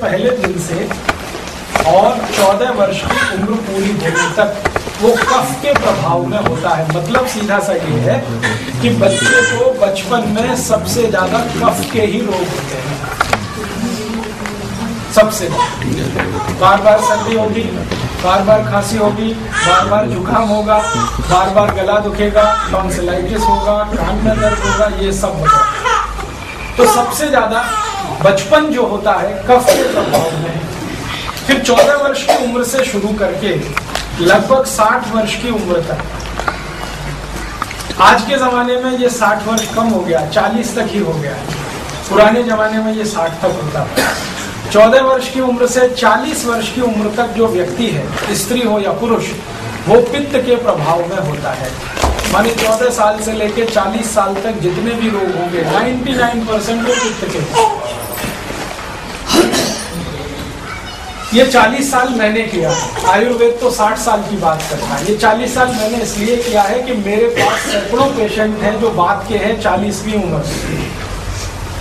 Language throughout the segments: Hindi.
पहले दिन से और 14 वर्ष की उम्र पूरी होने तक वो कफ के प्रभाव में होता है। मतलब सीधा सा ये है कि बच्चे को बचपन में सबसे ज़्यादा कफ के ही रोग होते हैं। सबसे। बार बार सर्दी होगी, बार बार खांसी होगी, बार बार जुकाम होगा, बार बार गला दुखेगा टॉन्सिलाइटिस होगा, कान में दर्द होगा, ये सब होगा तो सबसे ज़्यादा बचपन जो होता है, कफ के प्रभाव में फिर 14 वर्ष की उम्र से शुरू करके लगभग 60 वर्ष की उम्र तक। आज के जमाने में ये 60 वर्ष कम हो गया 40 तक ही हो गया। पुराने जमाने में ये 60 तक होता था। चौदह वर्ष की उम्र से 40 वर्ष की उम्र तक जो व्यक्ति है, स्त्री हो या पुरुष, वो पित्त के प्रभाव में होता है। माने 14 साल से लेकर 40 साल तक जितने भी रोग होंगे 99 परसेंट वो पित्त के। ये 40 साल मैंने किया। आयुर्वेद तो 60 साल की बात करता है। ये 40 साल मैंने इसलिए किया है कि मेरे पास सैकड़ों पेशेंट हैं जो बात के हैं 40वीं उम्र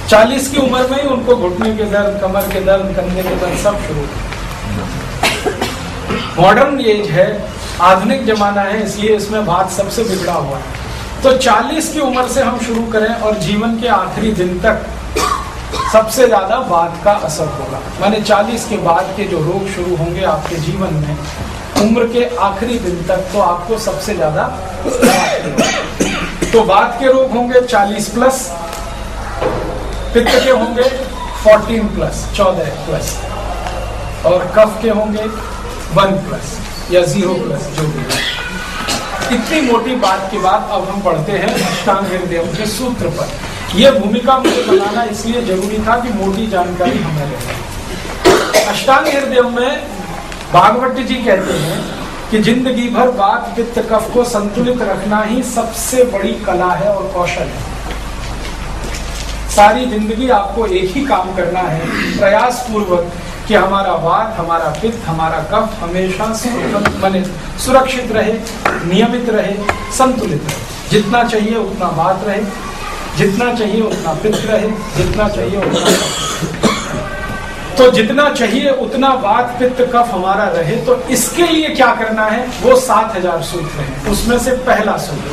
चालीस की उम्र में ही उनको घुटने के दर्द, कमर के दर्द, कंधे के दर्द सब शुरू मॉडर्न एज है, आधुनिक जमाना है, इसलिए इसमें बात सबसे बिगड़ा हुआ है। तो 40 की उम्र से हम शुरू करें और जीवन के आखिरी दिन तक सबसे ज़्यादा बाद का असर होगा। मैंने 40 के बाद के जो रोग शुरू होंगे आपके जीवन में, उम्र के आखिरी दिन तक तो आपको सबसे ज़्यादा तो बाद के रोग होंगे 40 प्लस, पित्त के होंगे 14 प्लस 14 प्लस, और कफ के होंगे 1 प्लस या ज़ीरो प्लस, जो भी इतनी मोटी बात के बाद अब हम पढ़ते हैं अष्टांग हृदय के सूत्र पर। यह भूमिका मुझे बनाना इसलिए ज़रूरी था कि मोटी जानकारी हमें ले अष्टांग हृदय में भागवत जी कहते हैं कि ज़िंदगी भर बात पित्त कफ को संतुलित रखना ही सबसे बड़ी कला है और कौशल है। सारी ज़िंदगी आपको एक ही काम करना है प्रयास पूर्वक कि हमारा वात हमारा पित्त हमारा कफ हमेशा बने, सुरक्षित रहे, नियमित रहे, संतुलित रहे। जितना चाहिए उतना बात रहे। जितना चाहिए उतना पित्त रहे, जितना चाहिए उतना तो जितना चाहिए उतना वात पित्त कफ हमारा रहे तो इसके लिए क्या करना है? वो सात हज़ार सूत्र है। उसमें से पहला सूत्र।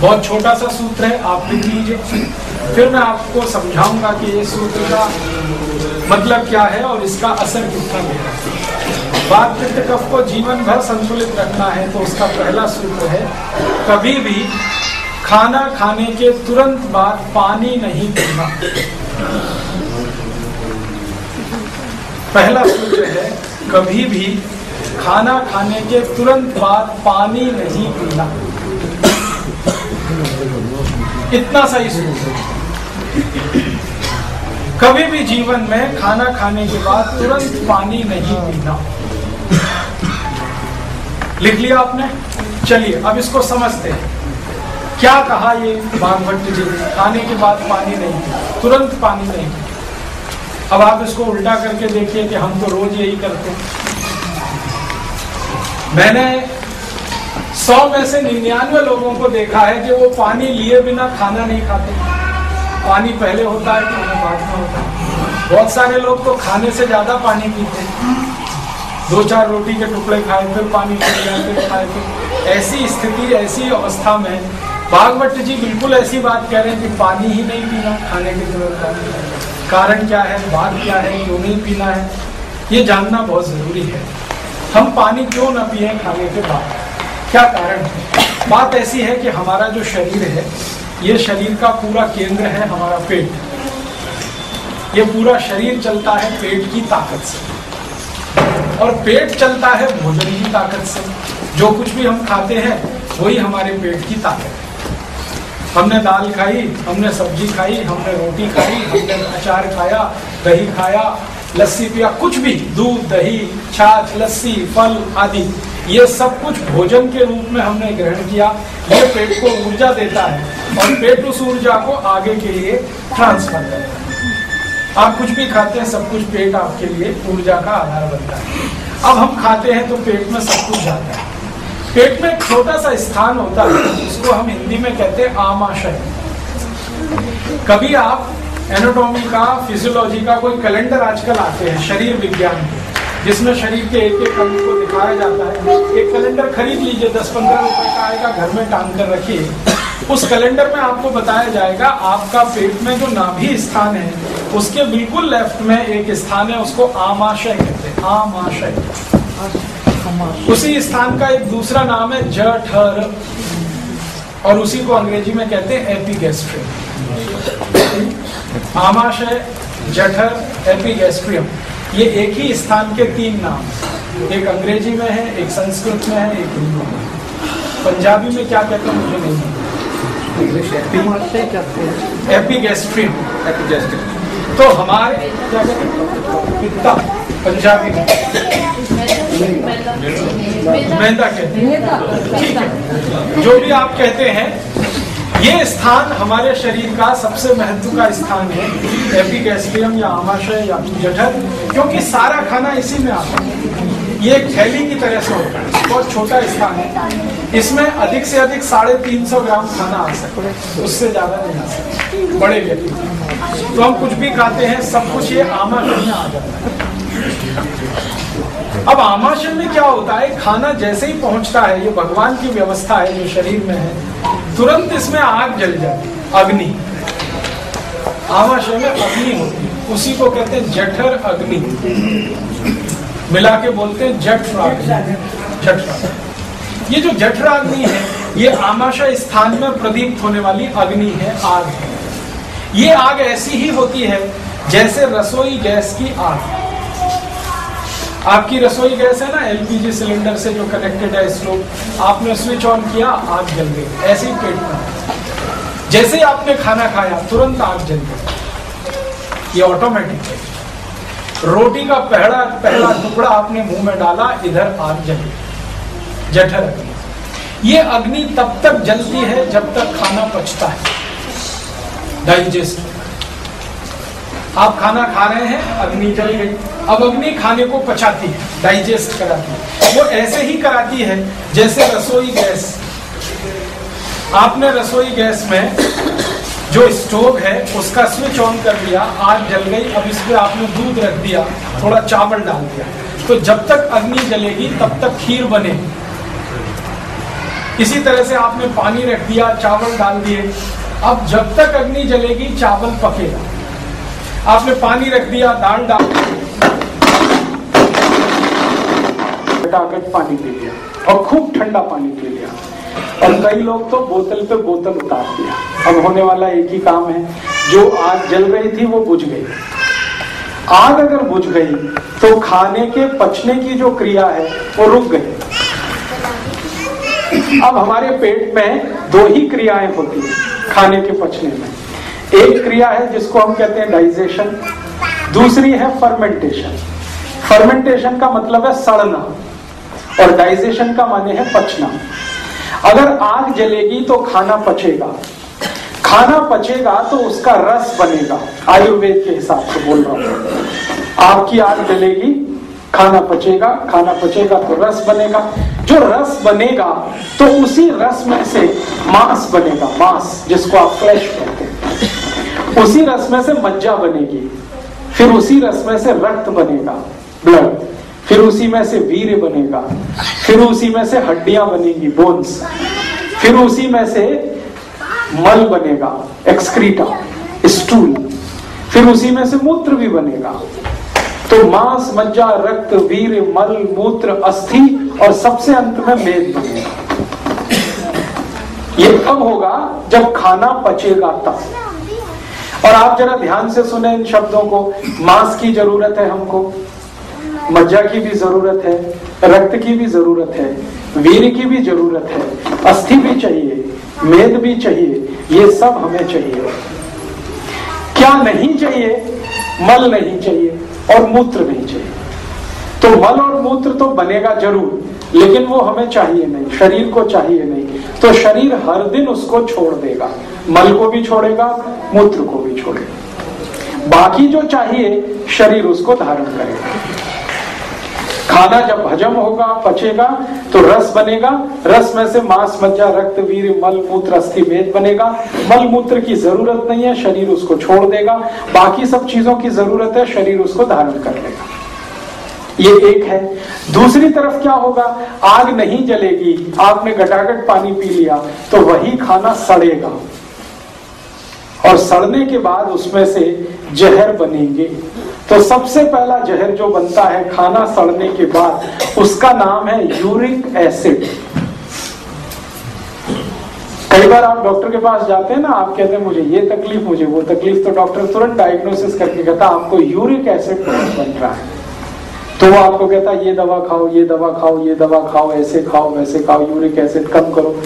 बहुत छोटा सा सूत्र है, आप लिख लीजिए। फिर मैं आपको समझाऊँगा कि ये सूत्र का मतलब क्या है और इसका असर कितना मेरा बात पित्त कफ को जीवन भर संतुलित रखना है तो उसका पहला सूत्र है, कभी भी खाना खाने के तुरंत बाद पानी नहीं पीना। पहला सूत्र है, कभी भी खाना खाने के तुरंत बाद पानी नहीं पीना। इतना सही सूत्र कभी भी जीवन में खाना खाने के बाद तुरंत पानी नहीं पीना। लिख लिया आपने? चलिए, अब इसको समझते हैं। क्या कहा ये बागभट्ट जी ने? खाने के बाद पानी नहीं, तुरंत पानी नहीं। अब आप इसको उल्टा करके देखिए कि हम तो रोज यही करते मैंने सौ में से निन्यानवे लोगों को देखा है कि वो पानी लिए बिना खाना नहीं खाते। पानी पहले होता है खाना बाद में होता है। बहुत सारे लोग तो खाने से ज़्यादा पानी पीते दो चार रोटी के टुकड़े खाए, फिर पानी पी फिर खाए, फिर। ऐसी स्थिति, ऐसी अवस्था में भागवत जी बिल्कुल ऐसी बात कह रहे हैं कि पानी ही नहीं पीना, खाने की ज़रूरत है कारण क्या है बात क्या है, क्यों नहीं पीना है? ये जानना बहुत ज़रूरी है। हम पानी क्यों ना पिए खाने के बाद? क्या कारण है? बात ऐसी है कि हमारा जो शरीर है, ये शरीर का पूरा केंद्र है हमारा पेट। ये पूरा शरीर चलता है पेट की ताकत से। और पेट चलता है भोजन की ताकत से। जो कुछ भी हम खाते हैं, वही हमारे पेट की ताकत है। हमने दाल खाई, हमने सब्ज़ी खाई, हमने रोटी खाई, हमने अचार खाया, दही खाया, लस्सी पिया, कुछ भी, दूध, दही, छाछ, लस्सी, फल आदि। ये सब कुछ भोजन के रूप में हमने ग्रहण किया। ये पेट को ऊर्जा देता है और पेट उस ऊर्जा को आगे के लिए ट्रांसफ़र करता है। आप कुछ भी खाते हैं, सब कुछ पेट आपके लिए ऊर्जा का आधार बनता है। अब हम खाते हैं तो पेट में सब कुछ जाता है। पेट में एक छोटा सा स्थान होता है, जिसको हम हिंदी में कहते हैं आमाशय। कभी आप एनाटॉमी का फिजियोलॉजी का कोई कैलेंडर आजकल आते हैं, शरीर विज्ञान जिसमें शरीर के एक एक अंग को दिखाया जाता है। एक कैलेंडर खरीद लीजिए दस पंद्रह रुपए का आएगा, घर में टांग कर रखिए। उस कैलेंडर में आपको बताया जाएगा, आपका पेट में जो नाभि स्थान है, उसके बिल्कुल लेफ़्ट में एक स्थान है, उसको आमाशय कहते हैं। आमाशय। उसी स्थान का एक दूसरा नाम है जठर और उसी को अंग्रेज़ी में कहते हैं एपीगेस्ट्रियम। आमाशय जठर एपीगेस्ट्रियम। ये एक ही स्थान के तीन नाम एक अंग्रेज़ी में है एक संस्कृत में है एक हिंदी में पंजाबी में क्या कहते हैं मुझे नहीं एपीगेस्ट्रियम एपीगेस्ट्रियम। तो हमारे क्या कहते हैं पित्ता पंजाबी में मैदा कहते हैं। जो भी आप कहते हैं ये स्थान हमारे शरीर का सबसे महत्व का स्थान है। एपिगैस्ट्रियम या आमाशय या जठर क्योंकि सारा खाना इसी में आता है। ये एक थैली की तरह से होता है। बहुत छोटा स्थान है। इसमें अधिक से अधिक साढ़े तीन सौ ग्राम खाना आ सकता है। उससे ज़्यादा नहीं आ सकता। बड़े व्यक्ति। तो हम कुछ भी खाते हैं सब कुछ ये आमाशय में आ जाता है। अब आमाशय में क्या होता है? खाना जैसे ही पहुँचता है ये भगवान की व्यवस्था है जो शरीर में है तुरंत इसमें आग जल जाती अग्नि। आमाशय में अग्नि होती है। उसी को कहते हैं जठर अग्नि। मिला के बोलते हैं जठराग्नि जठराग्नि ये जो जठराग्नि है ये आमाशय स्थान में प्रदीप्त होने वाली अग्नि है आग। है ये आग ऐसी ही होती है जैसे रसोई गैस की आग। आपकी रसोई गैस है ना एलपीजी सिलेंडर से जो कनेक्टेड है स्टोव आपने स्विच ऑन किया, आग जल गई। ऐसे ही पेट में। जैसे ही आपने खाना खाया, तुरंत आग जल गई। ये ऑटोमेटिक है। रोटी का पहला पहला टुकड़ा आपने मुँह में डाला, इधर आग जल गई। जठर अग्नि ये अग्नि तब तक जलती है जब तक खाना पचता है। डाइजेस्ट आप खाना खा रहे हैं, अग्नि जल गई। अब अग्नि खाने को पचाती है डाइजेस्ट कराती है। वो ऐसे ही कराती है जैसे रसोई गैस। आपने रसोई गैस में जो स्टोव है, उसका स्विच ऑन कर दिया, आग जल गई, अब इस पर आपने दूध रख दिया, थोड़ा चावल डाल दिया। तो जब तक अग्नि जलेगी, तब तक खीर बने। इसी तरह से आपने पानी रख दिया, चावल डाल दिए। अब जब तक अग्नि जलेगी, चावल पकेगा। आपने पानी रख दिया दाल डाल पानी पी लिया और खूब ठंडा पानी पी लिया। और कई लोग तो बोतल पे बोतल उतार दिया। अब होने वाला एक ही काम है, जो आग जल रही थी वो बुझ गई। आग अगर बुझ गई तो खाने के पचने की जो क्रिया है, वो रुक गई। अब हमारे पेट में दो ही क्रियाएँ होती है, खाने के पचने में। एक क्रिया है जिसको हम कहते हैं डाइजेशन, दूसरी है फर्मेंटेशन। फर्मेंटेशन का मतलब है सड़ना, और डाइजेशन का माने है पचना। अगर आग जलेगी तो खाना पचेगा। खाना पचेगा तो उसका रस बनेगा, आयुर्वेद के हिसाब से बोल रहा हूँ। आपकी आग जलेगी, खाना पचेगा खाना पचेगा तो रस बनेगा। जो रस बनेगा तो उसी रस में से मांस बनेगा, मांस जिसको आप फ्लैश कहते हैं। उसी रस में से मज्जा बनेगी, फिर उसी रस में से रक्त बनेगा ब्लड फिर उसी में से वीर बनेगा, फिर उसी में से हड्डियाँ बनेगी बोन्स फिर उसी में से मल बनेगा एक्सक्रीटा स्टूल फिर उसी में से मूत्र भी बनेगा। तो मांस, मज्जा, रक्त, वीर, मल, मूत्र, अस्थि और सबसे अंत में मेद बनेगा। ये कब होगा जब खाना पचेगा तब। और आप जरा ध्यान से सुने इन शब्दों को। मांस की ज़रूरत है हमको, मज्जा की भी ज़रूरत है, रक्त की भी ज़रूरत है, वीर की भी ज़रूरत है, अस्थि भी चाहिए, मेद भी चाहिए, ये सब हमें चाहिए। क्या नहीं चाहिए? मल नहीं चाहिए और मूत्र नहीं चाहिए। तो मल और मूत्र तो बनेगा ज़रूर, लेकिन वो हमें चाहिए नहीं, शरीर को चाहिए नहीं। तो शरीर हर दिन उसको छोड़ देगा। मल को भी छोड़ेगा, मूत्र को भी छोड़ेगा। बाकी जो चाहिए, शरीर उसको धारण करेगा। खाना जब हजम होगा, पचेगा तो रस बनेगा। रस में से मांस, मज्जा, रक्त, वीर, मल, मूत्र, अस्थि मेद बनेगा। मल, मूत्र की ज़रूरत नहीं है, शरीर उसको छोड़ देगा। बाकी सब चीज़ों की ज़रूरत है, शरीर उसको धारण कर लेगा। ये एक है। दूसरी तरफ़ क्या होगा? आग नहीं जलेगी। आपने गटागट पानी पी लिया तो वही खाना सड़ेगा। और सड़ने के बाद उसमें से जहर बनेंगे। तो सबसे पहला जहर जो बनता है खाना सड़ने के बाद, उसका नाम है यूरिक एसिड। कई बार आप डॉक्टर के पास जाते हैं ना, आप कहते हैं, मुझे ये तकलीफ़, मुझे वो तकलीफ़। तो डॉक्टर तुरंत डायग्नोसिस करके कहता आपको यूरिक एसिड बन रहा है। तो वो आपको कहता ये दवा खाओ, ये दवा खाओ, ये दवा खाओ, ऐसे खाओ, वैसे खाओ, यूरिक एसिड कम करो।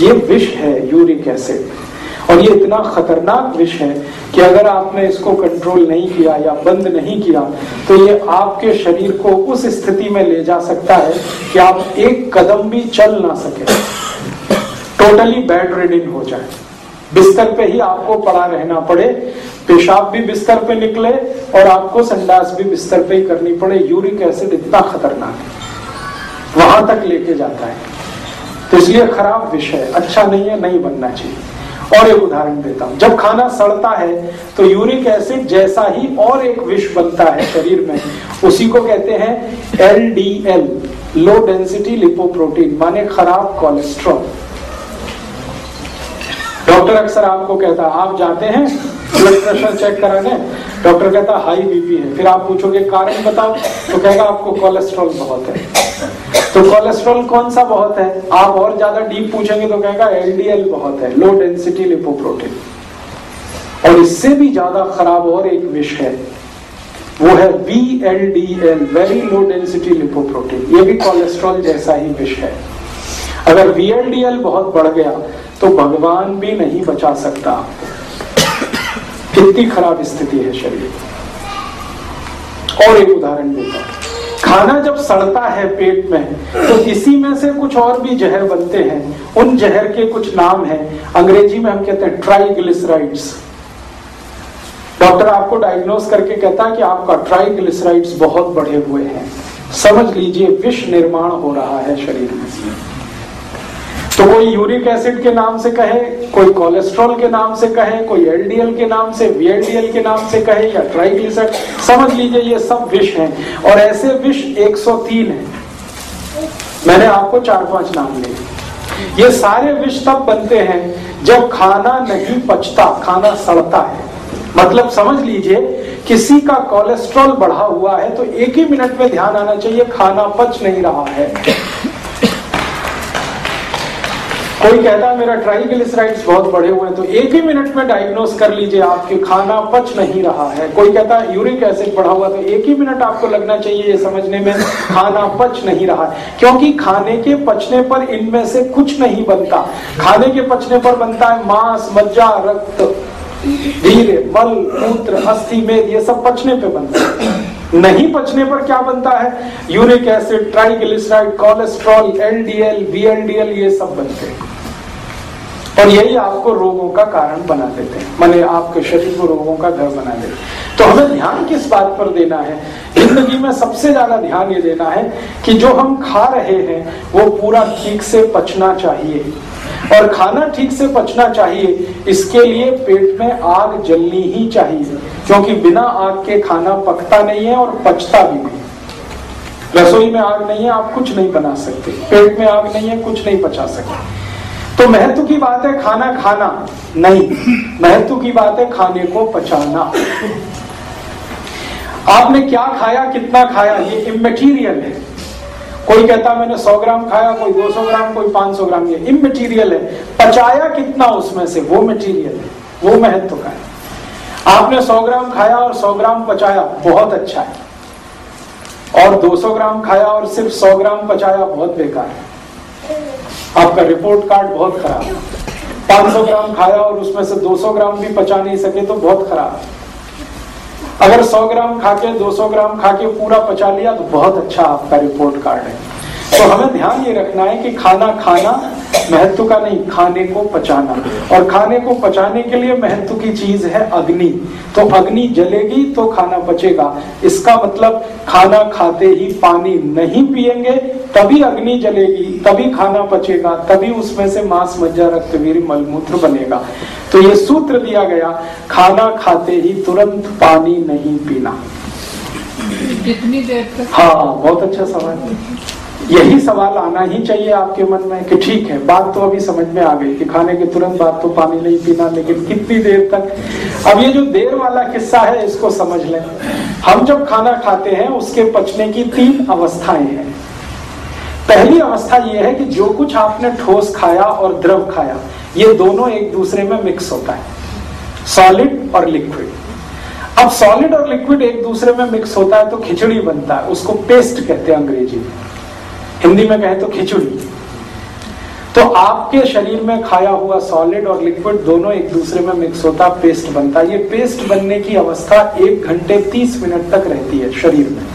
ये विष है, यूरिक एसिड। और ये इतना खतरनाक विष है कि अगर आपने इसको कंट्रोल नहीं किया या बंद नहीं किया तो ये आपके शरीर को उस स्थिति में ले जा सकता है कि आप एक कदम भी चल ना सके। टोटली बेड रिडिन हो जाए। बिस्तर पे ही आपको पड़ा रहना पड़े, पेशाब भी बिस्तर पे निकले और आपको संडास भी बिस्तर पे ही करनी पड़े। यूरिक एसिड इतना खतरनाक है। वहाँ तक लेके जाता है। तो इसलिए खराब विषय अच्छा नहीं है, नहीं बनना चाहिए। और एक उदाहरण देता हूँ। जब खाना सड़ता है तो यूरिक एसिड जैसा ही और एक विष बनता है शरीर में। उसी को कहते हैं L D L low density lipoprotein माने खराब कोलेस्ट्रॉल डॉक्टर अक्सर आपको कहता आप जाते हैं ब्लड प्रेशर चेक कराने, डॉक्टर कहता हाई बीपी है। फिर आप पूछोगे, कारण बताओ? तो कहेगा, आपको कोलेस्ट्रॉल बहुत है। तो कोलेस्ट्रॉल कौन सा बहुत है? आप और ज़्यादा डीप पूछेंगे तो कहेगा एलडीएल बहुत है लो डेंसिटी लिपोप्रोटीन और इससे भी ज़्यादा खराब और एक विष है, वो है V L D L very low density lipoprotein ये भी कोलेस्ट्रॉल जैसा ही विष है। अगर वी एल डी एल बहुत बढ़ गया तो भगवान भी नहीं बचा सकता। कितनी खराब स्थिति है शरीर। और एक उदाहरण देता हूँ। खाना जब सड़ता है पेट में तो इसी में से कुछ और भी जहर बनते हैं। उन जहर के कुछ नाम हैं। अंग्रेज़ी में हम कहते हैं ट्राइग्लिसराइड्स। डॉक्टर आपको डायग्नोस करके कहता है कि आपका ट्राइग्लिसराइड्स बहुत बढ़े हुए हैं। समझ लीजिए, विष निर्माण हो रहा है शरीर में। तो कोई यूरिक एसिड के नाम से कहे, कोई कोलेस्ट्रॉल के नाम से कहे, कोई एलडीएल के नाम से, वीएलडीएल के नाम से कहे, या ट्राइग्लिसराइड समझ लीजिए ये सब विष हैं। और ऐसे विष 103 हैं। मैंने आपको चार पाँच नाम लिए। ये सारे विष तब बनते हैं जब खाना नहीं पचता, खाना सड़ता है। मतलब समझ लीजिए, किसी का कोलेस्ट्रॉल बढ़ा हुआ है तो एक ही मिनट में ध्यान आना चाहिए, खाना पच नहीं रहा है। कोई कहता है, मेरा ट्राइग्लिसराइड्स बहुत बढ़े हुए हैं तो एक ही मिनट में डायग्नोस कर लीजिए आपके, खाना पच नहीं रहा है। कोई कहता है यूरिक एसिड बढ़ा हुआ तो एक ही मिनट आपको लगना चाहिए ये समझने में, खाना पच नहीं रहा है। क्योंकि खाने के पचने पर इनमें से कुछ नहीं बनता। खाने के पचने पर बनता है मांस, मज्जा, रक्त, धीरे मल मूत्र अस्थि में ये सब पचने पे बनता है। नहीं पचने पर क्या बनता है? Uric acid, triglyceride, cholesterol, LDL, VLDL, ये सब बनते हैं। और यही आपको रोगों का कारण बना देते हैं। माने आपके शरीर को रोगों का घर बना देते तो हमें ध्यान किस बात पर देना है? ज़िंदगी में सबसे ज़्यादा ध्यान ये देना है कि जो हम खा रहे हैं, वो पूरा ठीक से पचना चाहिए। और खाना ठीक से पचना चाहिए, इसके लिए पेट में आग जलनी ही चाहिए। क्योंकि बिना आग के खाना पकता नहीं है और पचता भी नहीं। रसोई में आग नहीं है, आप कुछ नहीं बना सकते। पेट में आग नहीं है, कुछ नहीं पचा सकते। तो महत्व की बात है खाना खाना, नहीं, महत्व की बात है खाने को पचाना। आपने क्या खाया, कितना खाया, ये इमेटीरियल है। कोई कहता, मैंने 100 ग्राम खाया, कोई 200 ग्राम, कोई 500 ग्राम, ये इमेटीरियल है। पचाया कितना उसमें से, वो मटेरियल है, वो महत्व का है। आपने 100 ग्राम खाया और 100 ग्राम पचाया, बहुत अच्छा है। और 200 ग्राम खाया और सिर्फ़ 100 ग्राम पचाया, बहुत बेकार है। आपका रिपोर्ट कार्ड बहुत खराब है। 500 ग्राम खाया और उसमें से 200 ग्राम भी पचा नहीं सके तो बहुत खराब अगर 100 ग्राम खाके 200 ग्राम खाके पूरा पचा लिया तो बहुत अच्छा आपका रिपोर्ट कार्ड है। तो हमें ध्यान ये रखना है कि खाना खाना महत्व का नहीं खाने को पचाना। और खाने को पचाने के लिए महत्व की चीज़ है अग्नि। तो अग्नि जलेगी तो खाना पचेगा। इसका मतलब खाना खाते ही पानी नहीं पिएँगे तभी अग्नि जलेगी तभी खाना पचेगा तभी उसमें से मांस मज्जा रक्तवीर मलमूत्र बनेगा। तो ये सूत्र दिया गया खाना खाते ही तुरंत पानी नहीं पीना। कितनी देर तक? हाँ बहुत अच्छा सवाल। यही सवाल आना ही चाहिए आपके मन में कि ठीक है, बात तो अभी समझ में आ गई कि खाने के तुरंत बाद तो पानी नहीं पीना, लेकिन कितनी देर तक? अब ये जो देर वाला किस्सा है, इसको समझ लें। हम जब खाना खाते हैं, उसके पचने की तीन अवस्थाएँ हैं। पहली अवस्था यह है कि जो कुछ आपने ठोस खाया और द्रव खाया, ये दोनों एक दूसरे में मिक्स होता है। सॉलिड और लिक्विड अब सॉलिड और लिक्विड एक दूसरे में मिक्स होता है तो खिचड़ी बनता है, उसको पेस्ट कहते हैं अंग्रेज़ी में। हिंदी में कहें तो खिचड़ी। तो आपके शरीर में खाया हुआ सॉलिड और लिक्विड दोनों एक दूसरे में मिक्स होता पेस्ट बनता। ये पेस्ट बनने की अवस्था एक घंटे तीस मिनट तक रहती है शरीर में।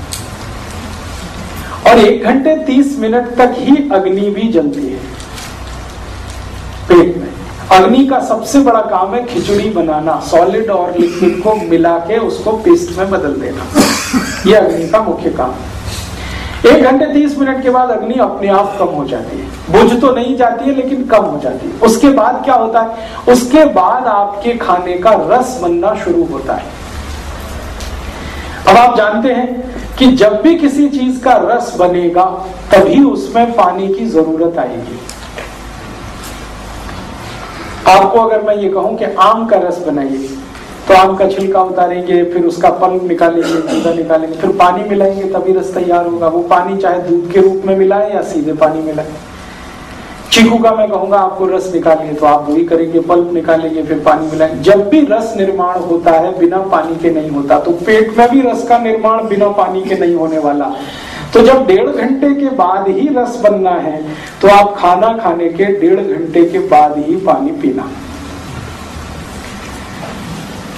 और एक घंटे तीस मिनट तक ही अग्नि भी जलती है पेट में। अग्नि का सबसे बड़ा काम है खिचड़ी बनाना। सॉलिड और लिक्विड को मिला के उसको पेस्ट में बदल देना। यह अग्नि का मुख्य काम है। एक घंटे, तीस मिनट के बाद अग्नि अपने आप कम हो जाती है। बुझ तो नहीं जाती है, लेकिन कम हो जाती है। उसके बाद क्या होता है? उसके बाद आपके खाने का रस बनना शुरू होता है। अब आप जानते हैं कि जब भी किसी चीज़ का रस बनेगा, तभी उसमें पानी की ज़रूरत आएगी। आपको अगर मैं ये कहूँ कि आम का रस बनाइए। तो आम का छिलका उतारेंगे, फिर उसका पल्प निकालेंगे गूदा निकालेंगे, फिर पानी मिलाएँगे, तभी रस तैयार होगा। वो पानी चाहे दूध के रूप में मिलाए या सीधे पानी मिलाए। चीकू का मैं कहूँगा, आपको रस निकालिए तो आप वही करेंगे, पल्प निकालेंगे, फिर पानी मिलाएँगे जब भी रस निर्माण होता है, बिना पानी के नहीं होता। तो पेट में भी रस का निर्माण बिना पानी के नहीं होने वाला। तो जब डेढ़ घंटे के बाद ही रस बनना है तो आप खाना खाने के डेढ़ घंटे के बाद ही पानी पीना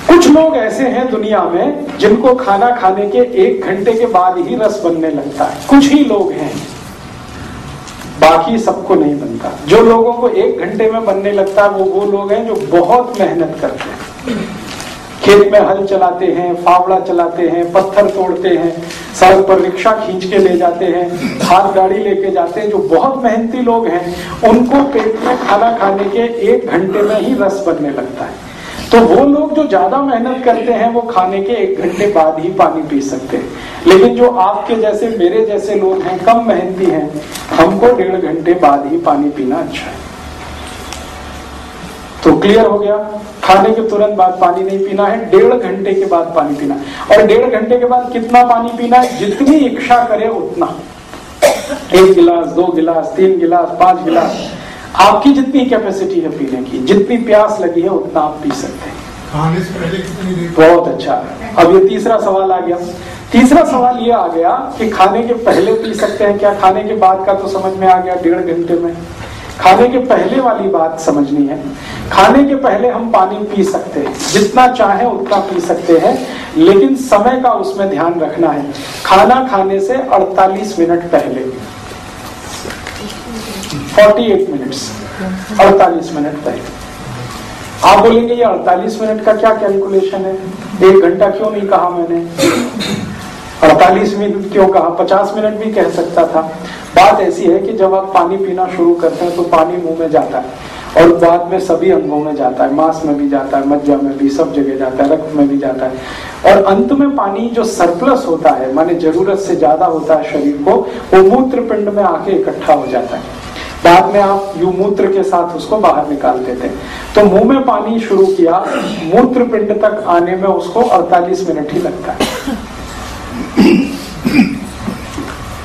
कुछ लोग ऐसे हैं दुनिया में जिनको खाना खाने के एक घंटे के बाद ही रस बनने लगता है। कुछ ही लोग हैं। बाकी सबको नहीं बनता। जो लोगों को एक घंटे में बनने लगता है, वो वो लोग हैं जो बहुत मेहनत करते हैं। खेत में हल चलाते हैं, फावड़ा चलाते हैं, पत्थर तोड़ते हैं, सड़क पर रिक्शा खींच के ले जाते हैं हाथ गाड़ी लेके जाते हैं, जो बहुत मेहनती लोग हैं, उनको पेट में खाना खाने के एक घंटे में ही रस बनने लगता है। तो वो लोग जो ज़्यादा मेहनत करते हैं, वो खाने के एक घंटे बाद ही पानी पी सकते हैं। लेकिन जो आपके जैसे, मेरे जैसे लोग हैं, कम मेहनती हैं, हमको डेढ़ घंटे बाद ही पानी पीना अच्छा है। तो क्लियर हो गया? खाने के तुरंत बाद पानी नहीं पीना है, डेढ़ घंटे के बाद पानी पीना और डेढ़ घंटे के बाद कितना पानी पीना है? जितनी इच्छा करे उतना। एक गिलास, दो गिलास, तीन गिलास, पाँच गिलास। आपकी जितनी कैपेसिटी है पीने की जितनी प्यास लगी है उतना आप पी सकते हैं। खाने से पहले कितनी देर बहुत अच्छा। अब ये तीसरा सवाल आ गया। तीसरा सवाल ये आ गया कि खाने के पहले पी सकते हैं क्या? खाने के बाद का तो समझ में आ गया डेढ़ घंटे में। खाने के पहले वाली बात समझनी है। खाने के पहले हम पानी पी सकते हैं। जितना चाहे उतना पी सकते हैं लेकिन समय का उसमें ध्यान रखना है। खाना खाने से 48 मिनट पहले। 48 मिनट्स 48 मिनट पहले आप बोलेंगे, ये 48 मिनट का क्या कैलकुलेशन है? एक घंटा क्यों नहीं कहा मैंने? 48 मिनट क्यों कहा? 50 मिनट भी कह सकता था। बात ऐसी है कि जब आप पानी पीना शुरू करते हैं तो पानी मुँह में जाता है और बाद में सभी अंगों में जाता है। मांस में भी जाता है, मज्जा में भी, सब जगह जाता है, रक्त में भी जाता है। और अंत में पानी जो सरप्लस होता है, माने ज़रूरत से ज़्यादा होता है शरीर को, वो मूत्र पिंड में आके इकट्ठा हो जाता है। बाद में आप यू मूत्र के साथ उसको बाहर निकाल देते तो मुँह में पानी शुरू किया, मूत्र पिंड तक आने में उसको 48 मिनट ही लगता है।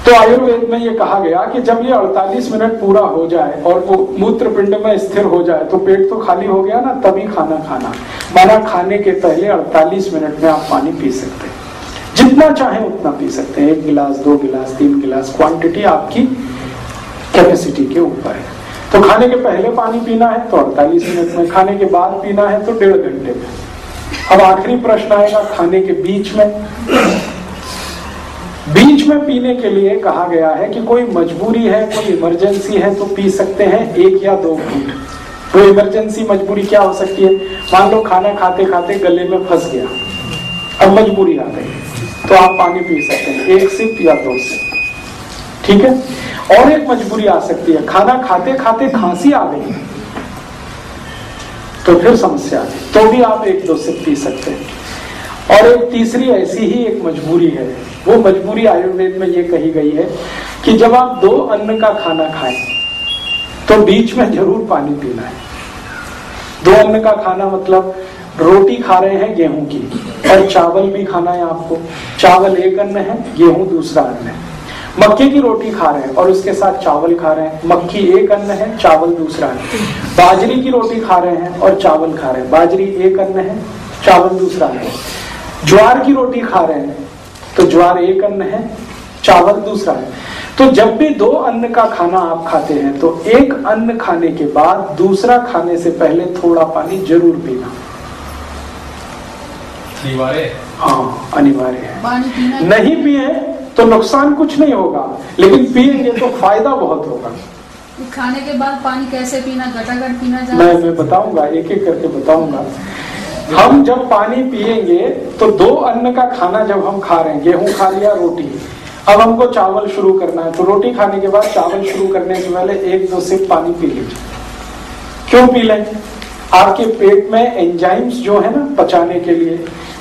तो आयुर्वेद में ये कहा गया कि जब ये 48 मिनट पूरा हो जाए और वो मूत्र पिंड में स्थिर हो जाए तो पेट तो खाली हो गया ना, तभी खाना खाना। माना खाने के पहले 48 मिनट में आप पानी पी सकते हैं। जितना चाहे उतना पी सकते हैं। एक गिलास, दो गिलास, तीन गिलास क्वांटिटी आपकी कैपेसिटी के ऊपर है। तो खाने के पहले पानी पीना है तो 48 मिनट में। खाने के बाद पीना है तो डेढ़ घंटे में। अब आखिरी प्रश्न आएगा, खाने के बीच में। बीच में पीने के लिए कहा गया है कि कोई मजबूरी है, कोई इमरजेंसी है तो पी सकते हैं एक या दो घूंट। वो इमरजेंसी मजबूरी क्या हो सकती है? मान लो खाना खाते खाते गले में फंस गया। अब मजबूरी आ गई। तो आप पानी पी सकते हैं, एक सिप या दो सिप। ठीक है? और एक मजबूरी आ सकती है। खाना खाते खाते खांसी आ गई। तो फिर समस्या तो भी आप एक दो सिप पी सकते हैं। और एक तीसरी ऐसी ही एक मजबूरी है। वो मजबूरी आयुर्वेद में ये कही गई है कि जब आप दो अन्न का खाना खाएँ तो बीच में ज़रूर पानी पीना है। दो अन्न का खाना मतलब रोटी खा रहे हैं गेहूँ की, और चावल भी खाना है आपको। चावल एक अन्न है, गेहूँ दूसरा अन्न है। मक्के की रोटी खा रहे हैं और उसके साथ चावल खा रहे हैं। मक्की एक अन्न है चावल दूसरा है। बाजरी की रोटी खा रहे हैं और चावल खा रहे हैं। बाजरी एक अन्न है चावल दूसरा है। ज्वार की रोटी खा रहे हैं तो ज्वार एक अन्न है चावल दूसरा है। तो जब भी दो अन्न का खाना आप खाते हैं तो एक अन्न खाने के बाद दूसरा खाने से पहले थोड़ा पानी ज़रूर पीना। अनिवार्य हाँ। अनिवार्य है। नहीं पिए तो नुकसान कुछ नहीं होगा लेकिन पिएँगे तो फ़ायदा बहुत होगा। खाने के बाद पानी कैसे पीना गटागट पीना मैं मैं बताऊँगा एक एक करके बताऊँगा। हम जब पानी पिएँगे तो दो अन्न का खाना जब हम खा रहे हैं गेहूँ खा लिया रोटी। अब हमको चावल शुरू करना है तो रोटी खाने के बाद चावल शुरू करने से पहले एक दो सिप पानी पी लीजिए। क्यों पी लें? आपके पेट में एंजाइम्स जो है ना पचाने के लिए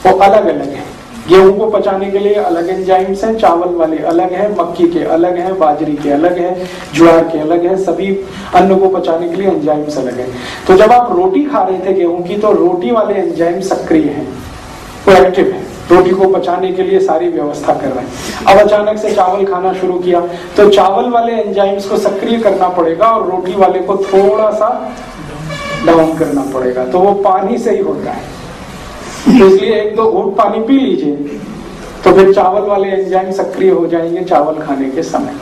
वो अलग अलग है। गेहूँ को पचाने के लिए अलग एंजाइम्स हैं, चावल वाले अलग हैं, मक्की के अलग हैं, बाजरी के अलग हैं, ज्वार के अलग हैं, सभी अन्न को पचाने के लिए एंजाइम्स अलग हैं। तो जब आप रोटी खा रहे थे गेहूँ की तो रोटी वाले एंजाइम सक्रिय हैं वो एक्टिव है। रोटी को पचाने के लिए सारी व्यवस्था कर रहे हैं। अब अचानक से चावल खाना शुरू किया तो चावल वाले एंजाइम्स को सक्रिय करना पड़ेगा और रोटी वाले को थोड़ा सा डाउन करना पड़ेगा। तो वो पानी से ही होता है। इसलिए एक दो घूट पानी पी लीजिए। तो फिर चावल वाले एंजाइम सक्रिय हो जाएँगे चावल खाने के समय।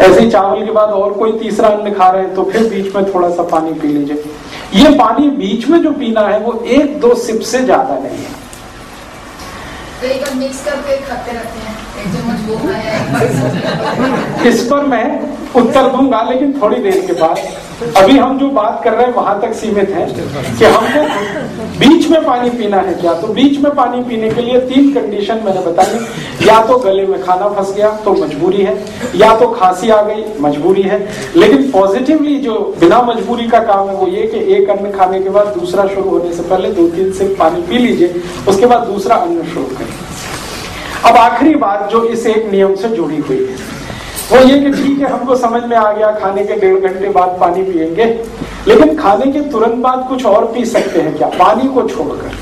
ऐसे ही चावल के बाद और कोई तीसरा अन्न खा रहे हैं तो फिर बीच में थोड़ा सा पानी पी लीजिए। ये पानी बीच में जो पीना है वो एक दो सिप से ज़्यादा नहीं है। बार मिक्स करके खाते रहते हैं। इस पर मैं उत्तर दूँगा, लेकिन थोड़ी देर के बाद। अभी हम जो बात कर रहे हैं, वहाँ तक सीमित है कि हमको बीच में पानी पीना है क्या? तो बीच में पानी पीने के लिए तीन कंडीशन मैंने बताई। या तो गले में खाना फंस गया तो मजबूरी है। या तो खांसी आ गई, मजबूरी है। लेकिन पॉजिटिवली जो बिना मजबूरी का काम है, वो ये कि एक अन्न खाने के बाद दूसरा शुरू होने से पहले दो तीन से पानी पी लीजिए, उसके बाद दूसरा अन्न शुरू करें। अब आखिरी बात जो इस एक नियम से जुड़ी हुई है। वो ये कि ठीक है, हमको समझ में आ गया, खाने के डेढ़ घंटे बाद पानी पिएँगे लेकिन खाने के तुरंत बाद कुछ और पी सकते हैं क्या? पानी को छोड़कर।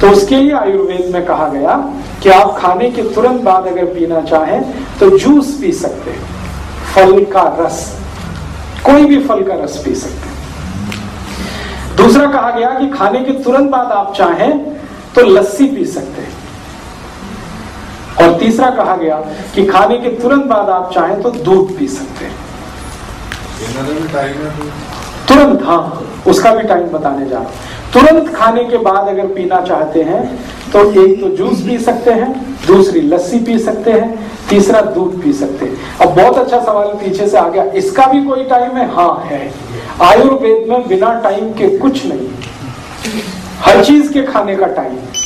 तो उसके लिए आयुर्वेद में कहा गया कि आप खाने के तुरंत बाद अगर पीना चाहें तो जूस पी सकते हैं। फल का रस। कोई भी फल का रस पी सकते हैं। दूसरा कहा गया कि खाने के तुरंत बाद आप चाहें तो लस्सी पी सकते हैं। और तीसरा कहा गया कि खाने के तुरंत बाद आप चाहें तो दूध पी सकते हैं। तुरंत हाँ उसका भी टाइम बताने जा रहा तुरंत खाने के बाद अगर पीना चाहते हैं तो एक तो जूस पी सकते हैं दूसरी लस्सी पी सकते हैं तीसरा दूध पी सकते हैं। अब बहुत अच्छा सवाल पीछे से आ गया इसका भी कोई टाइम है? हाँ है। आयुर्वेद में बिना टाइम के कुछ नहीं। हर चीज़ के खाने का टाइम है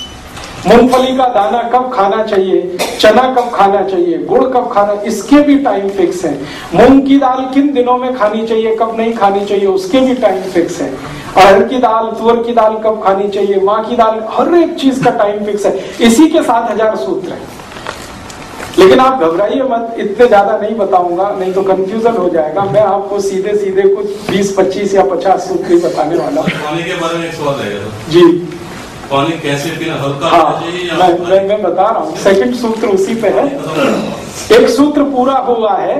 मूंगफली का दाना कब खाना चाहिए? चना कब खाना चाहिए? गुड़ कब खाना? इसके भी टाइम फिक्स है। मूंग की दाल किन दिनों में खानी चाहिए कब नहीं खानी चाहिए उसके भी टाइम फिक्स है। अरहर की दाल तुअर की दाल कब खानी चाहिए माँ की दाल हर एक चीज़ का टाइम फिक्स है। इसी के साथ हज़ार सूत्र है। लेकिन आप घबराइए मत इतने ज़्यादा नहीं बताऊँगा नहीं तो कंफ्यूजन हो जाएगा। मैं आपको सीधे सीधे कुछ 20 25 या 50 सूत्र ही बताने वाला हूँ। जी। पानी कैसे पीना हल्का हाँ। मैं, मैं, मैं बता रहा हूँ। सेकंड सूत्र उसी पे है। एक सूत्र पूरा हुआ है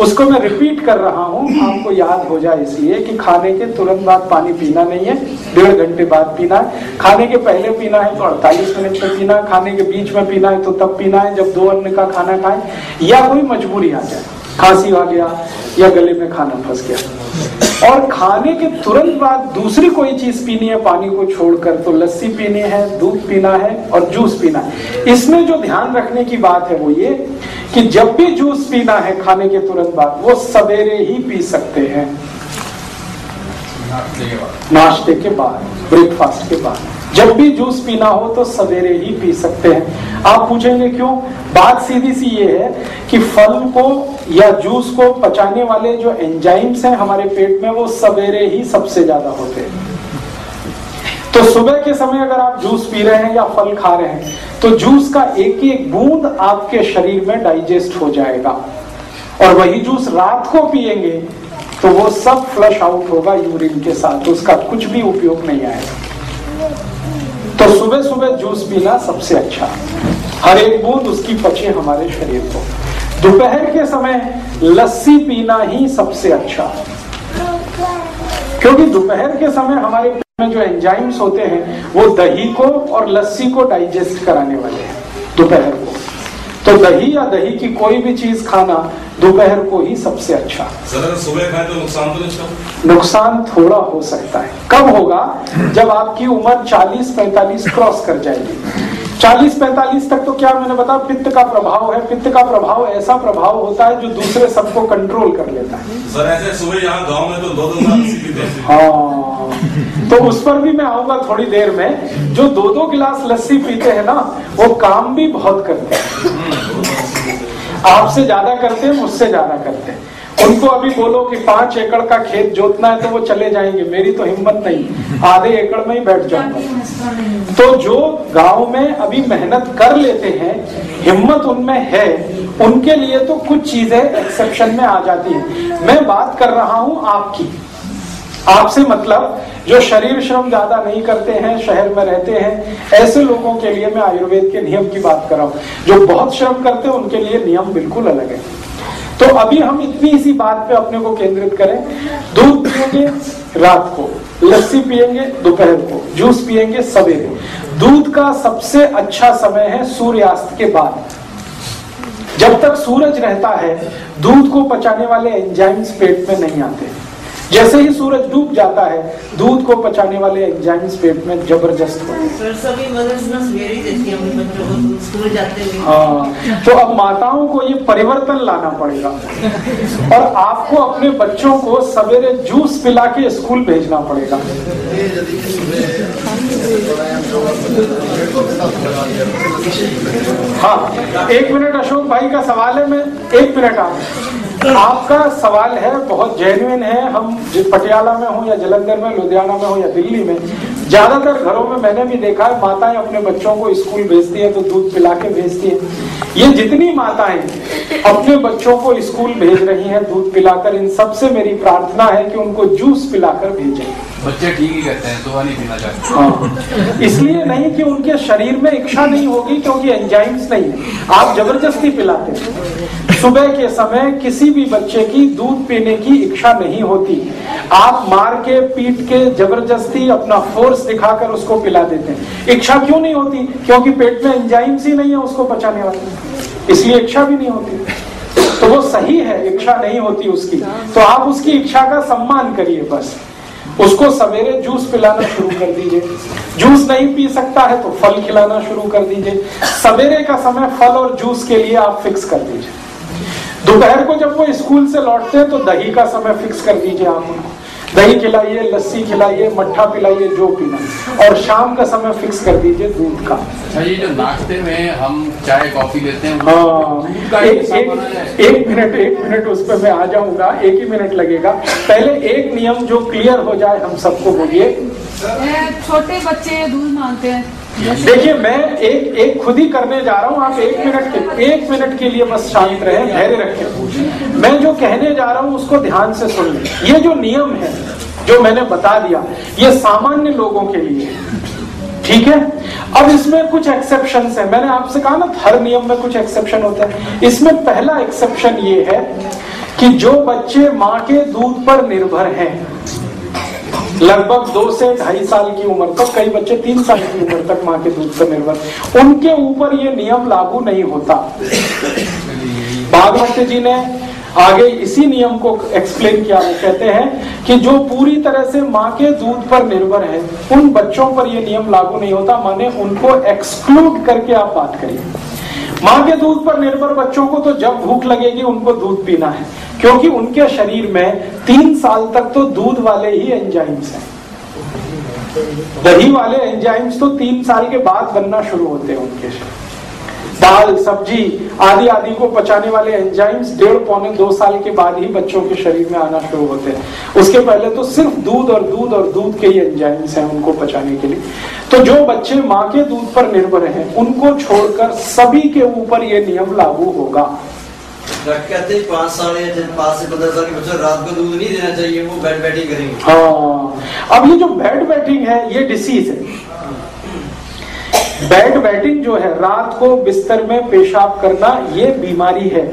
उसको मैं रिपीट कर रहा हूँ। आपको याद हो जाए इसलिए कि खाने के तुरंत बाद पानी पीना नहीं है डेढ़ घंटे बाद पीना है। खाने के पहले पीना है तो 48 मिनट में पीना खाने के बीच में पीना है तो तब पीना है जब दो अन्न का खाना खाए या कोई मजबूरी आ जाए। खांसी आ गया या गले में खाना फंस गया। और खाने के तुरंत बाद दूसरी कोई चीज़ पीनी है, पानी को छोड़कर तो लस्सी पीनी है, दूध पीना है और जूस पीना है। इसमें जो ध्यान रखने की बात है वो ये कि जब भी जूस पीना है खाने के तुरंत बाद, वो सवेरे ही पी सकते हैं। नाश्ते के बाद। ब्रेकफास्ट के बाद। जब भी जूस पीना हो तो सवेरे ही पी सकते हैं। आप पूछेंगे क्यों? बात सीधी सी ये है कि फल को या जूस को पचाने वाले जो एंजाइम्स हैं हमारे पेट में, वो सवेरे ही सबसे ज़्यादा होते हैं। तो सुबह के समय अगर आप जूस पी रहे हैं या फल खा रहे हैं तो जूस का एक एक बूंद आपके शरीर में डाइजेस्ट हो जाएगा। और वही जूस रात को पिएँगे तो वो सब फ्लश आउट होगा यूरिन के साथ, उसका कुछ भी उपयोग नहीं आएगा। तो सुबह सुबह जूस पीना सबसे अच्छा। हर एक बूंद उसकी पचे हमारे शरीर को। दोपहर के समय लस्सी पीना ही सबसे अच्छा। क्योंकि दोपहर के समय हमारे में जो एंजाइम्स होते हैं, वो दही को और लस्सी को डाइजेस्ट कराने वाले हैं, दोपहर को। तो दही या दही की कोई भी चीज़ खाना दोपहर को ही सबसे अच्छा। सुबह खाए तो नुकसान तो नहीं नुकसान थोड़ा हो सकता है। कब होगा? जब आपकी उम्र 40-45 क्रॉस कर जाएगी। 40-45 तक तो क्या मैंने बताया पित्त का प्रभाव है। पित्त का प्रभाव ऐसा प्रभाव होता है जो दूसरे सबको कंट्रोल कर लेता है। सर ऐसे सुबह यहाँ गाँव में तो दो दो हाँ तो उस पर भी मैं आऊँगा थोड़ी देर में। जो दो दो गिलास लस्सी पीते हैं ना वो काम भी बहुत करते हैं। आपसे ज़्यादा करते हैं मुझसे ज़्यादा करते हैं। उनको अभी बोलो कि पाँच एकड़ का खेत जोतना है तो वो चले जाएँगे। मेरी तो हिम्मत नहीं। आधे एकड़ में ही बैठ जाऊँगा। तो जो गाँव में अभी मेहनत कर लेते हैं हिम्मत उनमें है उनके लिए तो कुछ चीज़ें एक्सेप्शन में आ जाती है। मैं बात कर रहा हूँ आपकी। आपसे मतलब जो शरीर श्रम ज़्यादा नहीं करते हैं, शहर में रहते हैं, ऐसे लोगों के लिए मैं आयुर्वेद के नियम की बात कर रहा हूँ। जो बहुत श्रम करते हैं, उनके लिए नियम बिल्कुल अलग है। तो अभी हम इतनी सी बात पे अपने को केंद्रित करें। दूध पिएँगे रात को, लस्सी पिएँगे दोपहर को, जूस पिएँगे सवेरे। दूध का सबसे अच्छा समय है सूर्यास्त के बाद। जब तक सूरज रहता है, दूध को पचाने वाले एंजाइम्स पेट में नहीं आते। जैसे ही सूरज डूब जाता है दूध को पचाने वाले एंजाइम्स पेट में ज़बरदस्त हाँ। तो अब माताओं को ये परिवर्तन लाना पड़ेगा। और आपको अपने बच्चों को सवेरे जूस पिला के स्कूल भेजना पड़ेगा। हाँ एक मिनट अशोक भाई का सवाल है मैं एक मिनट आप आपका सवाल है बहुत जेन्युन है। हम पटियाला में हो या जलंधर में लुधियाना में हो या दिल्ली में ज़्यादातर घरों में मैंने भी देखा है माताएँ अपने बच्चों को स्कूल भेजती है तो दूध पिला के भेजती है। ये जितनी माताएँ अपने बच्चों को स्कूल भेज रही हैं दूध पिलाकर इन सबसे मेरी प्रार्थना है कि उनको जूस पिलाकर भेजें। बच्चे ठीक ही कहते हैं, सुबह नहीं पीना चाहते। हाँ। इसलिए नहीं कि उनके शरीर में इच्छा नहीं होगी, क्योंकि एंजाइम्स नहीं है। आप ज़बरदस्ती पिलाते हैं। सुबह के समय किसी भी बच्चे की दूध पीने की इच्छा नहीं होती। आप मार के, पीट के ज़बरदस्ती अपना फोर्स दिखाकर उसको पिला देते हैं। इच्छा क्यों नहीं होती? क्योंकि पेट में एंजाइम्स ही नहीं है, उसको पचाने वाले। इसलिए इच्छा भी नहीं होती। तो वो सही है, इच्छा नहीं होती उसकी। तो आप उसकी इच्छा का सम्मान करिए बस। उसको सवेरे जूस पिलाना शुरू कर दीजिए। जूस नहीं पी सकता है तो फल खिलाना शुरू कर दीजिए। सवेरे का समय फल और जूस के लिए आप फिक्स कर दीजिए। दोपहर को जब वो स्कूल से लौटते हैं तो दही का समय फिक्स कर दीजिए आप उनको। दही खिलाइए लस्सी खिलाइए मट्ठा पिलाइए जो पीना और शाम का समय फिक्स कर दीजिए दूध का। अच्छा ये जो नाश्ते में हम चाय कॉफ़ी लेते हैं हाँ। का एक, एक, एक मिनट एक मिनट उस पर मैं आ जाऊँगा एक ही मिनट लगेगा। पहले एक नियम जो क्लियर हो जाए हम सबको बोलिए। छोटे बच्चे दूध मांगते हैं। देखिए, मैं एक एक खुद ही करने जा रहा हूँ। आप एक मिनट के, एक मिनट के लिए बस शांत रहे, धैर्य रखें। मैं जो कहने जा रहा हूँ, उसको ध्यान से सुन लें। ये जो नियम है, जो मैंने बता दिया, ये सामान्य लोगों के लिए ठीक है? अब इसमें कुछ एक्सेप्शन है। मैंने आपसे कहा ना, हर नियम में कुछ एक्सेप्शन होता है। इसमें पहला एक्सेप्शन ये है कि जो बच्चे माँ के दूध पर निर्भर हैं लगभग दो से ढाई साल की उम्र तक, कई बच्चे तीन साल की उम्र तक माँ के दूध पर निर्भर उनके ऊपर ये नियम लागू नहीं होता। भागवत जी ने आगे इसी नियम को एक्सप्लेन किया। वो कहते हैं कि जो पूरी तरह से माँ के दूध पर निर्भर है, उन बच्चों पर ये नियम लागू नहीं होता। माने उनको एक्सक्लूड करके आप बात करिए। माँ के दूध पर निर्भर बच्चों को तो जब भूख लगेगी उनको दूध पीना है, क्योंकि उनके शरीर में तीन साल तक तो दूध वाले ही एंजाइम्स हैं। दही वाले एंजाइम्स तो तीन साल के बाद बनना शुरू होते हैं उनके शरीर। दाल सब्ज़ी आदि आदि को पचाने वाले एंजाइम्स डेढ़ पौने दो साल के बाद ही बच्चों के शरीर में आना शुरू होते हैं। उसके पहले तो सिर्फ़ दूध और दूध और दूध के ही एंजाइम्स हैं उनको पचाने के लिए। तो जो बच्चे माँ के दूध पर निर्भर हैं उनको छोड़कर सभी के ऊपर ये नियम लागू होगा। कहते हैं पाँच साल या पाँच से पंद्रह साल के बच्चों रात को दूध नहीं देना चाहिए वो बेड बैटिंग करेंगे। हाँ। अब ये जो बेड बैटिंग है ये डिसीज है। बेड बैटिंग जो है, रात को बिस्तर में पेशाब करना, ये बीमारी है।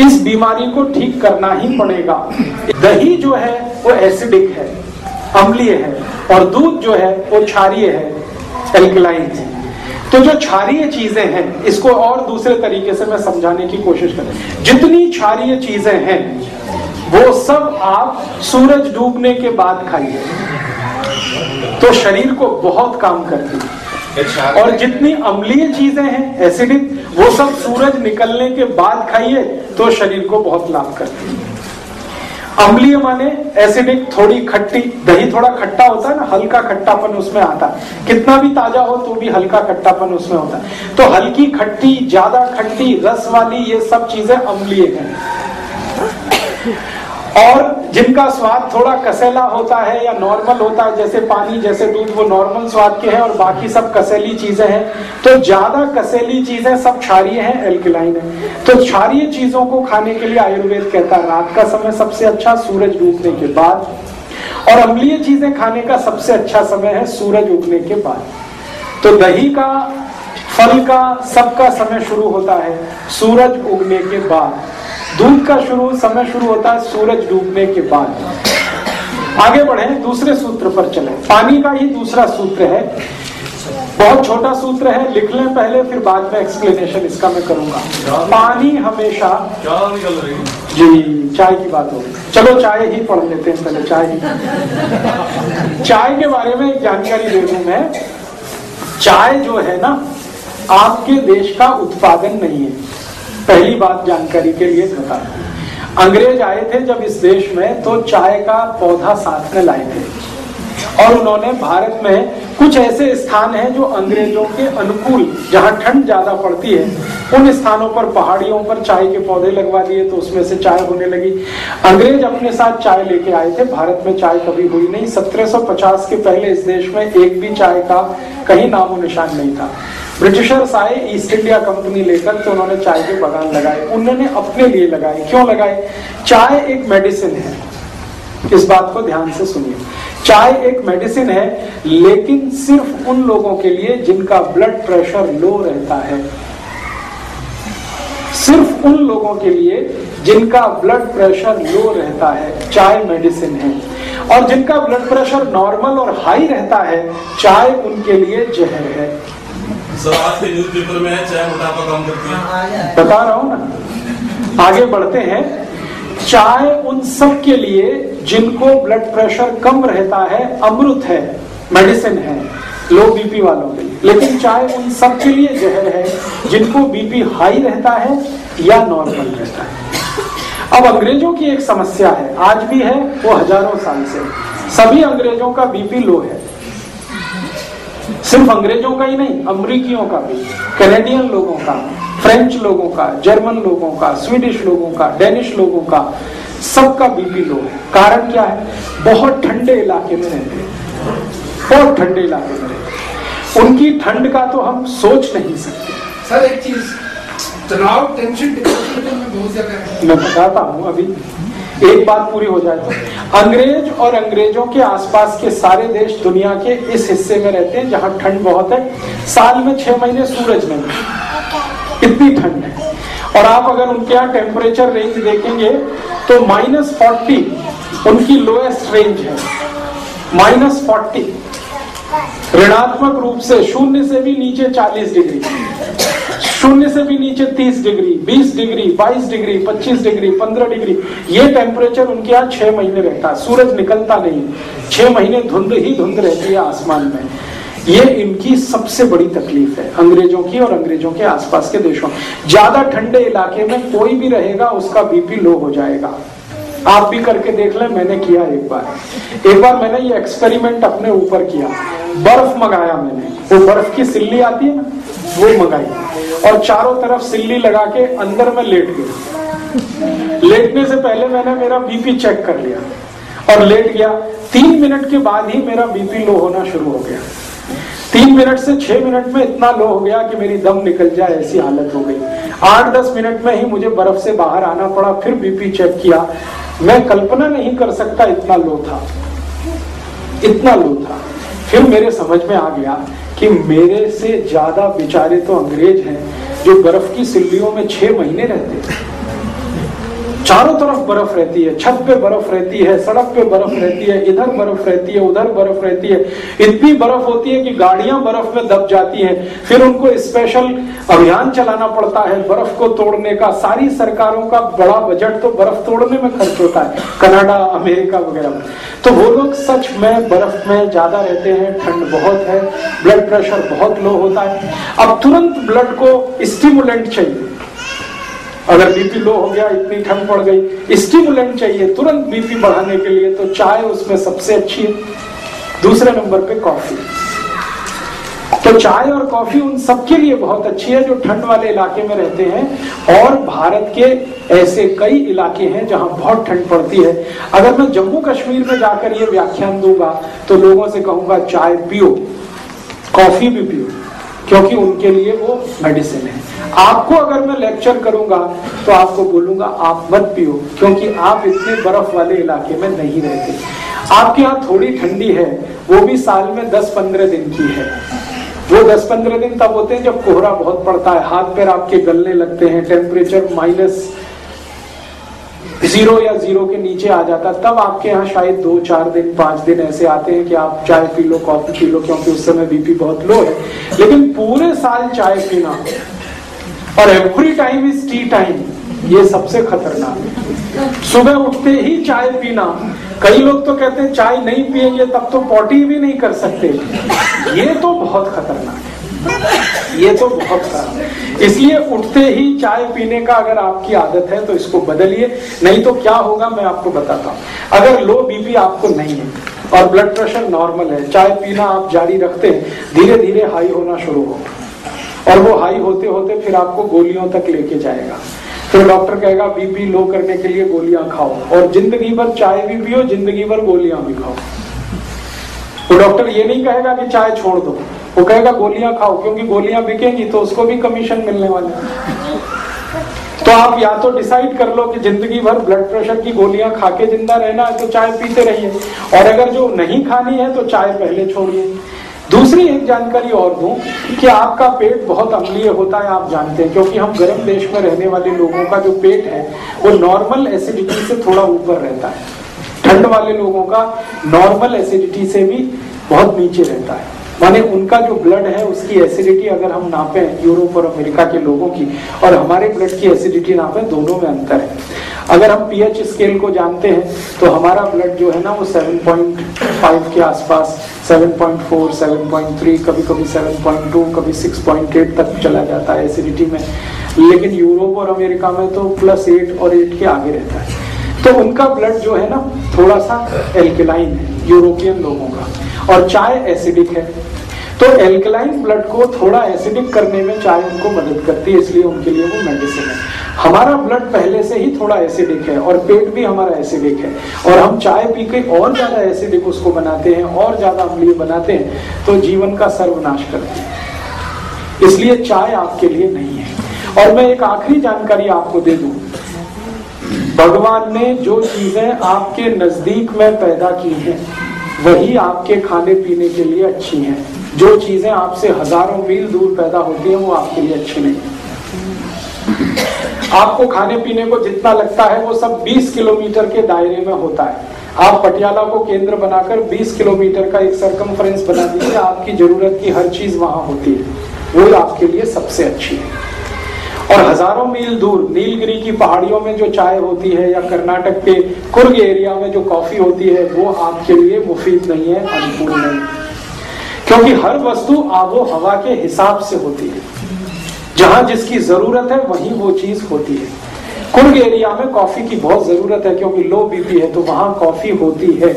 इस बीमारी को ठीक करना ही पड़ेगा। दही जो है, वो एसिडिक है, अम्लीय है, और दूध जो है, वो क्षारीय है एल्कलाइन तो जो क्षारीय चीज़ें हैं, इसको और दूसरे तरीके से मैं समझाने की कोशिश करें। जितनी क्षारीय चीज़ें हैं, वो सब आप सूरज डूबने के बाद खाइए। तो शरीर को बहुत काम करती है। और जितनी अम्लीय चीज़ें हैं एसिडिक वो सब सूरज निकलने के बाद खाइए तो शरीर को बहुत लाभ करती है। अम्लीय माने एसिडिक थोड़ी खट्टी, दही थोड़ा खट्टा होता है ना, हल्का खट्टापन उसमें आता है। कितना भी ताज़ा हो तो भी हल्का खट्टापन उसमें होता है। तो हल्की खट्टी, ज़्यादा खट्टी, रस वाली ये सब चीज़ें अम्लीय हैं। और जिनका स्वाद थोड़ा कसेला होता है या नॉर्मल होता है, जैसे पानी, जैसे दूध, वो नॉर्मल स्वाद के हैं और बाकी सब कसेली चीज़ें हैं। तो ज़्यादा कसेली चीज़ें सब क्षारीय हैं एल्किलाइन है। तो क्षारीय चीज़ों को खाने के लिए आयुर्वेद कहता है, रात का समय सबसे अच्छा सूरज डूबने के बाद। और अम्लीय चीज़ें खाने का सबसे अच्छा समय है सूरज उगने के बाद। तो दही का, फल का सबका समय शुरू होता है सूरज उगने के बाद। दूध का शुरू, समय शुरू होता है, सूरज डूबने के बाद। आगे बढ़े, दूसरे सूत्र पर चले। पानी का ही दूसरा सूत्र है। बहुत छोटा सूत्र है, लिख लें पहले, फिर बाद में एक्सप्लेनेशन इसका मैं करूँगा। पानी हमेशा जी चाय की बात हो चलो, चाय ही पढ़ लेते हैं पहले, चाय ही। चाय के बारे में एक जानकारी दे दूँ मैं। चाय जो है ना, आपके देश का उत्पादन नहीं है। पहली बात जानकारी के लिए बता अंग्रेज़ आए थे जब इस देश में तो चाय का पौधा साथ में लाए थे। और उन्होंने भारत में कुछ ऐसे स्थान हैं जो अंग्रेज़ों के अनुकूल, जहाँ ठंड ज़्यादा पड़ती है, उन स्थानों पर, पहाड़ियों पर चाय के पौधे लगवा दिए तो उसमें से चाय होने लगी। अंग्रेज़ अपने साथ चाय लेके आए थे, भारत में चाय कभी हुई नहीं। 1750 के पहले इस देश में एक भी चाय का कहीं नामो निशान नहीं था। ब्रिटिशर्स आए, ईस्ट इंडिया कंपनी लेकर तो उन्होंने चाय के बगान लगाए। उन्होंने अपने लिए लगाए। क्यों लगाए? चाय एक मेडिसिन है। इस बात को ध्यान से सुनिए। चाय एक मेडिसिन है, लेकिन सिर्फ़ उन लोगों के लिए जिनका ब्लड प्रेशर लो रहता है। सिर्फ़ उन लोगों के लिए जिनका ब्लड प्रेशर लो रहता है, चाय मेडिसिन है। और जिनका ब्लड प्रेशर नॉर्मल और हाई रहता है, चाय उनके लिए जहर है। सर आज के न्यूज़पेपर में है चाय मोटापा कम करती है। बता रहा हूँ ना। आगे बढ़ते हैं। चाय उन सब के लिए जिनको ब्लड प्रेशर कम रहता है अमृत है मेडिसिन है लो बीपी वालों के लिए। लेकिन चाय उन सब के लिए जहर है जिनको बीपी हाई रहता है या नॉर्मल रहता है। अब अंग्रेज़ों की एक समस्या है। आज भी है वो हज़ारों साल से। सभी अंग्रेज़ों का बीपी लो है। सिर्फ़ अंग्रेज़ों का ही नहीं अमरीकियों का भी कैनेडियन लोगों का फ्रेंच लोगों का जर्मन लोगों का स्वीडिश लोगों का डेनिश लोगों का सबका बीपी लो। है कारण क्या है? बहुत ठंडे इलाके में रहते हैं। बहुत ठंडे इलाके में रहते उनकी ठंड का तो हम सोच नहीं सकते। सर एक चीज़ तनाव टेंशन डिप्रेशन में बहुत ज़्यादा मैं बताता हूँ अभी। एक बात पूरी हो जाए अंग्रेज़ और अंग्रेज़ों के आसपास के सारे देश दुनिया के इस हिस्से में रहते हैं, जहाँ ठंड बहुत है। साल में छह महीने सूरज नहीं। इतनी ठंड है। और आप अगर उनके यहाँ टेम्परेचर रेंज देखेंगे तो माइनस फोर्टी उनकी लोएस्ट रेंज है। माइनस फोर्टी ऋणात्मक रूप से शून्य से भी नीचे 40 डिग्री, शून्य से भी नीचे 30 degree 20 degree 22 degree 25 degree 15 degree, ये टेम्परेचर उनके यहाँ छह महीने रहता है। सूरज निकलता नहीं छह महीने धुंध ही धुंध रहती है आसमान में। ये इनकी सबसे बड़ी तकलीफ़ है, अंग्रेज़ों की और अंग्रेज़ों के आसपास के देशों। ज़्यादा ठंडे इलाके में कोई भी रहेगा, उसका बीपी लो हो जाएगा। आप भी करके देख लें, मैंने किया एक बार। एक बार मैंने ये एक्सपेरिमेंट अपने ऊपर किया। बर्फ़ मंगाया मैंने। वो बर्फ़ की सिल्ली आती है वो मंगाई। और चारों तरफ़ सिल्ली लगा के अंदर में लेट गया। लेटने से पहले मैंने मेरा बीपी चेक कर लिया। और लेट गया। तीन मिनट के बाद ही मेरा बीपी लो होना शुरू हो गया। तीन मिनट से छह मिनट में इतना लो हो गया कि मेरी दम निकल जाए, ऐसी हालत हो गई। आठ दस मिनट में ही मुझे बर्फ़ से बाहर आना पड़ा, फिर बीपी चेक किया। मैं कल्पना नहीं कर सकता इतना लो था। इतना लो था। फिर मेरे समझ में आ गया कि मेरे से ज़्यादा बेचारे तो अंग्रेज़ हैं, जो बर्फ़ की सिल्लियों में छह महीने रहते चारों तरफ़ बर्फ़ रहती है, छत पे बर्फ़ रहती है, सड़क पे बर्फ़ रहती है, इधर बर्फ़ रहती है, उधर बर्फ़ रहती है। इतनी बर्फ़ होती है कि गाड़ियाँ बर्फ़ में दब जाती हैं। फिर उनको स्पेशल अभियान चलाना पड़ता है, बर्फ़ को तोड़ने का। सारी सरकारों का बड़ा बजट तो बर्फ़ तोड़ने में खर्च होता है। कनाडा, अमेरिका वगैरह तो वो लोग सच में बर्फ़ में ज़्यादा रहते हैं, ठंड बहुत है ब्लड प्रेशर बहुत लो होता है। अब तुरंत ब्लड को स्टिमुलेंट चाहिए। अगर बीपी लो हो गया, इतनी ठंड पड़ गई। स्टिमुलेंट चाहिए, तुरंत बीपी बढ़ाने के लिए तो चाय उसमें सबसे अच्छी है। दूसरे नंबर पे कॉफ़ी तो चाय और कॉफ़ी उन सबके लिए बहुत अच्छी है, जो ठंड वाले इलाके में रहते हैं। और भारत के ऐसे कई इलाके हैं, जहाँ बहुत ठंड पड़ती है। अगर मैं जम्मू कश्मीर में जाकर ये व्याख्यान दूँगा तो लोगों से कहूँगा, चाय पियो कॉफ़ी भी पियो। क्योंकि उनके लिए वो मेडिसिन है। आपको अगर मैं लेक्चर करूँगा तो आपको बोलूँगा, आप मत पियो, क्योंकि आप इतने बर्फ़ वाले इलाके में नहीं रहते। आपके यहाँ थोड़ी ठंडी है, वो भी साल में 10-15 दिन की है। वो 10-15 दिन तब होते हैं जब कोहरा बहुत पड़ता है, हाथ पैर आपके गलने लगते हैं टेम्परेचर माइनस ज़ीरो या ज़ीरो के नीचे आ जाता, तब आपके यहाँ शायद दो, चार दिन, पाँच दिन ऐसे आते हैं कि आप चाय पी लो, कॉफ़ी पी लो, क्योंकि उस समय बीपी बहुत लो है। लेकिन पूरे साल चाय पीना और every time is tea time ये सबसे खतरनाक है। सुबह उठते ही चाय पीना, कई लोग तो कहते हैं, चाय नहीं पिएँगे तब तो पॉटी भी नहीं कर सकते। ये तो बहुत खतरनाक है। ये तो बहुत खराब इसलिए उठते ही चाय पीने का अगर आपकी आदत है तो इसको बदलिए। नहीं तो क्या होगा, मैं आपको बताता हूँ। अगर लो बीपी आपको नहीं है और ब्लड प्रेशर नॉर्मल है, चाय पीना आप जारी रखते हैं धीरे धीरे हाई होना शुरू हो और वो हाई होते होते फिर आपको गोलियों तक लेके जाएगा। फिर डॉक्टर कहेगा, बीपी लो करने के लिए गोलियाँ खाओ और ज़िंदगी भर चाय भी पियो, ज़िंदगी भर गोलियाँ भी खाओ। वो डॉक्टर ये नहीं कहेगा कि चाय छोड़ दो। वो कहेगा, गोलियाँ खाओ, क्योंकि गोलियाँ बिकेंगी तो उसको भी कमीशन मिलने वाले तो आप या तो डिसाइड कर लो कि ज़िंदगी भर ब्लड प्रेशर की गोलियाँ खा के ज़िंदा रहना है तो चाय पीते रहिए। और अगर जो नहीं खानी है तो चाय पहले छोड़िए। दूसरी एक जानकारी और दूँ कि आपका पेट बहुत अम्लीय होता है, आप जानते हैं, क्योंकि हम गर्म देश में रहने वाले लोगों का जो पेट है, वो नॉर्मल एसिडिटी से थोड़ा ऊपर रहता है। ठंड वाले लोगों का नॉर्मल एसिडिटी से भी बहुत नीचे रहता है। माने उनका जो ब्लड है उसकी एसिडिटी अगर हम नापे यूरोप और अमेरिका के लोगों की और हमारे ब्लड की एसिडिटी नापे दोनों में अंतर है। अगर हम पीएच स्केल को जानते हैं तो हमारा ब्लड जो है ना वो 7.5 के आसपास 7.4, 7.3, कभी कभी 7.2, कभी 6.8 तक चला जाता है एसिडिटी में। लेकिन यूरोप और अमेरिका में तो प्लस एट और एट के आगे रहता है। तो उनका ब्लड जो है ना थोड़ा सा एल्केलाइन है। यूरोपियन लोगों का। और चाय एसिडिक है। तो एल्कलाइन ब्लड को थोड़ा एसिडिक करने में चाय उनको मदद करती है, इसलिए उनके लिए वो मेडिसिन है। हमारा ब्लड पहले से ही थोड़ा एसिडिक है और पेट भी हमारा एसिडिक है। और हम चाय पी के और ज़्यादा एसिडिक उसको बनाते हैं, और ज़्यादा अम्लीय बनाते हैं तो जीवन का सर्वनाश करते हैं। इसलिए चाय आपके लिए नहीं है। और मैं एक आखिरी जानकारी आपको दे दूँ। भगवान ने जो चीज़ें आपके नज़दीक में पैदा की हैं, वही आपके खाने पीने के लिए अच्छी हैं। जो चीज़ें आपसे हज़ारों मील दूर पैदा होती हैं, वो आपके लिए अच्छी नहीं आपको खाने पीने को जितना लगता है, वो सब 20 किलोमीटर के दायरे में होता है। आप पटियाला को केंद्र बनाकर 20 किलोमीटर का एक सरकमफ्रेंस बना दीजिए, आपकी ज़रूरत की हर चीज़ वहाँ होती है। वो आपके लिए सबसे अच्छी है। और हज़ारों मील दूर नीलगिरी की पहाड़ियों में जो चाय होती है या कर्नाटक के कुर्ग एरिया में जो कॉफ़ी होती है, वो आपके लिए मुफीद नहीं है, अनुकूल नहीं। क्योंकि हर वस्तु आबो हवा के हिसाब से होती है। जहाँ जिसकी ज़रूरत है, वहीं वो चीज़ होती है। कुर्ग एरिया में कॉफ़ी की बहुत ज़रूरत है, क्योंकि लो बीपी है तो वहाँ कॉफ़ी होती है।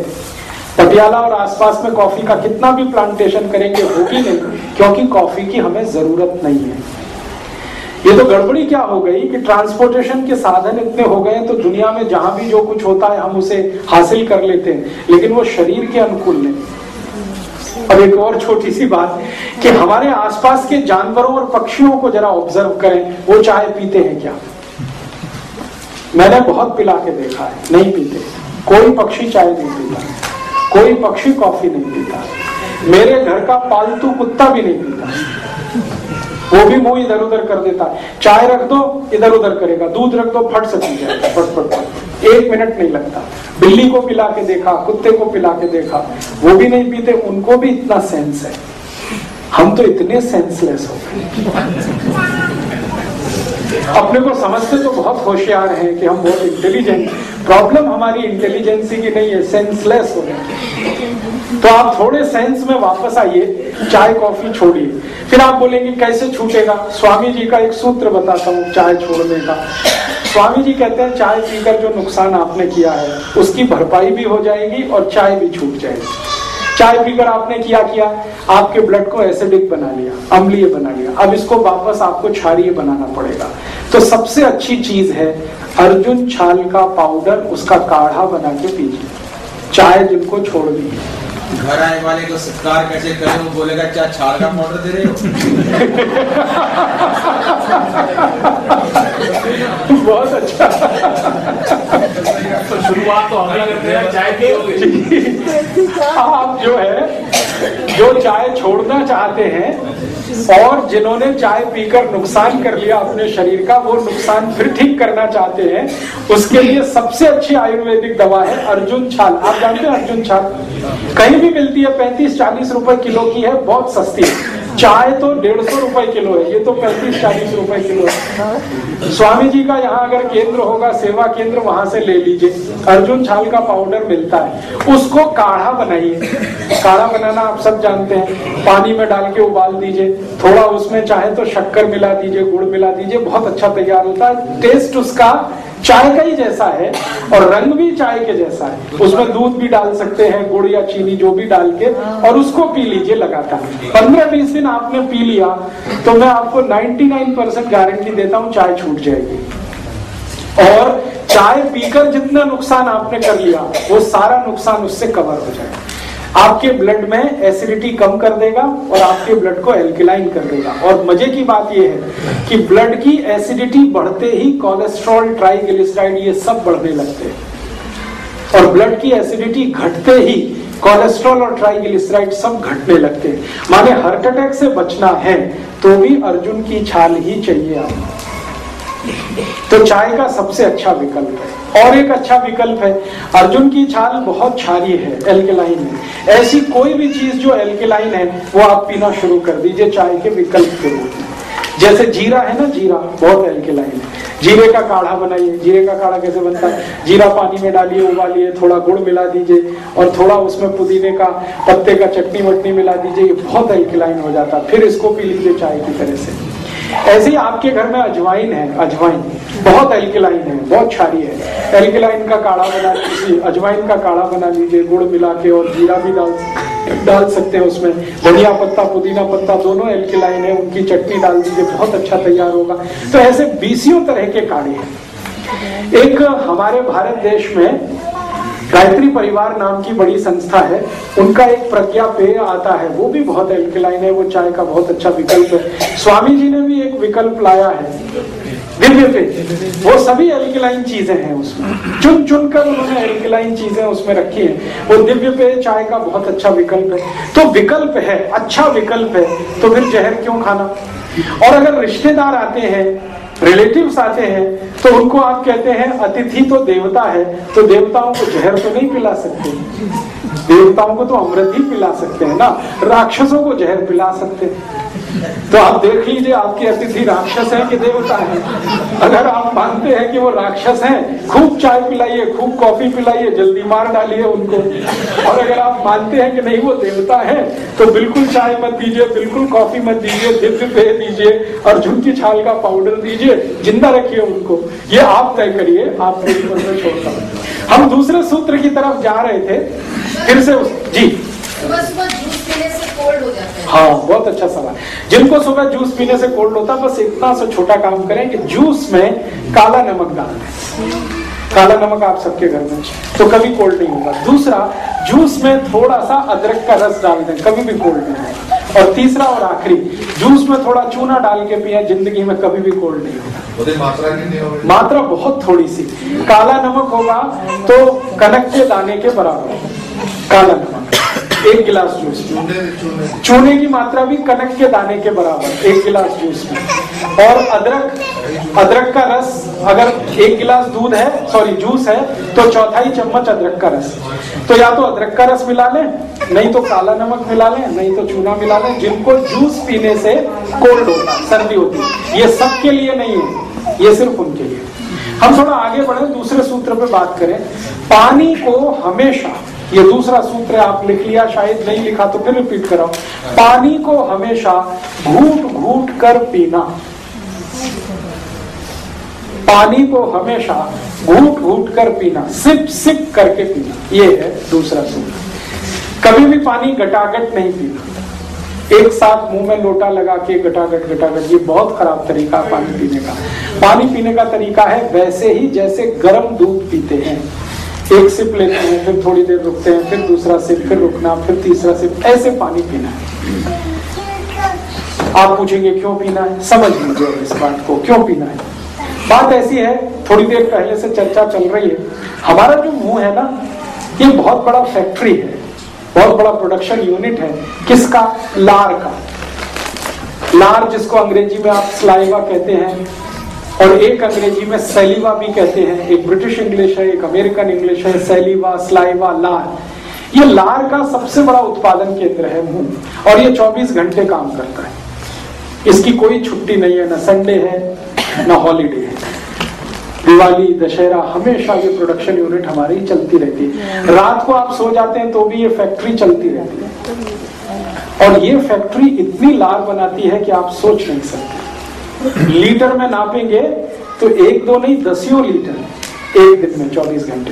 पटियाला और आसपास में कॉफ़ी का कितना भी प्लांटेशन करेंगे, होगी नहीं, क्योंकि कॉफ़ी की हमें ज़रूरत नहीं है। ये तो गड़बड़ी क्या हो गई कि ट्रांसपोर्टेशन के साधन इतने हो गए तो दुनिया में जहाँ भी जो कुछ होता है हम उसे हासिल कर लेते हैं। लेकिन वो शरीर के अनुकूल नहीं। और एक और छोटी सी बात, कि हमारे आसपास के जानवरों और पक्षियों को जरा ऑब्ज़र्व करें, वो चाय पीते हैं क्या? मैंने बहुत पिला के देखा है, नहीं पीते। कोई पक्षी चाय नहीं पीता। कोई पक्षी कॉफ़ी नहीं पीता। मेरे घर का पालतू कुत्ता भी नहीं पीता। वो भी मुँह इधर उधर कर देता है। चाय रख दो, इधर उधर करेगा। दूध रख दो, फट सकती जाएगा। फट फट फट एक मिनट नहीं लगता। बिल्ली को पिला के देखा, कुत्ते को पिला के देखा, वो भी नहीं पीते, उनको भी इतना सेंस है। हम तो इतने सेंसलेस हो गए। अपने को समझते तो बहुत होशियार हैं कि हम बहुत इंटेलिजेंट प्रॉब्लम हमारी इंटेलिजेंसी की नहीं है सेंसलेस हो गए तो आप थोड़े सेंस में वापस आइए, चाय कॉफ़ी छोड़िए। फिर आप बोलेंगे, कैसे छूटेगा? स्वामी जी का एक सूत्र बताता हूँ, चाय छोड़ने का। स्वामी जी कहते हैं, चाय पीकर जो नुकसान आपने किया है, उसकी भरपाई भी हो जाएगी और चाय भी छूट जाएगी। चाय पीकर आपने किया किया? आपके ब्लड को एसिडिक बना लिया अम्लीय बना लिया। अब इसको वापस आपको क्षारीय बनाना पड़ेगा। तो सबसे अच्छी चीज़ है अर्जुन छाल का पाउडर उसका काढ़ा बना के पीजिए। चाय जिनको छोड़ दी घर आने वाले को सत्कार कैसे करें? वो बोलेगा क्या छाल का पाउडर दे रहे हो? बहुत अच्छा। तो शुरुआत तो हम करते हैं चाय पियोगे आप जो है, जो चाय छोड़ना चाहते हैं, और जिन्होंने चाय पीकर नुकसान कर लिया अपने शरीर का, वो नुकसान फिर ठीक करना चाहते हैं। उसके लिए सबसे अच्छी आयुर्वेदिक दवा है अर्जुन छाल। आप जानते हैं अर्जुन छाल? कहीं भी मिलती है, पैंतीस चालीस रुपए किलो की है, बहुत सस्ती है। चाय तो डेढ़ सौ रुपए किलो है, ये तो पैंतीस, चालीस रुपए किलो है। स्वामी जी का यहाँ अगर केंद्र होगा, सेवा केंद्र वहाँ से ले लीजिए। अर्जुन छाल का पाउडर मिलता है। उसको काढ़ा बनाइए। काढ़ा बनाना आप सब जानते हैं। पानी में डाल के उबाल दीजिए। थोड़ा उसमें चाहे तो शक्कर मिला दीजिए, गुड़ मिला दीजिए। बहुत अच्छा तैयार होता है। टेस्ट उसका चाय का ही जैसा है और रंग भी चाय के जैसा है। उसमें दूध भी डाल सकते हैं, गुड़ या चीनी जो भी डाल के, और उसको पी लीजिए लगातार। पंद्रह बीस दिन आपने पी लिया तो मैं आपको 99 परसेंट गारंटी देता हूँ चाय छूट जाएगी। और चाय पीकर जितना नुकसान आपने कर लिया, वो सारा नुकसान उससे कवर हो जाएगा। आपके ब्लड में एसिडिटी कम कर देगा और आपके ब्लड को एल्किलाइन कर देगा। और मज़े की बात यह है कि ब्लड की एसिडिटी बढ़ते ही कोलेस्ट्रॉल ट्राइग्लिसराइड ये सब बढ़ने लगते हैं। और ब्लड की एसिडिटी घटते ही कोलेस्ट्रॉल और ट्राइग्लिसराइड सब घटने लगते हैं। माने हार्ट अटैक से बचना है तो भी अर्जुन की छाल ही चाहिए आपको। तो चाय का सबसे अच्छा विकल्प है। और एक अच्छा विकल्प है, अर्जुन की छाल बहुत क्षारीय है एल्केलाइन है। ऐसी कोई भी चीज़ जो एल्केलाइन है, वो आप पीना शुरू कर दीजिए चाय के विकल्प के रूप में। जैसे जीरा है ना, जीरा बहुत एल्केलाइन है। जीरे का काढ़ा बनाइए, जीरे का काढ़ा कैसे बनता है? जीरा पानी में डालिए, उबालिए, थोड़ा गुड़ मिला दीजिए और थोड़ा उसमें पुदीने का, पत्ते का चटनी वटनी मिला दीजिए, ये बहुत एल्केलाइन हो जाता है। फिर इसको पी लीजिए चाय की तरह से। ऐसे ही आपके घर में अजवाइन है, अजवाइन। बहुत एल्केलाइन है, बहुत क्षारी है। एल्केलाइन का काढ़ा बना लीजिए, अजवाइन का काढ़ा बना लीजिए, गुड़ मिला के और जीरा भी डाल डाल सकते हैं उसमें। धनिया पत्ता, पुदीना पत्ता दोनों एल्केलाइन है, उनकी चटनी डाल दीजिए, बहुत अच्छा तैयार होगा। तो ऐसे बीसियों तरह के काढ़े हैं। एक हमारे भारत देश में गायत्री परिवार नाम की बड़ी संस्था है। उनका एक प्रज्ञा पेय आता है। वो भी बहुत एल्कलाइन है। वो चाय का बहुत अच्छा विकल्प है। स्वामी जी ने भी एक विकल्प लाया है। दिव्य पे वो सभी एल्कलाइन चीज़ें हैं उसमें। चुन चुन कर उन्होंने एल्कलाइन चीज़ें उसमें रखी है। वो दिव्य पे चाय का बहुत अच्छा विकल्प है। तो विकल्प है अच्छा विकल्प है तो फिर जहर क्यों खाना? और अगर रिश्तेदार आते हैं रिलेटिव्स आते हैं तो उनको आप कहते हैं, अतिथि तो देवता है। तो देवताओं को जहर तो नहीं पिला सकते। देवताओं को तो अमृत ही पिला सकते हैं ना। राक्षसों को जहर पिला सकते हैं। तो आप देख लीजिए आपके अतिथि राक्षस है कि देवता है। अगर आप मानते हैं कि वो राक्षस हैं खूब चाय पिलाइए खूब कॉफ़ी पिलाइए जल्दी मार डालिए उनको। और अगर आप मानते हैं कि नहीं वो देवता है तो बिल्कुल चाय मत दीजिए बिल्कुल कॉफ़ी मत दीजिए दिव्य पेय दीजिए अर्जुन की छाल का पाउडर दीजिए ज़िंदा रखिए उनको। ये आप तय करिए आप छोड़ता हम दूसरे सूत्र की तरफ़ जा रहे थे फिर से उस, जी सुबह सुबह जूस पीने से कोल्ड हाँ बहुत अच्छा सवाल। जिनको सुबह जूस पीने से कोल्ड होता है बस इतना सा छोटा काम करें कि जूस में काला नमक डाल दें। काला नमक आप सबके घर में तो कभी कोल्ड नहीं होगा। दूसरा जूस में थोड़ा सा अदरक का रस डाल दें कभी भी कोल्ड नहीं होगा। और तीसरा और आखिरी जूस में थोड़ा चूना डाल के पिए ज़िंदगी में कभी भी कोल्ड नहीं होगा। मात्रा नहीं मात्रा बहुत थोड़ी सी। काला नमक होगा तो कनक के दाने के बराबर काला नमक। एक गिलास जूस में चूने। की मात्रा भी कनक के दाने के बराबर एक गिलास जूस में। और अदरक अदरक का रस अगर एक गिलास दूध है सॉरी जूस है तो चौथाई चम्मच अदरक का रस। तो या तो अदरक का रस मिला लें नहीं तो काला नमक मिला लें नहीं तो चूना मिला लें जिनको जूस पीने से कोल्ड होता सर्दी होती ये सबके लिए नहीं है ये सिर्फ़ उनके लिए। हम थोड़ा आगे बढ़े दूसरे सूत्र पे बात करें। पानी को हमेशा ये दूसरा सूत्र आप लिख लिया, शायद नहीं लिखा तो फिर रिपीट कराओ पानी को हमेशा घूट घूट कर पीना। पानी को हमेशा घूट घूट कर पीना, सिप सिप करके पीना। ये है दूसरा सूत्र। कभी भी पानी गटागट नहीं पीना। एक साथ मुँह में लोटा लगा के गटागट गटागट, ये बहुत खराब तरीका पानी पीने का। पानी पीने का तरीका है वैसे ही जैसे गर्म दूध पीते हैं। एक सिप लेते हैं, फिर थोड़ी देर रुकते हैं, फिर दूसरा सिप फिर रुकना, फिर तीसरा सिप ऐसे पानी पीना है। आप पूछेंगे, क्यों पीना है? समझ लीजिए इस बात को, क्यों पीना है? बात ऐसी है, थोड़ी देर पहले से चर्चा चल रही है। हमारा जो मुँह है ना, ये बहुत बड़ा फैक्ट्री है, बहुत बड़ा प्रोडक्शन यूनिट है। किसका? लार का। लार जिसको अंग्रेज़ी में आप स्लाइवा कहते हैं और एक अंग्रेज़ी में सैलिवा भी कहते हैं। एक ब्रिटिश इंग्लिश है एक अमेरिकन इंग्लिश है सैलिवा स्लाइवा लार। ये लार का सबसे बड़ा उत्पादन केंद्र है मुँह। और ये 24 घंटे काम करता है। इसकी कोई छुट्टी नहीं है ना संडे है ना हॉलीडे है। दिवाली दशहरा हमेशा ये प्रोडक्शन यूनिट हमारी चलती रहती है। रात को आप सो जाते हैं तो भी ये फैक्ट्री चलती रहती है। और ये फैक्ट्री इतनी लार बनाती है कि आप सोच नहीं सकते। लीटर में नापेंगे तो एक दो नहीं, दसियों लीटर। एक दिन में 24 घंटे।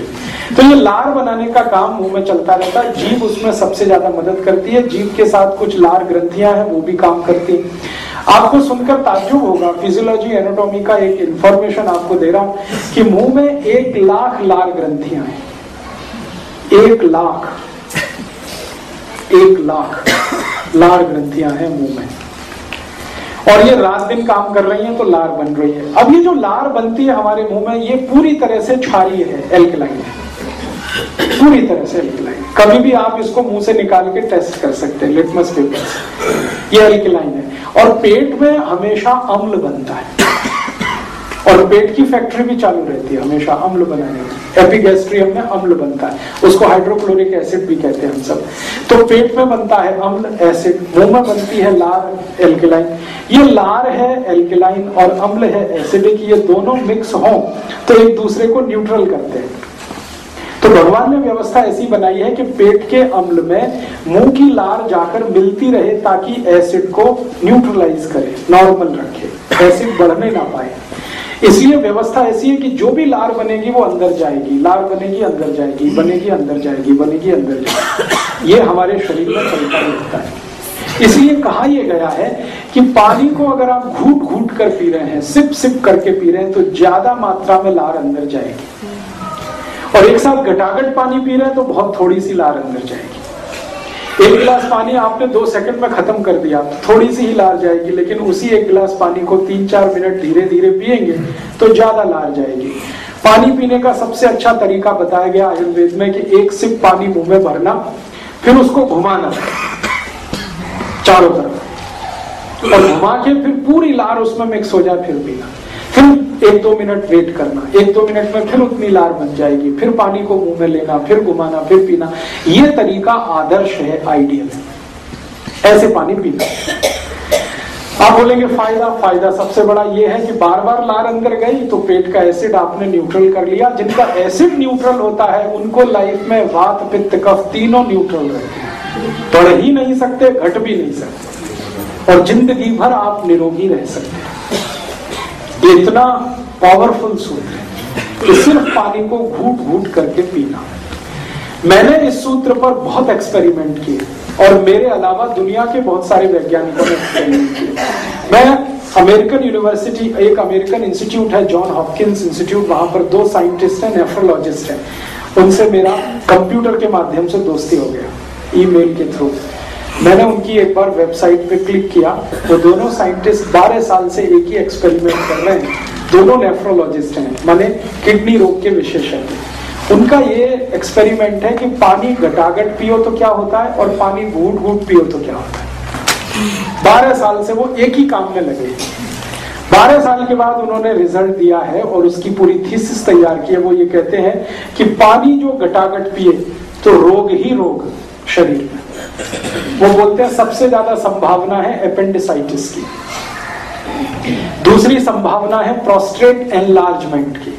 तो ये लार बनाने का काम मुँह में चलता रहता है। जीव उसमें सबसे ज़्यादा मदद करती है। जीव के साथ कुछ लार ग्रंथियाँ हैं, वो भी काम करती है। आपको सुनकर ताज्जुब होगा। फिजियोलॉजी एनाटॉमी का एक इंफॉर्मेशन आपको दे रहा हूँ कि मुँह में एक लाख लार ग्रंथियाँ हैं। एक लाख। एक लाख लार ग्रंथियाँ हैं मुँह में। और ये रात दिन काम कर रही है तो लार बन रही है। अब ये जो लार बनती है हमारे मुँह में, ये पूरी तरह से क्षारीय है एल्कलाइन पूरी तरह से एल्कलाइन कभी भी आप इसको मुँह से निकाल के टेस्ट कर सकते हैं लिटमस पेपर ये एल्कलाइन है। और पेट में हमेशा अम्ल बनता है। और पेट की फैक्ट्री भी चालू रहती है, हमेशा अम्ल बनाने की। एपिगैस्ट्रियम में अम्ल बनता है। उसको हाइड्रोक्लोरिक एसिड भी कहते हैं हम सब। तो पेट में बनता है अम्ल एसिड मुँह में बनती है लार एल्केलाइन ये लार है एल्केलाइन और अम्ल है एसिडिक ये दोनों मिक्स हो तो एक दूसरे को न्यूट्रल करते हैं। तो भगवान ने व्यवस्था ऐसी बनाई है कि पेट के अम्ल में मुँह की लार जाकर मिलती रहे, ताकि एसिड को न्यूट्रलाइज करे नॉर्मल रखे एसिड बढ़ने ना पाए। इसलिए व्यवस्था ऐसी है कि जो भी लार बनेगी, वो अंदर जाएगी। लार बनेगी, अंदर जाएगी, बनेगी, अंदर जाएगी, बनेगी, अंदर जाएगी। ये हमारे शरीर में चलता रहता है। इसलिए कहा यह गया है कि पानी को अगर आप घूट घूट कर पी रहे हैं सिप सिप करके पी रहे हैं तो ज़्यादा मात्रा में लार अंदर जाएगी। और एक साथ घटाघट पानी पी रहे हैं तो बहुत थोड़ी सी लार अंदर जाएगी। एक गिलास पानी आपने दो सेकंड में खत्म कर दिया तो थोड़ी सी ही लार जाएगी, लेकिन उसी एक गिलास पानी को तीन चार मिनट धीरे धीरे पिएँगे तो ज़्यादा लार जाएगी। पानी पीने का सबसे अच्छा तरीका बताया गया आयुर्वेद में कि एक सिप पानी मुँह में भरना, फिर उसको घुमाना। चारों तरफ़। और घुमा के फिर पूरी लार उसमें मिक्स हो जाए फिर पीना। फिर एक दो मिनट वेट करना। एक दो मिनट में फिर उतनी लार बन जाएगी। फिर पानी को मुँह में लेना फिर घुमाना फिर पीना। ये तरीका आदर्श है आइडियल है। ऐसे पानी पीना। आप बोलेंगे फ़ायदा फ़ायदा सबसे बड़ा ये है कि बार बार लार अंदर गई तो पेट का एसिड आपने न्यूट्रल कर लिया। जिनका एसिड न्यूट्रल होता है उनको लाइफ में वात पित्त कफ तीनों न्यूट्रल रहते हैं। बढ़ ही नहीं सकते, घट भी नहीं सकते। और ज़िंदगी भर आप निरोगी रह सकते ये इतना पावरफुल सूत्र है कि सिर्फ़ पानी को घूट घूट करके पीना। मैंने इस सूत्र पर बहुत एक्सपेरिमेंट किए और मेरे अलावा दुनिया के बहुत सारे वैज्ञानिकों ने एक्सपेरिमेंट किए। मैं अमेरिकन यूनिवर्सिटी एक अमेरिकन इंस्टीट्यूट है जॉन हॉपकिंस इंस्टीट्यूट वहाँ पर दो साइंटिस्ट हैं नेफ्रोलॉजिस्ट हैं। उनसे मेरा कंप्यूटर के माध्यम से दोस्ती हो गया। ईमेल के थ्रू। मैंने उनकी एक बार वेबसाइट पे क्लिक किया। वो दोनों साइंटिस्ट 12 साल से एक ही एक्सपेरिमेंट कर रहे हैं। दोनों नेफ्रोलॉजिस्ट हैं। माने किडनी रोग के विशेषज्ञ। उनका ये एक्सपेरिमेंट है कि पानी घटाघट पियो तो क्या होता है और पानी घूट घूट पियो तो क्या होता है। बारह साल से वो एक ही काम में लगे। बारह साल के बाद उन्होंने रिज़ल्ट दिया है और उसकी पूरी थीसिस तैयार की है। वो ये कहते हैं कि पानी जो घटाघट पिए तो रोग ही रोग। शरीर में। वो बोलते हैं, सबसे ज़्यादा संभावना है अपेंडिसाइटिस की। दूसरी संभावना है प्रोस्ट्रेट एनलार्जमेंट की।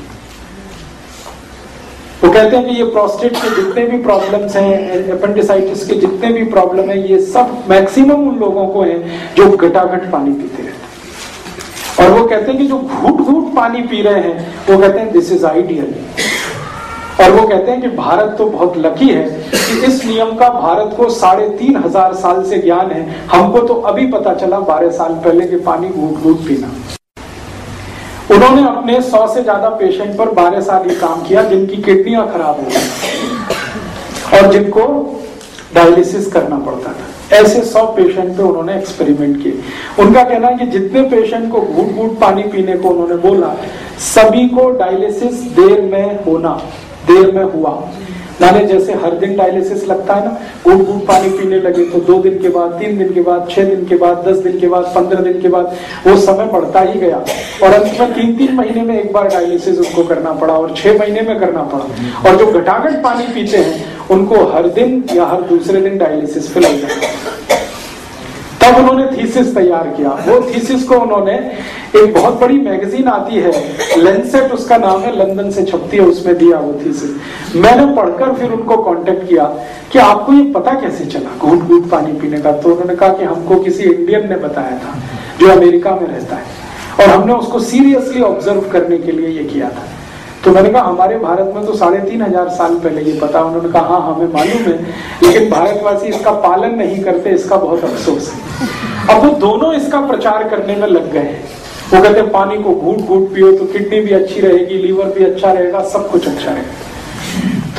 वो कहते हैं कि ये प्रोस्टेट के जितने भी प्रॉब्लम्स हैं अपेंडिसाइटिस के जितने भी प्रॉब्लम है, ये सब मैक्सिमम उन लोगों को है जो घटाघट पानी पीते रहते हैं। और वो कहते हैं कि जो घूट घूट पानी पी रहे हैं, वो कहते हैं दिस इज़ आइडियल और वो कहते हैं कि भारत तो बहुत लकी है कि इस नियम का भारत को साढ़े तीन हज़ार साल से ज्ञान है। हमको तो अभी पता चला बारह साल पहले कि पानी घूट घूट पीना। उन्होंने अपने सौ से ज़्यादा पेशेंट पर बारह साल ये काम किया जिनकी किडनियाँ खराब हो गई और जिनको डायलिसिस करना पड़ता था। ऐसे सौ पेशेंट पे उन्होंने एक्सपेरिमेंट किए। उनका कहना है कि जितने पेशेंट को घूट घूट पानी पीने को उन्होंने बोला, सभी को डायलिसिस देर में होना। देर में हुआ। माने जैसे हर दिन डायलिसिस लगता है ना घूट घूट पानी पीने लगे तो दो दिन के बाद, तीन दिन के बाद, छह दिन के बाद, दस दिन के बाद, पंद्रह दिन के बाद, वो समय बढ़ता ही गया। और अंत में तीन तीन महीने में एक बार डायलिसिस उनको करना पड़ा और छह महीने में करना पड़ा। और जो घटाघट पानी पीते हैं, उनको हर दिन या हर दूसरे दिन डायलिसिस तब उन्होंने थीसिस तैयार किया। वो थीसिस को उन्होंने एक बहुत बड़ी मैगजीन आती है लेंसेट उसका नाम है लंदन से छपती है, उसमें दिया वो थीसिस मैंने पढ़कर फिर उनको कांटेक्ट किया कि आपको ये पता कैसे चला, घूट घूट पानी पीने का? तो उन्होंने कहा कि हमको किसी इंडियन ने बताया था, जो अमेरिका में रहता है। और हमने उसको सीरियसली ऑब्ज़र्व करने के लिए ये किया था। तो मैंने कहा, हमारे भारत में तो साढ़े तीन हज़ार साल पहले ये पता, उन्होंने कहा हाँ हमें मालूम है, लेकिन भारतवासी इसका पालन नहीं करते, इसका बहुत अफसोस है. अब वो दोनों इसका प्रचार करने में लग गए। वो कहते पानी को घूट घूट पियो तो किडनी भी अच्छी रहेगी, लीवर भी अच्छा रहेगा, सब कुछ अच्छा रहेगा।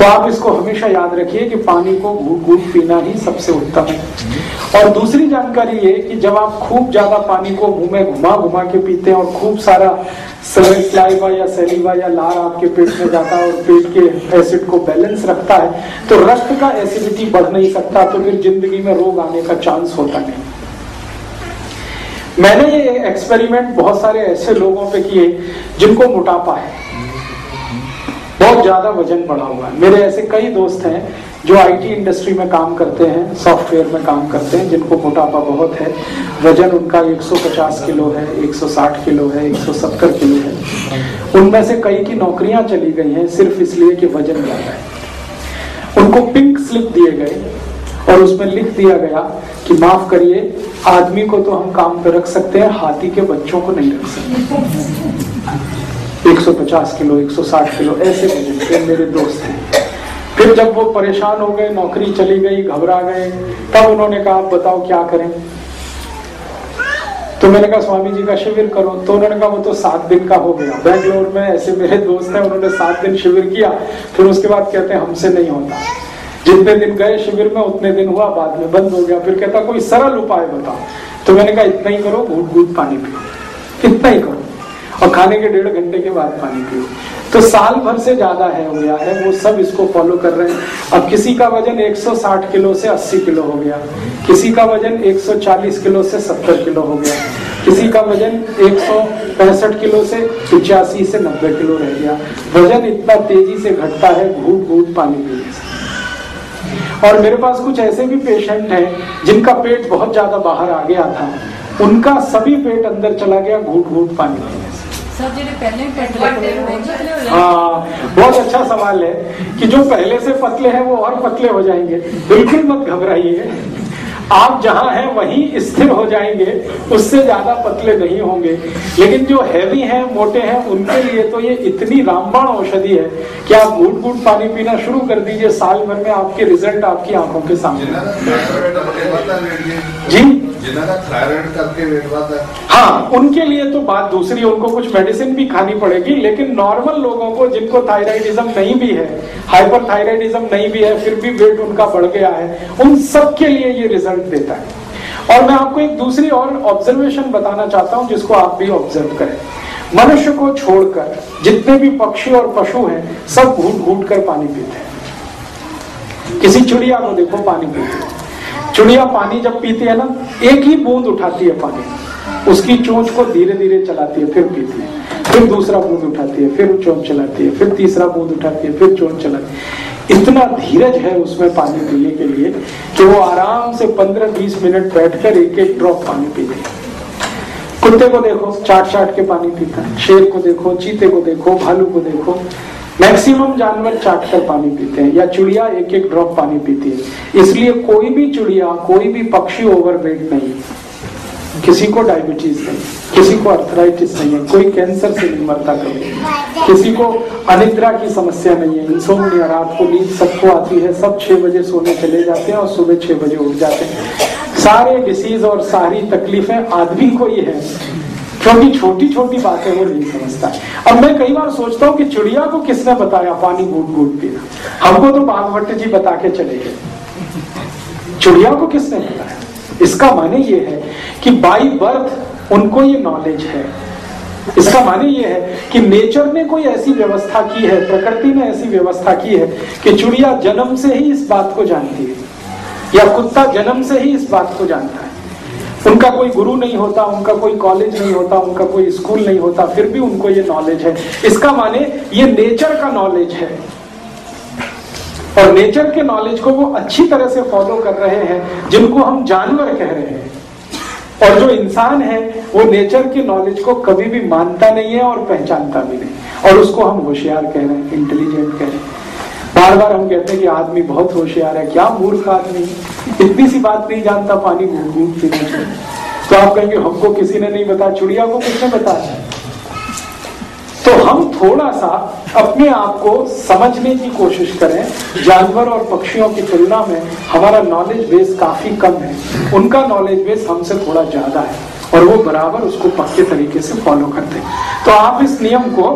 तो आप इसको हमेशा याद रखिए कि पानी को घूट घूट पीना ही सबसे उत्तम है। और दूसरी जानकारी ये कि जब आप खूब ज़्यादा पानी को मुँह में घुमा घुमा के पीते हैं और खूब सारा स्लाइवा या सेलिवा या लार आपके पेट में जाता है और पेट के एसिड को बैलेंस रखता है तो रक्त का एसिडिटी बढ़ नहीं सकता तो फिर ज़िंदगी में रोग आने का चांस होता नहीं। मैंने ये एक्सपेरिमेंट बहुत सारे ऐसे लोगों पे किए जिनको मोटापा है। बहुत ज़्यादा वज़न बढ़ा हुआ है। मेरे ऐसे कई दोस्त हैं जो आईटी इंडस्ट्री में काम करते हैं सॉफ्टवेयर में काम करते हैं, जिनको मोटापा बहुत है। वज़न उनका 150 किलो है 160 किलो है 170 किलो है। उनमें से कई की नौकरियाँ चली गई हैं, सिर्फ़ इसलिए कि वज़न ज़्यादा है। उनको पिंक स्लिप दिए गए और उसमें लिख दिया गया कि माफ़ करिए, आदमी को तो हम काम पे रख सकते हैं, हाथी के बच्चों को नहीं रख सकते। 150 किलो 160 किलो, ऐसे वज़न मेरे दोस्त। थे फिर जब वो परेशान हो गए, नौकरी चली गई, घबरा गए, तब उन्होंने कहा, आप बताओ क्या करें? तो मैंने कहा, स्वामी जी का शिविर करो। तो उन्होंने कहा, वो तो सात दिन का हो गया। बेंगलोर में ऐसे मेरे दोस्त हैं, उन्होंने सात दिन शिविर किया। फिर उसके बाद कहते हैं, हमसे नहीं होता। जितने दिन गए शिविर में, उतने दिन हुआ, बाद में बंद हो गया। फिर कहता, कोई सरल उपाय बताओ। तो मैंने कहा, इतना ही करो घूट घूट पानी पियो। इतना ही करो। और खाने के डेढ़ घंटे के बाद पानी पियो। तो साल भर से ज़्यादा है, हो गया है, वो सब इसको फॉलो कर रहे हैं। अब किसी का वज़न 160 किलो से 80 किलो हो गया। किसी का वज़न 140 किलो से 70 किलो हो गया। किसी का वज़न एक सौ पैंसठ किलो से पिचासी से 90 किलो रह गया। वज़न इतना तेज़ी से घटता है, घूट घूट पानी पीने से। और मेरे पास कुछ ऐसे भी पेशेंट हैं, जिनका पेट बहुत ज़्यादा बाहर आ गया था। उनका सभी पेट अंदर चला गया, घूट घूट पानी पीने हाँ बहुत अच्छा सवाल है कि जो पहले से पतले हैं वो और पतले हो जाएँगे। बिल्कुल मत घबराइए। आप जहाँ हैं वहीं स्थिर हो जाएँगे उससे ज़्यादा पतले नहीं होंगे। लेकिन जो हैवी हैं मोटे हैं उनके लिए तो ये इतनी रामबाण औषधि है कि आप घूट घूट पानी पीना शुरू कर दीजिए साल भर में आपके रिज़ल्ट आपकी आँखों के सामने। जी। हाँ। उनके लिए तो बात दूसरी उनको कुछ मेडिसिन भी खानी पड़ेगी लेकिन नॉर्मल लोगों को जिनको थायराइडिज्म नहीं भी है हाइपर थायराइडिज्म नहीं भी है फिर भी वेट उनका बढ़ गया है उन सब के लिए ये रिज़ल्ट देता है। और मैं आपको एक दूसरी और ऑब्जर्वेशन बताना चाहता हूँ, जिसको आप भी ऑब्ज़र्व करें। मनुष्य को छोड़कर जितने भी पक्षी और पशु हैं, सब घूट घूट कर पानी पीते हैं। किसी चिड़िया को देखो, पानी पीते हैं। चिड़िया पानी जब पीती है ना, एक ही बूंद उठाती है पानी। उसकी चोंच को धीरे धीरे चलाती है, फिर पीती है। फिर दूसरा बूंद उठाती है, फिर चोंच चलाती है, फिर तीसरा बूंद उठाती है, फिर चोंच चलाती है। इतना धीरज है उसमें पानी पीने के लिए कि वो आराम से 15-20 मिनट बैठकर एक एक ड्रॉप पानी पीते हैं। कुत्ते को देखो चाट चाट के पानी पीता है, शेर को देखो, चीते को देखो, भालू को देखो, मैक्सिमम जानवर चाट कर पानी पीते हैं या चिड़िया एक एक ड्रॉप पानी पीती है। इसलिए कोई भी चिड़िया, कोई भी पक्षी ओवरवेट नहीं। किसी को डायबिटीज़ नहीं, किसी को अर्थराइटिस नहीं है, कोई कैंसर से नहीं मरता कभी। किसी को अनिद्रा की समस्या नहीं है इंसोमनिया रात को नींद सबको आती है, सब छह बजे सोने चले जाते हैं और सुबह छह बजे उठ जाते हैं। सारे डिसीज और सारी तकलीफें आदमी को ही है। क्योंकि छोटी छोटी बातें वो नहीं समझता अब मैं कई बार सोचता हूँ कि चिड़िया को किसने बताया, पानी घूट घूट पीना हमको तो बागवट जी बता के चले गए। चिड़िया को किसने बताया? इसका माने ये है कि बाई बर्थ उनको ये नॉलेज है। इसका माने ये है कि नेचर ने कोई ऐसी व्यवस्था की है, प्रकृति ने ऐसी व्यवस्था की है कि चिड़िया जन्म से ही इस बात को जानती है, या कुत्ता जन्म से ही इस बात को जानता है। उनका कोई गुरु नहीं होता, उनका कोई कॉलेज नहीं होता, उनका कोई स्कूल नहीं होता, फिर भी उनको ये नॉलेज है। इसका माने ये नेचर का नॉलेज है। और नेचर के नॉलेज को वो अच्छी तरह से फॉलो कर रहे हैं, जिनको हम जानवर कह रहे हैं। और जो इंसान है, वो नेचर के नॉलेज को कभी भी मानता नहीं है और पहचानता भी नहीं। और उसको हम होशियार कह रहे हैं इंटेलिजेंट कह रहे हैं। बार बार हम कहते हैं कि आदमी बहुत होशियार है, क्या मूर्ख आदमी? इतनी सी बात नहीं जानता, पानी घूट पीना चाहिए तो आप कहेंगे, हमको किसी ने नहीं बताया, चिड़िया को किसने बताया? तो हम थोड़ा सा अपने आप को समझने की कोशिश करें। जानवर और पक्षियों की तुलना में हमारा नॉलेज बेस काफ़ी कम है। उनका नॉलेज बेस हमसे थोड़ा ज़्यादा है और वो बराबर उसको पक्के तरीके से फॉलो करते हैं। तो आप इस नियम को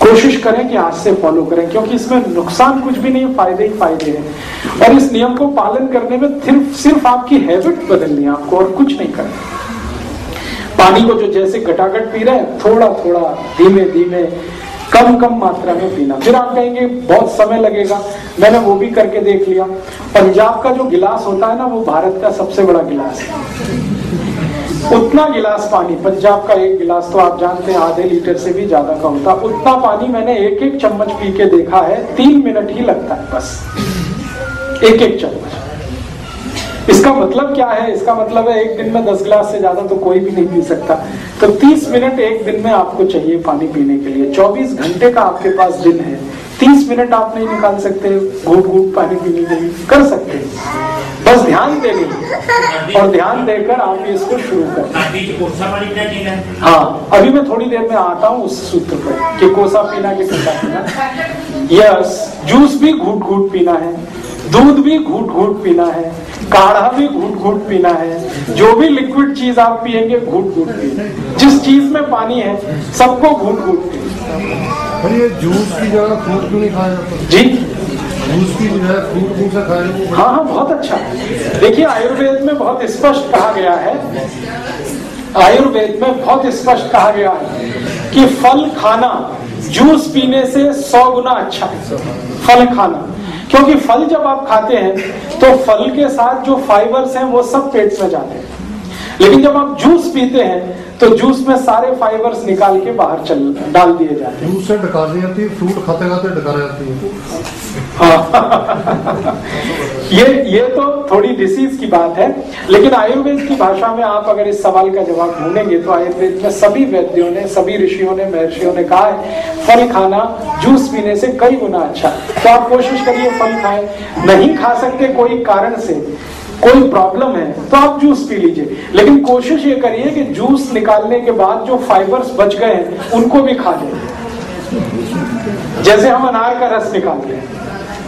कोशिश करें कि आज से फॉलो करें, क्योंकि इसमें नुकसान कुछ भी नहीं फ़ायदे ही फ़ायदे हैं। और इस नियम को पालन करने में सिर्फ़ सिर्फ़ आपकी हैबिट बदलनी है, आपको और कुछ नहीं करना। पानी को जो जैसे घटाघट पी रहे हैं, थोड़ा थोड़ा, धीमे धीमे, कम कम मात्रा में पीना। फिर आप कहेंगे, बहुत समय लगेगा। मैंने वो भी करके देख लिया। पंजाब का जो गिलास होता है ना, वो भारत का सबसे बड़ा गिलास है। उतना गिलास पानी, पंजाब का एक गिलास तो आप जानते हैं, आधे लीटर से भी ज़्यादा का होता उतना पानी मैंने एक एक चम्मच पी के देखा है, तीन मिनट ही लगता है, बस। एक एक चम्मच। इसका मतलब क्या है? इसका मतलब है एक दिन में दस गिलास से ज़्यादा तो कोई भी नहीं पी सकता। तो तीस मिनट एक दिन में आपको चाहिए पानी पीने के लिए। चौबीस घंटे का आपके पास दिन है। तीस मिनट आप नहीं निकाल सकते घूट घूट पानी पीने के लिए। कर सकते हैं। बस ध्यान दे देंगे और ध्यान देकर आप इसको शुरू कर हाँ अभी मैं थोड़ी देर में आता हूँ उस सूत्र पर कि कोसा पीना कि ठंडा पीना यस जूस भी घूट घूट पीना है। दूध भी घूट घूट पीना है। काढ़ा भी घूट घूट पीना है जो भी लिक्विड चीज़ आप पिएँगे घूट घूट पीना जिस चीज़ में पानी है सबको घूट घूट पीना ये जूस की जगह फ्रूट क्यों नहीं खाया जाता? जी? जूस की बजाय फ्रूट क्यों से खाए हाँ हाँ बहुत अच्छा। देखिए आयुर्वेद में बहुत स्पष्ट कहा गया है। आयुर्वेद में बहुत स्पष्ट कहा गया है कि फल खाना जूस पीने से सौ गुना अच्छा। है फल खाना। क्योंकि फल जब आप खाते हैं तो फल के साथ जो फाइबर्स हैं, वो सब पेट में जाते हैं। लेकिन जब आप जूस पीते हैं तो जूस में सारे फाइबर्स निकाल के बाहर चल डाल दिए जाते हैं। जूस से डकार जाती है फ्रूट खाते खाते डकार जाती है। हाँ। ये ये तो थोड़ी डिसीज की बात है लेकिन आयुर्वेद की भाषा में आप अगर इस सवाल का जवाब ढूंढेंगे तो आयुर्वेद में सभी वैद्यों ने सभी ऋषियों ने महर्षियों ने कहा है फल खाना जूस पीने से कई गुना अच्छा। तो आप कोशिश करिए फल खाएँ। नहीं खा सकते कोई कारण से कोई प्रॉब्लम है तो आप जूस पी लीजिए। लेकिन कोशिश ये करिए कि जूस निकालने के बाद जो फाइबर्स बच गए हैं, उनको भी खा लें। जैसे हम अनार का रस निकालते हैं।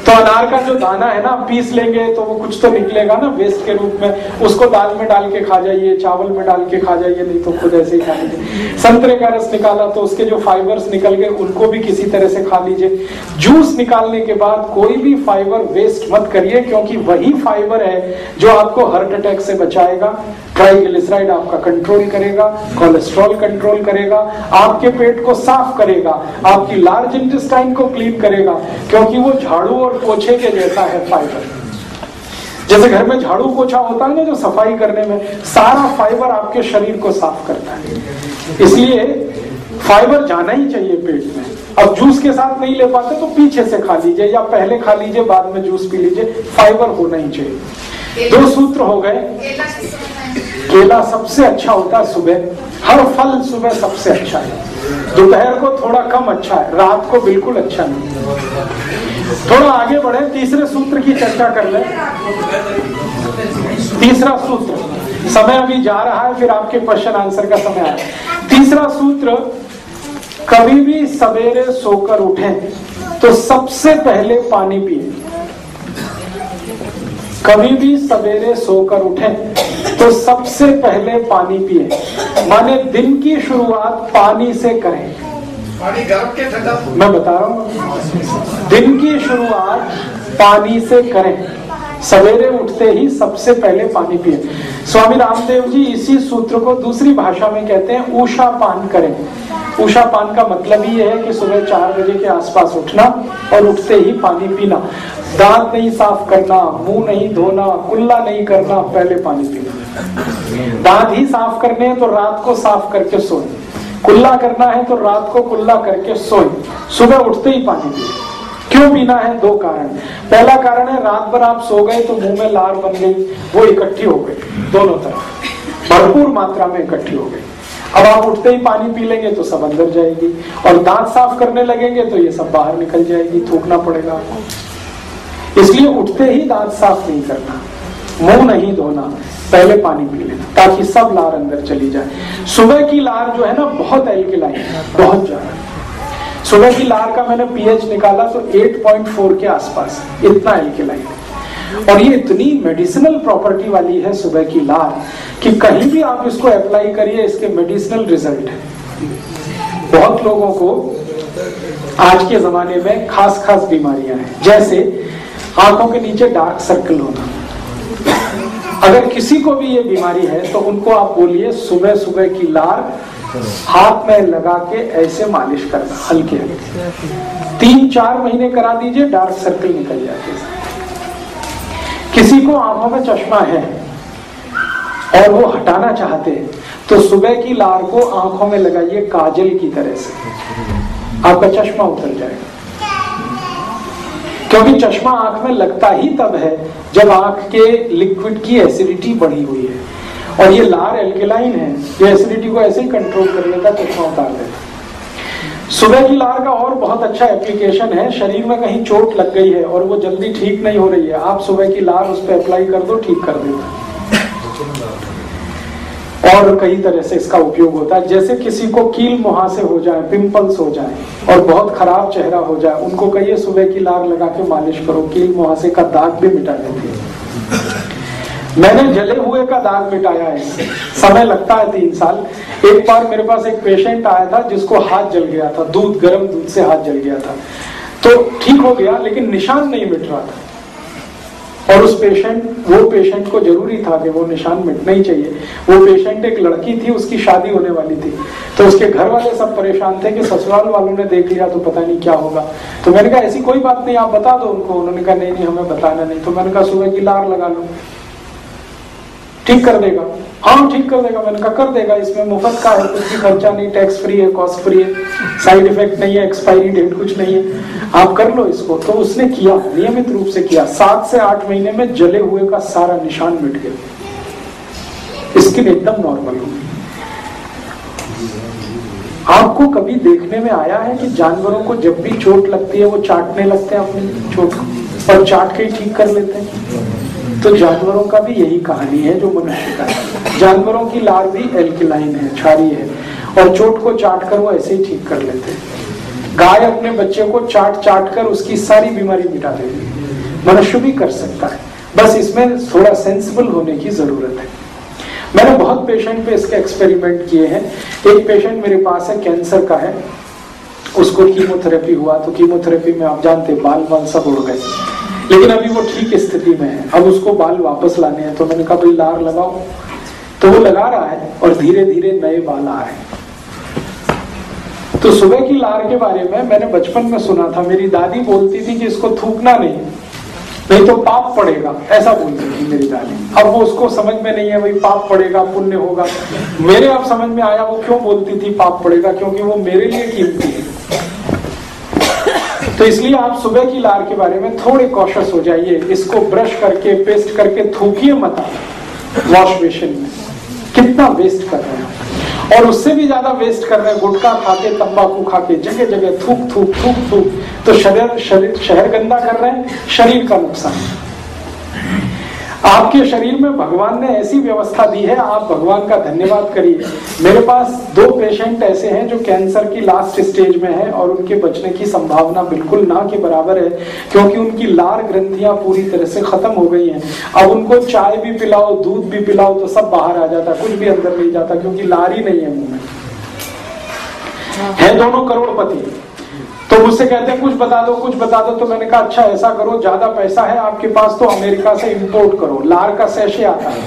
तो अनार का जो दाना है ना, पीस लेंगे तो वो कुछ तो निकलेगा ना वेस्ट के रूप में। उसको दाल में डाल के खा जाइए, चावल में डाल के खा जाइए, नहीं तो खुद ऐसे ही खा लीजिए। संतरे का रस निकाला तो उसके जो फाइबर्स निकल गए, उनको भी किसी तरह से खा लीजिए। जूस निकालने के बाद कोई भी फाइबर वेस्ट मत करिए, क्योंकि वही फाइबर है जो आपको हार्ट अटैक से बचाएगा। ट्राइग्लिसराइड आपका कंट्रोल करेगा कोलेस्ट्रॉल कंट्रोल करेगा, आपके पेट को साफ़ करेगा, आपकी लार्ज इंटेस्टाइन को क्लीन करेगा, क्योंकि वो झाड़ू और पोछे के जैसा है फाइबर जैसे घर में झाड़ू पोछा होता है ना जो सफ़ाई करने में, सारा फाइबर आपके शरीर को साफ़ करता है। इसलिए फाइबर जाना ही चाहिए पेट में। अब जूस के साथ नहीं ले पाते तो पीछे से खा लीजिए या पहले खा लीजिए, बाद में जूस पी लीजिए फाइबर होना ही चाहिए। दो सूत्र हो गए। केला सबसे अच्छा होता है सुबह। हर फल सुबह सबसे अच्छा है। दोपहर को थोड़ा कम अच्छा है, रात को बिल्कुल अच्छा नहीं। थोड़ा आगे बढ़े, तीसरे सूत्र की चर्चा कर ले। तीसरा सूत्र, समय अभी जा रहा है, फिर आपके क्वेश्चन आंसर का समय आया तीसरा सूत्र, कभी भी सवेरे सोकर उठे तो सबसे पहले पानी पिए। कभी भी सवेरे सोकर उठे तो सबसे पहले पानी पिए। माने दिन की शुरुआत पानी से करें। पानी के ठंडा। मैं बता रहा हूँ दिन की शुरुआत पानी से करें। सवेरे उठते ही सबसे पहले पानी पिए। स्वामी रामदेव जी इसी सूत्र को दूसरी भाषा में कहते हैं, ऊषा पान करें। ऊषा पान का मतलब ही है कि सुबह चार बजे के आसपास उठना और उठते ही पानी पीना। दांत नहीं साफ़ करना, मुँह नहीं धोना, कुल्ला नहीं करना, पहले पानी पीना दांत ही साफ़ करने हैं तो रात को साफ़ करके सोए। कुल्ला करना है तो रात को कुल्ला करके सोए। सुबह उठते ही पानी पिए। क्यों पीना है? दो कारण। पहला कारण है, रात भर आप सो गए तो मुँह में लार बन गई, वो इकट्ठी हो गई, दोनों तरफ़। भरपूर मात्रा में इकट्ठी हो गई। अब आप उठते ही पानी पी लेंगे तो सब अंदर जाएगी, और दांत साफ़ करने लगेंगे तो ये सब बाहर निकल जाएगी, थूकना पड़ेगा आपको। इसलिए उठते ही दांत साफ़ नहीं करना, मुँह नहीं धोना, पहले पानी पी लेना, ताकि सब लार अंदर चली जाए। सुबह की लार जो है ना, बहुत एल्किलाइन है, बहुत ज़्यादा। सुबह की लार का मैंने पीएच निकाला तो 8.4 के आसपास, इतना एल्किलाइन है। और ये इतनी मेडिसिनल प्रॉपर्टी वाली है सुबह की लार कि कहीं भी आप इसको अप्लाई करिए, इसके मेडिसिनल रिज़ल्ट है। बहुत लोगों को आज के जमाने में खास खास बीमारियाँ हैं। जैसे आँखों के नीचे डार्क सर्कल होना। अगर किसी को भी ये बीमारी है तो उनको आप बोलिए, सुबह सुबह की लार हाथ में लगा के ऐसे मालिश करना, हल्के हल्के। तीन चार महीने करा दीजिए, डार्क सर्कल निकल जाते किसी को आँखों में चश्मा है और वो हटाना चाहते हैं तो सुबह की लार को आँखों में लगाइए काजल की तरह से। आपका चश्मा उतर जाएगा। क्योंकि चश्मा आँख में लगता ही तब है जब आँख के लिक्विड की एसिडिटी बढ़ी हुई है। और ये लार एल्केलाइन है, ये एसिडिटी को ऐसे ही कंट्रोल कर लेता चश्मा उतार देता सुबह की लार का और बहुत अच्छा एप्लीकेशन है, शरीर में कहीं चोट लग गई है और वो जल्दी ठीक नहीं हो रही है, आप सुबह की लार उस पर अप्लाई कर दो, ठीक कर देता और कई तरह से इसका उपयोग होता है, जैसे किसी को कील मुहासे हो जाए पिंपल्स हो जाए, और बहुत खराब चेहरा हो जाए, उनको कहिए सुबह की लार लगा के मालिश करो, कील मुहासे का दाग भी मिटा देती है। मैंने जले हुए का दाग मिटाया है। समय लगता है तीन साल। एक बार मेरे पास एक पेशेंट आया था जिसको हाथ जल गया था। दूध, गर्म दूध से हाथ जल गया था। तो ठीक हो गया, लेकिन निशान नहीं मिट रहा था। और उस पेशेंट वो पेशेंट को ज़रूरी था कि वो निशान मिटना ही चाहिए। वो पेशेंट एक लड़की थी, उसकी शादी होने वाली थी। तो उसके घर वाले सब परेशान थे कि ससुराल वालों ने देख लिया तो पता नहीं क्या होगा। तो मैंने कहा, ऐसी कोई बात नहीं, आप बता दो उनको। उन्होंने कहा, नहीं नहीं, हमें बताना नहीं। तो मैंने कहा, सुबह की लार लगा लो। ठीक कर देगा। हाँ ठीक कर देगा, मैंने कहा कर देगा, इसमें मुफ़्त का है, कुछ भी खर्चा नहीं टैक्स फ्री है कॉस्ट फ्री है साइड इफ़ेक्ट नहीं है एक्सपायरी डेट कुछ नहीं है। आप कर लो इसको। तो उसने किया, नियमित रूप से किया। सात से आठ महीने में जले हुए का सारा निशान मिट गया। स्किन एकदम नॉर्मल हो आपको कभी देखने में आया है कि जानवरों को जब भी चोट लगती है, वो चाटने लगते हैं अपनी चोट को? और चाट के ही ठीक कर लेते हैं। तो जानवरों का भी यही कहानी है जो मनुष्य का है। जानवरों की लार भी एल्किलाइन है, क्षारी है। और चोट को चाट कर वो ऐसे ही ठीक कर लेते हैं। गाय अपने बच्चे को चाट चाट कर उसकी सारी बीमारी मिटा देती है। मनुष्य भी कर सकता है। बस इसमें थोड़ा सेंसिबल होने की ज़रूरत है। मैंने बहुत पेशेंट पे इसके एक्सपेरिमेंट किए हैं। एक पेशेंट मेरे पास है कैंसर का है। उसको कीमोथेरेपी हुआ तो कीमोथेरेपी में आप जानते बाल बाल सब उड़ गए। लेकिन अभी वो ठीक स्थिति में है। अब उसको बाल वापस लाने हैं। तो मैंने कहा, भाई, लार लगाओ। तो वो लगा रहा है और धीरे धीरे नए बाल आ रहे हैं। तो सुबह की लार के बारे में मैंने बचपन में सुना था। मेरी दादी बोलती थी कि इसको थूकना नहीं नहीं तो पाप पड़ेगा, ऐसा बोलती थी मेरी दादी। अब वो उसको समझ में नहीं है, भाई, पाप पड़ेगा, पुण्य होगा। मेरे अब समझ में आया, वो क्यों बोलती थी, पाप पड़ेगा? क्योंकि वो मेरे लिए कीमती है। तो इसलिए आप सुबह की लार के बारे में थोड़े कॉशस हो जाइए। इसको ब्रश करके पेस्ट करके थूकिए मत वॉश बेसिन में। कितना वेस्ट कर रहे हैं। और उससे भी ज़्यादा वेस्ट कर रहे हैं गुटखा खाके, तंबाकू खाके जगह जगह थूक थूक थूक थूक। तो शरीर शरीर शहर गंदा कर रहे हैं, शरीर का नुकसान। आपके शरीर में भगवान ने ऐसी व्यवस्था दी है आप भगवान का धन्यवाद करिए। मेरे पास दो पेशेंट ऐसे हैं जो कैंसर की लास्ट स्टेज में है और उनके बचने की संभावना बिल्कुल ना के बराबर है क्योंकि उनकी लार ग्रंथियाँ पूरी तरह से खत्म हो गई हैं। अब उनको चाय भी पिलाओ दूध भी पिलाओ तो सब बाहर आ जाता कुछ भी अंदर नहीं जाता क्योंकि लार ही नहीं है मुँह में। है दोनों करोड़पति। तो मुझसे कहते हैं कुछ बता दो कुछ बता दो। तो मैंने कहा अच्छा ऐसा करो ज़्यादा पैसा है आपके पास तो अमेरिका से इंपोर्ट करो। लार का सैशे आता है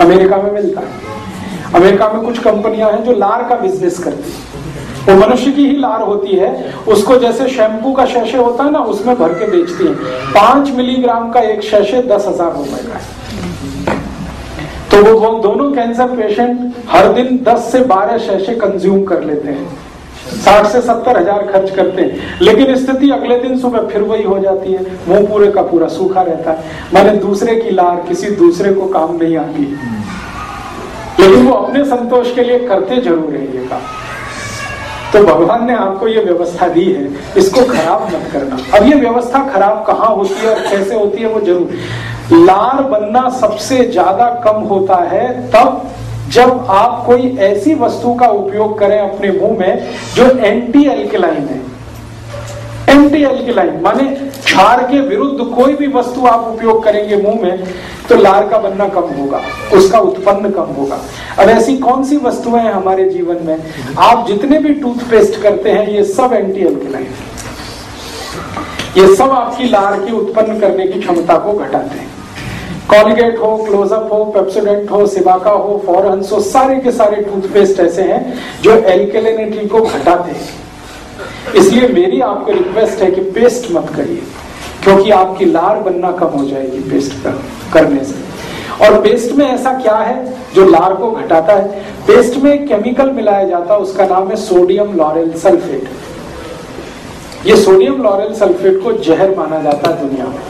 अमेरिका में मिलता है। अमेरिका में कुछ कंपनियाँ हैं जो लार का बिज़नेस करती है। वो मनुष्य की ही लार होती है। उसको जैसे शैम्पू का शैशे होता है ना उसमें भर के बेचती है। पाँच मिलीग्राम का एक शैशे दस हज़ार रुपए का है। तो वो, दोनों कैंसर पेशेंट हर दिन 10 से 12 शैशे कंज्यूम कर लेते हैं। साठ से सत्तर हज़ार खर्च करते हैं। लेकिन स्थिति अगले दिन सुबह फिर वही हो जाती है। मुँह पूरे का पूरा सूखा रहता है। माने दूसरे की लार किसी दूसरे को काम नहीं आती। लेकिन वो अपने संतोष के लिए करते ज़रूर है ये काम। तो भगवान ने आपको ये व्यवस्था दी है। इसको खराब मत करना। अब ये व्यवस्था खराब कहाँ होती है और कैसे होती है वो ज़रूर। लार बनना सबसे ज़्यादा कम होता है तब जब आप कोई ऐसी वस्तु का उपयोग करें अपने मुँह में, जो एंटी एल्केलाइन है। एंटी एल्केलाइन माने क्षार के विरुद्ध कोई भी वस्तु आप उपयोग करेंगे मुँह में तो लार का बनना कम होगा, उसका उत्पन्न कम होगा। अब ऐसी कौन सी वस्तुएँ हैं हमारे जीवन में? आप जितने भी टूथपेस्ट करते हैं, ये सब एंटी एल्केलाइन ये सब आपकी लार की उत्पन्न करने की क्षमता को घटाते हैं। कॉलगेट हो क्लोजअप हो पेप्सोडेंट हो सिबाका हो फॉरहंस हो सारे के सारे टूथपेस्ट ऐसे हैं जो एल्केलिनिटी को घटाते हैं। इसलिए मेरी आपको रिक्वेस्ट है कि पेस्ट मत करिए क्योंकि आपकी लार बनना कम हो जाएगी पेस्ट कर, करने से। और पेस्ट में ऐसा क्या है जो लार को घटाता है? पेस्ट में केमिकल मिलाया जाता है उसका नाम है सोडियम लॉरेल सल्फेट ये सोडियम लॉरेल सल्फेट को जहर माना जाता है दुनिया में।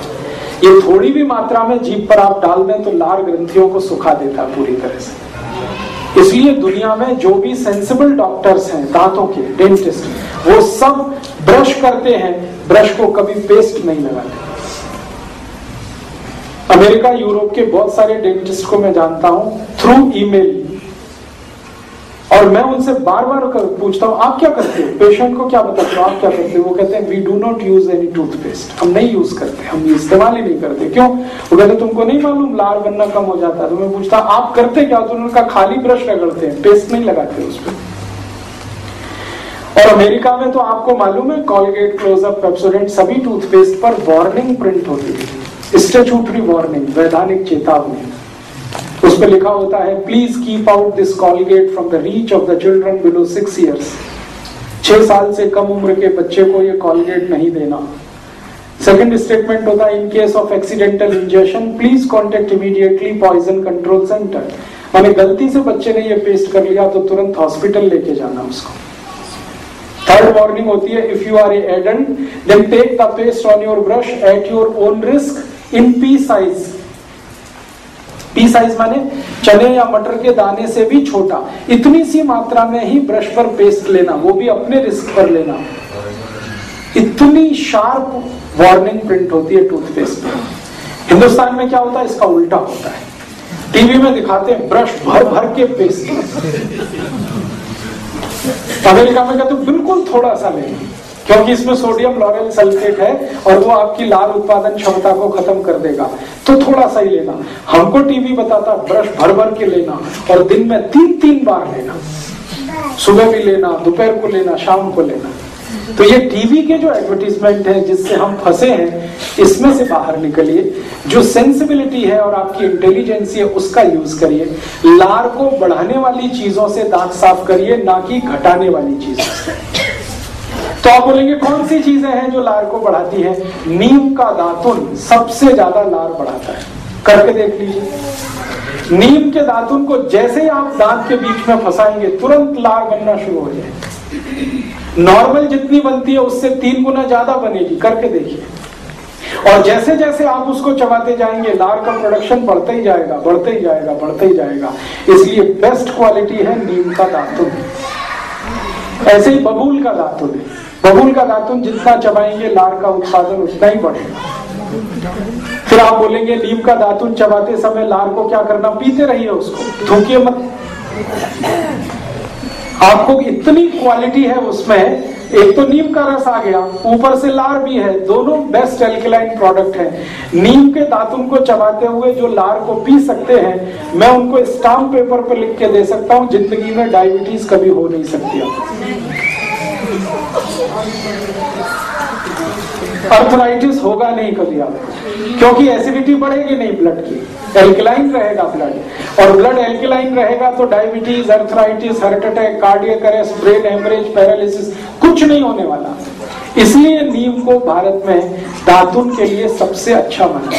ये थोड़ी भी मात्रा में जीप पर आप डाल दें तो लार ग्रंथियों को सुखा देता है पूरी तरह से। इसलिए दुनिया में जो भी सेंसिबल डॉक्टर्स हैं, दांतों के डेंटिस्ट वो सब ब्रश करते हैं ब्रश को कभी पेस्ट नहीं लगाते। अमेरिका, यूरोप के बहुत सारे डेंटिस्ट को मैं जानता हूँ थ्रू ईमेल और मैं उनसे बार बार पूछता हूँ, आप क्या करते हो? पेशेंट को क्या बताते हो? आप क्या करते हो? वो कहते हैं we do not use any toothpaste हम नहीं यूज़ करते, हम इस्तेमाल ही नहीं करते। क्यों? वो कहते तुमको नहीं मालूम, लार बनना कम हो जाता है। तो मैं पूछता, आप करते क्या तो उनका खाली ब्रश रगड़ते हैं पेस्ट नहीं लगाते उस पर और अमेरिका में तो आपको मालूम है कॉलगेट क्लोजअप पेप्सोडेंट सभी टूथपेस्ट पर वार्निंग प्रिंट होती है। स्टेचूटरी वार्निंग वैधानिक चेतावनी। उस लिखा होता है please keep out this Colgate from the reach of the children below six years छह साल से कम उम्र के बच्चे को ये कॉलगेट नहीं देना। सेकंड स्टेटमेंट होता है in case of accidental injection please contact immediately poison control centre माने गलती से बच्चे ने ये पेस्ट कर लिया तो तुरंत हॉस्पिटल लेके जाना उसको। थर्ड वार्निंग होती है if you are a adult then take the paste on your brush at your own risk in pea size pea size माने, चने या मटर के दाने से भी छोटा। इतनी सी मात्रा में ही ब्रश पर पेस्ट लेना, वो भी अपने रिस्क पर लेना। इतनी शार्प वार्निंग प्रिंट होती है टूथपेस्ट पे। हिंदुस्तान में क्या होता है? इसका उल्टा होता है। टीवी में दिखाते हैं ब्रश भर भर के पेस्ट अमेरिका में कहते बिल्कुल थोड़ा सा लेना क्योंकि इसमें सोडियम लॉरेल सल्फेट है और वो आपकी लाल उत्पादन क्षमता को खत्म कर देगा। तो थोड़ा सा ही लेना। हमको टीवी बताता, ब्रश भर भर के लेना और दिन में तीन तीन बार लेना। सुबह भी लेना, दोपहर को लेना, शाम को लेना। तो ये टीवी के जो एडवर्टीजमेंट है, जिससे हम फंसे हैं, इसमें से बाहर निकलिए। जो सेंसिबिलिटी है और आपकी इंटेलिजेंसी है, उसका यूज़ करिए। लार को बढ़ाने वाली चीज़ों से दांत साफ़ करिए, ना कि घटाने वाली चीज़ों से। तो आप बोलेंगे, कौन सी चीज़ें हैं जो लार को बढ़ाती है? नीम का दातुन सबसे ज़्यादा लार बढ़ाता है। करके देख लीजिए। नीम के दातुन को जैसे ही आप दांत के बीच में फंसाएँगे, तुरंत लार बनना शुरू हो जाए नॉर्मल जितनी बनती है, उससे तीन गुना ज़्यादा बनेगी। करके देखिए। और जैसे जैसे आप उसको चबाते जाएँगे, लार का प्रोडक्शन बढ़ता ही जाएगा, बढ़ता ही जाएगा, बढ़ता ही जाएगा। इसलिए बेस्ट क्वालिटी है नीम का दातुन। ऐसे ही बबूल का दातुन है। बबूल का दातुन जितना चबाएँगे, लार का उत्पादन उतना ही बढ़ेगा। फिर आप बोलेंगे, नीम का दातुन चबाते समय लार को क्या करना? पीते रहिए उसको थूकिए मत। आपको इतनी क्वालिटी है उसमें, एक तो नीम का रस आ गया, ऊपर से लार भी है, दोनों बेस्ट एल्कलाइन प्रोडक्ट है। नीम के दातुन को चबाते हुए जो लार को पी सकते हैं, मैं उनको स्टाम्प पेपर पर लिख के दे सकता हूँ, ज़िंदगी में डायबिटीज़ कभी हो नहीं सकती अर्थराइटिस होगा नहीं कभी आपको क्योंकि एसिडिटी बढ़ेगी नहीं ब्लड की। एल्कलाइन रहेगा ब्लड और ब्लड एल्कलाइन रहेगा तो diabetes arthritis heart attack cardiac arrest brain haemorrhage paralysis कुछ नहीं होने वाला। इसलिए नीम को भारत में दातुन के लिए सबसे अच्छा माना।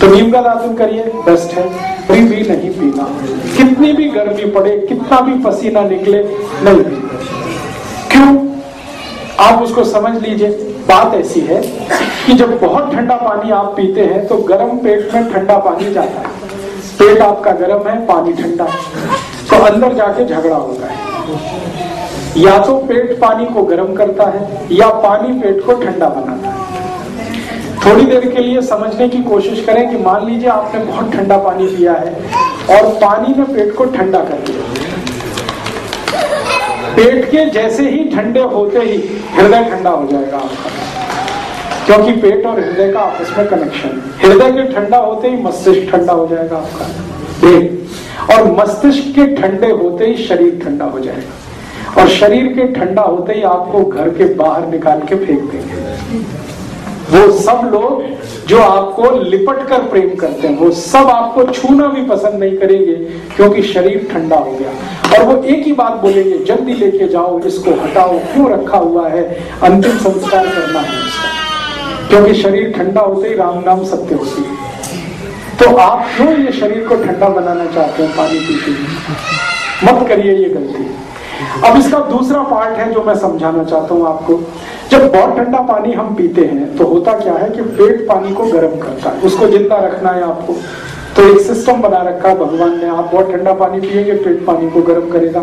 तो नीम का दातुन करिए बेस्ट है। कभी भी नहीं पीना। कितनी भी गर्मी पड़े, कितना भी पसीना निकले, नहीं क्यों? आप उसको समझ लीजिए। बात ऐसी है कि जब बहुत ठंडा पानी आप पीते हैं तो गर्म पेट में ठंडा पानी जाता है। पेट आपका गर्म है, पानी ठंडा तो अंदर जाके झगड़ा होता है। या तो पेट पानी को गर्म करता है, या पानी पेट को ठंडा बनाता है। थोड़ी देर के लिए समझने की कोशिश करें कि मान लीजिए आपने बहुत ठंडा पानी पिया है, और पानी ने पेट को ठंडा कर दिया। पेट के जैसे ही ठंडे होते ही हृदय ठंडा हो जाएगा आपका। क्योंकि पेट और हृदय का आपस में कनेक्शन हृदय के ठंडा होते ही मस्तिष्क ठंडा हो जाएगा आपका। एक और मस्तिष्क के ठंडे होते ही शरीर ठंडा हो जाएगा। और शरीर के ठंडा होते ही आपको घर के बाहर निकाल के फेंक देंगे। वो सब लोग जो आपको लिपट कर प्रेम करते हैं, वो सब आपको छूना भी पसंद नहीं करेंगे, क्योंकि शरीर ठंडा हो गया। और वो एक ही बात बोलेंगे, जल्दी लेके जाओ, इसको हटाओ, क्यों रखा हुआ है? अंतिम संस्कार करना है क्योंकि शरीर ठंडा होते ही राम नाम सत्य होती है। तो आप क्यों ये शरीर को ठंडा बनाना चाहते हैं, पानी पीते मत करिए ये गलती। अब इसका दूसरा पार्ट है जो मैं समझाना चाहता हूँ आपको। जब बहुत ठंडा पानी हम पीते हैं तो होता क्या है कि पेट पानी को गर्म करता है। उसको ज़िंदा रखना है आपको। तो एक सिस्टम बना रखा है भगवान ने। आप बहुत ठंडा पानी पिएँगे, पेट पानी को गर्म करेगा।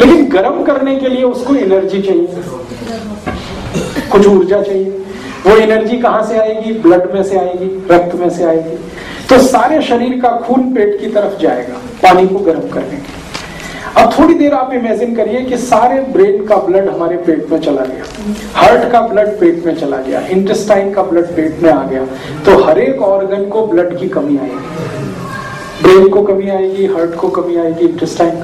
लेकिन गर्म करने के लिए उसको एनर्जी चाहिए। कुछ ऊर्जा चाहिए। वो एनर्जी कहाँ से आएगी? ब्लड में से आएगी, रक्त में से आएगी। तो सारे शरीर का खून पेट की तरफ़ जाएगा, पानी को गर्म करने के अब थोड़ी देर आप इमेजिन करिए कि सारे ब्रेन का ब्लड हमारे पेट में चला गया। हार्ट का ब्लड पेट में चला गया इंटेस्टाइन का ब्लड पेट में आ गया। तो हर एक ऑर्गन को ब्लड की कमी आएगी। ब्रेन को कमी आएगी हार्ट को कमी आएगी इंटेस्टाइन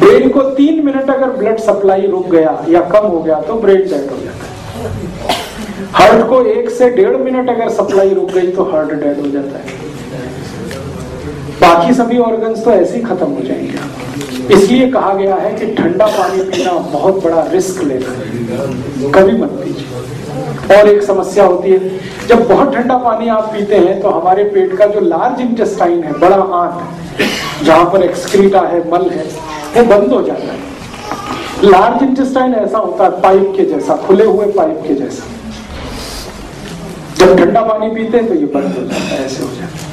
ब्रेन को तीन मिनट अगर ब्लड सप्लाई रुक गया या कम हो गया तो ब्रेन डेड हो जाता है। हार्ट को एक से डेढ़ मिनट अगर सप्लाई रुक गई तो हार्ट डेड हो जाता है। बाकी सभी ऑर्गन्स तो ऐसे ही खत्म हो जाएँगे। इसलिए कहा गया है कि ठंडा पानी पीना बहुत बड़ा रिस्क लेना है। कभी मत पीजिए। और एक समस्या होती है, जब बहुत ठंडा पानी आप पीते हैं तो हमारे पेट का जो लार्ज इंटेस्टाइन है, बड़ा आंत जहाँ पर एक्सक्रीटा है, मल है, वो बंद हो जाता है। लार्ज इंटेस्टाइन ऐसा होता है, पाइप के जैसा, खुले हुए पाइप के जैसा। जब ठंडा पानी पीते हैं तो ये बंद हो जाता है, ऐसे हो जाता है।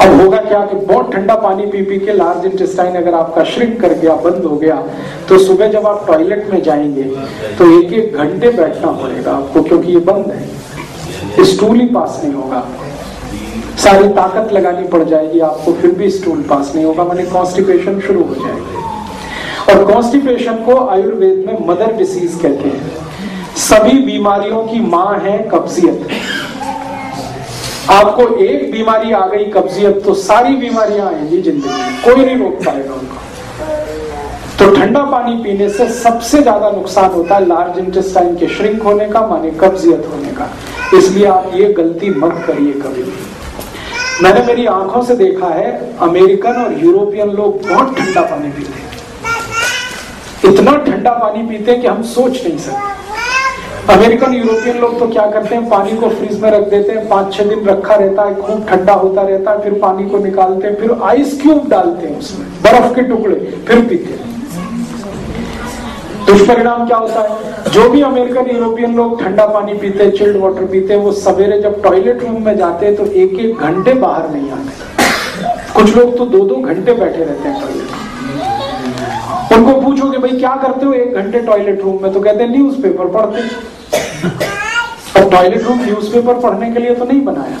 अब होगा क्या कि बहुत ठंडा पानी पी पी के लार्ज इंटेस्टाइन अगर आपका श्रिंक कर गया, बंद हो गया तो सुबह जब आप टॉयलेट में जाएँगे तो एक एक घंटे बैठना पड़ेगा आपको, क्योंकि ये बंद है। स्टूल ही पास नहीं होगा। सारी ताकत लगानी पड़ जाएगी आपको, फिर भी स्टूल पास नहीं होगा, मैंने कॉन्स्टिपेशन शुरू हो जाएगी। और कॉन्स्टिपेशन को आयुर्वेद में मदर डिसीज कहते हैं। सभी बीमारियों की माँ है कब्जियत। आपको एक बीमारी आ गई कब्जियत तो सारी बीमारियाँ आएँगी ज़िंदगी में। कोई नहीं रोक पाएगा उनको। तो ठंडा पानी पीने से सबसे ज़्यादा नुकसान होता है लार्ज इंटेस्टाइन के श्रिंक होने का, माने कब्जियत होने का। इसलिए आप ये गलती मत करिए कभी भी। मैंने मेरी आँखों से देखा है, अमेरिकन और यूरोपियन लोग बहुत ठंडा पानी पीते इतना ठंडा पानी पीते कि हम सोच नहीं सकते। अमेरिकन, यूरोपियन लोग तो क्या करते हैं? पानी को फ्रीज में रख देते हैं। पाँच, छह दिन रखा रहता है खूब ठंडा होता रहता है, फिर पानी को निकालते हैं, फिर आइस क्यूब डालते हैं उसमें, बर्फ़ के टुकड़े, फिर पीते हैं। दुष्परिणाम क्या होता है? जो भी अमेरिकन, यूरोपियन लोग ठंडा पानी पीते हैं चिल्ड वाटर पीते हैं, वो सवेरे जब टॉयलेट रूम में जाते हैं तो एक एक घंटे बाहर नहीं आते। कुछ लोग तो दो दो घंटे बैठे रहते हैं टॉयलेट उनको पूछोगे भाई क्या करते हो एक घंटे टॉयलेट रूम में? तो कहते हैं न्यूज़ पेपर पढ़ते और टॉयलेट रूम न्यूज़पेपर पढ़ने के लिए तो नहीं बनाया।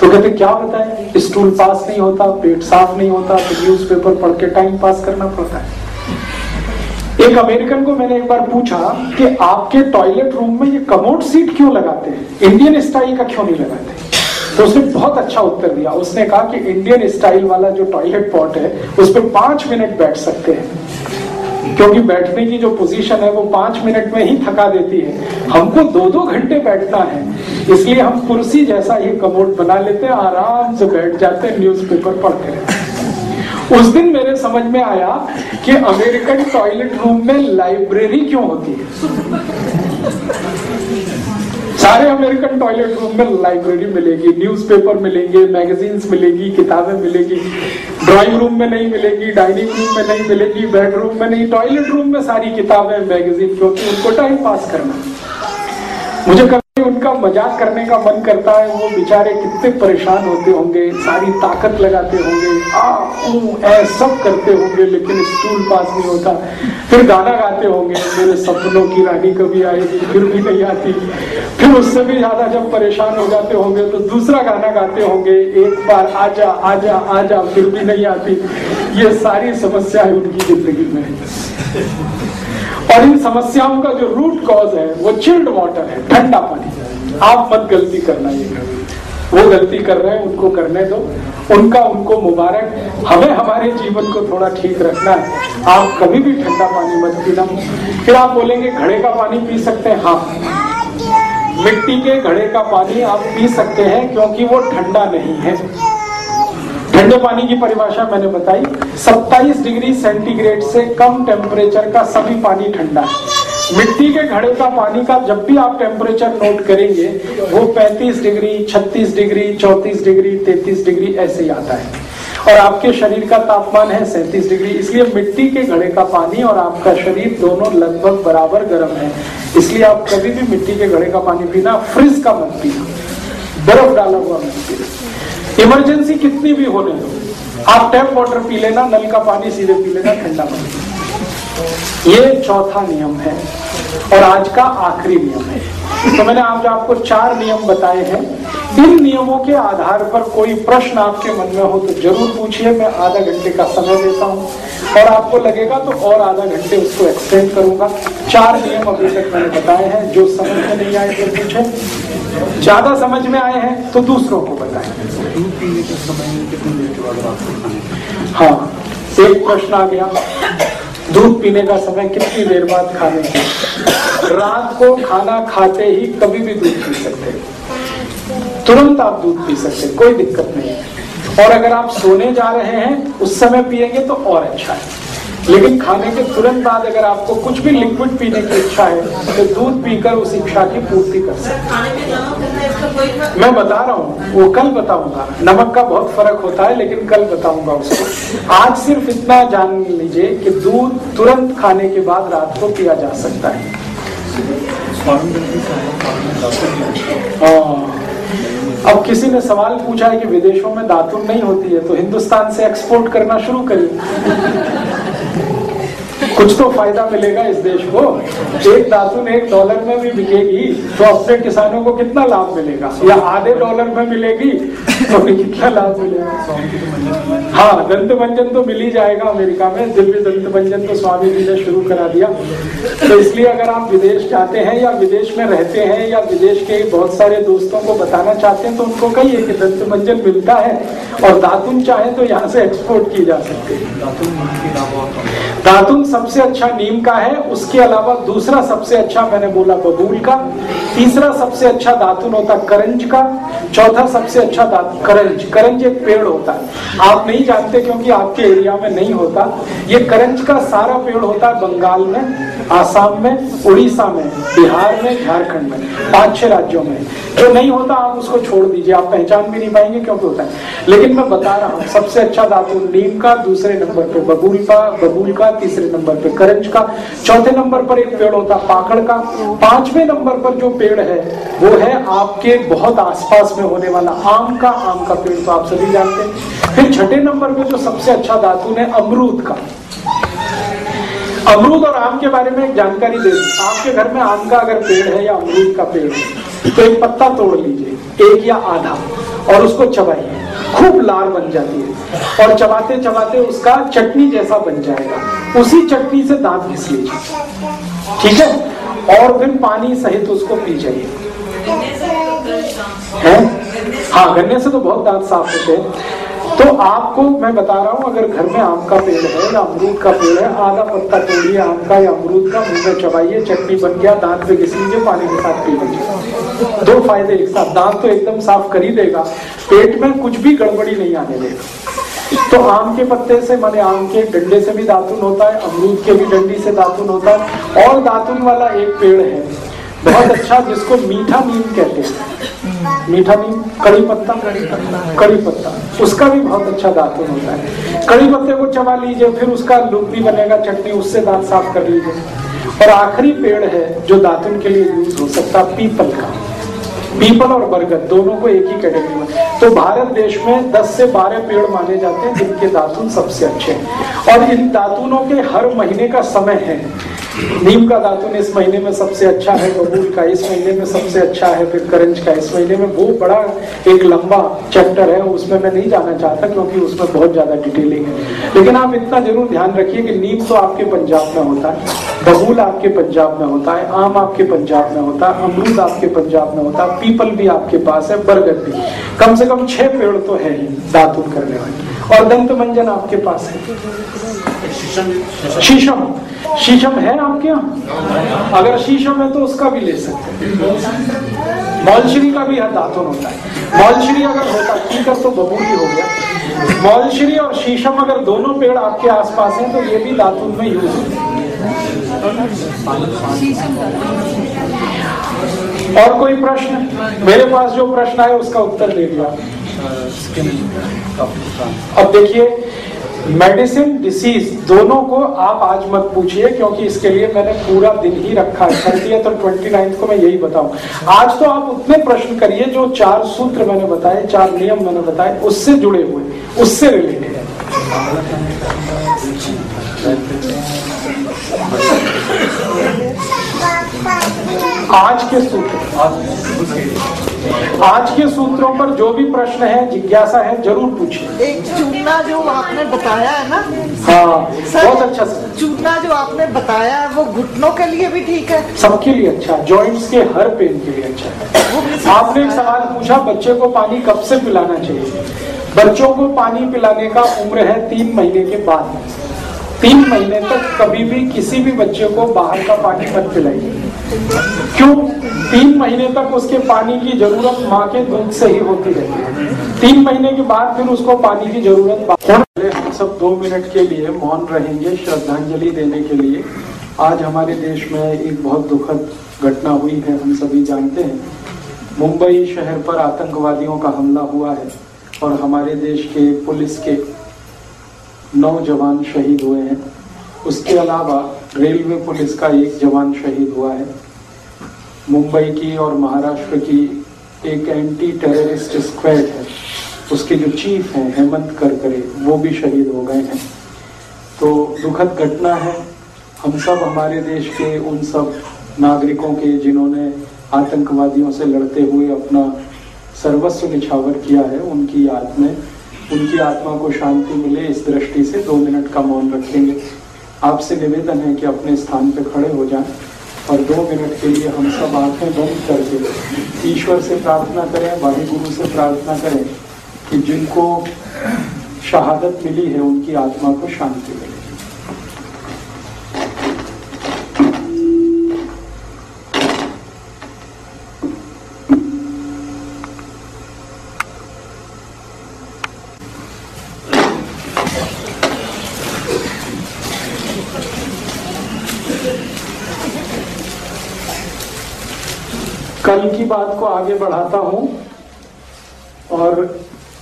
तो कहते, क्या बताएँ स्टूल पास नहीं होता, पेट साफ़ नहीं होता तो न्यूज़पेपर पढ़ के टाइम पास करना पड़ता है। एक अमेरिकन को मैंने एक बार पूछा कि आपके टॉयलेट रूम में ये कमोड सीट क्यों लगाते हैं? इंडियन स्टाइल का क्यों नहीं लगाते? तो उसने बहुत अच्छा उत्तर दिया। उसने कहा कि इंडियन स्टाइल वाला जो टॉयलेट पॉट है, उस पर पाँच मिनट बैठ सकते हैं। क्योंकि बैठने की जो पोजीशन है वो पाँच मिनट में ही थका देती है। हमको दो दो घंटे बैठना है। इसलिए हम कुर्सी जैसा ही कमोड बना लेते हैं आराम से बैठ जाते हैं न्यूज़ पेपर पढ़ते हैं उस दिन मेरे समझ में आया कि अमेरिकन टॉयलेट रूम में लाइब्रेरी क्यों होती है? सारे अमेरिकन टॉयलेट रूम में लाइब्रेरी मिलेगी न्यूज़पेपर मिलेंगे मैगजीन्स मिलेगी, किताबें मिलेगी ड्राइंग रूम में नहीं मिलेगी डाइनिंग रूम में नहीं मिलेगी बेडरूम में नहीं टॉयलेट रूम में सारी किताबें मैगजीन क्योंकि उनको टाइम पास करना मुझे कभी उनका मज़ाक करने का मन करता है, वो बेचारे कितने परेशान होते होंगे, सारी ताकत लगाते होंगे आ सब करते होंगे, लेकिन स्टूल पास नहीं होता। फिर गाना गाते होंगे, मेरे सपनों की रानी कभी आएगी, फिर भी नहीं आती। फिर उससे भी ज़्यादा जब परेशान हो जाते होंगे तो दूसरा गाना गाते होंगे, एक बार आजा आजा आजा, फिर भी नहीं आती। ये सारी समस्याएँ उनकी ज़िंदगी में और इन समस्याओं का जो रूट कॉज है, वो चिल्ड वाटर है, ठंडा पानी। आप मत गलती करना ये वो गलती कर रहे हैं, उनको करने दो। उनका उनको मुबारक। हमें हमारे जीवन को थोड़ा ठीक रखना है। आप कभी भी ठंडा पानी मत पीना। फिर आप बोलेंगे, घड़े का पानी पी सकते हैं। हाँ। मिट्टी के घड़े का पानी आप पी सकते हैं, क्योंकि वो ठंडा नहीं है। ठंडे पानी की परिभाषा मैंने बताई। 27 डिग्री सेंटीग्रेड से कम टेम्परेचर का सभी पानी ठंडा है। मिट्टी के घड़े का पानी का जब भी आप टेम्परेचर नोट करेंगे, वो 35 डिग्री 36 डिग्री 34 डिग्री 33 डिग्री ऐसे ही आता है। और आपके शरीर का तापमान है 37 डिग्री, इसलिए मिट्टी के घड़े का पानी और आपका शरीर दोनों लगभग बराबर गर्म है। इसलिए आप कभी भी मिट्टी के घड़े का पानी पीना, फ्रिज का मत पीना। बर्फ़ डाला हुआ मत पीना। इमरजेंसी कितनी भी होने दो। आप टैप वाटर पी लेना, नल का पानी सीधे पी लेना, ठंडा पानी। ये चौथा नियम है। और आज का आखिरी नियम है। तो मैंने आज आपको चार नियम बताए हैं। इन नियमों के आधार पर कोई प्रश्न आपके मन में हो तो ज़रूर पूछिए, मैं आधा घंटे का समय देता हूँ। और आपको लगेगा तो और आधा घंटे उसको एक्सटेंड करूँगा। चार नियम अभी तक मैंने बताए हैं, जो समझ में नहीं आए तो पूछे। ज़्यादा समझ में आए हैं तो दूसरों को बताएँ। हाँ एक प्रश्न आ गया। दूध पीने का समय कितनी देर बाद खाने की रात को खाना खाते ही कभी भी दूध पी सकते तुरंत आप दूध पी सकते कोई दिक्कत नहीं। है और अगर आप सोने जा रहे हैं, उस समय पिएँगे तो और अच्छा है। लेकिन खाने के तुरंत बाद अगर आपको कुछ भी लिक्विड पीने की इच्छा है तो दूध पीकर उस इच्छा की पूर्ति कर सकते मैं बता रहा हूँ वो कल बताऊँगा। नमक का बहुत फ़र्क होता है लेकिन कल बताऊँगा उसको। आज सिर्फ़ इतना जान लीजिए कि दूध तुरंत खाने के बाद रात को पिया जा सकता है। हाँ। अब किसी ने सवाल पूछा है कि विदेशों में दातुन नहीं होती है तो हिंदुस्तान से एक्सपोर्ट करना शुरू करिए। कुछ तो फ़ायदा मिलेगा इस देश को। एक दातुन एक डॉलर में भी बिकेगी तो अपने किसानों को कितना लाभ मिलेगा? या आधे डॉलर में मिलेगी तो कितना लाभ मिलेगा? हाँ दंत मंजन तो मिल ही जाएगा अमेरिका में। दिव्य दंत मंजन तो स्वामी जी ने शुरू करा दिया। तो इसलिए अगर आप विदेश जाते हैं या विदेश में रहते हैं या विदेश के बहुत सारे दोस्तों को बताना चाहते हैं तो उनको कहिए कि दंत मंजन मिलता है और दातुन चाहे तो यहाँ से एक्सपोर्ट की जा सकती है। दातुन सबसे अच्छा नीम का है उसके अलावा दूसरा सबसे अच्छा मैंने बोला बबूल का तीसरा सबसे अच्छा दातुन होता करंज का चौथा सबसे अच्छा दातुन करंज। करंज एक पेड़ होता है। आप नहीं जानते क्योंकि आपके एरिया में नहीं होता। ये करंज का सारा पेड़ होता है बंगाल में, आसाम में, उड़ीसा में, बिहार में, झारखंड में, पाँच छह राज्यों में। जो नहीं होता, आप उसको छोड़ दीजिए। आप पहचान भी नहीं पाएँगे क्योंकि होता है। लेकिन मैं बता रहा हूँ, सबसे अच्छा धातु नीम का, दूसरे नंबर पे बबूल का बबूल का, तीसरे नंबर पे करंज का, चौथे नंबर पर एक पेड़ होता पाकड़ का, पाँचवें नंबर पर जो पेड़ है, वो है आपके बहुत आसपास में होने वाला आम का। आम का पेड़ तो आप सभी जानते हैं। फिर छठे नंबर पे जो सबसे अच्छा धातु है, अमरूद का। अमरूद और आम के बारे में एक जानकारी दे दूँ। आपके घर में आम का अगर पेड़ है या अमरूद का पेड़ है तो एक पत्ता तोड़ लीजिए, एक या आधा, और उसको चबाइए। खूब लार बन जाती है। और चबाते चबाते उसका चटनी जैसा बन जाएगा। उसी चटनी से दांत घिस लीजिए। ठीक है? और फिर पानी सहित उसको पी जाइए। है? हाँ गन्ने से तो बहुत दांत साफ़ होते हैं। तो आपको मैं बता रहा हूँ, अगर घर में आम का पेड़ है, या अमरूद का पेड़ है, आधा पत्ता तोड़िए आम का या अमरूद का, मुँह में चबाइए, चटनी बन गया, दांत पे घिस लीजिए पानी के साथ पी लीजिए। दो फ़ायदे एक साथ, दांत तो एकदम साफ़ कर ही देगा, पेट में कुछ भी गड़बड़ी नहीं आने देगा। तो आम के पत्ते से, माने आम के डंडे से भी दातुन होता है, अमरूद के भी डंडी से दातुन होता है, और दातुन वाला एक पेड़ है बहुत अच्छा जिसको मीठा नीम कहते हैं। मीठा नीम, कड़ी पत्ता कड़ी पत्ता। उसका भी बहुत अच्छा दातुन होता है। कड़ी पत्ते को चबा लीजिए, फिर उसका लुक भी बनेगा, चटनी उससे दांत साफ़ कर लीजिए। और आखिरी पेड़ है जो दातुन के लिए यूज़ हो सकता है, पीपल का। पीपल और बरगद, दोनों को एक ही कैटेगरी में। तो भारत देश में 10 से 12 पेड़ माने जाते हैं जिनके दातुन सबसे अच्छे हैं। और इन दातुनों के हर महीने का समय है। नीम का दातुन इस महीने में सबसे अच्छा है बबूल का इस महीने में सबसे अच्छा है, फिर करंज का इस महीने में। वो बड़ा एक लंबा चैप्टर है, उसमें मैं नहीं जाना चाहता क्योंकि उसमें बहुत ज़्यादा डिटेलिंग है। लेकिन आप इतना ज़रूर ध्यान रखिए कि नीम तो आपके पंजाब में होता है, बबूल आपके पंजाब में होता है, आम आपके पंजाब में होता है, अमरूद आपके पंजाब में होता है, पीपल भी आपके पास है, बरगद भी। कम से कम छह पेड़ तो है ही दातुन करने वाले। और दंत मंजन आपके पास है। शीशम। शीशम। है आपके यहाँ? अगर शीशम है तो उसका भी ले सकते हैं। मौलश्री का भी दातुन होता है। मौलश्री अगर होता ठीक है तो बबूल ही हो गया। मौलश्री और शीशम अगर दोनों पेड़ आपके आसपास हैं तो ये भी दातुन में यूज़ होते हैं। और कोई प्रश्न? मेरे पास जो प्रश्न आया उसका उत्तर दे दिया। अब देखिए मेडिसिन डिसीज दोनों को आप आज मत पूछिए, क्योंकि इसके लिए मैंने पूरा दिन ही रखा है। थर्टी और ट्वेंटी नाइन्थ को मैं यही बताऊँ। आज तो आप उतने प्रश्न करिए जो चार सूत्र मैंने बताए, चार नियम मैंने बताए, उससे जुड़े हुए, उससे रिलेटेड आज के सूत्र। आज के सूत्रों पर जो भी प्रश्न है जिज्ञासा है ज़रूर पूछिए। एक चूना जो आपने बताया है ना हाँ सर, बहुत अच्छा सर। चूना जो आपने बताया है वो घुटनों के लिए भी ठीक है? सबके लिए अच्छा जॉइंट्स के हर पेन के लिए अच्छा है। आपने एक सवाल पूछा बच्चे को पानी कब से पिलाना चाहिए? बच्चों को पानी पिलाने का उम्र है तीन महीने के बाद। तीन महीने तक कभी भी किसी भी बच्चे को बाहर का पानी मत पिलाइए। क्यों? तीन महीने तक उसके पानी की ज़रूरत माँ के दूध से ही होती रहती है तीन महीने के बाद फिर उसको पानी की ज़रूरत पहले हम सब दो मिनट के लिए मौन रहेंगे श्रद्धांजलि देने के लिए। आज हमारे देश में एक बहुत दुखद घटना हुई है, हम सभी जानते हैं। मुंबई शहर पर आतंकवादियों का हमला हुआ है और हमारे देश के पुलिस के नौ जवान शहीद हुए हैं। उसके अलावा रेलवे पुलिस का एक जवान शहीद हुआ है। मुंबई की और महाराष्ट्र की एक एंटी टेररिस्ट स्क्वाड है। उसके जो चीफ हैं, हेमंत करकरे, वो भी शहीद हो गए हैं। तो दुखद घटना है, हम सब हमारे देश के उन सब नागरिकों के जिन्होंने आतंकवादियों से लड़ते हुए अपना सर्वस्व निछावर किया है, उनकी याद में, उनकी आत्मा को शांति मिले, इस दृष्टि से दो मिनट का मौन रखेंगे। आपसे निवेदन है कि अपने स्थान पर खड़े हो जाएँ और दो मिनट के लिए हम सब आँखें बंद करके ईश्वर से प्रार्थना करें, वाहिगुरु से प्रार्थना करें कि जिनको शहादत मिली है, उनकी आत्मा को शांति मिले। की बात को आगे बढ़ाता हूँ और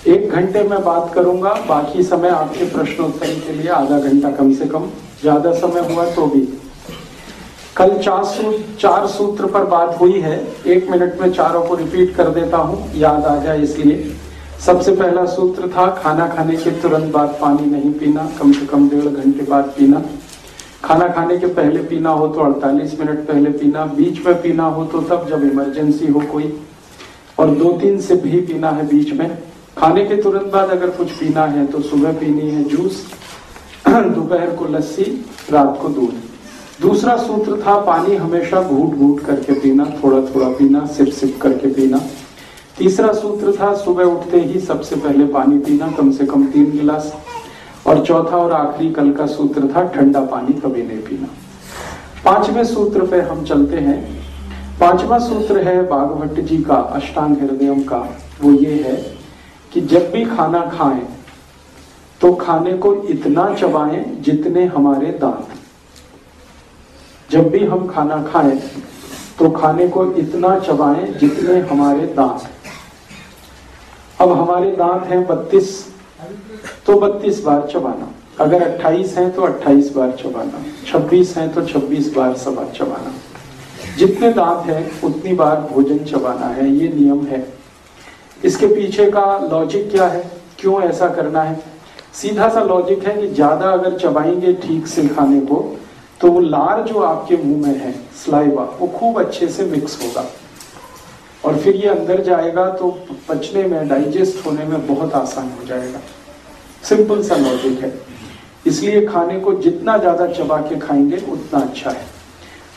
एक घंटे में बात करूँगा, बाकी समय आपके प्रश्नोत्तर के लिए आधा घंटा कम से कम, ज़्यादा समय हुआ तो भी। कल चार सूत्र चार सूत्र पर बात हुई है, एक मिनट में चारों को रिपीट कर देता हूँ, याद आ जाए इसलिए। सबसे पहला सूत्र था, खाना खाने के तुरंत बाद पानी नहीं पीना, कम से कम डेढ़ घंटे बाद पीना। खाना खाने के पहले पीना हो तो 48 मिनट पहले पीना, बीच में पीना हो तो तब जब इमरजेंसी हो कोई। और दो तीन सिप भी पीना है बीच में। खाने के तुरंत बाद अगर कुछ पीना है तो सुबह पीनी है जूस, दोपहर को लस्सी, रात को दूध। दूसरा सूत्र था, पानी हमेशा घूट घूट करके पीना थोड़ा थोड़ा पीना, सिप सिप करके पीना। तीसरा सूत्र था, सुबह उठते ही सबसे पहले पानी पीना, कम से कम तीन गिलास। और चौथा और आखिरी कल का सूत्र था, ठंडा पानी कभी नहीं पीना। पाँचवें सूत्र पे हम चलते हैं। पांचवा सूत्र है बागभट्ट जी का अष्टांग हृदय का। वो ये है कि जब भी खाना खाएँ तो खाने को इतना चबाएँ जितने हमारे दांत। जब भी हम खाना खाएँ तो खाने को इतना चबाएँ जितने हमारे दांत। अब हमारे दांत हैं बत्तीस। तो बत्तीस बार चबाना। अगर 28 है तो 28 बार चबाना। 26 है तो 26 बार सबार चबाना। जितने दांत है, उतनी बार भोजन चबाना है। ये नियम है। इसके पीछे का लॉजिक क्या है? क्यों ऐसा करना है? सीधा सा लॉजिक है कि ज़्यादा अगर चबाएँगे ठीक से खाने को तो वो लार जो आपके मुँह में है स्लाइवा वो खूब अच्छे से मिक्स होगा। और फिर ये अंदर जाएगा तो पचने में डाइजेस्ट होने में बहुत आसान हो जाएगा। सिंपल सा लॉजिक है। इसलिए खाने को जितना ज़्यादा चबा के खाएँगे, उतना अच्छा है।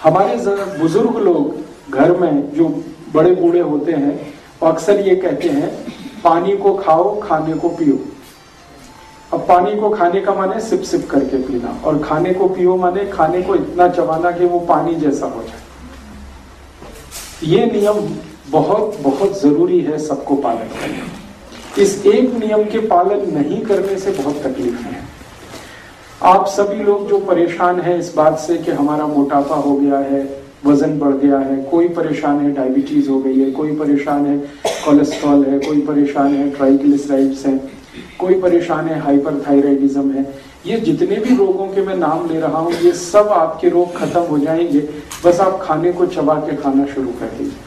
हमारे बुज़ुर्ग लोग घर में जो बड़े बूढ़े होते हैं, वो अक्सर ये कहते हैं, पानी को खाओ, खाने को पियो। अब पानी को खाने का माने सिप सिप करके पीना, और खाने को पियो माने खाने को इतना चबाना कि वो पानी जैसा हो जाए। ये नियम बहुत बहुत ज़रूरी है सबको पालन करना। इस एक नियम के पालन नहीं करने से बहुत तकलीफ़ है। आप सभी लोग जो परेशान हैं इस बात से कि हमारा मोटापा हो गया है, वज़न बढ़ गया है, कोई परेशान है, डायबिटीज़ हो गई है, कोई परेशान है, कोलेस्ट्रॉल है, कोई परेशान है, ट्राइग्लिसराइड्स है, कोई परेशान है, हाइपरथायराइडिज्म है। ये जितने भी रोगों के मैं नाम ले रहा हूँ, ये सब आपके रोग खत्म हो जाएँगे। बस आप खाने को चबा के खाना शुरू कर दीजिए।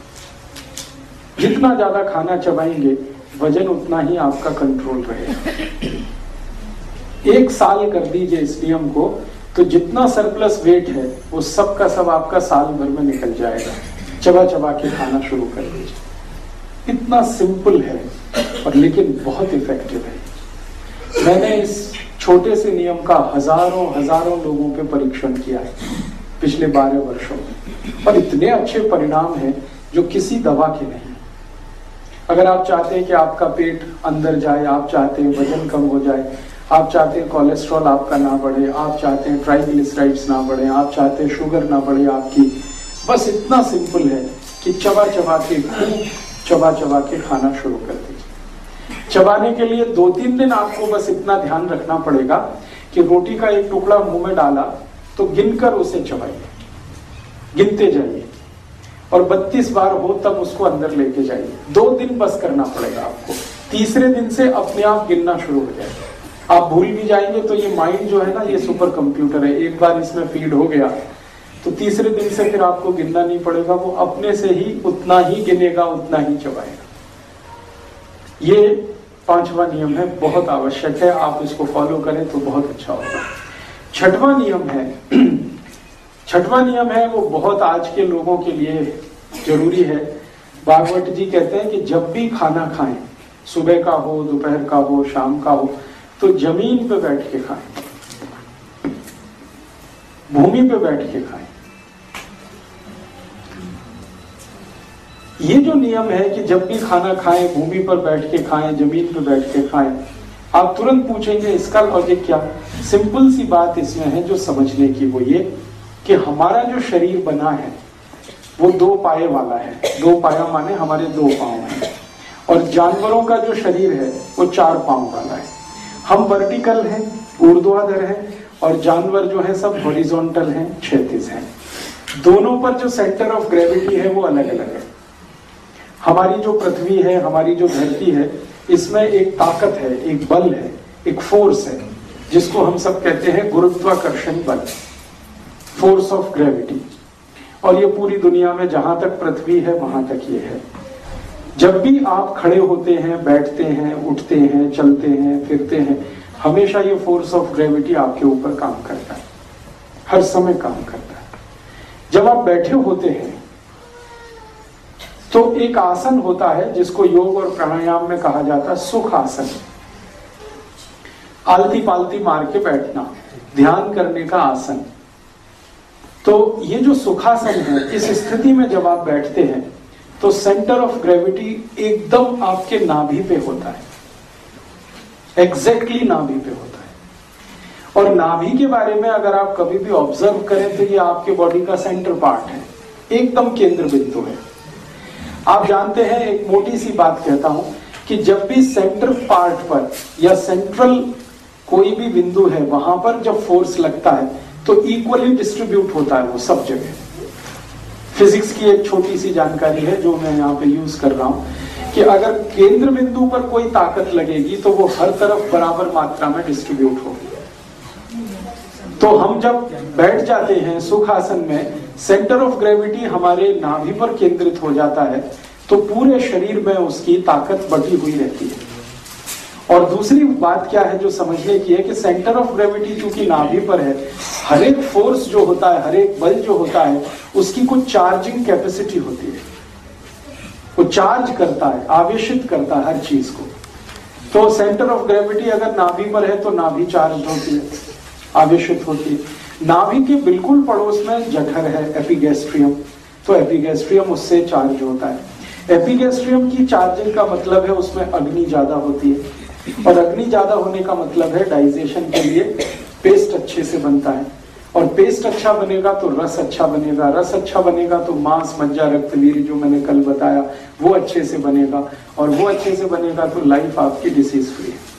जितना ज़्यादा खाना चबाएँगे, वज़न उतना ही आपका कंट्रोल रहेगा। एक साल कर दीजिए इस नियम को तो जितना सरप्लस वेट है, वो सब का सब आपका साल भर में निकल जाएगा। चबा चबा के खाना शुरू कर दीजिए। इतना सिंपल है, और लेकिन बहुत इफ़ेक्टिव है। मैंने इस छोटे से नियम का हज़ारों हज़ारों लोगों पे परीक्षण किया है, पिछले बारह वर्षों में। और इतने अच्छे परिणाम हैं, जो किसी दवा के नहीं। अगर आप चाहते हैं कि आपका पेट अंदर जाए, आप चाहते हैं वज़न कम हो जाए, आप चाहते हैं कोलेस्ट्रॉल आपका ना बढ़े, आप चाहते हैं ट्राइग्लिसराइड्स ना बढ़े, आप चाहते हैं शुगर ना बढ़े आपकी, बस इतना सिंपल है कि चबा चबा के खूब चबा चबा के खाना शुरू कर दीजिए। चबाने के लिए दो तीन दिन आपको बस इतना ध्यान रखना पड़ेगा कि रोटी का एक टुकड़ा मुँह में डाला तो गिनकर उसे चबाइए। गिनते जाइए। और 32 बार हो तब उसको अंदर लेके जाइए। दो दिन बस करना पड़ेगा आपको। तीसरे दिन से अपने आप गिनना शुरू हो जाएगा। आप भूल भी जाएँगे तो ये माइंड जो है ना, ये सुपर कंप्यूटर है। एक बार इसमें फ़ीड हो गया तो तीसरे दिन से फिर आपको गिनना नहीं पड़ेगा। वो अपने से ही उतना ही गिनेगा, उतना ही चबाएगा। ये पांचवा नियम है, बहुत आवश्यक है। आप इसको फॉलो करें तो बहुत अच्छा होगा। छठवां नियम है छठवां नियम है, वो बहुत आज के लोगों के लिए ज़रूरी है। भागवत जी कहते हैं कि जब भी खाना खाएँ, सुबह का हो, दोपहर का हो, शाम का हो तो ज़मीन पे बैठ के खाएँ। भूमि पे बैठ के खाएँ। ये जो नियम है कि जब भी खाना खाएँ, भूमि पर बैठ के खाएँ, ज़मीन पर बैठ के खाएँ, आप तुरंत पूछेंगे, इसका लॉजिक क्या? सिंपल सी बात इसमें है जो समझने की वो ये कि हमारा जो शरीर बना है, वो दो पाए वाला है। दो पाया माने हमारे दो पाँव हैं। और जानवरों का जो शरीर है, वो चार पाँव वाला है। हम वर्टिकल हैं, ऊर्ध्वाधर हैं, और जानवर जो है, सब हॉरिजॉन्टल हैं, क्षैतिज हैं। दोनों पर जो सेंटर ऑफ़ ग्रेविटी है, वो अलग अलग है। हमारी जो पृथ्वी है, हमारी जो धरती है, इसमें एक ताकत है, एक बल है, एक फोर्स है, जिसको हम सब कहते हैं गुरुत्वाकर्षण बल। Force of gravity. और ये पूरी दुनिया में जहाँ तक पृथ्वी है, वहाँ तक ये है। जब भी आप खड़े होते हैं, बैठते हैं, उठते हैं, चलते हैं, फिरते हैं, हमेशा ये फोर्स ऑफ़ ग्रेविटी आपके ऊपर काम करता है। हर समय काम करता है। जब आप बैठे होते हैं तो एक आसन होता है, जिसको योग और प्राणायाम में कहा जाता है सुख आसन आलती पालती मार के बैठना, ध्यान करने का आसन। तो ये जो सुखासन है, इस स्थिति में जब आप बैठते हैं तो सेंटर ऑफ़ ग्रेविटी एकदम आपके नाभि पे होता है। एग्जैक्टली नाभि पे होता है। और नाभि के बारे में अगर आप कभी भी ऑब्ज़र्व करें तो ये आपके बॉडी का सेंटर पार्ट है। एकदम केंद्र बिंदु है। आप जानते हैं, एक मोटी सी बात कहता हूँ कि जब भी सेंटर पार्ट पर या सेंट्रल कोई भी बिंदु है, वहाँ पर जब फोर्स लगता है तो इक्वली डिस्ट्रीब्यूट होता है वो सब जगह। फिजिक्स की एक छोटी सी जानकारी है जो मैं यहाँ पे यूज़ कर रहा हूँ कि अगर केंद्र बिंदु पर कोई ताकत लगेगी तो वो हर तरफ़ बराबर मात्रा में डिस्ट्रीब्यूट होगी। तो हम जब बैठ जाते हैं सुख आसन में सेंटर ऑफ़ ग्रेविटी हमारे नाभि पर केंद्रित हो जाता है तो पूरे शरीर में उसकी ताकत बढ़ी हुई रहती है। और दूसरी बात क्या है जो समझने की है कि सेंटर ऑफ़ ग्रेविटी चूँकि नाभि पर है हर एक फोर्स जो होता है हर एक बल जो होता है, उसकी कुछ चार्जिंग कैपेसिटी होती है। वो चार्ज करता है, आवेशित करता है हर चीज़ को। तो सेंटर ऑफ़ ग्रेविटी अगर नाभि पर है तो नाभि चार्ज होती है, आवेशित होती है। नाभि के बिल्कुल पड़ोस में जठर है एपिगेस्ट्रियम तो एपिगेस्ट्रियम उससे चार्ज होता है। एपिगेस्ट्रियम की चार्जिंग का मतलब है उसमें अग्नि ज़्यादा होती है। और अग्नि ज़्यादा होने का मतलब है डाइजेशन के लिए पेस्ट अच्छे से बनता है। और पेस्ट अच्छा बनेगा तो रस अच्छा बनेगा, रस अच्छा बनेगा तो मांस, मज्जा, रक्त वीर जो मैंने कल बताया, वो अच्छे से बनेगा। और वो अच्छे से बनेगा तो लाइफ आपकी डिसीज फ्री है।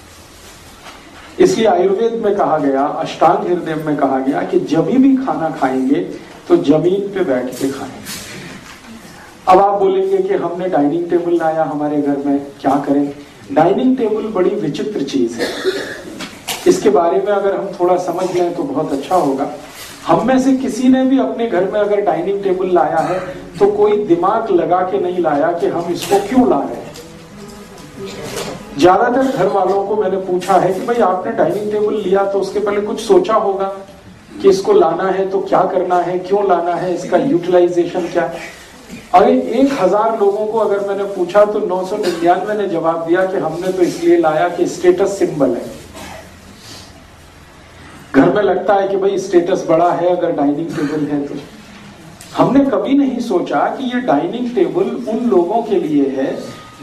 इसलिए आयुर्वेद में कहा गया, अष्टांग हृदय में कहा गया कि जब भी खाना खाएँगे तो ज़मीन पे बैठ के खाएँ। अब आप बोलेंगे कि हमने डाइनिंग टेबल लाया हमारे घर में, क्या करें? डाइनिंग टेबल बड़ी विचित्र चीज़ है। इसके बारे में अगर हम थोड़ा समझ लें तो बहुत अच्छा होगा। हम में से किसी ने भी अपने घर में अगर डाइनिंग टेबल लाया है तो कोई दिमाग लगा के नहीं लाया कि हम इसको क्यों ला रहे हैं। ज़्यादातर घर वालों को मैंने पूछा है कि भाई, आपने डाइनिंग टेबल लिया तो उसके पहले कुछ सोचा होगा कि इसको लाना है तो क्या करना है, क्यों लाना है, इसका यूटिलाइजेशन क्या? है अगर एक हज़ार लोगों को अगर मैंने पूछा तो नौ सौ निन्यानवे ने जवाब दिया कि हमने तो इसलिए लाया कि स्टेटस सिंबल है। घर में लगता है कि भाई स्टेटस बड़ा है, अगर डाइनिंग टेबल है तो। हमने कभी नहीं सोचा कि ये डाइनिंग टेबल उन लोगों के लिए है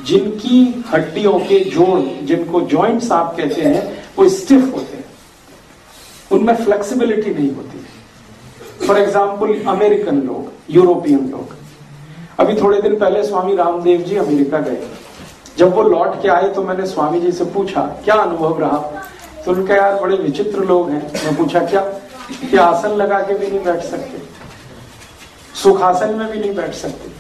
जिनकी हड्डियों के जोड़, जिनको जॉइंट्स आप कहते हैं, वो स्टिफ होते हैं। उनमें फ्लेक्सिबिलिटी नहीं होती। फॉर एग्ज़ाम्पल अमेरिकन लोग यूरोपियन लोग अभी थोड़े दिन पहले स्वामी रामदेव जी अमेरिका गए। जब वो लौट के आए तो मैंने स्वामी जी से पूछा, क्या अनुभव रहा? तो उनका यार, बड़े विचित्र लोग हैं। मैं पूछा, क्या कि आसन लगा के भी नहीं बैठ सकते? सुखासन में भी नहीं बैठ सकते।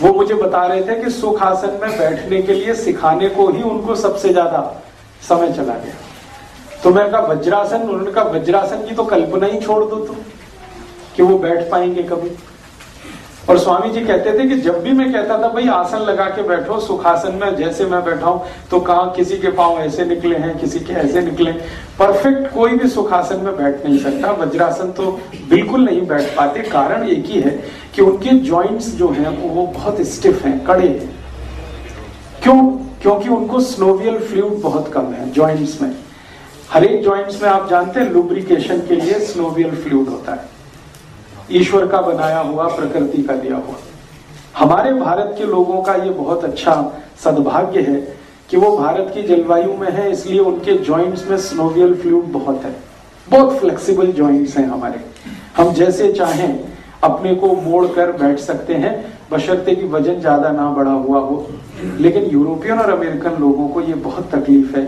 वो मुझे बता रहे थे कि सुखासन में बैठने के लिए सिखाने को ही उनको सबसे ज़्यादा समय चला गया। तो मैं कहा, वज्रासन? उन्होंने कहा, वज्रासन की तो कल्पना ही छोड़ दो तुम, कि वो बैठ पाएँगे कभी। और स्वामी जी कहते थे कि जब भी मैं कहता था, भाई, आसन लगा के बैठो, सुखासन में, जैसे मैं बैठा हूँ तो कहा किसी के पाँव ऐसे निकले हैं, किसी के ऐसे निकले परफेक्ट कोई भी सुखासन में बैठ नहीं सकता। वज्रासन तो बिल्कुल नहीं बैठ पाते। कारण एक ही है कि उनके जॉइंट्स जो हैं, वो बहुत स्टिफ हैं, कड़े हैं। क्यों? क्योंकि उनको स्नोवियल फ्लूड बहुत कम है ज्वाइंट्स में। हर एक जॉइंट्स में आप जानते हैं लुब्रिकेशन के लिए स्नोवियल फ्लूड होता है। ईश्वर का बनाया हुआ, प्रकृति का दिया हुआ। हमारे भारत के लोगों का ये बहुत अच्छा सद्भाग्य है कि वो भारत की जलवायु में है, इसलिए उनके जॉइंट्स में स्नोवियल फ्लूड बहुत है। बहुत फ्लेक्सिबल जॉइंट्स हैं हमारे। हम जैसे चाहें अपने को मोड़ कर बैठ सकते हैं, बशर्ते कि वज़न ज़्यादा ना बढ़ा हुआ हो। लेकिन यूरोपियन और अमेरिकन लोगों को ये बहुत तकलीफ़ है।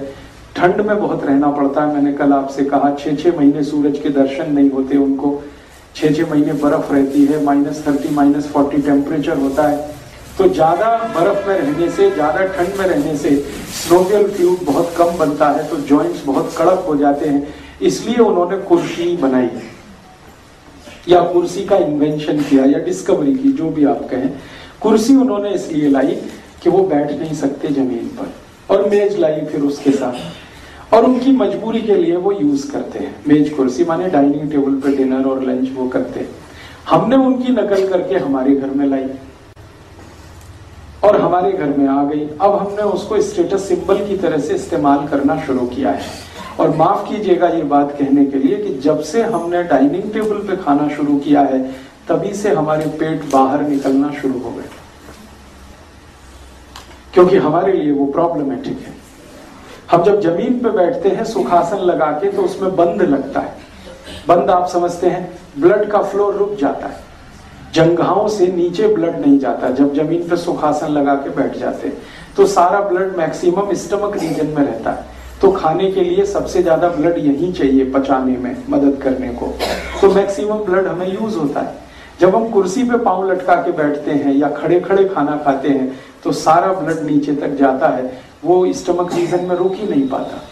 ठंड में बहुत रहना पड़ता है, मैंने कल आपसे कहा छह छह महीने सूरज के दर्शन नहीं होते उनको। छह छह महीने बर्फ़ रहती है minus thirty minus forty temperature होता है। तो ज़्यादा बर्फ़ में रहने से, ज़्यादा ठंड में रहने से स्नोवियल फ्लूड बहुत कम बनता है तो जॉइंट्स बहुत कड़क हो जाते हैं। इसलिए उन्होंने कुर्सी बनाई या कुर्सी का इन्वेंशन किया, या डिस्कवरी की, जो भी आप कहें। कुर्सी उन्होंने इसलिए लाई कि वो बैठ नहीं सकते ज़मीन पर, और मेज लाई फिर उसके साथ। और उनकी मजबूरी के लिए वो यूज़ करते हैं। मेज कुर्सी माने डाइनिंग टेबल पर डिनर और लंच वो करते हैं। हमने उनकी नकल करके हमारे घर में लाई और हमारे घर में आ गई। अब हमने उसको स्टेटस सिंबल की तरह से इस्तेमाल करना शुरू किया है। और माफ़ कीजिएगा ये बात कहने के लिए कि जब से हमने डाइनिंग टेबल पे खाना शुरू किया है, तभी से हमारे पेट बाहर निकलना शुरू हो गए। क्योंकि हमारे लिए वो प्रॉब्लमेटिक है। हम जब ज़मीन पे बैठते हैं सुखासन लगा के तो उसमें बंद लगता है। बंद आप समझते हैं, ब्लड का फ्लो रुक जाता है। जंघाओं से नीचे ब्लड नहीं जाता, जब ज़मीन पे सुखासन लगा के बैठ जाते तो सारा ब्लड मैक्सिमम स्टमक रीजन में रहता है। तो खाने के लिए सबसे ज़्यादा ब्लड यही चाहिए पचाने में, मदद करने को। तो मैक्सिमम ब्लड हमें यूज़ होता है। जब हम कुर्सी पे पाँव लटका के बैठते हैं या खड़े खड़े खाना खाते हैं तो सारा ब्लड नीचे तक जाता है। वो स्टमक रीजन में रुक ही नहीं पाता।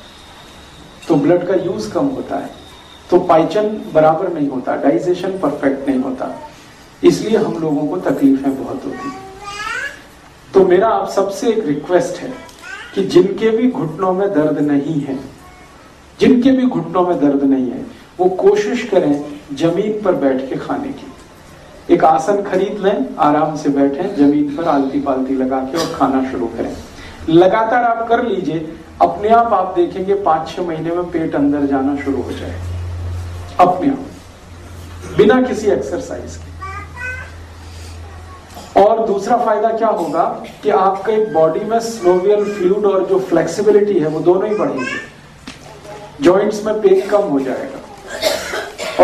तो ब्लड का यूज़ कम होता है। तो पाइचन बराबर नहीं होता डाइजेशन परफेक्ट नहीं होता। इसलिए हम लोगों को तकलीफें बहुत होती तो मेरा आप सबसे एक रिक्वेस्ट है कि जिनके भी घुटनों में दर्द नहीं है, जिनके भी घुटनों में दर्द नहीं है, वो कोशिश करें ज़मीन पर बैठ के खाने की। एक आसन खरीद लें, आराम से बैठें, ज़मीन पर आलती पालती लगा के और खाना शुरू करें। लगातार आप कर लीजिए, अपने आप आप देखेंगे पाँच छह महीने में पेट अंदर जाना शुरू हो जाए। अपने आप। बिना किसी एक्सरसाइज के। और दूसरा फ़ायदा क्या होगा कि आपके बॉडी में स्लोवियल फ्लूड और जो फ्लेक्सिबिलिटी है, वो दोनों ही बढ़ेंगे। जॉइंट्स में पेन कम हो जाएगा।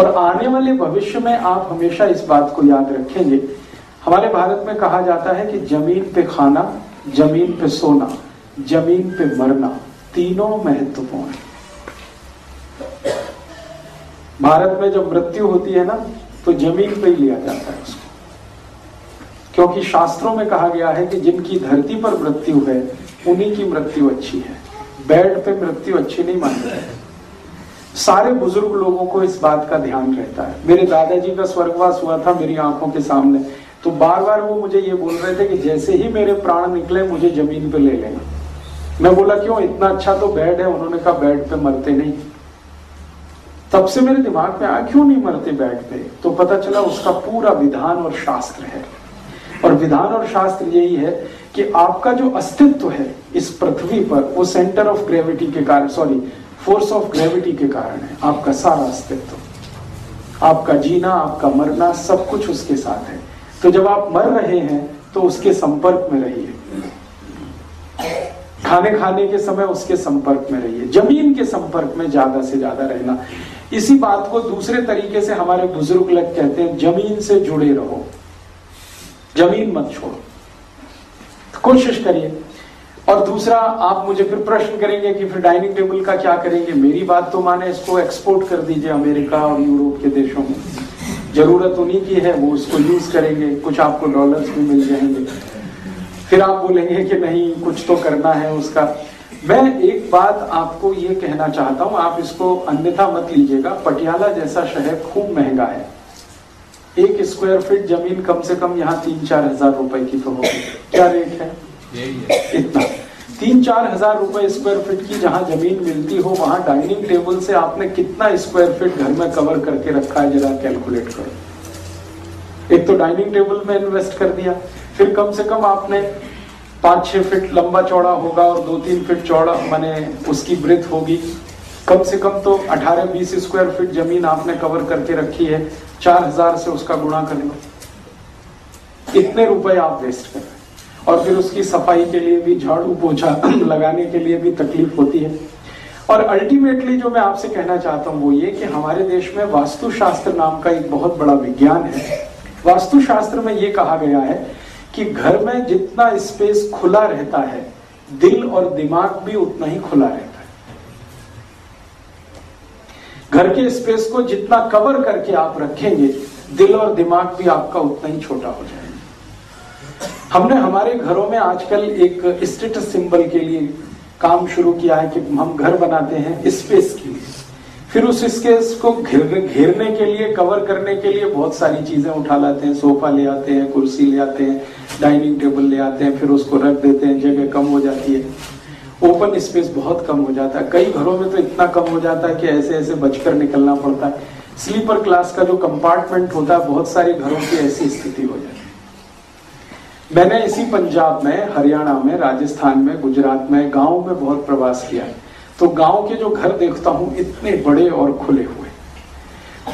और आने वाले भविष्य में आप हमेशा इस बात को याद रखेंगे। हमारे भारत में कहा जाता है कि ज़मीन पे खाना ज़मीन पे सोना, ज़मीन पे मरना, तीनों महत्वपूर्ण है। भारत में जब मृत्यु होती है ना तो ज़मीन पे ही लिया जाता है उसको। क्योंकि शास्त्रों में कहा गया है कि जिनकी धरती पर मृत्यु है, उन्हीं की मृत्यु अच्छी है। बेड पे मृत्यु अच्छी नहीं मानते है सारे बुज़ुर्ग लोगों को इस बात का ध्यान रहता है। मेरे दादाजी का स्वर्गवास हुआ था मेरी आँखों के सामने। तो बार बार वो मुझे ये बोल रहे थे कि जैसे ही मेरे प्राण निकले, मुझे ज़मीन पे ले लेना। मैं बोला, क्यों? इतना अच्छा तो बेड है। उन्होंने कहा, बेड पे मरते नहीं। तब से मेरे दिमाग में आया, क्यों नहीं मरते बेड पे? तो पता चला, उसका पूरा विधान और शास्त्र है। और विधान और शास्त्र यही है कि आपका जो अस्तित्व है इस पृथ्वी पर, वो सेंटर ऑफ़ ग्रेविटी के कारण सॉरी फोर्स ऑफ़ ग्रेविटी के कारण है। आपका सारा अस्तित्व, आपका जीना, आपका मरना, सब कुछ उसके साथ है। तो जब आप मर रहे हैं तो उसके संपर्क में रहिए। खाने खाने के समय उसके संपर्क में रहिए। ज़मीन के संपर्क में ज़्यादा से ज़्यादा रहना। इसी बात को दूसरे तरीके से हमारे बुज़ुर्ग लग कहते हैं, ज़मीन से जुड़े रहो। ज़मीन मत छोड़ो। तो कोशिश करिए। और दूसरा, आप मुझे फिर प्रश्न करेंगे कि फिर डाइनिंग टेबल का क्या करेंगे? मेरी बात तो माने इसको एक्सपोर्ट कर दीजिए अमेरिका और यूरोप के देशों में। ज़रूरत उन्हीं की है वो उसको यूज़ करेंगे कुछ आपको डॉलर्स भी मिल जाएँगे। फिर आप बोलेंगे कि नहीं कुछ तो करना है उसका। मैं एक बात आपको ये कहना चाहता हूँ आप इसको अन्यथा मत लीजिएगा पटियाला जैसा शहर खूब महँगा है। एक स्क्वायर फीट ज़मीन कम से कम यहाँ तीन चार हज़ार रुपए की तो होगी। क्या रेट है। इतना। तीन चार हज़ार रुपए स्क्वायर फीट की जहाँ ज़मीन मिलती हो, वहाँ डाइनिंग टेबल से आपने कितना स्क्वायर फीट घर में कवर करके रखा है, जरा कैलकुलेट करो। एक तो डाइनिंग टेबल में इन्वेस्ट कर दिया, फिर कम से कम आपने पाँच छह फीट लंबा चौड़ा होगा और दो तीन फीट चौड़ा, माने उसकी ब्रिथ होगी। कम से कम तो 18-20 स्क्वायर फीट ज़मीन आपने कवर करके रखी है, चार हज़ार से उसका गुणा कर लो। इतने रुपए आप वेस्ट कर रहे और फिर उसकी सफ़ाई के लिए भी, झाड़ू पोछा लगाने के लिए भी तकलीफ़ होती है। और अल्टीमेटली जो मैं आपसे कहना चाहता हूँ वो ये कि हमारे देश में वास्तुशास्त्र नाम का एक बहुत बड़ा विज्ञान है। वास्तुशास्त्र में ये कहा गया है कि घर में जितना स्पेस खुला रहता है, दिल और दिमाग भी उतना ही खुला रहता है। घर के स्पेस को जितना कवर करके आप रखेंगे, दिल और दिमाग भी आपका उतना ही छोटा हो जाएगा। हमने हमारे घरों में आजकल एक स्टेटस सिंबल के लिए काम शुरू किया है कि हम घर बनाते हैं स्पेस के लिए। फिर उस स्पेस को घेरने घेरने के लिए कवर करने के लिए बहुत सारी चीज़ें उठा लाते हैं। सोफा ले आते हैं, कुर्सी ले आते हैं डाइनिंग टेबल ले आते हैं, फिर उसको रख देते हैं, जगह कम हो जाती है। ओपन स्पेस बहुत कम हो जाता है। कई घरों में तो इतना कम हो जाता है कि ऐसे ऐसे बचकर निकलना पड़ता है। स्लीपर क्लास का जो कंपार्टमेंट होता है, बहुत सारे घरों की ऐसी स्थिति हो जाती है। मैंने इसी पंजाब में, हरियाणा में, राजस्थान में, गुजरात में, गाँव में बहुत प्रवास किया तो गाँव के जो घर देखता हूँ, इतने बड़े और खुले हुए।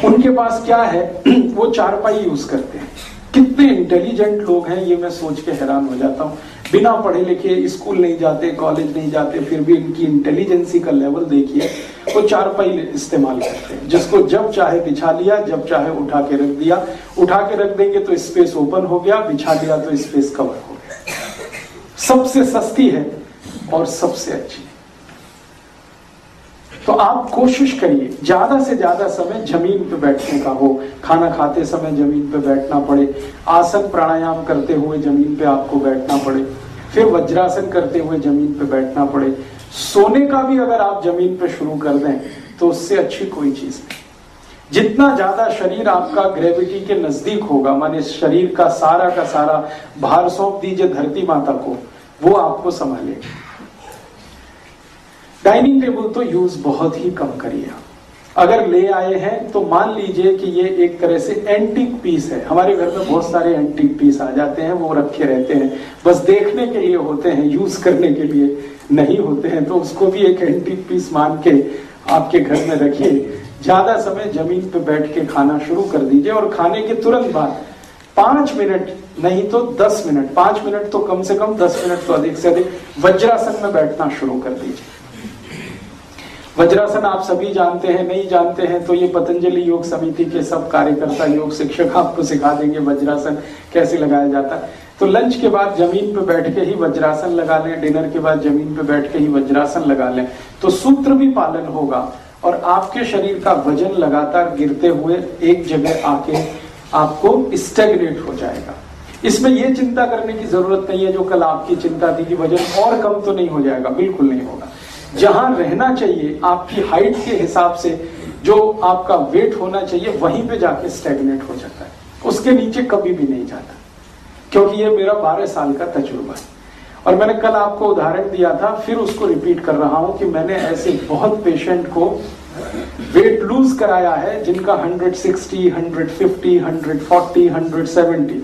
उनके पास क्या है? वो चारपाई यूज़ करते हैं। कितने इंटेलिजेंट लोग हैं, ये मैं सोच के हैरान हो जाता हूँ। बिना पढ़े लिखे स्कूल नहीं जाते कॉलेज नहीं जाते, फिर भी इनकी इंटेलिजेंसी का लेवल देखिए, वो चारपाई इस्तेमाल करते हैं। जिसको जब चाहे बिछा लिया, जब चाहे उठा के रख दिया। उठा के रख देंगे तो स्पेस ओपन हो गया, बिछा लिया तो स्पेस कवर हो गया। सबसे सस्ती है और सबसे अच्छी। तो आप कोशिश करिए, ज़्यादा से ज़्यादा समय ज़मीन पे बैठने का हो। खाना खाते समय ज़मीन पे बैठना पड़े। आसन प्राणायाम करते हुए ज़मीन पे आपको बैठना पड़े। फिर वज्रासन करते हुए ज़मीन पे बैठना पड़े। सोने का भी अगर आप ज़मीन पे शुरू कर दें तो उससे अच्छी कोई चीज़ नहीं। जितना ज़्यादा शरीर आपका ग्रेविटी के नज़दीक होगा, माने शरीर का सारा का सारा भार सौंप दीजिए धरती माता को, वो आपको संभालेगा। डाइनिंग टेबल तो यूज़ बहुत ही कम करिए अगर ले आए हैं तो मान लीजिए कि ये एक तरह से एंटीक पीस है। हमारे घर में बहुत सारे एंटीक पीस आ जाते हैं, वो रखे रहते हैं। बस देखने के लिए होते हैं यूज़ करने के लिए नहीं होते हैं तो उसको भी एक एंटीक पीस मान के आपके घर में रखिए। ज़्यादा समय ज़मीन पे बैठ के खाना शुरू कर दीजिए और खाने के तुरंत बाद पाँच मिनट, नहीं तो दस मिनट, पाँच मिनट तो कम से कम दस मिनट तो अधिक से अधिक वज्रासन में बैठना शुरू कर दीजिए। वज्रासन आप सभी जानते हैं, नहीं जानते हैं तो ये पतंजलि योग समिति के सब कार्यकर्ता, योग शिक्षक आपको सिखा देंगे वज्रासन कैसे लगाया जाता है। तो लंच के बाद ज़मीन पे बैठ के ही वज्रासन लगा लें, डिनर के बाद ज़मीन पे बैठ के ही वज्रासन लगा लें। तो सूत्र भी पालन होगा और आपके शरीर का वज़न लगातार गिरते हुए एक जगह आके आपको स्टेगनेट हो जाएगा। इसमें यह चिंता करने की ज़रूरत नहीं है, जो कल आपकी चिंता थी कि वज़न और कम तो नहीं हो जाएगा, बिल्कुल नहीं होगा। जहाँ रहना चाहिए आपकी हाइट के हिसाब से जो आपका वेट होना चाहिए वहीं पे जाके स्टेगनेट हो जाता है। उसके नीचे कभी भी नहीं जाता। क्योंकि ये मेरा बारह साल का तजुर्बा है। और मैंने कल आपको उदाहरण दिया था फिर उसको रिपीट कर रहा हूँ कि मैंने ऐसे बहुत पेशेंट को वेट लूज कराया है जिनका 160, 150, 140, 170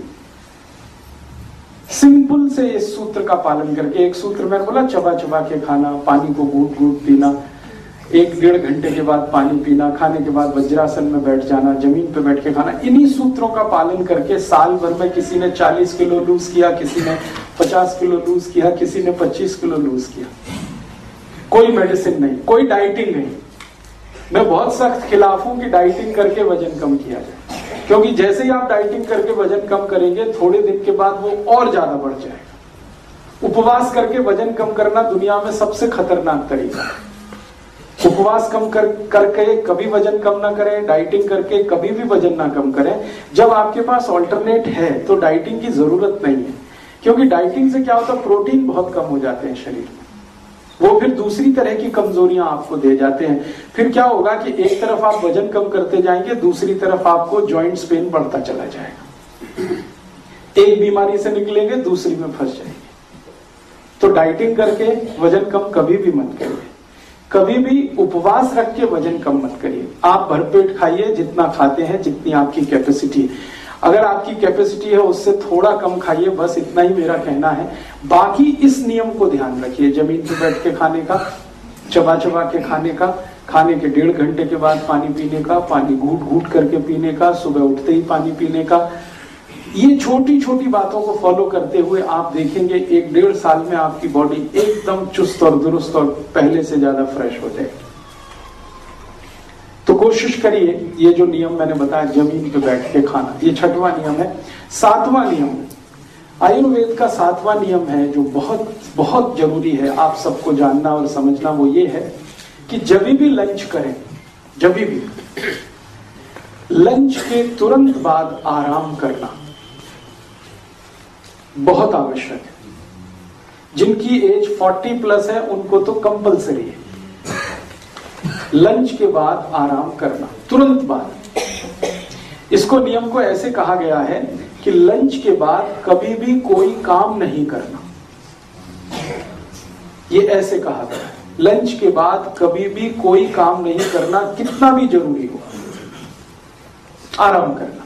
सिंपल से इस सूत्र का पालन करके, एक सूत्र मैंने बोला, चबा चबा के खाना, पानी को घूट घूट पीना। एक डेढ़ घंटे के बाद पानी पीना, खाने के बाद वज्रासन में बैठ जाना, ज़मीन पे बैठ के खाना। इन्हीं सूत्रों का पालन करके साल भर में किसी ने 40 किलो लूज किया, किसी ने 50 किलो लूज किया, किसी ने 25 किलो लूज किया। कोई मेडिसिन नहीं, कोई डाइटिंग नहीं। मैं बहुत सख्त खिलाफ हूँ कि डाइटिंग करके वज़न कम किया जाए। क्योंकि जैसे ही आप डाइटिंग करके वज़न कम करेंगे, थोड़े दिन के बाद वो और ज़्यादा बढ़ जाएगा। उपवास करके वज़न कम करना दुनिया में सबसे खतरनाक तरीका है। उपवास कम कर, करके कभी वज़न कम ना करें डाइटिंग करके कभी भी वज़न ना कम करें। जब आपके पास ऑल्टरनेट है तो डाइटिंग की ज़रूरत नहीं है। क्योंकि डाइटिंग से क्या होता है? प्रोटीन बहुत कम हो जाते हैं शरीर में। वो फिर दूसरी तरह की कमजोरियाँ आपको दे जाते हैं। फिर क्या होगा कि एक तरफ़ आप वज़न कम करते जाएँगे, दूसरी तरफ़ आपको जॉइंट्स पेन बढ़ता चला जाएगा। एक बीमारी से निकलेंगे, दूसरी में फंस जाएँगे। तो डाइटिंग करके वज़न कम कभी भी मत करिए। कभी भी उपवास रख के वज़न कम मत करिए। आप भरपेट खाइए, जितना खाते हैं, जितनी आपकी कैपेसिटी अगर आपकी कैपेसिटी है, उससे थोड़ा कम खाइए, बस इतना ही मेरा कहना है। बाकी इस नियम को ध्यान रखिए, ज़मीन पर बैठ के खाने का, चबा चबा के खाने का, खाने के डेढ़ घंटे के बाद पानी पीने का, पानी घूट घूट करके पीने का, सुबह उठते ही पानी पीने का। ये छोटी छोटी बातों को फॉलो करते हुए आप देखेंगे, एक डेढ़ साल में आपकी बॉडी एकदम चुस्त और दुरुस्त और पहले से ज़्यादा फ्रेश हो जाएगी। कोशिश करिए, ये जो नियम मैंने बताया, ज़मीन पे बैठ के खाना, ये छठवां नियम है। सातवां नियम, आयुर्वेद का सातवां नियम है, जो बहुत बहुत ज़रूरी है, आप सबको जानना और समझना, वो ये है कि जब भी लंच करें, जब भी, लंच के तुरंत बाद आराम करना बहुत आवश्यक है। जिनकी एज 40 प्लस है, उनको तो कंपलसरी है। लंच के बाद आराम करना, तुरंत बाद इसको नियम को ऐसे कहा गया है कि लंच के बाद कभी भी कोई काम नहीं करना। ये ऐसे कहा गया लंच के बाद कभी भी कोई काम नहीं करना कितना भी ज़रूरी हो। आराम करना।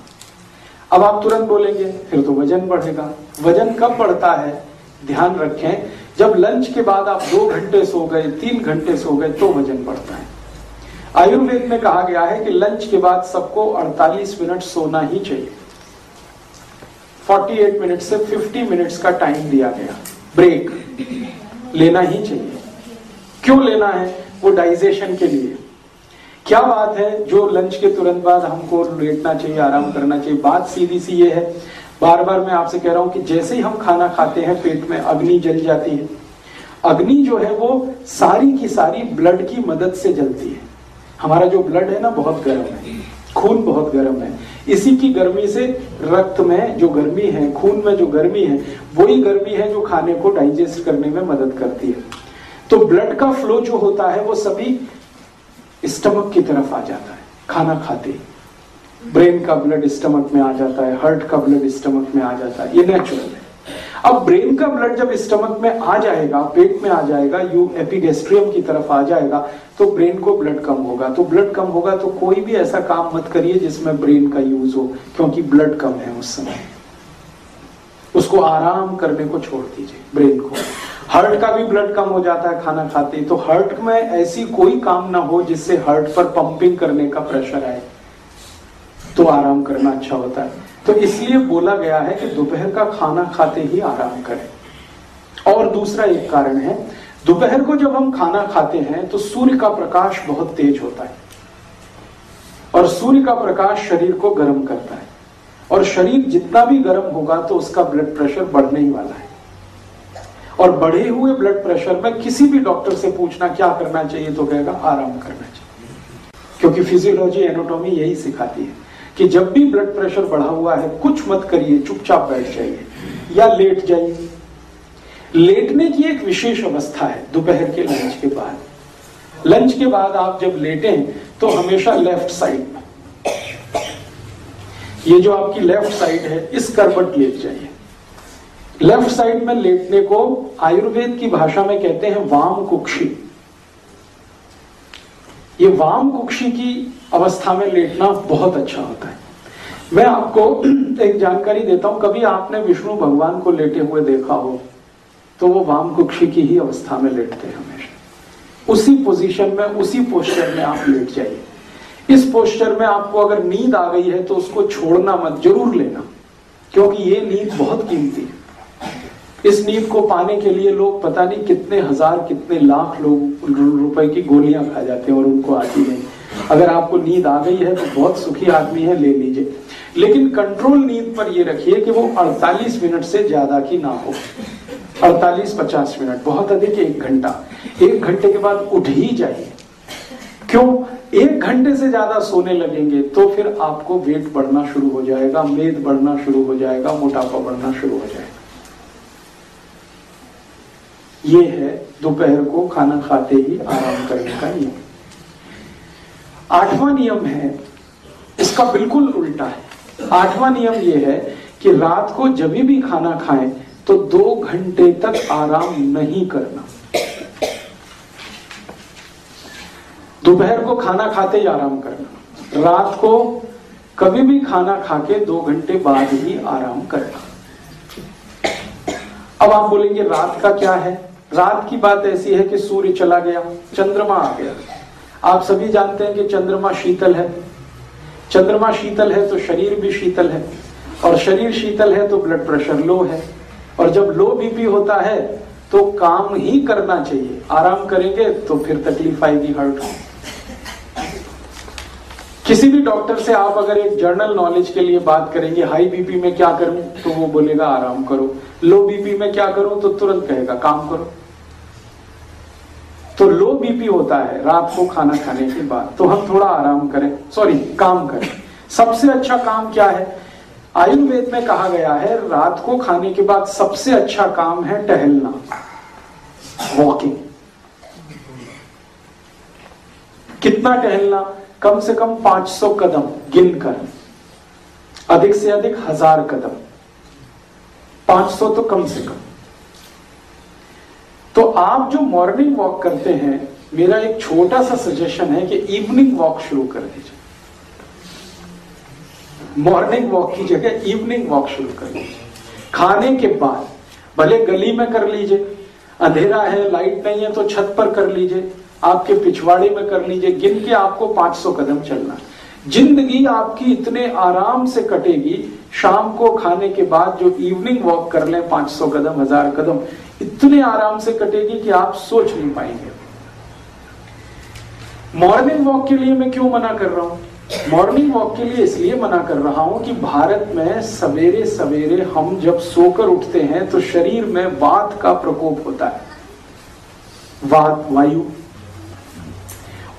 अब आप तुरंत बोलेंगे, फिर तो वज़न बढ़ेगा। वज़न कब बढ़ता है? ध्यान रखें, जब लंच के बाद आप दो घंटे सो गए, तीन घंटे सो गए तो वज़न बढ़ता है। आयुर्वेद में कहा गया है कि लंच के बाद सबको 48 मिनट सोना ही चाहिए। 48 मिनट से 50 मिनट्स का टाइम दिया गया। ब्रेक लेना ही चाहिए। क्यों लेना है? वो डाइजेशन के लिए। क्या बात है? जो लंच के तुरंत बाद हमको लेटना चाहिए, आराम करना चाहिए, बात सीधी सी ये है। बार बार मैं आपसे कह रहा हूँ कि जैसे ही हम खाना खाते हैं, पेट में अग्नि जल जाती है। अग्नि जो है वो सारी की सारी ब्लड की मदद से जलती है। हमारा जो ब्लड है ना बहुत गर्म है, खून बहुत गर्म है। इसी की गर्मी से रक्त में जो गर्मी है, खून में जो गर्मी है, वही गर्मी है जो खाने को डाइजेस्ट करने में मदद करती है। तो ब्लड का फ्लो जो होता है, वो सभी स्टमक की तरफ़ आ जाता है, खाना खाते ब्रेन का ब्लड स्टमक में आ जाता है हार्ट का ब्लड स्टमक में आ जाता है, ये नेचुरल है। अब ब्रेन का ब्लड जब स्टमक में आ जाएगा, पेट में आ जाएगा यू एपिगेस्ट्रियम की तरफ़ आ जाएगा तो ब्रेन को ब्लड कम होगा। तो ब्लड कम होगा तो कोई भी ऐसा काम मत करिए जिसमें ब्रेन का यूज़ हो, क्योंकि ब्लड कम है उस समय। उसको आराम करने को छोड़ दीजिए, ब्रेन को। हार्ट का भी ब्लड कम हो जाता है खाना खाते तो हर्ट में ऐसी कोई काम ना हो जिससे हर्ट पर पंपिंग करने का प्रेशर आए। तो आराम करना अच्छा होता है। तो इसलिए बोला गया है कि दोपहर का खाना खाते ही आराम करें। और दूसरा एक कारण है दोपहर को जब हम खाना खाते हैं तो सूर्य का प्रकाश बहुत तेज होता है। और सूर्य का प्रकाश शरीर को गर्म करता है। और शरीर जितना भी गर्म होगा तो उसका ब्लड प्रेशर बढ़ने ही वाला है। और बढ़े हुए ब्लड प्रेशर में किसी भी डॉक्टर से पूछना, क्या करना चाहिए? तो कहेगा, आराम करना चाहिए। क्योंकि फिजियोलॉजी एनोटॉमी यही सिखाती है कि जब भी ब्लड प्रेशर बढ़ा हुआ है, कुछ मत करिए, चुपचाप बैठ जाइए। या लेट जाइए। लेटने की एक विशेष अवस्था है, दोपहर के लंच के बाद। लंच के बाद आप जब लेटे तो हमेशा लेफ़्ट साइड में ये जो आपकी लेफ़्ट साइड है, इस करवट लेट जाइए। लेफ़्ट साइड में लेटने को आयुर्वेद की भाषा में कहते हैं वाम कुक्षी। ये वाम कुक्षी की अवस्था में लेटना बहुत अच्छा होता है। मैं आपको एक जानकारी देता हूँ, कभी आपने विष्णु भगवान को लेटे हुए देखा हो? तो वो वाम कुक्षी की ही अवस्था में लेटते हैं हमेशा। उसी पोजीशन में, उसी पोस्टर में आप लेट जाइए। इस पोस्टर में आपको अगर नींद आ गई है तो उसको छोड़ना मत, ज़रूर लेना। क्योंकि ये नींद बहुत कीमती है। इस नींद को पाने के लिए लोग पता नहीं कितने हज़ार, कितने लाख लोग रुपए की गोलियाँ खा जाते हैं और उनको आती नहीं। अगर आपको नींद आ गई है तो बहुत सुखी आदमी है, ले लीजिए। लेकिन कंट्रोल नींद पर ये रखिए कि वो 48 मिनट से ज़्यादा की ना हो। 48-50 मिनट, बहुत अधिक एक घंटा। एक घंटे के बाद उठ ही जाइए। क्यों? एक घंटे से ज़्यादा सोने लगेंगे तो फिर आपको वेट बढ़ना शुरू हो जाएगा, मेद बढ़ना शुरू हो जाएगा, मोटापा बढ़ना शुरू हो जाएगा। ये है दोपहर को खाना खाते ही आराम करने का नियम। आठवां नियम है, इसका बिल्कुल उल्टा है। आठवां नियम यह है कि रात को जब भी खाना खाएँ तो दो घंटे तक आराम नहीं करना। दोपहर को खाना खाते ही आराम करना। रात को कभी भी खाना खा के दो घंटे बाद ही आराम करना। अब आप बोलेंगे, रात का क्या है? रात की बात ऐसी है कि सूर्य चला गया, चंद्रमा आ गया। आप सभी जानते हैं कि चंद्रमा शीतल है। चंद्रमा शीतल है तो शरीर भी शीतल है। और शरीर शीतल है तो ब्लड प्रेशर लो है। और जब लो बीपी होता है तो काम ही करना चाहिए। आराम करेंगे तो फिर तकलीफ़ आएगी हर्ट किसी भी डॉक्टर से आप अगर एक जर्नल नॉलेज के लिए बात करेंगे हाई बीपी में क्या करूँ तो वो बोलेगा, आराम करो। लो बीपी में क्या करूँ तो तुरंत कहेगा, काम करो। तो लो बीपी होता है, रात को खाना खाने के बाद तो हम थोड़ा आराम करें। सॉरी काम करें। सबसे अच्छा काम क्या है? आयुर्वेद में कहा गया है, रात को खाने के बाद सबसे अच्छा काम है टहलना। वॉकिंग कितना टहलना? कम से कम 500 कदम गिनकर। अधिक से अधिक हज़ार कदम। 500 तो कम से कम। तो आप जो मॉर्निंग वॉक करते हैं, मेरा एक छोटा सा सजेशन है कि इवनिंग वॉक शुरू कर दीजिए मॉर्निंग वॉक की जगह इवनिंग वॉक शुरू कर लीजिए खाने के बाद, भले गली में कर लीजिए, अंधेरा है लाइट नहीं है तो छत पर कर लीजिए, आपके पिछवाड़े में कर लीजिए, गिन के आपको 500 कदम चलना। ज़िंदगी आपकी इतने आराम से कटेगी, शाम को खाने के बाद जो इवनिंग वॉक कर लें 500 कदम, हज़ार कदम, इतने आराम से कटेगी कि आप सोच नहीं पाएँगे। मॉर्निंग वॉक के लिए मैं क्यों मना कर रहा हूँ? मॉर्निंग वॉक के लिए इसलिए मना कर रहा हूँ कि भारत में सवेरे सवेरे हम जब सोकर उठते हैं तो शरीर में वात का प्रकोप होता है। वात, वायु।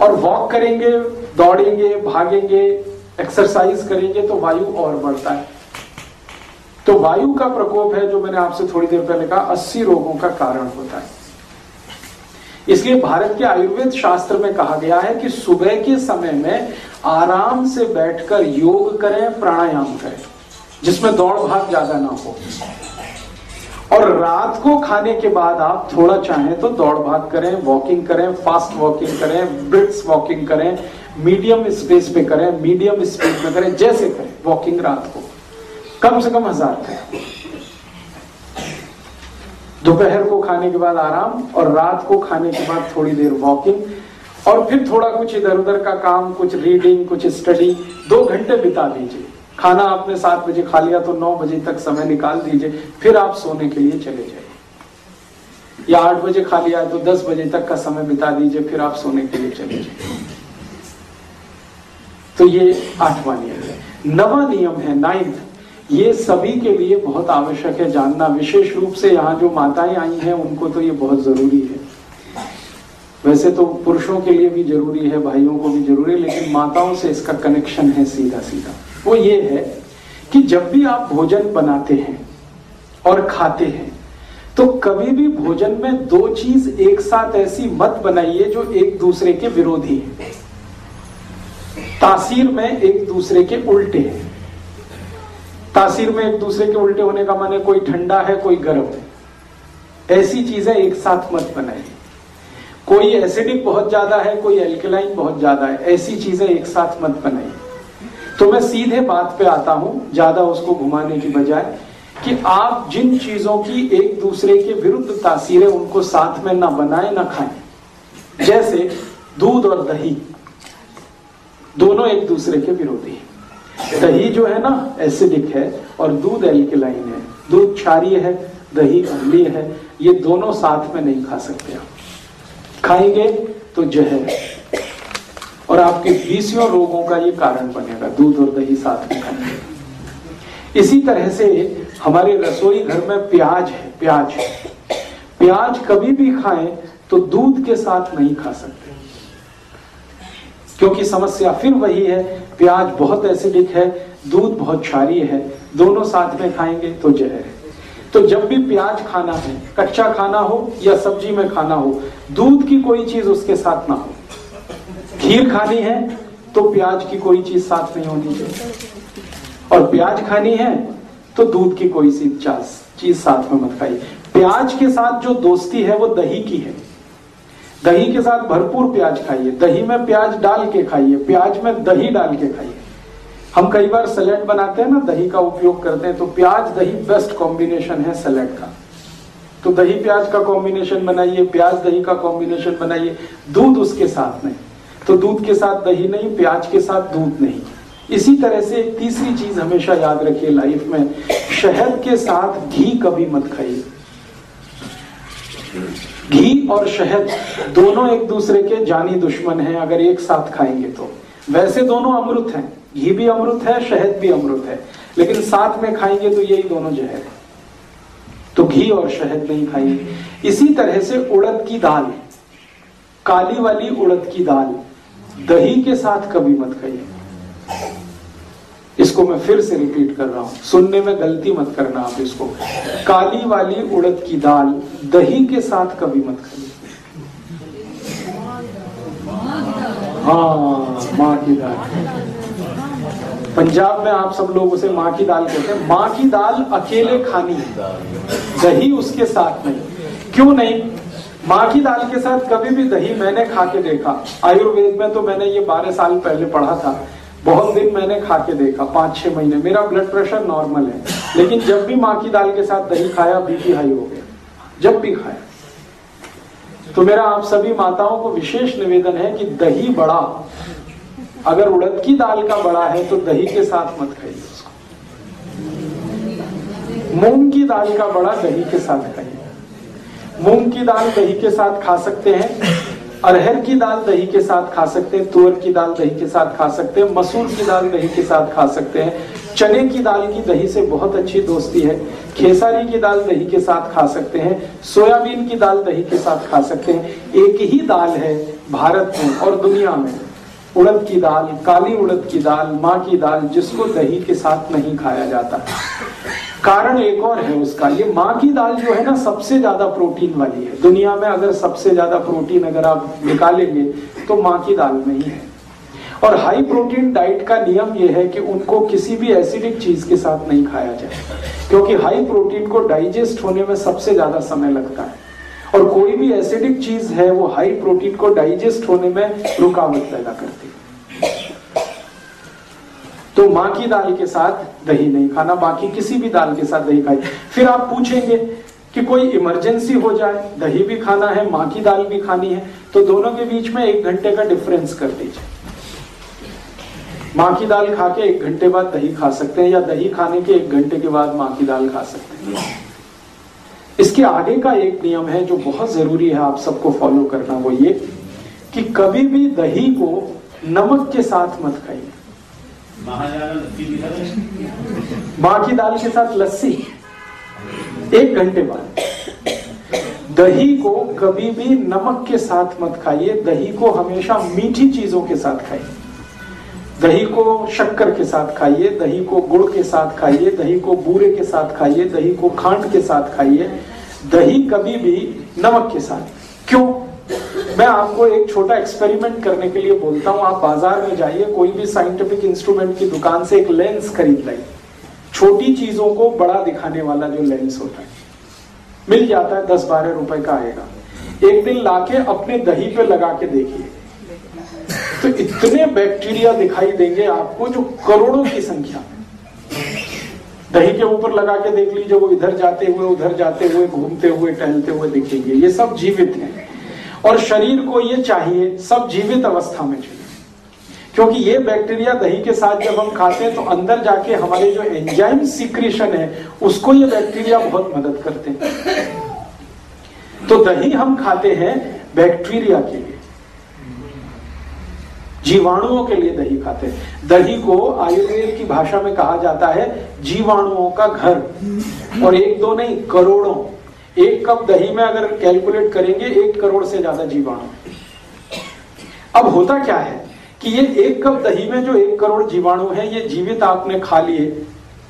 और वॉक करेंगे, दौड़ेंगे, भागेंगे एक्सरसाइज करेंगे तो वायु और बढ़ता है। तो वायु का प्रकोप है जो मैंने आपसे थोड़ी देर पहले कहा 80 रोगों का कारण होता है। इसलिए भारत के आयुर्वेद शास्त्र में कहा गया है कि सुबह के समय में आराम से बैठकर योग करें, प्राणायाम करें, जिसमें दौड़ भाग ज़्यादा ना हो। और रात को खाने के बाद आप थोड़ा चाहें तो दौड़ भाग करें वॉकिंग करें फास्ट वॉकिंग करें ब्रिट्स वॉकिंग करें मीडियम स्पेस पे करें मीडियम स्पीड में करें, जैसे करें वॉकिंग रात को। कम से कम हज़ार करें। दोपहर को खाने के बाद आराम और रात को खाने के बाद थोड़ी देर वॉकिंग और फिर थोड़ा कुछ इधर उधर का काम, कुछ रीडिंग कुछ स्टडी दो घंटे बिता दीजिए। खाना आपने सात बजे खा लिया तो नौ बजे तक समय निकाल दीजिए, फिर आप सोने के लिए चले जाइए। या आठ बजे खा लिया तो दस बजे तक का समय बिता दीजिए, फिर आप सोने के लिए चले जाइए। तो ये आठवां नियम है। नवा नियम है नाइन्थ ये सभी के लिए बहुत आवश्यक है, जानना। विशेष रूप से यहाँ जो माताएँ आई हैं, उनको तो ये बहुत ज़रूरी है। वैसे तो पुरुषों के लिए भी ज़रूरी है, भाइयों को भी ज़रूरी है, लेकिन माताओं से इसका कनेक्शन है सीधा सीधा वो ये है कि जब भी आप भोजन बनाते हैं और खाते हैं तो कभी भी भोजन में दो चीज़ एक साथ ऐसी मत बनाइए जो एक दूसरे के विरोधी है। तासीर में एक दूसरे के उल्टे हैं। तासीर में एक दूसरे के उल्टे होने का माने कोई ठंडा है, कोई गर्म है। ऐसी चीज़ें एक साथ मत बनाइए। कोई एसिडिक बहुत ज़्यादा है, कोई एल्केलाइन बहुत ज़्यादा है। ऐसी चीज़ें एक साथ मत बनाइए। तो मैं सीधे बात पे आता हूँ, ज़्यादा उसको घुमाने की बजाय, कि आप जिन चीज़ों की एक दूसरे के विरुद्ध तासीरें उनको साथ में ना बनाए, ना खाएँ। जैसे दूध और दही, दोनों एक दूसरे के विरोधी हैं। दही जो है ना एसिडिक है और दूध एल्केलाइन है। दूध क्षारीय है, दही अम्लीय है। ये दोनों साथ में नहीं खा सकते आप। खाएँगे तो जहर और आपके बीसियों रोगों का ये कारण बनेगा, दूध और दही साथ में खाएँगे। इसी तरह से हमारे रसोई घर में प्याज है प्याज है। प्याज कभी भी खाएँ तो दूध के साथ नहीं खा सकते। क्योंकि समस्या फिर वही है, प्याज बहुत एसिडिक है, दूध बहुत क्षारीय है, दोनों साथ में खाएँगे तो जहर है। तो जब भी प्याज खाना है, कच्चा खाना हो या सब्ज़ी में खाना हो, दूध की कोई चीज़ उसके साथ ना हो। खीर खानी है तो प्याज की कोई चीज़ साथ नहीं होनी चाहिए। और प्याज खानी है तो दूध की कोई सी चीज़ साथ में मत खाइए। प्याज के साथ जो दोस्ती है, वो दही की है। दही के साथ भरपूर प्याज खाइए। दही में प्याज डाल के खाइए। प्याज में दही डाल के खाइए। हम कई बार सैलेड बनाते हैं ना, दही का उपयोग करते हैं तो प्याज, दही बेस्ट कॉम्बिनेशन है सैलेड का। तो दही, प्याज का कॉम्बिनेशन बनाइए, प्याज, दही का कॉम्बिनेशन बनाइए, दूध उसके साथ नहीं। तो दूध के साथ दही नहीं, प्याज के साथ दूध नहीं। इसी तरह से एक तीसरी चीज़ हमेशा याद रखिए लाइफ में, शहद के साथ घी कभी मत खाइए। घी और शहद दोनों एक दूसरे के जानी दुश्मन हैं, अगर एक साथ खाएँगे तो। वैसे दोनों अमृत हैं। घी भी अमृत है, शहद भी अमृत है। लेकिन साथ में खाएँगे तो यही दोनों जहर है। तो घी और शहद नहीं खाइए इसी तरह से उड़द की दाल। काली वाली उड़द की दाल। दही के साथ कभी मत खाइए। इसको मैं फिर से रिपीट कर रहा हूँ। सुनने में गलती मत करना आप इसको। काली वाली उड़द की दाल। दही के साथ कभी मत खाइए। हाँ माँ की दाल। पंजाब में आप सब लोग उसे माँ की दाल कहते हैं। माँ की दाल अकेले खानी है। दही उसके साथ नहीं। क्यों नहीं? माँ की दाल के साथ कभी भी दही मैंने खा के देखा। आयुर्वेद में तो मैंने ये बारह साल पहले पढ़ा था। बहुत दिन मैंने खा के देखा, पाँच छह महीने। मेरा ब्लड प्रेशर नॉर्मल है। लेकिन जब भी माँ की दाल के साथ दही खाया बीपी हाई हो गया। जब भी खाया। तो मेरा आप सभी माताओं को विशेष निवेदन है कि दही बड़ा। अगर उड़द की दाल का बड़ा है तो दही के साथ मत खाइए मूंग की दाल का बड़ा दही के साथ खाइए। मूंग की दाल दही के साथ खा सकते हैं, अरहर की दाल दही के साथ खा सकते हैं, तुअर की दाल दही के साथ खा सकते हैं, मसूर की दाल दही के साथ खा सकते हैं। चने की दाल की दही से बहुत अच्छी दोस्ती है। खेसारी की दाल दही के साथ खा सकते हैं, सोयाबीन की दाल दही के साथ खा सकते हैं। एक ही दाल है भारत में और दुनिया में। उड़द की दाल, काली उड़द की दाल, माँ की दाल जिसको दही के साथ नहीं खाया जाता। कारण एक और है उसका, ये माँ की दाल जो है ना सबसे ज़्यादा प्रोटीन वाली है। दुनिया में अगर सबसे ज़्यादा प्रोटीन अगर आप निकालेंगे तो माँ की दाल में ही है। और हाई प्रोटीन डाइट का नियम यह है कि उनको किसी भी एसिडिक चीज़ के साथ नहीं खाया जाए, क्योंकि हाई प्रोटीन को डाइजेस्ट होने में सबसे ज़्यादा समय लगता है। और कोई भी एसिडिक चीज़ है, वो हाई प्रोटीन को डाइजेस्ट होने में रुकावट पैदा करती है। तो माँ की दाल के साथ दही नहीं खाना, बाकी किसी भी दाल के साथ दही खाई फिर आप पूछेंगे कि कोई इमरजेंसी हो जाए, दही भी खाना है, माँ की दाल भी खानी है तो दोनों के बीच में एक घंटे का डिफरेंस कर दीजिए। माँ की दाल खा के एक घंटे बाद दही खा सकते हैं या दही खाने के एक घंटे के बाद माँ की दाल खा सकते हैं। इसके आगे का एक नियम है जो बहुत ज़रूरी है आप सबको फॉलो करना, वो ये कि कभी भी दही को नमक के साथ मत खाइए। माँ की दाल के साथ लस्सी। एक घंटे बाद। दही को कभी भी नमक के साथ मत खाइए। दही को हमेशा मीठी चीज़ों के साथ खाइए। दही को शक्कर के साथ खाइए। दही को गुड़ के साथ खाइए। दही को बूरे के साथ खाइए। दही को खांड के साथ खाइए। दही कभी भी नमक के साथ। क्यों? मैं आपको एक छोटा एक्सपेरिमेंट करने के लिए बोलता हूँ। आप बाज़ार में जाइए, कोई भी साइंटिफिक इंस्ट्रूमेंट की दुकान से एक लेंस खरीद लाइए छोटी चीज़ों को बड़ा दिखाने वाला जो लेंस होता है। मिल जाता है दस बारह रुपए का आएगा। एक दिन लाके अपने दही पे लगा के देखिए। तो इतने बैक्टीरिया दिखाई देंगे आपको जो करोड़ों की संख्या दही के ऊपर लगा के देख लीजिए, वो इधर जाते हुए, उधर जाते हुए, घूमते हुए, टहलते हुए दिखेंगे। ये सब जीवित हैं। और शरीर को ये चाहिए, सब जीवित अवस्था में चाहिए। क्योंकि ये बैक्टीरिया दही के साथ जब हम खाते हैं तो अंदर जाके हमारे जो एंजाइम सिक्रीशन है, उसको ये बैक्टीरिया बहुत मदद करते हैं। तो दही हम खाते हैं बैक्टीरिया के लिए। जीवाणुओं के लिए दही खाते हैं। दही को आयुर्वेद की भाषा में कहा जाता है जीवाणुओं का घर। और एक दो नहीं, करोड़ों। एक कप दही में अगर कैलकुलेट करेंगे, एक करोड़ से ज़्यादा जीवाणु। अब होता क्या है कि ये एक कप दही में जो एक करोड़ जीवाणु है, ये जीवित आपने खा लिए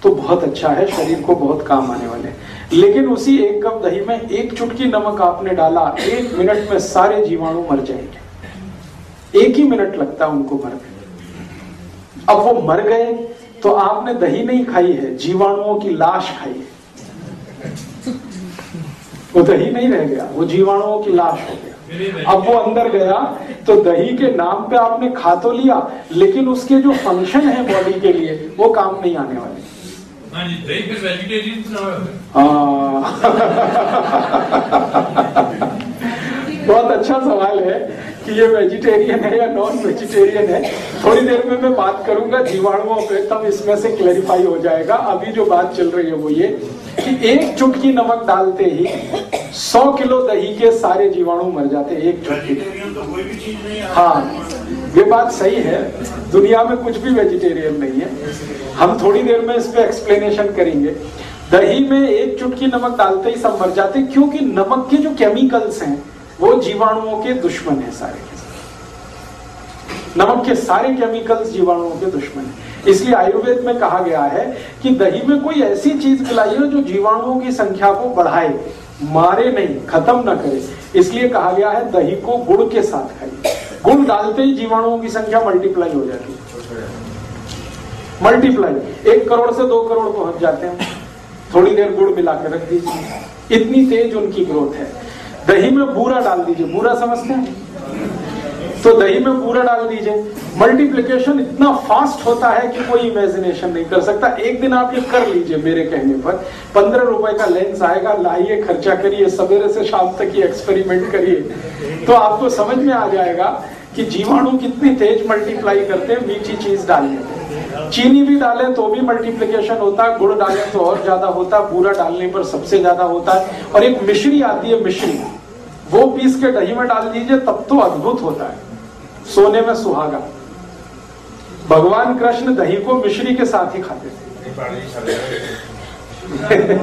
तो बहुत अच्छा है, शरीर को बहुत काम आने वाले लेकिन उसी एक कप दही में एक चुटकी नमक आपने डाला, एक मिनट में सारे जीवाणु मर जाएँगे। एक ही मिनट लगता उनको मरने अब वो मर गए तो आपने दही नहीं खाई है, जीवाणुओं की लाश खाई है। वो दही नहीं रह गया वो जीवाणुओं की लाश हो गया। अब वो अंदर गया तो दही के नाम पे आपने खा तो लिया लेकिन उसके जो फ़ंक्शन है बॉडी के लिए वो काम नहीं आने वाले। हाँ। बहुत अच्छा सवाल है कि ये वेजिटेरियन है या नॉन वेजिटेरियन है। थोड़ी देर में मैं बात करूँगा जीवाणुओं पे तब इसमें से क्लैरिफाई हो जाएगा। अभी जो बात चल रही है वो ये कि एक चुटकी नमक डालते ही 100 किलो दही के सारे जीवाणु मर जाते हैं एक चुटकी। तो कोई भी चीज़ नहीं हाँ। ये बात सही है। दुनिया में कुछ भी वेजिटेरियन नहीं है। हम थोड़ी देर में इस पे एक्सप्लेनेशन करेंगे। दही में एक चुटकी नमक डालते ही सब मर जाते क्योंकि नमक के जो केमिकल्स हैं वो जीवाणुओं के दुश्मन है सारे के। नमक के सारे केमिकल्स जीवाणुओं के दुश्मन है। इसलिए आयुर्वेद में कहा गया है कि दही में कोई ऐसी चीज़ मिलाइए जो जीवाणुओं की संख्या को बढ़ाए, मारे नहीं, खत्म ना करे। इसलिए कहा गया है, दही को गुड़ के साथ खाइए। गुड़ डालते ही जीवाणुओं की संख्या मल्टीप्लाई हो जाती है। मल्टीप्लाई एक करोड़ से दो करोड़ पहुँच जाते हैं। थोड़ी देर गुड़ मिला के रख दीजिए। इतनी तेज उनकी ग्रोथ है। दही में बूरा डाल दीजिए। बूरा समझते हैं? तो दही में बूरा डाल दीजिए। मल्टीप्लिकेशन इतना फास्ट होता है कि कोई इमेजिनेशन नहीं कर सकता। एक दिन आप ये कर लीजिए मेरे कहने पर। पंद्रह रुपए का लेंस आएगा, लाइए, खर्चा करिए, सवेरे से शाम तक ये एक्सपेरिमेंट करिए। तो आपको समझ में आ जाएगा कि जीवाणु कितनी तेज मल्टीप्लाई करते हैं, मीठी चीज़ डालने चीनी भी डालें तो भी मल्टीप्लिकेशन होता है गुड़ डालें तो और ज़्यादा होता है बूरा डालने पर सबसे ज़्यादा होता है। और एक मिश्री आती है, मिश्री। वो पीस के दही में डाल दीजिए, तब तो अद्भुत होता है। सोने में सुहागा। भगवान कृष्ण दही को मिश्री के साथ ही खाते थे।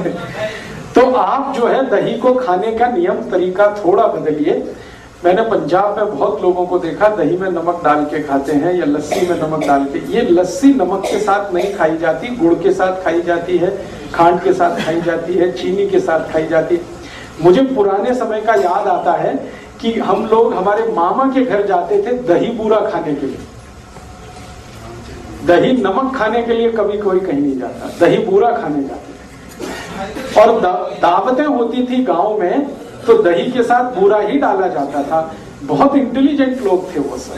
तो आप जो है दही को खाने का नियम, तरीका थोड़ा बदलिए। मैंने पंजाब में बहुत लोगों को देखा, दही में नमक डाल के खाते हैं या लस्सी में नमक डाल के। ये लस्सी नमक के साथ नहीं खाई जाती, गुड़ के साथ खाई जाती है, खांड के साथ खाई जाती है, चीनी के साथ खाई जाती है। मुझे पुराने समय का याद आता है कि हम लोग हमारे मामा के घर जाते थे दही बूरा खाने के लिए। दही नमक खाने के लिए कभी कोई कहीं नहीं जाता दही बूरा खाने जाते थे। और दा, दावतें होती थी गाँव में तो दही के साथ बूरा ही डाला जाता था। बहुत इंटेलिजेंट लोग थे वो सब।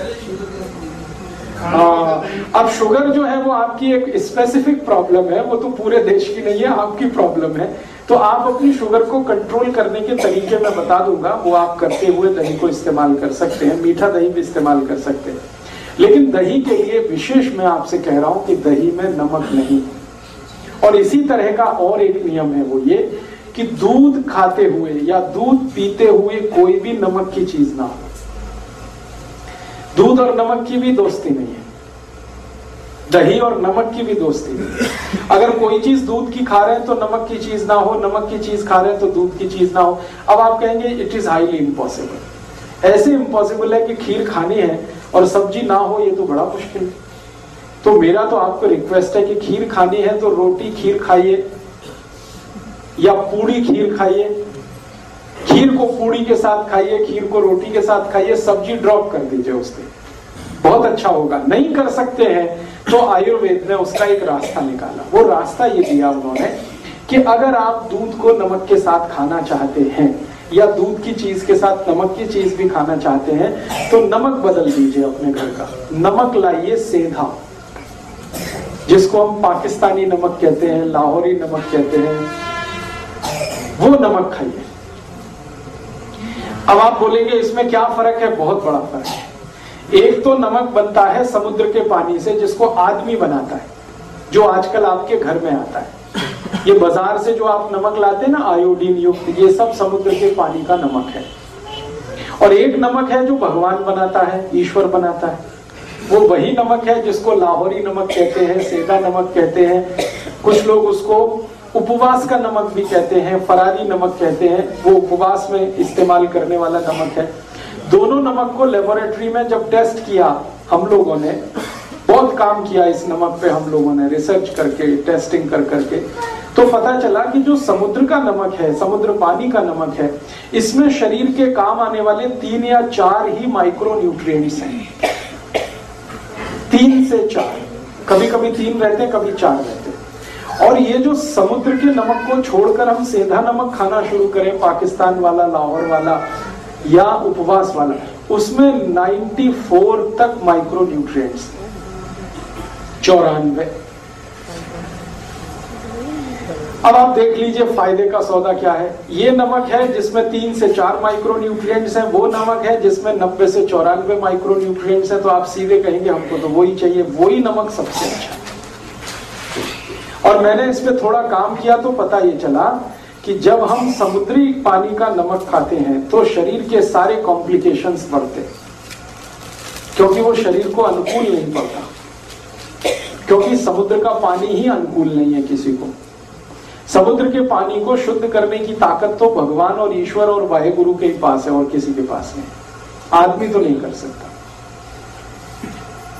अब शुगर जो है वो आपकी एक स्पेसिफिक प्रॉब्लम है वो तो पूरे देश की नहीं है आपकी प्रॉब्लम है। तो आप अपनी शुगर को कंट्रोल करने के तरीके मैं बता दूँगा, वो आप करते हुए दही को इस्तेमाल कर सकते हैं, मीठा दही भी इस्तेमाल कर सकते हैं। लेकिन दही के लिए विशेष मैं आपसे कह रहा हूँ कि दही में नमक नहीं और इसी तरह का और एक नियम है वो ये कि दूध खाते हुए या दूध पीते हुए कोई भी नमक की चीज़ ना हो। दूध और नमक की भी दोस्ती नहीं है। दही और नमक की भी दोस्ती। अगर कोई चीज़ दूध की खा रहे हैं तो नमक की चीज़ ना हो, नमक की चीज़ खा रहे हैं तो दूध की चीज़ ना हो। अब आप कहेंगे इट इज़ हाईली इम्पॉसिबल ऐसे इम्पॉसिबल है कि खीर खानी है और सब्ज़ी ना हो, ये तो बड़ा मुश्किल है। तो मेरा तो आपको रिक्वेस्ट है कि खीर खानी है तो रोटी खीर खाइए या पूड़ी खीर खाइए। खीर को पूड़ी के साथ खाइए, खीर को रोटी के साथ खाइए, सब्ज़ी ड्रॉप कर दीजिए उसके बहुत अच्छा होगा। नहीं कर सकते हैं तो आयुर्वेद ने उसका एक रास्ता निकाला। वो रास्ता ये दिया उन्होंने कि अगर आप दूध को नमक के साथ खाना चाहते हैं, या दूध की चीज़ के साथ नमक की चीज़ भी खाना चाहते हैं तो नमक बदल दीजिए अपने घर का। नमक लाइए सेधा, जिसको हम पाकिस्तानी नमक कहते हैं, लाहौरी नमक कहते हैं। वो नमक खाइए। अब आप बोलेंगे, इसमें क्या फ़र्क है? बहुत बड़ा फ़र्क है। एक तो नमक बनता है समुद्र के पानी से, जिसको आदमी बनाता है, जो आजकल आपके घर में आता है। ये बाज़ार से जो आप नमक लाते ना, आयोडीन युक्त, ये सब समुद्र के पानी का नमक है। और एक नमक है जो भगवान बनाता है, ईश्वर बनाता है। वो वही नमक है जिसको लाहौरी नमक कहते हैं सेधा नमक कहते हैं। कुछ लोग उसको उपवास का नमक भी कहते हैं, फरारी नमक कहते हैं। वो उपवास में इस्तेमाल करने वाला नमक है। दोनों नमक को लेबोरेटरी में जब टेस्ट किया हम लोगों ने, बहुत काम किया इस नमक पे हम लोगों ने रिसर्च करके टेस्टिंग कर करके। तो पता चला कि जो समुद्र का नमक है, समुद्र पानी का नमक है, इसमें शरीर के काम आने वाले तीन या चार ही माइक्रो न्यूट्रिएंट्स हैं। तीन से चार। कभी कभी तीन रहते हैं कभी चार रहते। हैं और ये जो समुद्र के नमक को छोड़कर हम सेधा नमक खाना शुरू करें, पाकिस्तान वाला, लाहौर वाला या उपवास वाला, उसमें 94 तक माइक्रो न्यूट्रिएंट्स चौरानवे। अब आप देख लीजिए फ़ायदे का सौदा क्या है। ये नमक है जिसमें तीन से चार माइक्रो न्यूट्रिएंट्स हैं, वो नमक है जिसमें नब्बे से चौरानवे माइक्रो न्यूट्रिएंट्स हैं तो आप सीधे कहेंगे हमको तो वही चाहिए, वही नमक सबसे अच्छा। और मैंने इस थोड़ा काम किया तो पता ये चला कि जब हम समुद्री पानी का नमक खाते हैं तो शरीर के सारे कॉम्प्लिकेशंस बढ़ते क्योंकि वो शरीर को अनुकूल नहीं पड़ता। क्योंकि समुद्र का पानी ही अनुकूल नहीं है किसी को। समुद्र के पानी को शुद्ध करने की ताकत तो भगवान और ईश्वर और वाहेगुरु के ही पास है और किसी के पास नहीं। आदमी तो नहीं कर सकता।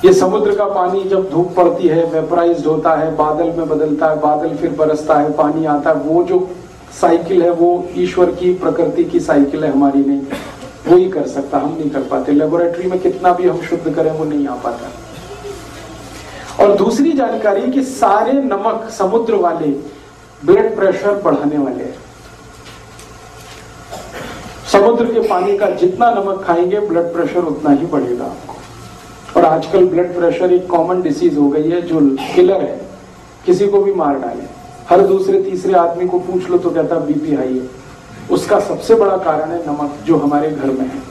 ये समुद्र का पानी जब धूप पड़ती है वेपराइज होता है, बादल में बदलता है, बादल फिर बरसता है, पानी आता है, वो जो साइकिल है, वो ईश्वर की, प्रकृति की साइकिल है, हमारी नहीं। वो ही कर सकता, हम नहीं कर पाते। लेबोरेटरी में कितना भी हम शुद्ध करें, वो नहीं आ पाता। और दूसरी जानकारी कि सारे नमक समुद्र वाले ब्लड प्रेशर बढ़ाने वाले हैं। समुद्र के पानी का जितना नमक खाएँगे ब्लड प्रेशर उतना ही बढ़ेगा आपको। और आजकल ब्लड प्रेशर एक कॉमन डिसीज हो गई है, जो किलर है। किसी को भी मार डाले। हर दूसरे, तीसरे आदमी को पूछ लो तो कहता, बीपी हाई है। उसका सबसे बड़ा कारण है नमक, जो हमारे घर में है।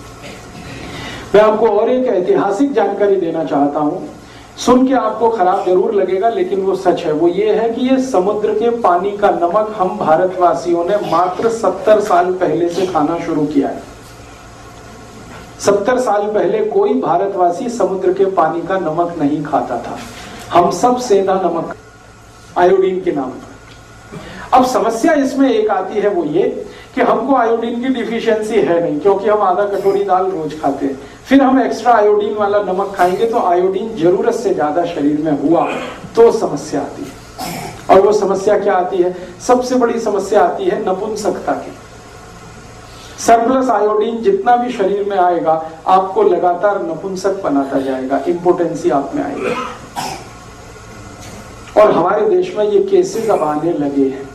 मैं आपको और एक ऐतिहासिक जानकारी देना चाहता हूँ। सुन के आपको खराब ज़रूर लगेगा, लेकिन वो सच है। वो ये है कि ये समुद्र के पानी का नमक हम भारतवासियों ने मात्र सत्तर साल पहले से खाना शुरू किया है। सत्तर साल पहले कोई भारतवासी समुद्र के पानी का नमक नहीं खाता था। हम सब सेंधा नमक, आयोडीन के नाम पर। अब समस्या इसमें एक आती है वो ये कि हमको आयोडीन की डिफिशियंसी है नहीं, क्योंकि हम आधा कटोरी दाल रोज खाते हैं। फिर हम एक्स्ट्रा आयोडीन वाला नमक खाएँगे तो आयोडीन ज़रूरत से ज़्यादा शरीर में हुआ तो समस्या आती है। और वो समस्या क्या आती है? सबसे बड़ी समस्या आती है नपुंसकता की। सरप्लस आयोडीन जितना भी शरीर में आएगा, आपको लगातार नपुंसक बनाता जाएगा इम्पोर्टेंसी आप में आएगी। और हमारे देश में ये केसेस अब आने लगे हैं।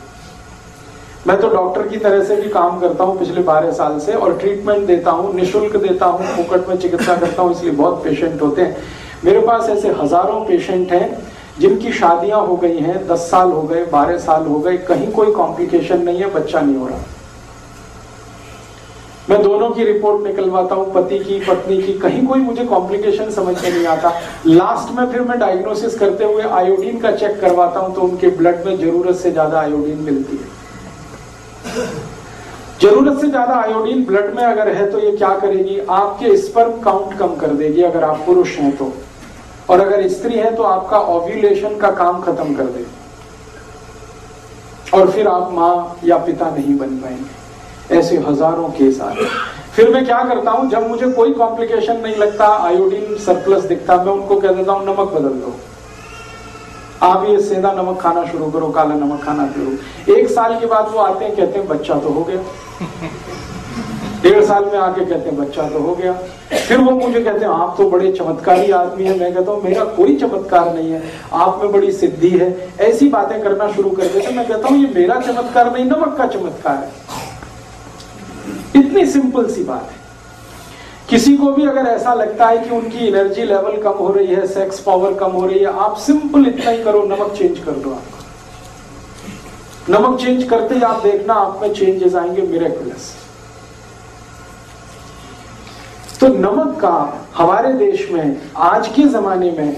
मैं तो डॉक्टर की तरह से भी काम करता हूँ पिछले बारह साल से और ट्रीटमेंट देता हूँ, निशुल्क देता हूँ, फुकट में चिकित्सा करता हूँ, इसलिए बहुत पेशेंट होते हैं। मेरे पास ऐसे हज़ारों पेशेंट हैं जिनकी शादियाँ हो गई हैं, दस साल हो गए, बारह साल हो गए, कहीं कोई कॉम्प्लिकेशन नहीं है, बच्चा नहीं हो रहा। मैं दोनों की रिपोर्ट निकलवाता हूँ, पति की, पत्नी की, कहीं कोई मुझे कॉम्प्लिकेशन समझ में नहीं आता। लास्ट में फिर मैं डायग्नोसिस करते हुए आयोडीन का चेक करवाता हूँ तो उनके ब्लड में ज़रूरत से ज़्यादा आयोडीन मिलती है। ज़रूरत से ज़्यादा आयोडीन ब्लड में अगर है तो ये क्या करेगी? आपके स्पर्म काउंट कम कर देगी अगर आप पुरुष हैं तो। और अगर स्त्री है तो आपका ओव्यूलेशन का काम खत्म कर देगी। और फिर आप माँ या पिता नहीं बन पाएँगे। ऐसे हज़ारों केस आते फिर मैं क्या करता हूँ? जब मुझे कोई कॉम्प्लिकेशन नहीं लगता आयोडीन सरप्लस दिखता, मैं उनको कह देता हूँ, नमक बदल दो। आप ये सेंधा नमक खाना शुरू करो काला नमक खाना शुरू। एक साल के बाद वो आते हैं कहते हैं बच्चा तो हो गया। डेढ़ साल में आके कहते हैं बच्चा तो हो गया। फिर वो मुझे कहते हैं आप तो बड़े चमत्कारी आदमी है। मैं कहता हूँ मेरा कोई चमत्कार नहीं है। आप में बड़ी सिद्धि है। ऐसी बातें करना शुरू कर देते मैं कहता हूँ ये मेरा चमत्कार नहीं नमक का चमत्कार है। इतनी सिंपल सी बात है। किसी को भी अगर ऐसा लगता है कि उनकी एनर्जी लेवल कम हो रही है सेक्स पावर कम हो रही है, आप सिंपल इतना ही करो, नमक चेंज कर दो आप नमक चेंज करते ही आप देखना, आप में चेंजेस आएँगे मिरेकुलस तो नमक का हमारे देश में, आज के जमाने में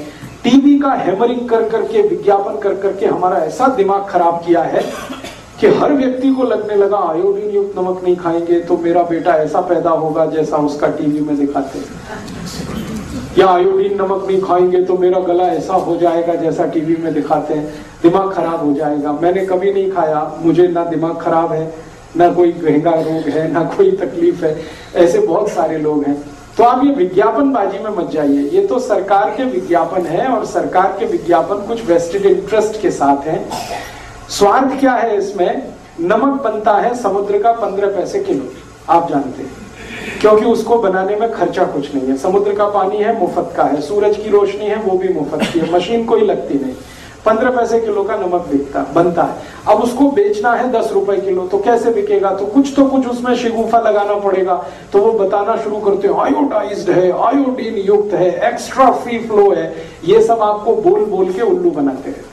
टीवी का हैमरिंग कर करके, विज्ञापन कर करके हमारा ऐसा दिमाग खराब किया है कि हर व्यक्ति को लगने लगा, आयोडीन युक्त नमक नहीं खाएँगे तो मेरा बेटा ऐसा पैदा होगा जैसा उसका टीवी में दिखाते हैं। या आयोडीन नमक नहीं खाएँगे तो मेरा गला ऐसा हो जाएगा जैसा टीवी में दिखाते हैं। दिमाग खराब हो जाएगा। मैंने कभी नहीं खाया। मुझे ना दिमाग खराब है, ना कोई गहंगा रोग है, ना कोई तकलीफ़ है। ऐसे बहुत सारे लोग हैं। तो आप ये विज्ञापनबाजी में मत जाइए। ये तो सरकार के विज्ञापन है और सरकार के विज्ञापन कुछ वेस्टेड इंटरेस्ट के साथ हैं। स्वार्थ क्या है इसमें? नमक बनता है समुद्र का पंद्रह पैसे किलो। आप जानते हैं। क्योंकि उसको बनाने में खर्चा कुछ नहीं है। समुद्र का पानी है, मुफ़्त का है। सूरज की रोशनी है, वो भी मुफ़्त की है। मशीन कोई लगती नहीं। पंद्रह पैसे किलो का नमक बिकता, बनता है। अब उसको बेचना है दस रुपए किलो तो कैसे बिकेगा? तो कुछ तो कुछ उसमें शिगुफा लगाना पड़ेगा। तो वो बताना शुरू करते हैं आयोडाइज्ड है आयोडीन युक्त है एक्स्ट्रा फ्री फ्लो है। ये सब आपको बोल बोल के उल्लू बनाते हैं।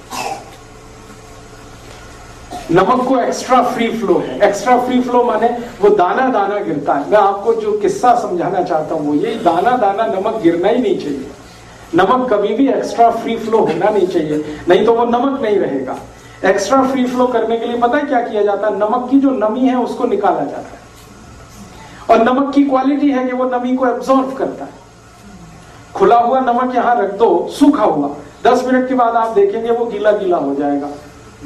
नमक को एक्स्ट्रा फ्री फ्लो है। एक्स्ट्रा फ्री फ्लो माने वो दाना दाना गिरता है। मैं आपको जो किस्सा समझाना चाहता हूँ, वो ये दाना दाना नमक गिरना ही नहीं चाहिए। नमक कभी भी एक्स्ट्रा फ्री फ्लो होना नहीं चाहिए, नहीं तो वो नमक नहीं रहेगा। एक्स्ट्रा फ्री फ्लो करने के लिए पता है क्या किया जाता है? नमक की जो नमी है, उसको निकाला जाता है। और नमक की क्वालिटी है कि वो नमी को एब्जॉर्व करता है। खुला हुआ नमक यहाँ रख दो, सूखा हुआ। दस मिनट के बाद आप देखेंगे वो गीला गीला हो जाएगा।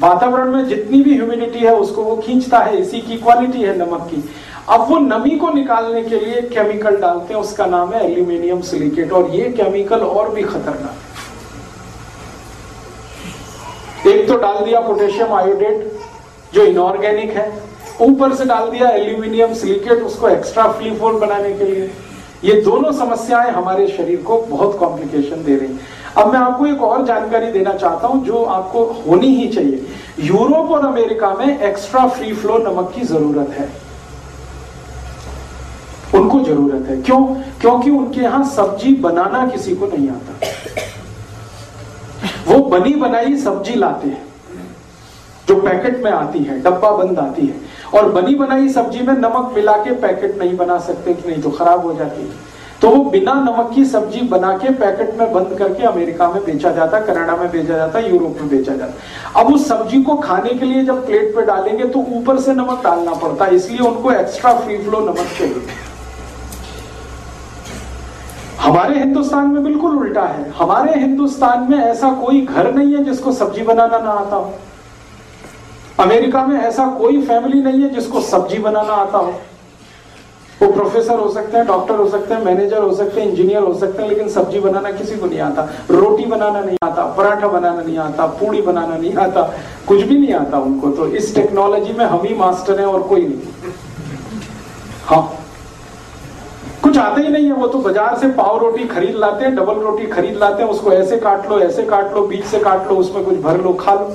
वातावरण में जितनी भी ह्यूमिडिटी है, उसको वो खींचता है, इसी की क्वालिटी है नमक की। अब वो नमी को निकालने के लिए केमिकल डालते हैं, उसका नाम है एल्यूमिनियम सिलिकेट और ये केमिकल और भी खतरनाक है। एक तो डाल दिया पोटेशियम आयोडेट जो इनऑर्गेनिक है। ऊपर से डाल दिया एल्यूमिनियम सिलिकेट उसको एक्स्ट्रा फोल्ड बनाने के लिए। ये दोनों समस्याएँ हमारे शरीर को बहुत कॉम्प्लिकेशन दे रही अब मैं आपको एक और जानकारी देना चाहता हूँ, जो आपको होनी ही चाहिए। यूरोप और अमेरिका में एक्स्ट्रा फ्री फ्लो नमक की ज़रूरत है। उनको ज़रूरत है। क्यों? क्योंकि उनके यहाँ सब्ज़ी बनाना किसी को नहीं आता। वो बनी बनाई सब्ज़ी लाते हैं, जो पैकेट में आती है, डब्बा बंद आती है। और बनी बनाई सब्ज़ी में नमक मिला के पैकेट नहीं बना सकते कि नहीं तो खराब हो जाती है। तो वो बिना नमक की सब्ज़ी बना के पैकेट में बंद करके अमेरिका में बेचा जाता, कनाडा में बेचा जाता, यूरोप में बेचा जाता। अब उस सब्ज़ी को खाने के लिए जब प्लेट पे डालेंगे तो ऊपर से नमक डालना पड़ता है, इसलिए उनको एक्स्ट्रा फ्री फ्लो नमक चाहिए। हमारे हिंदुस्तान में बिल्कुल उल्टा है। हमारे हिंदुस्तान में ऐसा कोई घर नहीं है जिसको सब्ज़ी बनाना ना आता हो। अमेरिका में ऐसा कोई फैमिली नहीं है जिसको सब्ज़ी बनाना आता हो। वो प्रोफेसर हो सकते हैं, डॉक्टर हो सकते हैं, मैनेजर हो सकते हैं, इंजीनियर हो सकते हैं, लेकिन सब्ज़ी बनाना किसी को नहीं आता। रोटी बनाना नहीं आता, पराठा बनाना नहीं आता, पूड़ी बनाना नहीं आता, कुछ भी नहीं आता उनको। तो इस टेक्नोलॉजी में हम ही मास्टर हैं और कोई नहीं। हाँ। कुछ आता ही नहीं है, वो तो बाज़ार से पाव रोटी खरीद लाते हैं डबल रोटी खरीद लाते हैं, उसको ऐसे काट लो, ऐसे काट लो बीच से काट लो, उसमें कुछ भर लो, खा लो।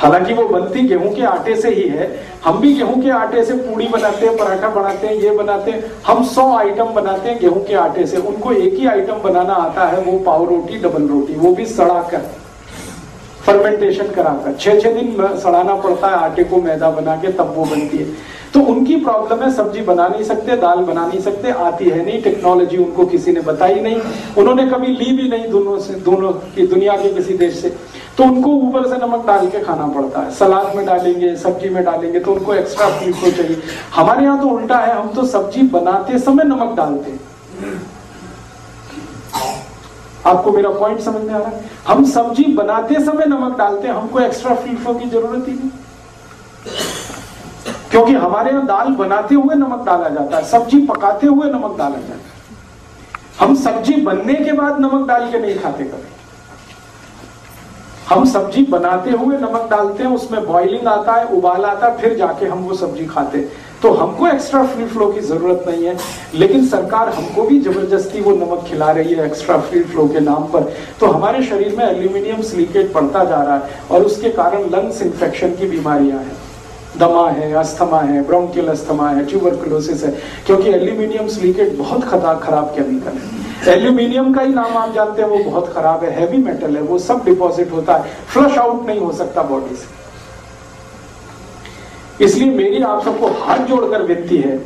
हालाँकि वो बनती गेहूँ के आटे से ही है। हम भी गेहूँ के आटे से पूड़ी बनाते हैं, पराठा बनाते हैं, ये बनाते हैं। हम सौ आइटम बनाते हैं गेहूँ के आटे से। उनको एक ही आइटम बनाना आता है, वो पाव रोटी, डबल रोटी, वो भी सड़ाकर फर्मेंटेशन कराकर। छह छह दिन सड़ाना पड़ता है, आटे को मैदा बना के तब वो बनती है। तो उनकी प्रॉब्लम है, सब्ज़ी बना नहीं सकते, दाल बना नहीं सकते, आती है नहीं टेक्नोलॉजी उनको किसी ने बताई नहीं, उन्होंने कभी ली भी नहीं दोनों से, दोनों की दुनिया के किसी देश से। तो उनको ऊपर से नमक डाल के खाना पड़ता है। सलाद में डालेंगे, सब्ज़ी में डालेंगे तो उनको एक्स्ट्रा फ्लेवर चाहिए। हमारे यहाँ तो उल्टा है, हम तो सब्ज़ी बनाते समय नमक डालते हैं। आपको मेरा पॉइंट समझ में आ रहा है? हम सब्ज़ी बनाते समय नमक डालते हैं, हमको एक्स्ट्रा फ्लेवर की ज़रूरत ही नहीं। क्योंकि हमारे यहाँ दाल बनाते हुए नमक डाला जाता है, सब्ज़ी पकाते हुए नमक डाला जाता है। हम सब्ज़ी बनने के बाद नमक डाल के नहीं खाते कभी। हम सब्ज़ी बनाते हुए नमक डालते हैं, उसमें बॉइलिंग आता है, उबाल आता है, फिर जाके हम वो सब्ज़ी खाते हैं। तो हमको एक्स्ट्रा फ्री फ्लो की ज़रूरत नहीं है, लेकिन सरकार हमको भी ज़बरदस्ती वो नमक खिला रही है एक्स्ट्रा फ्री फ्लो के नाम पर। तो हमारे शरीर में एल्यूमिनियम सिलिकेट बढ़ता जा रहा है और उसके कारण लंग्स इन्फेक्शन की बीमारियाँ हैं। दमा है, अस्थमा है, ब्रोंकियल अस्थमा है, ट्यूबरकुलोसिस है, क्योंकि एल्यूमिनियम सिलिकेट बहुत खतरा खराब केमिकल है। एल्यूमिनियम का ही नाम आप जानते हैं, वो बहुत खराब है हैवी मेटल है, वो सब डिपॉजिट होता है फ्लश आउट नहीं हो सकता बॉडी से। इसलिए मेरी आप सबको हाथ जोड़कर विनती है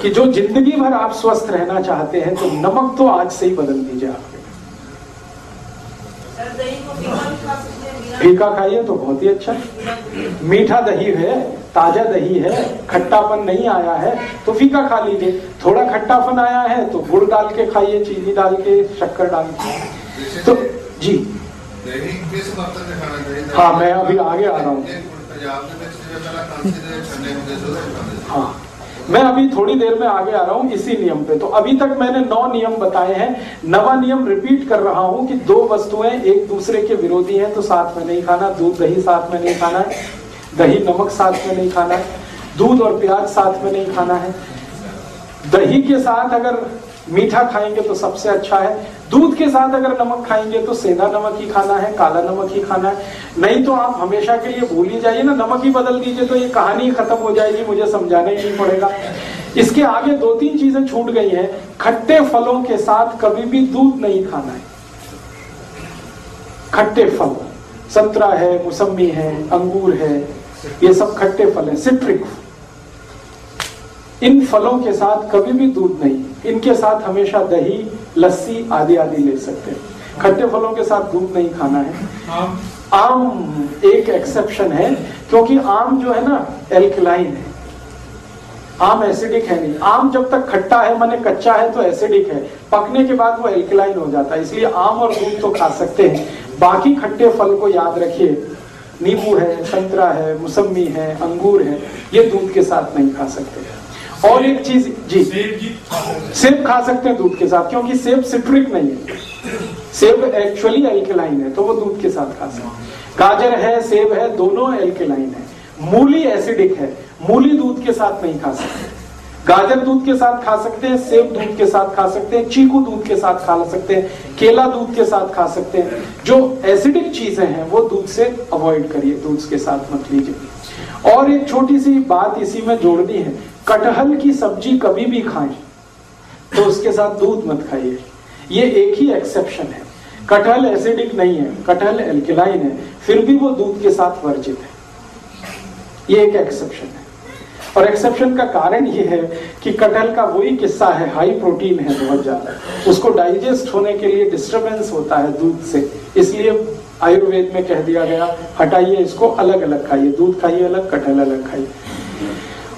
कि जो ज़िंदगी भर आप स्वस्थ रहना चाहते हैं तो नमक तो आज से ही बदल दीजिए आपके फीका खाइए तो बहुत ही अच्छा मीठा दही है ताज़ा दही है खट्टापन नहीं आया है तो फीका खा लीजिए। थोड़ा खट्टापन आया है तो गुड़ डाल के खाइए चीनी डाल के शक्कर डाल के। तो जी। हाँ मैं अभी आगे आ रहा हूँ। हाँ। मैं अभी थोड़ी देर में आगे आ रहा हूँ इसी नियम पे। तो अभी तक मैंने नौ नियम बताए हैं। नवा नियम रिपीट कर रहा हूँ कि दो वस्तुएँ एक दूसरे के विरोधी हैं तो साथ में नहीं खाना, दूध दही साथ में नहीं खाना है दही नमक साथ में नहीं खाना है दूध और प्याज साथ में नहीं खाना है। दही के साथ अगर मीठा खाएँगे तो सबसे अच्छा है। दूध के साथ अगर नमक खाएँगे तो सेंधा नमक ही खाना है, काला नमक ही खाना है। नहीं तो आप हमेशा के लिए भूल ही जाइए ना, नमक ही बदल दीजिए तो ये कहानी खत्म हो जाएगी, मुझे समझाना ही नहीं पड़ेगा। इसके आगे दो तीन चीज़ें छूट गई हैं, खट्टे फलों के साथ कभी भी दूध नहीं खाना है। खट्टे फल, संतरा है मौसमी है, अंगूर है, ये सब खट्टे फल है, सिट्रिक इन फलों के साथ कभी भी दूध नहीं। इनके साथ हमेशा दही लस्सी आदि आदि ले सकते हैं। खट्टे फलों के साथ दूध नहीं खाना है। आम? एक एक्सेप्शन है क्योंकि आम जो है ना एल्कलाइन है। आम एसिडिक है नहीं। आम जब तक खट्टा है माने कच्चा है तो एसिडिक है। पकने के बाद वो एल्कलाइन हो जाता है इसलिए आम और दूध तो खा सकते हैं। बाकी खट्टे फल को याद रखिए। नींबू है संतरा है मौसमी है अंगूर है ये दूध के साथ नहीं खा सकते। और एक चीज़ जी। सेब खा सकते हैं दूध के साथ क्योंकि सेब सिट्रिक नहीं है। सेब एक्चुअली एल्केलाइन है तो वो दूध के साथ खा सकते हैं। गाजर है सेब है दोनों एल्केलाइन है। मूली एसिडिक है मूली दूध के साथ नहीं खा सकते। गाजर दूध के साथ खा सकते हैं सेब दूध के साथ खा सकते हैं चीकू दूध के साथ खा सकते हैं केला दूध के साथ खा सकते हैं। जो एसिडिक चीज़ें हैं वो दूध से अवॉइड करिए दूध के साथ मत लीजिए। और एक छोटी सी बात इसी में जोड़नी है कटहल की सब्ज़ी कभी भी खाएँ तो उसके साथ दूध मत खाइए। ये एक ही एक्सेप्शन है। कटहल एसिडिक नहीं है, कटहल एल्किलाइन है, फिर भी वो दूध के साथ वर्जित है। ये एक एक्सेप्शन है। और एक्सेप्शन का कारण ये है कि कटहल का वही किस्सा है हाई प्रोटीन है बहुत ज़्यादा। उसको डाइजेस्ट होने के लिए डिस्टरबेंस होता है दूध से। इसलिए आयुर्वेद में कह दिया गया, हटाइए इसको अलग अलग खाइए। दूध खाइए अलग, कटहल अलग खाइए।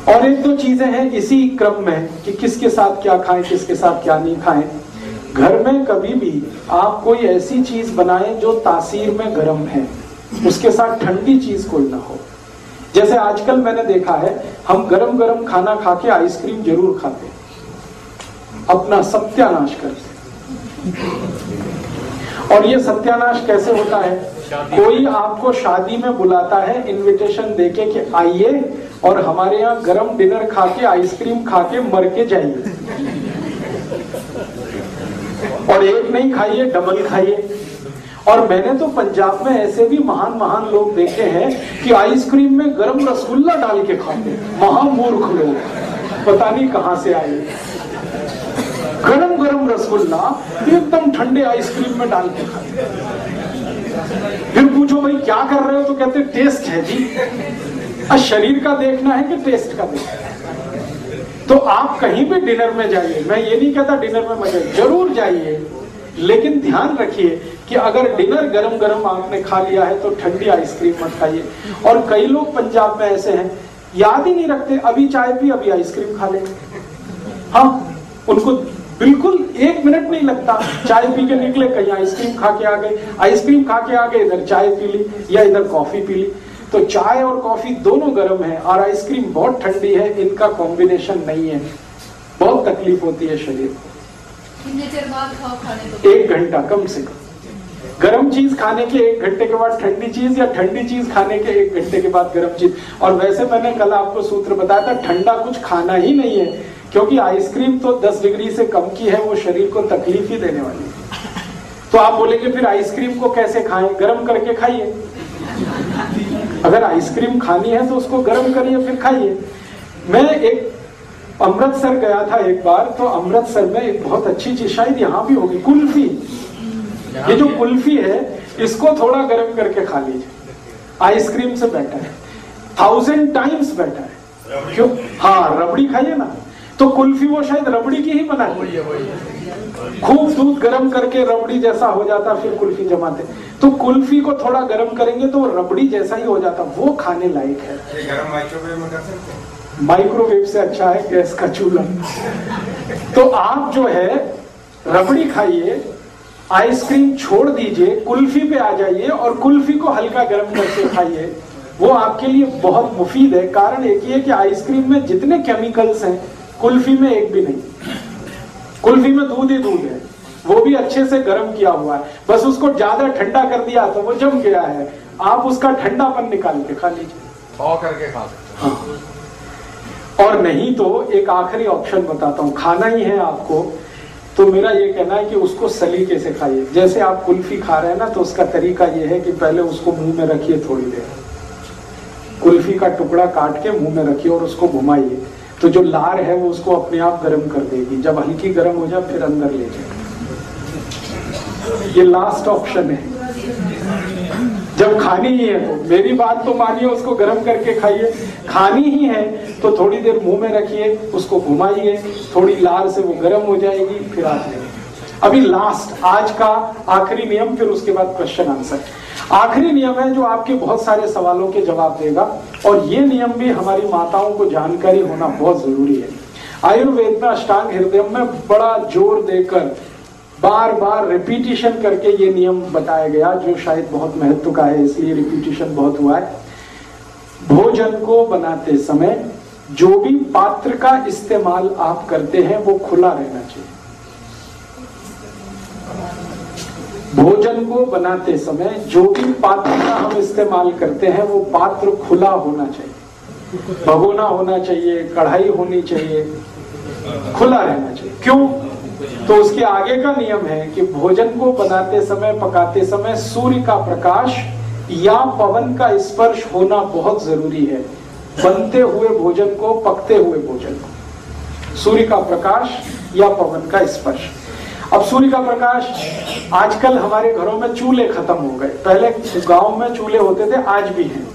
और एक दो चीज़ें हैं इसी क्रम में कि किसके साथ क्या खाएँ, किसके साथ क्या नहीं खाएँ। घर में कभी भी आप कोई ऐसी चीज़ बनाएँ जो तासीर में गर्म है। उसके साथ ठंडी चीज़ कोई ना हो। जैसे आजकल मैंने देखा है, हम गरम गरम खाना खा के आइसक्रीम ज़रूर खाते अपना सत्यानाश करते और ये सत्यानाश कैसे होता है? कोई आपको शादी में बुलाता है इनविटेशन देके कि आइए और हमारे यहाँ गरम डिनर खा के आइसक्रीम खा के मर के जाइए। और एक नहीं खाइए डबल खाइए। और मैंने तो पंजाब में ऐसे भी महान महान लोग देखे हैं कि आइसक्रीम में गरम रसगुल्ला डाल के खाते। महामूर्ख लोग। पता नहीं कहाँ से आए। गरम गरम रसगुल्ला एकदम ठंडे आइसक्रीम में डाल के खाते। फिर पूछो भाई, क्या कर रहे हो? तो कहते, टेस्ट है जी। शरीर का देखना है कि टेस्ट का देखना है? तो आप कहीं भी डिनर में जाइए, मैं ये नहीं कहता डिनर में मज़े ज़रूर जाइए। लेकिन ध्यान रखिए कि अगर डिनर गरम गरम आपने खा लिया है तो ठंडी आइसक्रीम मत खाइए। और कई लोग पंजाब में ऐसे हैं, याद ही नहीं रखते, अभी चाय पी, अभी आइसक्रीम खा ले। हाँ उनको बिल्कुल एक मिनट नहीं लगता। चाय पी के निकले कहीं आइसक्रीम खा के आ गए। आइसक्रीम खा के आ गए इधर चाय पी ली या इधर कॉफ़ी पी ली। तो चाय और कॉफ़ी दोनों गर्म है और आइसक्रीम बहुत ठंडी है इनका कॉम्बिनेशन नहीं है। बहुत तकलीफ़ होती है शरीर को? एक घंटा कम से कम। गर्म चीज़ खाने के एक घंटे के बाद ठंडी चीज़ या ठंडी चीज़ खाने के एक घंटे के बाद गर्म चीज़। और वैसे मैंने कल आपको सूत्र बताया था ठंडा कुछ खाना ही नहीं है। क्योंकि आइसक्रीम तो 10 डिग्री से कम की है, वो शरीर को तकलीफ़ ही देने वाली है। तो आप बोलेंगे, फिर आइसक्रीम को कैसे खाएँ? गर्म करके खाइए। अगर आइसक्रीम खानी है तो उसको गर्म करिए, फिर खाइए। मैं एक, अमृतसर गया था एक बार तो अमृतसर में एक बहुत अच्छी चीज़, शायद यहाँ भी होगी, कुल्फी। ये जो कुल्फी है, इसको थोड़ा गर्म करके खा लीजिए। आइसक्रीम से बेटर है। थाउज़ेंड टाइम्स बेटर है। क्यों? हाँ रबड़ी खाइए ना। तो कुल्फी वो शायद रबड़ी की ही बनाती खूब दूध गर्म करके रबड़ी जैसा हो जाता फिर कुल्फी जमाते तो कुल्फी को थोड़ा गर्म करेंगे तो रबड़ी जैसा ही हो जाता वो खाने लायक है। ये गरम माइक्रोवेव में कर सकते हैं? माइक्रोवेव से अच्छा है गैस का चूल्हा। तो आप जो है रबड़ी खाइए आइसक्रीम छोड़ दीजिए कुल्फी पे आ जाइए और कुल्फी को हल्का गर्म करके खाइए। वो आपके लिए बहुत मुफीद है। कारण एक ही है कि आइसक्रीम में जितने केमिकल्स हैं कुल्फी में एक भी नहीं। कुल्फी में दूध ही दूध है। वो भी अच्छे से गर्म किया हुआ है। बस उसको ज़्यादा ठंडा कर दिया तो वो जम गया है। आप उसका ठंडापन निकाल के खा लीजिए। करके खा सकते हाँ। और नहीं तो एक आखिरी ऑप्शन बताता हूँ। खाना ही है आपको। तो मेरा ये कहना है कि उसको सलीके से खाइए। जैसे आप कुल्फी खा रहे हैं ना तो उसका तरीका ये है कि पहले उसको मुँह में रखिए थोड़ी देर। कुल्फी का टुकड़ा काट के मुँह में रखिए और उसको घुमाइए। तो जो लार है वो उसको अपने आप गर्म कर देगी। जब हल्की गर्म हो जाए, फिर अंदर ले जाए। ये लास्ट ऑप्शन है। जब खानी ही है तो। मेरी बात तो मानिए, उसको गर्म करके खाइए। खानी ही है तो थोड़ी देर मुँह में रखिए, उसको घुमाइए। थोड़ी लार से वो गर्म हो जाएगी, फिर आप अभी लास्ट आज का आखिरी नियम, फिर उसके बाद क्वेश्चन आंसर आखिरी नियम है जो आपके बहुत सारे सवालों के जवाब देगा। और ये नियम भी हमारी माताओं को जानकारी होना बहुत ज़रूरी है। आयुर्वेद में अष्टांग हृदय में बड़ा ज़ोर देकर बार बार रिपीटिशन करके ये नियम बताया गया, जो शायद बहुत महत्व का है, इसलिए रिपीटिशन बहुत हुआ है। भोजन को बनाते समय जो भी पात्र का इस्तेमाल आप करते हैं, वो खुला रहना चाहिए। भोजन को बनाते समय जो भी पात्र का हम इस्तेमाल करते हैं, वो पात्र खुला होना चाहिए। भगोना होना चाहिए, कढ़ाई होनी चाहिए, खुला रहना चाहिए। क्यों? तो उसके आगे का नियम है कि भोजन को बनाते समय, पकाते समय सूर्य का प्रकाश या पवन का स्पर्श होना बहुत ज़रूरी है। बनते हुए भोजन को, पकते हुए भोजन को। सूर्य का प्रकाश या पवन का स्पर्श। अब सूर्य का प्रकाश आजकल हमारे घरों में चूल्हे खत्म हो गए। पहले गाँव में चूल्हे होते थे, आज भी हैं।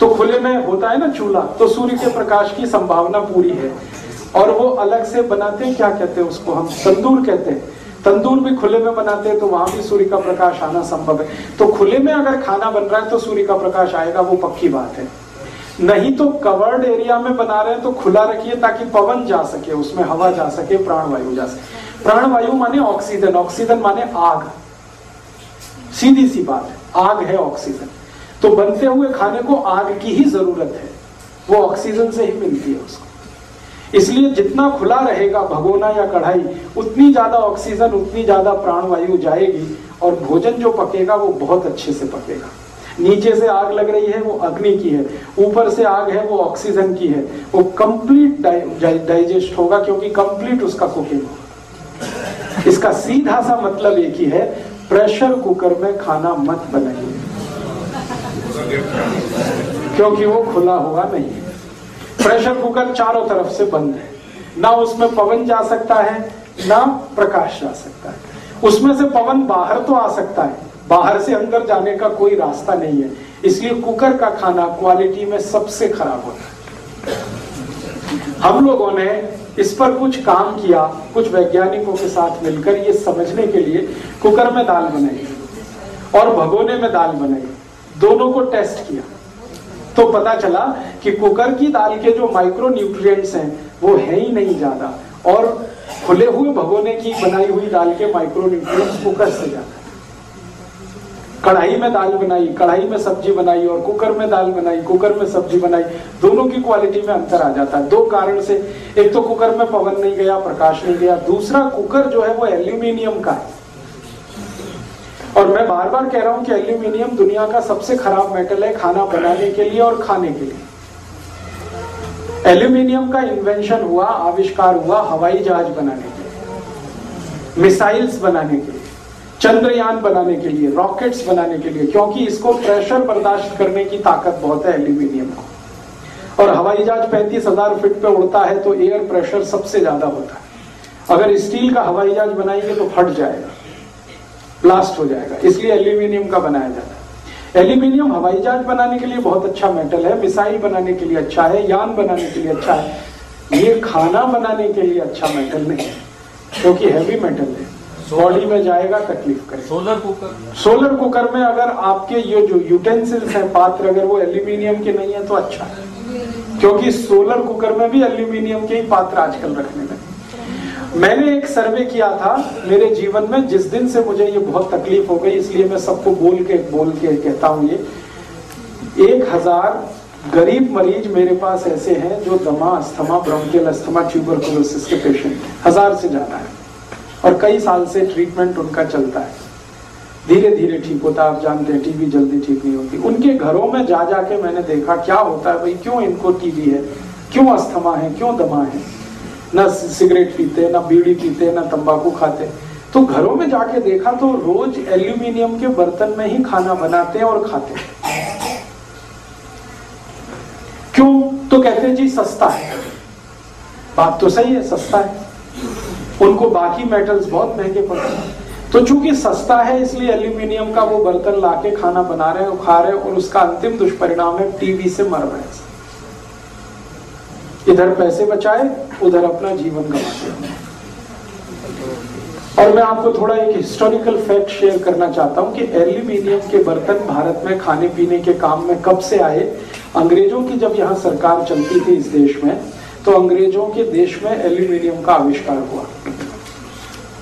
तो खुले में होता है ना चूल्हा तो सूर्य के प्रकाश की संभावना पूरी है। और वो अलग से बनाते हैं, क्या कहते हैं उसको हम? तंदूर कहते हैं। तंदूर भी खुले में बनाते हैं तो वहाँ भी सूर्य का प्रकाश आना संभव है। तो खुले में अगर खाना बन रहा है तो सूर्य का प्रकाश आएगा, वो पक्की बात है। नहीं तो कवर्ड एरिया में बना रहे हैं तो खुला रखिए, ताकि पवन जा सके, उसमें हवा जा सके, प्राणवायु जा सके। प्राणवायु माने ऑक्सीजन ऑक्सीजन माने आग। सीधी सी बात आग है ऑक्सीजन तो बनते हुए खाने को आग की ही ज़रूरत है। वो ऑक्सीजन से ही मिलती है उसको। इसलिए जितना खुला रहेगा भगोना या कढ़ाई, उतनी ज़्यादा ऑक्सीजन उतनी ज़्यादा प्राणवायु जाएगी और भोजन जो पकेगा वो बहुत अच्छे से पकेगा। नीचे से आग लग रही है, वो अग्नि की है। ऊपर से आग है, वो ऑक्सीजन की है। वो कंप्लीट डाइजेस्ट होगा क्योंकि कंप्लीट उसका कुकिंग होगा। इसका सीधा सा मतलब एक ही है प्रेशर कुकर में खाना मत बनाइए। क्योंकि वो खुला हुआ नहीं है। प्रेशर कुकर चारों तरफ़ से बंद है। ना उसमें पवन जा सकता है, ना प्रकाश जा सकता है। उसमें से पवन बाहर तो आ सकता है। बाहर से अंदर जाने का कोई रास्ता नहीं है। इसलिए कुकर का खाना क्वालिटी में सबसे खराब होता है। हम लोगों ने इस पर कुछ काम किया, कुछ वैज्ञानिकों के साथ मिलकर ये समझने के लिए कुकर में दाल बनाई और भगोने में दाल बनाई। दोनों को टेस्ट किया। तो पता चला कि कुकर की दाल के जो माइक्रो न्यूट्रिएंट्स हैं, वो है ही नहीं ज़्यादा। और खुले हुए भगोने की बनाई हुई दाल के माइक्रो न्यूट्रिएंट्स कुकर से ज़्यादा। कढ़ाई में दाल बनाई, कढ़ाई में सब्ज़ी बनाई और कुकर में दाल बनाई, कुकर में सब्ज़ी बनाई, दोनों की क्वालिटी में अंतर आ जाता है। दो कारण से, एक तो कुकर में पवन नहीं गया, प्रकाश नहीं गया, दूसरा कुकर जो है वो एल्यूमिनियम का है। और मैं बार बार कह रहा हूँ कि एल्यूमिनियम दुनिया का सबसे खराब मेटल है खाना बनाने के लिए और खाने के लिए। एल्यूमिनियम का इन्वेंशन हुआ, आविष्कार हुआ हवाई जहाज़ बनाने के लिए मिसाइल्स बनाने के लिए। चंद्रयान बनाने के लिए, रॉकेट्स बनाने के लिए, क्योंकि इसको प्रेशर बर्दाश्त करने की ताकत बहुत है एल्यूमिनियम को। और हवाई जहाज़ पैंतीस हज़ार फीट पे उड़ता है तो एयर प्रेशर सबसे ज़्यादा होता है। अगर स्टील का हवाई जहाज़ बनाएँगे तो फट जाएगा। ब्लास्ट हो जाएगा। इसलिए एल्यूमिनियम का बनाया जाता है। एल्यूमिनियम हवाई जहाज़ बनाने के लिए बहुत अच्छा मेटल है। मिसाइल बनाने के लिए अच्छा है। यान बनाने के लिए अच्छा है। ये खाना बनाने के लिए अच्छा मेटल नहीं है, क्योंकि हैवी मेटल है। बॉडी में जाएगा तकलीफ़ करेगा। सोलर कुकर सोलर कुकर में अगर आपके ये जो यूटेंसिल्स हैं पात्र अगर वो एल्यूमिनियम के नहीं है तो अच्छा है। क्योंकि सोलर कुकर में भी एल्यूमिनियम के ही पात्र आजकल रखने में मैंने एक सर्वे किया था मेरे जीवन में जिस दिन से मुझे ये बहुत तकलीफ़ हो गई इसलिए मैं सबको बोल के बोल के कहता हूँ ये। एक हज़ार गरीब मरीज़ मेरे पास ऐसे हैं जो दमा अस्थमा ब्रोंकियल अस्थमा ट्यूबरकुलोसिस के पेशेंट हज़ार से ज़्यादा है। और कई साल से ट्रीटमेंट उनका चलता है। धीरे धीरे ठीक होता है, आप जानते हैं टीबी जल्दी ठीक नहीं होती। उनके घरों में जा जाके मैंने देखा, क्या होता है भाई, क्यों इनको टीबी है? क्यों अस्थमा है? क्यों दमा है? न सिगरेट पीते, न बीड़ी पीते, न तंबाकू खाते। तो घरों में जाके देखा तो रोज एल्यूमिनियम के बर्तन में ही खाना बनाते और खाते क्यों? तो कहते जी, सस्ता है। बात तो सही है, सस्ता है। उनको बाकी मेटल्स बहुत महँगे पड़ते हैं। तो चूँकि सस्ता है, इसलिए एल्यूमिनियम का वो बर्तन लाके खाना बना रहे हैं, खा रहे हैं, और उसका अंतिम दुष्परिणाम है टीबी से मर रहे इधर पैसे बचाए, उधर अपना जीवन गंवाते और मैं आपको थोड़ा एक हिस्टोरिकल फैक्ट शेयर करना चाहता हूँ कि एल्यूमिनियम के बर्तन भारत में खाने पीने के काम में कब से आए? अंग्रेज़ों की जब यहाँ सरकार चलती थी इस देश में तो अंग्रेज़ों के देश में एल्यूमिनियम का आविष्कार हुआ।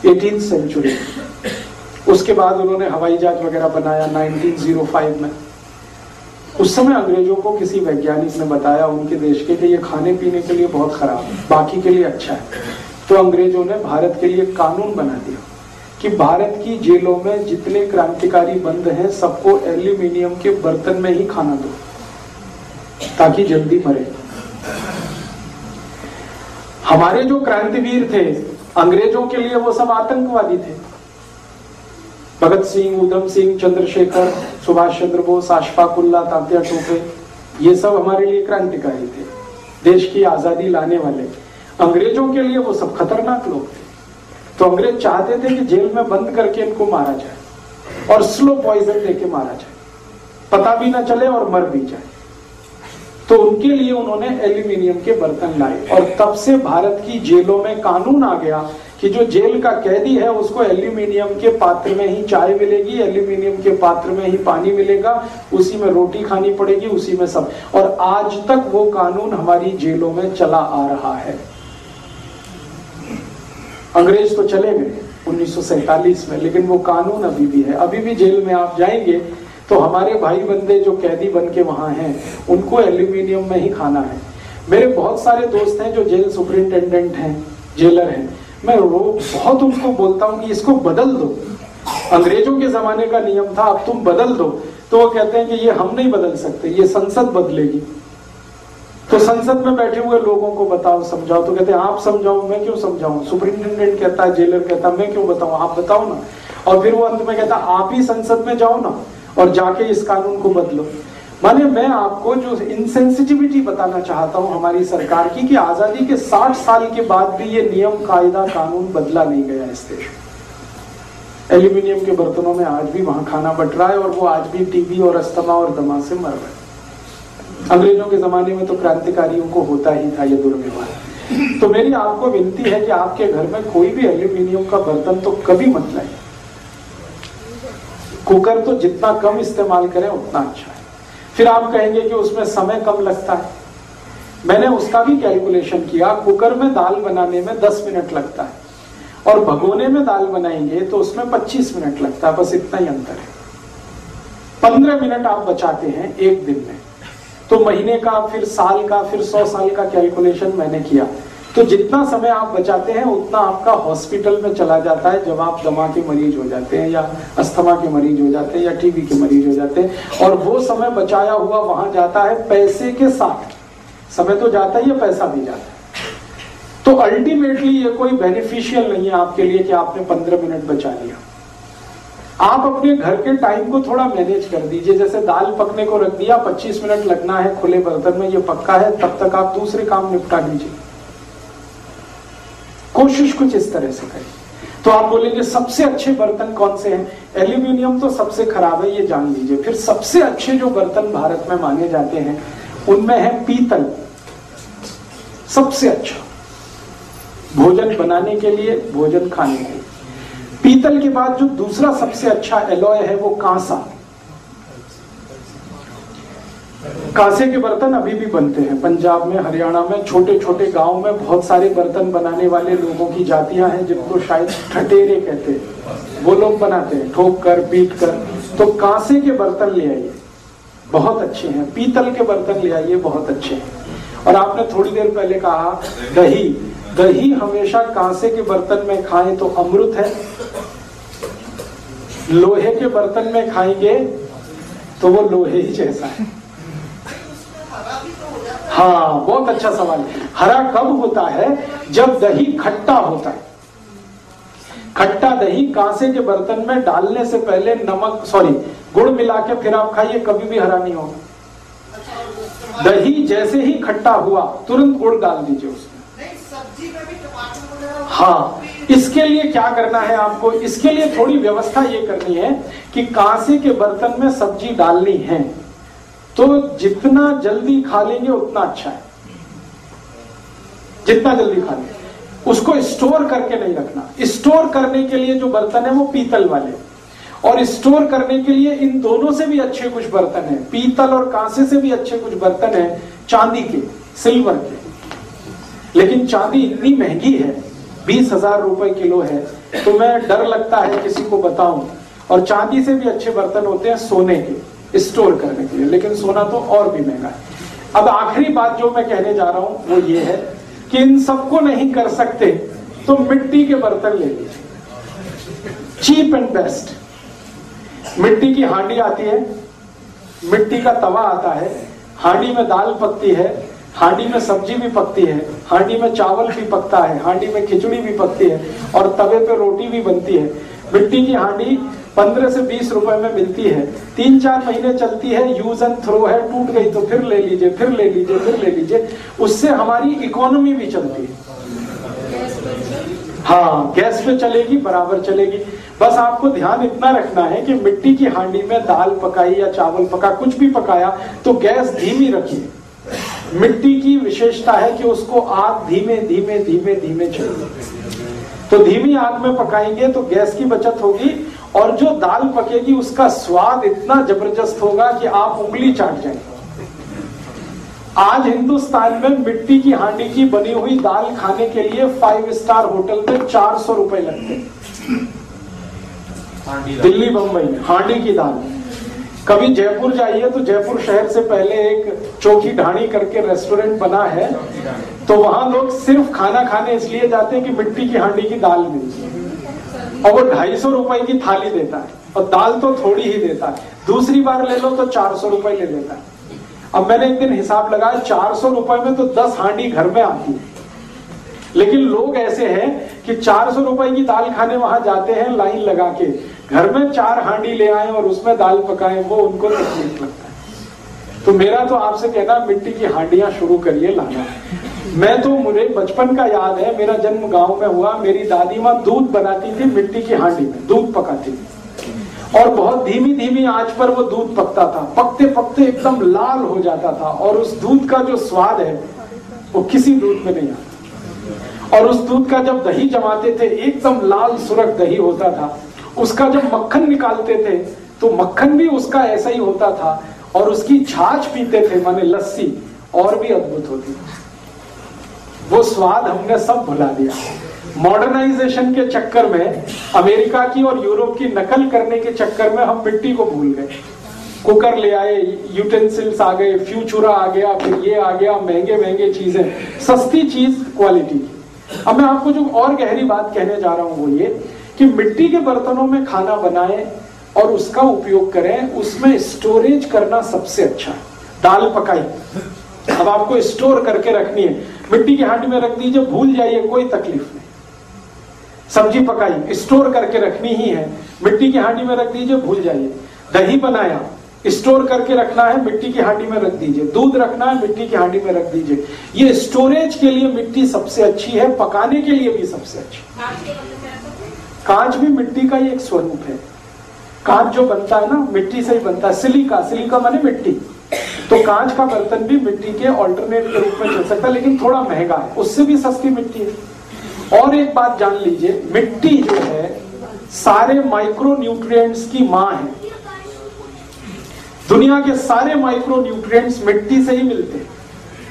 Eighteen century. उसके बाद उन्होंने हवाई जहाज़ वगैरह बनाया 1905 में। उस समय अंग्रेज़ों को किसी वैज्ञानिक ने बताया उनके देश के कि ये खाने पीने के लिए बहुत खराब है बाकी के लिए अच्छा है। तो अंग्रेज़ों ने भारत के लिए कानून बना दिया कि भारत की जेलों में जितने क्रांतिकारी बंद हैं, सबको एल्यूमिनियम के बर्तन में ही खाना दो, ताकि जल्दी मरे। हमारे जो क्रांतिवीर थे, अंग्रेज़ों के लिए वो सब आतंकवादी थे। भगत सिंह, उधम सिंह, चंद्रशेखर, सुभाष चंद्र बोस आशफाकुल्ला तात्या टोपे, ये सब हमारे लिए क्रांतिकारी थे। देश की आज़ादी लाने वाले। अंग्रेज़ों के लिए वो सब खतरनाक लोग थे। तो अंग्रेज़ चाहते थे कि जेल में बंद करके इनको मारा जाए और स्लो पॉइजन देके मारा जाए। पता भी ना चले और मर भी जाए। तो उनके लिए उन्होंने एल्यूमिनियम के बर्तन लाए। और तब से भारत की जेलों में कानून आ गया कि जो जेल का कैदी है, उसको एल्यूमिनियम के पात्र में ही चाय मिलेगी, एल्यूमिनियम के पात्र में ही पानी मिलेगा, उसी में रोटी खानी पड़ेगी, उसी में सब। और आज तक वो कानून हमारी जेलों में चला आ रहा है। अंग्रेज़ तो चले गए उन्नीस में, लेकिन वो कानून अभी भी है। अभी भी जेल में आप जाएँगे तो हमारे भाई बंदे जो कैदी बन के वहाँ हैं, उनको एल्यूमिनियम में ही खाना है। मेरे बहुत सारे दोस्त हैं जो जेल सुपरिंटेंडेंट हैं, जेलर हैं। मैं वो बहुत उनको बोलता हूँ कि इसको बदल दो। अंग्रेज़ों के जमाने का नियम था, अब तुम बदल दो। तो वो कहते हैं कि ये हम नहीं बदल सकते, ये संसद बदलेगी। तो संसद में बैठे हुए लोगों को बताओ, समझाओ। तो कहते हैं, आप समझाओ, मैं क्यों समझाऊं? सुप्रिंटेंडेंट कहता है, जेलर कहता मैं क्यों बताऊँ? आप बताओ ना। और फिर वो अंत में कहता आप ही संसद में जाओ ना। और जाके इस कानून को बदलो। माने मैं आपको जो इनसेंसिटिविटी बताना चाहता हूँ हमारी सरकार की कि आज़ादी के 60 साल के बाद भी ये नियम, कायदा, कानून बदला नहीं गया इस देश एल्यूमिनियम के बर्तनों में आज भी वहाँ खाना बट रहा है और वो आज भी टीबी और अस्थमा और दमा से मर रहे अंग्रेज़ों के जमाने में तो क्रांतिकारियों को होता ही था ये दुर्व्यवहार। तो मेरी आपको विनती है कि आपके घर में कोई भी एल्यूमिनियम का बर्तन तो कभी मत लाए। कुकर तो जितना कम इस्तेमाल करें, उतना अच्छा है। फिर आप कहेंगे कि उसमें समय कम लगता है। मैंने उसका भी कैलकुलेशन किया, कुकर में दाल बनाने में 10 मिनट लगता है। और भगोने में दाल बनाएँगे तो उसमें 25 मिनट लगता है, बस इतना ही अंतर है। 15 मिनट आप बचाते हैं एक दिन में। तो महीने का, फिर साल का, फिर सौ साल का कैलकुलेशन मैंने किया। तो जितना समय आप बचाते हैं, उतना आपका हॉस्पिटल में चला जाता है जब आप दमा के मरीज़ हो जाते हैं या अस्थमा के मरीज़ हो जाते हैं या टीबी के मरीज़ हो जाते हैं। और वो समय बचाया हुआ वहाँ जाता है पैसे के साथ। समय तो जाता ही है, पैसा भी जाता है। तो अल्टीमेटली ये कोई बेनिफिशियल नहीं है आपके लिए कि आपने पंद्रह मिनट बचा लिया। आप अपने घर के टाइम को थोड़ा मैनेज कर दीजिए। जैसे दाल पकने को रख दिया 25 मिनट लगना है खुले बर्तन में, ये पक्का है, तब तक आप दूसरे काम निपटा लीजिए। कोशिश कुछ इस तरह से करें। तो आप बोलेंगे, सबसे अच्छे बर्तन कौन से हैं? एल्यूमिनियम तो सबसे खराब है, ये जान लीजिए। फिर सबसे अच्छे जो बर्तन भारत में माने जाते हैं, उनमें है पीतल। सबसे अच्छा भोजन बनाने के लिए, भोजन खाने के लिए। पीतल के बाद जो दूसरा सबसे अच्छा एलॉय है, वो कांसा। कांसे के बर्तन अभी भी बनते हैं। पंजाब में, हरियाणा में छोटे छोटे गाँव में बहुत सारे बर्तन बनाने वाले लोगों की जातियाँ हैं, जिनको शायद ठटेरे कहते हैं। वो लोग बनाते हैं, ठोक कर, पीट कर। तो कांसे के बर्तन ले आइए। बहुत अच्छे हैं। पीतल के बर्तन ले आइए, बहुत अच्छे हैं। और आपने थोड़ी देर पहले कहा, दही। दही हमेशा कांसे के बर्तन में खाएँ तो अमृत है। लोहे के बर्तन में खाएँगे तो वो लोहे ही जैसा है। हाँ बहुत अच्छा सवाल हरा कब होता है? जब दही खट्टा होता है। खट्टा दही कांसे के बर्तन में डालने से पहले नमक सॉरी गुड़ मिला के फिर आप खाइए, कभी भी हरा नहीं होगा। दही जैसे ही खट्टा हुआ, तुरंत गुड़ डाल दीजिए उसमें। हाँ इसके लिए क्या करना है आपको? इसके लिए थोड़ी व्यवस्था ये करनी है कि कांसे के बर्तन में सब्ज़ी डालनी है। तो जितना जल्दी खा लेंगे, उतना अच्छा है। जितना जल्दी खा लेंगे। उसको स्टोर करके नहीं रखना। स्टोर करने के लिए जो बर्तन है, वो पीतल वाले। और स्टोर करने के लिए इन दोनों से भी अच्छे कुछ बर्तन है। पीतल और कांसे से भी अच्छे कुछ बर्तन है, चांदी के, सिल्वर के। लेकिन चांदी इतनी महँगी है, बीस हज़ार रुपए किलो है तो मैं डर लगता है किसी को बताऊँ। और चांदी से भी अच्छे बर्तन होते हैं सोने के। स्टोर करने के लिए, लेकिन सोना तो और भी महँगा है। अब आखिरी बात जो मैं कहने जा रहा हूँ, वो ये है कि इन सबको नहीं कर सकते तो मिट्टी के बर्तन ले लीजिए। चीप एंड बेस्ट मिट्टी की हांडी आती है, मिट्टी का तवा आता है, हांडी में दाल पकती है, हांडी में सब्ज़ी भी पकती है, हांडी में चावल भी पकता है, हांडी में खिचड़ी भी पकती है, और तवे पे रोटी भी बनती है। मिट्टी की हांडी पंद्रह से बीस रुपए में मिलती है। तीन चार महीने चलती है यूज़ एंड थ्रो है, टूट गई तो फिर ले लीजिए, फिर ले लीजिए, फिर ले लीजिए। उससे हमारी इकोनॉमी भी चलती है। हाँ गैस पे चलेगी, बराबर चलेगी। बस आपको ध्यान इतना रखना है कि मिट्टी की हांडी में दाल पकाई या चावल पका, कुछ भी पकाया तो गैस धीमी रखिए। मिट्टी की विशेषता है कि उसको आग धीमे धीमे धीमे धीमे चले तो धीमी आग में पकाएँगे तो गैस की बचत होगी और जो दाल पकेगी उसका स्वाद इतना ज़बरदस्त होगा कि आप उंगली चाट जाएँगे। आज हिंदुस्तान में मिट्टी की हांडी की बनी हुई दाल खाने के लिए फाइव स्टार होटल में चार सौ रुपए लगते दिल्ली बम्बई में हांडी की दाल। कभी जयपुर जाइए तो जयपुर शहर से पहले एक चौकी ढाणी करके रेस्टोरेंट बना है। तो वहाँ लोग सिर्फ़ खाना खाने इसलिए जाते हैं कि मिट्टी की हांडी की दाल मिलती है और वो ढाई सौ रुपए की थाली देता है और दाल तो थोड़ी ही देता है। दूसरी बार ले लो तो चार सौ रुपए ले लेता है। अब मैंने एक दिन हिसाब लगाया, चार सौ रुपए में तो दस हांडी घर में आती है। लेकिन लोग ऐसे हैं कि चार सौ रुपए की दाल खाने वहाँ जाते हैं लाइन लगा के। घर में चार हांडी ले आए और उसमें दाल पकाए, वो उनको तकलीफ़ लगता है। तो मेरा तो आपसे कहना, मिट्टी की हांडियाँ शुरू करिए लाना। मैं तो मुझे बचपन का याद है, मेरा जन्म गाँव में हुआ। मेरी दादी माँ दूध बनाती थी, मिट्टी की हांडी में, दूध पकाती थी। और बहुत धीमी धीमी आँच पर वो दूध पकता था। पकते पकते एकदम लाल हो जाता था। और उस दूध का जो स्वाद है, वो किसी दूध में नहीं आता। और उस दूध का जब दही जमाते थे, एकदम लाल सुरख दही होता था। उसका जब मक्खन निकालते थे तो मक्खन भी उसका ऐसा ही होता था और उसकी छाछ पीते थे, माने लस्सी, और भी अद्भुत होती वो स्वाद हमने सब भुला दिया। मॉडर्नाइजेशन के चक्कर में, अमेरिका की और यूरोप की नकल करने के चक्कर में हम मिट्टी को भूल गए। कुकर ले आए यूटेंसिल्स आ गए, फ्यूचुरा आ गया, फिर ये आ गया, महँगे महँगे चीज़ें। सस्ती चीज़ क्वालिटी अब मैं आपको जो और गहरी बात कहने जा रहा हूँ वो ये कि मिट्टी के बर्तनों में खाना बनाएँ और उसका उपयोग करें उसमें स्टोरेज करना सबसे अच्छा है। दाल पकाई। अब आपको स्टोर करके रखनी है। मिट्टी की हांडी में रख दीजिए भूल जाइए कोई तकलीफ़ नहीं। सब्ज़ी पकाई स्टोर करके रखनी ही है। मिट्टी की हांडी में रख दीजिए भूल जाइए। दही बनाया स्टोर करके रखना है मिट्टी की हांडी में रख दीजिए। दूध रखना है मिट्टी की हांडी में रख दीजिए। ये स्टोरेज के लिए मिट्टी सबसे अच्छी है पकाने के लिए भी सबसे अच्छी कांच भी मिट्टी का ही एक स्वरूप है। कांच जो बनता है ना, मिट्टी से ही बनता है। सिलिका सिलिका माने मिट्टी। तो कांच का बर्तन भी मिट्टी के ऑल्टरनेट के रूप में चल सकता है, लेकिन थोड़ा महँगा है। उससे भी सस्ती मिट्टी है। और एक बात जान लीजिए, मिट्टी जो है, सारे माइक्रो न्यूट्रिएंट्स की माँ है। दुनिया के सारे माइक्रो न्यूट्रिएंट्स मिट्टी से ही मिलते हैं।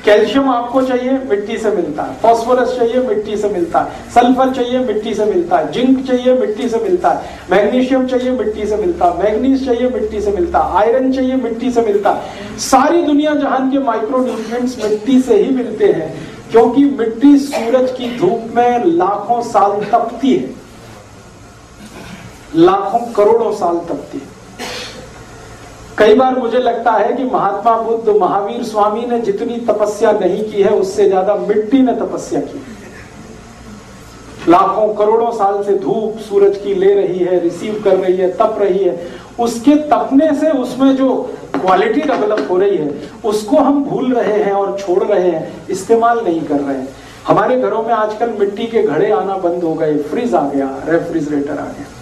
कैल्शियम आपको चाहिए, मिट्टी से मिलता है। फॉस्फोरस चाहिए, मिट्टी से मिलता है। सल्फ़र चाहिए, मिट्टी से मिलता है। जिंक चाहिए, मिट्टी से मिलता है। मैग्नीशियम चाहिए, मिट्टी से मिलता है। मैग्नीज चाहिए, मिट्टी से मिलता है। आयरन चाहिए, मिट्टी से मिलता है। सारी दुनिया जहान के माइक्रो मिट्टी से ही मिलते हैं, क्योंकि मिट्टी सूरज की धूप में लाखों साल तपती है। लाखों करोड़ों साल तपती है। कई बार मुझे लगता है कि महात्मा बुद्ध, महावीर स्वामी ने जितनी तपस्या नहीं की है, उससे ज़्यादा मिट्टी ने तपस्या की। लाखों, करोड़ों साल से धूप सूरज की ले रही है रिसीव कर रही है, तप रही है। उसके तपने से उसमें जो क्वालिटी डेवलप हो रही है, उसको हम भूल रहे हैं और छोड़ रहे हैं, इस्तेमाल नहीं कर रहे हैं। हमारे घरों में आजकल मिट्टी के घड़े आना बंद हो गए, फ्रिज आ गया रेफ्रिजरेटर आ गया।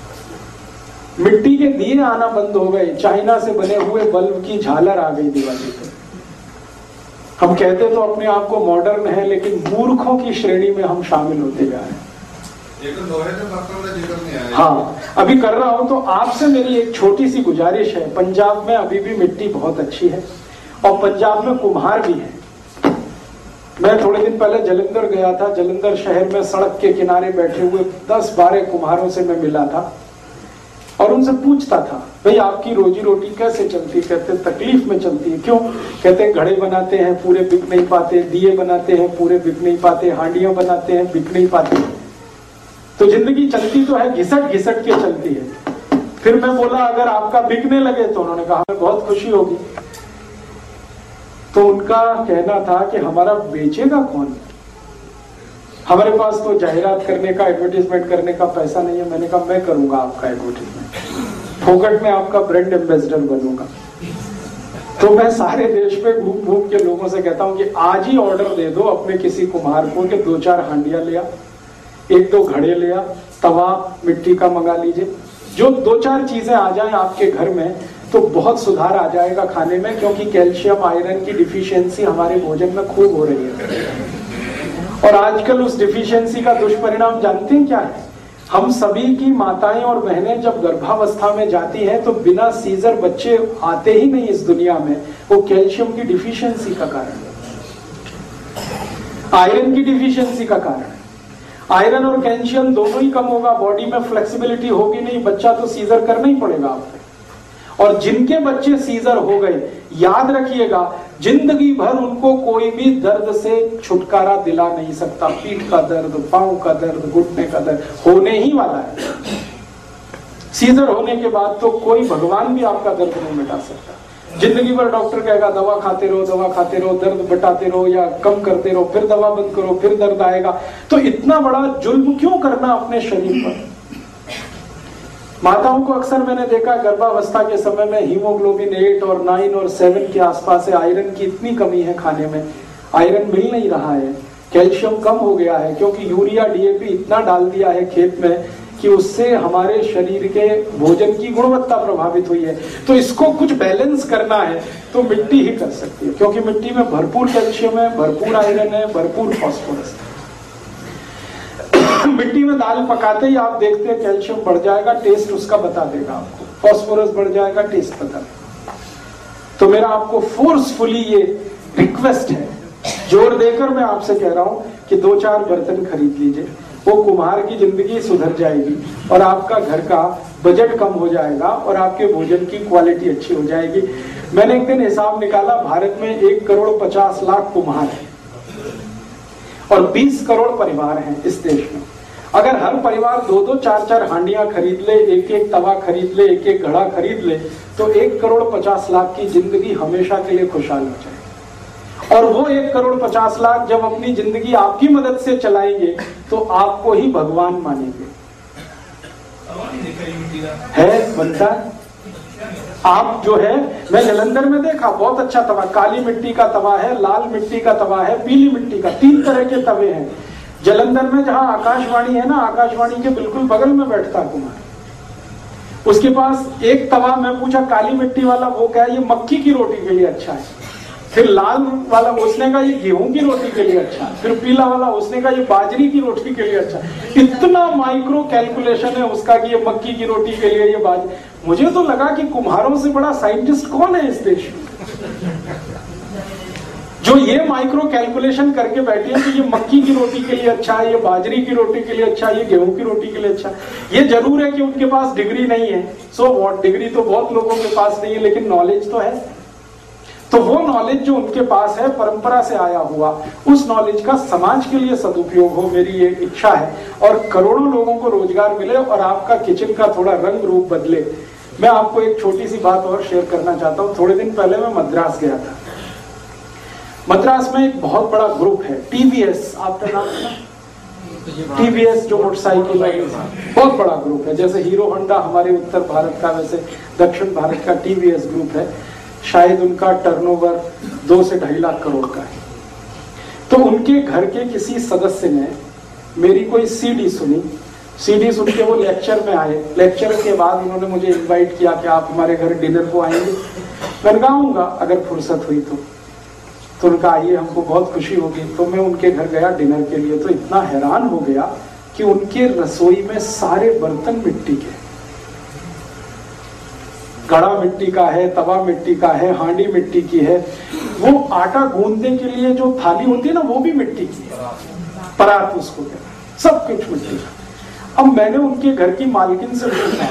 मिट्टी के दिए आना बंद हो गए। चाइना से बने हुए बल्ब की झालर आ गई दिवाली पर हम कहते तो अपने आप को मॉडर्न है लेकिन मूर्खों की श्रेणी में हम शामिल होते जा रहे हैं। हाँ अभी कर रहा हूँ तो आपसे मेरी एक छोटी सी गुजारिश है। पंजाब में अभी भी मिट्टी बहुत अच्छी है और पंजाब में कुम्हार भी है। मैं थोड़े दिन पहले जलंधर गया था। जलंधर शहर में सड़क के किनारे बैठे हुए दस बारह कुम्हारों से मैं मिला था। और उनसे पूछता था, भाई, आपकी रोजी रोटी कैसे चलती है? कहते, तकलीफ़ में चलती है। क्यों? कहते, घड़े बनाते हैं, पूरे बिक नहीं पाते, दिए बनाते हैं, पूरे बिक नहीं पाते, हांडियाँ बनाते हैं, बिक नहीं पाते। तो ज़िंदगी चलती तो है घिसट घिसट के चलती है। फिर मैं बोला, अगर आपका बिकने लगे तो उन्होंने कहा, हमें बहुत खुशी होगी। तो उनका कहना था कि, हमारा बेचेगा कौन? हमारे पास तो जाहिरात करने का एडवर्टीजमेंट करने का पैसा नहीं है। मैंने कहा, मैं करूँगा आपका एडवर्टीजमेंट फोकट में आपका ब्रांड एम्बेसडर बनूँगा। तो मैं सारे देश में घूम घूम के लोगों से कहता हूँ कि आज ही ऑर्डर दे दो अपने किसी कुम्हार को कि दो चार हांडिया लिया एक दो घड़े लिया तवा, मिट्टी का मंगा लीजिए। जो दो चार चीज़ें आ जाए आपके घर में तो बहुत सुधार आ जाएगा खाने में, क्योंकि कैल्शियम, आयरन की डिफिशियंसी हमारे भोजन में खूब हो रही है। और आजकल उस डिफिशियंसी का दुष्परिणाम जानते हैं क्या है? हम सभी की माताएँ और बहनें जब गर्भावस्था में जाती हैं तो बिना सीजर बच्चे आते ही नहीं इस दुनिया में। वो कैल्शियम की डिफिशियंसी का कारण है। आयरन की डिफिशियंसी का कारण है। आयरन और कैल्शियम दोनों ही कम होगा, बॉडी में फ्लेक्सिबिलिटी होगी नहीं, बच्चा तो सीजर करना ही पड़ेगा आपको। और जिनके बच्चे सीजर हो गए, याद रखिएगा, ज़िंदगी भर उनको कोई भी दर्द से छुटकारा दिला नहीं सकता। पीठ का दर्द, पाँव का दर्द, घुटने का दर्द, होने ही वाला है। सीजर होने के बाद तो कोई भगवान भी आपका दर्द नहीं मिटा सकता। ज़िंदगी भर डॉक्टर कहेगा, दवा खाते रहो, दवा खाते रहो, दर्द बटाते रहो या कम करते रहो, फिर दवा बंद करो, फिर दर्द आएगा। तो इतना बड़ा जुल्म क्यों करना अपने शरीर पर? माताओं को अक्सर मैंने देखा गर्भावस्था के समय में हीमोग्लोबिन एट और नाइन और सेवन के आसपास आयरन की इतनी कमी है खाने में। आयरन मिल नहीं रहा है। कैल्शियम कम हो गया है क्योंकि यूरिया, डीएपी इतना डाल दिया है खेत में कि उससे हमारे शरीर के भोजन की गुणवत्ता प्रभावित हुई है। तो इसको कुछ बैलेंस करना है तो मिट्टी ही कर सकती है, क्योंकि मिट्टी में भरपूर कैल्शियम है, भरपूर आयरन है, भरपूर फॉस्फोरस है मिट्टी में दाल पकाते ही आप देखते हैं कैल्शियम बढ़ जाएगा टेस्ट उसका बता देगा आपको। फॉस्फोरस बढ़ जाएगा टेस्ट बता देगा। तो मेरा आपको फोर्सफुली ये रिक्वेस्ट है। ज़ोर देकर मैं आपसे कह रहा हूँ कि दो चार बर्तन खरीद लीजिए। वो कुम्हार की ज़िंदगी सुधर जाएगी और आपका घर का बजट कम हो जाएगा और आपके भोजन की क्वालिटी अच्छी हो जाएगी। मैंने एक दिन हिसाब निकाला, भारत में एक करोड़ पचास लाख कुम्हार है। और बीस करोड़ परिवार हैं इस देश में। अगर हर परिवार दो दो चार चार हांडियाँ खरीद ले एक एक तवा खरीद ले एक एक घड़ा खरीद ले तो एक करोड़ पचास लाख की ज़िंदगी हमेशा के लिए खुशहाल हो जाए और वो एक करोड़ पचास लाख जब अपनी ज़िंदगी आपकी मदद से चलाएँगे तो आपको ही भगवान मानेंगे। है बनता आप जो है, मैं जलंधर में देखा, बहुत अच्छा तवा, काली मिट्टी का तवा है, लाल मिट्टी का तवा है, पीली मिट्टी का, तीन तरह के तवे हैं। जलंधर में जहाँ आकाशवाणी है ना, आकाशवाणी के बिल्कुल बगल में बैठता कुमार उसके पास एक तवा, मैं पूछा, काली मिट्टी वाला वो क्या है? ये मक्की की रोटी के लिए अच्छा है। फिर लाल वाला उसने का ये गेहूँ की रोटी के लिए अच्छा फिर पीला वाला उसने का ये बाजरी की रोटी के लिए अच्छा इतना माइक्रो कैलकुलेशन है उसका कि ये मक्की की रोटी के लिए ये बाजरी। मुझे तो लगा कि कुम्हारों से बड़ा साइंटिस्ट कौन है इस देश में? जो ये माइक्रो कैलकुलेशन करके बैठे है कि ये मक्की की रोटी के लिए अच्छा है, ये बाजरी की रोटी के लिए अच्छा है, ये गेहूँ की रोटी के लिए अच्छा ये ज़रूर है कि उनके पास डिग्री नहीं है। सो वॉट डिग्री तो बहुत लोगों के पास नहीं है, लेकिन नॉलेज तो है। तो वो नॉलेज जो उनके पास है, परंपरा से आया हुआ, उस नॉलेज का समाज के लिए सदुपयोग हो, मेरी ये इच्छा है। और करोड़ों लोगों को रोज़गार मिले और आपका किचन का थोड़ा रंग रूप बदले। मैं आपको एक छोटी सी बात और शेयर करना चाहता हूँ। थोड़े दिन पहले मैं मद्रास गया था। मद्रास में एक बहुत बड़ा ग्रुप है टीवीएस आपका नाम टीवीएस जो मोटरसाइकिल बहुत बड़ा ग्रुप है। जैसे हीरो होंडा हमारे उत्तर भारत का, वैसे दक्षिण भारत का टीवीएस ग्रुप है। शायद उनका टर्नओवर दो से ढाई लाख करोड़ का है। तो उनके घर के किसी सदस्य ने मेरी कोई सीडी सुनी। सीडी सुन के वो लेक्चर में आए। लेक्चर के बाद उन्होंने मुझे इनवाइट किया कि आप हमारे घर डिनर को आएँगे। कहा आऊँगा अगर फुर्सत हुई तो। तो उनका, आइए, हमको बहुत खुशी होगी। तो मैं उनके घर गया डिनर के लिए। तो इतना हैरान हो गया कि उनके रसोई में सारे बर्तन मिट्टी के गड़ा मिट्टी का है, तवा मिट्टी का है, हांडी मिट्टी की है, वो आटा गूंदने के लिए जो थाली होती है ना, वो भी मिट्टी की है। परात उसको कहते सब कुछ मिट्टी का। अब मैंने उनके घर की मालकिन से पूछा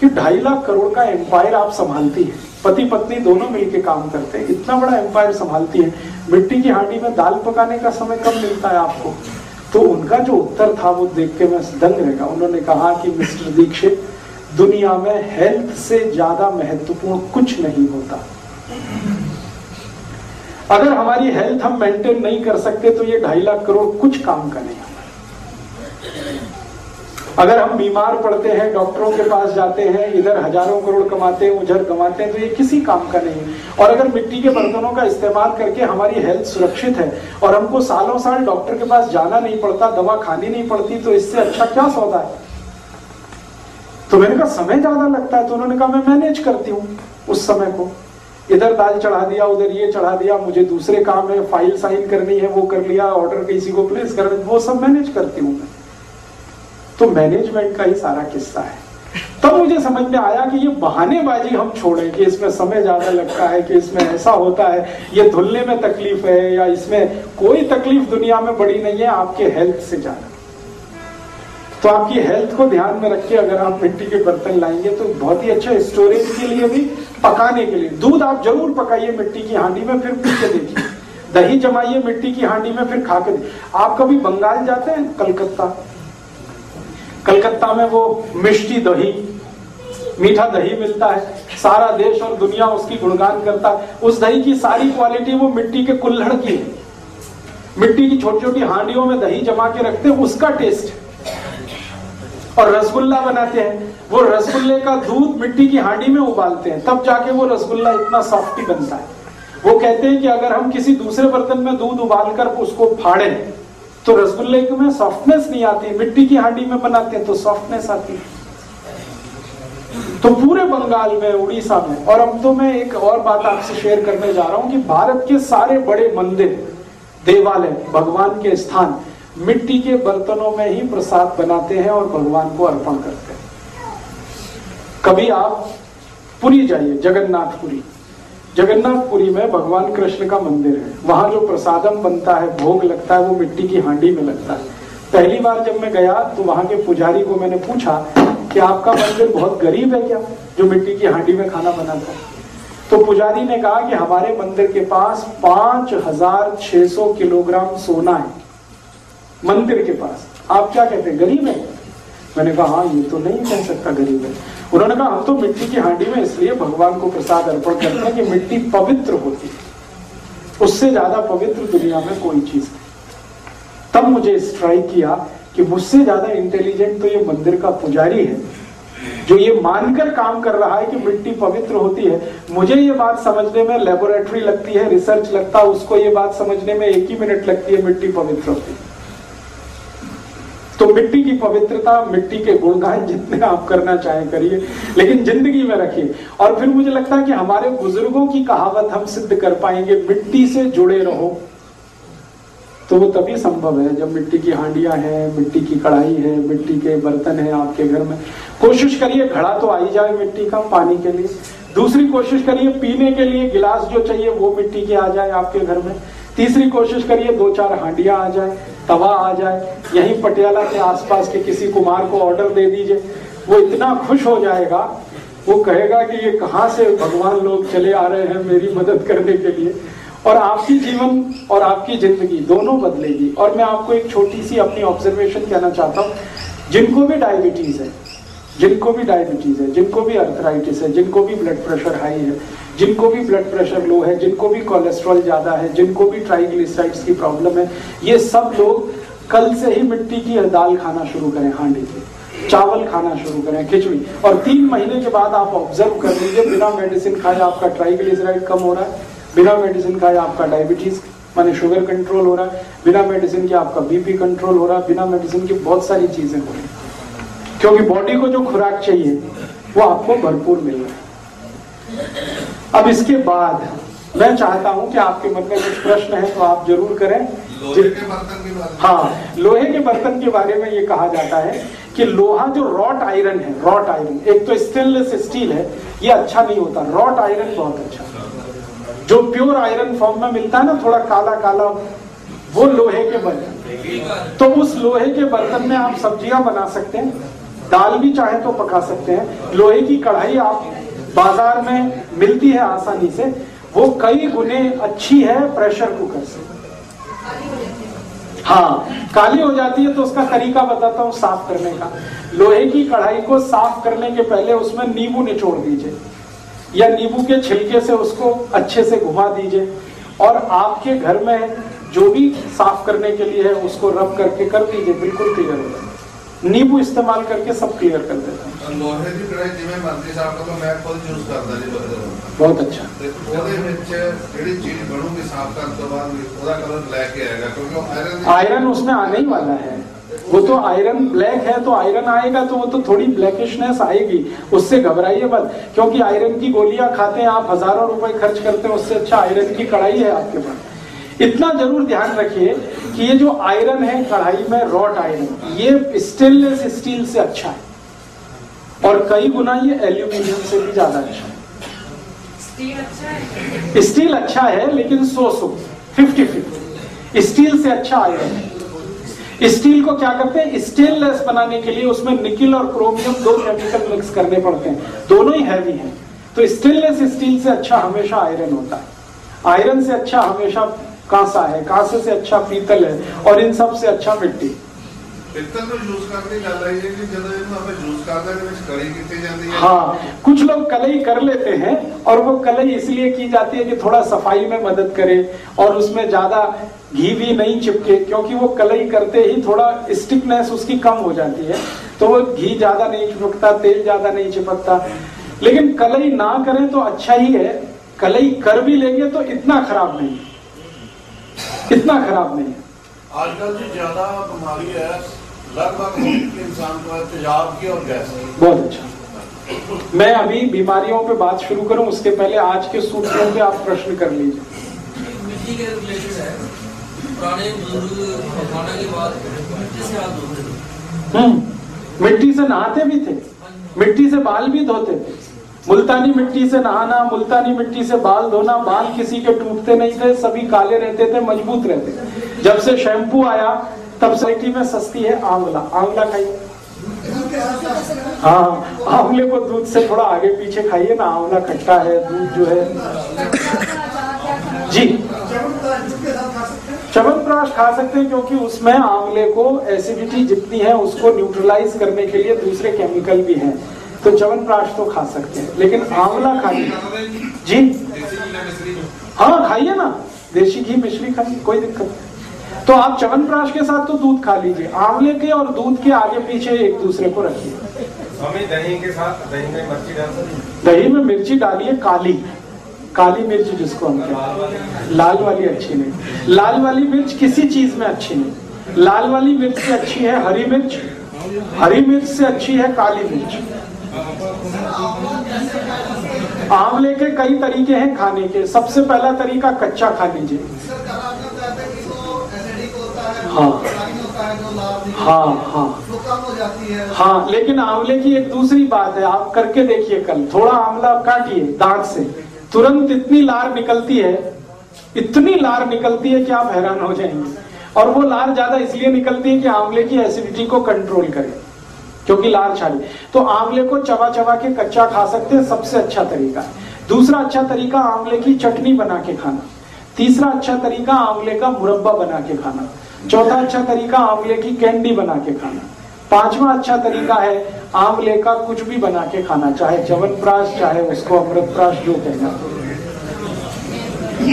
कि ढाई लाख करोड़ का एम्पायर आप संभालती है? पति पत्नी दोनों मिलके काम करते हैं। इतना बड़ा एम्पायर संभालती है। मिट्टी की हांडी में दाल पकाने का समय कब मिलता है आपको? तो उनका जो उत्तर था वो देख के मैं दंग रह गया। उन्होंने कहा कि मिस्टर दीक्षित दुनिया में हेल्थ से ज़्यादा महत्वपूर्ण कुछ नहीं होता। अगर हमारी हेल्थ हम मेंटेन नहीं कर सकते तो ये ढाई लाख करोड़ कुछ काम का नहीं अगर हम बीमार पड़ते हैं, डॉक्टरों के पास जाते हैं, इधर हज़ारों करोड़ कमाते हैं, उधर कमाते हैं तो ये किसी काम का नहीं। और अगर मिट्टी के बर्तनों का इस्तेमाल करके हमारी हेल्थ सुरक्षित है, और हमको सालों साल डॉक्टर के पास जाना नहीं पड़ता, दवा खानी नहीं पड़ती तो इससे अच्छा क्या सौदा है? तो मैंने कहा, समय ज़्यादा लगता है। तो उन्होंने कहा, मैं मैनेज करती हूँ उस समय को। इधर दाल चढ़ा दिया, उधर ये चढ़ा दिया, मुझे दूसरे काम है फ़ाइल साइन करनी है, वो कर लिया ऑर्डर किसी को प्लेस कर वो सब मैनेज करती हूँ मैं। तो मैनेजमेंट का ही सारा किस्सा है। तब मुझे समझ में आया कि ये बहानेबाजी हम छोड़ें कि इसमें समय ज़्यादा लगता है, कि इसमें ऐसा होता है, ये धुलने में तकलीफ़ है, या इसमें कोई तकलीफ़ दुनिया में बड़ी नहीं है, आपके हेल्थ से ज़्यादा। तो आपकी हेल्थ को ध्यान में रख के अगर आप मिट्टी के बर्तन लाएँगे तो बहुत ही अच्छा स्टोरेज के लिए भी, पकाने के लिए। दूध आप ज़रूर पकाइए मिट्टी की हांडी में, फिर पी के देखिए। दही जमाइए मिट्टी की हांडी में, फिर खा के आप कभी बंगाल जाते हैं? कलकत्ता। कलकत्ता में वो मिष्टी दही, मीठा दही मिलता है। सारा देश और दुनिया उसकी गुणगान करता है। उस दही की सारी क्वालिटी वो मिट्टी के कुल्हड़ की है। मिट्टी की छोटी छोटी हांडियों में दही जमा के रखते हैं, उसका टेस्ट और रसगुल्ला बनाते हैं। वो रसगुल्ले का दूध मिट्टी की हांडी में उबालते हैं। तब जाके वो रसगुल्ला इतना सॉफ्टी बनता है। वो कहते हैं कि अगर हम किसी दूसरे बर्तन में दूध उबालकर उसको फाड़े तो रसगुल्ले में सॉफ्टनेस नहीं आती, मिट्टी की हांडी में बनाते हैं तो सॉफ्टनेस आती है। तो पूरे बंगाल में, उड़ीसा में, और अब तो मैं एक और बात आपसे शेयर करने जा रहा हूँ कि भारत के सारे बड़े मंदिर, देवालय, भगवान के स्थान मिट्टी के बर्तनों में ही प्रसाद बनाते हैं और भगवान को अर्पण करते हैं। कभी आप पुरी जाइए, जगन्नाथपुरी। जगन्नाथपुरी में भगवान कृष्ण का मंदिर है। वहाँ जो प्रसादम बनता है, भोग लगता है, वो मिट्टी की हांडी में लगता है। पहली बार जब मैं गया तो वहाँ के पुजारी को मैंने पूछा कि आपका मंदिर बहुत गरीब है क्या, जो मिट्टी की हांडी में खाना बनाता है? तो पुजारी ने कहा कि हमारे मंदिर के पास पाँच हज़ार छह सौ किलोग्राम सोना है। मंदिर के पास। आप क्या कहते हैं, गरीब है? मैंने कहा हाँ ये तो नहीं कह सकता गरीब है। उन्होंने कहा, हम तो मिट्टी की हांडी में इसलिए भगवान को प्रसाद अर्पण करते हैं कि मिट्टी पवित्र होती है। उससे ज़्यादा पवित्र दुनिया में कोई चीज़ नहीं। तब मुझे स्ट्राइक किया कि मुझसे ज़्यादा इंटेलिजेंट तो ये मंदिर का पुजारी है, जो ये मानकर काम कर रहा है कि मिट्टी पवित्र होती है। मुझे ये बात समझने में लेबोरेटरी लगती है रिसर्च लगता है, उसको ये बात समझने में एक ही मिनट लगती है, मिट्टी पवित्र होती है। तो मिट्टी की पवित्रता, मिट्टी के गुणगान जितने आप करना चाहें करिए, लेकिन ज़िंदगी में रखिए। और फिर मुझे लगता है कि हमारे बुज़ुर्गों की कहावत हम सिद्ध कर पाएँगे, मिट्टी से जुड़े रहो। तो वो तभी संभव है जब मिट्टी की हांडियाँ हैं, मिट्टी की कढ़ाई है, मिट्टी के बर्तन है आपके घर में। कोशिश करिए घड़ा तो आई जाए मिट्टी का पानी के लिए। दूसरी कोशिश करिए पीने के लिए गिलास जो चाहिए वो मिट्टी के आ जाए आपके घर में। तीसरी कोशिश करिए दो चार हांडियाँ आ जाए। तवा आ जाए, यहीं पटियाला के आसपास के किसी कुमार को ऑर्डर दे दीजिए। वो इतना खुश हो जाएगा, वो कहेगा कि ये कहाँ से भगवान लोग चले आ रहे हैं मेरी मदद करने के लिए। और आपकी जीवन और आपकी ज़िंदगी दोनों बदलेगी। और मैं आपको एक छोटी सी अपनी ऑब्जर्वेशन कहना चाहता हूँ। जिनको भी डायबिटीज़ है, जिनको भी डायबिटीज़ है, जिनको भी अर्थराइटिस है, जिनको भी ब्लड प्रेशर हाई है जिनको भी ब्लड प्रेशर लो है, जिनको भी कोलेस्ट्रॉल ज़्यादा है, जिनको भी ट्राइग्लिसराइड्स की प्रॉब्लम है, ये सब लोग कल से ही मिट्टी की दाल खाना शुरू करें, हांडी की चावल खाना शुरू करें, खिचड़ी। और तीन महीने के बाद आप ऑब्ज़र्व कर लीजिए, बिना मेडिसिन खाए आपका ट्राइग्लिसराइड कम हो रहा है, बिना मेडिसिन खाए आपका डायबिटीज़ माने शुगर कंट्रोल हो रहा है, बिना मेडिसिन के आपका बीपी कंट्रोल हो रहा है, बिना मेडिसिन की बहुत सारी चीज़ें हो रही क्योंकि बॉडी को जो खुराक चाहिए, वो आपको भरपूर मिल रहा है। अब इसके बाद मैं चाहता हूँ कि आपके मन में कुछ प्रश्न है तो आप ज़रूर करें। लोहे के बर्तन की बात हाँ लोहे के बर्तन के बारे में ये कहा जाता है कि लोहा जो रॉट आयरन है रॉट आयरन एक तो स्टेनलेस स्टील है ये अच्छा नहीं होता। रॉट आयरन बहुत अच्छा। जो प्योर आयरन फॉर्म में मिलता है ना थोड़ा काला काला वो लोहे के बर्तन। तो उस लोहे के बर्तन में आप सब्ज़ियाँ बना सकते हैं दाल भी चाहे तो पका सकते हैं। लोहे की कढ़ाई आप बाज़ार में मिलती है आसानी से, वो कई गुने अच्छी है प्रेशर कुकर से। हाँ काली हो जाती है तो उसका तरीका बताता हूँ साफ़ करने का। लोहे की कढ़ाई को साफ़ करने के पहले उसमें नींबू निचोड़ दीजिए, या नींबू के छिलके से उसको अच्छे से घुमा दीजिए, और आपके घर में जो भी साफ़ करने के लिए है उसको रब करके कर दीजिए, बिल्कुल क्लियर हो जाए। नींबू इस्तेमाल करके सब क्लियर कर देता हूँ ਲੋਹੇ ਦੀ ਕੜਾਈ ਜਿਵੇਂ ਮਰਜ਼ੀ ਸਾਫ ਕਰ ਲਓ ਮੈਂ ਖੁਦ ਯੂਜ਼ ਕਰਦਾ ਜੀ ਬਰਤਨ बहुत अच्छा ਤੇ ਉਹਦੇ ਵਿੱਚ ਜਿਹੜੀ ਚੀਜ਼ ਬਣੂਗੀ ਸਾਫ ਕਰਨ ਤੋਂ ਬਾਅਦ ਉਹਦਾ ਕਲਰ ਬਲੈਕ ਹੀ ਆਏਗਾ ਕਿਉਂਕਿ ਉਹ ਆਇਰਨ आयरन उसमें आने ही वाला है वो तो आयरन ब्लैक है तो आयरन आएगा तो वो तो थोड़ी ब्लैकिशनेस आएगी उससे घबराइए मत क्योंकि आयरन की गोलियां खाते हैं आप हजारों रुपए खर्च करते हैं उससे अच्छा आयरन की कढ़ाई है आपके पास इतना ज़रूर ध्यान रखिए कि ये जो आयरन है कढ़ाई में रॉट आयरन ये स्टेनलेस स्टील से अच्छा है। और कई गुना ये एल्यूमिनियम से भी ज़्यादा अच्छा है। स्टील अच्छा है? लेकिन so so fifty fifty steel से अच्छा आयरन है। स्टील को क्या करते हैं? स्टेनलेस बनाने के लिए उसमें निकिल और क्रोमियम दो केमिकल मिक्स करने पड़ते हैं। दोनों ही हैवी हैं। तो स्टेनलेस स्टील से अच्छा हमेशा आयरन होता है। आयरन से अच्छा हमेशा कांसा है कांसे से अच्छा पीतल है और इन सबसे अच्छा मिट्टी। हाँ कुछ लोग कलई कर लेते हैं और वो कलई इसलिए की जाती है कि थोड़ा सफ़ाई में मदद करे और उसमें ज़्यादा घी भी नहीं चिपके क्योंकि वो कलई करते ही थोड़ा स्टिकनेस उसकी कम हो जाती है। तो वो घी ज़्यादा नहीं चिपकता तेल ज़्यादा नहीं चिपकता। लेकिन कलई ना करें तो अच्छा ही है। कलई कर भी लेंगे तो इतना खराब नहीं। है इतना खराब नहीं है। आजकल जो ज़्यादा बीमारी है लगभग इंसान को तेजाब की और गैस बहुत अच्छा। मैं अभी बीमारियों पे बात शुरू करूँ उसके पहले आज के सूत्रों पे आप प्रश्न कर लीजिए। मिट्टी के रिलेटेड है। पुराने बुज़ुर्ग के बाद मिट्टी से हाथ धोते थे? हम्म मिट्टी से नहाते भी थे मिट्टी से बाल भी धोते थे। मुल्तानी मिट्टी से नहाना, मुल्तानी मिट्टी से बाल धोना, बाल किसी के टूटते नहीं थे, सभी काले रहते थे, मज़बूत रहते जब से शैम्पू आया, तब सोसाइटी में सस्ती है आंवला। आंवला खाइए। हाँ आंवले को दूध से थोड़ा आगे पीछे खाइए ना, आंवला खट्टा है, दूध जो है। जी। च्यवनप्राश खा सकते हैं, क्योंकि उसमें आंवले को एसिडिटी जितनी है, उसको न्यूट्रलाइज करने के लिए दूसरे केमिकल भी हैं। तो च्यवनप्राश तो खा सकते हैं। लेकिन आंवला खाइए। जी? हाँ खाइए ना। देशी घी मिश्री खाइए कोई दिक्कत नहीं। तो आप च्यवनप्राश के साथ तो दूध खा लीजिए। आंवले के और दूध के आगे पीछे एक दूसरे को रखिए। दही के साथ दही में मिर्ची डाल दही में मिर्ची डालिए काली। काली मिर्च जिसको हम कहते हैं। लाल वाली अच्छी नहीं। लाल वाली मिर्च किसी चीज़ में अच्छी नहीं। लाल वाली मिर्च से अच्छी है हरी मिर्च। हरी मिर्च से अच्छी है काली मिर्च। आंवले के कई तरीके हैं खाने के। सबसे पहला तरीका कच्चा खा लीजिए हाँ। हाँ हाँ। हाँ लेकिन आंवले की एक दूसरी बात है, आप करके देखिए कल। थोड़ा आंवला काटिए दांत से। तुरंत इतनी लार निकलती है, इतनी लार निकलती है कि आप हैरान हो जाएँगे। और वो लार ज़्यादा इसलिए निकलती है कि आंवले की एसिडिटी को कंट्रोल करे। क्योंकि लार छाली तो आंवले को चबा चबा के कच्चा खा सकते हैं, सबसे अच्छा तरीका। है दूसरा अच्छा तरीका, आंवले की चटनी बना के खाना। तीसरा अच्छा तरीका, आंवले का मुरब्बा बना के खाना। चौथा अच्छा तरीका, आंवले की कैंडी बना के खाना। पांचवा अच्छा तरीका है, आंवले का कुछ भी बना के खाना, चाहे च्यवनप्राश चाहे उसको अमृतप्राश, जो कहना।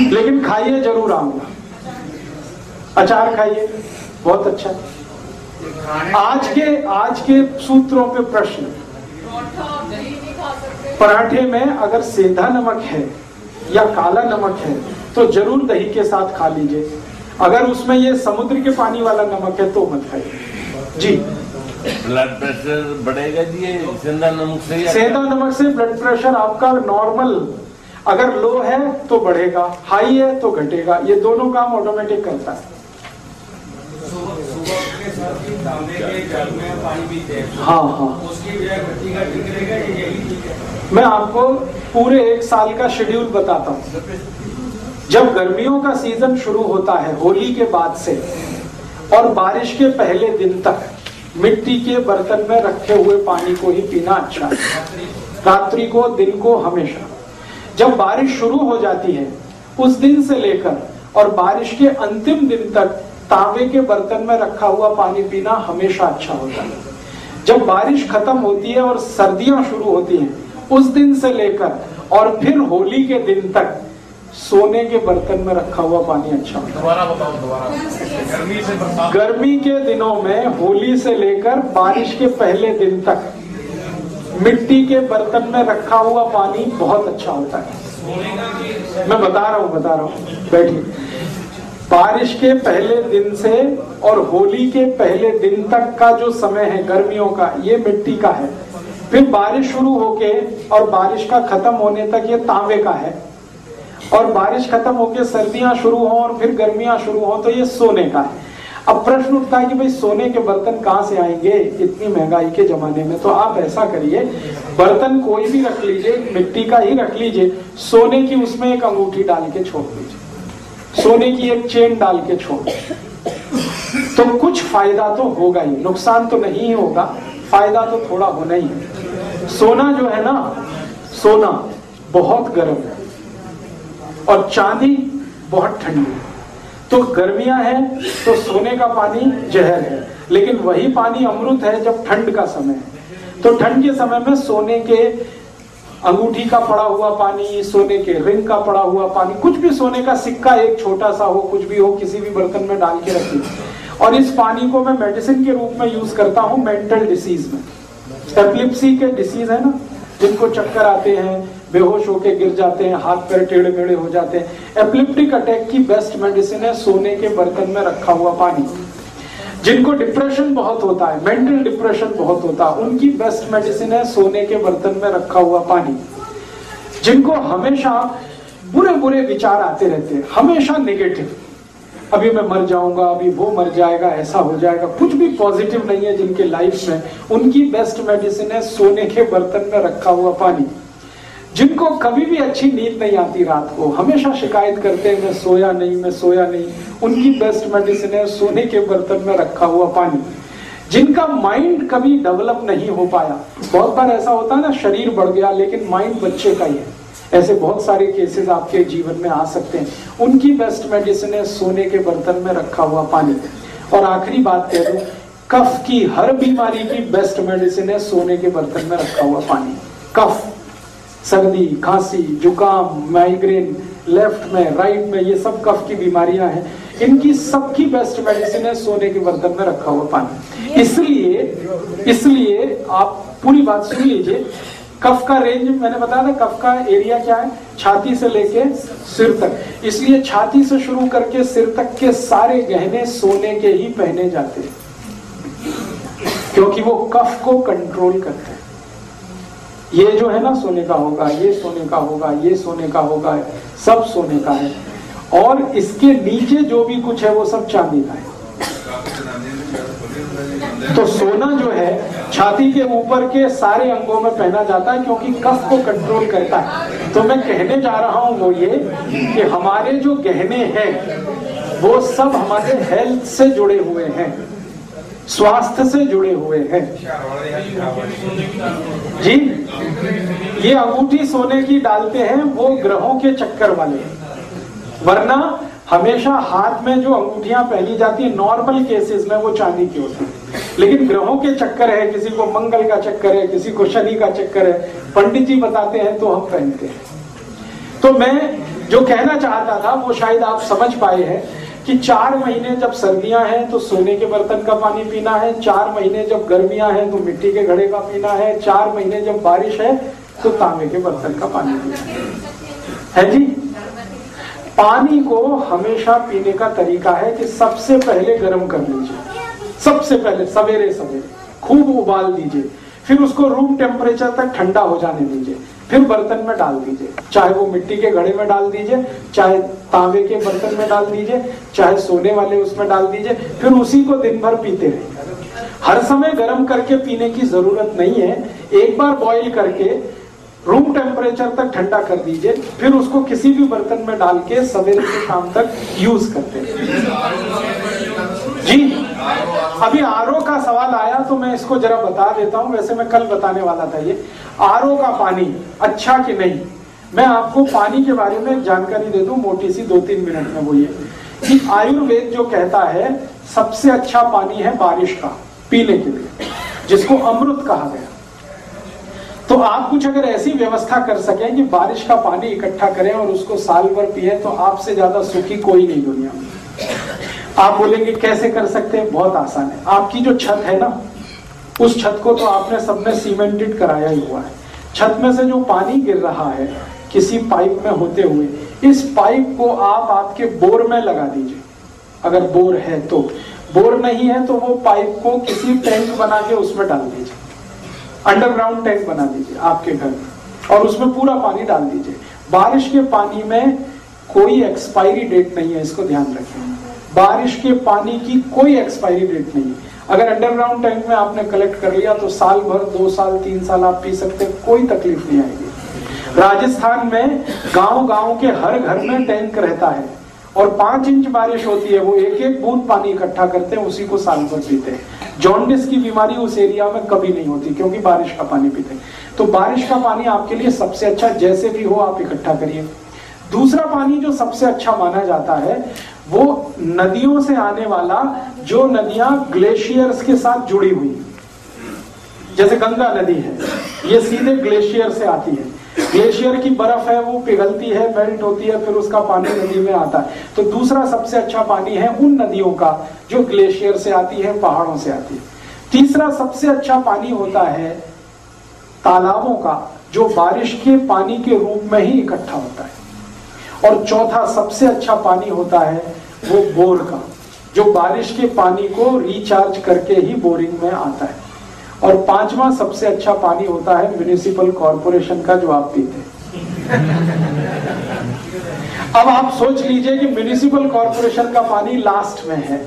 लेकिन खाइए ज़रूर आंवला। अचार खाइए, बहुत अच्छा। आज के आज के सूत्रों पे प्रश्न। पराठे में अगर सेंधा नमक है या काला नमक है तो ज़रूर दही के साथ खा लीजिए। अगर उसमें ये समुद्र के पानी वाला नमक है तो मत खाइए। जी। ब्लड प्रेशर बढ़ेगा जी सेंधा नमक से सेंधा नमक से ब्लड प्रेशर आपका नॉर्मल अगर लो है तो बढ़ेगा। हाई है तो घटेगा। ये दोनों काम ऑटोमेटिक करता है। हाँ। हाँ मैं आपको पूरे एक साल का शेड्यूल बताता हूँ। जब गर्मियों का सीज़न शुरू होता है होली के बाद से और बारिश के पहले दिन तक मिट्टी के बर्तन में रखे हुए पानी को ही पीना अच्छा है। रात्रि को दिन को हमेशा। जब बारिश शुरू हो जाती है उस दिन से लेकर और बारिश के अंतिम दिन तक तांबे के बर्तन में रखा हुआ पानी पीना हमेशा अच्छा होता है। जब बारिश खत्म होती है और सर्दियाँ शुरू होती हैं उस दिन से लेकर और फिर होली के दिन तक सोने के बर्तन में रखा हुआ पानी अच्छा होता है। दोबारा बताओ दोबारा। गर्मी से गर्मी के दिनों में होली से लेकर बारिश के पहले दिन तक मिट्टी के बर्तन में रखा हुआ पानी बहुत अच्छा होता है। मैं बता रहा हूँ बता रहा हूँ। बैठिए। बारिश के पहले दिन से और होली के पहले दिन तक का जो समय है गर्मियों का, ये मिट्टी का है। फिर बारिश शुरू होके और बारिश का खत्म होने तक ये तांबे का है। और बारिश खत्म होके सर्दियाँ शुरू हो और फिर गर्मियाँ शुरू हो तो ये सोने का है। अब प्रश्न उठता है कि भाई सोने के बर्तन कहाँ से आएँगे? इतनी महँगाई के जमाने में तो आप ऐसा करिए, बर्तन कोई भी रख लीजिए, मिट्टी का ही रख लीजिए, सोने की उसमें एक अंगूठी डाल के छोड़ दीजिए। सोने की एक चेन डाल के छोड़ तो कुछ फ़ायदा तो होगा ही। नुकसान तो नहीं होगा, फ़ायदा तो थोड़ा होना ही। सोना जो है ना, सोना बहुत गर्म है और चांदी बहुत ठंडी है। तो गर्मियाँ हैं तो सोने का पानी जहर है। लेकिन वही पानी अमृत है जब ठंड का समय है। तो ठंड के समय में सोने के अंगूठी का पड़ा हुआ पानी, सोने के रिंग का पड़ा हुआ पानी, कुछ भी सोने का सिक्का एक छोटा सा हो, कुछ भी हो, किसी भी बर्तन में डाल के रखी और इस पानी को मैं मेडिसिन के रूप में यूज़ करता हूँ मेंटल डिसीज में। एपिलिप्सी के डिसीज है ना, जिनको चक्कर आते हैं, बेहोश होके गिर जाते हैं, हाथ पैर टेढ़े मेढ़े हो जाते हैं। एपिलिप्टिक अटैक की बेस्ट मेडिसिन है सोने के बर्तन में रखा हुआ पानी। जिनको डिप्रेशन बहुत होता है मेंटल डिप्रेशन बहुत होता है, उनकी बेस्ट मेडिसिन है सोने के बर्तन में रखा हुआ पानी। जिनको हमेशा बुरे बुरे विचार आते रहते हैं, हमेशा नेगेटिव अभी मैं मर जाऊँगा, अभी वो मर जाएगा, ऐसा हो जाएगा, कुछ भी पॉजिटिव नहीं है जिनके लाइफ में, उनकी बेस्ट मेडिसिन है सोने के बर्तन में रखा हुआ पानी। जिनको कभी भी अच्छी नींद नहीं आती रात को, हमेशा शिकायत करते हैं, मैं सोया नहीं, मैं सोया नहीं। उनकी बेस्ट मेडिसिन है, सोने के बर्तन में रखा हुआ पानी। जिनका माइंड कभी डेवलप नहीं हो पाया। बहुत बार ऐसा होता है ना, शरीर बढ़ गया, लेकिन माइंड बच्चे का ही है। ऐसे बहुत सारे केसेस आपके जीवन में आ सकते हैं। उनकी बेस्ट मेडिसिन है, सोने के बर्तन में रखा हुआ पानी। और आखिरी बात कह दूँ, कफ की हर बीमारी की बेस्ट मेडिसिन है, सोने के बर्तन में रखा हुआ पानी। कफ। सर्दी खांसी जुकाम माइग्रेन लेफ़्ट में राइट में ये सब कफ की बीमारियाँ हैं। इनकी सबकी बेस्ट मेडिसिन है सोने के बर्तन में रखा हुआ पानी। इसलिए इसलिए आप पूरी बात सुन लीजिए। कफ का रेंज मैंने बताया था कफ का एरिया क्या है? छाती से लेके सिर तक। इसलिए छाती से शुरू करके सिर तक के सारे गहने सोने के ही पहने जाते हैं। क्योंकि वो कफ को कंट्रोल करते हैं। ये जो है ना सोने का होगा, ये सोने का होगा, ये सोने का होगा, सब सोने का है। और इसके नीचे जो भी कुछ है वो सब चांदी का है। तो सोना जो है, छाती के ऊपर के सारे अंगों में पहना जाता है क्योंकि कफ को कंट्रोल करता है। तो मैं कहने जा रहा हूँ वो ये कि हमारे जो गहने हैं, वो सब हमारे हेल्थ से जुड़े हुए हैं। स्वास्थ्य से जुड़े हुए हैं। जी, ये अंगूठी सोने की डालते हैं, वो ग्रहों के चक्कर वाले। वरना हमेशा हाथ में जो अंगूठियाँ पहनी जाती है नॉर्मल केसेस में वो चांदी की होती है। लेकिन ग्रहों के चक्कर है, किसी को मंगल का चक्कर है, किसी को शनि का चक्कर है। पंडित जी बताते हैं तो हम पहनते हैं। तो मैं जो कहना चाहता था, वो शायद आप समझ पाए हैं कि चार महीने जब सर्दियाँ हैं तो सोने के बर्तन का पानी पीना है, चार महीने जब गर्मियाँ हैं तो मिट्टी के घड़े का पीना है, चार महीने जब बारिश है तो तांबे के बर्तन का पानी पीना है। है जी? पानी को हमेशा पीने का तरीका है कि सबसे पहले गर्म कर लीजिए। सबसे पहले सवेरे सवेरे खूब उबाल दीजिए। फिर उसको रूम टेम्परेचर तक ठंडा हो जाने दीजिए। फिर बर्तन में डाल दीजिए। चाहे वो मिट्टी के घड़े में डाल दीजिए, चाहे तांबे के बर्तन में डाल दीजिए, चाहे सोने वाले उसमें डाल दीजिए, फिर उसी को दिन भर पीते रहिए। हर समय गर्म करके पीने की ज़रूरत नहीं है। एक बार बॉईल करके रूम टेम्परेचर तक ठंडा कर दीजिए, फिर उसको किसी भी बर्तन में डाल के सवेरे से शाम तक यूज़ करते जी? अभी आरओ का सवाल आया तो मैं इसको जरा बता देता हूँ। वैसे मैं कल बताने वाला था ये। आरओ का पानी अच्छा कि नहीं? मैं आपको पानी के बारे में जानकारी दे दूँ, मोटी सी दो तीन मिनट में वो ये। कि आयुर्वेद जो कहता है, सबसे अच्छा पानी है बारिश का, पीने के लिए, जिसको अमृत कहा गया। तो आप कुछ अगर ऐसी व्यवस्था कर सकें कि बारिश का पानी इकट्ठा करें और उसको साल भर पिए तो आपसे ज़्यादा सुखी कोई नहीं दुनिया में। आप बोलेंगे, कैसे कर सकते हैं? बहुत आसान है। आपकी जो छत है ना, उस छत को तो आपने सबने सीमेंटेड कराया ही हुआ है। छत में से जो पानी गिर रहा है, किसी पाइप में होते हुए, इस पाइप को आप आपके बोर में लगा दीजिए। अगर बोर है तो। बोर नहीं है तो वो पाइप को किसी टैंक बना के उसमें डाल दीजिए। अंडरग्राउंड टैंक बना दीजिए आपके घर में, और उसमें पूरा पानी डाल दीजिए। बारिश के पानी में कोई एक्सपायरी डेट नहीं है, इसको ध्यान रखें। बारिश के पानी की कोई एक्सपायरी डेट नहीं। अगर अंडरग्राउंड टैंक में आपने कलेक्ट कर लिया तो साल भर, दो साल, तीन साल आप पी सकते कोई तकलीफ़ नहीं आएगी। राजस्थान में गाँव गाँव के हर घर में टैंक रहता है और पाँच इंच बारिश होती है, वो एक एक बूंद पानी इकट्ठा करते हैं, उसी को साल भर पीते हैं। जॉन्डिस की बीमारी उस एरिया में कभी नहीं होती, क्योंकि बारिश का पानी पीते हैं। तो बारिश का पानी आपके लिए सबसे अच्छा जैसे भी हो, आप इकट्ठा करिए। दूसरा पानी जो सबसे अच्छा माना जाता है वो नदियों से आने वाला जो नदियाँ ग्लेशियर्स के साथ जुड़ी हुई जैसे गंगा नदी है, ये सीधे ग्लेशियर से आती है। ग्लेशियर की बर्फ़ है, वो पिघलती है मेल्ट होती है, फिर उसका पानी नदी में आता है। तो दूसरा सबसे अच्छा पानी है उन नदियों का जो ग्लेशियर से आती है, पहाड़ों से आती है। तीसरा सबसे अच्छा पानी होता है तालाबों का, जो बारिश के पानी के रूप में ही इकट्ठा होता है। और चौथा सबसे अच्छा पानी होता है वो बोर का। जो बारिश के पानी को रिचार्ज करके ही बोरिंग में आता है। और पांचवा सबसे अच्छा पानी होता है म्यूनिसिपल कॉरपोरेशन का जो आप पीते अब आप सोच लीजिए कि म्यूनिसिपल कॉरपोरेशन का पानी लास्ट में है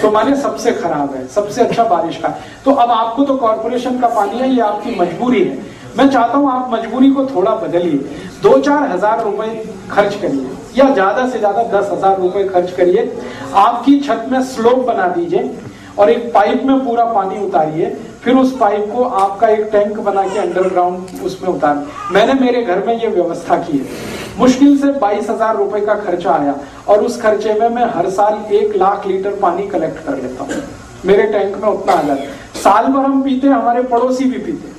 तो माने सबसे खराब है, सबसे अच्छा बारिश का। तो अब आपको तो कॉरपोरेशन का पानी है, ये आपकी मजबूरी है। मैं चाहता हूँ आप मजबूरी को थोड़ा बदलिए। दो चार हज़ार रुपए खर्च करिए या ज़्यादा से ज़्यादा दस हज़ार रुपए खर्च करिए। आपकी छत में स्लोप बना दीजिए और एक पाइप में पूरा पानी उतारिए। फिर उस पाइप को आपका एक टैंक बना के अंडरग्राउंड उसमें उतार। मैंने मेरे घर में ये व्यवस्था की है। मुश्किल से बाईस हज़ार रुपए का खर्चा आया और उस खर्चे में मैं हर साल एक लाख लीटर पानी कलेक्ट कर लेता हूँ। मेरे टैंक में उतना आ जाता साल भर हम पीते, हमारे पड़ोसी भी पीते।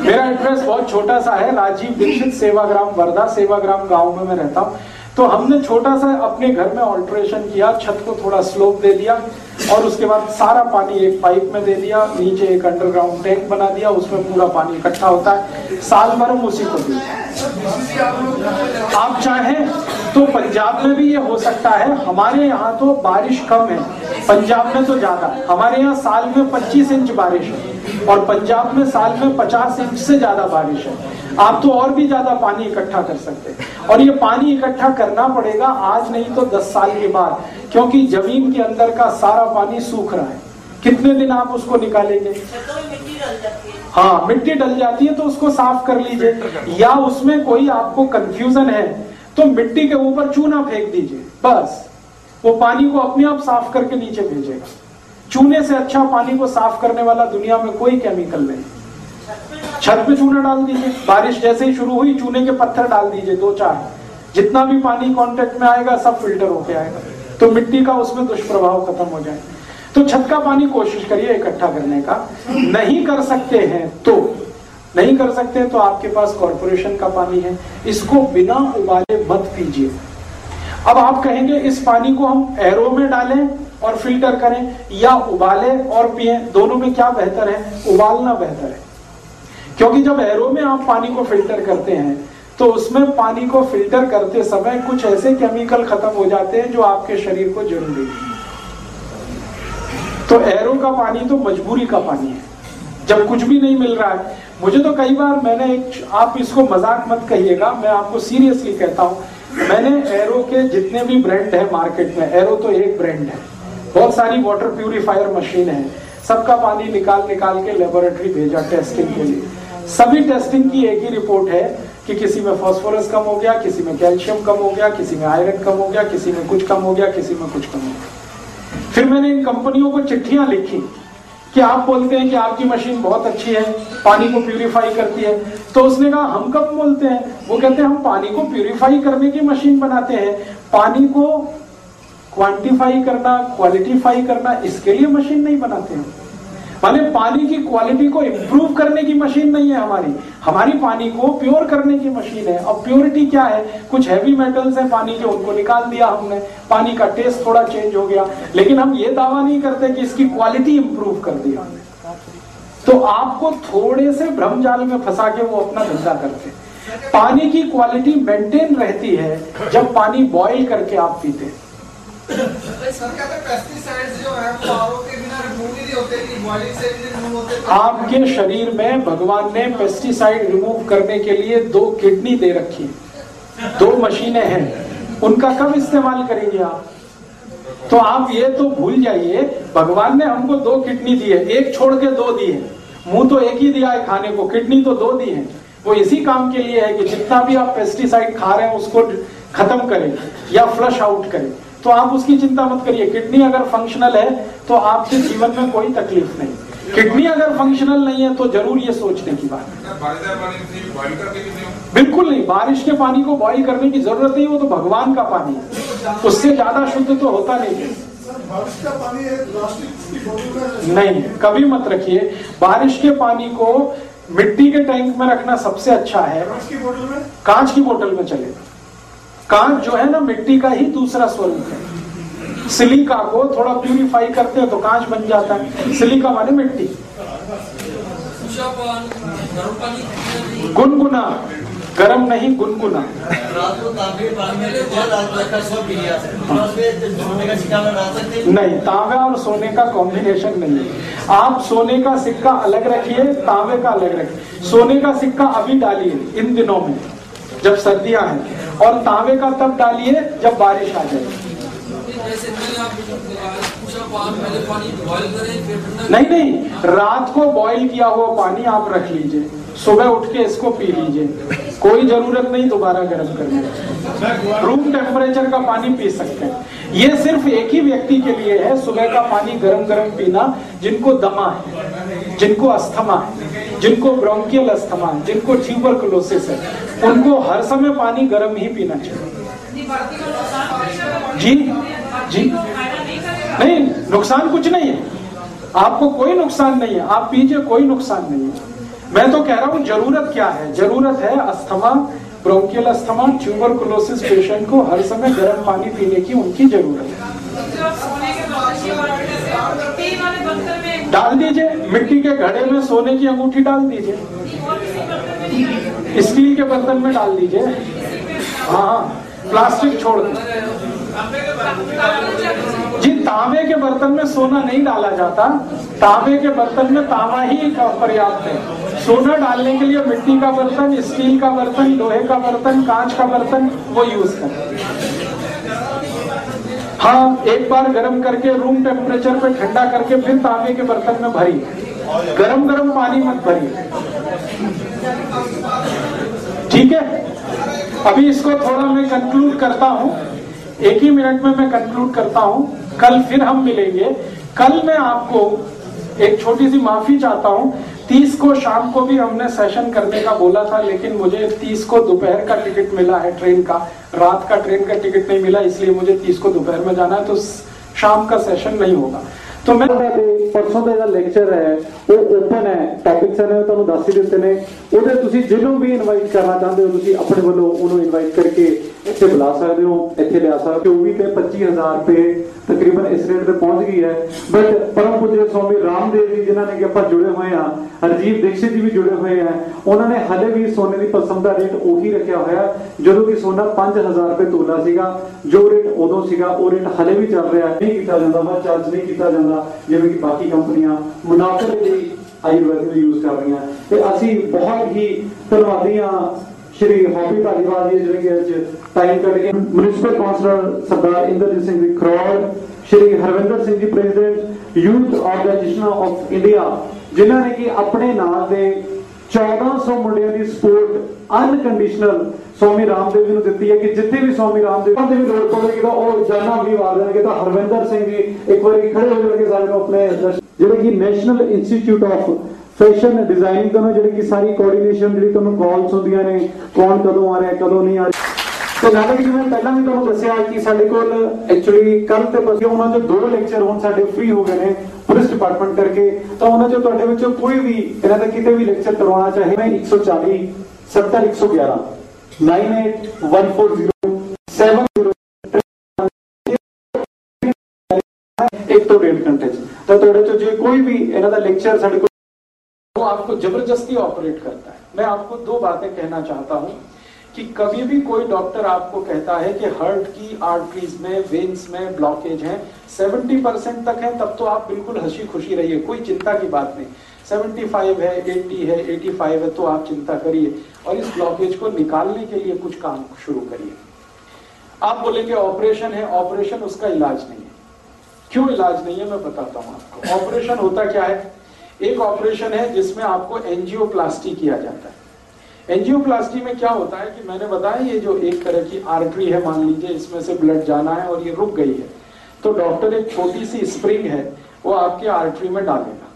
मेरा एड्रेस बहुत छोटा सा है, राजीव दीक्षित सेवाग्राम वर्धा सेवाग्राम गाँव में मैं रहता हूँ। तो हमने छोटा सा अपने घर में ऑल्ट्रेशन किया, छत को थोड़ा स्लोप दे दिया और उसके बाद सारा पानी एक पाइप में दे दिया, नीचे एक अंडरग्राउंड टैंक बना दिया, उसमें पूरा पानी इकट्ठा होता है। साल भर हम उसी को आप चाहें तो पंजाब में भी ये हो सकता है। हमारे यहाँ तो बारिश कम है। पंजाब में तो ज़्यादा। हमारे यहाँ साल में 25 इंच बारिश है। और पंजाब में साल में 50 इंच से ज़्यादा बारिश है। आप तो और भी ज़्यादा पानी इकट्ठा कर सकते हैं। और ये पानी इकट्ठा करना पड़ेगा आज नहीं तो 10 साल के बाद, क्योंकि ज़मीन के अंदर का सारा पानी सूख रहा है। कितने दिन आप उसको निकालेंगे? हाँ मिट्टी डल जाती है तो उसको साफ़ कर लीजिए। या उसमें कोई आपको कंफ्यूजन है तो मिट्टी के ऊपर चूना फेंक दीजिए। बस, वो पानी को अपने आप साफ़ करके नीचे भेजेगा। चूने से अच्छा पानी को साफ़ करने वाला दुनिया में कोई केमिकल नहीं। छत पे चूना डाल दीजिए। बारिश जैसे ही शुरू हुई, चूने के पत्थर डाल दीजिए, दो चार। जितना भी पानी कांटेक्ट में आएगा, सब फ़िल्टर होके आएगा। तो मिट्टी का उसमें दुष्प्रभाव खत्म हो जाए तो छत का पानी कोशिश करिए इकट्ठा करने का। नहीं कर सकते हैं तो। नहीं कर सकते तो आपके पास कॉरपोरेशन का पानी है। इसको बिना उबाले मत पीजिए। अब आप कहेंगे, इस पानी को हम एरो में डालें और फ़िल्टर करें या उबाले और पिए। दोनों में क्या बेहतर है? उबालना बेहतर है। क्योंकि जब एरो में आप पानी को फ़िल्टर करते हैं तो उसमें पानी को फ़िल्टर करते समय कुछ ऐसे केमिकल खत्म हो जाते हैं जो आपके शरीर को ज़रूरी है। तो एरो का पानी तो मजबूरी का पानी है। जब कुछ भी नहीं मिल रहा है। मुझे तो कई बार मैंने एक, आप इसको मज़ाक मत कहिएगा, मैं आपको सीरियसली कहता हूँ। मैंने एरो के जितने भी ब्रांड है मार्केट में एरो तो एक ब्रांड है। बहुत सारी वाटर प्यूरिफायर मशीन है। सबका पानी निकाल निकाल के लेबोरेटरी भेजा टेस्टिंग के लिए। सभी टेस्टिंग की एक ही रिपोर्ट है कि किसी में फास्फोरस कम हो गया, किसी में कैल्शियम कम हो गया, किसी में आयरन कम हो गया, किसी में कुछ कम हो गया, किसी में कुछ कम हो गया। फिर मैंने इन कंपनियों को चिट्ठियाँ लिखी कि आप बोलते हैं कि आपकी मशीन बहुत अच्छी है, पानी को प्यूरिफाई करती है। तो उसने कहा, हम कब बोलते हैं? वो कहते हैं, हम पानी को प्यूरिफाई करने की मशीन बनाते हैं। पानी को क्वांटिफाई करना क्वालिटीफाई करना, इसके लिए मशीन नहीं बनाते हैं। माने पानी की क्वालिटी को इंप्रूव करने की मशीन नहीं है हमारी। हमारी पानी को प्योर करने की मशीन है। अब प्योरिटी क्या है? कुछ हैवी मेटल्स हैं पानी के, उनको निकाल दिया हमने। पानी का टेस्ट थोड़ा चेंज हो गया। लेकिन हम ये दावा नहीं करते कि इसकी क्वालिटी इंप्रूव कर दिया हमने। तो आपको थोड़े से भ्रम जाल में फंसा के वो अपना धंधा करते पानी की क्वालिटी मेंटेन रहती है जब पानी बॉईल करके आप पीते हैं। आपके शरीर में भगवान ने पेस्टिसाइड रिमूव करने के लिए दो किडनी दे रखी दो मशीनें हैं। उनका कब इस्तेमाल करेंगे आप? तो आप ये तो भूल जाइए, भगवान ने हमको दो किडनी दी है। एक छोड़ के दो दी है। मुँह तो एक ही दिया है खाने को, किडनी तो दो दी है। वो इसी काम के लिए है कि जितना भी आप पेस्टिसाइड खा रहे हैं, उसको खत्म करें या फ्लश आउट करें। तो आप उसकी चिंता मत करिए। किडनी अगर फंक्शनल है तो आपके जीवन में कोई तकलीफ़ नहीं। किडनी अगर फंक्शनल नहीं है तो ज़रूर ये सोचने की बात बिल्कुल नहीं। बारिश के पानी को बॉईल करने की ज़रूरत नहीं, वो तो भगवान का पानी है। उससे ज़्यादा शुद्ध तो होता नहीं है। नहीं, कभी मत रखिए। बारिश के पानी को मिट्टी के टैंक में रखना सबसे अच्छा है। कांच की बोतल में चलेगा। कांच जो है ना मिट्टी का ही दूसरा स्वरूप है। सिलिका को थोड़ा प्यूरिफाई करते हैं तो कांच बन जाता है। सिलिका माने मिट्टी। गुनगुना। गरम नहीं, गुनगुना। नहीं, तांबे और सोने का कॉम्बिनेशन नहीं है। आप सोने का सिक्का अलग रखिए, तांबे का अलग रखिए। सोने का सिक्का अभी डालिए, इन दिनों में। जब सर्दियाँ हैं और तांबे का तब डालिए जब बारिश आ जाए। नहीं नहीं, रात को बॉईल किया हुआ पानी आप रख लीजिए। सुबह उठ के इसको पी लीजिए। कोई ज़रूरत नहीं दोबारा गर्म करने रूम टेम्परेचर का पानी पी सकते हैं। ये सिर्फ़ एक ही व्यक्ति के लिए है, सुबह का पानी गर्म गर्म पीना जिनको दमा है, जिनको अस्थमा है, जिनको ब्रोंकियल अस्थमा है, जिनको ट्यूबरकुलोसिस है, उनको हर समय पानी गर्म ही पीना चाहिए। जी जी। नहीं, नुकसान कुछ नहीं है। आपको कोई नुकसान नहीं है। आप पीजिए, कोई नुकसान नहीं है। मैं तो कह रहा हूँ, ज़रूरत क्या है? ज़रूरत है asthma bronchial asthma tuberculosis patient को हर समय गर्म पानी पीने की उनकी ज़रूरत है। डाल दीजिए, मिट्टी के घड़े में सोने की अंगूठी डाल दीजिए। स्टील के बर्तन में डाल दीजिए। हाँ हाँ प्लास्टिक छोड़ दीजिए तांबे के बर्तन में सोना नहीं डाला जाता। तांबे के बर्तन में तांबा ही पर्याप्त है। सोना डालने के लिए मिट्टी का बर्तन, स्टील का बर्तन, लोहे का बर्तन, कांच का बर्तन, वो यूज़ करें हाँ। एक बार गर्म करके रूम टेम्परेचर पे ठंडा करके फिर तांबे के बर्तन में भरी। गरम गरम पानी मत भरी ठीक है? अभी इसको थोड़ा मैं कंक्लूड करता हूँ। एक ही मिनट में मैं कंक्लूड करता हूँ। कल फिर हम मिलेंगे कल मैं आपको एक छोटी सी माफी चाहता हूं तीस को शाम को भी हमने सेशन करने का बोला था लेकिन मुझे तीस को दोपहर का टिकट मिला है ट्रेन का रात का ट्रेन का टिकट नहीं मिला इसलिए मुझे तीस को दोपहर में जाना है तो शाम का सेशन नहीं होगा तो मैं ਪਰਸੋਂ ਦਾ ਜਿਹੜਾ ਲੈਕਚਰ ਹੈ ਉਹ ਓਪਨ ਹੈ ਟੌਪਿਕਸ ਨੇ ਉਹ ਤੁਹਾਨੂੰ ਦੱਸ ਹੀ ਦਿੱਤੇ ਨੇ ਉਹਦੇ ਤੁਸੀਂ ਜਿਹਨੂੰ ਵੀ ਇਨਵਾਈਟ ਕਰਨਾ ਚਾਹੁੰਦੇ ਹੋ ਤੁਸੀਂ ਆਪਣੇ ਵੱਲੋਂ ਉਹਨੂੰ ਇਨਵਾਈਟ ਕਰਕੇ ਇੱਥੇ ਬੁਲਾ ਸਕਦੇ ਹੋ ਇੱਥੇ ਲਿਆ ਸਕਦੇ ਹੋ 24 ਤੇ 25000 ਰੁਪਏ ਤਕਰੀਬਨ ਇਸ ਰੇਟ ਤੇ ਪਹੁੰਚ ਗਈ ਹੈ। ਬਟ ਪਰਮ ਪੂਜਯ ਸਵਾਮੀ ਰਾਮਦੇਵ ਜੀ, ਜਿਨ੍ਹਾਂ ਨੇ ਕਿ ਆਪਾਂ ਜੁੜੇ ਹੋਏ ਆ ਹਰਜੀਤ ਦੀਕਸ਼ਿਤ ਜੀ ਵੀ ਜੁੜੇ ਹੋਏ ਆ ਉਹਨਾਂ ਨੇ ਹਲੇ ਵੀ ਸੋਨੇ ਦੀ ਪਸੰਦ ਦਾ ਰੇਟ ਉਹੀ ਰੱਖਿਆ ਹੋਇਆ, ਜਦੋਂ ਕਿ ਸੋਨਾ 5000 ਰੁਪਏ ਤੋਲਾ ਸੀਗਾ, ਜੋ ਰੇਟ ਉਦੋਂ ਸੀਗਾ, ਉਹ ਰੇਟ ਹਲੇ ਵੀ ਚੱਲ ਰਿਹਾ, ਨਹੀਂ ਕੀਤਾ ਜਾਂਦਾ ਵਾ ਚਾਰਜ ਨਹੀਂ ਕੀਤਾ ਜਾਂਦਾ, ਜਿਵੇਂ ਕਿ ਬਾਕੀ ਕੰਪਨੀਆਂ ਮੁਨਾਫੇ ਦੇ ਲਈ ਆਯੁਰਵੈਦ ਯੂਜ਼ ਕਰ ਰਹੀਆਂ। ਤੇ ਅਸੀਂ ਬਹੁਤ ਹੀ ਧੰਨਵਾਦੀ ਹਾਂ ਸ਼੍ਰੀ ਹੌਬੀ ਧਾਲੀਵਾਲ ਜੀ ਜਿਹੜੇ ਅੱਜ ਟਾਈਮ ਕੱਢ ਕੇ municipal councillor Sardar Inderjit Singh ji Kharod, Shri Harvinder Singh ji president youth organisation of India ਜਿਨ੍ਹਾਂ ਨੇ ਕਿ ਆਪਣੇ ਨਾਂ ਦੇ 1400 ਮੁੰਡਿਆਂ ਦੀ ਸਪੋਰਟ ਅਨਕੰਡੀਸ਼ਨਲ ਸਵਾਮੀ ਰਾਮਦੇਵ ਜੀ ਨੂੰ ਦਿੱਤੀ ਹੈ ਕਿ ਜਿੱਥੇ ਵੀ ਸਵਾਮੀ ਰਾਮਦੇਵ ਦੇ ਵੀ ਲੋੜ ਪਵੇਗੀ ਤਾਂ ਉਹ ਜਾਨਾਂ ਵੀ ਵਾਰ ਦੇਣਗੇ। ਤਾਂ ਹਰਵਿੰਦਰ ਸਿੰਘ ਜੀ ਇੱਕ ਵਾਰੀ ਖੜੇ ਹੋ ਜਾਣਗੇ ਸਾਡੇ ਨੂੰ ਆਪਣੇ ਜਿਹੜੇ ਕਿ national institute of fashion designing ਤੋਂ ਜਿਹੜੀ ਕਿ ਸਾਰੀ ਕੋਆਰਡੀਨੇਸ਼ਨ ਜਿਹੜੀ ਤੁਹਾਨੂੰ ਕਾਲਸ ਹੁੰਦੀਆਂ ਨੇ ਕੌਣ ਕਦੋਂ ਆ ਰਿਹਾ ਕਦੋਂ ਨਹੀਂ ਆ ਰਿਹਾ ਤੇ ਨਾਲੇ ਜਿਵੇਂ ਪਹਿਲਾਂ ਵੀ ਤੁਹਾਨੂੰ ਦੱਸਿਆ ਕਿ ਸਾਡੇ ਕੋਲ ਐਕਚੁਅਲੀ ਕੱਲ ਤੇ ਪਰਸੋਂ ਉਹਨਾਂ ਦੇ ਦੋ ਲੈਕਚਰ ਹੁਣ ਸਾਡੇ ਫ੍ਰੀ ਹੋ ਗਏ ਨੇ ਪੁਲਿਸ ਡਿਪਾਰਟਮੈਂਟ ਕਰਕੇ ਤਾਂ ਉਹਨਾਂ ਚੋਂ ਤੁਹਾਡੇ ਵਿੱਚੋਂ ਕੋਈ ਵੀ ਇਹਨਾਂ ਦਾ ਕਿਤੇ ਵੀ ਲੈਕਚਰ ਕਰਵਾਉਣਾ ਚਾਹੇ ਮੈਂ 140 70 111 98140 70 ਇੱਕ ਤੋਂ ਡੇਢ ਘੰਟੇ ਚ ਤਾਂ ਤੁਹਾਡੇ ਚੋਂ ਜੇ ਕੋਈ ਵੀ ਇਹਨਾਂ ਦਾ ਲੈਕਚਰ ਸਾਡੇ ਕੋਲ वो आपको ज़बरदस्ती ऑपरेट करता है। मैं आपको दो बातें कहना चाहता हूँ कि कभी भी कोई डॉक्टर आपको कहता है कि हर्ट की आर्टरीज में, वेन्स में ब्लॉकेज है 70 परसेंट तक है, तब तो आप बिल्कुल हँसी खुशी रहिए, कोई चिंता की बात नहीं। 75 है 80 है 85 है तो आप चिंता करिए और इस ब्लॉकेज को निकालने के लिए कुछ काम शुरू करिए। आप बोलेंगे ऑपरेशन है, ऑपरेशन उसका इलाज नहीं है। क्यों इलाज नहीं है, मैं बताता हूँ आपको। ऑपरेशन होता क्या है? एक ऑपरेशन है जिसमें आपको एंजियोप्लास्टी किया जाता है। एंजियोप्लास्टी में क्या होता है कि मैंने बताया ये जो एक तरह की आर्टरी है, मान लीजिए इसमें से ब्लड जाना है और ये रुक गई है तो डॉक्टर एक छोटी सी स्प्रिंग है, वो आपके आर्टरी में डालेगा।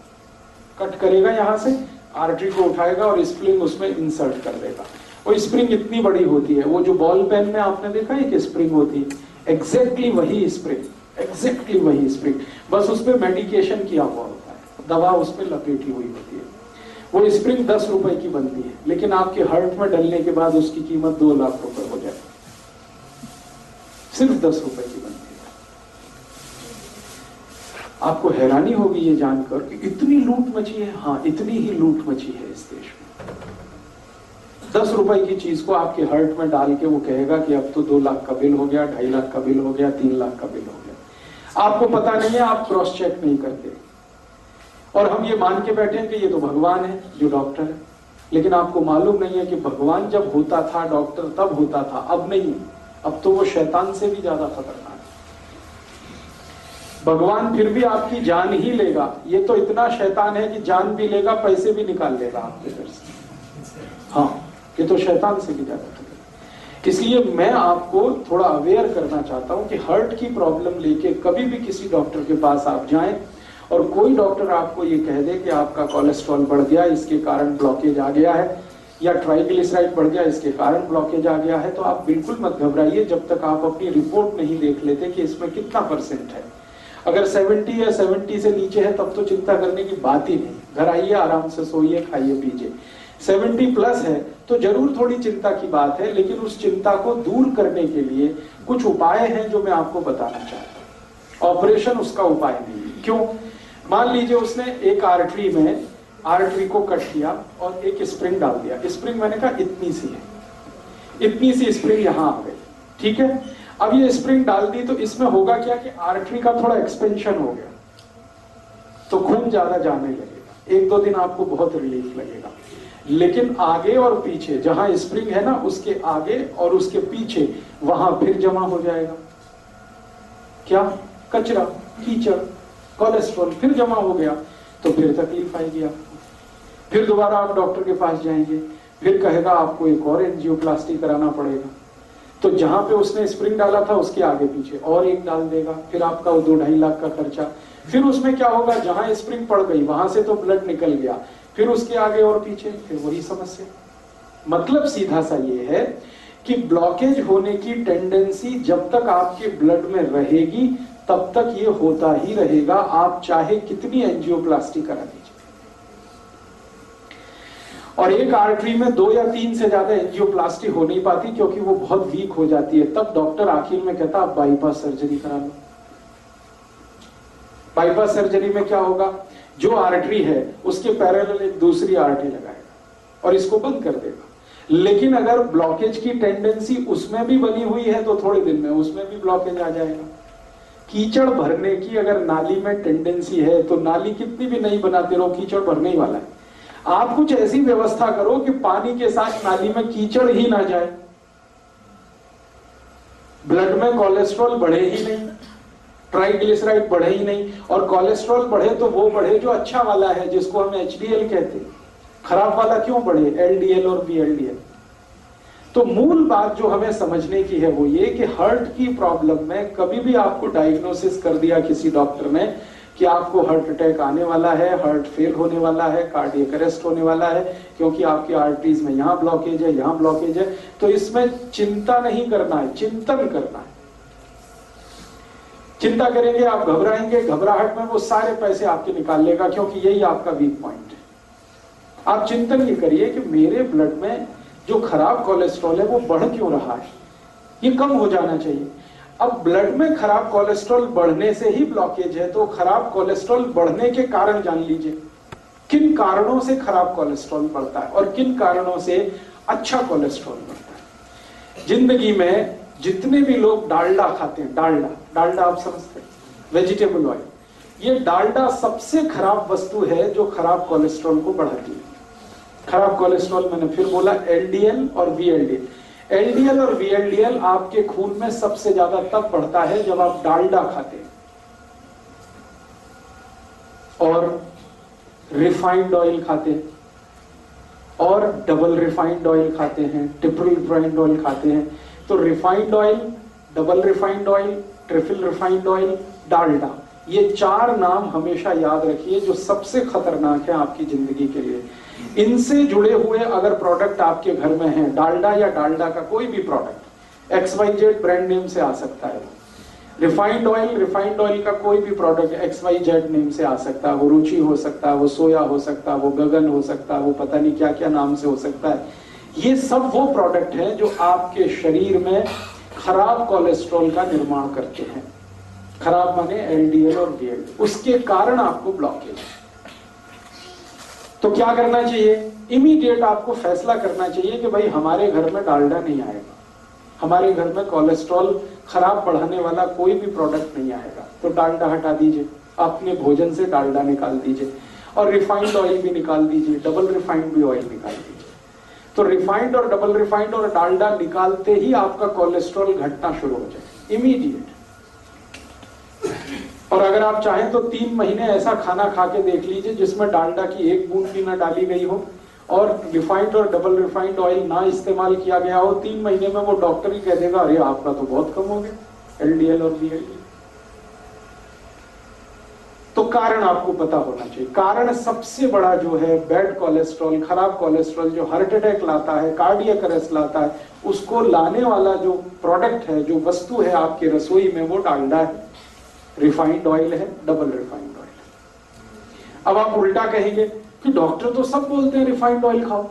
कट करेगा यहाँ से, आर्टरी को उठाएगा और स्प्रिंग उसमें इंसर्ट कर देगा। वो स्प्रिंग इतनी बड़ी होती है, वो जो बॉल पेन में आपने देखा है कि स्प्रिंग होती है एग्जैक्टली वही स्प्रिंग एग्जैक्टली वही स्प्रिंग। बस उसमें मेडिकेशन किया हुआ। दवा उस पर लपेटी हुई होती है। वो स्प्रिंग दस रुपए की बनती है, लेकिन आपके हर्ट में डलने के बाद उसकी कीमत दो लाख रुपए हो जाए सिर्फ़ दस रुपए की बनती है। आपको हैरानी होगी ये जानकर कि इतनी लूट मची है। हाँ इतनी ही लूट मची है इस देश में। दस रुपए की चीज़ को आपके हर्ट में डाल के वो कहेगा कि अब तो दो लाख का बिल हो गया, ढाई लाख का बिल हो गया, तीन लाख का बिल हो गया। आपको पता नहीं है, आप क्रॉस चेक नहीं करते। और हम ये मान के बैठे हैं कि ये तो भगवान है, जो डॉक्टर है। लेकिन आपको मालूम नहीं है कि भगवान जब होता था डॉक्टर तब होता था, अब नहीं। अब तो वो शैतान से भी ज़्यादा खतरनाक है। भगवान फिर भी आपकी जान ही लेगा। ये तो इतना शैतान है कि जान भी लेगा, पैसे भी निकाल लेगा आपके घर से। हाँ ये तो शैतान से भी ज़्यादा खतरनाक इसलिए मैं आपको थोड़ा अवेयर करना चाहता हूँ कि हार्ट की प्रॉब्लम लेके कभी भी किसी डॉक्टर के पास आप जाएँ और कोई डॉक्टर आपको ये कह दे कि आपका कोलेस्ट्रॉल बढ़ गया, इसके कारण ब्लॉकेज आ गया है, या ट्राइग्लिसराइड बढ़ गया, इसके कारण ब्लॉकेज आ गया है तो आप बिल्कुल मत घबराइए जब तक आप अपनी रिपोर्ट नहीं देख लेते कि इसमें कितना परसेंट है। अगर 70 या 70 से नीचे है, तब तो चिंता करने की बात ही नहीं। घर आइए, आराम से सोइए, खाइए, पीजिए। 70 प्लस है तो ज़रूर थोड़ी चिंता की बात है, लेकिन उस चिंता को दूर करने के लिए कुछ उपाय हैं जो मैं आपको बताना चाहता हूँ। ऑपरेशन उसका उपाय नहीं। क्यों? मान लीजिए उसने एक आर्टरी में आर्टरी को कट किया और एक स्प्रिंग डाल दिया। स्प्रिंग मैंने कहा इतनी सी है। इतनी सी स्प्रिंग यहाँ आ गई। ठीक है? अब ये स्प्रिंग डाल दी तो इसमें होगा क्या कि आर्टरी का थोड़ा एक्सपेंशन हो गया। तो खून ज़्यादा जाने लगेगा। एक दो दिन आपको बहुत रिलीफ लगेगा। लेकिन आगे और पीछे, जहाँ स्प्रिंग है ना, उसके आगे और उसके पीछे, वहाँ फिर जमा हो जाएगा। क्या? कचरा, कीचड़। कोलेस्ट्रॉल फिर जमा हो गया तो फिर तकलीफ़ आएगी आपको। फिर दोबारा आप डॉक्टर के पास जाएँगे, फिर कहेगा आपको एक और एंजियोप्लास्टी कराना पड़ेगा। तो जहाँ पे उसने स्प्रिंग डाला था, उसके आगे पीछे और एक डाल देगा, फिर आपका दो ढाई लाख का खर्चा। फिर उसमें क्या होगा, जहाँ स्प्रिंग पड़ गई, वहाँ से तो ब्लड निकल गया, फिर उसके आगे और पीछे, फिर वही समस्या। मतलब सीधा सा ये है कि ब्लॉकेज होने की टेंडेंसी जब तक आपके ब्लड में रहेगी तब तक ये होता ही रहेगा। आप चाहे कितनी एंजियोप्लास्टी करा दीजिए। और एक आर्टरी में दो या तीन से ज़्यादा एंजियोप्लास्टी हो नहीं पाती, क्योंकि वो बहुत वीक हो जाती है। तब डॉक्टर आखिर में कहता, आप बाईपास सर्जरी करा लो। बाईपास सर्जरी में क्या होगा? जो आर्टरी है, उसके पैरेलल एक दूसरी आर्टरी लगाएगा और इसको बंद कर देगा। लेकिन अगर ब्लॉकेज की टेंडेंसी उसमें भी बनी हुई है तो थोड़े दिन में उसमें भी ब्लॉकेज आ जाएगा। कीचड़ भरने की अगर नाली में टेंडेंसी है तो नाली कितनी भी नहीं बनाते रहो, कीचड़ भरने ही वाला है। आप कुछ ऐसी व्यवस्था करो कि पानी के साथ नाली में कीचड़ ही ना जाए। ब्लड में कोलेस्ट्रॉल बढ़े ही नहीं ट्राइग्लिसराइड बढ़े ही नहीं, और कोलेस्ट्रॉल बढ़े तो वो बढ़े जो अच्छा वाला है, जिसको हम एचडीएल कहते हैं। खराब वाला क्यों बढ़े? एलडीएल और बीएलडीएल तो मूल बात जो हमें समझने की है वो ये कि हार्ट की प्रॉब्लम में कभी भी आपको डायग्नोसिस कर दिया किसी डॉक्टर ने कि आपको हार्ट अटैक आने वाला है हार्ट फेल होने वाला है कार्डियक अरेस्ट होने वाला है, क्योंकि आपकी आर्टरीज में यहाँ ब्लॉकेज है, यहाँ ब्लॉकेज है तो इसमें चिंता नहीं करना है, चिंतन करना है। चिंता करेंगे, आप घबराएँगे, घबराहट में वो सारे पैसे आपके निकाल लेगा, क्योंकि यही आपका वीक पॉइंट है। आप चिंतन ये करिए कि मेरे ब्लड में जो खराब कोलेस्ट्रॉल है, वो बढ़ क्यों रहा है? ये कम हो जाना चाहिए। अब ब्लड में खराब कोलेस्ट्रॉल बढ़ने से ही ब्लॉकेज है तो खराब कोलेस्ट्रॉल बढ़ने के कारण जान लीजिए। किन कारणों से खराब कोलेस्ट्रॉल बढ़ता है और किन कारणों से अच्छा कोलेस्ट्रॉल बढ़ता है? ज़िंदगी में जितने भी लोग डालडा खाते हैं, डालडा डालडा आप समझते हैं वेजिटेबल ऑयल ये डालडा सबसे खराब वस्तु है जो खराब कोलेस्ट्रॉल को बढ़ाती है। खराब कोलेस्ट्रॉल मैंने फिर बोला एलडीएल और वीएलडीएल एलडीएल और वीएलडीएल आपके खून में सबसे ज़्यादा तब बढ़ता है जब आप डालडा खाते हैं। और रिफाइंड ऑयल खाते और डबल रिफाइंड ऑयल खाते हैं ट्रिपल रिफाइंड ऑयल खाते हैं। तो refined oil double refined oil triple refined oil Dalda. ये चार नाम हमेशा याद रखिए जो सबसे खतरनाक है आपकी ज़िंदगी के लिए। इनसे जुड़े हुए अगर प्रोडक्ट आपके घर में है, डालडा या डालडा का कोई भी product X Y Z brand name से आ सकता है। रिफाइंड ऑयल रिफाइंड ऑयल का कोई भी product X Y Z name से आ सकता है। वो रुचि हो सकता है, वो सोया हो सकता है, वो गगन हो सकता है, वो पता नहीं क्या क्या नाम से हो सकता है। ये सब वो प्रोडक्ट है जो आपके शरीर में खराब कोलेस्ट्रॉल का निर्माण करते हैं। खराब माने एलडीएल और बीएलडी उसके कारण आपको ब्लॉकेज तो क्या करना चाहिए? इमीडिएट आपको फैसला करना चाहिए कि भाई हमारे घर में डालडा नहीं आएगा। हमारे घर में कोलेस्ट्रॉल खराब बढ़ाने वाला कोई भी प्रोडक्ट नहीं आएगा। तो डालडा हटा दीजिए। अपने भोजन से डालडा निकाल दीजिए। और रिफाइंड ऑयल भी निकाल दीजिए। डबल रिफाइंड भी ऑयल निकाल दीजिए। तो रिफाइंड और डबल रिफाइंड और डालडा निकालते ही आपका कोलेस्ट्रॉल घटना शुरू हो जाए। इमीडिएट और अगर आप चाहें तो तीन महीने ऐसा खाना खा के देख लीजिए जिसमें डालडा की एक बूंद भी ना डाली गई हो और रिफाइंड और डबल रिफाइंड ऑयल ना इस्तेमाल किया गया हो। तीन महीने में वो डॉक्टर ही कह देगा, अरे, आपका तो बहुत कम हो गया एलडीएल और बीएलडी तो कारण आपको पता होना चाहिए। कारण सबसे बड़ा जो है बैड कोलेस्ट्रॉल खराब कोलेस्ट्रॉल जो हार्ट अटैक लाता है कार्डियक अरेस्ट लाता है, उसको लाने वाला जो प्रोडक्ट है, जो वस्तु है आपके रसोई में, वो डालडा है। रिफाइंड ऑयल है डबल रिफाइंड ऑयल अब आप उल्टा कहेंगे कि डॉक्टर तो सब बोलते हैं रिफाइंड ऑयल खाओ।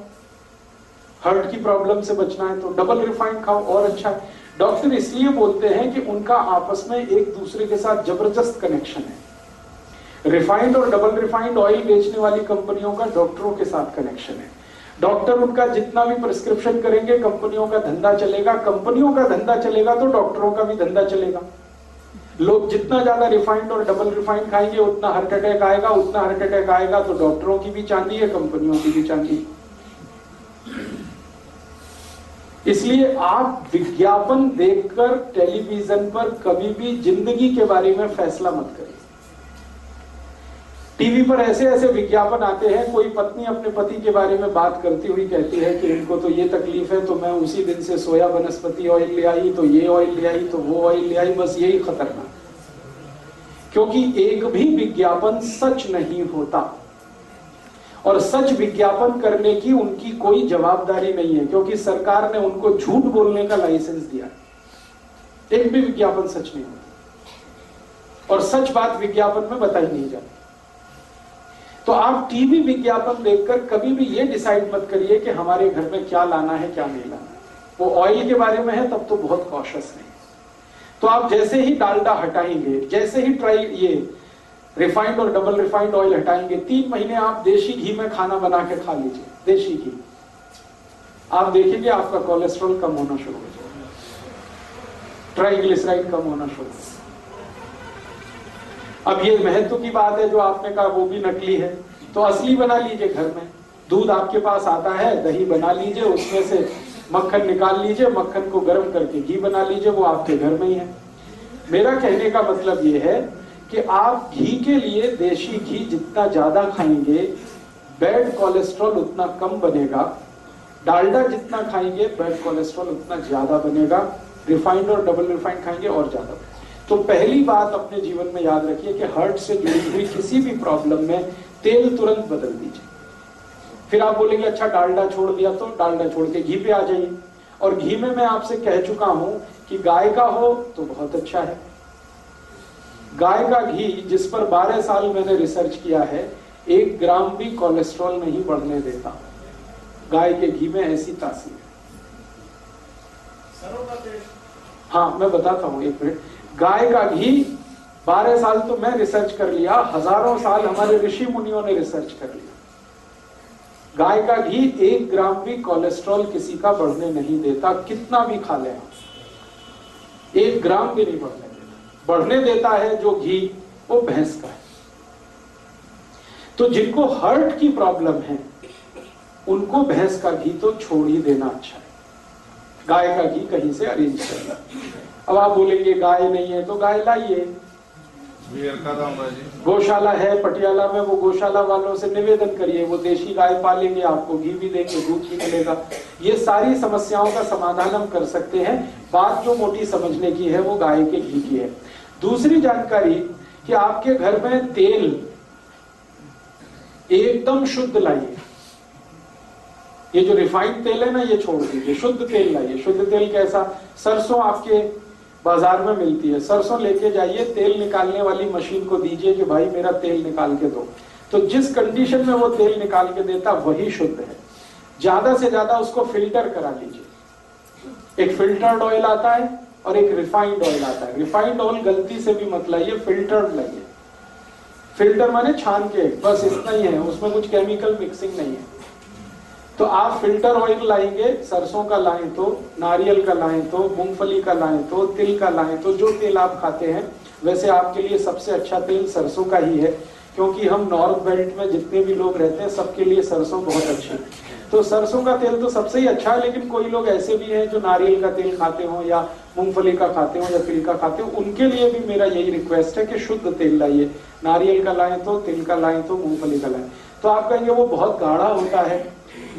हार्ट की प्रॉब्लम से बचना है तो डबल रिफाइंड खाओ, और अच्छा है। डॉक्टर इसलिए बोलते हैं कि उनका आपस में एक दूसरे के साथ ज़बरदस्त कनेक्शन है। रिफाइंड और डबल रिफाइंड ऑयल बेचने वाली कंपनियों का डॉक्टरों के साथ कनेक्शन है। डॉक्टर उनका जितना भी प्रिस्क्रिप्शन करेंगे, कंपनियों का धंधा चलेगा। कंपनियों का धंधा चलेगा तो डॉक्टरों का भी धंधा चलेगा। लोग जितना ज़्यादा रिफाइंड और डबल रिफाइंड खाएँगे, उतना हार्ट अटैक आएगा, उतना हार्ट अटैक आएगा तो डॉक्टरों की भी चांदी है कंपनियों की भी चांदी। इसलिए आप विज्ञापन देखकर टेलीविज़न पर कभी भी ज़िंदगी के बारे में फैसला मत करिए टीवी पर ऐसे ऐसे विज्ञापन आते हैं, कोई पत्नी अपने पति के बारे में बात करती हुई कहती है कि इनको तो ये तकलीफ़ है तो मैं उसी दिन से सोया वनस्पति ऑयल ले आई तो ये ऑयल ले आई तो वो ऑयल ले आई, बस यही खतरनाक। क्योंकि एक भी विज्ञापन सच नहीं होता। और सच विज्ञापन करने की उनकी कोई जवाबदारी नहीं है, क्योंकि सरकार ने उनको झूठ बोलने का लाइसेंस दिया। एक भी विज्ञापन सच नहीं होता। और सच बात विज्ञापन में बताई नहीं जाती। तो आप टीवी विज्ञापन देखकर कभी भी ये डिसाइड मत करिए कि हमारे घर में क्या लाना है, क्या नहीं लाना वो ऑयल के बारे में है, तब तो बहुत कॉशस है। तो आप जैसे ही डालडा हटाएँगे, जैसे ही ट्राई ये रिफाइंड और डबल रिफाइंड ऑयल हटाएँगे, तीन महीने आप देशी घी में खाना बना के खा लीजिए, देशी घी। आप देखेंगे आपका कोलेस्ट्रॉल कम होना शुरू हो जाएगा। ट्राइग्लिसराइड कम होना शुरू हो अब ये महत्व की बात है जो आपने कहा, वो भी नकली है। तो असली बना लीजिए घर में। दूध आपके पास आता है, दही बना लीजिए, उसमें से मक्खन निकाल लीजिए, मक्खन को गर्म करके घी बना लीजिए, वो आपके घर में ही है। मेरा कहने का मतलब ये है कि आप घी के लिए देशी घी जितना ज़्यादा खाएँगे बैड कोलेस्ट्रॉल उतना कम बनेगा, डालडा जितना खाएँगे बैड कोलेस्ट्रॉल उतना ज़्यादा बनेगा रिफाइंड और डबल रिफाइंड खाएँगे और ज़्यादा तो पहली बात अपने जीवन में याद रखिए कि हार्ट से जुड़ी हुई किसी भी प्रॉब्लम में तेल तुरंत बदल दीजिए। फिर आप बोलेंगे अच्छा डालडा छोड़ दिया तो डालडा छोड़ के घी पे आ जाइए। और घी में मैं आपसे कह चुका हूँ कि गाय का हो तो बहुत अच्छा है। गाय का घी जिस पर 12 साल मैंने रिसर्च किया है एक ग्राम भी कोलेस्ट्रॉल नहीं बढ़ने देता। गाय के घी में ऐसी तासीर। है हाँ मैं बताता हूँ एक मिनट। गाय का घी 12 साल तो मैं रिसर्च कर लिया, हज़ारों साल हमारे ऋषि मुनियों ने रिसर्च कर लिया। गाय का घी एक ग्राम भी कोलेस्ट्रॉल किसी का बढ़ने नहीं देता, कितना भी खा ले एक ग्राम भी नहीं बढ़ने देता। बढ़ने देता है जो घी, वो भैंस का है। तो जिनको हार्ट की प्रॉब्लम है, उनको भैंस का घी तो छोड़ ही देना अच्छा है। गाय का घी कहीं से अरेंज करना अब आप बोलेंगे, गाय नहीं है तो गाय लाइए। गौशाला है, पटियाला में वो गौशाला वालों से निवेदन करिए, वो देशी गाय पालेंगे, आपको घी भी देंगे, दूध भी मिलेगा। ये सारी समस्याओं का समाधान हम कर सकते हैं। बात जो मोटी समझने की है, वो गाय के घी की है। दूसरी जानकारी कि आपके घर में तेल एकदम शुद्ध लाइए। ये जो रिफाइंड तेल है ना, ये छोड़ दीजिए, शुद्ध तेल लाइए। शुद्ध तेल कैसा? सरसों आपके बाज़ार में मिलती है। सरसों लेके जाइए, तेल निकालने वाली मशीन को दीजिए कि भाई मेरा तेल निकाल के दो। तो जिस कंडीशन में वो तेल निकाल के देता, वही शुद्ध है। ज़्यादा से ज़्यादा उसको फ़िल्टर करा लीजिए। एक फिल्टर्ड ऑयल आता है और एक रिफाइंड ऑयल आता है। रिफाइंड ऑयल गलती से भी मत लाइए फिल्टर्ड लाइए। फ़िल्टर माने छान के, बस इतना ही है। उसमें कुछ केमिकल मिक्सिंग नहीं है। तो आप फ़िल्टर ऑयल लाएँगे, सरसों का लाएँ तो नारियल का लाएँ तो मूंगफली का लाएँ तो तिल का लाएँ तो जो तेल आप खाते हैं, वैसे आपके लिए सबसे अच्छा तेल सरसों का ही है, क्योंकि हम नॉर्थ बेल्ट में जितने भी लोग रहते हैं, सबके लिए सरसों बहुत अच्छी है। तो सरसों का तेल तो सबसे ही अच्छा है, लेकिन कोई लोग ऐसे भी हैं जो नारियल का तेल खाते हो, या मूंगफली का खाते हो, या तिल का खाते हो, उनके लिए भी मेरा यही रिक्वेस्ट है कि शुद्ध तेल लाइए। नारियल का लाएँ तो तिल का लाएँ तो मूंगफली का लाएँ। तो आप कहेंगे वो बहुत गाढ़ा होता है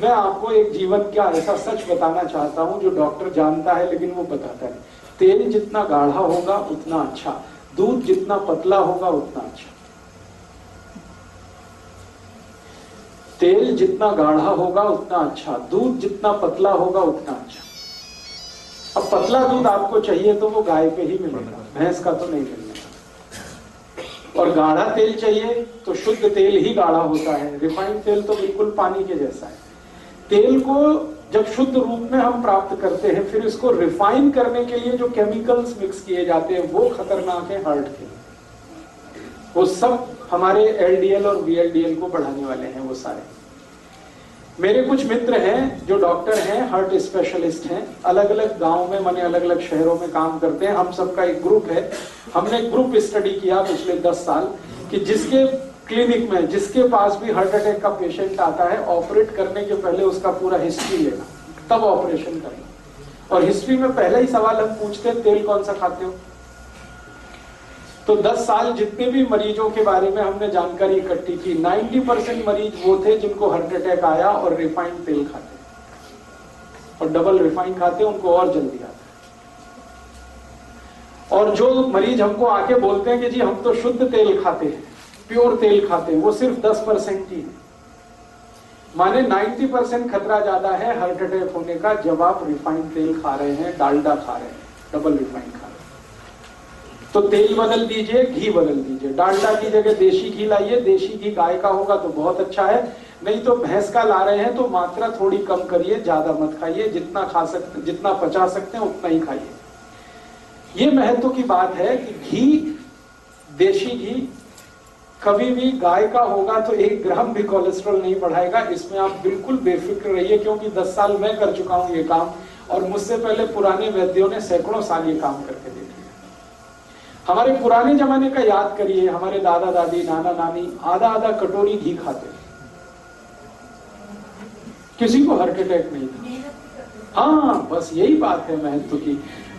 मैं आपको एक जीवन का ऐसा सच बताना चाहता हूँ, जो डॉक्टर जानता है, लेकिन वो बताता है तेल जितना गाढ़ा होगा, उतना अच्छा। दूध जितना पतला होगा, उतना अच्छा। तेल जितना गाढ़ा होगा, उतना अच्छा। दूध जितना पतला होगा, उतना अच्छा। अब पतला दूध आपको चाहिए तो वो गाय पे ही मिलेगा। भैंस का तो नहीं मिलेगा। और गाढ़ा तेल चाहिए तो शुद्ध तेल ही गाढ़ा होता है। रिफाइंड तेल तो बिल्कुल पानी के जैसा है। तेल को जब शुद्ध रूप में हम प्राप्त करते हैं, फिर इसको रिफाइन करने के लिए जो केमिकल्स मिक्स किए जाते हैं, वो खतरनाक है हार्ट के। वो सब हमारे एलडीएल और वीएलडीएल को बढ़ाने वाले हैं, वो सारे। मेरे कुछ मित्र हैं जो डॉक्टर हैं हार्ट स्पेशलिस्ट हैं अलग अलग गाँव में, मैंने अलग अलग शहरों में काम करते हैं। हम सबका एक ग्रुप है। हमने ग्रुप स्टडी किया पिछले दस साल कि जिसके क्लिनिक में, जिसके पास भी हार्ट अटैक का पेशेंट आता है ऑपरेट करने के पहले उसका पूरा हिस्ट्री लेना। तब ऑपरेशन करना। और हिस्ट्री में पहला ही सवाल हम पूछते हैं, तेल कौन सा खाते हो? तो 10 साल जितने भी मरीजों के बारे में हमने जानकारी इकट्ठी की 90 परसेंट मरीज़ वो थे जिनको हार्ट अटैक आया और रिफाइंड तेल खाते। और डबल रिफाइंड खाते, उनको और जल्दी आता और जो मरीज़ हमको आके बोलते हैं कि जी, हम तो शुद्ध तेल खाते हैं। प्योर तेल खाते हैं, वो सिर्फ़ 10 परसेंट है माने 90 परसेंट खतरा ज़्यादा है, हार्ट अटैक होने का, जब आप रिफाइंड तेल खा रहे हैं, डालडा खा रहे हैं, डबल रिफाइंड खा रहे हैं। तो तेल बदल दीजिए, घी बदल दीजिए। डालडा की जगह देशी घी लाइए, देशी घी गाय का होगा तो बहुत अच्छा है, नहीं तो भैंस का ला रहे हैं तो मात्रा थोड़ी कम करिए, ज़्यादा मत खाइए, जितना खा सकते जितना पचा सकते हैं, उतना ही खाइए। ये महत्व की बात है कि घी, देशी घी कभी भी गाय का होगा तो एक ग्राम भी कोलेस्ट्रॉल नहीं बढ़ाएगा। इसमें आप बिल्कुल बेफिक्र रहिए, क्योंकि 10 साल मैं कर चुका हूँ ये काम, और मुझसे पहले पुराने वैद्यों ने सैकड़ों साल ये काम करके देख हमारे पुराने जमाने का याद करिए, हमारे दादा दादी, नाना नानी, आधा आधा कटोरी घी खाते किसी को हार्ट अटैक नहीं था। हाँ बस यही बात है महत्व की।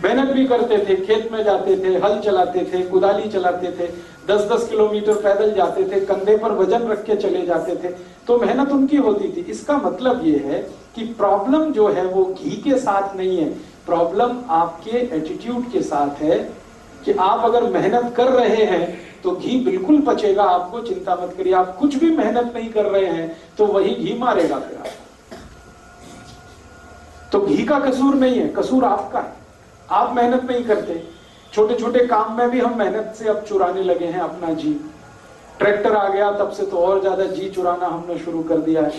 मेहनत भी करते थे, खेत में जाते थे, हल चलाते थे, कुदाली चलाते थे। दस दस किलोमीटर पैदल जाते थे, कंधे पर वज़न रख के चले जाते थे। तो मेहनत उनकी होती थी। इसका मतलब ये है कि प्रॉब्लम जो है वो घी के साथ नहीं है। प्रॉब्लम आपके एटीट्यूड के साथ है कि आप अगर मेहनत कर रहे हैं तो घी बिल्कुल पचेगा। आपको चिंता मत करिए। आप कुछ भी मेहनत नहीं कर रहे हैं तो वही घी मारेगा फिर आपको। तो घी का कसूर नहीं है। कसूर आपका है। आप मेहनत नहीं करते। छोटे छोटे काम में भी हम मेहनत से अब चुराने लगे हैं अपना जी। ट्रैक्टर आ गया, तब से तो और ज़्यादा जी चुराना हमने शुरू कर दिया है।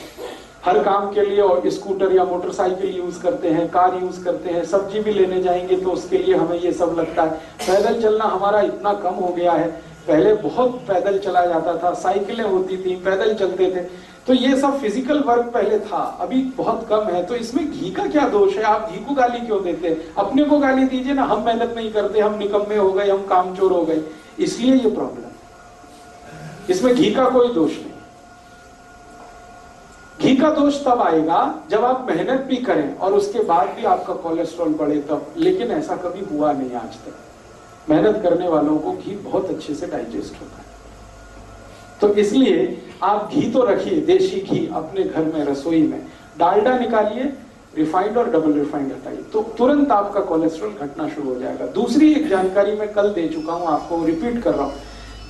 हर काम के लिए और स्कूटर या मोटरसाइकिल यूज़ करते हैं, कार यूज़ करते हैं, सब्ज़ी भी लेने जाएँगे तो उसके लिए हमें ये सब लगता है। पैदल चलना हमारा इतना कम हो गया है। पहले बहुत पैदल चला जाता था, साइकिलें होती थी, पैदल चलते थे। तो ये सब फ़िज़िकल वर्क पहले था, अभी बहुत कम है। तो इसमें घी का क्या दोष है? आप घी को गाली क्यों देते हैं? अपने को गाली दीजिए ना, हम मेहनत नहीं करते, हम निकम्मे हो गए, हम कामचोर हो गए। इसलिए ये प्रॉब्लम इसमें घी का कोई दोष नहीं। घी का दोष तब आएगा जब आप मेहनत भी करें और उसके बाद भी आपका कोलेस्ट्रॉल बढ़े तब। लेकिन ऐसा कभी हुआ नहीं आज तक। मेहनत करने वालों को घी बहुत अच्छे से डाइजेस्ट होता है। तो इसलिए आप घी तो रखिए, देशी घी अपने घर में, रसोई में। डालडा निकालिए रिफाइंड और डबल रिफाइंड हटाइए तो तुरंत आपका कोलेस्ट्रॉल घटना शुरू हो जाएगा। दूसरी एक जानकारी मैं कल दे चुका हूँ, आपको रिपीट कर रहा हूँ।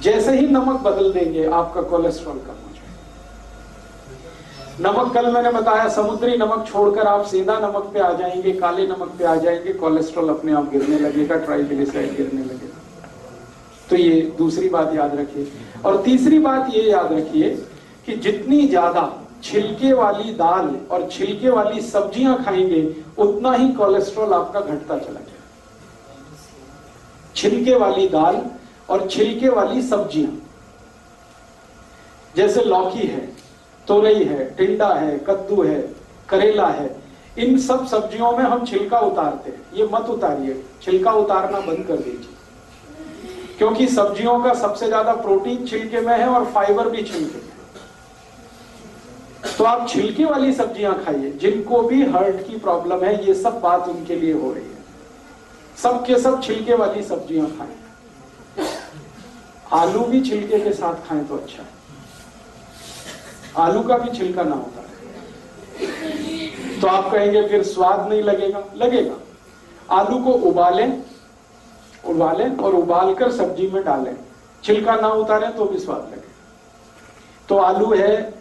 जैसे ही नमक बदल देंगे, आपका कोलेस्ट्रॉल कम हो जाएगा। नमक कल मैंने बताया, समुद्री नमक छोड़कर आप सीधा नमक पे आ जाएँगे, काले नमक पे आ जाएँगे कोलेस्ट्रॉल अपने आप गिरने लगेगा ट्राइग्लिसराइड गिरने लगेगा। तो ये दूसरी बात याद रखिए। और तीसरी बात ये याद रखिए कि जितनी ज़्यादा छिलके वाली दाल और छिलके वाली सब्ज़ियाँ खाएँगे, उतना ही कोलेस्ट्रॉल आपका घटता चला जाए छिलके वाली दाल और छिलके वाली सब्ज़ियाँ। जैसे लौकी है, तोरई है, टिंडा है, कद्दू है, करेला है, इन सब सब्जियों में हम छिलका उतारते हैं। ये मत उतारिए, छिलका उतारना बंद कर दीजिए। क्योंकि सब्जियों का सबसे ज़्यादा प्रोटीन छिलके में है और फाइबर भी छिलके में तो आप छिलके वाली सब्ज़ियाँ खाइए, जिनको भी हार्ट की प्रॉब्लम है, ये सब बात उनके लिए हो रही है। सब के सब छिलके वाली सब्ज़ियाँ खाएँ। आलू भी छिलके के साथ खाएँ तो अच्छा है। आलू का भी छिलका ना होता। है तो आप कहेंगे, फिर स्वाद नहीं लगेगा। लगेगा। आलू को उबालें उबालें और उबालकर सब्ज़ी में डालें। छिलका ना उतारें तो भी स्वाद लगे। तो आलू है,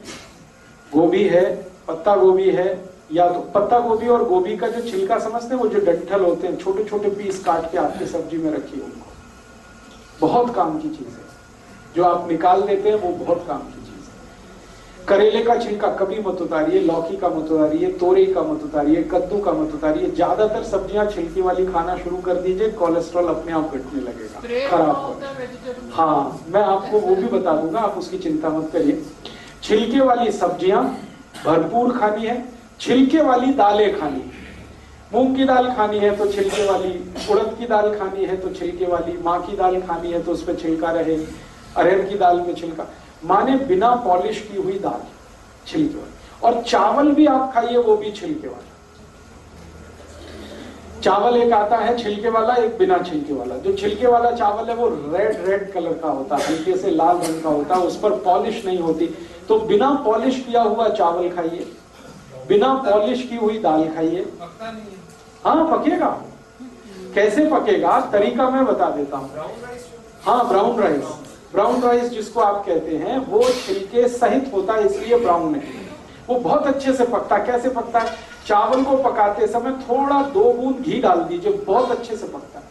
गोभी है, पत्ता गोभी है, या तो पत्ता गोभी और गोभी का जो छिलका समझते हैं, वो जो डंठल होते हैं छोटे छोटे पीस काट के आपके सब्ज़ी में रखिए उनको। बहुत काम की चीज़ है। जो आप निकाल देते हैं, वो बहुत काम की करेले का छिलका कभी मत उतारिए लौकी का मत उतारिए तोरे का मत उतारिए कद्दू का मत उतारिए ज़्यादातर सब्ज़ियाँ छिलके वाली खाना शुरू कर दीजिए कोलेस्ट्रॉल अपने आप घटने लगेगा खराब हो हाँ मैं आपको वो भी बता दूँगा आप उसकी चिंता मत करिए। छिलके वाली सब्ज़ियाँ भरपूर खानी है छिलके वाली दालें खानी है। मूंग की दाल खानी है तो छिलके वाली उड़द की दाल खानी है तो छिलके वाली माँ की दाल खानी है तो उस पर छिलका रहे अरहर की दाल में छिलका। माने बिना पॉलिश की हुई दाल छिलके वाली। और चावल भी आप खाइए वो भी छिलके वाला। चावल एक आता है छिलके वाला एक बिना छिलके वाला। जो छिलके वाला चावल है वो रेड रेड कलर का होता है हल्के से लाल रंग का होता है उस पर पॉलिश नहीं होती। तो बिना पॉलिश किया हुआ चावल खाइए बिना पॉलिश की हुई दाल खाइए। हाँ। पकेगा। कैसे पकेगा? तरीका मैं बता देता हूँ। हाँ ब्राउन राइस ब्राउन राइस जिसको आप कहते हैं, वो छिलके सहित होता है, इसलिए ब्राउन नहीं वो बहुत अच्छे से पकता है। कैसे पकता है? चावल को पकाते समय थोड़ा दो बूंद घी डाल दीजिए, बहुत अच्छे से पकता है।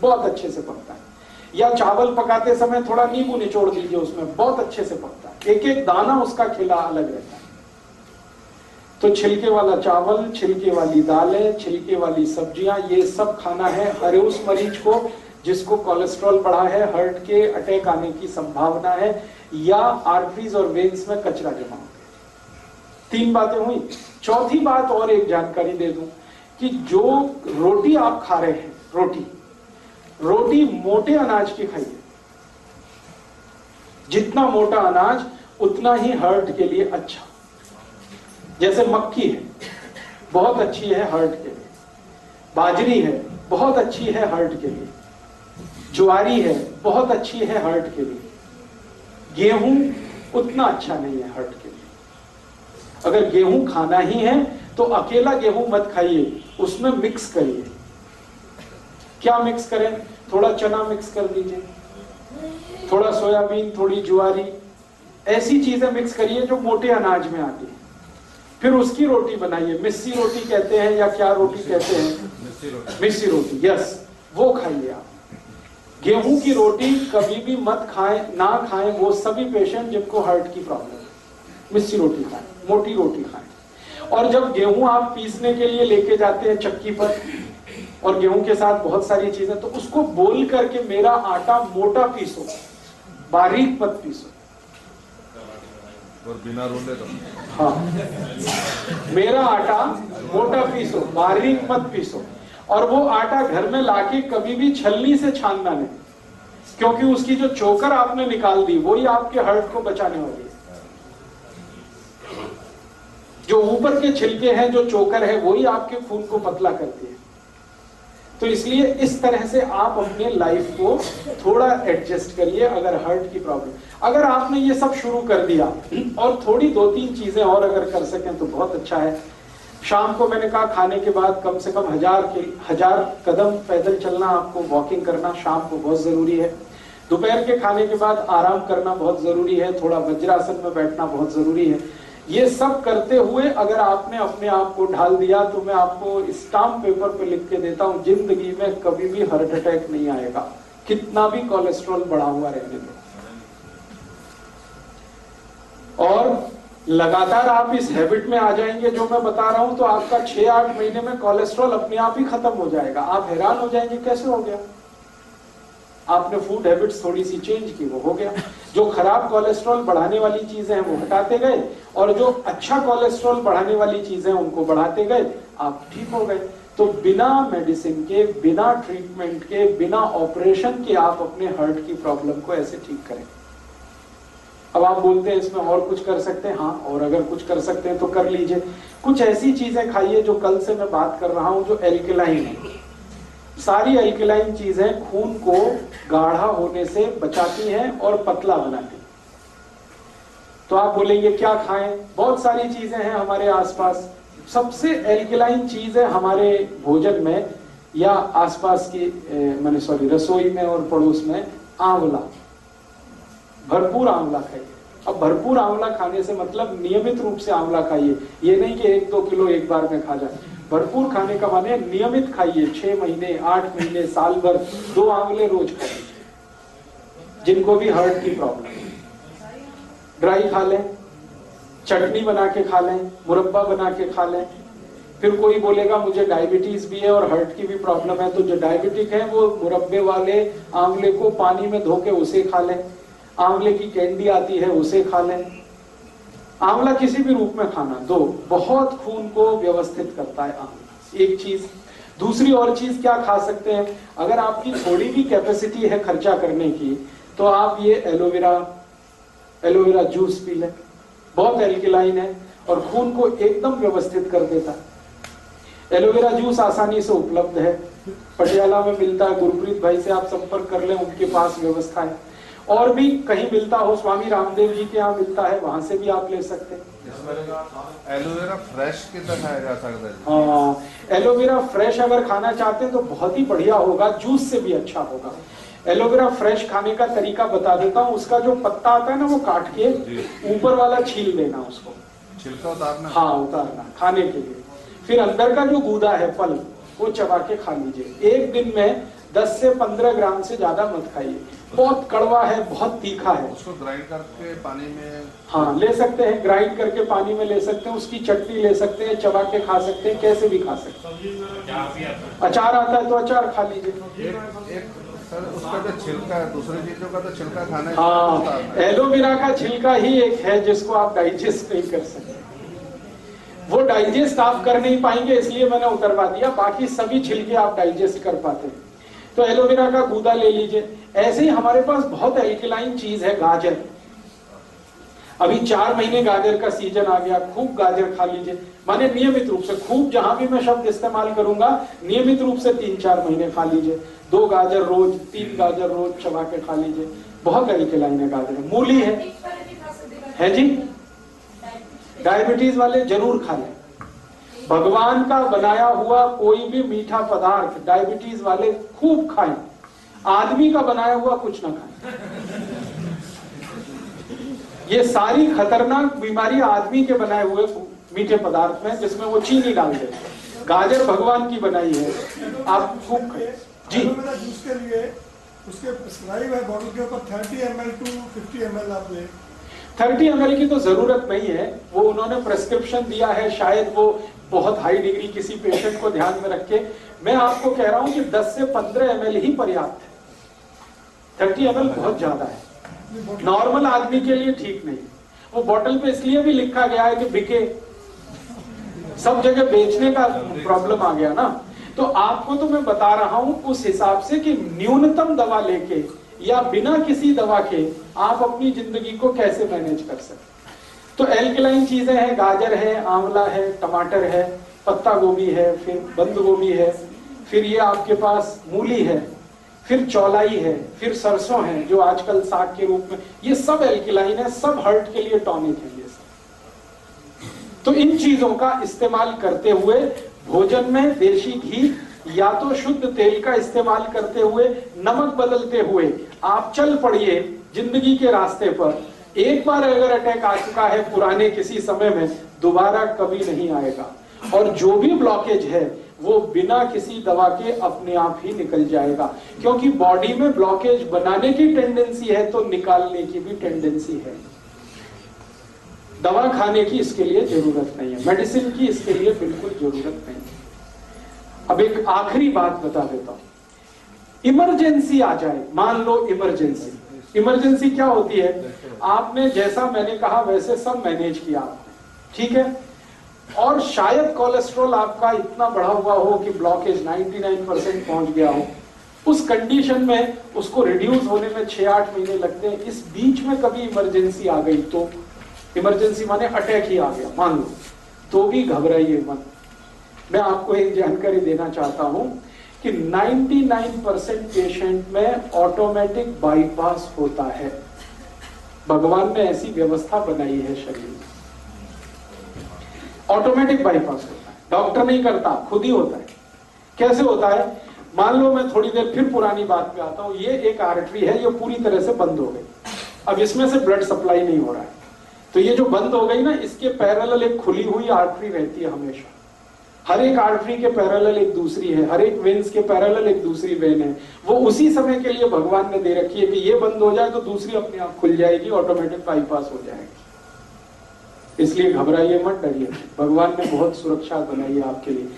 बहुत अच्छे से पकता है। या चावल पकाते समय थोड़ा नींबू निचोड़ दीजिए उसमें, बहुत अच्छे से पकता है। एक एक दाना उसका खिला अलग रहता है। तो छिलके वाला चावल, छिलके वाली दालें, छिलके वाली सब्ज़ियाँ, ये सब खाना है। हरे उस मरीज़ को जिसको कोलेस्ट्रॉल बढ़ा है हार्ट के अटैक आने की संभावना है, या आर्टरीज और वेन्स में कचरा जमा। तीन बातें हुई। चौथी बात और एक जानकारी दे दूँ कि जो रोटी आप खा रहे हैं, रोटी रोटी मोटे अनाज की खाइए जितना मोटा अनाज, उतना ही हार्ट के लिए अच्छा। जैसे मक्की है, बहुत अच्छी है हार्ट के लिए। बाजरी है, बहुत अच्छी है हार्ट के लिए। ज्वारी है बहुत अच्छी है हार्ट के लिए। गेहूँ उतना अच्छा नहीं है हार्ट के लिए। अगर गेहूँ खाना ही है तो अकेला गेहूँ मत खाइए उसमें मिक्स करिए। क्या मिक्स करें? थोड़ा चना मिक्स कर दीजिए थोड़ा सोयाबीन थोड़ी ज्वारी ऐसी चीज़ें मिक्स करिए जो मोटे अनाज में आती है। फिर उसकी रोटी बनाइए। मिस्सी रोटी कहते हैं या क्या रोटी कहते हैं? मिस्सी रोटी। यस वो खाइए आप। गेहूँ की रोटी कभी भी मत खाएँ ना खाएँ वो सभी पेशेंट जिनको हार्ट की प्रॉब्लम है। मिस्सी रोटी खाएँ मोटी रोटी खाएँ। और जब गेहूँ आप पीसने के लिए लेके जाते हैं चक्की पर और गेहूँ के साथ बहुत सारी चीज़ें तो उसको बोल करके मेरा आटा मोटा पीसो बारीक मत पीसो और बिना रोले तो। हाँ। मेरा आटा मोटा पीसो बारीक मत पीसो और वो आटा घर में लाके कभी भी छलनी से छानना नहीं। क्योंकि उसकी जो चोकर आपने निकाल दी, वही आपके हर्ट को बचाने वाली जो ऊपर के छिलके हैं, जो चोकर है, वही आपके खून को पतला करती है। तो इसलिए इस तरह से आप अपने लाइफ को थोड़ा एडजस्ट करिए अगर हर्ट की प्रॉब्लम अगर आपने ये सब शुरू कर दिया, और थोड़ी दो तीन चीज़ें और अगर कर सकें तो बहुत अच्छा है। शाम को मैंने कहा, खाने के बाद कम से कम हज़ार के, हज़ार कदम पैदल चलना आपको वॉकिंग करना शाम को बहुत ज़रूरी है। दोपहर के खाने के बाद आराम करना बहुत ज़रूरी है, थोड़ा वज्रासन में बैठना बहुत ज़रूरी है। ये सब करते हुए अगर आपने अपने आप को ढाल दिया तो मैं आपको स्टाम्प पेपर पे लिख के देता हूँ, ज़िंदगी में कभी भी हार्ट अटैक नहीं आएगा। कितना भी कोलेस्ट्रॉल बढ़ा हुआ रहने दो। और लगातार आप इस हैबिट में आ जाएँगे, जो मैं बता रहा हूँ तो आपका छह आठ महीने में कोलेस्ट्रॉल अपने आप ही खत्म हो जाएगा। आप हैरान हो जाएँगे, कैसे हो गया? आपने फ़ूड हैबिट्स थोड़ी सी चेंज की, वो हो गया। जो खराब कोलेस्ट्रॉल बढ़ाने वाली चीज़ें हैं, वो हटाते गए, और जो अच्छा कोलेस्ट्रॉल बढ़ाने वाली चीज़ें उनको बढ़ाते गए, आप ठीक हो गए। तो बिना मेडिसिन के, बिना ट्रीटमेंट के, बिना ऑपरेशन के आप अपने हार्ट की प्रॉब्लम को ऐसे ठीक करें। अब आप बोलते हैं, इसमें और कुछ कर सकते हैं? हाँ और अगर कुछ कर सकते हैं तो कर लीजिए। कुछ ऐसी चीज़ें खाइए जो कल से मैं बात कर रहा हूँ, जो एल्केलाइन है। सारी एल्केलाइन चीज़ें खून को गाढ़ा होने से बचाती हैं और पतला बनाती तो आप बोलेंगे, क्या खाएँ? बहुत सारी चीज़ें हैं हमारे आसपास। सबसे एल्केलाइन चीज़ है हमारे भोजन में या आसपास की मैंने सॉरी रसोई में और पड़ोस में, आंवला। भरपूर आंवला खाइए। अब भरपूर आंवला खाने से मतलब नियमित रूप से आंवला खाइए। ये नहीं कि एक दो किलो एक बार में खा जाए। भरपूर खाने का माने नियमित खाइए। छह महीने, आठ महीने, साल भर, दो आंवले रोज खाइए। जिनको भी हार्ट की प्रॉब्लम ड्राई खा लें, चटनी बना के खा लें, मुरब्बा बना के खा लें। फिर कोई बोलेगा, मुझे डायबिटीज़ भी है और हार्ट की भी प्रॉब्लम है। तो जो डायबिटिक है, वो मुरब्बे वाले आंवले को पानी में धो के उसे खा लें। आंवले की कैंडी आती है, उसे खा लें। आंवला किसी भी रूप में खाना, दो, बहुत खून को व्यवस्थित करता है आंवला। एक चीज़। दूसरी और चीज़ क्या खा सकते हैं? अगर आपकी थोड़ी भी कैपेसिटी है खर्चा करने की तो आप ये एलोवेरा एलोवेरा जूस पी लें। बहुत एल्किलाइन है और खून को एकदम व्यवस्थित कर देता है। एलोवेरा जूस आसानी से उपलब्ध है। पटियाला में मिलता है। गुरप्रीत भाई से आप संपर्क कर लें, उनके पास व्यवस्था है। और भी कहीं मिलता हो स्वामी रामदेव जी के यहाँ मिलता है वहाँ से भी आप ले सकते हैं। एलोवेरा फ्रेश कितना खाया जा सकता है। हाँ एलोवेरा फ्रेश अगर खाना चाहते हैं तो बहुत ही बढ़िया होगा जूस से भी अच्छा होगा। एलोवेरा फ्रेश खाने का तरीका बता देता हूँ उसका जो पत्ता आता है ना वो काट के ऊपर वाला छील देना उसको। छिलका उतारना? हाँ उतारना खाने के लिए। फिर अंदर का जो गूदा है फल वो चबा के खा लीजिए। एक दिन में 10 से 15 ग्राम से ज़्यादा मत खाइए। बहुत कड़वा है बहुत तीखा है। उसको ग्राइंड करके पानी में हाँ ले सकते हैं ग्राइंड करके पानी में ले सकते हैं उसकी चटनी ले सकते हैं चबा के खा सकते हैं कैसे भी खा सकते हैं। अचार आता है तो अचार खा लीजिए। सर उसका जो छिलका है दूसरी चीज़ों का तो छिलका खाना हाँ एलोवेरा का छिलका ही एक है जिसको आप डाइजेस्ट नहीं कर सकते। वो डाइजेस्ट आप कर नहीं पाएँगे इसलिए मैंने उतरवा दिया। बाकी सभी छिलके आप डाइजेस्ट कर पाते हैं। तो एलोवेरा का गूदा ले लीजिए। ऐसे ही हमारे पास बहुत एल्किलाइन चीज़ है गाजर। अभी चार महीने गाजर का सीज़न आ गया खूब गाजर खा लीजिए। माने नियमित रूप से खूब जहाँ भी मैं शब्द इस्तेमाल करूँगा नियमित रूप से तीन चार महीने खा लीजिए। दो गाजर रोज तीन गाजर रोज चबा के खा लीजिए। बहुत एल्किलाइन है गाजर। मूली है। है जी? डायबिटीज़ वाले ज़रूर खा लें। भगवान का बनाया हुआ कोई भी मीठा पदार्थ डायबिटीज़ वाले खूब खाएँ। आदमी का बनाया हुआ कुछ ना खाएँ। ये सारी खतरनाक बीमारी आदमी के बनाए हुए मीठे पदार्थ में जिसमें वो चीनी डाल दे। गाजर भगवान की बनाई है। आप खूब खाएँ। जी। एलोवेरा जूस के लिए, उसके है बॉटल के ऊपर 30 M L to 50 M L आप ले। थर्टी एम की तो ज़रूरत नहीं है। वो उन्होंने प्रेस्क्रिप्शन दिया है, शायद वो बहुत हाई डिग्री किसी पेशेंट को ध्यान में रख के। मैं आपको कह रहा हूँ कि 10 से 15 एम ही पर्याप्त है। थर्टी एम बहुत ज़्यादा है। नॉर्मल आदमी के लिए ठीक नहीं। वो बॉटल पे इसलिए भी लिखा गया है कि बिके। सब जगह बेचने का प्रॉब्लम आ गया ना। तो आपको तो मैं बता रहा हूँ उस हिसाब से कि न्यूनतम दवा लेके या बिना किसी दवा के आप अपनी ज़िंदगी को कैसे मैनेज कर सकते तो एल्कलाइन चीज़ें हैं, गाजर है, आंवला है, टमाटर है, पत्ता गोभी है, फिर बंद गोभी है, फिर ये आपके पास मूली है, फिर चौलाई है, फिर सरसों है, जो आजकल साग के रूप में, ये सब एल्किलाइन है, सब हर्ट के लिए टॉनिक है ये सब। तो इन चीज़ों का इस्तेमाल करते हुए भोजन में देशी घी या तो शुद्ध तेल का इस्तेमाल करते हुए, नमक बदलते हुए आप चल पड़िए ज़िंदगी के रास्ते पर। एक बार अगर अटैक आ चुका है पुराने किसी समय में, दोबारा कभी नहीं आएगा। और जो भी ब्लॉकेज है, वो बिना किसी दवा के अपने आप ही निकल जाएगा। क्योंकि बॉडी में ब्लॉकेज बनाने की टेंडेंसी है तो निकालने की भी टेंडेंसी है। दवा खाने की इसके लिए ज़रूरत नहीं है मेडिसिन की इसके लिए बिल्कुल ज़रूरत नहीं है। अब एक आखिरी बात बता देता हूँ। इमरजेंसी आ जाए, मान लो इमरजेंसी। इमरजेंसी क्या होती है? आपने जैसा मैंने कहा, वैसे सब मैनेज किया ठीक है? और शायद कोलेस्ट्रॉल आपका इतना बढ़ा हुआ हो कि ब्लॉकेज 99 परसेंट पहुँच गया हो। उस कंडीशन में उसको रिड्यूस होने में छह आठ महीने लगते हैं। इस बीच में कभी इमरजेंसी आ गई तो इमरजेंसी माने अटैक ही आ गया, मान लो। तो भी घबराइए मत। मैं आपको एक जानकारी देना चाहता हूँ कि 99 परसेंट पेशेंट में ऑटोमेटिक बाईपास होता है। भगवान ने ऐसी व्यवस्था बनाई है शरीर ऑटोमेटिक बाईपास होता है। डॉक्टर नहीं करता, खुद ही होता है। कैसे होता है? मान लो मैं थोड़ी देर फिर पुरानी बात पे आता हूँ, ये एक आर्टरी है, ये पूरी तरह से बंद हो गई। अब इसमें से ब्लड सप्लाई नहीं हो रहा है। तो ये जो बंद हो गई ना, इसके पैरल एक खुली हुई आर्टरी रहती है हमेशा। हर एक आर्टरी के पैरेलल एक दूसरी है, हर एक वेन्स के पैरेलल एक दूसरी वेन है। वो उसी समय के लिए भगवान ने दे रखी है कि ये बंद हो जाए तो दूसरी अपने आप खुल जाएगी ऑटोमेटिक बाईपास हो जाएगी। इसलिए घबराइए मत, डरिए भगवान ने बहुत सुरक्षा बनाई है आपके लिए।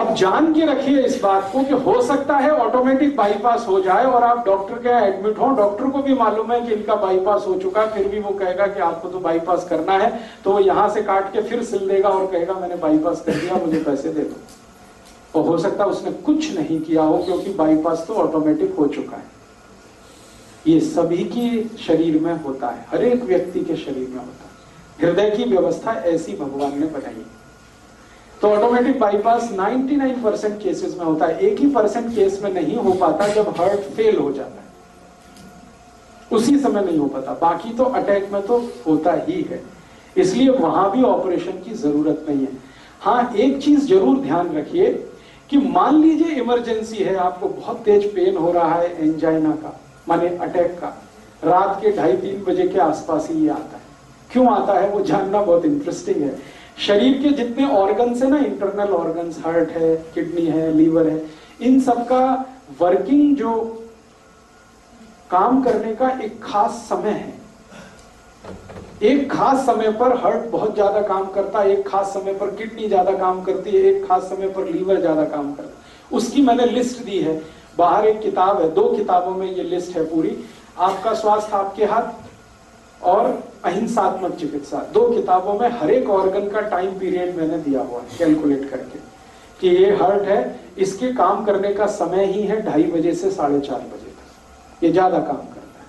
अब जान के रखिए इस बात को कि हो सकता है ऑटोमेटिक बाईपास हो जाए और आप डॉक्टर के एडमिट हो। डॉक्टर को भी मालूम है कि इनका बाईपास हो चुका फिर भी वो कहेगा कि आपको तो बाईपास करना है तो वो यहाँ से काट के फिर सिल देगा और कहेगा, मैंने बाईपास कर दिया, मुझे पैसे दे दो। और हो सकता है उसने कुछ नहीं किया हो, क्योंकि बाईपास तो ऑटोमेटिक हो चुका है। ये सभी के शरीर में होता है, हर एक व्यक्ति के शरीर में होता है। हृदय की व्यवस्था ऐसी भगवान ने बनाई है। तो ऑटोमेटिक बाईपास 99 परसेंट केसेस में होता है। एक ही परसेंट केस में नहीं हो पाता जब हार्ट फेल हो जाता है। उसी समय नहीं हो पाता। बाकी तो अटैक में तो होता ही है। इसलिए वहाँ भी ऑपरेशन की ज़रूरत नहीं है। हाँ एक चीज़ ज़रूर ध्यान रखिए कि मान लीजिए इमरजेंसी है, आपको बहुत तेज पेन हो रहा है एंजाइना का, माने अटैक का। रात के ढाई तीन बजे के आसपास ही ये आता है। क्यों आता है? वो जानना बहुत इंटरेस्टिंग है। शरीर के जितने ऑर्गन्स है ना इंटरनल ऑर्गन्स हार्ट है किडनी है लीवर है, इन सब का वर्किंग जो काम करने का एक खास समय है। एक खास समय पर हार्ट बहुत ज़्यादा काम करता है, एक खास समय पर किडनी ज़्यादा काम करती है, एक खास समय पर लीवर ज़्यादा काम करता है। उसकी मैंने लिस्ट दी है। बाहर एक किताब है, दो किताबों में ये लिस्ट है पूरी। आपका स्वास्थ्य आपके हाथ और अहिंसात्मक चिकित्सा। दो किताबों में हर एक ऑर्गन का टाइम पीरियड मैंने दिया हुआ है कैलकुलेट करके, कि ये हार्ट है, इसके काम करने का समय ही है ढाई बजे से साढ़े चार बजे तक। ये ज़्यादा काम करता है।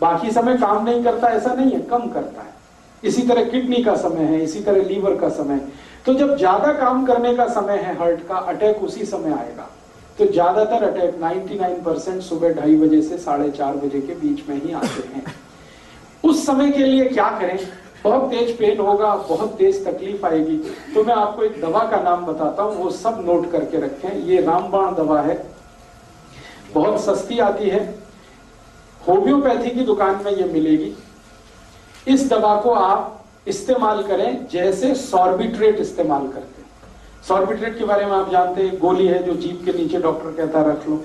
बाकी समय काम नहीं करता, ऐसा नहीं है, कम करता है। इसी तरह किडनी का समय है, इसी तरह लीवर का समय तो जब ज़्यादा काम करने का समय है हार्ट का अटैक उसी समय आएगा। तो ज़्यादातर अटैक 99 परसेंट सुबह ढाई बजे से साढ़े चार बजे के बीच में ही आते हैं। उस समय के लिए क्या करें? बहुत तेज पेन होगा, बहुत तेज तकलीफ़ आएगी। तो मैं आपको एक दवा का नाम बताता हूँ, वो सब नोट करके रखें। ये रामबाण दवा है। बहुत सस्ती आती है। होम्योपैथी की दुकान में ये मिलेगी। इस दवा को आप इस्तेमाल करें जैसे सॉर्बिट्रेट इस्तेमाल करते हैं। सॉर्बिट्रेट के बारे में आप जानते हैं, गोली है जो जीप के नीचे डॉक्टर कहता है, रख लो।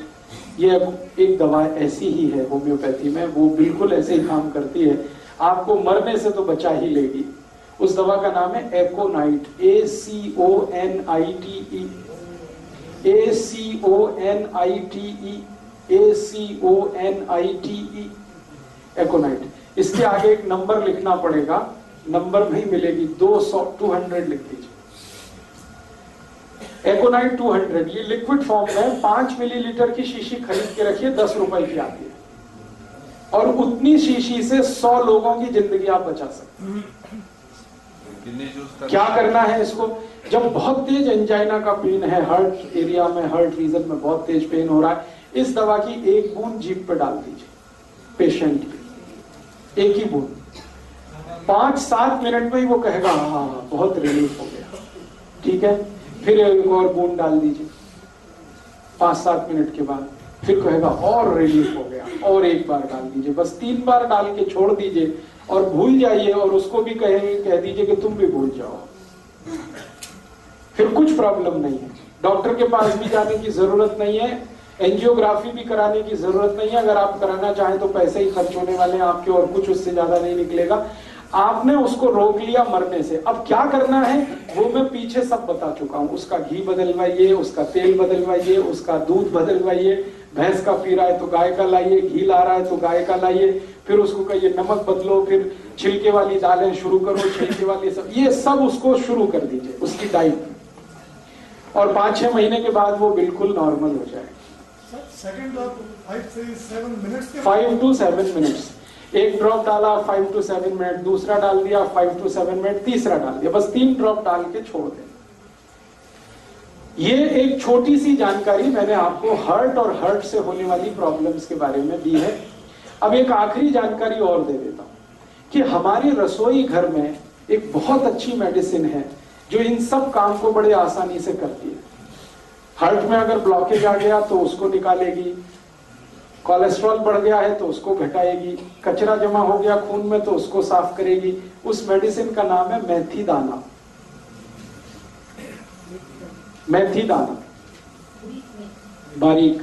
ये एक दवा ऐसी ही है, होम्योपैथी में, वो बिल्कुल ऐसे ही काम करती है। आपको मरने से तो बचा ही लेगी। उस दवा का नाम है aconite A C O N I T E A C O N I T E A C O N I T E aconite. इसके आगे एक नंबर लिखना पड़ेगा। नंबर नहीं मिलेगी, दो सौ टू हंड्रेड लिख दीजिए। एकोनाइट 200 ये लिक्विड फॉर्म में पाँच मिलीलीटर की शीशी खरीद के रखिए दस रुपए की आती है। और उतनी शीशी से सौ लोगों की ज़िंदगी आप बचा सकते क्या करना है इसको? जब बहुत तेज एंजाइना का पेन है हार्ट एरिया में हार्ट रीजन में बहुत तेज पेन हो रहा है इस दवा की एक बूंद जीप पर डाल दीजिए पेशेंट एक ही बूंद। पाँच सात मिनट में ही वो कहेगा हाँ हाँ बहुत रिलीफ हो गया। ठीक है? फिर एक और बूंद डाल दीजिए। पाँच सात मिनट के बाद फिर कहेगा, और रिलीफ हो गया। और एक बार डाल दीजिए। बस तीन बार डाल के छोड़ दीजिए और भूल जाइए और उसको भी कहेंगे, कह दीजिए कि तुम भी भूल जाओ। फिर कुछ प्रॉब्लम नहीं है। डॉक्टर के पास भी जाने की ज़रूरत नहीं है। एंजियोग्राफी भी कराने की ज़रूरत नहीं है। अगर आप कराना चाहें तो पैसे ही खर्च होने वाले हैं। आपके और कुछ उससे ज़्यादा नहीं निकलेगा। आपने उसको रोक लिया मरने से। अब क्या करना है? वो मैं पीछे सब बता चुका हूँ। उसका घी बदलवाइए उसका तेल बदलवाइए उसका दूध बदलवाइए भैंस का पी रहा है तो गाय का लाइए घी ला रहा है तो गाय का लाइए फिर उसको कहिए नमक बदलो फिर छिलके वाली दालें शुरू करो छिलके वाली सब ये सब उसको शुरू कर दीजिए उसकी डाइट। और पाँच छह महीने के बाद वो बिल्कुल नॉर्मल हो जाए। फाइव टू सेवन मिनट्स एक ड्रॉप डाला फाइव टू सेवन मिनट दूसरा डाल दिया फाइव टू सेवन मिनट तीसरा डाल दिया, बस तीन ड्रॉप डाल के छोड़ दें। ये एक छोटी सी जानकारी मैंने आपको हार्ट और हार्ट से होने वाली प्रॉब्लम्स के बारे में दी है। अब एक आखिरी जानकारी और दे देता हूँ कि हमारे रसोई घर में एक बहुत अच्छी मेडिसिन है, जो इन सब काम को बड़े आसानी से करती है। हर्ट में अगर ब्लॉकेज आ गया तो उसको निकालेगी कोलेस्ट्रॉल बढ़ गया है तो उसको घटाएगी। कचरा जमा हो गया खून में तो उसको साफ़ करेगी। उस मेडिसिन का नाम है मेथी दाना मेथी दाना बारीक।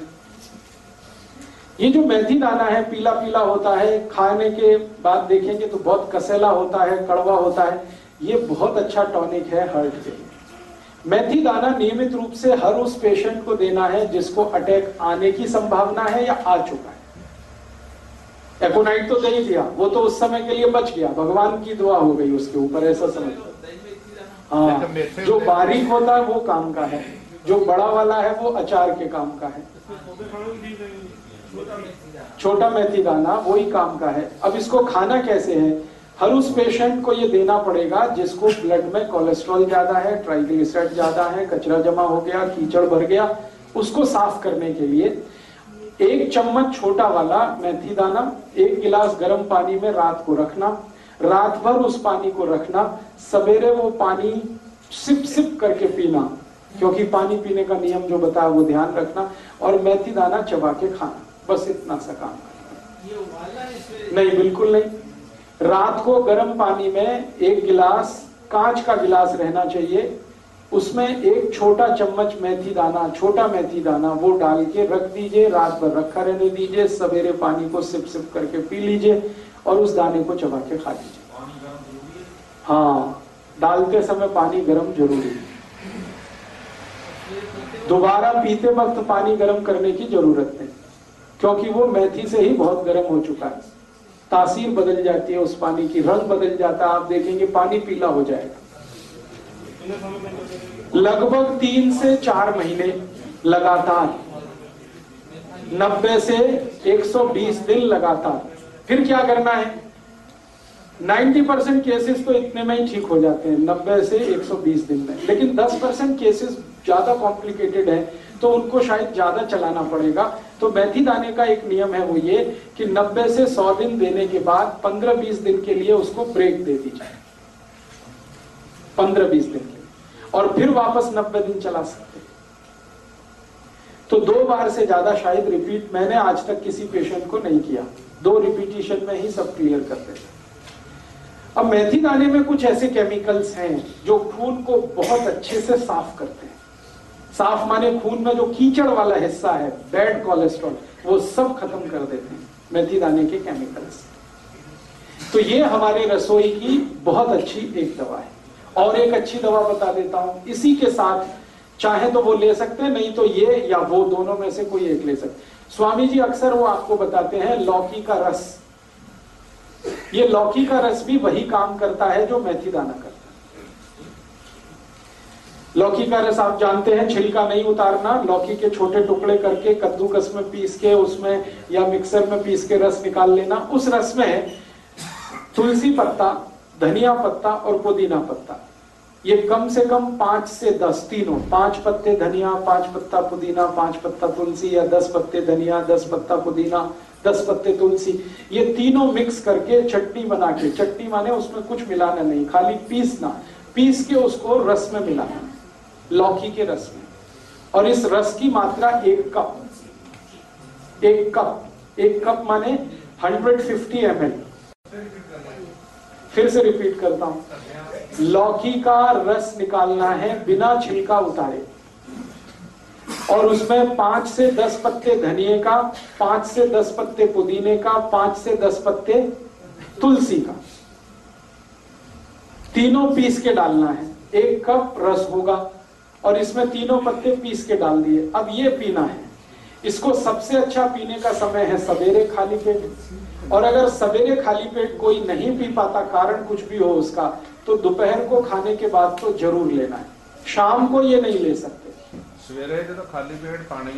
ये जो मेथी दाना है पीला पीला होता है, खाने के बाद देखेंगे तो बहुत कसेला होता है, कड़वा होता है। ये बहुत अच्छा टॉनिक है हार्ट के लिए मेथी दाना नियमित रूप से हर उस पेशेंट को देना है जिसको अटैक आने की संभावना है या आ चुका है। एकोनाइट तो दे ही दिया। वो तो उस समय के लिए बच गया। भगवान की दुआ हो गई उसके ऊपर, ऐसा समझ हाँ जो बारीक होता है वो काम का है। जो बड़ा वाला है वो अचार के काम का है। छोटा मेथी दाना वही काम का है। अब इसको खाना कैसे है? हर उस पेशेंट को ये देना पड़ेगा जिसको ब्लड में कोलेस्ट्रॉल ज़्यादा है ट्राइग्लिसराइड ज़्यादा है कचरा जमा हो गया कीचड़ भर गया उसको साफ़ करने के लिए एक चम्मच छोटा वाला मेथी दाना एक गिलास गर्म पानी में रात को रखना रात भर उस पानी को रखना सवेरे वो पानी सिप सिप करके पीना क्योंकि पानी पीने का नियम जो बताया वो ध्यान रखना और मेथी दाना चबा के खाना बस इतना सा काम। करना नहीं बिल्कुल नहीं। रात को गर्म पानी में एक गिलास कांच का गिलास रहना चाहिए। उसमें एक छोटा चम्मच मेथी दाना छोटा मेथी दाना वो डाल के रख दीजिए। रात भर रखा रहने दीजिए। सवेरे पानी को सिप सिप करके पी लीजिए और उस दाने को चबा के खा लीजिए। हाँ डालते समय पानी गर्म ज़रूरी है। दोबारा पीते वक्त पानी गर्म करने की ज़रूरत नहीं क्योंकि वो मेथी से ही बहुत गर्म हो चुका है। तासीर बदल जाती है, उस पानी की रंग बदल जाता है, आप देखेंगे पानी पीला हो जाएगा। लगभग तीन से चार महीने लगातार 90 से 120 दिन लगातार। फिर क्या करना है? 90 परसेंट केसेस तो इतने में ही ठीक हो जाते हैं 90 से 120 दिन में। लेकिन 10 परसेंट केसेस ज़्यादा कॉम्प्लिकेटेड है तो उनको शायद ज़्यादा चलाना पड़ेगा। तो मेथी दाने का एक नियम है वो ये कि 90 से 100 दिन देने के बाद 15-20 दिन के लिए उसको ब्रेक दे दी जाए। 15-20 दिन के और फिर वापस 90 दिन चला सकते तो दो बार से ज़्यादा शायद रिपीट मैंने आज तक किसी पेशेंट को नहीं किया। दो रिपीटेशन में ही सब क्लियर करते थे अब मेथी दाने में कुछ ऐसे केमिकल्स हैं जो खून को बहुत अच्छे से साफ़ करते हैं। साफ़ माने खून में जो कीचड़ वाला हिस्सा है बैड कोलेस्ट्रॉल वो सब खत्म कर देते हैं मेथी दाने के केमिकल्स तो ये हमारी रसोई की बहुत अच्छी एक दवा है। और एक अच्छी दवा बता देता हूँ, इसी के साथ चाहे तो वो ले सकते हैं, नहीं तो ये या वो दोनों में से कोई एक ले सकते स्वामी जी अक्सर वो आपको बताते हैं, लौकी का रस। ये लौकी का रस भी वही काम करता है जो मेथी दाना करता लौकी का रस आप जानते हैं छिलका नहीं उतारना, लौकी के छोटे टुकड़े करके कद्दूकस में पीस के, उसमें या मिक्सर में पीस के रस निकाल लेना। उस रस में तुलसी पत्ता, धनिया पत्ता और पुदीना पत्ता। ये कम से कम पाँच से दस, तीनों। पाँच पत्ते धनिया, पाँच पत्ता पुदीना, पाँच पत्ता तुलसी या दस पत्ते धनिया, दस पत्ता पुदीना, दस पत्ते तुलसी। ये तीनों मिक्स करके चटनी बना के चटनी माने उसमें कुछ मिलाना नहीं, खाली पीसना। पीस के उसको रस में मिलाना। लौकी के रस में। और इस रस की मात्रा एक कप। एक कप। एक कप माने 150 एम फिर से रिपीट करता हूँ। लौकी का रस निकालना है बिना छिलका उतारे। और उसमें पाँच से दस पत्ते धनिए का, पाँच से दस पत्ते पुदीने का, पाँच से दस पत्ते तुलसी का। तीनों पीस के डालना है। एक कप रस होगा। और इसमें तीनों पत्ते पीस के डाल दिए। अब ये पीना है। इसको सबसे अच्छा पीने का समय है सवेरे खाली पेट। और अगर सवेरे खाली पेट कोई नहीं पी पाता कारण कुछ भी हो उसका तो दोपहर को खाने के बाद तो ज़रूर लेना है। शाम को ये नहीं ले सकते। तो खाली पेट पानी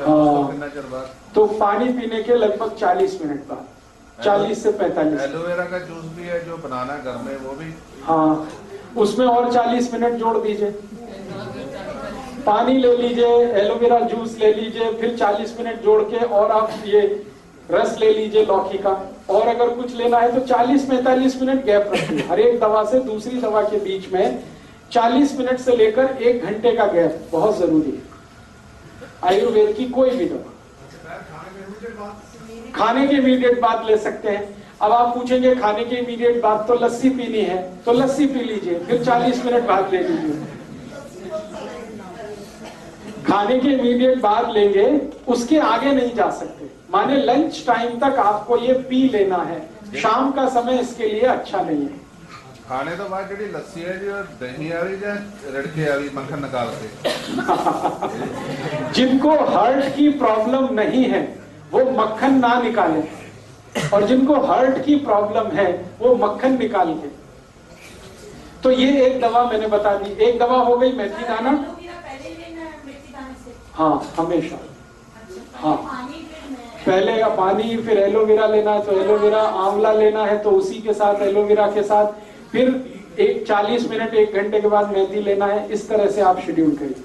हाँ। तो पानी पीने के लगभग चालीस मिनट बाद। चालीस से पैतालीस। एलोवेरा का जूस भी है जो बनाना घर में वो भी? हाँ। उसमें और चालीस मिनट जोड़ दीजिए। पानी ले लीजिए, एलोवेरा जूस ले लीजिए, फिर 40 मिनट जोड़ के और आप ये रस ले लीजिए लौकी का। और अगर कुछ लेना है तो 40-45 मिनट गैप रखिए। हर एक दवा से दूसरी दवा के बीच में 40 मिनट से लेकर एक घंटे का गैप बहुत ज़रूरी है। आयुर्वेद की कोई भी दवा। खाने के इमीडिएट बाद ले सकते हैं। अब आप पूछेंगे, खाने के इमीडिएट बाद तो लस्सी पीनी है तो लस्सी पी लीजिए, फिर 40 मिनट बाद ले लीजिए। खाने के इमीडिएट बाद लेंगे उसके आगे नहीं जा सकते। माने लंच टाइम तक आपको ये पी लेना है। शाम का समय इसके लिए अच्छा नहीं है। खाने तो बाद जी लस्सी है जी और दही आ रही है रड़के आ रही मक्खन निकाल के? जिनको हार्ट की प्रॉब्लम नहीं है वो मक्खन ना निकाले। और जिनको हार्ट की प्रॉब्लम है वो मक्खन निकाल के। तो ये एक दवा मैंने बता दी। एक दवा हो गई मेथी दाना हाँ हमेशा। हाँ। पहले या पानी, फिर एलोवेरा लेना है तो एलोवेरा आंवला लेना है तो उसी के साथ, एलोवेरा के साथ। फिर एक 40 मिनट, एक घंटे के बाद मेहंदी लेना है, इस तरह से आप शेड्यूल करिए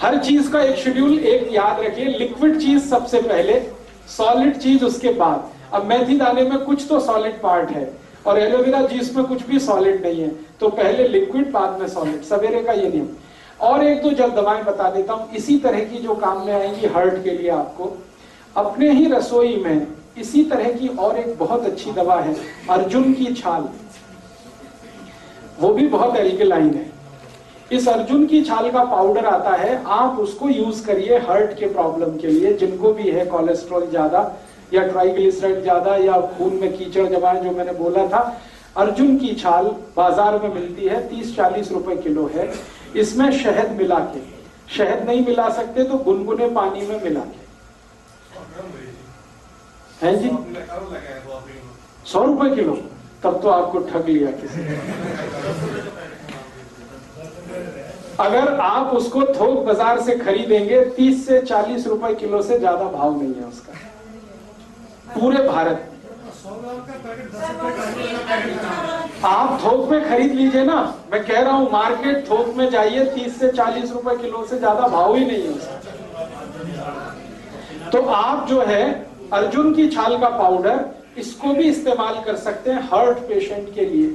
हर चीज़ का एक शेड्यूल एक याद रखिए लिक्विड चीज़ सबसे पहले सॉलिड चीज़ उसके बाद। अब मेथी दाने में कुछ तो सॉलिड पार्ट है, और एलोवेरा जूस में कुछ भी सॉलिड नहीं है। तो पहले लिक्विड बाद में सॉलिड सवेरे का ये नियम। और एक तो जब दवाएँ बता देता हूँ, इसी तरह की जो काम में आएँगी हार्ट के लिए आपको, अपने ही रसोई में इसी तरह की और एक बहुत अच्छी दवा है, अर्जुन की छाल। वो भी बहुत एल्केलाइन है। इस अर्जुन की छाल का पाउडर आता है, आप उसको यूज़ करिए हार्ट के प्रॉब्लम के लिए, जिनको भी है कोलेस्ट्रॉल ज़्यादा, या ट्राइग्लिसराइड ज़्यादा, या खून में कीचड़ जमा जो मैंने बोला था, अर्जुन की छाल बाज़ार में मिलती है, तीस चालीस रुपए किलो है। इसमें शहद मिला के। शहद नहीं मिला सकते तो गुनगुने पानी में मिला के। है जी? सौ रुपए किलो। तब तो आपको ठग लिया किसी अगर आप उसको थोक बाज़ार से खरीदेंगे 30 से 40 रुपए किलो से ज़्यादा भाव नहीं है उसका। पूरे भारत आप थोक में खरीद लीजिए ना। मैं कह रहा हूँ मार्केट थोक में जाइए 30 से 40 रुपए किलो से ज़्यादा भाव ही नहीं है उसका। तो आप जो है अर्जुन की छाल का पाउडर इसको भी इस्तेमाल कर सकते हैं हार्ट पेशेंट के लिए।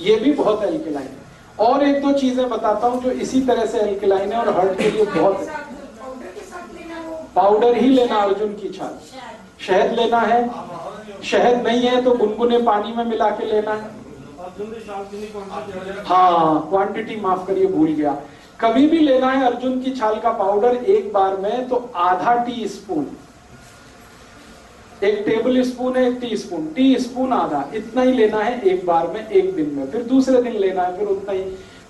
ये भी बहुत एल्केलाइन है। और एक दो चीज़ें बताता हूँ जो इसी तरह से एल्केलाइन है और हार्ट के लिए बहुत पाउडर ही। लेना अर्जुन की छाल। शहद लेना है। शहद नहीं है तो गुनगुने पानी में मिला के लेना है। हाँ क्वांटिटी माफ़ करिए, भूल गया। कभी भी लेना है अर्जुन की छाल का पाउडर एक बार में तो आधा टी स्पून एक टेबल स्पून है एक टी स्पून टी स्पून आधा। इतना ही लेना है एक बार में, एक दिन में। फिर दूसरे दिन लेना है, फिर उतना ही।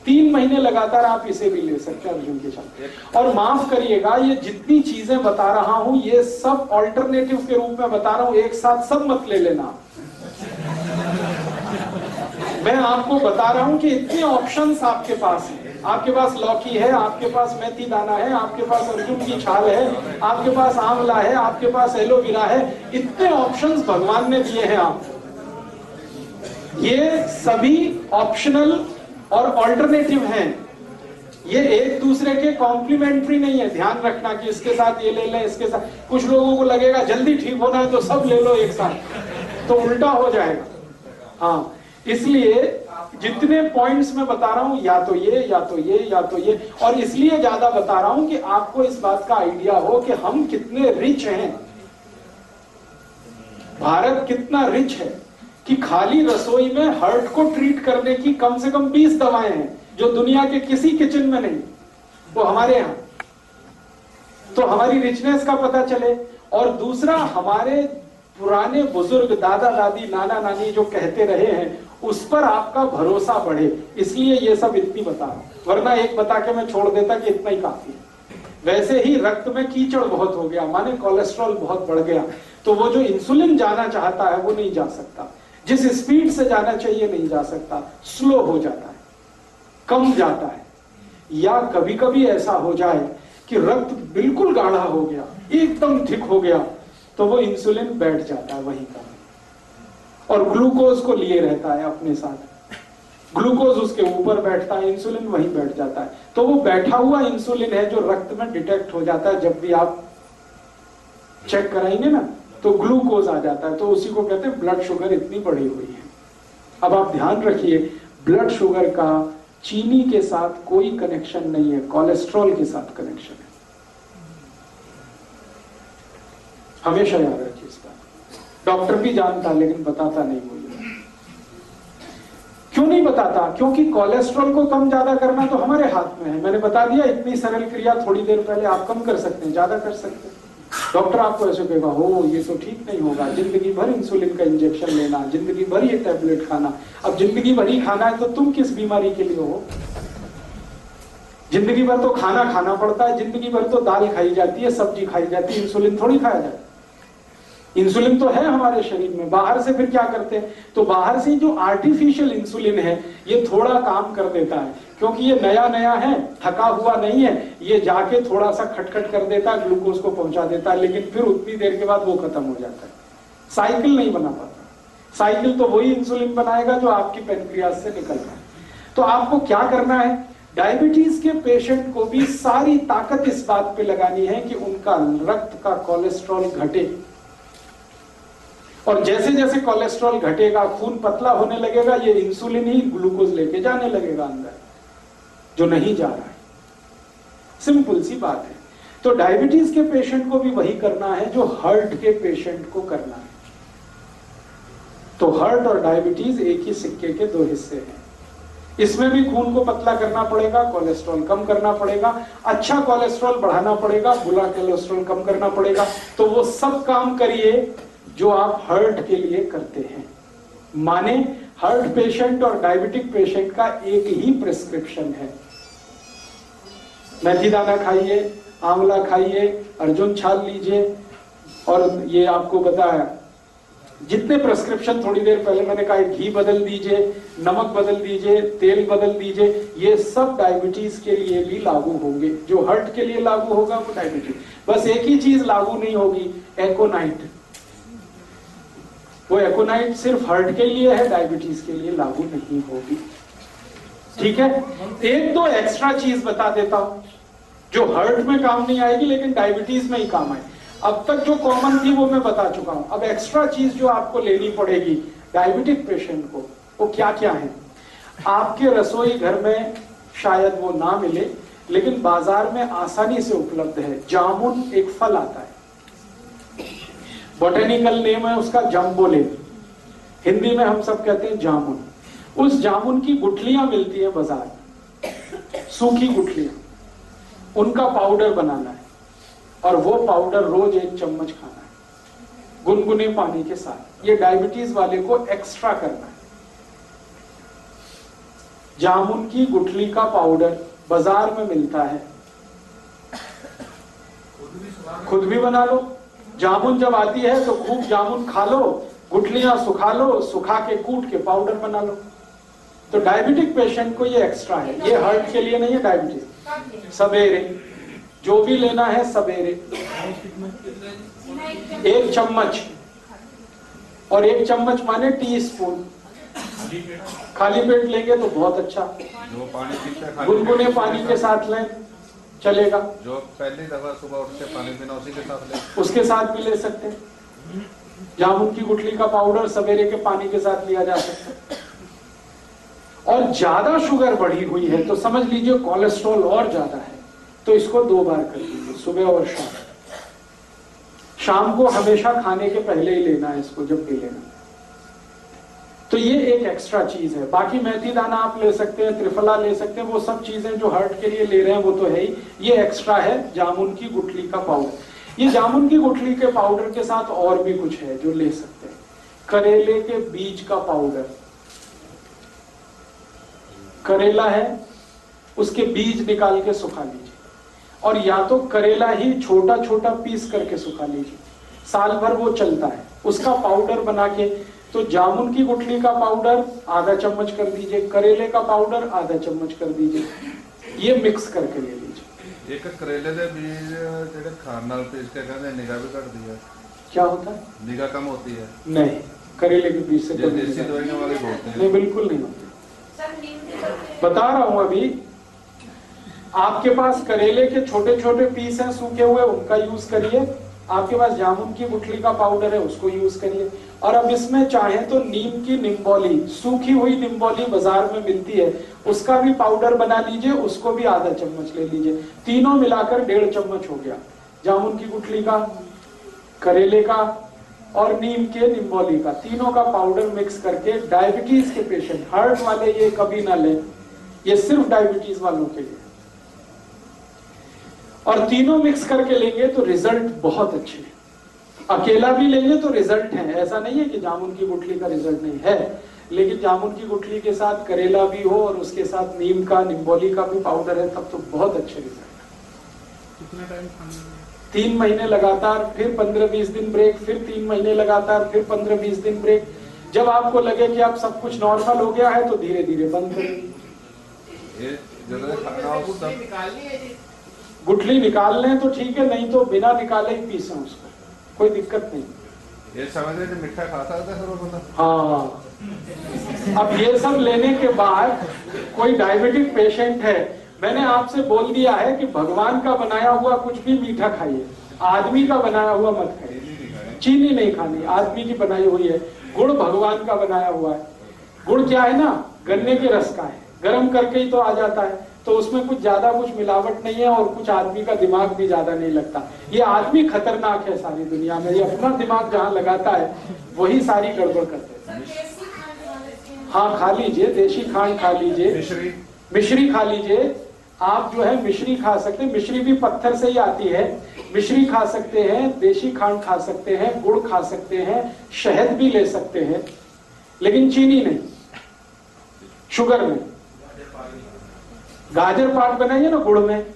तीन महीने लगातार आप इसे भी ले सकते हैं अर्जुन के साथ। और माफ़ करिएगा ये जितनी चीज़ें बता रहा हूँ ये सब ऑल्टरनेटिव के रूप में बता रहा हूँ एक साथ सब मत ले लेना। मैं आपको बता रहा हूँ कि इतने ऑप्शंस आपके पास हैं। आपके पास लौकी है आपके पास मेथी दाना है आपके पास अर्जुन की छाल है आपके पास आंवला है आपके पास एलोवेरा है। इतने ऑप्शंस भगवान ने दिए हैं आपको। ये सभी ऑप्शनल और ऑल्टरनेटिव हैं। ये एक दूसरे के कॉम्प्लीमेंट्री नहीं है। ध्यान रखना कि इसके साथ ये ले लें, इसके साथ। कुछ लोगों को लगेगा, जल्दी ठीक होना है तो सब ले लो एक साथ। तो उल्टा हो जाएगा। हाँ इसलिए जितने पॉइंट्स मैं बता रहा हूँ, या तो ये, या तो ये, या तो ये। और इसलिए ज़्यादा बता रहा हूँ कि आपको इस बात का आइडिया हो कि हम कितने रिच हैं। भारत कितना रिच है। कि खाली रसोई में हर्ट को ट्रीट करने की कम से कम 20 दवाएँ हैं, जो दुनिया के किसी किचन में नहीं, वो हमारे यहाँ। तो हमारी रिचनेस का पता चले। और दूसरा, हमारे पुराने बुज़ुर्ग, दादा, दादी, नाना, नानी जो कहते रहे हैं, उस पर आपका भरोसा बढ़े। इसलिए ये सब इतनी बता रहा वरना एक बता के मैं छोड़ देता कि इतना ही काफ़ी है। वैसे ही रक्त में कीचड़ बहुत हो गया, माने कोलेस्ट्रॉल बहुत बढ़ गया। तो वो जो इंसुलिन जाना चाहता है, वो नहीं जा सकता। जिस स्पीड से जाना चाहिए नहीं जा सकता स्लो हो जाता है, कम जाता है। या कभी कभी ऐसा हो जाए कि रक्त बिल्कुल गाढ़ा हो गया, एकदम थिक हो गया तो वो इंसुलिन बैठ जाता है वहीं का और ग्लूकोज को लिए रहता है अपने साथ। ग्लूकोज उसके ऊपर बैठता है इंसुलिन वहीं बैठ जाता है। तो वो बैठा हुआ इंसुलिन है जो रक्त में डिटेक्ट हो जाता है, जब भी आप चेक कराएँगे ना तो ग्लूकोज आ जाता है तो उसी को कहते हैं ब्लड शुगर इतनी बढ़ी हुई है। अब आप ध्यान रखिए ब्लड शुगर का चीनी के साथ कोई कनेक्शन नहीं है कोलेस्ट्रॉल के साथ कनेक्शन है। हमेशा याद रखिए इस बात। डॉक्टर भी जानता, लेकिन बताता नहीं मुझे क्यों नहीं बताता? क्योंकि कोलेस्ट्रॉल को कम ज़्यादा करना तो हमारे हाथ में है। मैंने बता दिया, इतनी सरल क्रिया थोड़ी देर पहले आप कम कर सकते हैं, ज़्यादा कर सकते हैं। डॉक्टर आपको ऐसे कहेगा, हो, ये तो ठीक नहीं होगा। ज़िंदगी भर इंसुलिन का इंजेक्शन लेना, ज़िंदगी भर ये टैबलेट खाना। अब ज़िंदगी भर ही खाना है तो तुम किस बीमारी के लिए हो? ज़िंदगी भर तो खाना खाना पड़ता है, ज़िंदगी भर तो दाल खाई जाती है, सब्ज़ी खाई जाती है इंसुलिन थोड़ी खाया जाता इंसुलिन तो है हमारे शरीर में। बाहर से फिर क्या करते हैं? तो बाहर से जो आर्टिफिशियल इंसुलिन है, ये थोड़ा काम कर देता है। क्योंकि ये नया नया है, थका हुआ नहीं है, ये जाके थोड़ा सा खटखट कर देता है ग्लूकोज को पहुँचा देता है, लेकिन फिर उतनी देर के बाद वो खत्म हो जाता है। साइकिल नहीं बना पाता। साइकिल तो वही इंसुलिन बनाएगा जो आपकी पेनक्रियाज से निकल रहा है तो आपको क्या करना है? डायबिटीज़ के पेशेंट को भी सारी ताकत इस बात पे लगानी है कि उनका रक्त का कोलेस्ट्रॉल घटे। और जैसे जैसे कोलेस्ट्रॉल घटेगा, खून पतला होने लगेगा, ये इंसुलिन ही ग्लूकोज लेके जाने लगेगा अंदर, जो नहीं जा रहा है। सिंपल सी बात है। तो डायबिटीज़ के पेशेंट को भी वही करना है जो हर्ट के पेशेंट को करना है। तो हर्ट और डायबिटीज़ एक ही सिक्के के दो हिस्से हैं। इसमें भी खून को पतला करना पड़ेगा कोलेस्ट्रॉल कम करना पड़ेगा अच्छा कोलेस्ट्रॉल बढ़ाना पड़ेगा, बुरा कोलेस्ट्रॉल कम करना पड़ेगा। तो वो सब काम करिए जो आप हर्ट के लिए करते हैं। माने हर्ट पेशेंट और डायबिटिक पेशेंट का एक ही प्रिस्क्रिप्शन है। मेथी दाना खाइए, आंवला खाइए, अर्जुन छाल लीजिए, और ये आपको बताया। जितने प्रेस्क्रिप्शन थोड़ी देर पहले मैंने कहा घी बदल दीजिए, नमक बदल दीजिए, तेल बदल दीजिए, ये सब डायबिटीज़ के लिए भी लागू होंगे। जो हर्ट के लिए लागू होगा, वो डायबिटीज़ बस एक ही चीज़ लागू नहीं होगी, एकोनाइट। वो एकोनाइट सिर्फ़ हार्ट के लिए है डायबिटीज़ के लिए लागू नहीं होगी। ठीक है? एक दो एक्स्ट्रा चीज़ बता देता हूँ, जो हार्ट में काम नहीं आएगी, लेकिन डायबिटीज़ में ही काम आए। अब तक जो कॉमन थी, वो मैं बता चुका हूँ। अब एक्स्ट्रा चीज़ जो आपको लेनी पड़ेगी डायबिटिक पेशेंट को, वो क्या क्या है? आपके रसोई घर में शायद वो ना मिले, लेकिन बाज़ार में आसानी से उपलब्ध है। जामुन एक फल आता है। बोटेनिकल नेम है, उसका जम्बोलेन हिंदी में हम सब कहते हैं जामुन। उस जामुन की गुठलियाँ मिलती है बाज़ार सूखी गुठलियाँ। उनका पाउडर बनाना है। और वो पाउडर रोज एक चम्मच खाना है। गुनगुने पानी के साथ। ये डायबिटीज़ वाले को एक्स्ट्रा करना है। जामुन की गुठली का पाउडर बाज़ार में मिलता है। खुद भी बना लो। जामुन जब आती है तो खूब जामुन खा लो गुठलियाँ सुखा लो सुखा के कूट के पाउडर बना लो। तो डायबिटिक पेशेंट को ये एक्स्ट्रा है। ये हार्ट के लिए नहीं है डायबिटीज़ सवेरे जो भी लेना है सवेरे एक चम्मच। और एक चम्मच माने टी स्पून खाली पेट लेंगे तो बहुत अच्छा। गुनगुने पानी के साथ लें। चलेगा। जो पहली दफ़ा सुबह उठ के पानी पीना उसी के साथ ले। उसके साथ भी ले सकते हैं। जामुन की गुठली का पाउडर सवेरे के पानी के साथ लिया जा सकता है। और ज़्यादा शुगर बढ़ी हुई है तो समझ लीजिए कोलेस्ट्रॉल और ज़्यादा है तो इसको दो बार कर लीजिए सुबह और शाम। शाम को हमेशा खाने के पहले ही लेना है इसको जब भी लेना तो ये एक एक्स्ट्रा चीज़ है। बाकी मेथी दाना आप ले सकते हैं, त्रिफला ले सकते हैं, वो सब चीज़ें जो हर्ट के लिए ले रहे हैं, वो तो है ही। ये एक्स्ट्रा है, जामुन की गुठली का पाउडर ये जामुन की गुठली के पाउडर के साथ और भी कुछ है जो ले सकते हैं। करेले के बीज का पाउडर करेला है, उसके बीज निकाल के सुखा लीजिए। और या तो करेला ही छोटा छोटा पीस करके सुखा लीजिए। साल भर वो चलता है। उसका पाउडर बना के तो जामुन की गुठली का पाउडर आधा चम्मच कर दीजिए करेले का पाउडर आधा चम्मच कर दीजिए ये मिक्स करके ले लीजिए ਇੱਕ ਕਰੇਲੇ ਦੇ ਬੀਜ ਜਿਹੜੇ ਖਾਣ ਨਾਲ ਪੀਸ ਕੇ ਕਹਿੰਦੇ ਨਿਗਾਹ ਵੀ ਘਟਦੀ ਹੈ क्या होता है निगाह कम होती है नहीं करेले के बीज से जो कभी देसी नहीं दवाइयों वाले बोलते हैं नहीं बिल्कुल नहीं होती बता रहा हूं अभी आपके पास करेले के छोटे छोटे पीस हैं सूखे हुए उनका यूज करिए आपके पास जामुन की गुठली का पाउडर है उसको यूज करिए और अब इसमें चाहे तो नीम की निम्बोली, सूखी हुई निम्बोली बाज़ार में मिलती है, उसका भी पाउडर बना लीजिए, उसको भी आधा चम्मच ले लीजिए। तीनों मिलाकर डेढ़ चम्मच हो गया। जामुन की गुठली का, करेले का और नीम के निम्बोली का। तीनों का पाउडर मिक्स करके डायबिटीज़ के पेशेंट हार्ट वाले ये कभी ना लें। ये सिर्फ़ डायबिटीज़ वालों के लिए। और तीनों मिक्स करके लेंगे तो रिज़ल्ट बहुत अच्छे हैं। अकेला भी लेंगे तो रिज़ल्ट है। ऐसा नहीं है कि जामुन की गुठली का रिज़ल्ट नहीं है। लेकिन जामुन की गुठली के साथ करेला भी हो और उसके साथ नीम का निम्बोली का भी पाउडर है तब तो बहुत अच्छे रिज़ल्ट कितना टाइम तीन महीने लगातार फिर पंद्रह बीस दिन ब्रेक फिर तीन महीने लगातार फिर पंद्रह बीस दिन ब्रेक जब आपको लगे कि आप सब कुछ नॉर्मल हो गया है तो धीरे धीरे बंद हो तब गुठली निकाल लें तो ठीक है नहीं तो बिना निकाले ही पीसें उसको। कोई दिक्कत नहीं। ये समझ रहे मिठा खा सकता है सर हाँ अब ये सब लेने के बाद कोई डायबिटिक पेशेंट है मैंने आपसे बोल दिया है कि भगवान का बनाया हुआ कुछ भी मीठा खाइए आदमी का बनाया हुआ मत खाइए। चीनी नहीं खानी आदमी की बनाई हुई है। गुड़ भगवान का बनाया हुआ है। गुड़ क्या है ना गन्ने के रस का है। गर्म करके ही तो आ जाता है। तो उसमें कुछ ज़्यादा कुछ मिलावट नहीं है और कुछ आदमी का दिमाग भी ज़्यादा नहीं लगता। ये आदमी खतरनाक है सारी दुनिया में। ये अपना दिमाग जहाँ लगाता है वही सारी गड़बड़ करते हैं। हाँ खा लीजिए देशी खांड खा लीजिए। मिश्री। मिश्री खा लीजिए। आप जो है मिश्री खा सकते हैं। मिश्री भी पत्थर से ही आती है। मिश्री खा सकते हैं देशी खांड खा सकते हैं गुड़ खा सकते हैं शहद भी ले सकते हैं लेकिन चीनी नहीं। शुगर में गाजर पाक बनाइए ना गुड़ में।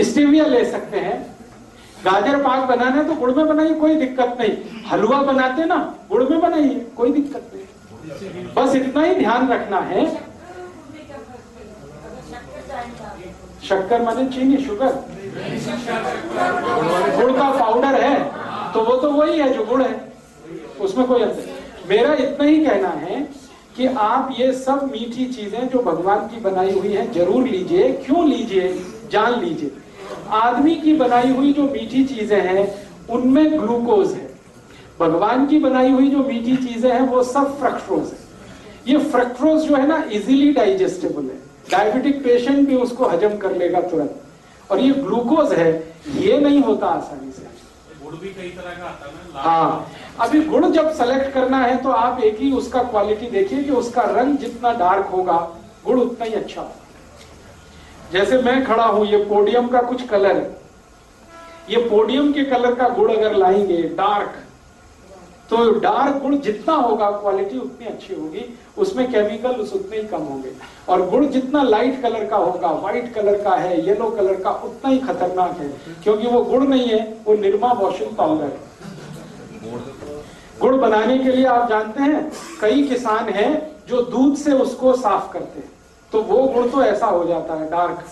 स्टीविया ले सकते हैं। गाजर पाक बनाना है तो गुड़ में बनाइए, कोई दिक्कत नहीं। हलवा बनाते ना, गुड़ में बनाइए, कोई दिक्कत नहीं। बस इतना ही ध्यान रखना है। शक्कर माने चीनी, शुगर। गुड़ का पाउडर है तो वो तो वही है जो गुड़ है। उसमें कोई अंतर। मेरा इतना ही कहना है कि आप ये सब मीठी चीज़ें जो भगवान की बनाई हुई हैं, ज़रूर लीजिए, क्यों लीजिए, जान लीजिए। आदमी की बनाई हुई जो मीठी चीज़ें हैं, उनमें ग्लूकोज है। भगवान की बनाई हुई जो मीठी चीज़ें हैं, वो सब फ्रक्ट्रोज है। ये फ्रक्ट्रोज जो है ना इजीली डाइजेस्टेबल है। डायबिटिक पेशेंट भी उसको हजम कर लेगा तुरंत। और ये ग्लूकोज है, ये नहीं होता आसानी से। गुड़ भी कई तरह का आता है हाँ। अभी गुड़ जब सेलेक्ट करना है तो आप एक ही उसका क्वालिटी देखिए कि उसका रंग जितना डार्क होगा गुड़ उतना ही अच्छा होगा। जैसे मैं खड़ा हूँ ये पोडियम का कुछ कलर है। ये पोडियम के कलर का गुड़ अगर लाएँगे डार्क तो डार्क गुड़ जितना होगा क्वालिटी उतनी अच्छी होगी। उसमें केमिकल उस उतने ही कम होंगे। और गुड़ जितना लाइट कलर का होगा व्हाइट कलर का है येलो कलर का, उतना ही खतरनाक है। क्योंकि वो गुड़ नहीं है, वो निर्मा वॉशिंग पाउडर है। गुड़ बनाने के लिए आप जानते हैं, कई किसान हैं जो दूध से उसको साफ़ करते हैं। तो वो गुड़ तो ऐसा हो जाता है, डार्क।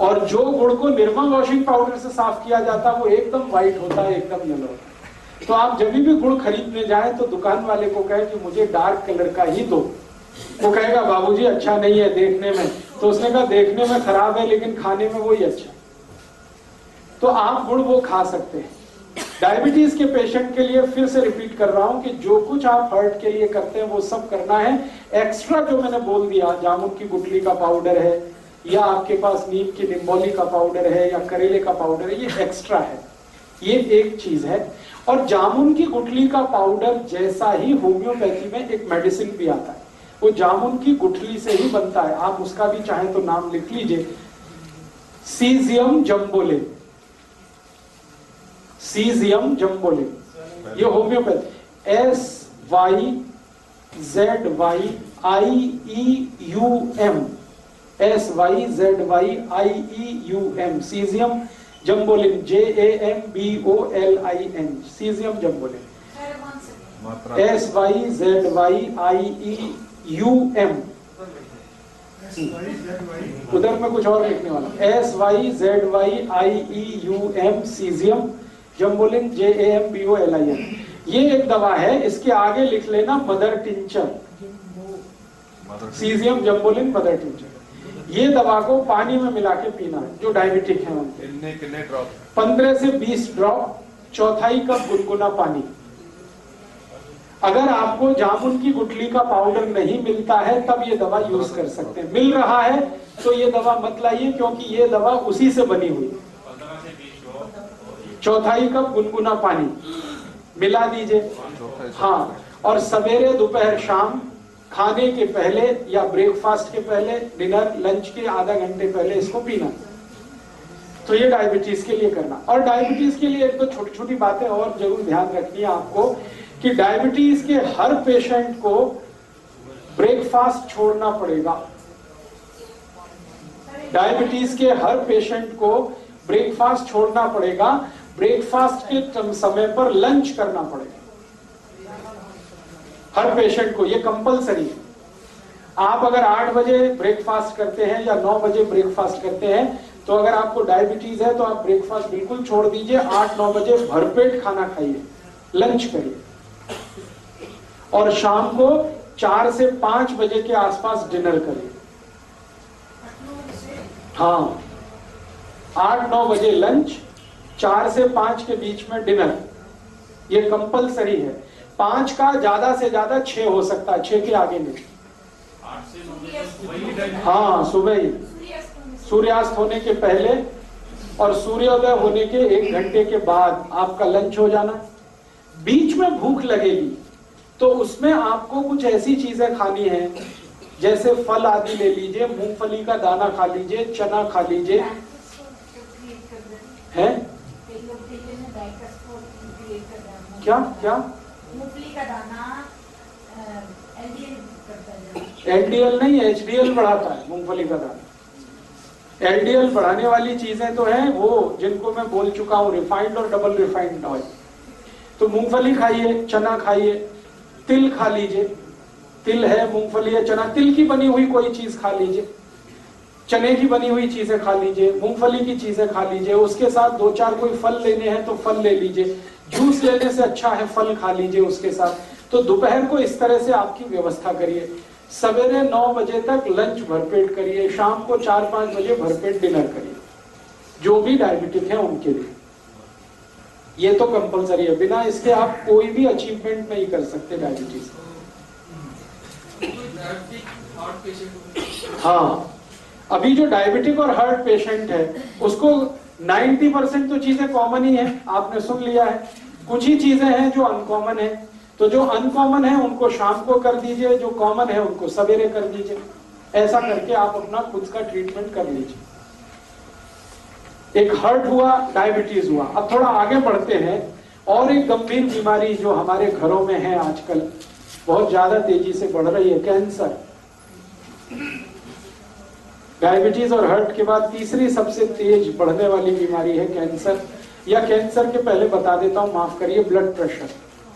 और जो गुड़ को निर्मा वॉशिंग पाउडर से साफ़ किया जाता है, वो एकदम व्हाइट होता है, एकदम येलो होता है। तो आप जब भी गुड़ खरीदने जाए तो दुकान वाले को कहे कि मुझे डार्क कलर का ही दो। वो कहेगा, बाबूजी अच्छा नहीं है देखने में। तो उसने कहा, देखने में खराब है, लेकिन खाने में वही अच्छा तो आप गुड़ वो खा सकते हैं। डायबिटीज़ के पेशेंट के लिए फिर से रिपीट कर रहा हूँ कि जो कुछ आप हर्ट के लिए करते हैं, वो सब करना है। एक्स्ट्रा जो मैंने बोल दिया, जामुन की गुटली का पाउडर है, या आपके पास नीम की निम्बोली का पाउडर है, या करेले का पाउडर है, ये एक्स्ट्रा है। ये एक चीज़ है। और जामुन की गुठली का पाउडर जैसा ही होम्योपैथी में एक मेडिसिन भी आता है। वो जामुन की गुठली से ही बनता है। आप उसका भी चाहे तो नाम लिख लीजिए। सीजियम जम्बोले सीजियम जम्बोले ये homeopathy S Y Z Y I E U M S Y Z Y I E U M syzygium jambolin J A M B O L I N syzygium jambolin S Y Z Y I E U M उधर में कुछ और लिखने वाला S Y Z Y I E U M syzygium jambolin J A M B O L I N ये एक दवा है इसके आगे लिख लेना mother tincture syzygium jambolin mother tincture ये दवा को पानी में मिला के पीना जो डायबिटिक है उनके कितने कितने ड्रॉप? पंद्रह से बीस ड्रॉप चौथाई कप गुनगुना पानी। अगर आपको जामुन की गुठली का पाउडर नहीं मिलता है तब ये दवा यूज़ कर सकते हैं। मिल रहा है तो ये दवा मत लाइए क्योंकि ये दवा उसी से बनी हुई चौथाई कप गुनगुना पानी। मिला दीजिए। हाँ और सवेरे दोपहर शाम खाने के पहले या ब्रेकफास्ट के पहले डिनर लंच के आधा घंटे पहले इसको पीना। तो ये डायबिटीज़ के लिए करना। और डायबिटीज़ के लिए एक तो छोटी छोटी बातें और ज़रूर ध्यान रखनी है आपको कि डायबिटीज़ के हर पेशेंट को ब्रेकफास्ट छोड़ना पड़ेगा। डायबिटीज़ के हर पेशेंट को ब्रेकफास्ट छोड़ना पड़ेगा। ब्रेकफास्ट के समय पर लंच करना पड़ेगा। हर पेशेंट को, ये कंपलसरी है। आप अगर आठ बजे ब्रेकफास्ट करते हैं या नौ बजे ब्रेकफास्ट करते हैं तो अगर आपको डायबिटीज़ है तो आप ब्रेकफास्ट बिल्कुल छोड़ दीजिए, आठ नौ बजे भरपेट खाना खाइए लंच करिए। और शाम को चार से पाँच बजे के आसपास डिनर करिए। हाँ आठ नौ बजे लंच चार से पाँच के बीच में डिनर ये कंपलसरी है। पाँच का ज़्यादा से ज़्यादा छह हो सकता है छह के आगे नहीं। हाँ। सुबह ही। सूर्यास्त होने के पहले और सूर्योदय होने के एक घंटे के बाद आपका लंच हो जाना। बीच में भूख लगेगी तो उसमें आपको कुछ ऐसी चीज़ें खानी है जैसे फल आदि ले लीजिए मूंगफली का दाना खा लीजिए चना खा लीजिए। है। क्या? क्या? एलडीएल करता है। नहीं एचडीएल बढ़ाता है, मूंगफली का दाना। एलडीएल बढ़ाने वाली चीज़ें तो हैं, वो जिनको मैं बोल चुका हूँ रिफाइंड और डबल रिफाइंड ऑयल तो मूंगफली खाइए, चना खाइए, तिल खा लीजिए। तिल है मूंगफली है चना, तिल की बनी हुई कोई चीज़ खा लीजिए। चने की बनी हुई चीज़ें खा लीजिए, मूंगफली की चीज़ें खा लीजिए, उसके साथ दो चार कोई फल लेने हैं तो फल ले लीजिए। जूस लेने से अच्छा है, फल खा लीजिए उसके साथ। तो दोपहर को इस तरह से आपकी व्यवस्था करिए। सवेरे नौ बजे तक लंच भरपेट करिए। शाम को चार पाँच बजे भरपेट डिनर करिए। जो भी डायबिटिक है उनके लिए। ये तो कंपलसरी है। बिना इसके आप कोई भी अचीवमेंट नहीं कर सकते डायबिटीज़ हाँ। अभी जो डायबिटिक और हार्ट पेशेंट है, उसको 90 परसेंट तो चीज़ें कॉमन ही है, आपने सुन लिया है। कुछ ही चीज़ें हैं जो अनकॉमन है। तो जो अनकॉमन है, उनको शाम को कर दीजिए, जो कॉमन है, उनको सवेरे कर दीजिए। ऐसा करके आप अपना खुद का ट्रीटमेंट कर लीजिए। एक हर्ट हुआ डायबिटीज़ हुआ। अब थोड़ा आगे बढ़ते हैं। और एक गंभीर बीमारी जो हमारे घरों में है आजकल, बहुत ज़्यादा तेज़ी से बढ़ रही है कैंसर डायबिटीज़ और हार्ट के बाद तीसरी सबसे तेज बढ़ने वाली बीमारी है कैंसर। या कैंसर के पहले बता देता हूँ, माफ़ करिए ब्लड प्रेशर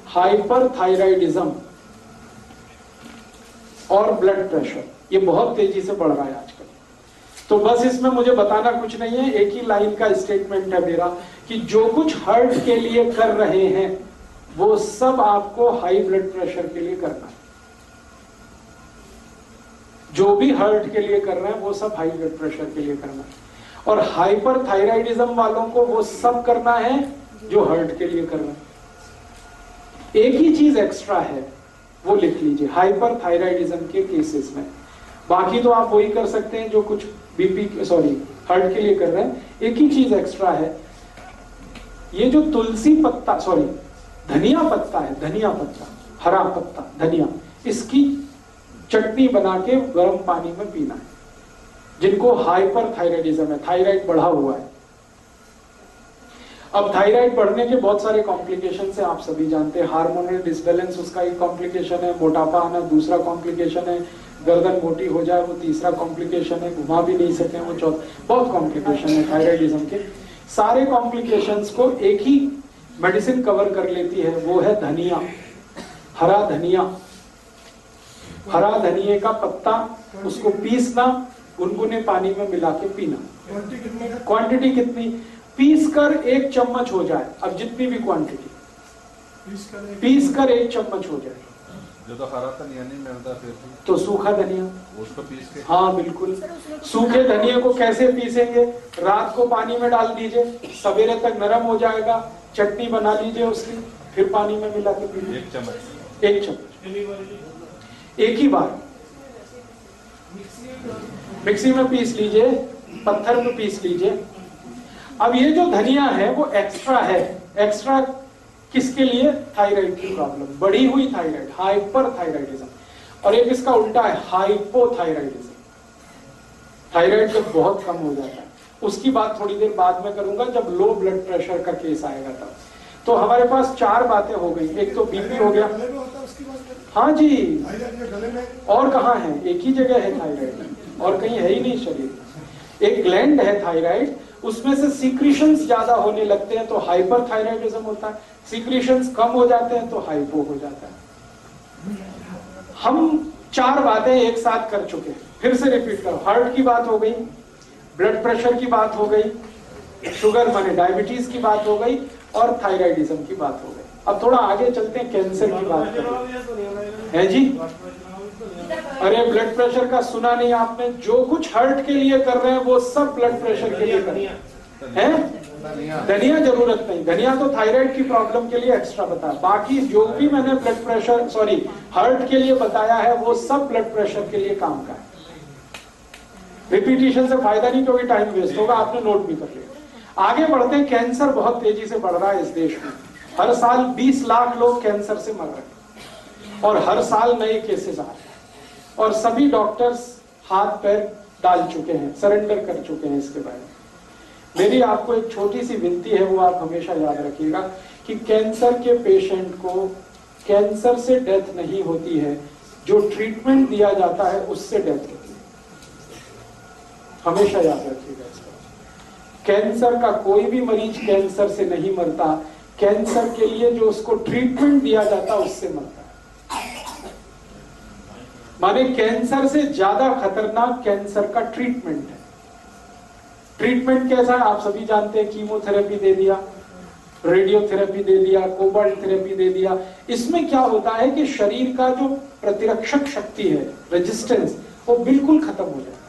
हाइपर थायराइडिज्म और ब्लड प्रेशर ये बहुत तेज़ी से बढ़ रहा है आजकल। तो बस इसमें मुझे बताना कुछ नहीं है, एक ही लाइन का स्टेटमेंट है मेरा कि जो कुछ हार्ट के लिए कर रहे हैं, वो सब आपको हाई ब्लड प्रेशर के लिए करना है। जो भी हार्ट के लिए कर रहे हैं, वो सब हाई ब्लड प्रेशर के लिए करना है। और हाइपर थायराइडिज्म वालों को वो सब करना है जो हार्ट के लिए करना है। एक ही चीज़ एक्स्ट्रा है, वो लिख लीजिए हाइपर थायराइडिज्म के केसेस में। बाकी तो आप वही कर सकते हैं जो कुछ बीपी सॉरी हार्ट के लिए कर रहे हैं। एक ही चीज़ एक्स्ट्रा है। ये जो तुलसी पत्ता सॉरी धनिया पत्ता है, धनिया पत्ता, हरा पत्ता, धनिया, इसकी चटनी बना के गर्म पानी में पीना है। जिनको हाइपर थायराइडिज्म है थायराइड बढ़ा हुआ है। अब थायराइड बढ़ने के बहुत सारे कॉम्प्लिकेशन है, आप सभी जानते हैं। हार्मोनल डिसबैलेंस उसका एक कॉम्प्लिकेशन है, मोटापा आना दूसरा कॉम्प्लिकेशन है, गर्दन मोटी हो जाए, वो तीसरा कॉम्प्लिकेशन है, घुमा भी नहीं सके, वो चौथा, बहुत कॉम्प्लिकेशन है थायराइडिज्म के। सारे कॉम्प्लिकेशंस को एक ही मेडिसिन कवर कर लेती है, वो है धनिया, हरा धनिया। हरा धनिए का पत्ता उसको पीसना गुनगुने पानी में मिला के पीना। क्वांटिटी कितने का क्वांटिटी कितनी? पीस कर एक चम्मच हो जाए अब जितनी भी क्वांटिटी पीस कर एक- पीस कर एक चम्मच हो जाए। जो तो हरा धनिया नहीं मिलता फिर तो सूखा धनिया। उसको पीस के? हाँ बिल्कुल। सूखे धनिया को कैसे पीसेंगे? रात को पानी में डाल दीजिए सवेरे तक नरम हो जाएगा चटनी बना लीजिए उसकी फिर पानी में मिला के पी एक चम्मच। एक चम्मच। एक ही बार। मिक्सी में पीस लीजिए, पत्थर में पीस लीजिए। अब ये जो धनिया है, वो एक्स्ट्रा है। एक्स्ट्रा किसके लिए? थायराइड की प्रॉब्लम बढ़ी हुई थायराइड हाइपर थायराइडिज्म और एक इसका उल्टा है हाइपोथायराइडिज्म थायराइड जब बहुत कम हो जाता है, उसकी बात थोड़ी देर बाद में करूँगा, जब लो ब्लड प्रेशर का केस आएगा तब। तो हमारे पास चार बातें हो गई। एक तो बीपी हो गया। है जी। और कहाँ है? एक ही जगह है थायराइड। और कहीं है ही नहीं शरीर। एक ग्लैंड है थायराइड। उसमें से सीक्रेशंस ज़्यादा होने लगते हैं तो हाइपर थायराइडिज्म होता है। सीक्रेशंस कम हो जाते हैं तो हाइपो हो जाता है। हम चार बातें एक साथ कर चुके हैं। फिर से रिपीट करो। हार्ट की बात हो गई। ब्लड प्रेशर की बात हो गई। शुगर माने डायबिटीज़ की बात हो गई। और थायराइडिज्म की बात हो गई। अब थोड़ा आगे चलते हैं, कैंसर की बात करें। है जी? अरे ब्लड प्रेशर का सुना नहीं आपने। जो कुछ हर्ट के लिए कर रहे हैं, वो सब ब्लड प्रेशर के लिए कर रहे हैं। हैं? धनिया ज़रूरत नहीं। धनिया तो थायराइड की प्रॉब्लम के लिए एक्स्ट्रा बताया। बाकी जो भी मैंने ब्लड प्रेशर सॉरी हर्ट के लिए बताया है, वो सब ब्लड प्रेशर के लिए काम का है। रिपीटिशन से फ़ायदा नहीं, क्योंकि टाइम वेस्ट होगा, आपने नोट भी कर लिया। आगे बढ़ते कैंसर बहुत तेज़ी से बढ़ रहा है इस देश में। हर साल 20 लाख लोग कैंसर से मर रहे हैं और हर साल नए केसेस आ रहे हैं। और सभी डॉक्टर्स हाथ पैर डाल चुके हैं, सरेंडर कर चुके हैं इसके बारे में। मेरी आपको एक छोटी सी विनती है, वो आप हमेशा याद रखिएगा कि कैंसर के पेशेंट को कैंसर से डेथ नहीं होती है, जो ट्रीटमेंट दिया जाता है उससे डेथ होती है। हमेशा याद रखिएगा कैंसर का कोई भी मरीज़ कैंसर से नहीं मरता। कैंसर के लिए जो उसको ट्रीटमेंट दिया जाता, उससे मरता। है माने कैंसर से ज़्यादा खतरनाक कैंसर का ट्रीटमेंट है। ट्रीटमेंट कैसा है? आप सभी जानते हैं कीमोथेरेपी दे दिया रेडियोथेरेपी दे दिया कोबाल्ट थेरेपी दे दिया। इसमें क्या होता है कि शरीर का जो प्रतिरक्षक शक्ति है रेजिस्टेंस वो बिल्कुल खत्म हो जाता है।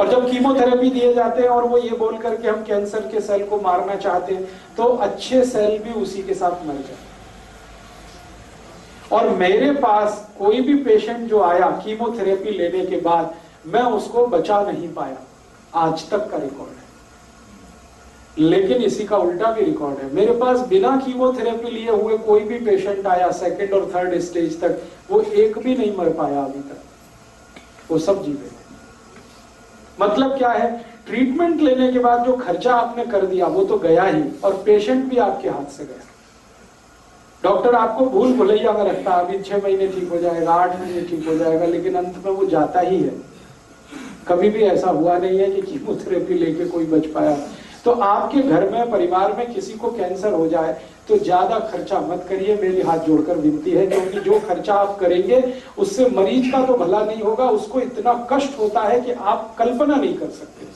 और जब कीमोथेरेपी दिए जाते हैं और वो ये बोल करके हम कैंसर के सेल को मारना चाहते हैं तो अच्छे सेल भी उसी के साथ मर जाते और मेरे पास कोई भी पेशेंट जो आया कीमोथेरेपी लेने के बाद, मैं उसको बचा नहीं पाया। आज तक का रिकॉर्ड है। लेकिन इसी का उल्टा भी रिकॉर्ड है। मेरे पास बिना कीमोथेरेपी लिए हुए कोई भी पेशेंट आया सेकंड और थर्ड स्टेज तक, वो एक भी नहीं मर पाया अभी तक। वो सब जीवे मतलब क्या है? ट्रीटमेंट लेने के बाद जो खर्चा आपने कर दिया, वो तो गया ही और पेशेंट भी आपके हाथ से गया। डॉक्टर आपको भूल भुलैया में रखता है, अभी छह महीने ठीक हो जाएगा, आठ महीने ठीक हो जाएगा, लेकिन अंत में वो जाता ही है। कभी भी ऐसा हुआ नहीं है कि कीमोथेरेपी लेके कोई बच पाया। तो आपके घर में, परिवार में किसी को कैंसर हो जाए तो ज़्यादा खर्चा मत करिए, मेरी हाथ जोड़कर विनती है क्योंकि जो खर्चा आप करेंगे, उससे मरीज़ का तो भला नहीं होगा, उसको इतना कष्ट होता है कि आप कल्पना नहीं कर सकते।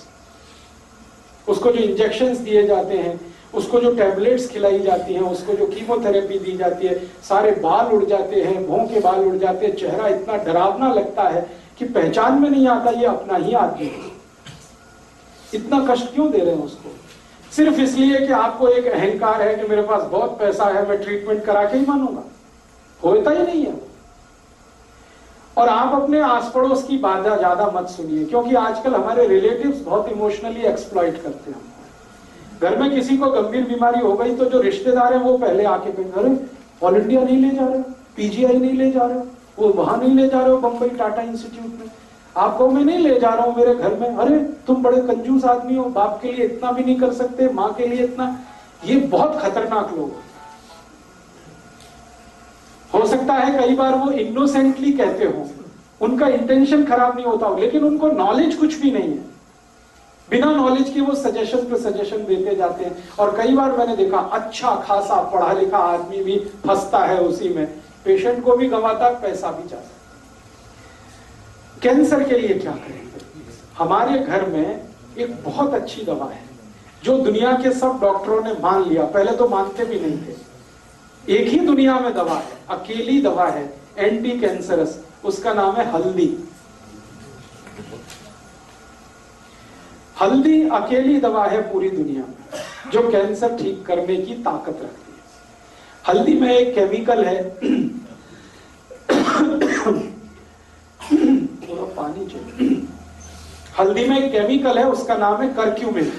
उसको जो इंजेक्शन दिए जाते हैं, उसको जो टैबलेट्स खिलाई जाती हैं, उसको जो कीमोथेरेपी दी जाती है, सारे बाल उड़ जाते हैं भों के बाल उड़ जाते हैं, चेहरा इतना डरावना लगता है कि पहचान में नहीं आता, ये अपना ही आदमी इतना कष्ट क्यों दे रहे हैं उसको? सिर्फ़ इसलिए कि आपको एक अहंकार है कि मेरे पास बहुत पैसा है, मैं ट्रीटमेंट करा के ही मानूँगा। होता ही नहीं है। और आप अपने आस पड़ोस की बाधा ज़्यादा मत सुनिए, क्योंकि आजकल हमारे रिलेटिव्स बहुत इमोशनली एक्सप्लॉइट करते हैं। घर में किसी को गंभीर बीमारी हो गई तो जो रिश्तेदार है वो पहले आके कहेंगे, अरे ऑल इंडिया नहीं ले जा रहे पीजीआई नहीं ले जा रहे, वो वहाँ नहीं ले जा रहे हो बंबई टाटा इंस्टीट्यूट में। आपको मैं नहीं ले जा रहा हूँ मेरे घर में। अरे, तुम बड़े कंजूस आदमी हो, बाप के लिए इतना भी नहीं कर सकते, माँ के लिए इतना। ये बहुत खतरनाक लोग हो। सकता है कई बार वो इनोसेंटली कहते हो। उनका इंटेंशन खराब नहीं होता हो, लेकिन उनको नॉलेज कुछ भी नहीं है। बिना नॉलेज के वो सजेशन पे सजेशन देते जाते हैं। और कई बार मैंने देखा अच्छा खासा पढ़ा लिखा आदमी भी फंसता है उसी में। पेशेंट को भी गंवाता, पैसा भी जाता कैंसर के लिए क्या करेंगे हमारे घर में एक बहुत अच्छी दवा है, जो दुनिया के सब डॉक्टरों ने मान लिया। पहले तो मानते भी नहीं थे। एक ही दुनिया में दवा है, अकेली दवा है एंटी कैंसरस उसका नाम है हल्दी। हल्दी अकेली दवा है पूरी दुनिया में, जो कैंसर ठीक करने की ताकत रखती है। हल्दी में एक केमिकल है। पानी चाहिए। हल्दी में एक केमिकल है, उसका नाम है कर्क्यूमिन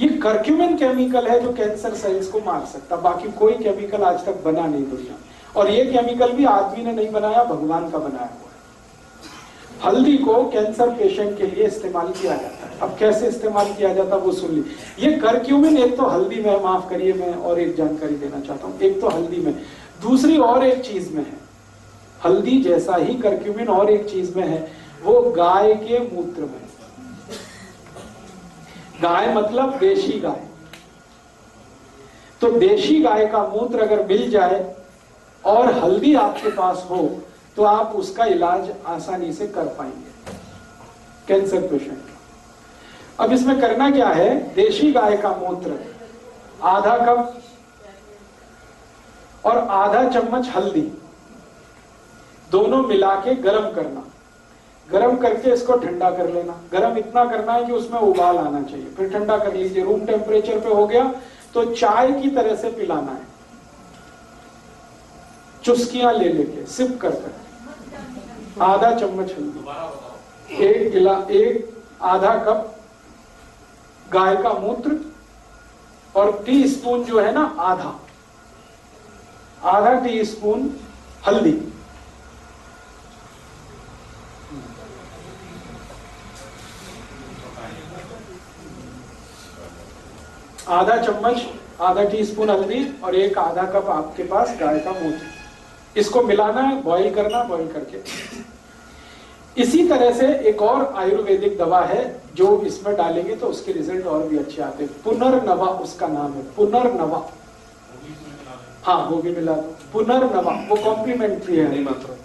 ये कर्क्यूमिन केमिकल है जो कैंसर सेल्स को मार सकता बाकी कोई केमिकल आज तक बना नहीं दुनिया और ये केमिकल भी आदमी ने नहीं बनाया, भगवान का बनाया हुआ है। हल्दी को कैंसर पेशेंट के लिए इस्तेमाल किया जाता है। अब कैसे इस्तेमाल किया जाता वो सुन ली। ये करक्यूमिन एक तो हल्दी में, माफ़ करिए, मैं और एक जानकारी देना चाहता हूँ। एक तो हल्दी में। दूसरी और एक चीज़ में है। हल्दी जैसा ही करक्यूमिन और एक चीज़ में है, वो गाय के मूत्र में। गाय मतलब देशी गाय। तो देशी गाय का मूत्र अगर मिल जाए और हल्दी आपके पास हो तो आप उसका इलाज आसानी से कर पाएँगे। Cancer patient. अब इसमें करना क्या है? देशी गाय का मूत्र, आधा कप और आधा चम्मच हल्दी। दोनों मिला के गर्म करना। गर्म करके इसको ठंडा कर लेना। गर्म इतना करना है कि उसमें उबाल आना चाहिए। फिर ठंडा कर लीजिए। रूम टेम्परेचर पे हो गया तो चाय की तरह से पिलाना है। चुस्कियाँ ले लेके सिप कर कर। आधा चम्मच हल्दी। एक गिला, एक आधा कप गाय का मूत्र और टी स्पून जो है ना, आधा। आधा टी स्पून हल्दी। आधा चम्मच आधा टी स्पून हल्दी और एक आधा कप आपके पास गाय का मूत्र। इसको मिलाना है बॉईल करना बॉईल करके। इसी तरह से एक और आयुर्वेदिक दवा है जो इसमें डालेंगे तो उसके रिज़ल्ट और भी अच्छे आते हैं। पुनर्नवा उसका नाम है पुनर्नवा। हाँ वो भी मिला दो। पुनर्नवा वो कॉम्प्लीमेंट्री है। नहीं मात्र।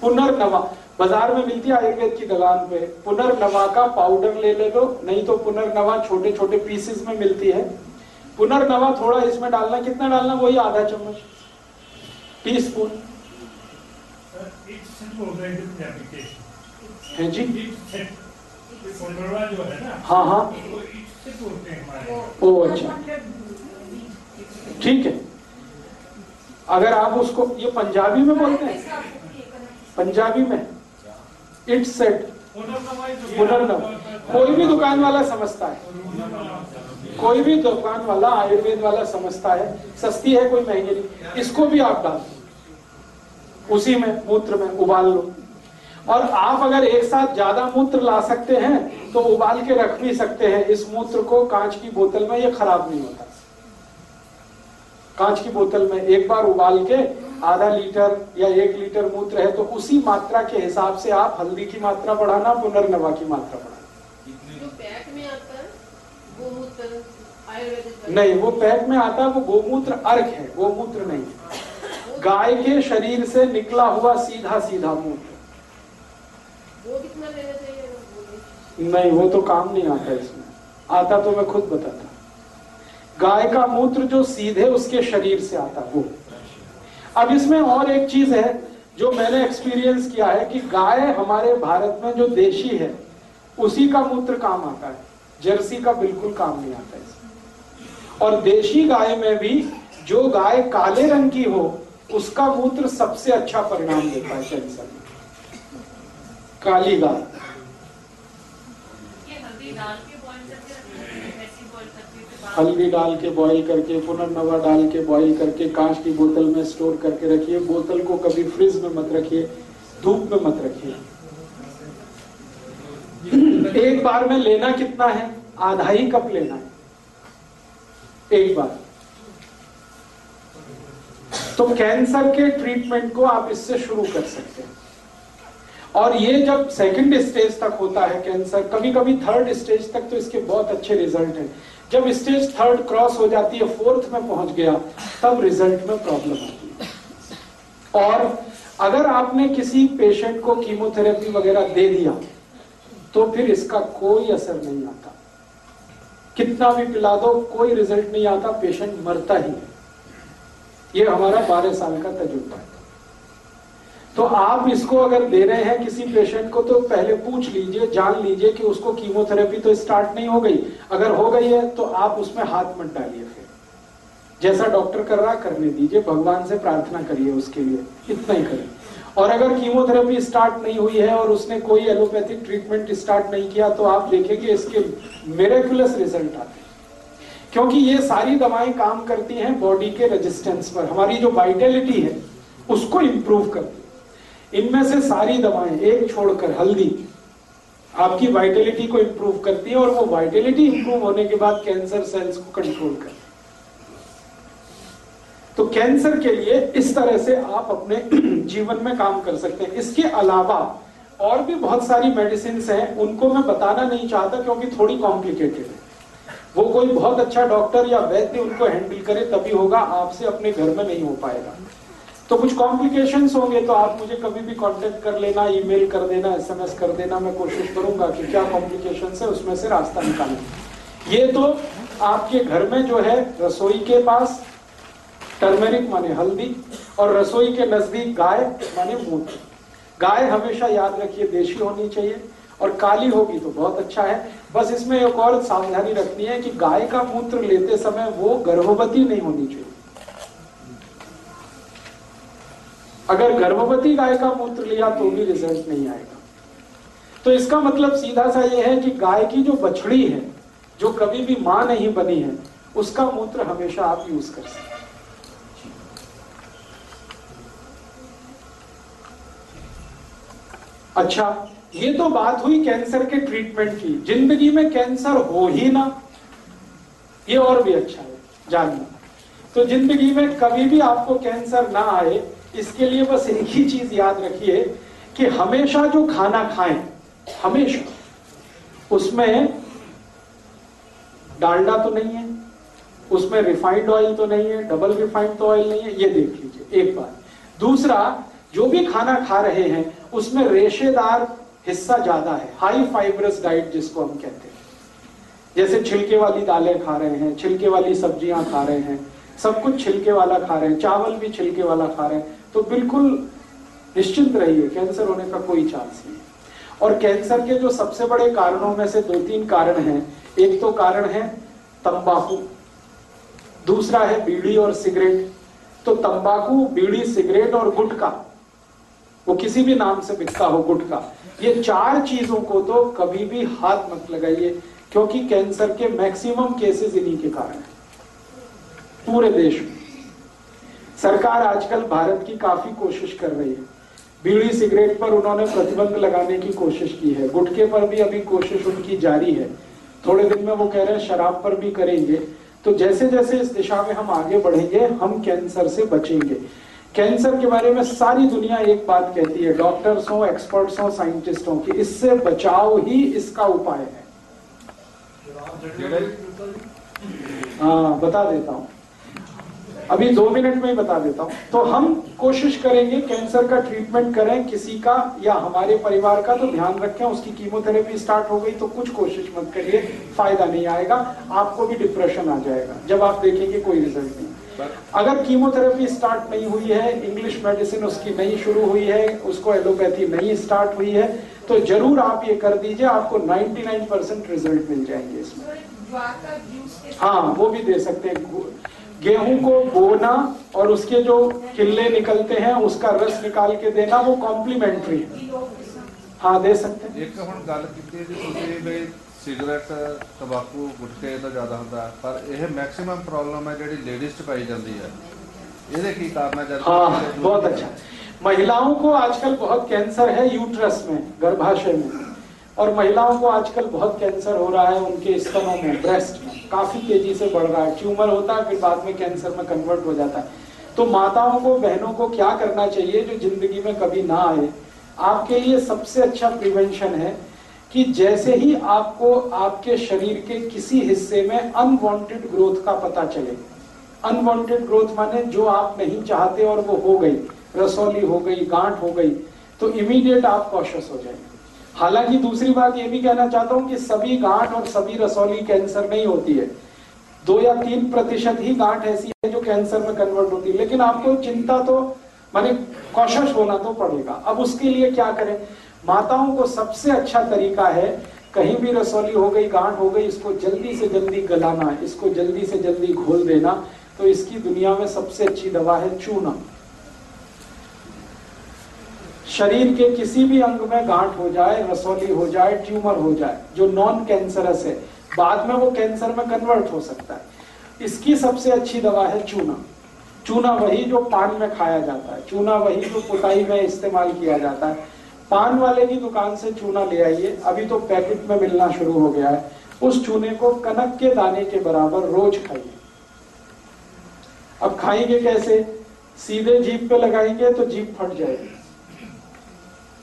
पुनर्नवा बाज़ार में मिलती है आयुर्वेद की दुकान पे। पुनर्नवा का पाउडर ले ले लो नहीं तो पुनर्नवा छोटे छोटे पीसेस में मिलती है। पुनर्नवा थोड़ा इसमें डालना, कितना डालना, वही आधा चम्मच। Teaspoon. है जी? है हाँ। ओ अच्छा। ठीक है। अगर आप उसको, ये पंजाबी में बोलते हैं? पंजाबी में। इट सेट पुनर्नव। कोई भी दुकान वाला समझता है। कोई भी दुकान वाला, आयुर्वेद वाला समझता है, सस्ती है, कोई महँगी नहीं। इसको भी आप डाल उसी में, मूत्र में, उबाल लो। और आप अगर एक साथ ज़्यादा मूत्र ला सकते हैं तो उबाल के रख भी सकते हैं। इस मूत्र को कांच की बोतल में ये खराब नहीं होता। कांच की बोतल में एक बार उबाल के आधा लीटर या एक लीटर मूत्र है तो उसी मात्रा के हिसाब से आप हल्दी की मात्रा बढ़ाना, पुनर्नवा की मात्रा बढ़ाना जो पैक में आता है गोमूत्र आयुर्वेदिक नहीं वो पैक में आता है वो गोमूत्र अर्घ है गोमूत्र नहीं। है गाय के शरीर से निकला हुआ सीधा सीधा मूत्र। वो कितना लेना चाहिए? नहीं वो तो काम नहीं आता इसमें। आता तो मैं खुद बताता। गाय का मूत्र जो सीधे उसके शरीर से आता वो। अब इसमें और एक चीज़ है जो मैंने एक्सपीरियंस किया है कि गाय हमारे भारत में जो देशी है उसी का मूत्र काम आता है। जर्सी का बिल्कुल काम नहीं आता इसमें। और देशी गाय में भी जो गाय काले रंग की हो उसका मूत्र सबसे अच्छा परिणाम देता है कैंसर में काली गाय। हल्दी डाल के बॉईल करके पुनर्नवा डाल के बॉईल करके कांच की बोतल में स्टोर करके रखिए। बोतल को कभी फ्रिज में मत रखिए धूप में मत रखिए। एक बार में लेना कितना है? आधा ही कप लेना है। एक बार। तो कैंसर के ट्रीटमेंट को आप इससे शुरू कर सकते हैं। और ये जब सेकंड स्टेज तक होता है कैंसर कभी कभी थर्ड स्टेज तक तो इसके बहुत अच्छे रिज़ल्ट हैं। जब स्टेज थर्ड क्रॉस हो जाती है फोर्थ में पहुँच गया, तब रिज़ल्ट में प्रॉब्लम आती है। और अगर आपने किसी पेशेंट को कीमोथेरेपी वगैरह दे दिया तो फिर इसका कोई असर नहीं आता। कितना भी पिला दो, कोई रिज़ल्ट नहीं आता पेशेंट मरता ही ये हमारा बारह साल का तजुर्बा है। तो आप इसको अगर दे रहे हैं किसी पेशेंट को तो पहले पूछ लीजिए, जान लीजिए कि उसको कीमोथेरेपी तो स्टार्ट नहीं हो गई। अगर हो गई है तो आप उसमें हाथ मत डालिए फिर। जैसा डॉक्टर कर रहा, करने दीजिए। भगवान से प्रार्थना करिए उसके लिए। इतना ही करिए। और अगर कीमोथेरेपी स्टार्ट नहीं हुई है और उसने कोई एलोपैथिक ट्रीटमेंट स्टार्ट नहीं किया तो आप देखेंगे इसके मेरेकुलस रिज़ल्ट आते हैं। क्योंकि ये सारी दवाएँ काम करती हैं बॉडी के रेजिस्टेंस पर। हमारी जो वाइटेलिटी है, उसको इंप्रूव करती है। इनमें से सारी दवाएँ एक छोड़कर हल्दी, आपकी वाइटेलिटी को इंप्रूव करती है और वो वाइटेलिटी इंप्रूव होने के बाद कैंसर सेल्स को कंट्रोल करती है। तो कैंसर के लिए इस तरह से आप अपने जीवन में काम कर सकते हैं। इसके अलावा और भी बहुत सारी मेडिसिन हैं, उनको मैं बताना नहीं चाहता क्योंकि थोड़ी कॉम्प्लिकेटेड है। वो कोई बहुत अच्छा डॉक्टर या वैद्य उनको हैंडल करे, तभी होगा, आपसे अपने घर में नहीं हो पाएगा। तो कुछ कॉम्प्लिकेशन होंगे तो आप मुझे कभी भी कांटेक्ट कर लेना ईमेल कर देना एसएमएस कर देना, मैं कोशिश करूँगा कि क्या कॉम्प्लिकेशन है, उसमें से रास्ता निकालने ये तो आपके घर में जो है, रसोई के पास टर्मेरिक माने हल्दी और रसोई के नज़दीक गाय माने मूत्र गाय हमेशा याद रखिए, देशी होनी चाहिए और काली होगी तो बहुत अच्छा है। बस इसमें एक और सावधानी रखनी है कि गाय का मूत्र लेते समय वो गर्भवती नहीं होनी चाहिए। अगर गर्भवती गाय का मूत्र लिया तो भी रिज़ल्ट नहीं आएगा। तो इसका मतलब सीधा सा ये है कि गाय की जो बछड़ी है, जो कभी भी माँ नहीं बनी है, उसका मूत्र हमेशा आप यूज़ कर सकते अच्छा ये तो बात हुई कैंसर के ट्रीटमेंट की। ज़िंदगी में कैंसर हो ही ना, ये और भी अच्छा है जानना तो ज़िंदगी में कभी भी आपको कैंसर ना आए, इसके लिए बस एक ही चीज़ याद रखिए कि हमेशा जो खाना खाएँ, हमेशा, उसमें डालडा तो नहीं है, उसमें रिफाइंड ऑयल तो नहीं है डबल रिफाइंड तो ऑयल नहीं है, ये देख लीजिए, एक बात। दूसरा जो भी खाना खा रहे हैं, उसमें रेशेदार हिस्सा ज़्यादा है हाई फाइबरस डाइट जिसको हम कहते हैं। जैसे छिलके वाली दालें खा रहे हैं, छिलके वाली सब्ज़ियाँ खा रहे हैं, सब कुछ छिलके वाला खा रहे हैं, चावल भी छिलके वाला खा रहे हैं तो बिल्कुल निश्चिंत रहिए, कैंसर होने का कोई चांस नहीं। और कैंसर के जो सबसे बड़े कारणों में से दो तीन कारण हैं, एक तो कारण है तंबाकू, दूसरा है बीड़ी और सिगरेट। तो तंबाकू, बीड़ी, सिगरेट और गुटखा वो किसी भी नाम से बिकता हो गुटखा ये चार चीज़ों को तो कभी भी हाथ मत लगाइए, क्योंकि कैंसर के मैक्सिमम केसेस इन्हीं के कारण है। पूरे देश में। सरकार आजकल भारत की काफ़ी कोशिश कर रही है। बीड़ी सिगरेट पर उन्होंने प्रतिबंध लगाने की कोशिश की है। गुटके पर भी अभी कोशिश उनकी जारी है। थोड़े दिन में वो कह रहे हैं, शराब पर भी करेंगे। तो जैसे जैसे इस दिशा में हम आगे बढ़ेंगे, हम कैंसर से बचेंगे। कैंसर के बारे में सारी दुनिया एक बात कहती है, डॉक्टर्स हो, एक्सपर्ट्स हो, साइंटिस्ट हो, कि इससे बचाव ही इसका उपाय है। हाँ बता देता हूँ। अभी दो मिनट में ही बता देता हूँ। तो हम कोशिश करेंगे कैंसर का ट्रीटमेंट करें किसी का या हमारे परिवार का तो ध्यान रखें, उसकी कीमोथेरेपी स्टार्ट हो गई तो कुछ कोशिश मत करिए, फ़ायदा नहीं आएगा, आपको भी डिप्रेशन आ जाएगा, जब आप देखेंगे कोई रिज़ल्ट नहीं। अगर कीमोथेरेपी स्टार्ट नहीं हुई है इंग्लिश मेडिसिन उसकी नहीं शुरू हुई है, उसको एलोपैथी नहीं स्टार्ट हुई है तो ज़रूर आप ये कर दीजिए, आपको 99 परसेंट रिज़ल्ट मिल जाएँगे इसमें। हाँ वो भी दे सकते हैं। गेहूँ को बोना और उसके जो किले निकलते हैं, उसका रस निकाल के देना, वो कॉम्प्लीमेंट्री है। हाँ दे सकते हैं। ਇੱਕ ਹੁਣ ਗੱਲ ਕੀਤੀ ਜੀ ਤੁਸੀਂ ਵੀ ਸਿਗਰਟ ਤੰਬਾਕੂ ਗੁਟਕੇ ਦਾ ਜ਼ਿਆਦਾ ਹੁੰਦਾ ਹੈ, ਪਰ ਇਹ ਮੈਕਸਿਮਮ ਪ੍ਰੋਬਲਮ ਹੈ ਜਿਹੜੀ ਲੇਡੀਜ਼ 'ਚ ਪਾਈ ਜਾਂਦੀ ਹੈ ਇਹਦੇ ਕੀ ਕਾਰਨ ਹੈ ਜਦ हाँ बहुत अच्छा महिलाओं को आजकल बहुत कैंसर है यूट्रस में गर्भाशय में और महिलाओं को आजकल बहुत कैंसर हो रहा है उनके स्तनों में ब्रेस्ट में काफी तेजी से बढ़ रहा है ट्यूमर होता है फिर बाद में कैंसर में कन्वर्ट हो जाता है तो माताओं को बहनों को क्या करना चाहिए जो जिंदगी में कभी ना आए आपके लिए सबसे अच्छा प्रिवेंशन है कि जैसे ही आपको आपके शरीर के किसी हिस्से में अनवांटेड ग्रोथ का पता चले। अनवांटेड ग्रोथ माने जो आप नहीं चाहते और वो हो गई, रसौली हो गई, गांठ हो गई तो इमीडिएट आप कॉशियस हो जाएँगे। हालाँकि दूसरी बात ये भी कहना चाहता हूँ कि सभी गांठ और सभी रसौली कैंसर नहीं होती है। दो या तीन प्रतिशत ही गांठ ऐसी है जो कैंसर में कन्वर्ट होती है। लेकिन आपको चिंता तो माने कॉशियस होना तो पड़ेगा। अब उसके लिए क्या करें? माताओं को सबसे अच्छा तरीका है, कहीं भी रसोली हो गई, गांठ हो गई, इसको जल्दी से जल्दी गलाना, इसको जल्दी से जल्दी घोल देना तो इसकी दुनिया में सबसे अच्छी दवा है चूना। शरीर के किसी भी अंग में गांठ हो जाए, रसोली हो जाए, ट्यूमर हो जाए, जो नॉन कैंसरस है, बाद में वो कैंसर में कन्वर्ट हो सकता है। इसकी सबसे अच्छी दवा है चूना। चूना वही जो पान में खाया जाता है, चूना वही जो पुताई में इस्तेमाल किया जाता है। पान वाले की दुकान से चूना ले आइए। अभी तो पैकेट में मिलना शुरू हो गया है। उस चूने को कनक के दाने के बराबर रोज खाइए। अब खाएँगे कैसे? सीधे जीप पे लगाएँगे तो जीप फट जाएगी।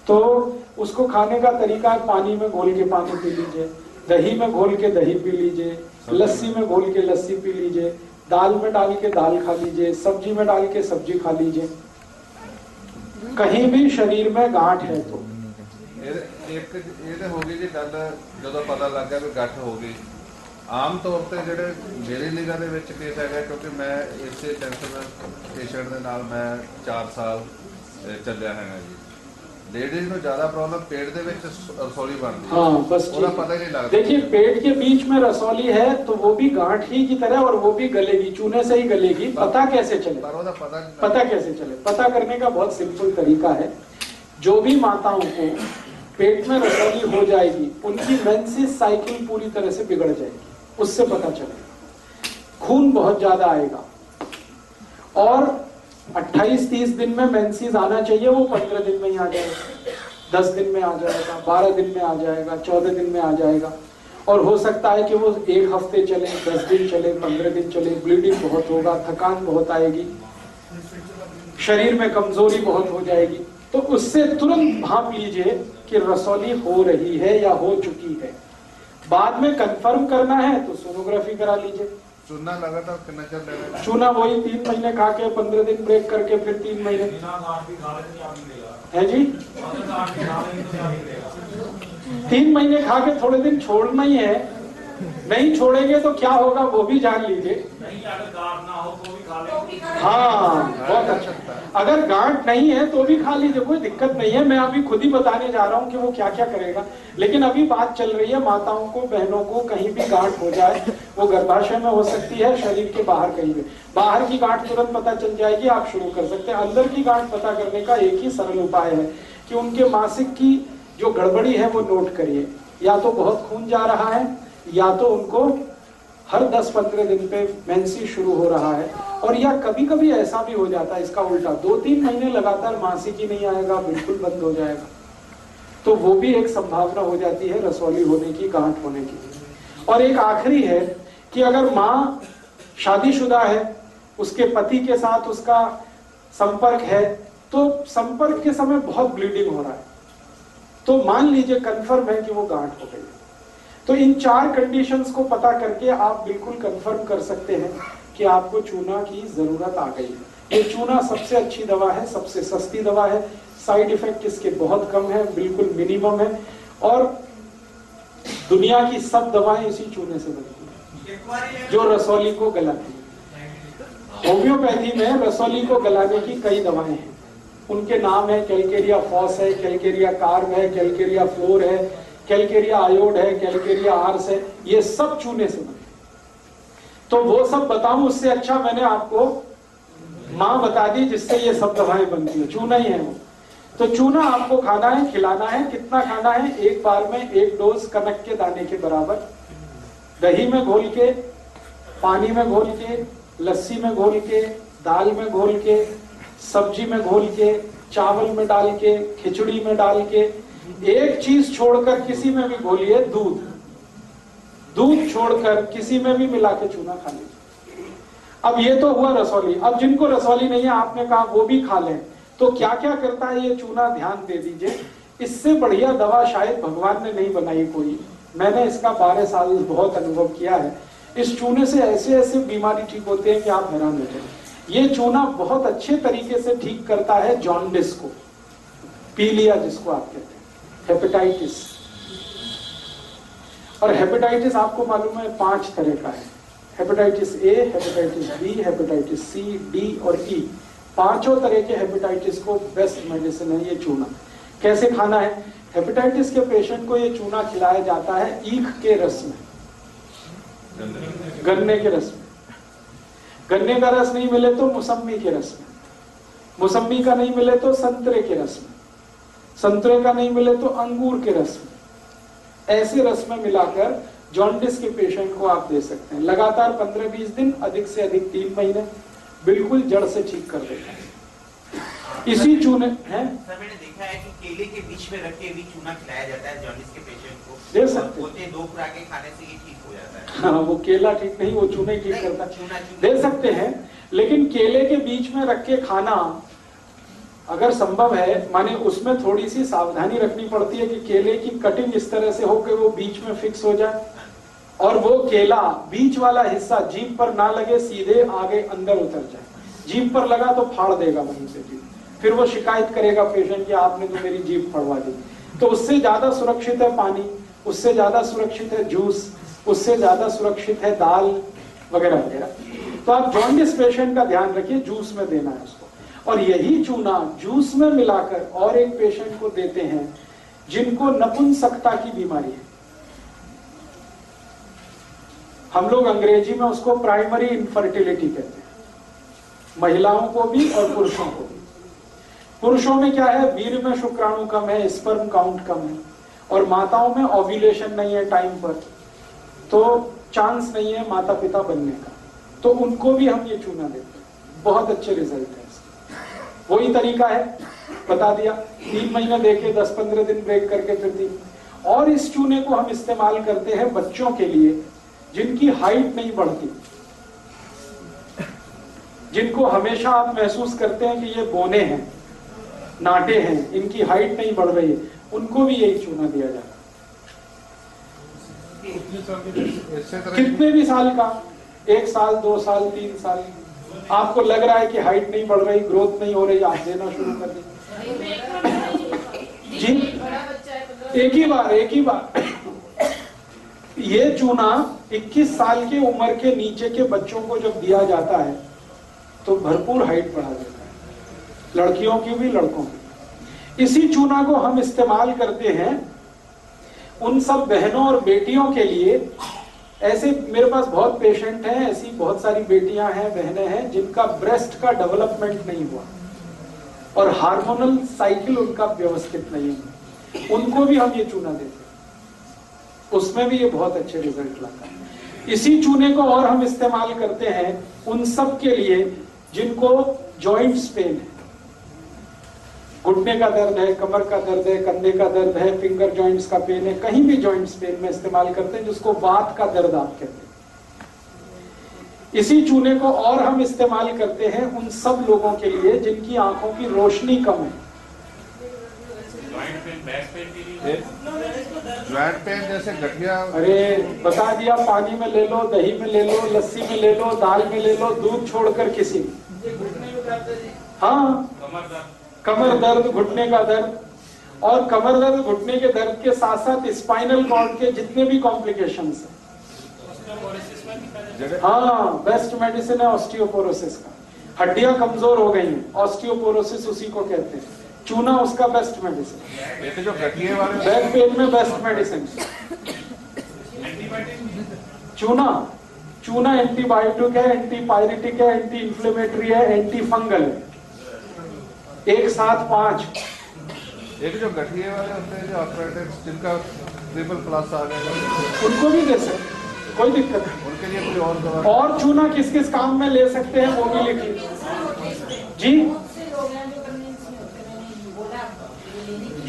तो उसको खाने का तरीका है पानी में घोल के पानी पी लीजिए, दही में घोल के दही पी लीजिए, लस्सी में घोल के लस्सी पी लीजिए, दाल में डाल के दाल खा लीजिए, सब्ज़ी में डाल के सब्ज़ी खा लीजिए। कहीं भी शरीर में गांठ है तो ਇਹ ਇੱਕ ਇਹ ਤੇ ਹੋ ਗਈ ਜੀ ਗੱਲ ਜਦੋਂ ਪਤਾ ਲੱਗ ਗਿਆ ਵੀ ਗੱਠ ਹੋ ਗਈ ਆਮ ਤੌਰ ਤੇ ਜਿਹੜੇ ਮੇਰੇ ਨਿਗਾਹ ਦੇ ਵਿੱਚ ਕੇਸ ਹੈਗਾ ਕਿਉਂਕਿ ਮੈਂ ਇਸੇ ਕੈਂਸਰ ਪੇਸ਼ੈਂਟ ਦੇ ਨਾਲ ਮੈਂ 4 ਸਾਲ ਅਹ, ਚੱਲਿਆ ਹੈਗਾ ਜੀ ਲੇਡੀਜ਼ ਨੂੰ ਜ਼ਿਆਦਾ ਪ੍ਰੋਬਲਮ ਪੇਟ ਦੇ ਵਿੱਚ ਸ- ਰਸੌਲੀ ਬਣਦੀ ਹੈ हाँ बस ਉਹਦਾ ठीक ਪਤਾ ਹੀ है। ਨਹੀਂ ਲੱਗਦਾ देखिए पेट के बीच में रसौली है तो वो भी गांठ ही की तरह और वो भी गलेगी चूने से ही गलेगी पता कैसे चले ਪਰ ਉਹਦਾ ਪਤਾ ਨਹੀਂ पता कैसे चले पता करने का बहुत सिंपल तरीका है जो भी माताओं को पेट में रसौली हो जाएगी उनकी मेंसिस साइकिल पूरी तरह से बिगड़ जाएगी उससे पता चलेगा खून बहुत ज्यादा आएगा और 28-30 दिन में मेंसिस आना चाहिए, वो 15 दिन में ही आ जाएगा। 10 दिन में आ जाएगा 12 दिन में आ जाएगा 14 दिन में आ जाएगा। और हो सकता है कि वो एक हफ़्ते चले 10 दिन चले 15 दिन चले ब्लीडिंग बहुत होगा, थकान बहुत आएगी, शरीर में कमज़ोरी बहुत हो जाएगी। तो उससे तुरंत भाप लीजिए कि रसौली हो रही है या हो चुकी है। बाद में कंफर्म करना है तो सोनोग्राफी करा लीजिए। चूना लगातार कितना चल रहा है। चूना वही तीन महीने खा के पंद्रह दिन ब्रेक करके फिर तीन महीने। है जी? तीन महीने खा के थोड़े दिन छोड़ना ही है। नहीं छोड़ेंगे तो क्या होगा वो भी जान लीजिए। हाँ बहुत अच्छा। अगर गांठ नहीं है तो भी खा लीजिए कोई दिक्कत नहीं है। मैं अभी खुद ही बताने जा रहा हूँ कि वो क्या क्या करेगा। लेकिन अभी बात चल रही है माताओं को बहनों को कहीं भी गांठ हो जाए वो गर्भाशय में हो सकती है शरीर के बाहर कहीं भी। बाहर की गांठ तुरंत पता चल जाएगी आप शुरू कर सकते हैं। अंदर की गांठ पता करने का एक ही सरल उपाय है कि उनके मासिक की जो गड़बड़ी है वो नोट करिए। या तो बहुत खून जा रहा है या तो उनको हर 10-15 दिन पे मेंसी शुरू हो रहा है। और या कभी कभी ऐसा भी हो जाता है, इसका उल्टा। दो तीन महीने लगातार मासिक ही नहीं आएगा, बिल्कुल बंद हो जाएगा। तो वो भी एक संभावना हो जाती है रसौली होने की, गांठ होने की। और एक आखिरी है कि अगर माँ शादीशुदा है, उसके पति के साथ उसका संपर्क है तो संपर्क के समय बहुत ब्लीडिंग हो रहा है। तो मान लीजिए कंफर्म है कि वो गांठ हो गई। तो इन चार कंडीशंस को पता करके आप बिल्कुल कंफर्म कर सकते हैं कि आपको चूना की ज़रूरत आ गई है। ये चूना सबसे अच्छी दवा है, सबसे सस्ती दवा है। साइड इफ़ेक्ट इसके बहुत कम है, बिल्कुल मिनिमम है। और दुनिया की सब दवाएँ इसी चूने से बनती है। जो रसौली को गलाती है। होम्योपैथी में रसौली को गलाने की कई दवाएँ हैं। उनके नाम है, कैलकेरिया फॉस है, कैलकेरिया कार्ब है, कैलकेरिया फ्लोर है कैलकेरिया आयोड है, कैलकेरिया आर्स है ये सब चूने से बने। तो वो सब बताऊँ, उससे अच्छा मैंने आपको माँ बता दी, जिससे ये सब दवाएँ बनती है। चूना ही है वो। तो चूना आपको खाना है, खिलाना है। कितना खाना है? एक बार में एक डोज कनक के दाने के बराबर। दही में घोल के, पानी में घोल के, लस्सी में घोल के, दाल में घोल के, सब्ज़ी में घोल के, चावल में डाल के, खिचड़ी में डाल के एक चीज़ छोड़कर किसी में भी बोलिए दूध। दूध छोड़कर किसी में भी मिला के चूना खा लीजिए। अब ये तो हुआ रसौली। अब जिनको रसौली नहीं है, आपने कहा वो भी खा लें। तो क्या क्या करता है ये चूना? ध्यान दे दीजिए। इससे बढ़िया दवा शायद भगवान ने नहीं बनाई कोई। मैंने इसका बारह साल बहुत अनुभव किया है। इस चूने से ऐसे ऐसे बीमारी ठीक होते हैं कि आप हैरान हो जाए। ये चूना बहुत अच्छे तरीके से ठीक करता है जॉन्डिस को। पीलिया जिसको आप कहते हैं। हेपेटाइटिस और हेपेटाइटिस आपको मालूम है पाँच तरह का है। Hepatitis A hepatitis B hepatitis C D और ई पाँचों तरह के हेपेटाइटिस को बेस्ट मेडिसिन है ये चूना। कैसे खाना है? हेपेटाइटिस के पेशेंट को ये चूना खिलाया जाता है ईख के रस में। गन्ने के रस में। गन्ने का रस नहीं मिले तो मौसमी के रस में। मौसमी का नहीं मिले तो संतरे के रस में। संतरे का नहीं मिले तो अंगूर के रस में। ऐसे रस में मिलाकर जॉन्डिस के पेशेंट को आप दे सकते हैं। लगातार 15-20 दिन अधिक से अधिक तीन महीने बिल्कुल जड़ से ठीक कर देता है। इसी चूने हैं? सर मैंने देखा है कि केले के बीच में रख के भी चूना खिलाया जाता है जॉन्डिस के पेशेंट को। दे सकते हैं। दो खुराकें खाने से ये ठीक हो जाता है। हाँ वो केला ठीक नहीं वो चूना ठीक करता है। दे सकते हैं लेकिन केले के बीच में रख के खाना अगर संभव है, माने उसमें थोड़ी सी सावधानी रखनी पड़ती है कि केले की कटिंग इस तरह से हो कि वो बीच में फिक्स हो जाए। और वो केला बीच वाला हिस्सा जीप पर ना लगे, सीधे आगे अंदर उतर जाए। जीप पर लगा तो फाड़ देगा वहीं से जीप फिर वो शिकायत करेगा पेशेंट कि आपने तो मेरी जीप फड़वा दी। तो उससे ज़्यादा सुरक्षित है पानी, उससे ज़्यादा सुरक्षित है जूस उससे ज़्यादा सुरक्षित है दाल, वगैरह वगैरह। तो आप जॉन्डिस पेशेंट का ध्यान रखिए जूस में देना है उसको। और यही चूना जूस में मिलाकर और एक पेशेंट को देते हैं, जिनको नपुंसकता की बीमारी है। हम लोग अंग्रेज़ी में उसको प्राइमरी इनफर्टिलिटी कहते हैं। महिलाओं को भी और पुरुषों को भी। पुरुषों में क्या है? वीर में शुक्राणु कम है स्पर्म काउंट कम है। और माताओं में ओव्यूलेशन नहीं है टाइम पर तो चांस नहीं है माता पिता बनने का। तो उनको भी हम ये चूना देते हैं। बहुत अच्छे रिज़ल्ट वही तरीका है बता दिया। तीन महीने देके दस पंद्रह दिन ब्रेक करके फिर तीन और इस चूने को हम इस्तेमाल करते हैं बच्चों के लिए जिनकी हाइट नहीं बढ़ती। जिनको हमेशा आप महसूस करते हैं कि ये बोने हैं नाटे हैं इनकी हाइट नहीं बढ़ रही है उनको भी यही चूना दिया जाता है। कितने भी साल का एक साल दो साल तीन साल। आपको लग रहा है कि हाइट नहीं बढ़ रही ग्रोथ नहीं हो रही, आप देना शुरू कर दीजिए। जी, एक ही बार, एक ही बार। ये चूना 21 साल की उम्र के नीचे के बच्चों को जब दिया जाता है तो भरपूर हाइट बढ़ा देता है। लड़कियों की भी, लड़कों की इसी चूना को हम इस्तेमाल करते हैं उन सब बहनों और बेटियों के लिए ऐसे मेरे पास बहुत पेशेंट हैं, ऐसी बहुत सारी बेटियाँ हैं, बहनें हैं, जिनका ब्रेस्ट का डेवलपमेंट नहीं हुआ और हार्मोनल साइकिल उनका व्यवस्थित नहीं है उनको भी हम ये चूना देते उसमें भी ये बहुत अच्छे रिज़ल्ट लाता है। इसी चूने को और हम इस्तेमाल करते हैं उन सब के लिए जिनको जॉइंट्स पेन है। घुटने का दर्द है कमर का दर्द है कंधे का दर्द है फिंगर जॉइंट्स का पेन है कहीं भी जॉइंट्स पेन में इस्तेमाल करते हैं जिसको बात का दर्द आप कहते हैं। इसी चूने को और हम इस्तेमाल करते हैं उन सब लोगों के लिए जिनकी आँखों की रोशनी कम है। ज्वाइंट पेन जैसे गठिया। अरे बता दिया पानी में ले लो दही में ले लो लस्सी में ले लो दाल में ले लो दूध छोड़कर किसी हाँ। कमर दर्द घुटने का दर्द और कमर दर्द घुटने के दर्द के साथ साथ स्पाइनल कॉर्ड के जितने भी कॉम्प्लिकेशन है। हाँ। बेस्ट मेडिसिन है ऑस्टियोपोरोसिस का। हड्डियाँ कमज़ोर हो गई हैं ऑस्टियोपोरोसिस उसी को कहते हैं। चूना उसका बेस्ट मेडिसिन तो जो बैक पेन में बेस्ट मेडिसिन चूना चूना एंटीबायोटिक है एंटीपायरेटिक है एंटी इंफ्लेमेटरी है एंटी फंगल है। एक साथ पाँच। एक जो गठिए वाले होते हैं जो ऑपरेटिव जिनका ट्रिपल प्लस आ गया। उनको भी दे सकते। कोई दिक्कत नहीं। उनके लिए कोई और दवा और चूना किस किस काम में ले सकते हैं वो भी लिखिए। जी?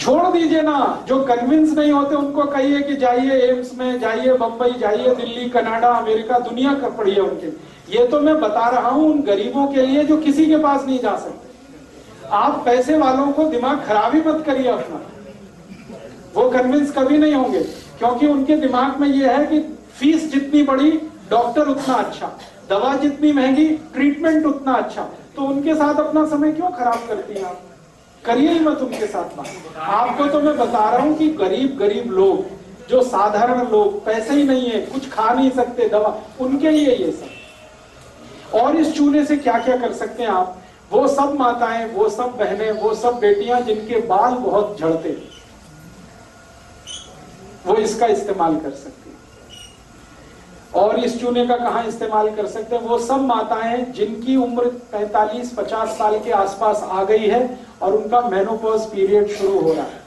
छोड़ दीजिए ना। जो कन्विंस नहीं होते उनको कहिए कि जाइए एम्स में जाइए बम्बई जाइए दिल्ली कनाडा अमेरिका दुनिया कर पड़ी है उनके ये तो मैं बता रहा हूँ उन गरीबों के लिए जो किसी के पास नहीं जा सकते। आप पैसे वालों को दिमाग खराब ही मत करिए अपना। वो कन्विंस कभी नहीं होंगे, क्योंकि उनके दिमाग में ये है कि फ़ीस जितनी बड़ी डॉक्टर उतना अच्छा। दवा जितनी महँगी ट्रीटमेंट उतना अच्छा। तो उनके साथ अपना समय क्यों खराब करती हैं आप? करिए ही मत उनके साथ बात। आपको तो मैं बता रहा हूँ कि गरीब गरीब लोग, जो साधारण लोग, पैसे ही नहीं है, कुछ खा नहीं सकते दवा, उनके लिए ये सब। और इस चूने से क्या क्या कर सकते हैं आप? वो सब माताएँ, वो सब बहनें, वो सब बेटियाँ जिनके बाल बहुत झड़ते वो इसका इस्तेमाल कर सकती और इस चूने का कहा इस्तेमाल कर सकते हैं? वो सब माताएँ जिनकी उम्र 45-50 साल के आसपास आ गई है और उनका मेनोपॉज पीरियड शुरू हो रहा है।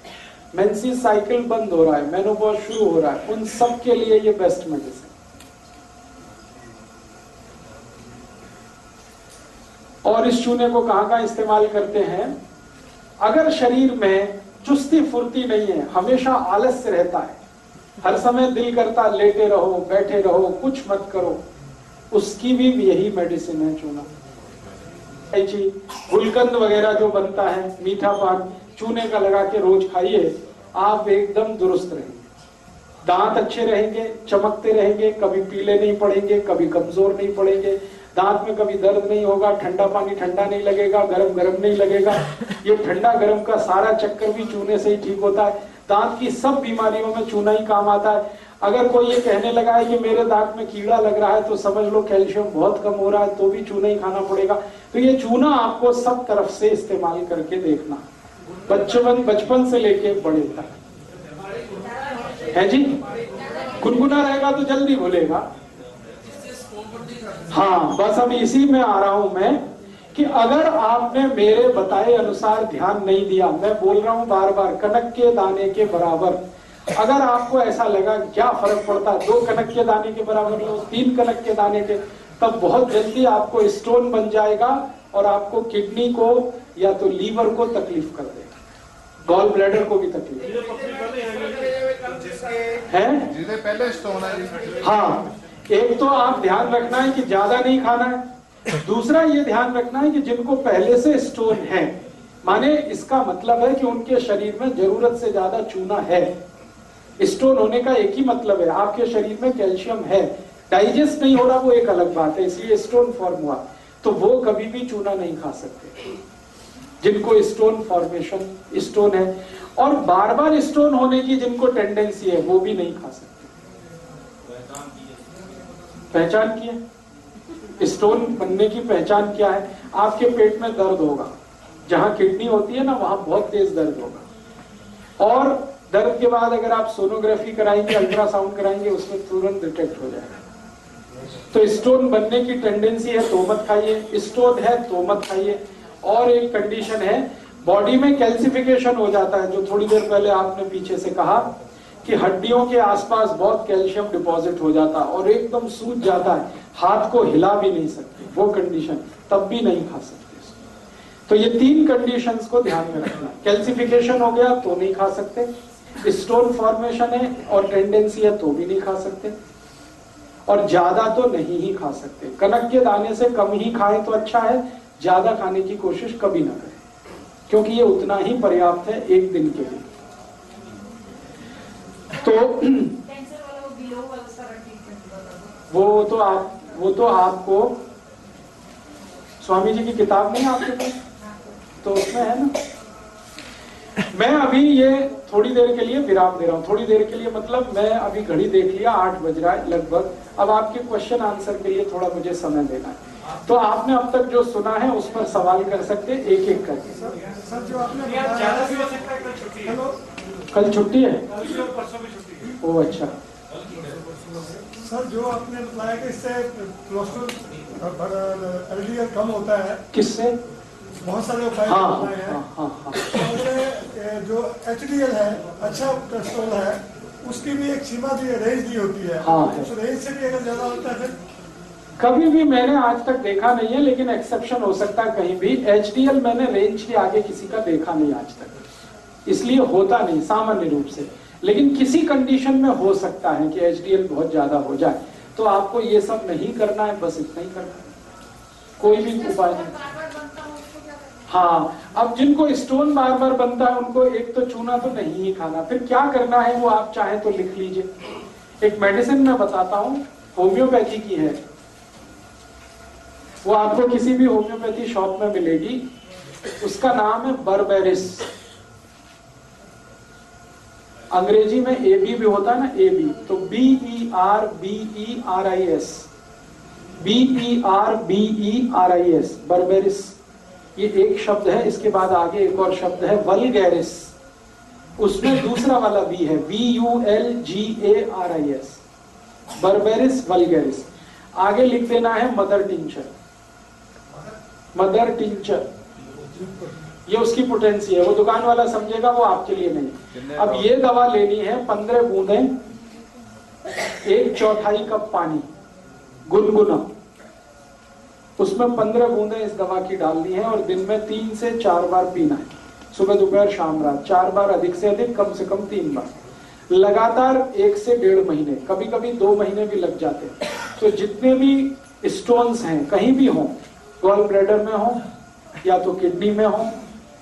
मेंसिस साइकिल बंद हो रहा है मेनोपॉज शुरू हो रहा है। उन सब के लिए ये बेस्ट मेडिसिन और इस चूने को कहाँ कहाँ इस्तेमाल करते हैं? अगर शरीर में चुस्ती फुर्ती नहीं है, हमेशा आलस्य रहता है। हर समय दिल करता लेटे रहो, बैठे रहो, कुछ मत करो। उसकी भी यही मेडिसिन है चूना। गुलकंद वगैरह जो बनता है मीठा पान चूने का लगा के रोज खाइए, आप एकदम दुरुस्त रहेंगे दांत अच्छे रहेंगे, चमकते रहेंगे, कभी पीले नहीं पड़ेंगे, कभी कमज़ोर नहीं पड़ेंगे। दांत में कभी दर्द नहीं होगा, ठंडा पानी ठंडा नहीं लगेगा, गरम गरम नहीं लगेगा। ये ठंडा गरम का सारा चक्कर भी चूने से ही ठीक होता है। दांत की सब बीमारियों में चूना ही काम आता है। अगर कोई ये कहने लगा है कि मेरे दांत में कीड़ा लग रहा है तो समझ लो कैल्शियम बहुत कम हो रहा है तो भी चूना ही खाना पड़ेगा। तो ये चूना आपको सब तरफ़ से इस्तेमाल करके देखना। बचपन बचपन से लेके बड़े तक। है जी? गुनगुना रहेगा तो जल्दी भूलेगा हाँ बस अब इसी में आ रहा हूँ मैं कि अगर आपने मेरे बताए अनुसार ध्यान नहीं दिया मैं बोल रहा हूँ बार बार कनक के दाने के बराबर। अगर आपको ऐसा लगा क्या फ़र्क पड़ता दो कनक के दाने के बराबर लो तीन कनक के दाने के तब बहुत जल्दी आपको स्टोन बन जाएगा और आपको किडनी को या तो लीवर को तकलीफ़ कर देगा। गॉल ब्लैडर को भी तकलीफ़। है? पहले स्टोन है। हाँ। एक तो आप ध्यान रखना है कि ज़्यादा नहीं खाना है। दूसरा ये ध्यान रखना है कि जिनको पहले से स्टोन है, माने इसका मतलब है कि उनके शरीर में ज़रूरत से ज़्यादा चूना है। स्टोन होने का एक ही मतलब है, आपके शरीर में कैल्शियम है। डाइजेस्ट नहीं हो रहा, वो एक अलग बात है, इसलिए स्टोन फॉर्म हुआ तो वो कभी भी चूना नहीं खा सकते। जिनको स्टोन फॉर्मेशन स्टोन है। और बार बार स्टोन होने की जिनको टेंडेंसी है, वो भी नहीं खा सकते। पहचान की है। स्टोन बनने की पहचान क्या है। आपके पेट में दर्द होगा। जहाँ किडनी होती है ना, वहाँ बहुत तेज दर्द होगा। और दर्द के बाद अगर आप सोनोग्राफी कराएँगे, अल्ट्रासाउंड कराएँगे, उसमें तुरंत डिटेक्ट हो जाएगा। तो स्टोन बनने की टेंडेंसी है तो मत खाइए। स्टोन है तो मत खाइए। और एक कंडीशन है, बॉडी में कैल्सिफिकेशन हो जाता है, जो थोड़ी देर पहले आपने पीछे से कहा। कि हड्डियों के आसपास बहुत कैल्शियम डिपॉजिट हो जाता है और एकदम सूज जाता है। हाथ को हिला भी नहीं सकते। वो कंडीशन तब भी नहीं खा सकते तो ये तीन कंडीशंस को ध्यान में रखना। कैल्सिफिकेशन हो गया तो नहीं खा सकते। स्टोन फॉर्मेशन है और टेंडेंसी है तो भी नहीं खा सकते। और ज़्यादा तो नहीं ही खा सकते। कनक के दाने से कम ही खाए तो अच्छा है। ज़्यादा खाने की कोशिश कभी ना करें। क्योंकि ये उतना ही पर्याप्त है एक दिन के लिए। तो वो बिलो वाला सारा ट्रीटमेंट बता दो वो तो आप वो तो आपको स्वामी जी की किताब नहीं आपके पास? तो उसमें है ना? मैं अभी ये थोड़ी देर के लिए विराम दे रहा हूँ। थोड़ी देर के लिए मतलब मैं अभी घड़ी देख लिया आठ बज रहा है लगभग। अब आपके क्वेश्चन आंसर के लिए थोड़ा मुझे समय देना है। तो आपने अब तक जो सुना है उस पर सवाल कर सकते एक एक करके। सर जो आपने कल छुट्टी है? कल छुट्टी कल से और परसों भी छुट्टी ओ अच्छा। सर जो आपने बताया कि इससे कोलेस्ट्रॉल एलडीएल कम होता है। किससे? बहुत सारे उपाय हाँ हैं। हाँ हाँ हाँ। जो एचडीएल है अच्छा कोलेस्ट्रॉल है उसकी भी एक सीमा दी रेंज दी होती है। हाँ। उस रेंज से भी अगर ज़्यादा होता है कभी भी मैंने आज तक देखा नहीं है लेकिन एक्सेप्शन हो सकता है कहीं भी। एचडीएल मैंने रेंज के आगे किसी का देखा नहीं आज तक। इसलिए होता नहीं, सामान्य रूप से। लेकिन किसी कंडीशन में हो सकता है कि एचडीएल बहुत ज़्यादा हो जाए। तो आपको ये सब नहीं करना है, बस इतना ही करना है। कोई भी उपाय नहीं। हाँ अब जिनको स्टोन बार बार बनता है, उनको एक तो चूना तो नहीं ही खाना। फिर क्या करना है, वो आप चाहे तो लिख लीजिए। एक मेडिसिन मैं बताता हूँ होम्योपैथी की है। वो आपको किसी भी होम्योपैथी शॉप में मिलेगी। उसका नाम है बर्बेरिस अंग्रेज़ी में ए बी भी होता है ना, ए बी। तो B E R B E R I S B E R B E R I S berberis ये एक शब्द है, इसके बाद आगे एक और शब्द है वलगैरिस उसमें दूसरा वाला बी है B U L G A R I S berberis vulgaris आगे लिख देना है मदर टिंचर मदर टिंचर ये उसकी पोटेंसी है। वो दुकान वाला समझेगा वो आपके लिए नहीं। अब ये दवा लेनी है पंद्रह बूंदे एक चौथाई कप पानी गुनगुना। उसमें पंद्रह बूंदे इस दवा की डालनी है और दिन में तीन से चार बार पीना है। सुबह दोपहर शाम रात। चार बार अधिक से अधिक कम से कम तीन बार। लगातार एक से डेढ़ महीने कभी कभी दो महीने भी लग जाते हैं। तो जितने भी स्टोन्स हैं कहीं भी हों गॉल ब्रेडर में हो या तो किडनी में हो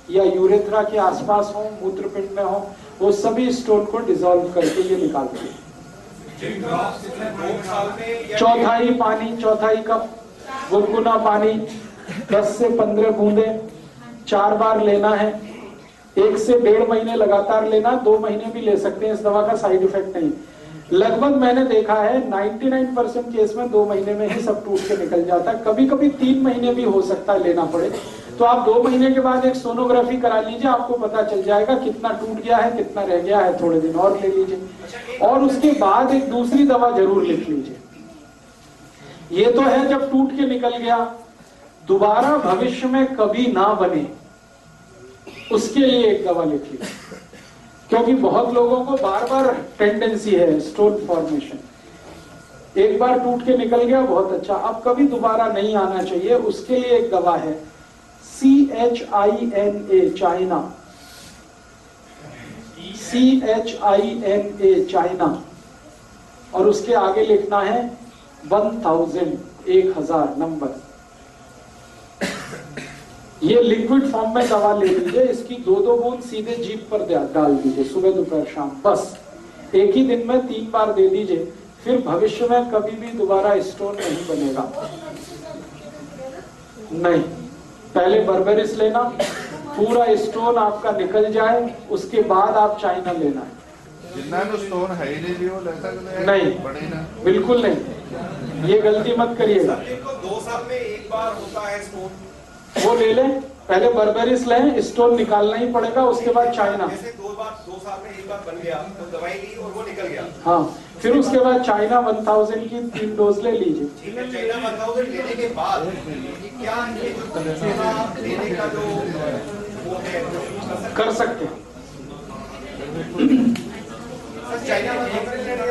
या यूरेथ्रा के आसपास हो, मूत्रपिंड में हो, वो सभी स्टोन को डिसॉल्व करके ये निकालते हैं। चौथाई पानी, चौथाई कप, गुनगुना पानी 10 से 15 बूंदे, चार बार लेना है, एक से डेढ़ महीने लगातार लेना, दो महीने भी ले सकते हैं, इस दवा का साइड इफ़ेक्ट नहीं। लगभग मैंने देखा है 99 परसेंट केस में दो महीने में ही सब टूट के निकल जाता है कभी कभी तीन महीने भी हो सकता है लेना पड़े। तो आप दो महीने के बाद एक सोनोग्राफी करा लीजिए, आपको पता चल जाएगा कितना टूट गया है, कितना रह गया है, थोड़े दिन और ले लीजिए। और उसके बाद एक दूसरी दवा ज़रूर लिख लीजिए। ये तो है जब टूट के निकल गया, दोबारा भविष्य में कभी ना बने, उसके लिए एक दवा लिख लीजिए। क्योंकि बहुत लोगों को बार बार टेंडेंसी है स्टोन फॉर्मेशन एक बार टूट के निकल गया, बहुत अच्छा। अब कभी दोबारा नहीं आना चाहिए, उसके लिए एक दवा है। C H I N A China C H I N A China और उसके आगे लिखना है वन थाउज़ेंड एक हज़ार नंबर ये लिक्विड फॉर्म में दवा ले लीजिए, इसकी दो दो बूंद सीधे जीप पर डाल दीजिए, सुबह, दोपहर, शाम, बस. एक ही दिन में तीन बार दे दीजिए, फिर भविष्य में कभी भी दोबारा स्टोन नहीं बनेगा. नहीं. पहले बर्बेरिस लेना पूरा स्टोन आपका निकल जाए उसके बाद आप चाइना लेना है। स्टोन है ही नहीं नहीं बिल्कुल नहीं ये गलती मत करिएगा दो साल में एक बार होता है स्टोन वो ले लें पहले बर्बेरिस लें स्टोन निकालना ही पड़ेगा उसके बाद चाइना। दो बार दो साल में एक बार बन गया तो दवाई ली और वो निकल गया। हाँ। फिर उसके बाद चाइना वन थाउज़ेंड की तीन डोज ले लीजिए। चाइना वन थाउज़ेंड लेने के बाद क्या ये जो लेने का जो वो है कर सकते हैं।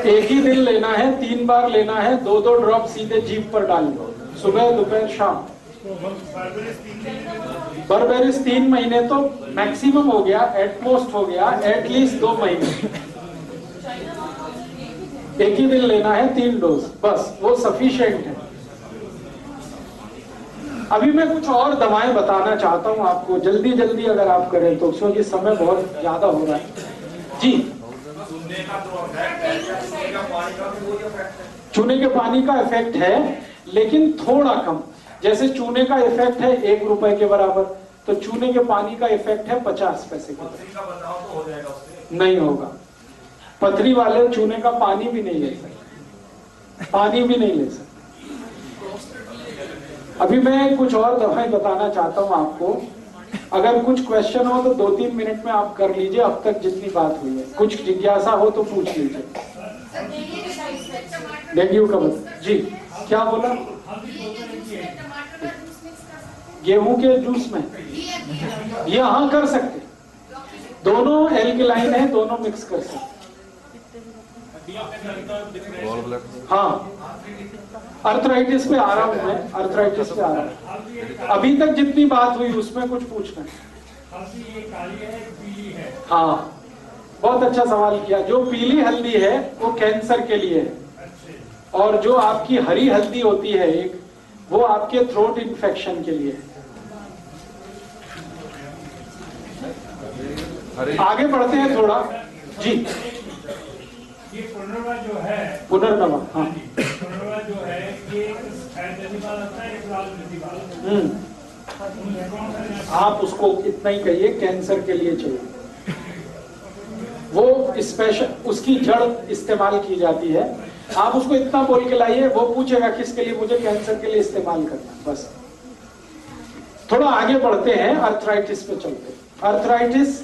एक ही दिन लेना है तीन बार लेना है दो दो ड्रॉप सीधे जीप पर डाल दो सुबह दोपहर शाम। बर्बेरिस तीन महीने तो मैक्सिमम हो गया एटमोस्ट हो गया एटलीस्ट दो महीने। एक ही दिन लेना है, तीन डोज बस, वो सफिशियंट है। अभी मैं कुछ और दवाएँ बताना चाहता हूँ आपको जल्दी जल्दी अगर आप करें तो क्योंकि समय बहुत ज़्यादा हो रहा है। जी। चूने के पानी का इफ़ेक्ट है, लेकिन थोड़ा कम। जैसे चूने का इफ़ेक्ट है एक रुपए के बराबर तो चूने के पानी का इफ़ेक्ट है पचास पैसे का नहीं होगा। पथरी वाले चूने का पानी भी नहीं ले सकते। पानी भी नहीं ले सकते। अभी मैं कुछ और दवाएँ बताना चाहता हूँ आपको। अगर कुछ क्वेश्चन हो तो दो तीन मिनट में आप कर लीजिए, अब तक जितनी बात हुई है। कुछ जिज्ञासा हो तो पूछ लीजिए। डेंगू का बता जी, क्या बोला? गेहूँ के जूस में। ये हाँ कर सकते। दोनों एल्किलाइन है, दोनों मिक्स कर सकते। हाँ। अर्थराइटिस पे आ रहा हूँ मैं अर्थराइटिस पे आ रहा हूँ अभी तक जितनी बात हुई उसमें कुछ पूछना है। हाँ। बहुत अच्छा सवाल किया। जो पीली हल्दी है वो कैंसर के लिए है। और जो आपकी हरी हल्दी होती है एक वो आपके थ्रोट इन्फेक्शन के लिए है। आगे बढ़ते हैं थोड़ा। जी। ये पुनर्वा जो है पुनर्नवा हाँ। पुनर्वा जो है ये है हम्म। है? आप उसको इतना ही कहिए कैंसर के लिए चाहिए। वो स्पेशल उसकी जड़ इस्तेमाल की जाती है। आप उसको इतना बोल के लाइए वो पूछेगा किसके लिए मुझे कैंसर के लिए इस्तेमाल करना बस। थोड़ा आगे बढ़ते हैं अर्थराइटिस पे चलते हैं। अर्थराइटिस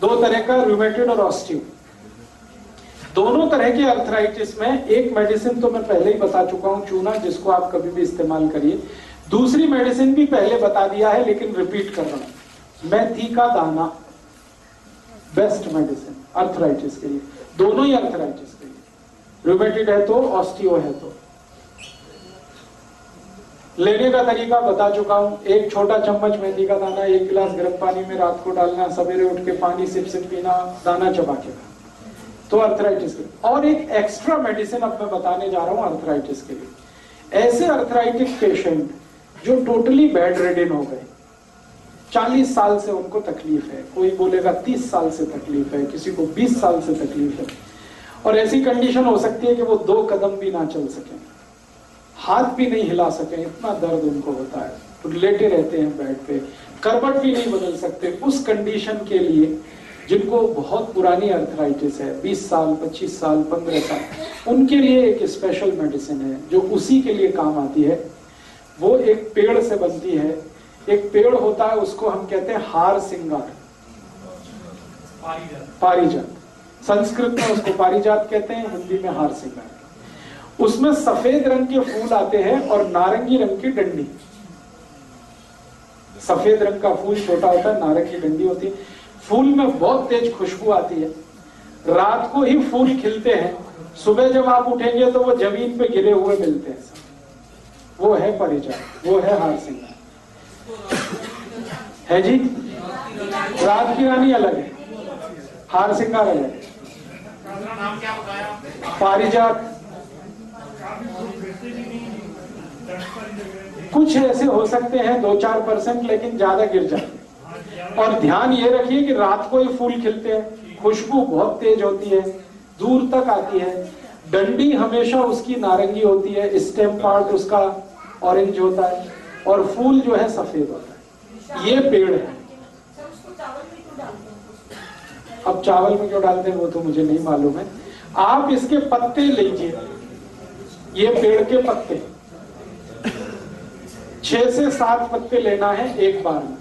दो तरह का रूमेटेड और ऑस्टियो दोनों तरह के अर्थराइटिस में एक मेडिसिन तो मैं पहले ही बता चुका हूँ, चूना, जिसको आप कभी भी इस्तेमाल करिए। दूसरी मेडिसिन भी पहले बता दिया है, लेकिन रिपीट कर रहा हूँ। मेथी का दाना बेस्ट मेडिसिन अर्थराइटिस के लिए। दोनों ही अर्थराइटिस के लिए। रूमेटेड है तो ऑस्टियो है तो। लेने का तरीका बता चुका हूँ। एक छोटा चम्मच मेहंदी का दाना, एक गिलास गर्म पानी में रात को डालना, सवेरे उठ के पानी सिप सिप पीना, दाना चबा के। तो अर्थराइटिस के और एक एक्स्ट्रा मेडिसिन अब मैं बताने जा रहा हूँ अर्थराइटिस के लिए। ऐसे अर्थराइटिक पेशेंट जो टोटली बेड रेडिन हो गए 40 साल से उनको तकलीफ़ है। कोई बोलेगा 30 साल से तकलीफ़ है, किसी को 20 साल से तकलीफ़ है। और ऐसी कंडीशन हो सकती है कि वो दो कदम भी ना चल सके। हाथ भी नहीं हिला सके, इतना दर्द उनको होता है। तो लेटे रहते हैं बेड पे, करवट भी नहीं बदल सकते। उस कंडीशन के लिए जिनको बहुत पुरानी अर्थराइटिस है 20 साल 25 साल 15 साल उनके लिए एक स्पेशल मेडिसिन है जो उसी के लिए काम आती है। वो एक पेड़ से बनती है। एक पेड़ होता है उसको हम कहते हैं हार सिंगार। पारिजात। संस्कृत में उसको पारिजात कहते हैं हिंदी में हार सिंगार। उसमें सफ़ेद रंग के फूल आते हैं और नारंगी रंग की डंडी। सफ़ेद रंग का फूल छोटा होता है नारंगी डंडी होती है। फूल में बहुत तेज खुशबू आती है। रात को ही फूल खिलते हैं। सुबह जब आप उठेंगे तो वो ज़मीन पे गिरे हुए मिलते हैं। वो है परिचय वो है हार सिंगार है जी? रात की रानी अलग है। हार सिंगार अलग है। पारिजात। कुछ ऐसे हो सकते हैं, दो चार परसेंट, लेकिन ज़्यादा गिर जाते और ध्यान ये रखिए कि रात को ये फूल खिलते हैं, खुशबू बहुत तेज होती है, दूर तक आती है। डंडी हमेशा उसकी नारंगी होती है, स्टेम पार्ट उसका ऑरेंज होता है और फूल जो है सफ़ेद होता है। ये पेड़ है। अब चावल में क्यों डालते हैं वो तो मुझे नहीं मालूम है। आप इसके पत्ते लीजिए। ये पेड़ के पत्ते। छह से सात पत्ते लेना है एक बार में।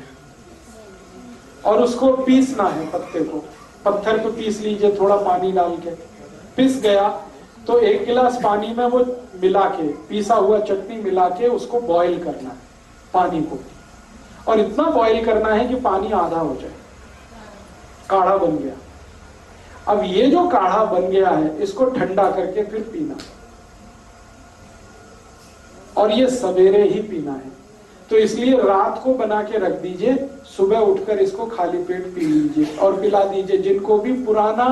और उसको पीसना है पत्ते को। पत्थर को पीस लीजिए, थोड़ा पानी डाल के। पिस गया तो एक गिलास पानी में वो मिला के, पीसा हुआ चटनी मिला के उसको बॉईल करना है, पानी को। और इतना बॉईल करना है कि पानी आधा हो जाए। काढ़ा बन गया। अब ये जो काढ़ा बन गया है, इसको ठंडा करके फिर पीना और ये सवेरे ही पीना है। तो इसलिए रात को बना के रख दीजिए सुबह उठकर इसको खाली पेट पी लीजिए और पिला दीजिए जिनको भी पुराना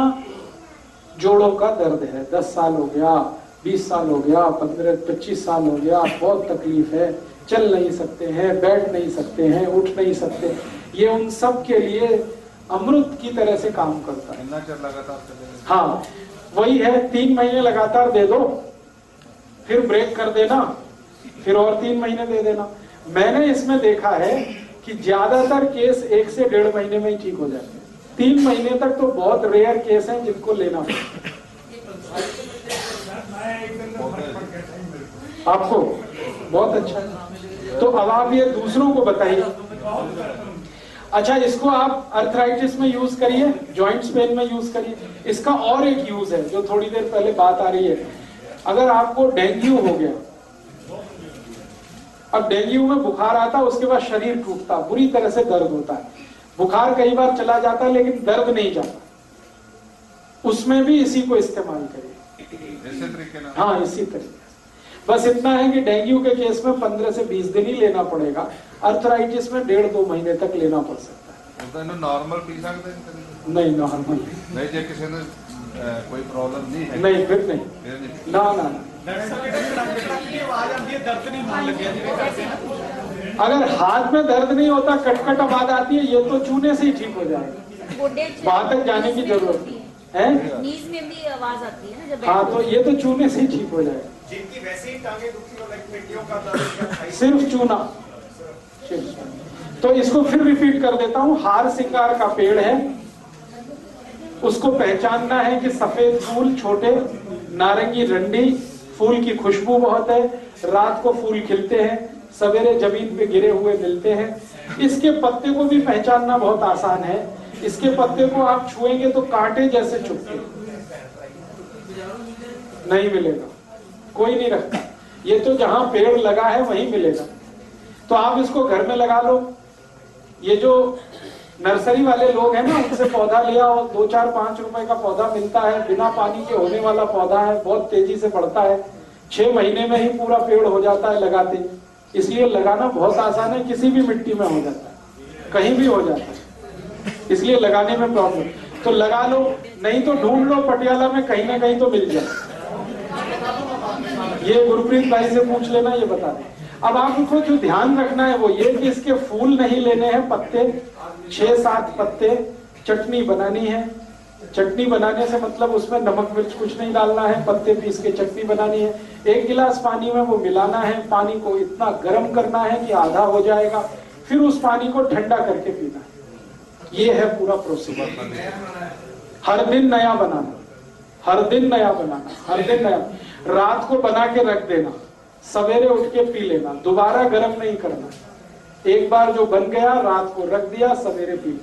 जोड़ों का दर्द है दस साल हो गया बीस साल हो गया पंद्रह पच्चीस साल हो गया बहुत तकलीफ़ है चल नहीं सकते हैं बैठ नहीं सकते हैं उठ नहीं सकते। ये उन सब के लिए अमृत की तरह से काम करता है। हाँ? वही है तीन महीने लगातार दे दो फिर ब्रेक कर देना फिर और तीन महीने दे देना। मैंने इसमें देखा है कि ज़्यादातर केस एक से डेढ़ महीने में ही ठीक हो जाते हैं। तीन महीने तक तो बहुत रेयर केस हैं जिनको लेना आपको? बहुत अच्छा तो अब आप ये दूसरों को बताइए। अच्छा इसको आप अर्थराइटिस में यूज़ करिए जॉइंट्स पेन में यूज़ करिए। इसका और एक यूज़ है, जो थोड़ी देर पहले बात आ रही है। अगर आपको डेंगू हो गया अब डेंगू में बुखार आता है उसके बाद शरीर टूटता बुरी तरह से दर्द होता है। बुखार कई बार चला जाता है लेकिन दर्द नहीं जाता। उसमें भी इसी को इस्तेमाल करिए हाँ इसी तरीके बस इतना है कि डेंगू के केस में पंद्रह से बीस दिन ही लेना पड़ेगा। अर्थराइटिस में डेढ़ दो महीने तक लेना पड़ सकता है। तो नॉर्मल नहीं नॉर्मल नहीं, नहीं।, नहीं।, किसी ने कोई प्रॉब्लम नहीं है। नहीं। फिर नहीं। ना ना, ना। दर्द नहीं होने लगे जिन्हें करते अगर हाथ में दर्द नहीं होता कटकट आवाज़ आती है ये तो चूने से ही ठीक हो जाएगा। वहाँ तक जाने की ज़रूरत है। नीज में भी आवाज़ आती है ना जब हाँ तो ये तो चूने से ही ठीक हो जाएगा। जिनकी वैसे ही टांगे दुखी हो लाइक पेटियों का दर्द सिर्फ़ चूना सिर्फ़ चूना। तो इसको फिर रिपीट कर देता हूँ हार सिंगार का पेड़ है। उसको पहचानना है कि सफ़ेद फूल छोटे नारंगी रंडी फूल की खुशबू बहुत है, रात को फूल खिलते हैं, सवेरे ज़मीन पे गिरे हुए मिलते हैं। इसके पत्ते को भी पहचानना बहुत आसान है। इसके पत्ते को आप छुएँगे तो कांटे जैसे चुपके नहीं मिलेगा। कोई नहीं रखता। ये तो जहाँ पेड़ लगा है, वहीं मिलेगा। तो आप इसको घर में लगा लो। ये जो नर्सरी वाले लोग हैं ना, उनसे पौधा लिया और दो चार पाँच रुपए का पौधा मिलता है, बिना पानी के होने वाला पौधा है, बहुत तेज़ी से बढ़ता है। छह महीने में ही पूरा पेड़ हो जाता है लगाते। इसलिए लगाना बहुत आसान है, किसी भी मिट्टी में हो जाता है, कहीं भी हो जाता है। इसलिए लगाने में प्रॉब्लम तो लगा लो, नहीं तो ढूंढ लो, पटियाला में कहीं ना कहीं तो मिल जाए। ये गुरप्रीत भाई से पूछ लेना, ये बता दें। अब आपको जो ध्यान रखना है वो ये कि इसके फूल नहीं लेने हैं, पत्ते छह सात पत्ते चटनी बनानी है। चटनी बनाने से मतलब उसमें नमक मिर्च कुछ नहीं डालना है, पत्ते पीस के चटनी बनानी है। एक गिलास पानी में वो मिलाना है, पानी को इतना गर्म करना है कि आधा हो जाएगा, फिर उस पानी को ठंडा करके पीना है। ये है पूरा प्रोसीजर हर दिन नया बनाना, हर दिन नया बनाना, हर दिन नया। रात को बना के रख देना, सवेरे उठ के पी लेना, दोबारा गर्म नहीं करना। एक बार जो बन गया रात को रख दिया सवेरे पी।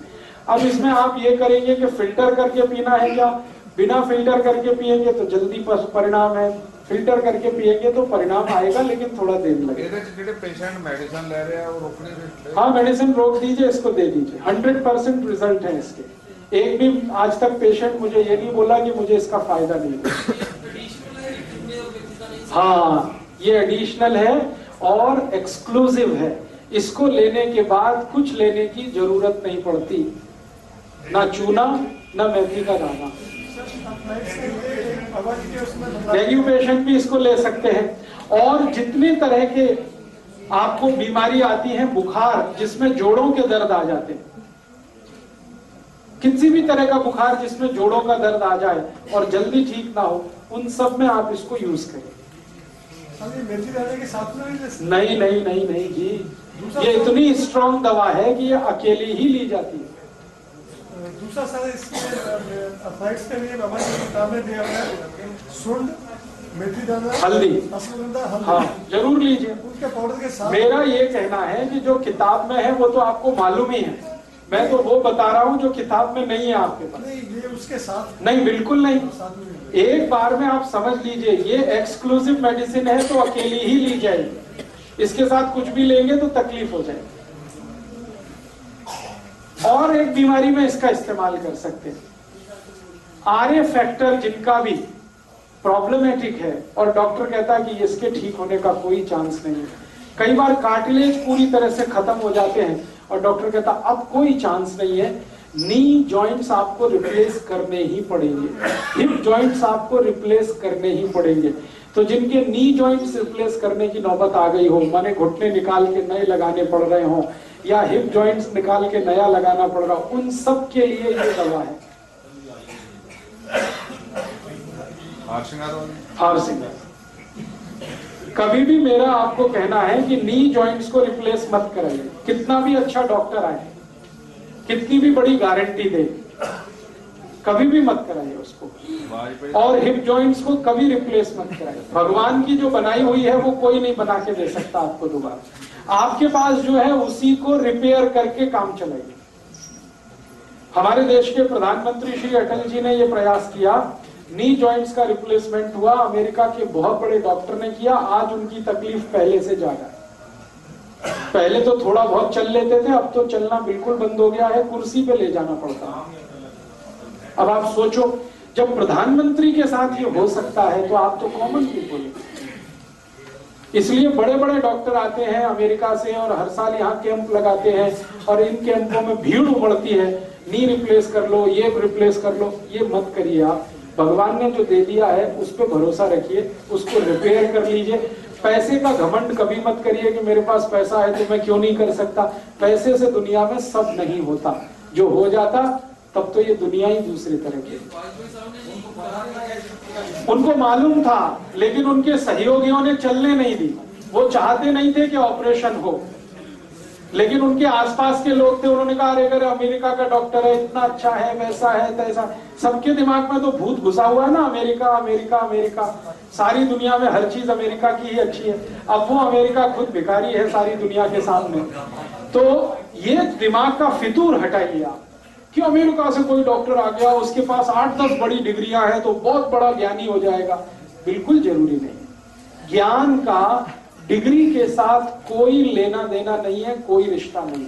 अब इसमें आप ये करेंगे कि फ़िल्टर करके पीना है क्या? बिना फ़िल्टर करके पिएँगे तो जल्दी परिणाम है। फ़िल्टर करके पिएँगे तो परिणाम आएगा लेकिन थोड़ा देर लगेगा पेशेंट मेडिसिन ले रहे हैं हाँ मेडिसिन रोक दीजिए इसको दे दीजिए। हंड्रेड परसेंट रिज़ल्ट है इसके। एक भी आज तक पेशेंट मुझे ये नहीं बोला कि मुझे इसका फ़ायदा नहीं हाँ। ये एडिशनल है और एक्सक्लूसिव है। इसको लेने के बाद कुछ लेने की ज़रूरत नहीं पड़ती। ना चूना ना मेथी का दाना। डेंगू पेशेंट भी इसको ले सकते हैं। और जितने तरह के आपको बीमारी आती है बुखार जिसमें जोड़ों के दर्द आ जाते हैं। किसी भी तरह का बुखार जिसमें जोड़ों का दर्द आ जाए और जल्दी ठीक ना हो उन सब में आप इसको यूज़ करें। नहीं नहीं नहीं नहीं जी। ये इतनी स्ट्रॉन्ग दवा है कि ये अकेली ही ली जाती है। दूसरा सर इसमें है। सुंड मेथी दाना हल्दी। हाँ ज़रूर लीजिए। उनके पाउडर के साथ मेरा ये कहना है कि जो किताब में है वो तो आपको मालूम ही है। मैं तो वो बता रहा हूँ जो किताब में नहीं है आपके पास। नहीं ये उसके साथ नहीं बिल्कुल नहीं। एक बार में आप समझ लीजिए ये एक्सक्लूसिव मेडिसिन है तो अकेली ही ली जाएगी। इसके साथ कुछ भी लेंगे तो तकलीफ़ हो जाएगी। और एक बीमारी में इसका इस्तेमाल कर सकते हैं। आर्य फैक्टर जिनका भी प्रॉब्लमेटिक है, और डॉक्टर कहता है कि इसके ठीक होने का कोई चांस नहीं है। कई बार कार्टिलेज पूरी तरह से खत्म हो जाते हैं, और डॉक्टर कहता अब कोई चांस नहीं है। नी जॉइंट्स आपको रिप्लेस करने ही पड़ेंगे। हिप जॉइंट्स आपको रिप्लेस करने ही पड़ेंगे। तो जिनके नी ज्वाइंट्स रिप्लेस करने की नौबत आ गई हो माने घुटने निकाल के नए लगाने पड़ रहे हो या हिप ज्वाइंट्स निकाल के नया लगाना पड़ रहा उन सब के लिए ये दवा है। कभी भी मेरा आपको कहना है कि नी ज्वाइंट्स को रिप्लेस मत कराइए कितना भी अच्छा डॉक्टर आए कितनी भी बड़ी गारंटी दे कभी भी मत कराइए उसको। और हिप जॉइंट्स को कभी रिप्लेस मत कराइए। भगवान की जो बनाई हुई है, वो कोई नहीं बना के दे सकता आपको दोबारा। आपके पास जो है, उसी को रिपेयर करके काम चलाइए। हमारे देश के प्रधानमंत्री श्री अटल जी ने यह प्रयास किया। नी जॉइंट्स का रिप्लेसमेंट हुआ। अमेरिका के बहुत बड़े डॉक्टर ने किया। आज उनकी तकलीफ़ पहले से ज़्यादा पहले तो थोड़ा बहुत चल लेते थे, अब तो चलना बिल्कुल बंद हो गया है। कुर्सी पे ले जाना पड़ता है। अब आप सोचो, जब प्रधानमंत्री के साथ ये हो सकता है तो आप तो कॉमन पीपुल इसलिए बड़े बड़े डॉक्टर आते हैं अमेरिका से और हर साल यहाँ कैंप लगाते हैं और इन कैंपों में भीड़ उमड़ती है। नी रिप्लेस कर लो, ये रिप्लेस कर लो, ये मत करिए आप। भगवान ने जो दे दिया है, उस पर भरोसा रखिए, उसको रिपेयर कर लीजिए। पैसे का घमंड कभी मत करिए कि मेरे पास पैसा है तो मैं क्यों नहीं कर सकता। पैसे से दुनिया में सब नहीं होता। जो हो जाता तब तो ये दुनिया ही दूसरे तरह की उनको मालूम था, लेकिन उनके सहयोगियों ने चलने नहीं दी। वो चाहते नहीं थे कि ऑपरेशन हो। लेकिन उनके आसपास के लोग थे, उन्होंने कहा, अरे, अगर अमेरिका का डॉक्टर है, इतना अच्छा है, वैसा है, तैसा सबके दिमाग में तो भूत घुसा हुआ है ना, अमेरिका अमेरिका अमेरिका। सारी दुनिया में हर चीज़ अमेरिका की ही अच्छी है। अब वो अमेरिका खुद भिखारी है सारी दुनिया के सामने। तो ये दिमाग का फितूर हटाइए आप। कि अमेरिका से कोई डॉक्टर आ गया, उसके पास आठ दस बड़ी डिग्रियाँ हैं तो बहुत बड़ा ज्ञानी हो जाएगा। बिल्कुल ज़रूरी नहीं। ज्ञान का डिग्री के साथ कोई लेना देना नहीं है, कोई रिश्ता नहीं।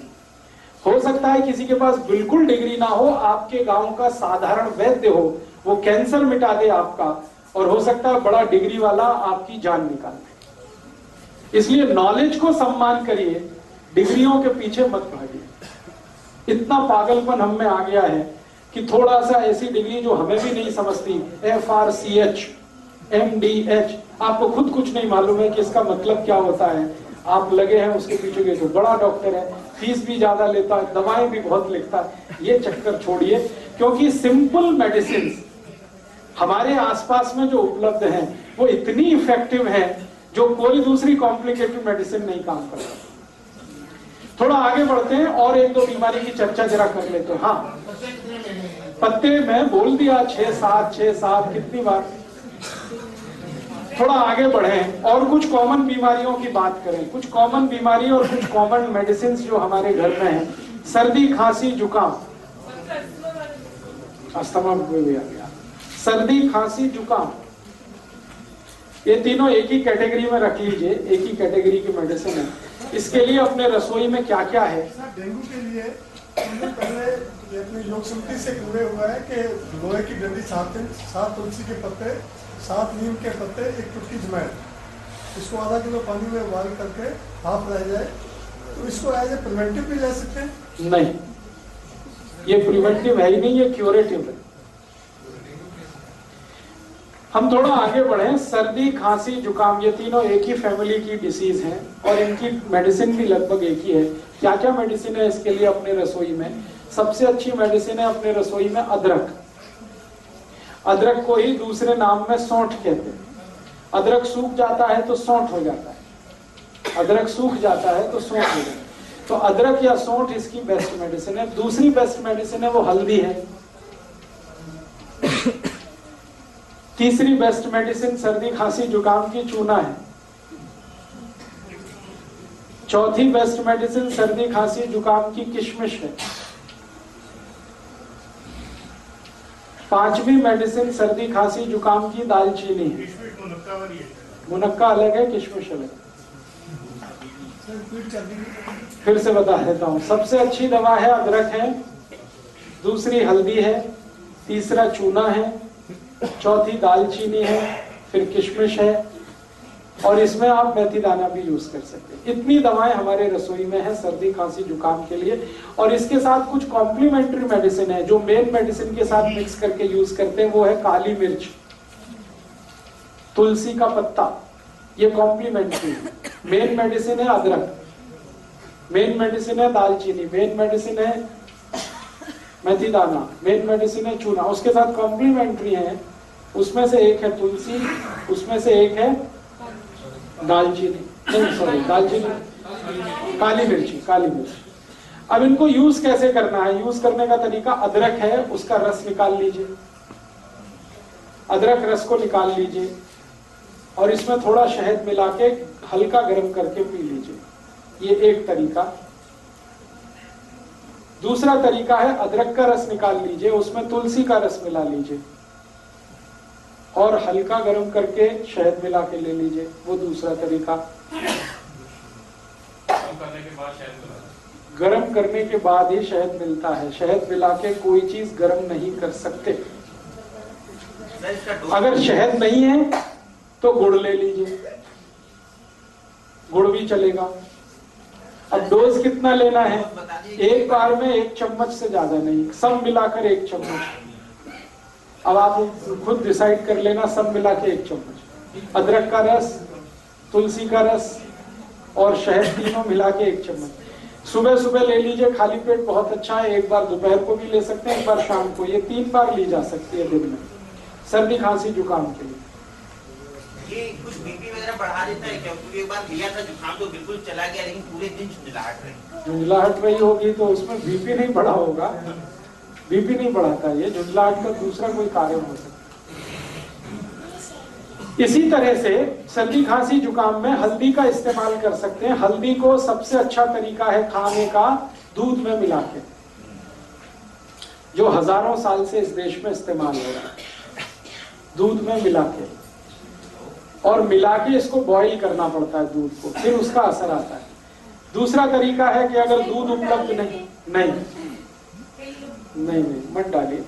हो सकता है किसी के पास बिल्कुल डिग्री ना हो, आपके गाँव का साधारण वैद्य हो, वो कैंसर मिटा दे आपका, और हो सकता है बड़ा डिग्री वाला आपकी जान निकाल दे। इसलिए नॉलेज को सम्मान करिए, डिग्रियों के पीछे मत भागिए। इतना पागलपन हम में आ गया है कि थोड़ा सा ऐसी डिग्री जो हमें भी नहीं समझती F R C H M D H आपको खुद कुछ नहीं मालूम है कि इसका मतलब क्या होता है। आप लगे हैं उसके पीछे के तो बड़ा डॉक्टर है, फ़ीस भी ज़्यादा लेता है, दवाएँ भी बहुत लिखता है, ये चक्कर छोड़िए, क्योंकि सिंपल मेडिसिन हमारे आसपास में जो उपलब्ध हैं, वो इतनी इफ़ेक्टिव हैं, जो कोई दूसरी कॉम्प्लिकेटेड मेडिसिन नहीं काम करता। थोड़ा आगे बढ़ते हैं और एक दो बीमारी की चर्चा जरा कर लेते हैं। हाँ। पत्ते में बोल दिया छह सात छह सात, कितनी बार? थोड़ा आगे बढ़े और कुछ कॉमन बीमारियों की बात करें। कुछ कॉमन बीमारी और कुछ कॉमन मेडिसिन जो हमारे घर में है। सर्दी, खांसी, जुकाम। अस्थमा भी आ गया। सर्दी, खांसी, जुकाम। ये तीनों एक ही कैटेगरी में रख लीजिए। एक ही कैटेगरी की मेडिसिन है। इसके लिए अपने रसोई में क्या क्या है? सर डेंगू के लिए पहले अपनी योग समिति से जुड़े हुआ है कि लोहे की डंडी सात सात तुलसी के पत्ते सात नीम के पत्ते एक चुटकी जमैन इसको आधा किलो पानी में उबाल करके हाफ़ रह जाए। तो इसको एज ए प्रिवेंटिव भी ले सकते हैं? नहीं। ये प्रिवेंटिव है ही नहीं ये क्यूरेटिव है। हम थोड़ा आगे बढ़े, सर्दी, खांसी, जुकाम, ये तीनों एक ही फैमिली की डिसीज है और इनकी मेडिसिन भी लगभग एक ही है। क्या क्या मेडिसिन है इसके लिए अपने रसोई में? सबसे अच्छी मेडिसिन है अपने रसोई में अदरक। अदरक को ही दूसरे नाम में सौंठ कहते हैं। अदरक सूख जाता है तो सौंठ हो जाता है। अदरक सूख जाता है तो सौंठ हो जाता है। तो अदरक या सौंठ इसकी बेस्ट मेडिसिन है। दूसरी बेस्ट मेडिसिन है, वो हल्दी है। तीसरी बेस्ट मेडिसिन सर्दी, खांसी, जुकाम की चूना है। चौथी बेस्ट मेडिसिन सर्दी, खांसी, जुकाम की किशमिश है। पांचवी मेडिसिन सर्दी, खांसी, जुकाम की दालचीनी है। मुनक्का अलग है, किशमिश अलग फिर से बता देता हूँ। सबसे अच्छी दवा है, अदरक है। दूसरी हल्दी है। तीसरा चूना है। चौथी दालचीनी है, फिर किशमिश है, और इसमें आप मेथी दाना भी यूज़ कर सकते हैं। इतनी दवाएँ हमारे रसोई में है, सर्दी, खांसी, जुकाम के लिए, और इसके साथ कुछ कॉम्प्लीमेंट्री मेडिसिन है, जो मेन मेडिसिन के साथ मिक्स करके यूज़ करते हैं, वो है काली मिर्च। तुलसी का पत्ता, ये कॉम्प्लीमेंट्री है। मेन मेडिसिन है अदरक मेन मेडिसिन है दालचीनी मेन मेडिसिन है मेथी दाना मेन मेडिसिन है, चूना। उसके साथ कॉम्प्लीमेंट्री है। उसमें से एक है तुलसी, उसमें से एक है दालचीनी। सॉरी दालचीनी। काली मिर्ची काली मिर्ची। अब इनको यूज़ कैसे करना है? यूज़ करने का तरीका अदरक है, उसका रस निकाल लीजिए। अदरक रस को निकाल लीजिए और इसमें थोड़ा शहद मिला के हल्का गर्म करके पी लीजिए। ये एक तरीका। दूसरा तरीका है अदरक का रस निकाल लीजिए, उसमें तुलसी का रस मिला लीजिए। और हल्का गर्म करके शहद मिला के ले लीजिए, वो दूसरा तरीका। गर्म करने के बाद ही शहद मिलता है। शहद मिला के कोई चीज़ गर्म नहीं कर सकते। अगर शहद नहीं है तो गुड़ ले लीजिए। गुड़ भी चलेगा। अब डोज कितना लेना है? एक बार में एक चम्मच से ज़्यादा नहीं। सब मिलाकर एक चम्मच। अब आप खुद डिसाइड कर लेना, सब मिला के एक चम्मच। अदरक का रस, तुलसी का रस और शहद तीनों मिला के एक चम्मच। सुबह सुबह ले लीजिए, खाली पेट बहुत अच्छा है। एक बार दोपहर को भी ले सकते हैं, एक बार शाम को। ये तीन बार ली जा सकती है दिन में। सर्दी खांसी जुकाम के लिए। ये कुछ बीपी वगैरह बढ़ा देता है क्या? क्योंकि एक बार लिया था, जुकाम तो बिल्कुल चला गया, लेकिन पूरे दिन झुंझलाहट रही। झुंझलाहट रही होगी तो उसमें बीपी नहीं बढ़ा होगा। बीपी नहीं बढ़ाता ये, झुंझलाहट का दूसरा कोई कारण हो सकता इसी तरह से सर्दी खांसी जुकाम में हल्दी का इस्तेमाल कर सकते हैं। हल्दी को सबसे अच्छा तरीका है खाने का दूध में मिला के, जो हज़ारों साल से इस देश में इस्तेमाल हो रहा है। दूध में मिला के। और मिला के इसको बॉईल करना पड़ता है दूध को फिर उसका असर आता है दूसरा तरीका है कि अगर दूध उपलब्ध नहीं नहीं नहीं नहीं मत डालिए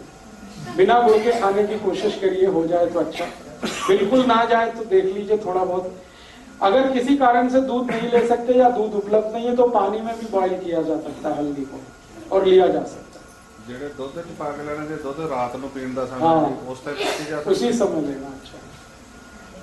बिना गुड़ के खाने की कोशिश करिए हो जाए तो अच्छा बिल्कुल ना जाए तो देख लीजिए थोड़ा बहुत अगर किसी कारण से दूध नहीं ले सकते या दूध उपलब्ध नहीं है तो पानी में भी बॉईल किया जा सकता है हल्दी को और लिया जा सकता ਜਿਹੜੇ ਦੁੱਧ ਚ ਪਾ ਕੇ ਲੈਣੇ ਜੇ ਦੁੱਧ ਰਾਤ ਨੂੰ ਪੀਣ ਦਾ हाँ। ਸਮੇਂ ਸੀ, ਉਸ ਟਾਈਮ ਪੀਤੀ ਜਾ है उसी समय लेना अच्छा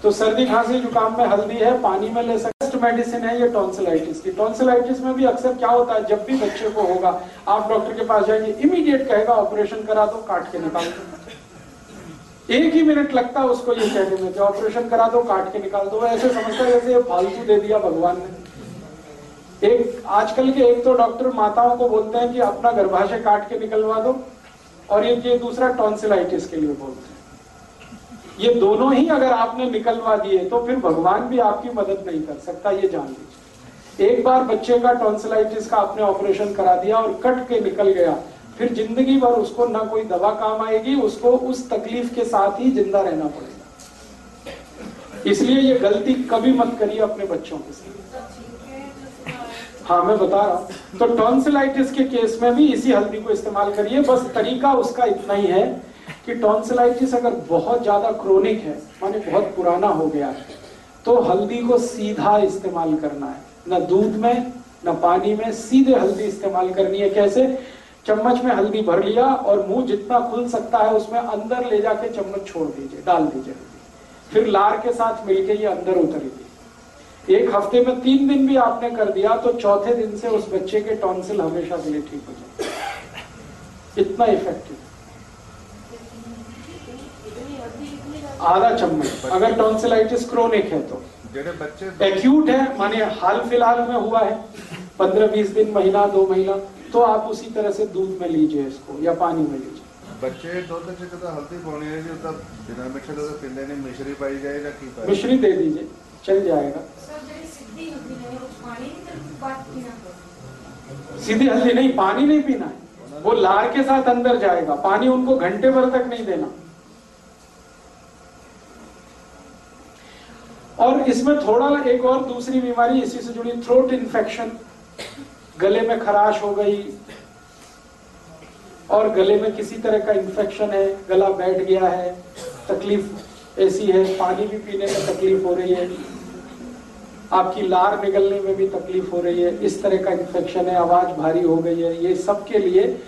तो सर्दी खांसी, जुकाम में हल्दी है, पानी में ले सकते मेडिसिन है ये टॉन्सिलाइटिस की। टॉन्सिलाइटिस में भी अक्सर क्या होता है? जब भी बच्चे को होगा, आप डॉक्टर के पास जाएँगे इमीडिएट कहेगा ऑपरेशन करा दो, काट के निकाल दो। एक ही मिनट लगता है उसको ये कहने में ऑपरेशन करा दो, काट के निकाल दो। ऐसे समझता है जैसे फालतू दे दिया भगवान ने। एक, आजकल के एक तो डॉक्टर माताओं को बोलते हैं कि, अपना गर्भाशय काट के निकलवा दो। और एक ये दूसरा टॉन्सिलाइटिस के लिए बोलते हैं। ये दोनों ही अगर आपने निकलवा दिए तो फिर भगवान भी आपकी मदद नहीं कर सकता, ये जान लीजिए। एक बार बच्चे का टॉन्सिलाइटिस का आपने ऑपरेशन करा दिया और कट के निकल गया, फिर ज़िंदगी भर उसको ना कोई दवा काम आएगी, उसको उस तकलीफ़ के साथ ही ज़िंदा रहना पड़ेगा। इसलिए ये गलती कभी मत करिए अपने बच्चों के साथ। हाँ मैं बता रहा हूँ। तो टॉन्सिलाइटिस के केस में भी इसी हल्दी को इस्तेमाल करिए, बस तरीका उसका इतना ही है कि टॉन्सिलाइटिस अगर बहुत ज़्यादा क्रोनिक है, माने बहुत पुराना हो गया है तो हल्दी को सीधा इस्तेमाल करना है। न दूध में, न पानी में सीधे हल्दी इस्तेमाल करनी है। कैसे? चम्मच में हल्दी भर लिया और मुँह जितना खुल सकता है उसमें अंदर ले जाके चम्मच छोड़ दीजिए, डाल दीजिए हल्दी। फिर लार के साथ मिलके ये अंदर उतरेगी एक हफ़्ते में तीन दिन भी आपने कर दिया तो चौथे दिन से उस बच्चे के टॉन्सिल हमेशा के लिए ठीक हो जाए इतना इफ़ेक्टिव आधा चम्मच। अगर टॉन्सिलाइटिस क्रोनिक है तो। बच्चे एक्यूट है माने हाल फ़िलहाल में हुआ है पंद्रह बीस दिन महीना दो महीना तो आप उसी तरह से दूध में लीजिए इसको या पानी में लीजिए। बच्चे दो तो तो हल्दी पानी है जो तब बिना तो पीने मिश्री पाई जाए ना की पाई। मिश्री दे दीजिए चल जाएगा। सीधी हल्दी नहीं पानी नहीं पीना है। वो लार के साथ अंदर जाएगा पानी उनको घंटे भर तक नहीं देना। और इसमें थोड़ा एक और दूसरी बीमारी इसी से जुड़ी थ्रोट इन्फेक्शन गले में खराश हो गई और गले में किसी तरह का इन्फेक्शन है, गला बैठ गया है, तकलीफ़ ऐसी है, पानी भी पीने में तकलीफ़ हो रही है, आपकी लार निकलने में भी तकलीफ़ हो रही है, इस तरह का इन्फेक्शन है, आवाज़ भारी हो गई है। ये सब के लिए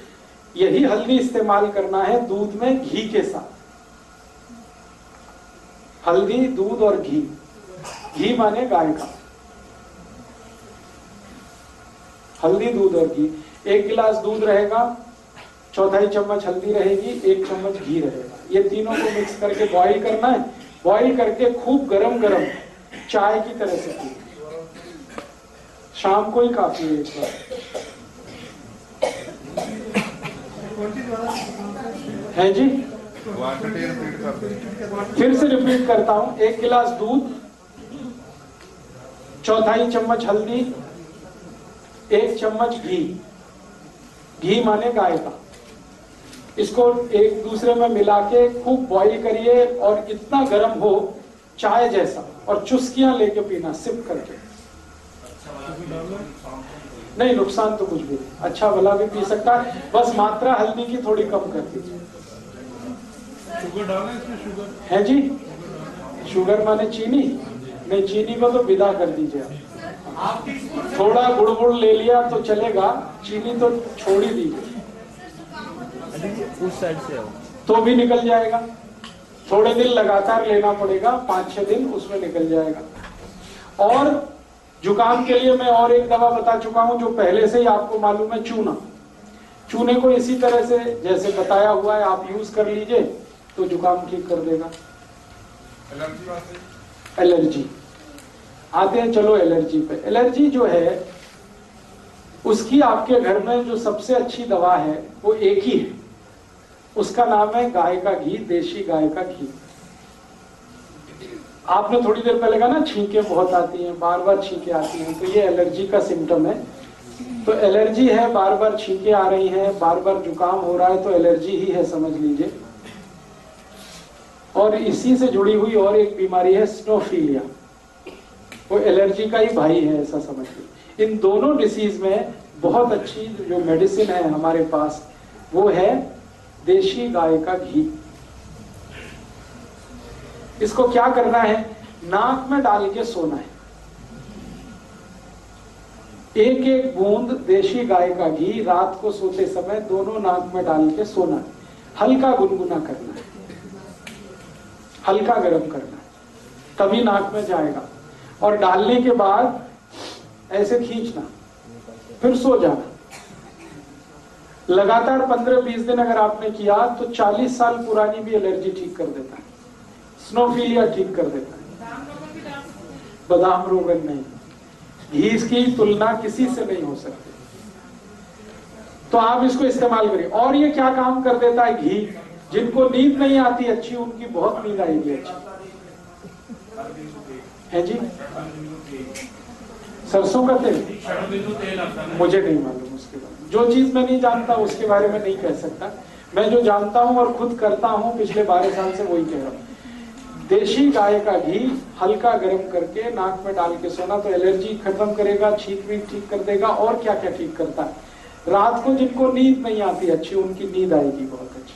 यही हल्दी इस्तेमाल करना है दूध में घी के साथ। हल्दी, दूध और घी। घी माने गाय का। हल्दी दूध और घी। एक गिलास दूध रहेगा चौथाई चम्मच हल्दी रहेगी एक चम्मच घी रहेगा। ये तीनों को मिक्स करके बॉईल करना है। बॉईल करके खूब गरम गरम चाय की तरह से पी शाम को ही काफ़ी है इस बार। है जी? फिर से रिपीट करता हूँ। एक गिलास दूध चौथाई चम्मच हल्दी एक चम्मच घी। घी माने गाय का इसको एक दूसरे में मिला के खूब बॉईल करिए और इतना गर्म हो चाय जैसा और चुस्कियाँ लेके पीना सिप करके। नहीं नुकसान तो कुछ भी नहीं। अच्छा भला भी पी सकता है। बस मात्रा हल्दी की थोड़ी कम कर दीजिए। शुगर डालना इसमें शुगर है जी? शुगर माने चीनी? नहीं चीनी को तो विदा कर दीजिए। आप थोड़ा गुड़ गुड़ ले लिया तो चलेगा चीनी तो छोड़ ही दीजिए। उस साइड से तो भी निकल जाएगा। थोड़े दिन लगातार लेना पड़ेगा पाँच छह दिन उसमें निकल जाएगा। और जुकाम के लिए मैं और एक दवा बता चुका हूँ जो पहले से ही आपको मालूम है चूना। चूने को इसी तरह से जैसे बताया हुआ है आप यूज़ कर लीजिए तो जुकाम ठीक कर देगा। एलर्जी। आते हैं चलो एलर्जी पे। एलर्जी जो है, उसकी आपके घर में जो सबसे अच्छी दवा है, वो एक ही है। उसका नाम है गाय का घी, देशी गाय का घी। आपने थोड़ी देर पहले कहा ना, छींके बहुत आती हैं बार बार छींके आती हैं तो ये एलर्जी का सिम्टम है। तो एलर्जी है बार बार छींके आ रही हैं बार बार जुकाम हो रहा है तो एलर्जी ही है, समझ लीजिए। और इसी से जुड़ी हुई और एक बीमारी है स्नोफीलिया। वो एलर्जी का ही भाई है ऐसा समझ लीजिए इन दोनों डिसीज में बहुत अच्छी जो मेडिसिन है हमारे पास, वो है देशी गाय का घी। इसको क्या करना है? नाक में डाल के सोना है। एक एक बूंद देशी गाय का घी रात को सोते समय दोनों नाक में डाल के सोना है। हल्का गुनगुना करना है। हल्का गर्म करना। है तभी नाक में जाएगा। और डालने के बाद ऐसे खींचना। फिर सो जाना। लगातार 15-20 दिन अगर आपने किया तो 40 साल पुरानी भी एलर्जी ठीक कर देता है। स्नोफीलिया ठीक कर देता है। बादाम रोगन नहीं। घी की तुलना किसी से नहीं हो सकती। तो आप इसको इस्तेमाल करिए। और ये क्या काम कर देता है? घी। जिनको नींद नहीं आती अच्छी, उनकी बहुत नींद आएगी अच्छी। है जी? सरसों का तेल? मुझे नहीं मालूम उसके बारे में। जो चीज़ मैं नहीं जानता, उसके बारे में नहीं कह सकता। मैं जो जानता हूँ और खुद करता हूँ, पिछले बारह साल से वही कह रहा हूँ। देशी गाय का घी हल्का गर्म करके नाक में डाल के सोना तो एलर्जी खत्म करेगा, छींक भी ठीक कर देगा और क्या क्या ठीक करता है। रात को जिनको नींद नहीं आती अच्छी, उनकी नींद आएगी बहुत अच्छी।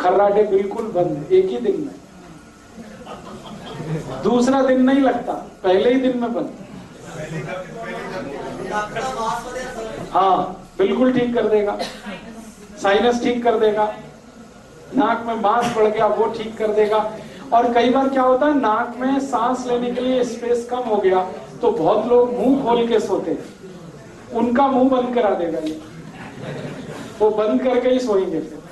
खर्राटे बिल्कुल बंद, एक ही दिन में। दूसरा दिन नहीं लगता, पहले ही दिन में बंद। हाँ बिल्कुल ठीक कर देगा। साइनस ठीक कर देगा। नाक में मांस बढ़ गया, वो ठीक कर देगा। और कई बार क्या होता है, नाक में सांस लेने के लिए स्पेस कम हो गया तो बहुत लोग मुँह खोल के सोते हैं। उनका मुँह बंद करा देगा ये। वो बंद करके ही सोएँगे फिर।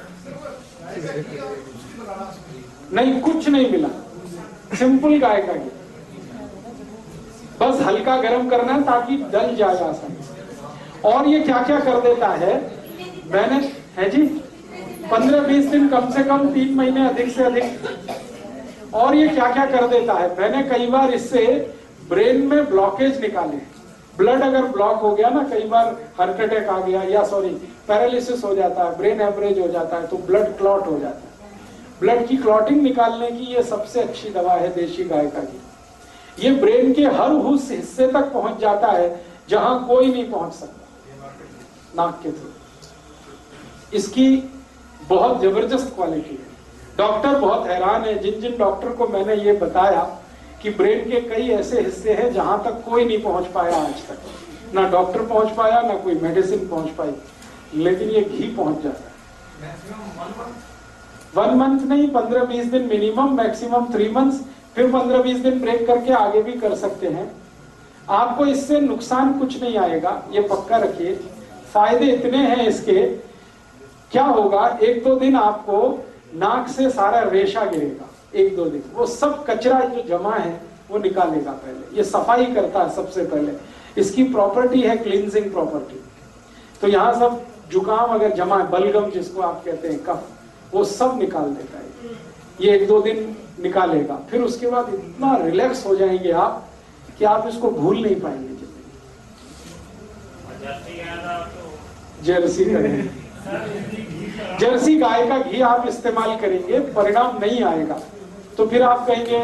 नहीं, कुछ नहीं मिला। सिंपल गाय का घी। बस हल्का गर्म करना है ताकि डल जाए आसानी और ये क्या क्या कर देता है? मैंने, है जी? पंद्रह बीस दिन कम से कम तीन महीने अधिक से अधिक। और ये क्या क्या कर देता है? मैंने कई बार इससे ब्रेन में ब्लॉकेज निकाले ब्लड अगर ब्लॉक हो गया ना, कई बार हार्ट अटैक आ गया या सॉरी पैरालिसिस हो जाता है ब्रेन एवरेज हो जाता है तो ब्लड क्लॉट हो जाता है। ब्लड की क्लॉटिंग निकालने की ये सबसे अच्छी दवा है देशी गाय का। घी ये ब्रेन के हर उस हिस्से तक पहुँच जाता है जहाँ कोई नहीं पहुँच सकता। नाक के थ्रू। इसकी बहुत ज़बरदस्त क्वालिटी है। डॉक्टर बहुत हैरान है। जिन जिन डॉक्टर को मैंने ये बताया कि ब्रेन के कई ऐसे हिस्से हैं जहाँ तक कोई नहीं पहुँच पाया आज तक। ना डॉक्टर पहुँच पाया ना कोई मेडिसिन पहुँच पाई लेकिन ये घी पहुँच जाता है। वन मंथ नहीं पंद्रह बीस दिन मिनिमम मैक्सिमम थ्री मंथ्स फिर पंद्रह बीस दिन ब्रेक करके आगे भी कर सकते हैं। आपको इससे नुकसान कुछ नहीं आएगा ये पक्का रखिए। फ़ायदे इतने हैं इसके क्या होगा एक दो दिन आपको नाक से सारा रेशा गिरेगा। एक दो दिन। वो सब कचरा जो जमा है, वो निकालेगा पहले। ये सफ़ाई करता है सबसे पहले। इसकी प्रॉपर्टी है क्लींजिंग प्रॉपर्टी तो यहाँ सब जुकाम अगर जमा है, बलगम जिसको आप कहते हैं, कफ, वो सब निकाल देता है। ये एक दो दिन निकालेगा। फिर उसके बाद इतना रिलैक्स हो जाएँगे आप कि आप इसको भूल नहीं पाएँगे जितने जर्सी जर्सी गाय का घी आप इस्तेमाल करेंगे, परिणाम नहीं आएगा। तो फिर आप कहेंगे,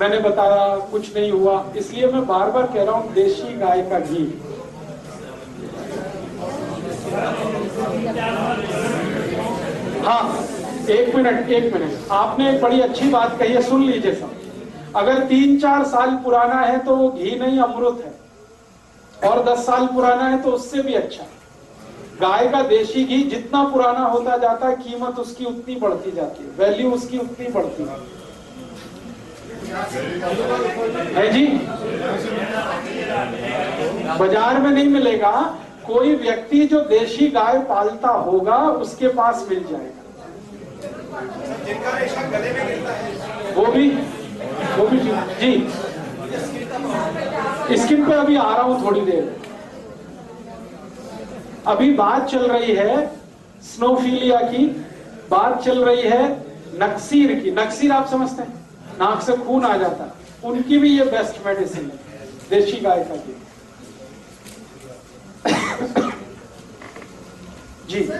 मैंने बताया, कुछ नहीं हुआ। इसलिए मैं बार बार कह रहा हूँ, देशी गाय का घी। हाँ एक मिनट एक मिनट। आपने एक बड़ी अच्छी बात कही है, सुन लीजिए सब। अगर तीन चार साल पुराना है तो वो घी नहीं, अमृत है। और दस साल पुराना है तो उससे भी अच्छा। गाय का देशी घी जितना पुराना होता जाता है कीमत उसकी उतनी बढ़ती जाती है, वैल्यू उसकी उतनी बढ़ती है। है जी? बाज़ार में नहीं मिलेगा। कोई व्यक्ति जो देशी गाय पालता होगा उसके पास मिल जाएगा। गले में है। वो भी वो भी जी। स्किन पे अभी आ रहा हूँ थोड़ी देर। अभी बात चल रही है स्नोफीलिया की। बात चल रही है नक्सीर की। नक्सीर आप समझते हैं? नाक से खून आ जाता। उनकी भी ये बेस्ट मेडिसिन है देशी गाय का घी जी। है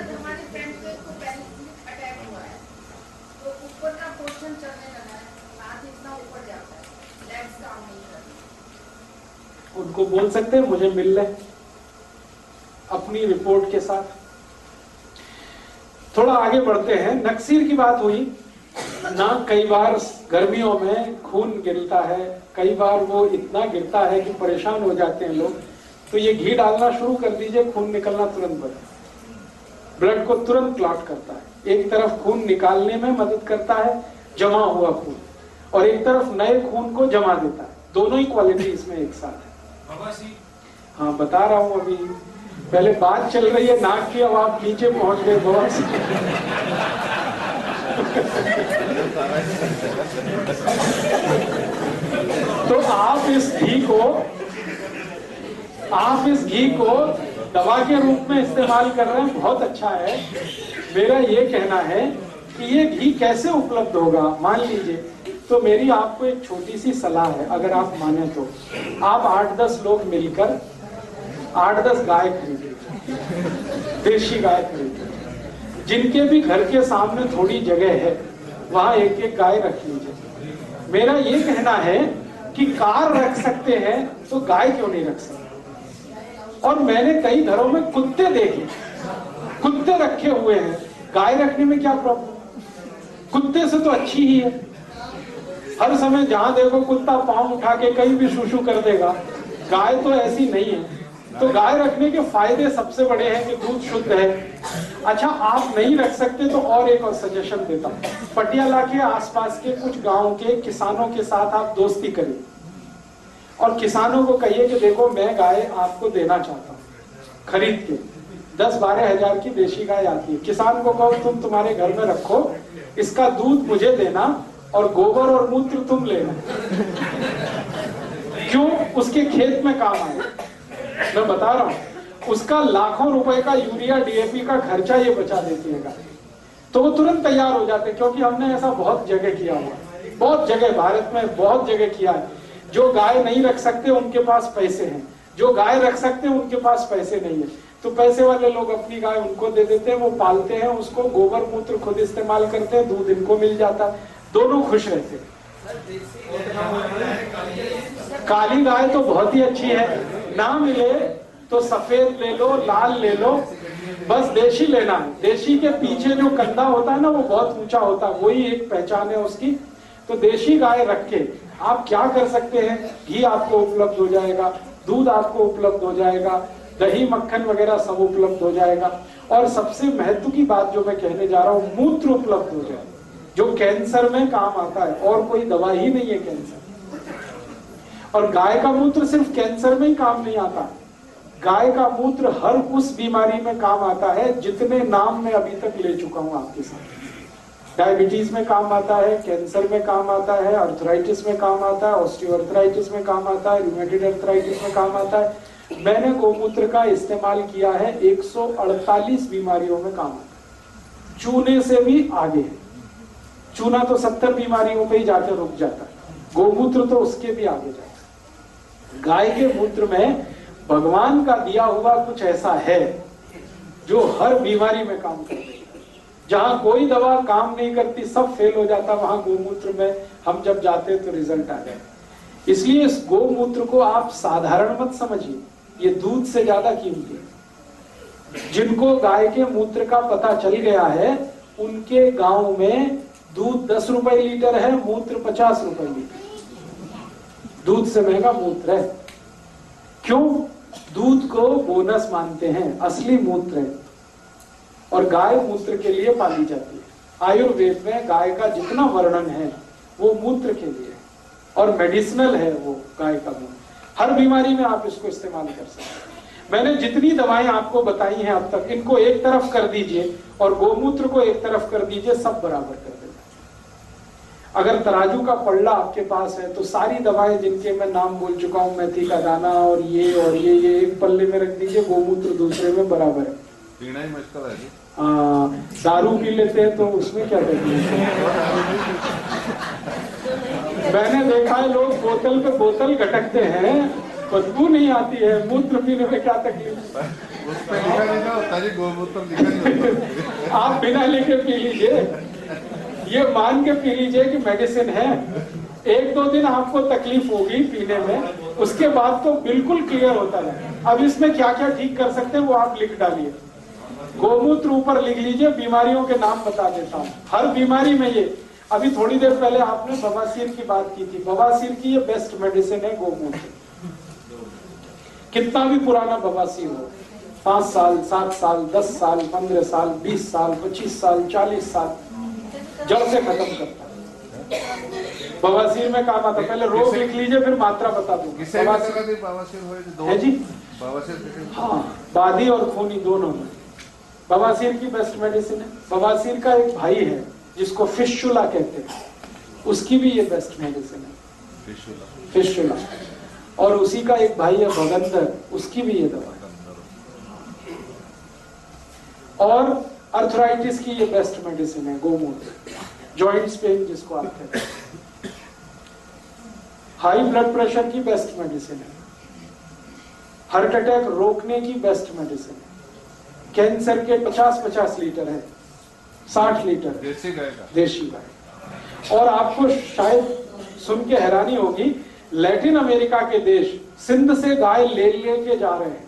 तो उनको बोल सकते हैं मुझे मिल ले अपनी रिपोर्ट के साथ। थोड़ा आगे बढ़ते हैं नक्सीर की बात हुई। ना कई बार गर्मियों में खून गिरता है कई बार वो इतना गिरता है कि परेशान हो जाते हैं लोग। तो ये घी डालना शुरू कर दीजिए खून निकलना तुरंत बंद। ब्लड को तुरंत क्लॉट करता है। एक तरफ़ खून निकालने में मदद करता है जमा हुआ खून और एक तरफ़ नए खून को जमा देता है। दोनों ही क्वालिटी इसमें एक साथ है। हाँ बता रहा हूँ अभी। पहले बात चल रही है नाक की अब आप नीचे पहुँच गए बहुत तो आप इस घी को, आप इस घी को दवा के रूप में इस्तेमाल कर रहे हैं, बहुत अच्छा है। मेरा ये कहना है कि ये घी कैसे उपलब्ध होगा? मान लीजिए तो मेरी आपको एक छोटी सी सलाह है, अगर आप माने तो। आप आठ दस लोग मिलकर आठ दस गाय खरीदिए, देशी गाय खरीदिए। जिनके भी घर के सामने थोड़ी जगह है, वहाँ एक एक गाय रख लीजिए मेरा ये कहना है कि कार रख सकते हैं तो गाय क्यों नहीं रख सकते? और मैंने कई घरों में कुत्ते देखे, कुत्ते रखे हुए हैं। गाय रखने में क्या प्रॉब्लम कुत्ते से तो अच्छी ही है। हर समय जहाँ देखो कुत्ता पाँव उठा के कहीं भी शूशू कर देगा, गाय तो ऐसी नहीं है। तो गाय रखने के फ़ायदे सबसे बड़े हैं कि दूध शुद्ध है। अच्छा आप नहीं रख सकते तो और एक और सजेशन देता हूँ। पटियाला के आसपास के कुछ गाँव के किसानों के साथ आप दोस्ती करिए और किसानों को कहिए कि देखो, मैं गाय आपको देना चाहता हूँ, खरीद के। दस बारह हज़ार की देशी गाय आती है। किसान को कहो, तुम तुम्हारे घर में रखो, इसका दूध मुझे देना और गोबर और मूत्र तुम लेना। क्यों? उसके खेत में काम आए। मैं बता रहा हूँ, उसका लाखों रुपए का यूरिया डीएपी का खर्चा ये बचा देती है तो वो तुरंत तैयार हो जाते क्योंकि हमने ऐसा बहुत जगह किया हुआ बहुत जगह, भारत में बहुत जगह किया है। जो गाय नहीं रख सकते, उनके पास पैसे हैं। जो गाय रख सकते हैं, उनके पास पैसे नहीं है। तो पैसे वाले लोग अपनी गाय उनको दे देते हैं, वो पालते हैं, उसको गोबर मूत्र खुद इस्तेमाल करते हैं, दूध इनको मिल जाता है। दोनों खुश रहते हैं। काली गाय तो बहुत ही अच्छी है। ना मिले तो सफ़ेद ले लो, लाल ले लो, बस देशी लेना देशी के पीछे जो कंधा होता है ना, वो बहुत ऊँचा होता है। वही एक पहचान है उसकी। तो देशी गाय रख। के आप क्या कर सकते हैं? घी आपको उपलब्ध हो जाएगा, दूध आपको उपलब्ध हो जाएगा, दही, मक्खन वगैरह सब उपलब्ध हो जाएगा। और सबसे महत्व की बात जो मैं कहने जा रहा हूँ, मूत्र उपलब्ध हो जाएगा। जो कैंसर में काम आता है, और कोई दवा ही नहीं है कैंसर। और गाय का मूत्र सिर्फ़ कैंसर में ही काम नहीं आता। गाय का मूत्र हर उस बीमारी में काम आता है, जितने नाम मैं अभी तक ले चुका हूँ आपके साथ। डायबिटीज़ में काम आता है, कैंसर में काम आता है, अर्थराइटिस में काम आता है, ऑस्टियोअर्थराइटिस में काम आता है रिमेटेड अर्थराइटिस में काम आता है। मैंने गोमूत्र का इस्तेमाल किया है 148 बीमारियों में काम आता है। चूने से भी आगे है। चूना तो 70 बीमारियों पे ही जाकर रुक जाता गोमूत्र तो उसके भी आगे जाता गाय के मूत्र में भगवान का दिया हुआ कुछ ऐसा है जो हर बीमारी में काम करता है। जहाँ कोई दवा काम नहीं करती, सब फेल हो जाता, वहाँ गोमूत्र में हम जब जाते तो रिज़ल्ट आ जाए इसलिए इस गोमूत्र को आप साधारण मत समझिए। ये दूध से ज़्यादा कीमती है। जिनको गाय के मूत्र का पता चल गया है, उनके गाँव में दूध दस रुपए लीटर है, मूत्र पचास रुपए लीटर। दूध से महँगा मूत्र है। क्यों? दूध को बोनस मानते हैं, असली मूत्र है। और गाय मूत्र के लिए पाली जाती है। आयुर्वेद में गाय का जितना वर्णन है, वो मूत्र के लिए और मेडिसिनल है वो गाय का मूत्र। हर बीमारी में आप इसको इस्तेमाल कर सकते हैं। मैंने जितनी दवाएँ आपको बताई हैं अब तक, इनको एक तरफ़ कर दीजिए और गोमूत्र को एक तरफ़ कर दीजिए, सब बराबर कर अगर तराजू का पल्ला आपके पास है तो सारी दवाएँ जिनके मैं नाम बोल चुका हूँ मेथी का दाना और ये और ये ये एक पल्ले में रख दीजिए गोमूत्र दूसरे में बराबर है। पीना ही दारू पी लेते हैं तो उसमें क्या तकलीफ़ मैंने देखा है लोग बोतल पे बोतल घटकते हैं बदबू नहीं आती है मूत्र पीने में क्या तकलीफ़? आप बिना लेके पी लीजिए। ये मान के पी लीजिए कि मेडिसिन है। एक दो दिन आपको तकलीफ़ होगी पीने में, उसके बाद तो बिल्कुल क्लियर होता है। अब इसमें क्या क्या ठीक कर सकते हैं वो आप लिख डालिए। गोमूत्र ऊपर लिख लीजिए, बीमारियों के नाम बता देता हूँ। हर बीमारी में ये। अभी थोड़ी देर पहले आपने बवासीर की बात की थी। बवासीर की ये बेस्ट मेडिसिन है गोमूत्र। कितना भी पुराना बवासीर हो, पाँच साल, सात साल, दस साल, पंद्रह साल, बीस साल, पच्चीस साल, चालीस साल जड़ से खत्म करता बवासीर में काम आता पहले रोग लिख लीजिए फिर मात्रा बता दू। है जी? हाँ बादी और खूनी दोनों में। बवासीर की बेस्ट मेडिसिन है। बवासीर का एक भाई है जिसको फिशुला कहते हैं। उसकी भी ये बेस्ट मेडिसिन है। फिशुला। और उसी का एक भाई है भगंदर। उसकी भी ये दवा है। और अर्थराइटिस की ये बेस्ट मेडिसिन है गोमूत्र। जॉइंट्स पेन जिसको आप कहते हैं। हाई ब्लड प्रेशर की बेस्ट मेडिसिन है। हार्ट अटैक रोकने की बेस्ट मेडिसिन है। कैंसर के 50-50 लीटर है। 60 लीटर देसी गाय का। देशी गाय। और आपको शायद सुन के हैरानी होगी लैटिन अमेरिका के देश सिंध से गाय ले लेके जा रहे हैं।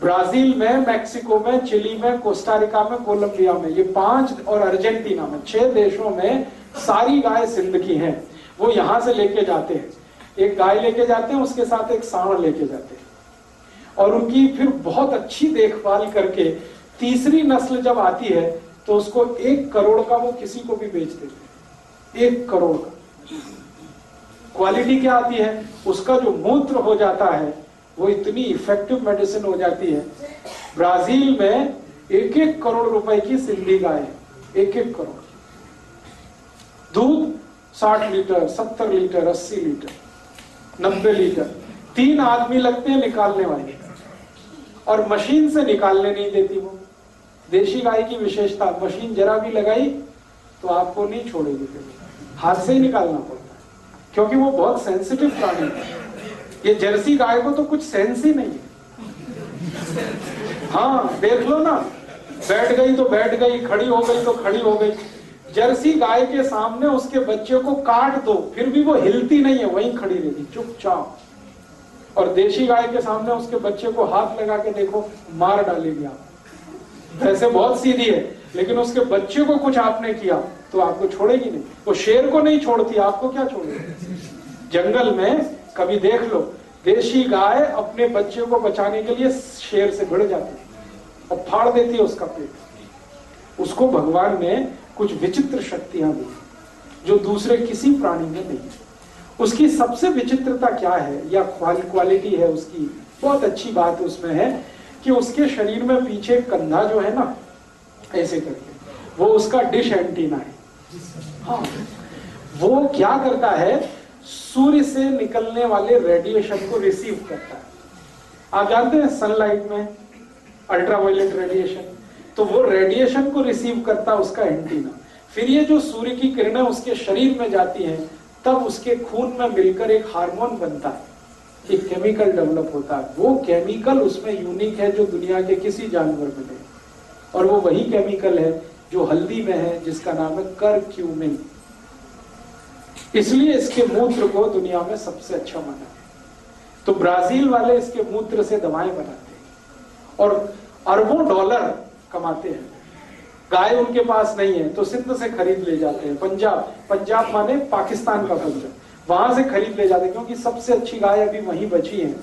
ब्राज़ील में, मैक्सिको में, चिली में कोस्टारिका में, कोलंबिया में, ये पाँच और अर्जेंटीना में, छह देशों में सारी गाय सिंध की हैं। वो यहाँ से लेके जाते हैं। एक गाय लेके जाते हैं, उसके साथ एक सांड लेके जाते हैं। और उनकी फिर बहुत अच्छी देखभाल करके तीसरी नस्ल जब आती है तो उसको एक करोड़ का वो किसी को भी बेच देते हैं। एक करोड़ का। क्वालिटी क्या आती है? उसका जो मूत्र हो जाता है वो इतनी इफ़ेक्टिव मेडिसिन हो जाती है। ब्राज़ील में एक एक करोड़ रुपए की सिंधी गाय एक एक करोड़। दूध साठ लीटर, सत्तर लीटर, अस्सी लीटर, नब्बे लीटर, तीन आदमी लगते हैं निकालने वाले। और मशीन से निकालने नहीं देती वो। देशी गाय की विशेषता, मशीन जरा भी लगाई तो आपको नहीं छोड़ेगी हाथ से ही निकालना पड़ता है, क्योंकि वो बहुत सेंसिटिव प्राणी है। ये जर्सी गाय को तो कुछ सेंस ही नहीं है। हाँ देख लो ना। बैठ गई तो बैठ गई, खड़ी हो गई तो खड़ी हो गई। जर्सी गाय के सामने उसके बच्चे को काट दो, फिर भी वो हिलती नहीं है, वहीं खड़ी रहेगी चुपचाप। और देशी गाय के सामने उसके बच्चे को हाथ लगा के देखो, मार डालेगी आप। वैसे बहुत सीधी है, लेकिन उसके बच्चे को कुछ आपने किया तो आपको छोड़ेगी नहीं। वो शेर को नहीं छोड़ती, आपको क्या छोड़ेगी? जंगल में कभी देख लो, देशी गाय अपने बच्चे को बचाने के लिए शेर से भिड़ जाती है और फाड़ देती है उसका पेट। उसको भगवान ने कुछ विचित्र शक्तियाँ दी, जो दूसरे किसी प्राणी में नहीं उसकी सबसे विचित्रता क्या है, या क्वालिटी है उसकी, बहुत अच्छी बात उसमें है कि उसके शरीर में पीछे कंधा जो है ना, ऐसे करके, वो उसका डिश एंटीना है। हाँ वो क्या करता है सूर्य से निकलने वाले रेडिएशन को रिसीव करता है। आप जानते हैं सनलाइट में अल्ट्रावायलेट रेडिएशन तो वो रेडिएशन को रिसीव करता उसका एंटीना फिर ये जो सूर्य की किरणें उसके शरीर में जाती हैं, तब उसके खून में मिलकर एक हार्मोन बनता है। एक केमिकल डेवलप होता है। वो केमिकल उसमें यूनिक है जो दुनिया के किसी जानवर में नहीं। और वो वही केमिकल है जो हल्दी में है, जिसका नाम है कर क्यूमिन इसलिए इसके मूत्र को दुनिया में सबसे अच्छा माना है। तो ब्राज़ील वाले इसके मूत्र से दवाएँ बनाते हैं और अरबों डॉलर कमाते हैं। गाय उनके पास नहीं है तो सिंध से खरीद ले जाते हैं। पंजाब पंजाब माने पाकिस्तान का पंजाब वहाँ से खरीद ले जाते हैं, क्योंकि सबसे अच्छी गाय अभी वहीं बची है।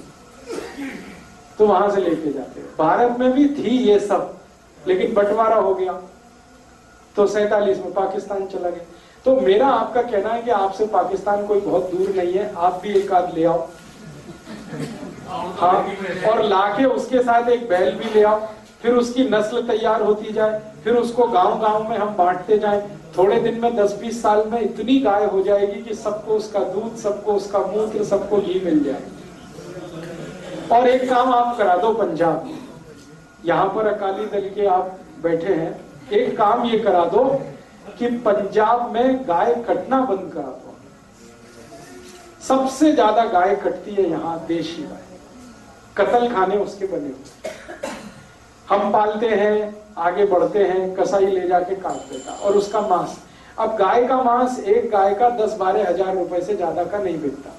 तो वहाँ से लेके जाते हैं। भारत में भी थी ये सब, लेकिन बंटवारा हो गया। तो सैतालीस में पाकिस्तान चला गया। तो मेरा आपका कहना है कि आपसे पाकिस्तान कोई बहुत दूर नहीं है, आप भी एक आध ले आओ। हाँ और लाके उसके साथ एक बैल भी ले आओ, फिर उसकी नस्ल तैयार होती जाए, फिर उसको गाँव गाँव में हम बांटते जाए। थोड़े दिन में 10-20 साल में इतनी गाय हो जाएगी कि सबको उसका दूध, सबको उसका मूत्र, सबको घी मिल जाए। और एक काम आप करा दो पंजाब। में यहाँ पर अकाली दल के आप बैठे हैं। एक काम ये करा दो कि पंजाब में गाय कटना बंद करा दो सबसे ज़्यादा गाय कटती है यहाँ देशी गाय। कतल खाने उसके बने हुए हम पालते हैं, आगे बढ़ते हैं, कसाई ले जाके काट देता और उसका मांस। अब गाय का मांस एक गाय का दस बारह हज़ार रुपए से ज़्यादा का नहीं बिकता।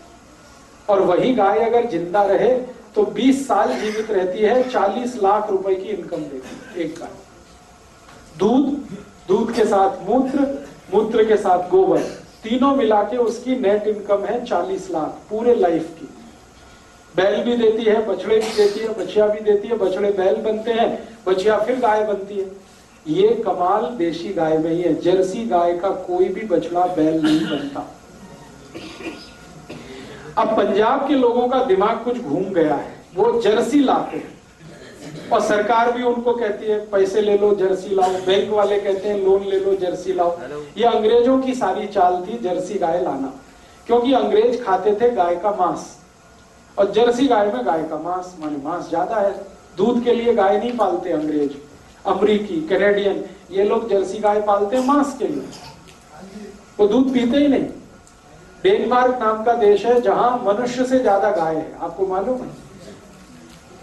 और वही गाय अगर ज़िंदा रहे तो 20 साल जीवित रहती है 40 लाख रुपए की इनकम देती है एक गाय। दूध दूध के साथ मूत्र मूत्र के साथ गोबर, तीनों मिला के उसकी नेट इनकम है 40 लाख पूरे लाइफ की। बैल भी देती है, बछड़े भी देती है, बछिया भी देती है, बछड़े बैल बनते हैं, बछिया फिर गाय बनती है। ये कमाल देशी गाय में ही है, जर्सी गाय का कोई भी बछड़ा बैल नहीं बनता। अब पंजाब के लोगों का दिमाग कुछ घूम गया है, वो जर्सी लाते हैं। और सरकार भी उनको कहती है पैसे ले लो जर्सी लाओ। बैंक वाले कहते हैं लोन ले लो जर्सी लाओ। ये अंग्रेज़ों की सारी चाल थी जर्सी गाय लाना। क्योंकि अंग्रेज़ खाते थे गाय का मांस। और जर्सी गाय में गाय का मांस माने मांस ज़्यादा है। दूध के लिए गाय नहीं पालते अंग्रेज़। अमरीकी कैनेडियन ये लोग जर्सी गाय पालते हैं मांस के लिए। वो दूध पीते ही नहीं। डेनमार्क नाम का देश है जहाँ मनुष्य से ज़्यादा गाय है। आपको मालूम है?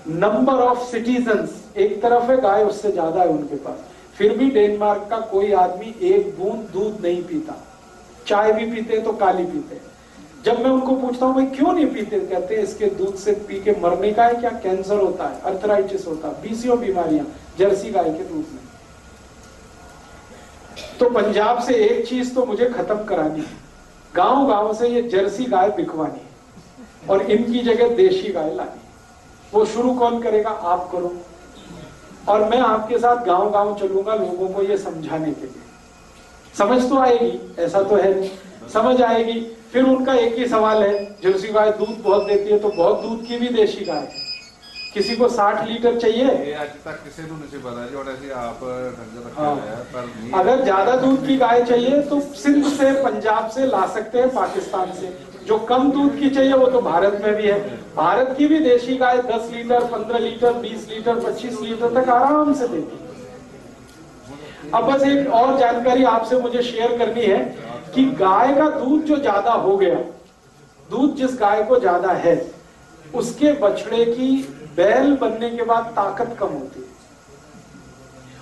नंबर ऑफ़ सिटीजन्स एक तरफ़ है, गाय उससे ज़्यादा है उनके पास। फिर भी डेनमार्क का कोई आदमी एक बूंद दूध नहीं पीता। चाय भी पीते तो काली पीते जब मैं उनको पूछता हूँ, भाई, क्यों नहीं पीते? कहते हैं, इसके दूध से पी के मरने का है क्या? कैंसर होता है, अर्थराइटिस होता है, बीसियों बीमारियाँ, जर्सी गाय के दूध में। तो पंजाब से एक चीज़ तो मुझे खत्म करानी है। गाँव गाँव से ये जर्सी गाय बिकवानी है और इनकी जगह देशी गाय लानी वो शुरू कौन करेगा? आप करो। और मैं आपके साथ गाँव गाँव चलूँगा लोगों को ये समझाने के लिए। समझ तो आएगी ऐसा तो है समझ आएगी फिर उनका एक ही सवाल है जर्सी गाय दूध बहुत देती है तो बहुत दूध की भी देशी गाय है। किसी को 60 लीटर चाहिए? हाँ। अगर ज़्यादा दूध की गाय चाहिए तो सिंध से पंजाब से ला सकते हैं पाकिस्तान से। जो कम दूध की चाहिए वो तो भारत में भी है। भारत की भी देशी गाय 10 लीटर 15 लीटर 20 लीटर 25 लीटर तक आराम से देती है। अब बस एक और जानकारी आपसे मुझे शेयर करनी है कि गाय का दूध जो ज़्यादा हो गया, दूध जिस गाय को ज़्यादा है, उसके बछड़े की बैल बनने के बाद ताकत कम होती है।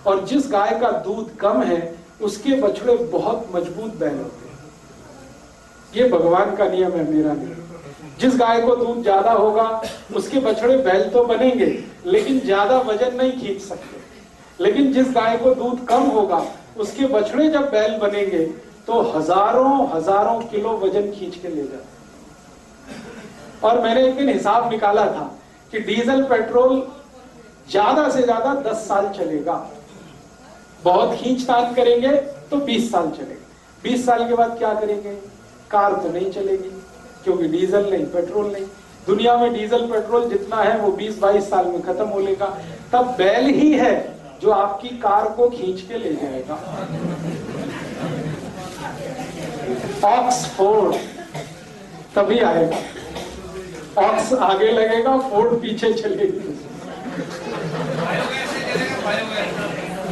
और जिस गाय का दूध कम है, उसके बछड़े बहुत मज़बूत बैल होते हैं। ये भगवान का नियम है, मेरा नियम। जिस गाय को दूध ज़्यादा होगा, उसके बछड़े बैल तो बनेंगे, लेकिन ज़्यादा वज़न नहीं खींच सकते। लेकिन जिस गाय को दूध कम होगा, उसके बछड़े जब बैल बनेंगे तो हज़ारों हज़ारों किलो वज़न खींच के ले जाते और मैंने एक दिन हिसाब निकाला था कि डीजल पेट्रोल ज़्यादा से ज़्यादा 10 साल चलेगा। बहुत खींचतान करेंगे तो 20 साल चलेगा। 20 साल के बाद क्या करेंगे? कार तो नहीं चलेगी, क्योंकि डीजल नहीं, पेट्रोल नहीं। दुनिया में डीजल, पेट्रोल जितना है, वो 20-22 साल में खत्म हो लेगा। तब बैल ही है जो आपकी कार को खींच के ले जाएगा। ऑक्सफोर्ड तभी आएगा। ऑक्स आगे लगेगा, फोर्ड पीछे चलेगी।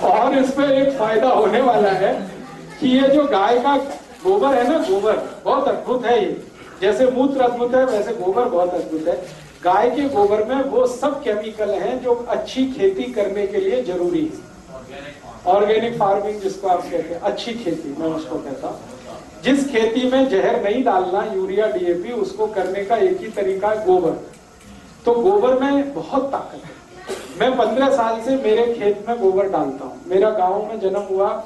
और इसमें एक फ़ायदा होने वाला है कि ये जो गाय का गोबर है ना गोबर? बहुत अद्भुत है ये। जैसे मूत्र अद्भुत है, वैसे गोबर बहुत अद्भुत है। गाय के गोबर में वो सब केमिकल हैं जो अच्छी खेती करने के लिए ज़रूरी है। ऑर्गेनिक फ़ार्मिंग जिसको आप कहते हैं, अच्छी खेती, मैं उसको कहता हूँ। जिस खेती में जहर नहीं डालना, यूरिया डीएपी उसको करने का एक ही तरीका है गोबर। तो गोबर में बहुत ताकत है। मैं पंद्रह साल से मेरे खेत में गोबर डालता हूँ। मेरा गाँव में जन्म हुआ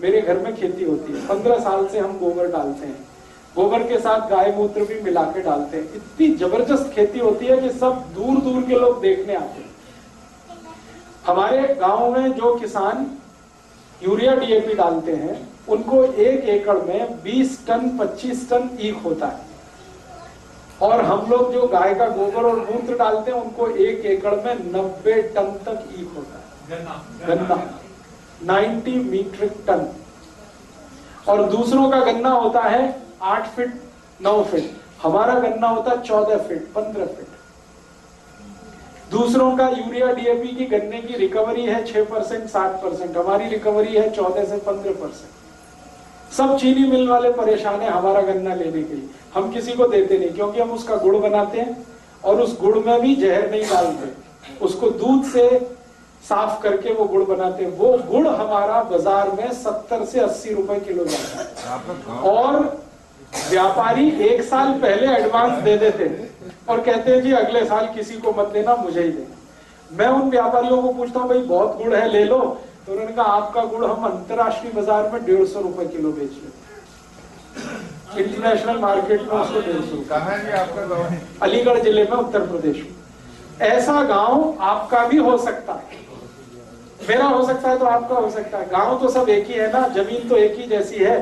मेरे घर में खेती होती है। पंद्रह साल से हम गोबर डालते हैं। गोबर के साथ गाय मूत्र भी मिला के डालते हैं। इतनी ज़बरदस्त खेती होती है कि सब दूर दूर के लोग देखने आते हैं। हमारे गाँव में जो किसान यूरिया डीएपी डालते हैं उनको एक एकड़ में 20 टन 25 टन ईख होता है। और हम लोग जो गाय का गोबर और मूत्र डालते हैं उनको एक एकड़ में 90 टन तक ईख होता है। गन्ना। 90 मीट्रिक टन। और दूसरों का गन्ना होता है 8 फीट 9 फीट। हमारा गन्ना होता है 14 फीट 15 फीट। दूसरों का यूरिया डीएपी की गन्ने की रिकवरी है 6 परसेंट, सात परसेंट। हमारी रिकवरी है 14 से 15 परसेंट। सब चीनी मिल वाले परेशान है हमारा गन्ना लेने के लिए। हम किसी को देते नहीं, क्योंकि हम उसका गुड़ बनाते हैं और उस गुड़ में भी जहर नहीं डालते। उसको दूध से साफ़ करके वो गुड़ बनाते हैं। वो गुड़ हमारा बाज़ार में सत्तर से अस्सी रुपए किलो जाता है। और व्यापारी एक साल पहले एडवांस दे देते हैं और कहते हैं जी अगले साल किसी को मत देना मुझे ही देना मैं उन व्यापारियों को पूछता हूँ भाई बहुत गुड़ है ले लो। तो उन्होंने कहा आपका गुड़ हम अंतरराष्ट्रीय बाज़ार में डेढ़ सौ रुपए किलो बेच लेते इंटरनेशनल मार्केट में उसको डेढ़ सौ कहाँ अलीगढ़ ज़िले में उत्तर प्रदेश में। ऐसा गाँव आपका भी हो सकता है। मेरा हो सकता है तो आपका हो सकता है। गाँव तो सब एक ही है ना, ज़मीन तो एक ही जैसी है।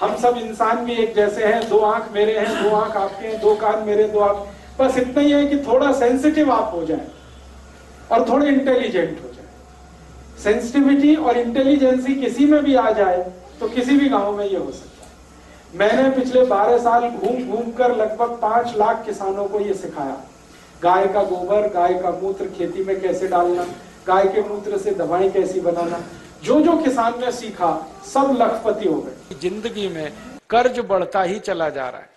हम सब इंसान भी एक जैसे हैं, दो आँख मेरे हैं, दो आँख आपके हैं, दो कान मेरे, दो आँख बस इतना ही है कि थोड़ा सेंसिटिव आप हो जाए और थोड़े इंटेलिजेंट हो जाए। सेंसिटिविटी और इंटेलिजेंसी किसी में भी आ जाए तो किसी भी गाँव में ये हो सकता है। मैंने पिछले 12 साल घूम घूम कर लगभग पाँच लाख किसानों को ये सिखाया। गाय का गोबर, गाय का मूत्र, खेती में कैसे डालना गाय के मूत्र से दवाएँ कैसी बनाना? जो जो किसान ने सीखा, सब लखपति हो गए। ज़िंदगी में कर्ज बढ़ता ही चला जा रहा है।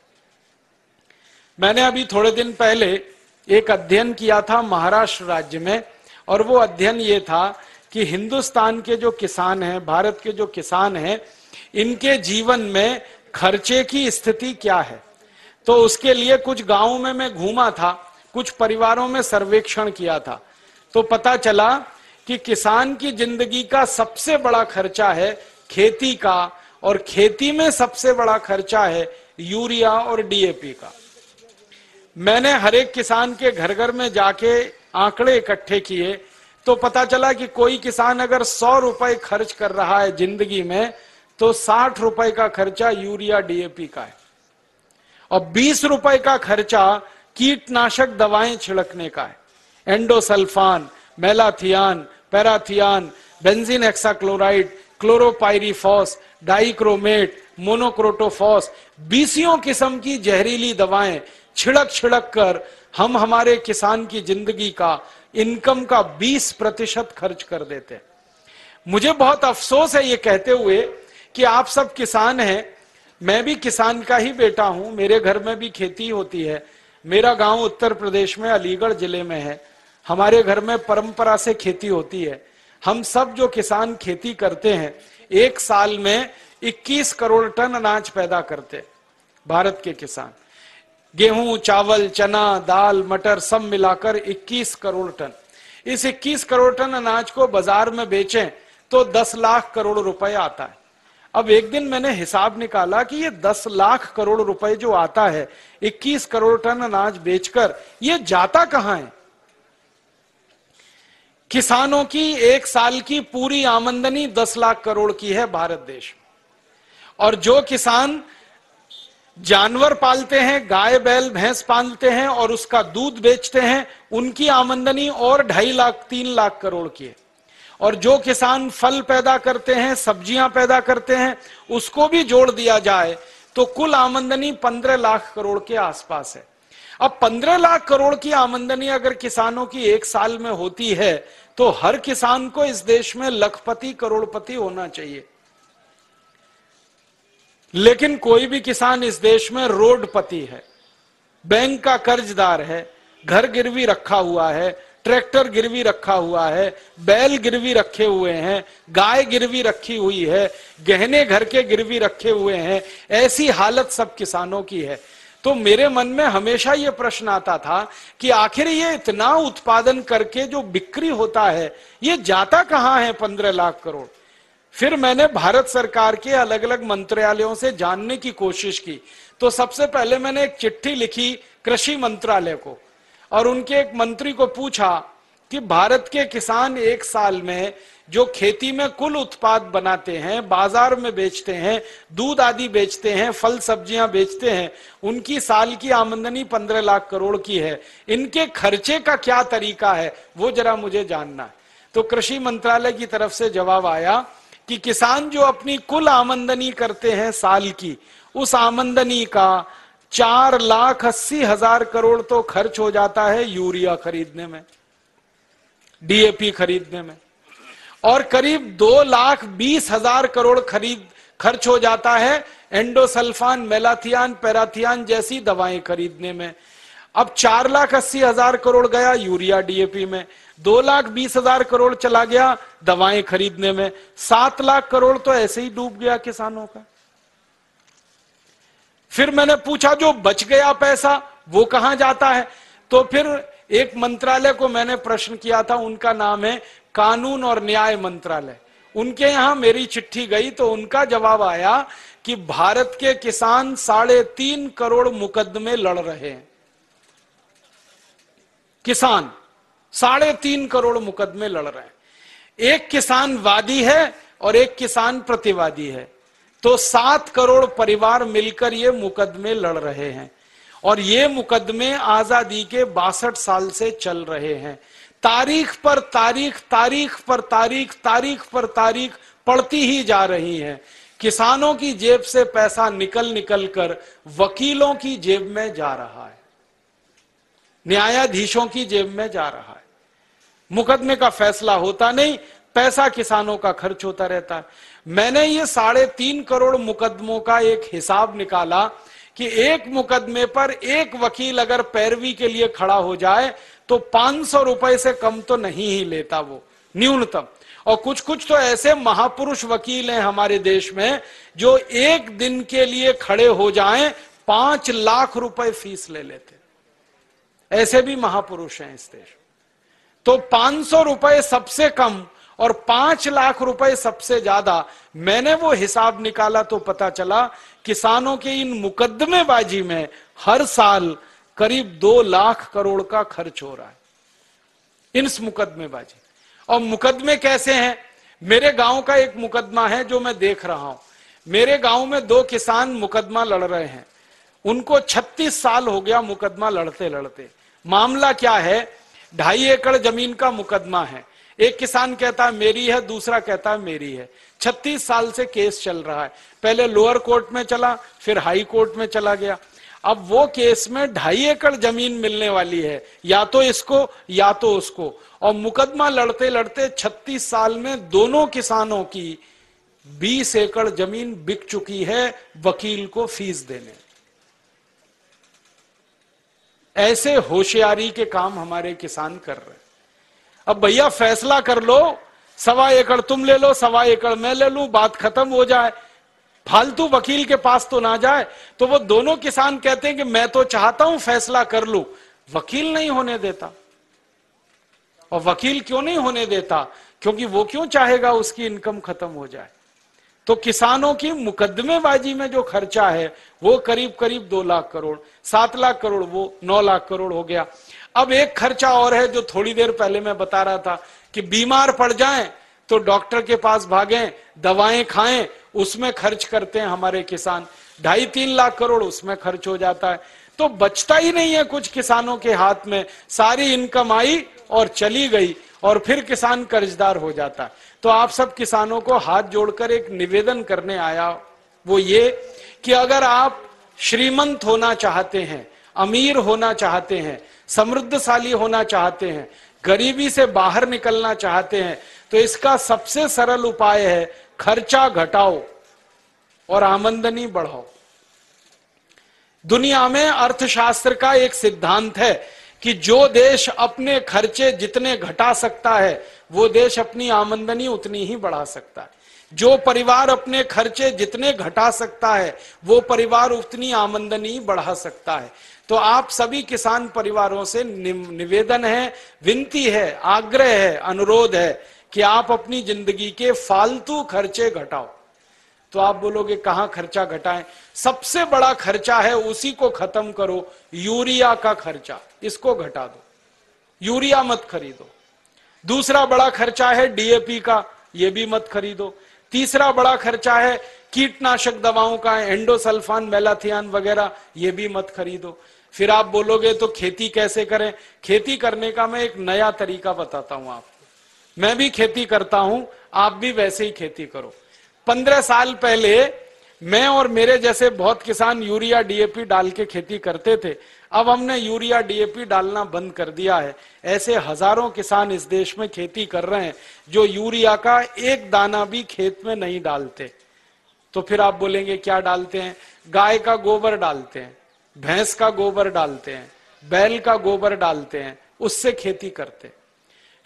मैंने अभी थोड़े दिन पहले एक अध्ययन किया था महाराष्ट्र राज्य में, और वो अध्ययन ये था कि हिंदुस्तान के जो किसान हैं, भारत के जो किसान हैं, इनके जीवन में खर्चे की स्थिति क्या है? तो उसके लिए कुछ गाँवों में मैं घूमा था, कुछ परिवारों में सर्वेक्षण किया था। तो पता चला कि किसान की ज़िंदगी का सबसे बड़ा खर्चा है खेती का, और खेती में सबसे बड़ा खर्चा है यूरिया और डीएपी का। मैंने हर एक किसान के घर घर में जाके आंकड़े इकट्ठे किए तो पता चला कि कोई किसान अगर सौ रुपए खर्च कर रहा है ज़िंदगी में तो साठ रुपए का खर्चा यूरिया, डीएपी का है। और बीस रुपए का खर्चा कीटनाशक दवाएँ छिड़कने का है। Endosulfan malathion parathion benzene hexachloride chlorpyrifos dichromate monocrotophos बीसियों किस्म की जहरीली दवाएँ छिड़क छिड़क कर हम हमारे किसान की ज़िंदगी का, इनकम का 20 प्रतिशत खर्च कर देते हैं। मुझे बहुत अफसोस है ये कहते हुए कि आप सब किसान हैं। मैं भी किसान का ही बेटा हूँ, मेरे घर में भी खेती होती है। मेरा गाँव उत्तर प्रदेश में अलीगढ़ ज़िले में है। हमारे घर में परंपरा से खेती होती है। हम सब जो किसान खेती करते हैं, एक साल में 21 करोड़ टन अनाज पैदा करते भारत के किसान। गेहूँ, चावल, चना, दाल, मटर सब मिलाकर 21 करोड़ टन। इस 21 करोड़ टन अनाज को बाज़ार में बेचें तो 10 लाख करोड़ रुपए आता है। अब एक दिन मैंने हिसाब निकाला कि ये 10 लाख करोड़ रुपए जो आता है 21 करोड़ टन अनाज बेचकर, ये जाता कहाँ है? किसानों की एक साल की पूरी आमंदनी 10 लाख करोड़ की है भारत देश और जो किसान जानवर पालते हैं, गाय, बैल, भैंस पालते हैं और उसका दूध बेचते हैं, उनकी आमंदनी और ढाई लाख, तीन लाख करोड़ की है। और जो किसान फल पैदा करते हैं, सब्ज़ियाँ पैदा करते हैं, उसको भी जोड़ दिया जाए तो कुल आमंदनी पंद्रह लाख करोड़ के आसपास है। अब पंद्रह लाख करोड़ की आमंदनी अगर किसानों की एक साल में होती है तो हर किसान को इस देश में लखपति, करोड़पति होना चाहिए। लेकिन कोई भी किसान इस देश में रोडपति है, बैंक का कर्जदार है, घर गिरवी रखा हुआ है, ट्रैक्टर गिरवी रखा हुआ है, बैल गिरवी रखे हुए हैं, गाय गिरवी रखी हुई है, गहने घर के गिरवी रखे हुए हैं, ऐसी हालत सब किसानों की है। तो मेरे मन में हमेशा ये प्रश्न आता था कि आखिर ये इतना उत्पादन करके जो बिक्री होता है, ये जाता कहाँ है पंद्रह लाख करोड़? फिर मैंने भारत सरकार के अलग अलग मंत्रालयों से जानने की कोशिश की। तो सबसे पहले मैंने एक चिट्ठी लिखी कृषि मंत्रालय को और उनके एक मंत्री को पूछा कि भारत के किसान एक साल में जो खेती में कुल उत्पाद बनाते हैं, बाज़ार में बेचते हैं, दूध आदि बेचते हैं, फल सब्ज़ियाँ बेचते हैं, उनकी साल की आमदनी पंद्रह लाख करोड़ की है। इनके खर्चे का क्या तरीका है, वो जरा मुझे जानना है। तो कृषि मंत्रालय की तरफ़ से जवाब आया कि किसान जो अपनी कुल आमंदनी करते हैं साल की, उस आमंदनी का चार लाख अस्सी हज़ार करोड़ तो खर्च हो जाता है यूरिया खरीदने में, डीएपी खरीदने में। और करीब दो लाख बीस हज़ार करोड़ खरीद, खर्च हो जाता है एंडोसल्फान, मेलाथियान, पैराथियान जैसी दवाएँ खरीदने में। अब चार लाख अस्सी हज़ार करोड़ गया यूरिया डीएपी में। दो लाख बीस हज़ार करोड़ चला गया दवाएँ खरीदने में। सात लाख करोड़ तो ऐसे ही डूब गया किसानों का। फिर मैंने पूछा, जो बच गया पैसा, वो कहाँ जाता है? तो फिर एक मंत्रालय को मैंने प्रश्न किया था, उनका नाम है कानून और न्याय मंत्रालय। उनके यहाँ मेरी चिट्ठी गई तो उनका जवाब आया कि भारत के किसान साढ़े तीन करोड़ मुकदमे लड़ रहे हैं। किसान साढ़े तीन करोड़ मुकदमे लड़ रहे हैं। एक किसान वादी है और एक किसान प्रतिवादी है। तो सात करोड़ परिवार मिलकर ये मुकदमे लड़ रहे हैं और ये मुकदमे आज़ादी के बासठ साल से चल रहे हैं। तारीख पर तारीख तारीख पर तारीख तारीख पर तारीख पड़ती ही जा रही है। किसानों की जेब से पैसा निकल निकल कर वकीलों की जेब में जा रहा है। न्यायाधीशों की जेब में जा रहा है। मुकदमे का फैसला होता नहीं, पैसा किसानों का खर्च होता रहता है। मैंने ये साढ़े तीन करोड़ मुकदमों का एक हिसाब निकाला कि एक मुकदमे पर एक वकील अगर पैरवी के लिए खड़ा हो जाए तो पाँच सौ रुपए से कम तो नहीं ही लेता वो, न्यूनतम। और कुछ कुछ तो ऐसे महापुरुष वकील हैं हमारे देश में, जो एक दिन के लिए खड़े हो जाएँ, पाँच लाख रुपए फ़ीस ले लेते। ऐसे भी महापुरुष हैं इस देश। तो पाँच सौ रुपए सबसे कम और पाँच लाख रुपए सबसे ज़्यादा, मैंने वो हिसाब निकाला तो पता चला, किसानों के इन मुकदमेबाजी में हर साल करीब दो लाख करोड़ का खर्च हो रहा है। इन मुकदमेबाजी और मुकदमे कैसे हैं? मेरे गाँव का एक मुकदमा है जो मैं देख रहा हूँ। मेरे गाँव में दो किसान मुकदमा लड़ रहे हैं। उनको 36 साल हो गया मुकदमा लड़ते लड़ते। मामला क्या है? ढाई एकड़ ज़मीन का मुकदमा है। एक किसान कहता है, मेरी है, दूसरा कहता है, मेरी है। 36 साल से केस चल रहा है। पहले लोअर कोर्ट में चला, फिर हाई कोर्ट में चला गया। अब वो केस में ढाई एकड़ ज़मीन मिलने वाली है। या तो इसको, या तो उसको। और मुकदमा लड़ते लड़ते 36 साल में दोनों किसानों की 20 एकड़ ज़मीन बिक चुकी है वकील को फ़ीस देने। ऐसे होशियारी के काम हमारे किसान कर रहे अब भैया, फैसला कर लो। सवा एकड़ तुम ले लो, सवा एकड़ मैं ले लू, बात खत्म हो जाए। फालतू वकील के पास तो ना जाए तो वो दोनों किसान कहते हैं कि मैं तो चाहता हूँ फैसला कर लू। वकील नहीं होने देता। और वकील क्यों नहीं होने देता? क्योंकि वो क्यों चाहेगा उसकी इनकम खत्म हो जाए? तो किसानों की मुकदमेबाजी में जो खर्चा है, वो करीब करीब दो लाख करोड़, सात लाख करोड़, वो नौ लाख करोड़ हो गया। अब एक खर्चा और है जो थोड़ी देर पहले मैं बता रहा था कि बीमार पड़ जाएँ तो डॉक्टर के पास भागें, दवाएँ खाएँ उसमें खर्च करते हैं हमारे किसान। ढाई तीन लाख करोड़ उसमें खर्च हो जाता है। तो बचता ही नहीं है कुछ किसानों के हाथ में। सारी इनकम आई और चली गई और फिर किसान कर्जदार हो जाता। तो आप सब किसानों को हाथ जोड़कर एक निवेदन करने आया। वो ये कि अगर आप श्रीमंत होना चाहते हैं, अमीर होना चाहते हैं, समृद्धशाली होना चाहते हैं, गरीबी से बाहर निकलना चाहते हैं तो इसका सबसे सरल उपाय है खर्चा घटाओ और आमंदनी बढ़ाओ। दुनिया में अर्थशास्त्र का एक सिद्धांत है कि जो देश अपने खर्चे जितने घटा सकता है, वो देश अपनी आमंदनी उतनी ही बढ़ा सकता है। जो परिवार अपने खर्चे जितने घटा सकता है, वो परिवार उतनी आमंदनी बढ़ा सकता है। तो आप सभी किसान परिवारों से निवेदन है, विनती है, आग्रह है, अनुरोध है कि आप अपनी ज़िंदगी के फालतू खर्चे घटाओ। तो आप बोलोगे, कहाँ खर्चा घटाएँ? सबसे बड़ा खर्चा है उसी को खत्म करो, यूरिया का खर्चा, इसको घटा दो। यूरिया मत खरीदो। दूसरा बड़ा खर्चा है डीएपी का, ये भी मत खरीदो। तीसरा बड़ा खर्चा है कीटनाशक दवाओं का, एंडोसल्फान, मेलाथियान वगैरह, ये भी मत खरीदो। फिर आप बोलोगे तो खेती कैसे करें? खेती करने का मैं एक नया तरीका बताता हूँ आपको। मैं भी खेती करता हूँ, आप भी वैसे ही खेती करो। पंद्रह साल पहले मैं और मेरे जैसे बहुत किसान यूरिया डीएपी डाल के खेती करते थे। अब हमने यूरिया डीएपी डालना बंद कर दिया है। ऐसे हज़ारों किसान इस देश में खेती कर रहे हैं, जो यूरिया का एक दाना भी खेत में नहीं डालते। तो फिर आप बोलेंगे, क्या डालते हैं? गाय का गोबर डालते हैं, भैंस का गोबर डालते हैं, बैल का गोबर डालते हैं, उससे खेती करते हैं।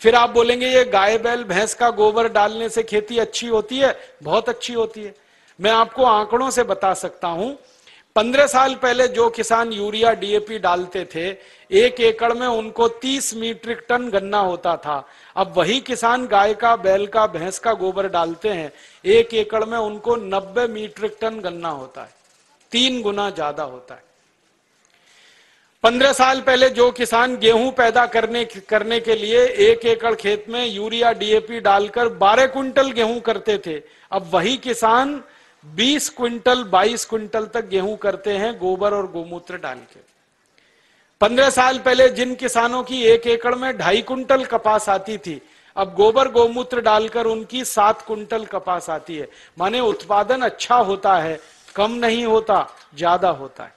फिर आप बोलेंगे, ये गाय बैल, भैंस का गोबर डालने से खेती अच्छी होती है? बहुत अच्छी होती है। मैं आपको आंकड़ों से बता सकता हूँ। पंद्रह साल पहले जो किसान यूरिया, डीएपी डालते थे, एक एकड़ में उनको 30 मीट्रिक टन गन्ना होता था। अब वही किसान गाय का, बैल का, भैंस का गोबर डालते हैं। एक एकड़ में उनको 90 मीट्रिक टन गन्ना होता है। तीन गुना ज़्यादा होता है। पंद्रह साल पहले जो किसान गेहूँ पैदा करने करने के लिए एक एकड़ खेत में यूरिया, डीएपी डालकर 12 क्विंटल गेहूँ करते थे। अब वही किसान 20 क्विंटल 22 क्विंटल तक गेहूँ करते हैं, गोबर और गोमूत्र डाल के। पंद्रह साल पहले जिन किसानों की एक एकड़ में ढाई कुंटल कपास आती थी, अब गोबर, गोमूत्र डालकर उनकी सात कुंटल कपास आती है। माने उत्पादन अच्छा होता है, कम नहीं होता, ज़्यादा होता है।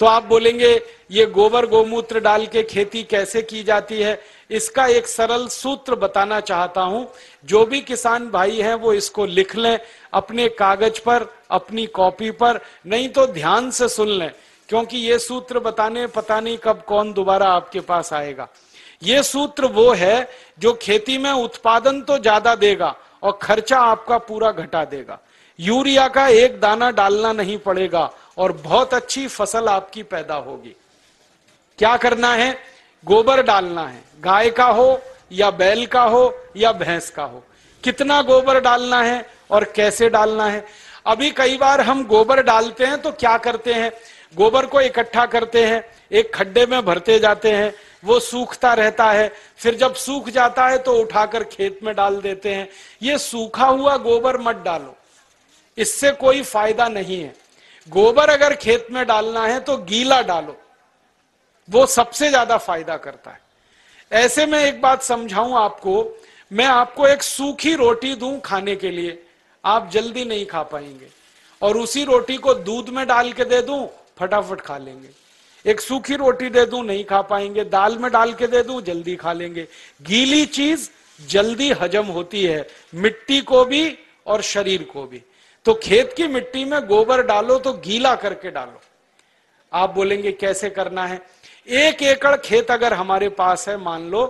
तो आप बोलेंगे, ये गोबर गोमूत्र डाल के खेती कैसे की जाती है? इसका एक सरल सूत्र बताना चाहता हूँ। जो भी किसान भाई हैं, वो इसको लिख लें अपने कागज़ पर, अपनी कॉपी पर, नहीं तो ध्यान से सुन लें, क्योंकि ये सूत्र बताने, पता नहीं कब कौन दोबारा आपके पास आएगा। ये सूत्र वो है जो खेती में उत्पादन तो ज़्यादा देगा और खर्चा आपका पूरा घटा देगा। यूरिया का एक दाना डालना नहीं पड़ेगा और बहुत अच्छी फ़सल आपकी पैदा होगी। क्या करना है? गोबर डालना है। गाय का हो, या बैल का हो, या भैंस का हो। कितना गोबर डालना है और कैसे डालना है? अभी कई बार हम गोबर डालते हैं तो क्या करते हैं? गोबर को इकट्ठा करते हैं, एक खड्डे में भरते जाते हैं, वो सूखता रहता है, फिर जब सूख जाता है तो उठाकर खेत में डाल देते हैं। ये सूखा हुआ गोबर मत डालो। इससे कोई फ़ायदा नहीं है। गोबर अगर खेत में डालना है तो गीला डालो। वो सबसे ज़्यादा फ़ायदा करता है। ऐसे में एक बात समझाऊं आपको, मैं आपको एक सूखी रोटी दूँ खाने के लिए, आप जल्दी नहीं खा पाएँगे। और उसी रोटी को दूध में डाल के दे दूँ, फटाफट खा लेंगे। एक सूखी रोटी दे दूँ, नहीं खा पाएँगे। दाल में डाल के दे दूँ, जल्दी खा लेंगे। गीली चीज़ जल्दी हजम होती है, मिट्टी को भी और शरीर को भी। तो खेत की मिट्टी में गोबर डालो तो गीला करके डालो। आप बोलेंगे, कैसे करना है? एक एकड़ खेत अगर हमारे पास है, मान लो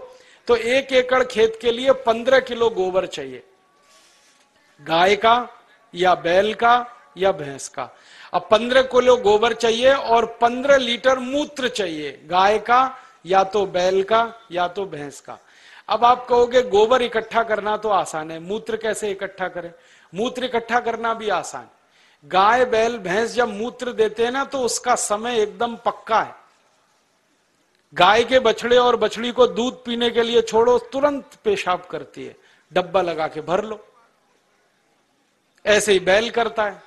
तो एक एकड़ खेत के लिए पंद्रह किलो गोबर चाहिए। गाय का या बैल का या भैंस का। अब पंद्रह किलो गोबर चाहिए और पंद्रह लीटर मूत्र चाहिए, गाय का या तो बैल का या तो भैंस का। अब आप कहोगे, गोबर इकट्ठा करना तो आसान है, मूत्र कैसे इकट्ठा करें? मूत्र इकट्ठा करना भी आसान। गाय, बैल, भैंस जब मूत्र देते हैं ना तो उसका समय एकदम पक्का है। गाय के बछड़े और बछड़ी को दूध पीने के लिए छोड़ो, तुरंत पेशाब करती है। डब्बा लगा के भर लो। ऐसे ही बैल करता है।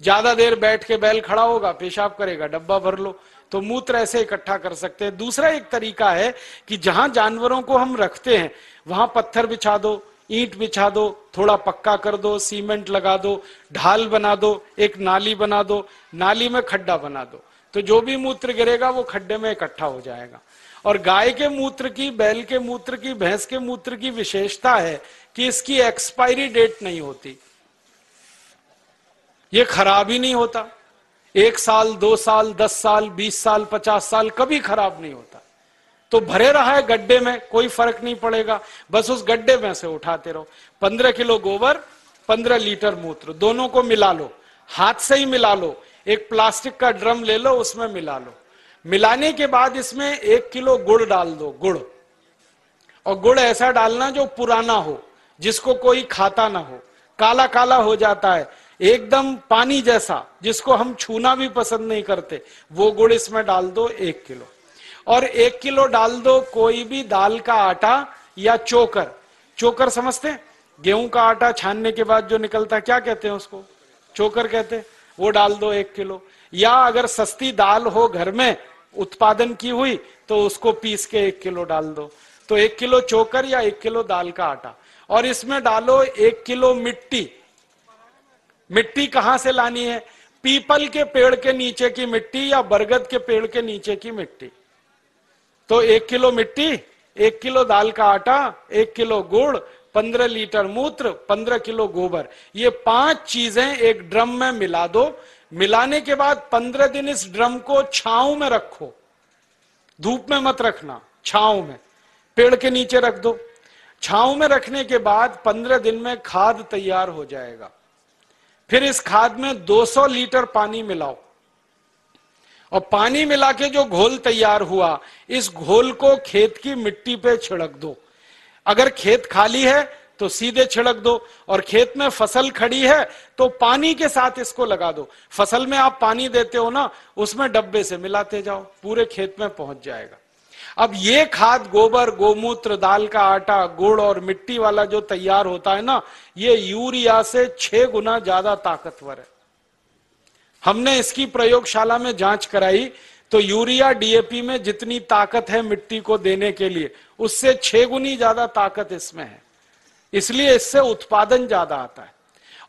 ज़्यादा देर बैठ के बैल खड़ा होगा, पेशाब करेगा, डब्बा भर लो। तो मूत्र ऐसे इकट्ठा कर सकते हैं। दूसरा एक तरीका है कि जहाँ जानवरों को हम रखते हैं, वहाँ पत्थर बिछा दो ईंट बिछा दो, थोड़ा पक्का कर दो, सीमेंट लगा दो, ढाल बना दो, एक नाली बना दो, नाली में खड्डा बना दो। तो जो भी मूत्र गिरेगा, वो खड्डे में इकट्ठा हो जाएगा। और गाय के मूत्र की, बैल के मूत्र की, भैंस के मूत्र की विशेषता है कि इसकी एक्सपायरी डेट नहीं होती। ये खराब ही नहीं होता। एक साल, दो साल, दस साल, बीस साल, पचास साल कभी खराब नहीं होता। तो भरे रहा है गड्ढे में, कोई फ़र्क नहीं पड़ेगा। बस उस गड्ढे में से उठाते रहो। पंद्रह किलो गोबर, पंद्रह लीटर मूत्र, दोनों को मिला लो। हाथ से ही मिला लो। एक प्लास्टिक का ड्रम ले लो, उसमें मिला लो। मिलाने के बाद इसमें एक किलो गुड़ डाल दो, गुड़। और गुड़ ऐसा डालना जो पुराना हो, जिसको कोई खाता ना हो। काला काला हो जाता है। एकदम पानी जैसा, जिसको हम छूना भी पसंद नहीं करते। वो गुड़ इसमें डाल दो एक किलो। और एक किलो डाल दो कोई भी दाल का आटा या चोकर। चोकर समझते गेहूँ का आटा छानने के बाद जो निकलता क्या कहते हैं उसको? चोकर कहते हैं। वो डाल दो एक किलो। या अगर सस्ती दाल हो घर में, उत्पादन की हुई तो उसको पीस के एक किलो डाल दो। तो एक किलो चोकर या एक किलो दाल का आटा। और इसमें डालो एक किलो मिट्टी। मिट्टी कहाँ से लानी है? पीपल के पेड़ के नीचे की मिट्टी या बरगद के पेड़ के नीचे की मिट्टी? तो एक किलो मिट्टी, एक किलो दाल का आटा, एक किलो गुड़, पंद्रह लीटर मूत्र, पंद्रह किलो गोबर। ये पाँच चीज़ें एक ड्रम में मिला दो। मिलाने के बाद पंद्रह दिन इस ड्रम को छाव में रखो। धूप में मत रखना, छाव में। पेड़ के नीचे रख दो। छाव में रखने के बाद पंद्रह दिन में खाद तैयार हो जाएगा। फिर इस खाद में 200 लीटर पानी मिलाओ। और पानी मिला के जो घोल तैयार हुआ, इस घोल को खेत की मिट्टी पे छिड़क दो। अगर खेत खाली है तो सीधे छिड़क दो। और खेत में फ़सल खड़ी है तो पानी के साथ इसको लगा दो। फ़सल में आप पानी देते हो ना, उसमें डब्बे से मिलाते जाओ, पूरे खेत में पहुँच जाएगा। अब ये खाद गोबर, गोमूत्र, दाल का आटा, गुड़ और मिट्टी वाला जो तैयार होता है ना, ये यूरिया से छह गुना ज़्यादा ताकतवर है। हमने इसकी प्रयोगशाला में जाँच कराई तो यूरिया डीएपी में जितनी ताकत है मिट्टी को देने के लिए, उससे छह गुनी ज़्यादा ताकत इसमें है। इसलिए इससे उत्पादन ज़्यादा आता है।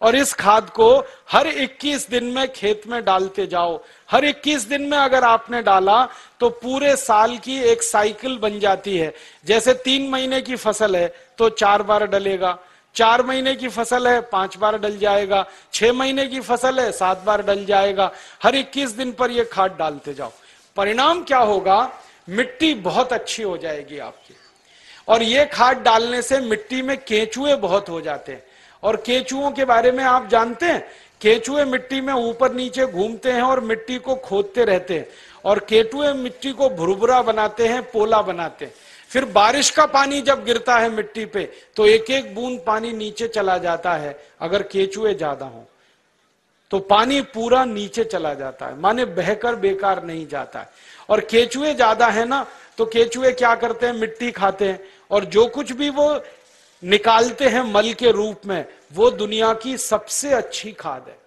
और इस खाद को हर 21 दिन में खेत में डालते जाओ। हर 21 दिन में अगर आपने डाला तो पूरे साल की एक साइकिल बन जाती है। जैसे तीन महीने की फ़सल है तो चार बार डलेगा। चार महीने की फ़सल है, पाँच बार डल जाएगा, छह महीने की फ़सल है, सात बार डल जाएगा। हर 21 दिन पर यह खाद डालते जाओ। परिणाम क्या होगा? मिट्टी बहुत अच्छी हो जाएगी आपकी। और ये खाद डालने से मिट्टी में केचुए बहुत हो जाते हैं। और केचुओं के बारे में आप जानते हैं? केचुए मिट्टी में ऊपर नीचे घूमते हैं और मिट्टी को खोदते रहते हैं। और केचुए मिट्टी को भुरभुरा बनाते हैं, पोला बनाते हैं। फिर बारिश का पानी जब गिरता है मिट्टी पे तो एक एक बूंद पानी नीचे चला जाता है, अगर केचुए ज़्यादा हो तो पानी पूरा नीचे चला जाता है, माने बहकर बेकार नहीं जाता है। और केचुए ज़्यादा है ना तो केचुए क्या करते हैं, मिट्टी खाते हैं, और जो कुछ भी वो निकालते हैं मल के रूप में, वो दुनिया की सबसे अच्छी खाद है।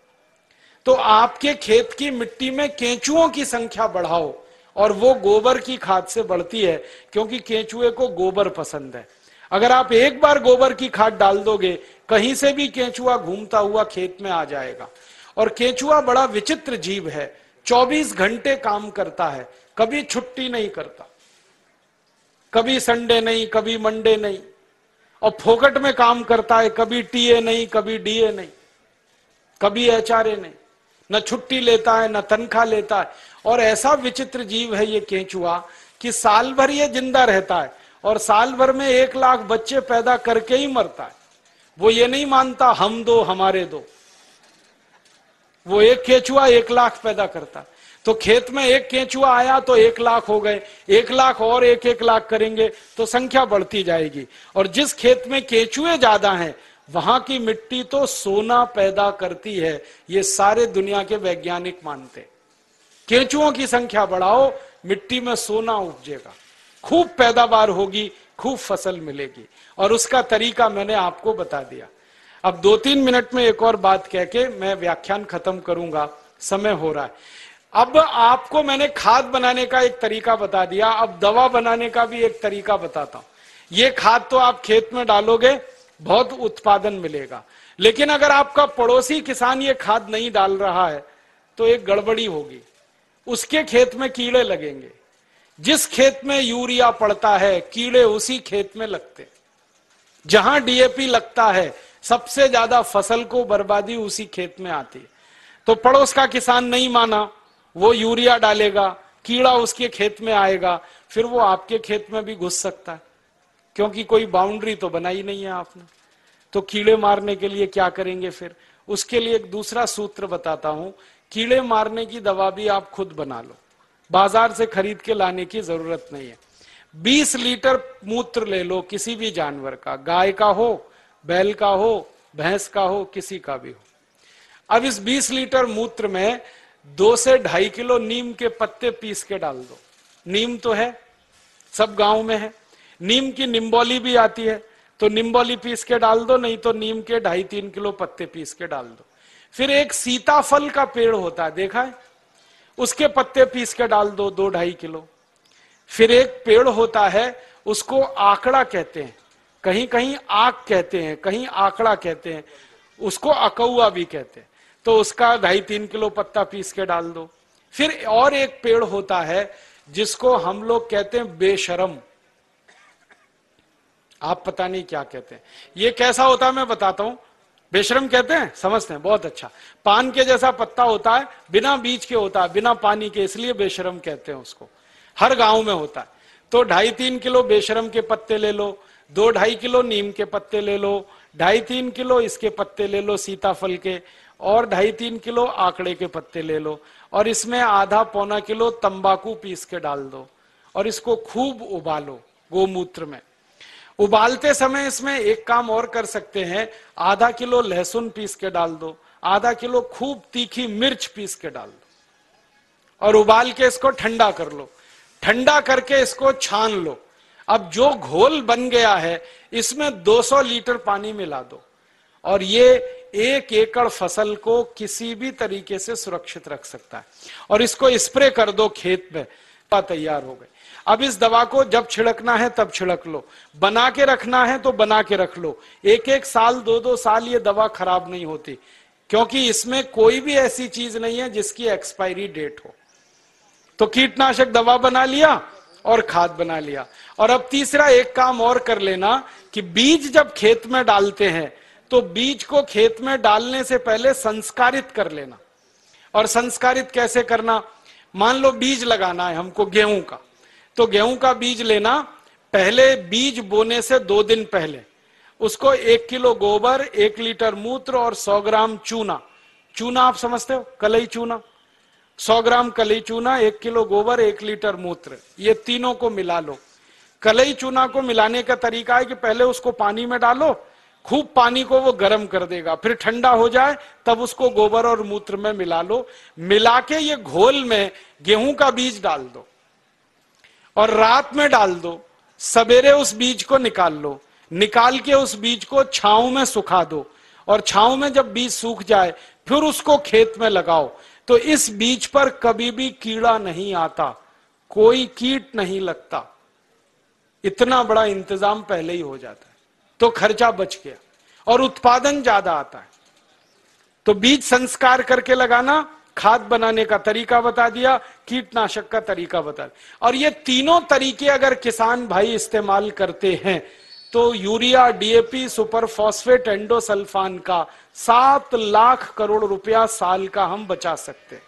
तो आपके खेत की मिट्टी में केंचुओं की संख्या बढ़ाओ और वो गोबर की खाद से बढ़ती है, क्योंकि केंचुए को गोबर पसंद है। अगर आप एक बार गोबर की खाद डाल दोगे, कहीं से भी केंचुआ घूमता हुआ खेत में आ जाएगा। और केंचुआ बड़ा विचित्र जीव है 24 घंटे काम करता है, कभी छुट्टी नहीं करता, कभी संडे नहीं, कभी मंडे नहीं, और फोकट में काम करता है, कभी टीए नहीं, कभी डीए नहीं, कभी एचआरए नहीं, न छुट्टी लेता है, न तनख्वाह लेता है। और ऐसा विचित्र जीव है ये केंचुआ कि साल भर ये ज़िंदा रहता है और साल भर में एक लाख बच्चे पैदा करके ही मरता है। वो ये नहीं मानता, हम दो, हमारे दो। वो एक केचुआ एक लाख पैदा करता। तो खेत में एक केंचुआ आया तो एक लाख हो गए। एक लाख और एक एक लाख करेंगे तो संख्या बढ़ती जाएगी। और जिस खेत में केंचुए ज़्यादा हैं, वहाँ की मिट्टी तो सोना पैदा करती है। ये सारे दुनिया के वैज्ञानिक मानते केंचुओं की संख्या बढ़ाओ, मिट्टी में सोना उपजेगा। खूब पैदावार होगी, खूब फ़सल मिलेगी। और उसका तरीका मैंने आपको बता दिया। अब दो तीन मिनट में एक और बात कह के मैं व्याख्यान खत्म करूँगा। समय हो रहा है। अब आपको मैंने खाद बनाने का एक तरीका बता दिया। अब दवा बनाने का भी एक तरीका बताता हूँ। ये खाद तो आप खेत में डालोगे, बहुत उत्पादन मिलेगा। लेकिन अगर आपका पड़ोसी किसान ये खाद नहीं डाल रहा है तो एक गड़बड़ी होगी। उसके खेत में कीड़े लगेंगे। जिस खेत में यूरिया पड़ता है, कीड़े उसी खेत में लगते जहाँ डीएपी लगता है, सबसे ज़्यादा फ़सल को बर्बादी उसी खेत में आती है। तो पड़ोस का किसान नहीं माना, वो यूरिया डालेगा, कीड़ा उसके खेत में आएगा, फिर वो आपके खेत में भी घुस सकता है। क्योंकि कोई बाउंड्री तो बनाई नहीं है आपने। तो कीड़े मारने के लिए क्या करेंगे फिर? उसके लिए एक दूसरा सूत्र बताता हूँ कीड़े मारने की दवा भी आप खुद बना लो। बाज़ार से खरीद के लाने की ज़रूरत नहीं है। 20 लीटर मूत्र ले लो किसी भी जानवर का, गाय का हो, बैल का हो, भैंस का हो, किसी का भी हो। अब इस 20 लीटर मूत्र में दो से ढाई किलो नीम के पत्ते पीस के डाल दो। नीम तो है, सब गाँव में है। नीम की निम्बोली भी आती है तो निम्बोली पीस के डाल दो, नहीं तो नीम के ढाई तीन किलो पत्ते पीस के डाल दो। फिर एक सीताफल का पेड़ होता है, देखा है? उसके पत्ते पीस के डाल दो दो ढाई किलो। फिर एक पेड़ होता है, उसको आंकड़ा कहते हैं। कहीं कहीं आक कहते हैं, कहीं आंकड़ा कहते हैं। उसको अकौआ भी कहते हैं। तो उसका ढाई तीन किलो पत्ता पीस के डाल दो। फिर और एक पेड़ होता है, जिसको हम लोग कहते हैं बेशरम। आप पता नहीं क्या कहते हैं। ये कैसा होता है मैं बताता हूँ। बेशरम कहते हैं, समझते हैं, बहुत अच्छा। पान के जैसा पत्ता होता है, बिना बीज के होता है, बिना पानी के, इसलिए बेशरम कहते हैं उसको। हर गाँव में होता है। तो ढाई तीन किलो बेशरम के पत्ते ले लो, दो ढाई किलो नीम के पत्ते ले लो, ढाई तीन किलो इसके पत्ते ले लो, सीताफल के, और ढाई तीन किलो आंकड़े के पत्ते ले लो, और इसमें आधा पौना किलो तंबाकू पीस के डाल दो, और इसको खूब उबालो, गोमूत्र में। उबालते समय इसमें एक काम और कर सकते हैं। आधा किलो लहसुन पीस के डाल दो, आधा किलो खूब तीखी मिर्च पीस के डाल दो और उबाल के इसको ठंडा कर लो। ठंडा करके इसको छान लो। अब जो घोल बन गया है, इसमें 200 लीटर पानी मिला दो और ये एक एकड़ फ़सल को किसी भी तरीके से सुरक्षित रख सकता है। और इसको स्प्रे कर दो खेत में, तैयार हो गए। अब इस दवा को जब छिड़कना है, तब छिड़क लो। बना के रखना है तो बना के रख लो। एक एक साल दो दो साल ये दवा खराब नहीं होती। क्योंकि इसमें कोई भी ऐसी चीज़ नहीं है जिसकी एक्सपायरी डेट हो। तो कीटनाशक दवा बना लिया और खाद बना लिया। और अब तीसरा एक काम और कर लेना कि बीज जब खेत में डालते हैं तो बीज को खेत में डालने से पहले संस्कारित कर लेना। और संस्कारित कैसे करना? मान लो बीज लगाना है हमको गेहूँ का। तो गेहूँ का बीज लेना पहले बीज बोने से दो दिन पहले। उसको एक किलो गोबर, एक लीटर मूत्र और सौ ग्राम चूना। चूना आप समझते हो? कलई चूना। सौ ग्राम कलई चूना, एक किलो गोबर, एक लीटर मूत्र। ये तीनों को मिला लो। कलई चूना को मिलाने का तरीका है कि पहले उसको पानी में डालो, खूब पानी को वो गर्म कर देगा। फिर ठंडा हो जाए, तब उसको गोबर और मूत्र में मिला लो। मिला के ये घोल में गेहूँ का बीज डाल दो। और रात में डाल दो। सवेरे उस बीज को निकाल लो। निकाल के उस बीज को छाव में सुखा दो। और छाव में जब बीज सूख जाए, फिर उसको खेत में लगाओ। तो इस बीज पर कभी भी कीड़ा नहीं आता। कोई कीट नहीं लगता। इतना बड़ा इंतज़ाम पहले ही हो जाता है। तो खर्चा बच गया। और उत्पादन ज़्यादा आता है। तो बीज संस्कार करके लगाना खाद बनाने का तरीका बता दिया, कीटनाशक का तरीका बता दिया। और ये तीनों तरीके अगर किसान भाई इस्तेमाल करते हैं तो urea DAP super phosphate, endosulfan का सात लाख करोड़ रुपया साल का हम बचा सकते हैं।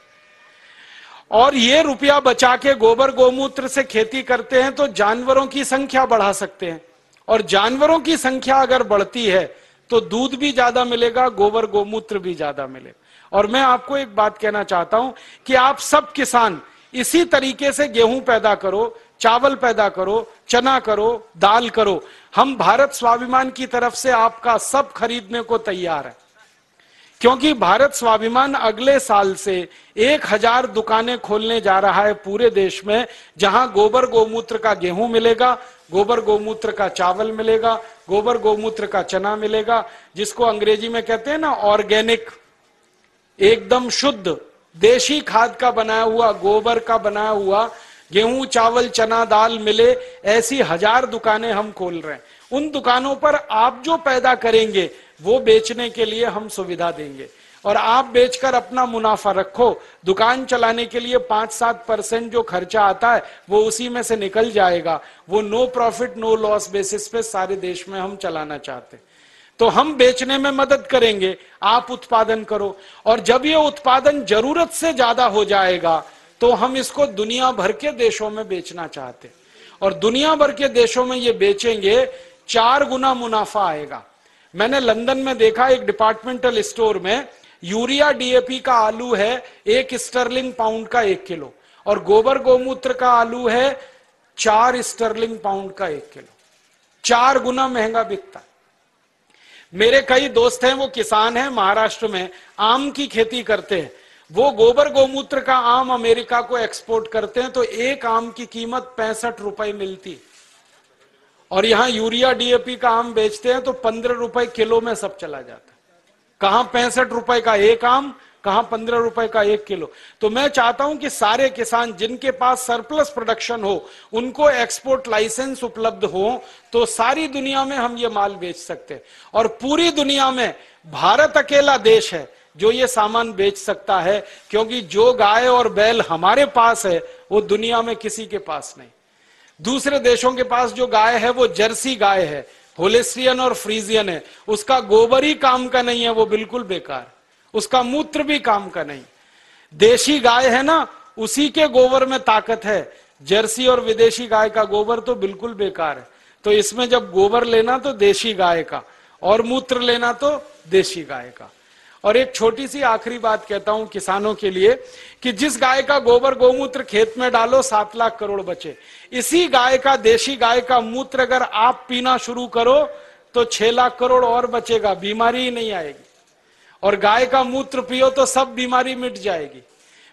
और ये रुपया बचा के गोबर गोमूत्र से खेती करते हैं तो जानवरों की संख्या बढ़ा सकते हैं। और जानवरों की संख्या अगर बढ़ती है तो दूध भी ज़्यादा मिलेगा, गोबर गोमूत्र भी ज़्यादा मिलेगा। और मैं आपको एक बात कहना चाहता हूँ कि आप सब किसान इसी तरीके से गेहूँ पैदा करो, चावल पैदा करो, चना करो, दाल करो। हम भारत स्वाभिमान की तरफ़ से आपका सब खरीदने को तैयार है। क्योंकि भारत स्वाभिमान अगले साल से एक हज़ार दुकानें खोलने जा रहा है पूरे देश में, जहाँ गोबर गोमूत्र का गेहूँ मिलेगा, गोबर गोमूत्र का चावल मिलेगा, गोबर गोमूत्र का चना मिलेगा, जिसको अंग्रेज़ी में कहते हैं ना, ऑर्गेनिक। एकदम शुद्ध, देशी खाद का बनाया हुआ, गोबर का बनाया हुआ, गेहूँ, चावल, चना, दाल मिले, ऐसी हज़ार दुकानें हम खोल रहे हैं। उन दुकानों पर आप जो पैदा करेंगे, वो बेचने के लिए हम सुविधा देंगे। और आप बेचकर अपना मुनाफा रखो। दुकान चलाने के लिए पाँच सात परसेंट जो खर्चा आता है, वो उसी में से निकल जाएगा। वो no profit no loss basis पे सारे देश में हम चलाना चाहते तो हम बेचने में मदद करेंगे, आप उत्पादन करो। और जब ये उत्पादन ज़रूरत से ज़्यादा हो जाएगा तो हम इसको दुनिया भर के देशों में बेचना चाहते और दुनिया भर के देशों में ये बेचेंगे, चार गुना मुनाफा आएगा। मैंने लंदन में देखा, एक डिपार्टमेंटल स्टोर में यूरिया डीएपी का आलू है एक स्टर्लिंग पाउंड का एक किलो, और गोबर गोमूत्र का आलू है चार स्टर्लिंग पाउंड का एक किलो। चार गुना महँगा बिकता है। मेरे कई दोस्त हैं, वो किसान हैं, महाराष्ट्र में आम की खेती करते हैं। वो गोबर गोमूत्र का आम अमेरिका को एक्सपोर्ट करते हैं तो एक आम की कीमत पैंसठ रुपए मिलती। और यहाँ यूरिया डीएपी का आम बेचते हैं तो पंद्रह रुपए किलो में सब चला जाता है। कहाँ पैंसठ रुपए का एक आम कहा पंद्रह रुपए का एक किलो? तो मैं चाहता हूँ कि सारे किसान जिनके पास सरप्लस प्रोडक्शन हो, उनको एक्सपोर्ट लाइसेंस उपलब्ध हो तो सारी दुनिया में हम ये माल बेच सकते हैं। और पूरी दुनिया में भारत अकेला देश है जो ये सामान बेच सकता है, क्योंकि जो गाय और बैल हमारे पास है, वो दुनिया में किसी के पास नहीं। दूसरे देशों के पास जो गाय है, वो जर्सी गाय है होलेस्ट्रियन और फ्रीजियन है। उसका गोबर ही काम का नहीं है, वो बिल्कुल बेकार। उसका मूत्र भी काम का नहीं। देशी गाय है ना, उसी के गोबर में ताकत है। जर्सी और विदेशी गाय का गोबर तो बिल्कुल बेकार है। तो इसमें जब गोबर लेना तो देशी गाय का, और मूत्र लेना तो देशी गाय का। और एक छोटी सी आखिरी बात कहता हूँ किसानों के लिए, कि जिस गाय का गोबर गोमूत्र खेत में डालो, सात लाख करोड़ बचे। इसी गाय का, देशी गाय का मूत्र अगर आप पीना शुरू करो तो छह लाख करोड़ और बचेगा, बीमारी ही नहीं आएगी। और गाय का मूत्र पियो तो सब बीमारी मिट जाएगी।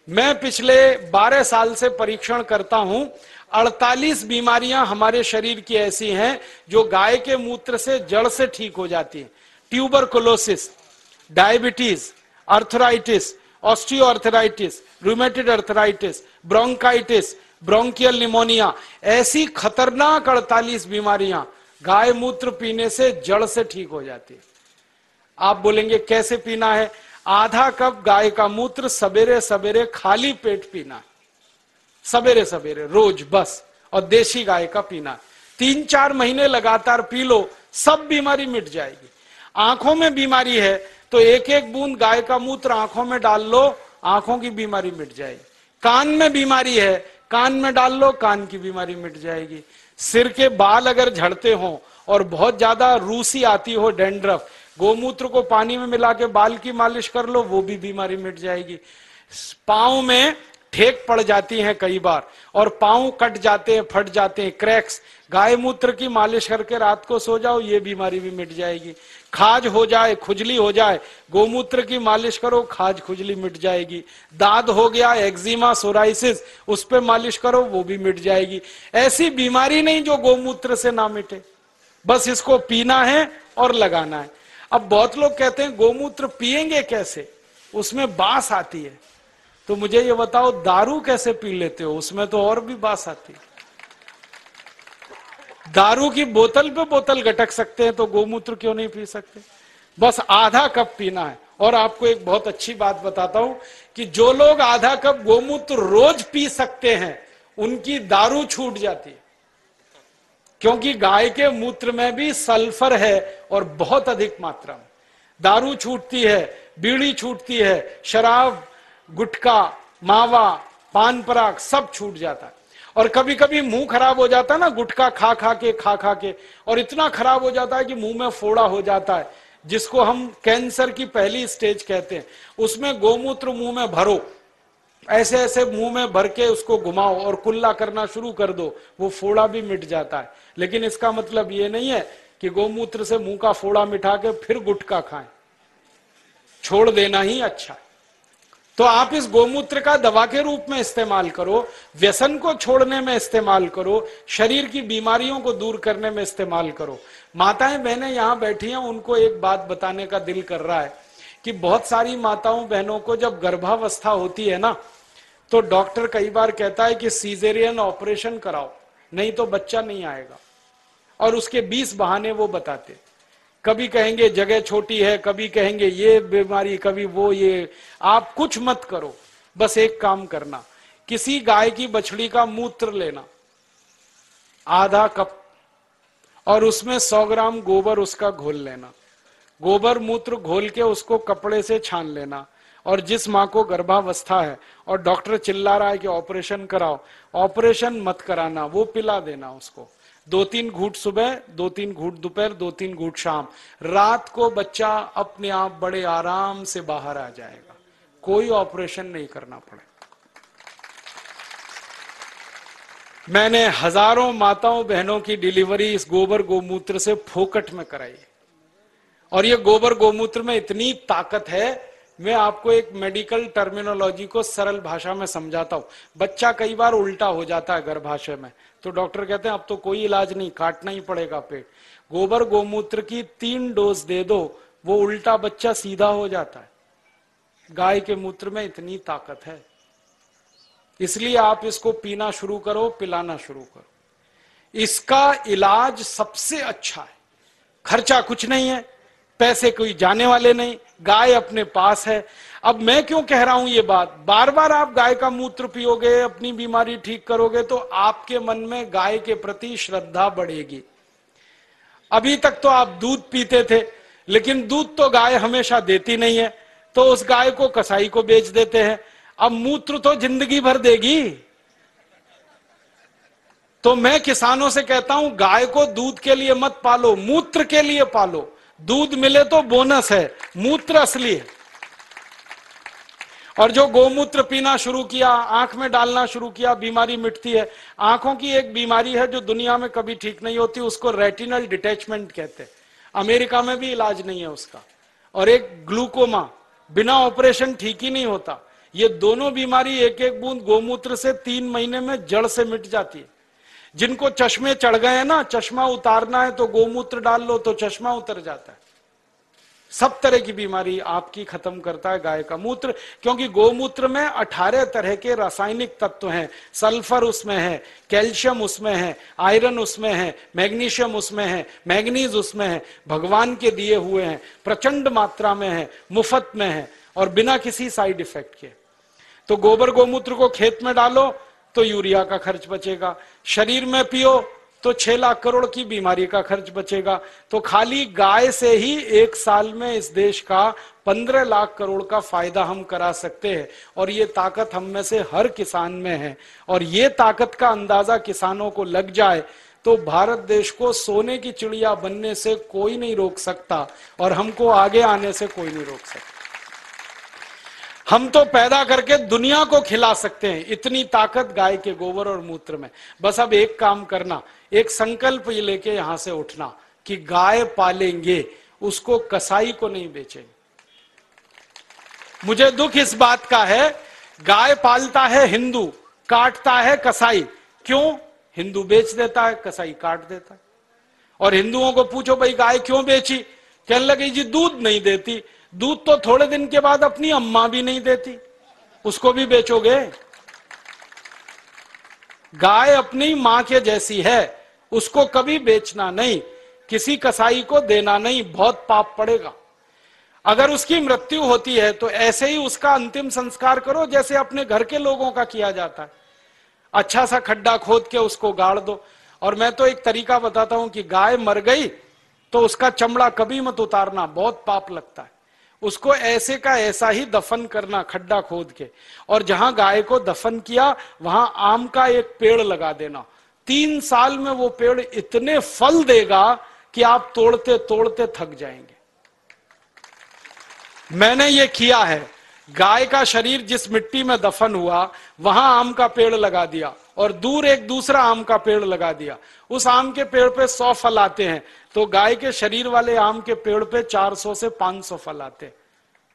मैं पिछले 12 साल से परीक्षण करता हूँ 48 बीमारियाँ हमारे शरीर की ऐसी हैं जो गाय के मूत्र से जड़ से ठीक हो जाती हैं। Tuberculosis, diabetes, arthritis osteoarthritis rheumatoid arthritis bronchitis bronchial pneumonia ऐसी खतरनाक 48 बीमारियाँ गाय मूत्र पीने से जड़ से ठीक हो जाती है। आप बोलेंगे, कैसे पीना है? आधा कप गाय का मूत्र सवेरे सवेरे खाली पेट पीना सवेरे सवेरे, रोज, बस, और देशी गाय का पीना तीन चार महीने लगातार पी लो, सब बीमारी मिट जाएगी। आँखों में बीमारी है तो एक एक बूंद गाय का मूत्र आँखों में डाल लो, आँखों की बीमारी मिट जाएगी। कान में बीमारी है, कान में डाल लो, कान की बीमारी मिट जाएगी। सिर के बाल अगर झड़ते हो, और बहुत ज़्यादा रूसी आती हो डेंड्रफ गोमूत्र को पानी में मिला के बाल की मालिश कर लो, वो भी बीमारी मिट जाएगी। पाओ में ठेक पड़ जाती हैं कई बार, और पाँव कट जाते हैं, फट जाते हैं, क्रैक्स। गाय मूत्र की मालिश करके रात को सो जाओ, ये बीमारी भी मिट जाएगी। खाज हो जाए, खुजली हो जाए, गोमूत्र की मालिश करो, खाज खुजली मिट जाएगी। दाद हो गया, एक्जिमा, सोराइसिस, उस पर मालिश करो, वो भी मिट जाएगी। ऐसी बीमारी नहीं जो गोमूत्र से ना मिटे। बस इसको पीना है और लगाना है। अब बहुत लोग कहते हैं, गोमूत्र पिएँगे कैसे? उसमें बास आती है। तो मुझे ये बताओ, दारू कैसे पी लेते हो? उसमें तो और भी बास आती है। दारू की बोतल पे बोतल गटक सकते हैं तो गोमूत्र क्यों नहीं पी सकते? बस आधा कप पीना है। और आपको एक बहुत अच्छी बात बताता हूँ कि जो लोग आधा कप गोमूत्र रोज पी सकते हैं, उनकी दारू छूट जाती है। क्योंकि गाय के मूत्र में भी सल्फ़र है और बहुत अधिक मात्रा में। दारू छूटती है, बीड़ी छूटती है, शराब, गुटखा, मावा, पान पराग सब छूट जाता है। और कभी कभी मुँह खराब हो जाता है ना, गुटखा खा खा के, खा खा के, और इतना खराब हो जाता है कि मुँह में फोड़ा हो जाता है, जिसको हम कैंसर की पहली स्टेज कहते हैं। उसमें गोमूत्र मुँह में भरो। ऐसे ऐसे मुँह में भर के उसको घुमाओ और कुल्ला करना शुरू कर दो, वो फोड़ा भी मिट जाता है। लेकिन इसका मतलब ये नहीं है कि गोमूत्र से मुँह का फोड़ा मिटा के फिर गुटखा खाएँ। छोड़ देना ही अच्छा। है तो आप इस गोमूत्र का दवा के रूप में इस्तेमाल करो, व्यसन को छोड़ने में इस्तेमाल करो, शरीर की बीमारियों को दूर करने में इस्तेमाल करो। माताएँ, बहनें यहाँ बैठी हैं, उनको एक बात बताने का दिल कर रहा है। कि बहुत सारी माताओं बहनों को जब गर्भावस्था होती है ना तो डॉक्टर कई बार कहता है कि सीजेरियन ऑपरेशन कराओ, नहीं तो बच्चा नहीं आएगा। और उसके बीस बहाने वो बताते। कभी कहेंगे जगह छोटी है, कभी कहेंगे ये बीमारी, कभी वो, ये। आप कुछ मत करो, बस एक काम करना। किसी गाय की बछड़ी का मूत्र लेना, आधा कप, और उसमें सौ ग्राम गोबर उसका घोल लेना। गोबर मूत्र घोल के उसको कपड़े से छान लेना। और जिस माँ को गर्भावस्था है, और डॉक्टर चिल्ला रहा है कि ऑपरेशन कराओ, ऑपरेशन मत कराना, वो पिला देना उसको। दो तीन घूट सुबह, दो तीन घूट दोपहर, दो तीन घूट शाम। रात को बच्चा अपने आप बड़े आराम से बाहर आ जाएगा। कोई ऑपरेशन नहीं करना पड़े। मैंने हज़ारों माताओं बहनों की डिलीवरी इस गोबर गोमूत्र से फोकट में कराई और ये गोबर गोमूत्र में इतनी ताकत है, मैं आपको एक मेडिकल टर्मिनोलॉजी को सरल भाषा में समझाता हूँ। बच्चा कई बार उल्टा हो जाता है गर्भाशय में। तो डॉक्टर कहते हैं, अब तो कोई इलाज नहीं, काटना ही पड़ेगा पेट। गोबर गोमूत्र की तीन डोज दे दो, वो उल्टा बच्चा सीधा हो जाता है। गाय के मूत्र में इतनी ताकत है। इसलिए आप इसको पीना शुरू करो, पिलाना शुरू करो। इसका इलाज सबसे अच्छा है। खर्चा कुछ नहीं है पैसे कोई जाने वाले नहीं, गाय अपने पास है। अब मैं क्यों कह रहा हूँ ये बात? बार बार आप गाय का मूत्र पियोगे अपनी बीमारी ठीक करोगे तो आपके मन में गाय के प्रति श्रद्धा बढ़ेगी। अभी तक तो आप दूध पीते थे, लेकिन दूध तो गाय हमेशा देती नहीं है तो उस गाय को कसाई को बेच देते हैं। अब मूत्र तो ज़िंदगी भर देगी। तो मैं किसानों से कहता हूँ, गाय को दूध के लिए मत पालो, मूत्र के लिए पालो। दूध मिले तो बोनस है, मूत्र असली है। और जो गोमूत्र पीना शुरू किया, आँख में डालना शुरू किया, बीमारी मिटती है, आँखों की एक बीमारी है जो दुनिया में कभी ठीक नहीं होती, उसको रेटिनल डिटेचमेंट कहते हैं। अमेरिका में भी इलाज नहीं है उसका। और एक ग्लूकोमा बिना ऑपरेशन ठीक ही नहीं होता। ये दोनों बीमारी एक एक बूंद गोमूत्र से तीन महीने में जड़ से मिट जाती है। जिनको चश्मे चढ़ गए हैं ना, चश्मा उतारना है तो गोमूत्र डाल लो तो चश्मा उतर जाता है। सब तरह की बीमारी आपकी खत्म करता है गाय का मूत्र, क्योंकि गोमूत्र में 18 तरह के रासायनिक तत्व हैं। सल्फ़र उसमें है, कैल्शियम उसमें है, आयरन उसमें है, मैग्नीशियम उसमें है, मैग्नीज उसमें है, भगवान के दिए हुए हैं, प्रचंड मात्रा में है, मुफ़्त में है, और बिना किसी साइड इफ़ेक्ट के। तो गोबर गोमूत्र को खेत में डालो तो यूरिया का खर्च बचेगा। शरीर में पियो तो छह लाख करोड़ की बीमारी का खर्च बचेगा। तो खाली गाय से ही एक साल में इस देश का पंद्रह लाख करोड़ का फ़ायदा हम करा सकते हैं। और ये ताकत हम में से हर किसान में है। और ये ताकत का अंदाज़ा किसानों को लग जाए तो भारत देश को सोने की चिड़िया बनने से कोई नहीं रोक सकता और हमको आगे आने से कोई नहीं रोक सकता। हम तो पैदा करके दुनिया को खिला सकते हैं, इतनी ताकत गाय के गोबर और मूत्र में। बस अब एक काम करना, एक संकल्प ये लेके यहाँ से उठना कि गाय पालेंगे, उसको कसाई को नहीं बेचेंगे। मुझे दुख इस बात का है, गाय पालता है हिंदू, काटता है कसाई। क्यों? हिंदू बेच देता है, कसाई काट देता है। और हिंदुओं को पूछो, भाई गाय क्यों बेची? कहने लगे जी दूध नहीं देती। दूध तो थोड़े दिन के बाद अपनी अम्मा भी नहीं देती। उसको भी बेचोगे? गाय अपनी माँ के जैसी है, उसको कभी बेचना नहीं, किसी कसाई को देना नहीं, बहुत पाप पड़ेगा। अगर उसकी मृत्यु होती है तो ऐसे ही उसका अंतिम संस्कार करो, जैसे अपने घर के लोगों का किया जाता है। अच्छा सा खड्डा खोद के उसको गाड़ दो। और मैं तो एक तरीका बताता हूँ कि गाय मर गई तो उसका चमड़ा कभी मत उतारना, बहुत पाप लगता है। उसको ऐसे का ऐसा ही दफन करना, खड्डा खोद के। और जहाँ गाय को दफन किया, वहाँ आम का एक पेड़ लगा देना। तीन साल में वो पेड़ इतने फल देगा कि आप तोड़ते तोड़ते थक जाएँगे। मैंने ये किया है। गाय का शरीर जिस मिट्टी में दफन हुआ, वहाँ आम का पेड़ लगा दिया और दूर एक दूसरा आम का पेड़ लगा दिया। उस आम के पेड़ पे सौ फल आते हैं। तो गाय के शरीर वाले आम के पेड़ पे 400 से 500 फल आते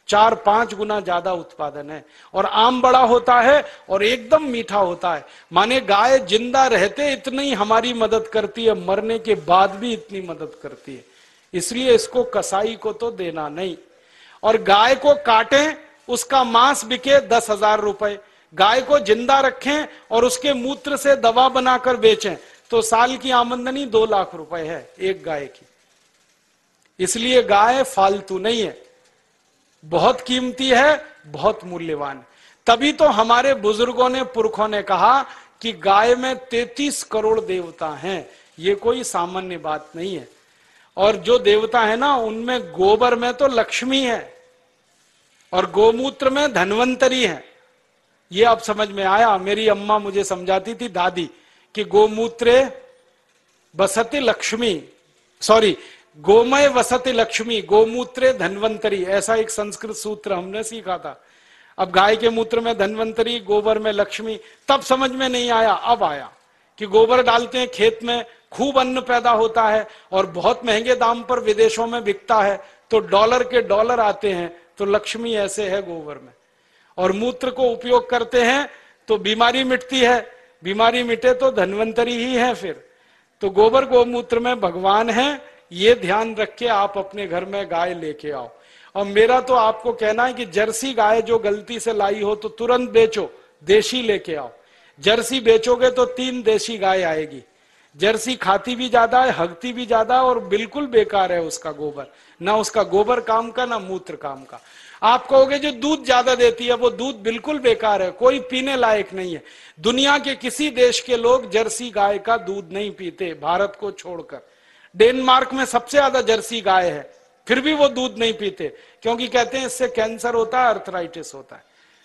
चार पाँच गुना ज़्यादा उत्पादन है। और आम बड़ा होता है और एकदम मीठा होता है। माने गाय ज़िंदा रहते इतनी हमारी मदद करती है, मरने के बाद भी इतनी मदद करती है। इसलिए इसको कसाई को तो देना नहीं। और गाय को काटे, उसका मांस बिके दस हज़ार रुपए। गाय को ज़िंदा रखें और उसके मूत्र से दवा बनाकर बेचें। तो साल की आमदनी दो लाख रुपए है, एक गाय की। इसलिए गाय फालतू नहीं है। बहुत कीमती है, बहुत मूल्यवान। तभी तो हमारे बुज़ुर्गों ने, पुरखों ने कहा कि गाय में तैतीस करोड़ देवता हैं। ये कोई सामान्य बात नहीं है। और जो देवता है ना, उनमें गोबर में तो लक्ष्मी है और गोमूत्र में धनवंतरी है। ये अब समझ में आया? मेरी अम्मा मुझे समझाती थी, दादी कि गोमूत्रे बसती लक्ष्मी सॉरी गोमय वसती लक्ष्मी, गोमूत्रे धनवंतरी, ऐसा एक संस्कृत सूत्र हमने सीखा था। अब गाय के मूत्र में धनवंतरी, गोबर में लक्ष्मी, तब समझ में नहीं आया, अब आया। कि गोबर डालते हैं, खेत में खूब अन्न पैदा होता है और बहुत महँगे दाम पर विदेशों में बिकता है तो डॉलर के डॉलर आते हैं तो लक्ष्मी ऐसे है गोबर में। और मूत्र को उपयोग करते हैं तो बीमारी मिटती है बीमारी मिटे तो धनवंतरी ही है फिर। तो गोबर गोमूत्र में भगवान है, ये ध्यान रख के आप अपने घर में गाय लेके आओ। और मेरा तो आपको कहना है कि जर्सी गाय जो गलती से लाई हो तो तुरंत बेचो, देशी लेके आओ। जर्सी बेचोगे तो तीन देशी गाय आएगी। जर्सी खाती भी ज़्यादा है, हगती भी ज़्यादा और बिल्कुल बेकार है उसका गोबर। ना उसका गोबर काम का, ना मूत्र काम का। आप कहोगे जो दूध ज़्यादा देती है, वो दूध बिल्कुल बेकार है, कोई पीने लायक नहीं है। दुनिया के किसी देश के लोग जर्सी गाय का दूध नहीं पीते, भारत को छोड़कर। डेनमार्क में सबसे ज़्यादा जर्सी गाय है, फिर भी वो दूध नहीं पीते, क्योंकि कहते हैं इससे कैंसर होता है, अर्थराइटिस होता है।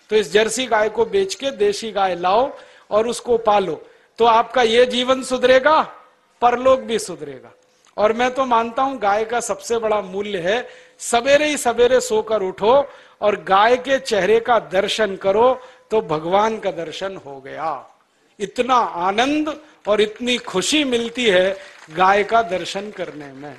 तो इस जर्सी गाय को बेच के देशी गाय लाओ और उसको पालो। तो आपका ये जीवन सुधरेगा, परलोक भी सुधरेगा। और मैं तो मानता हूँ गाय का सबसे बड़ा मूल्य है सवेरे ही सवेरे सोकर उठो और गाय के चेहरे का दर्शन करो तो भगवान का दर्शन हो गया। इतना आनंद और इतनी खुशी मिलती है गाय का दर्शन करने में।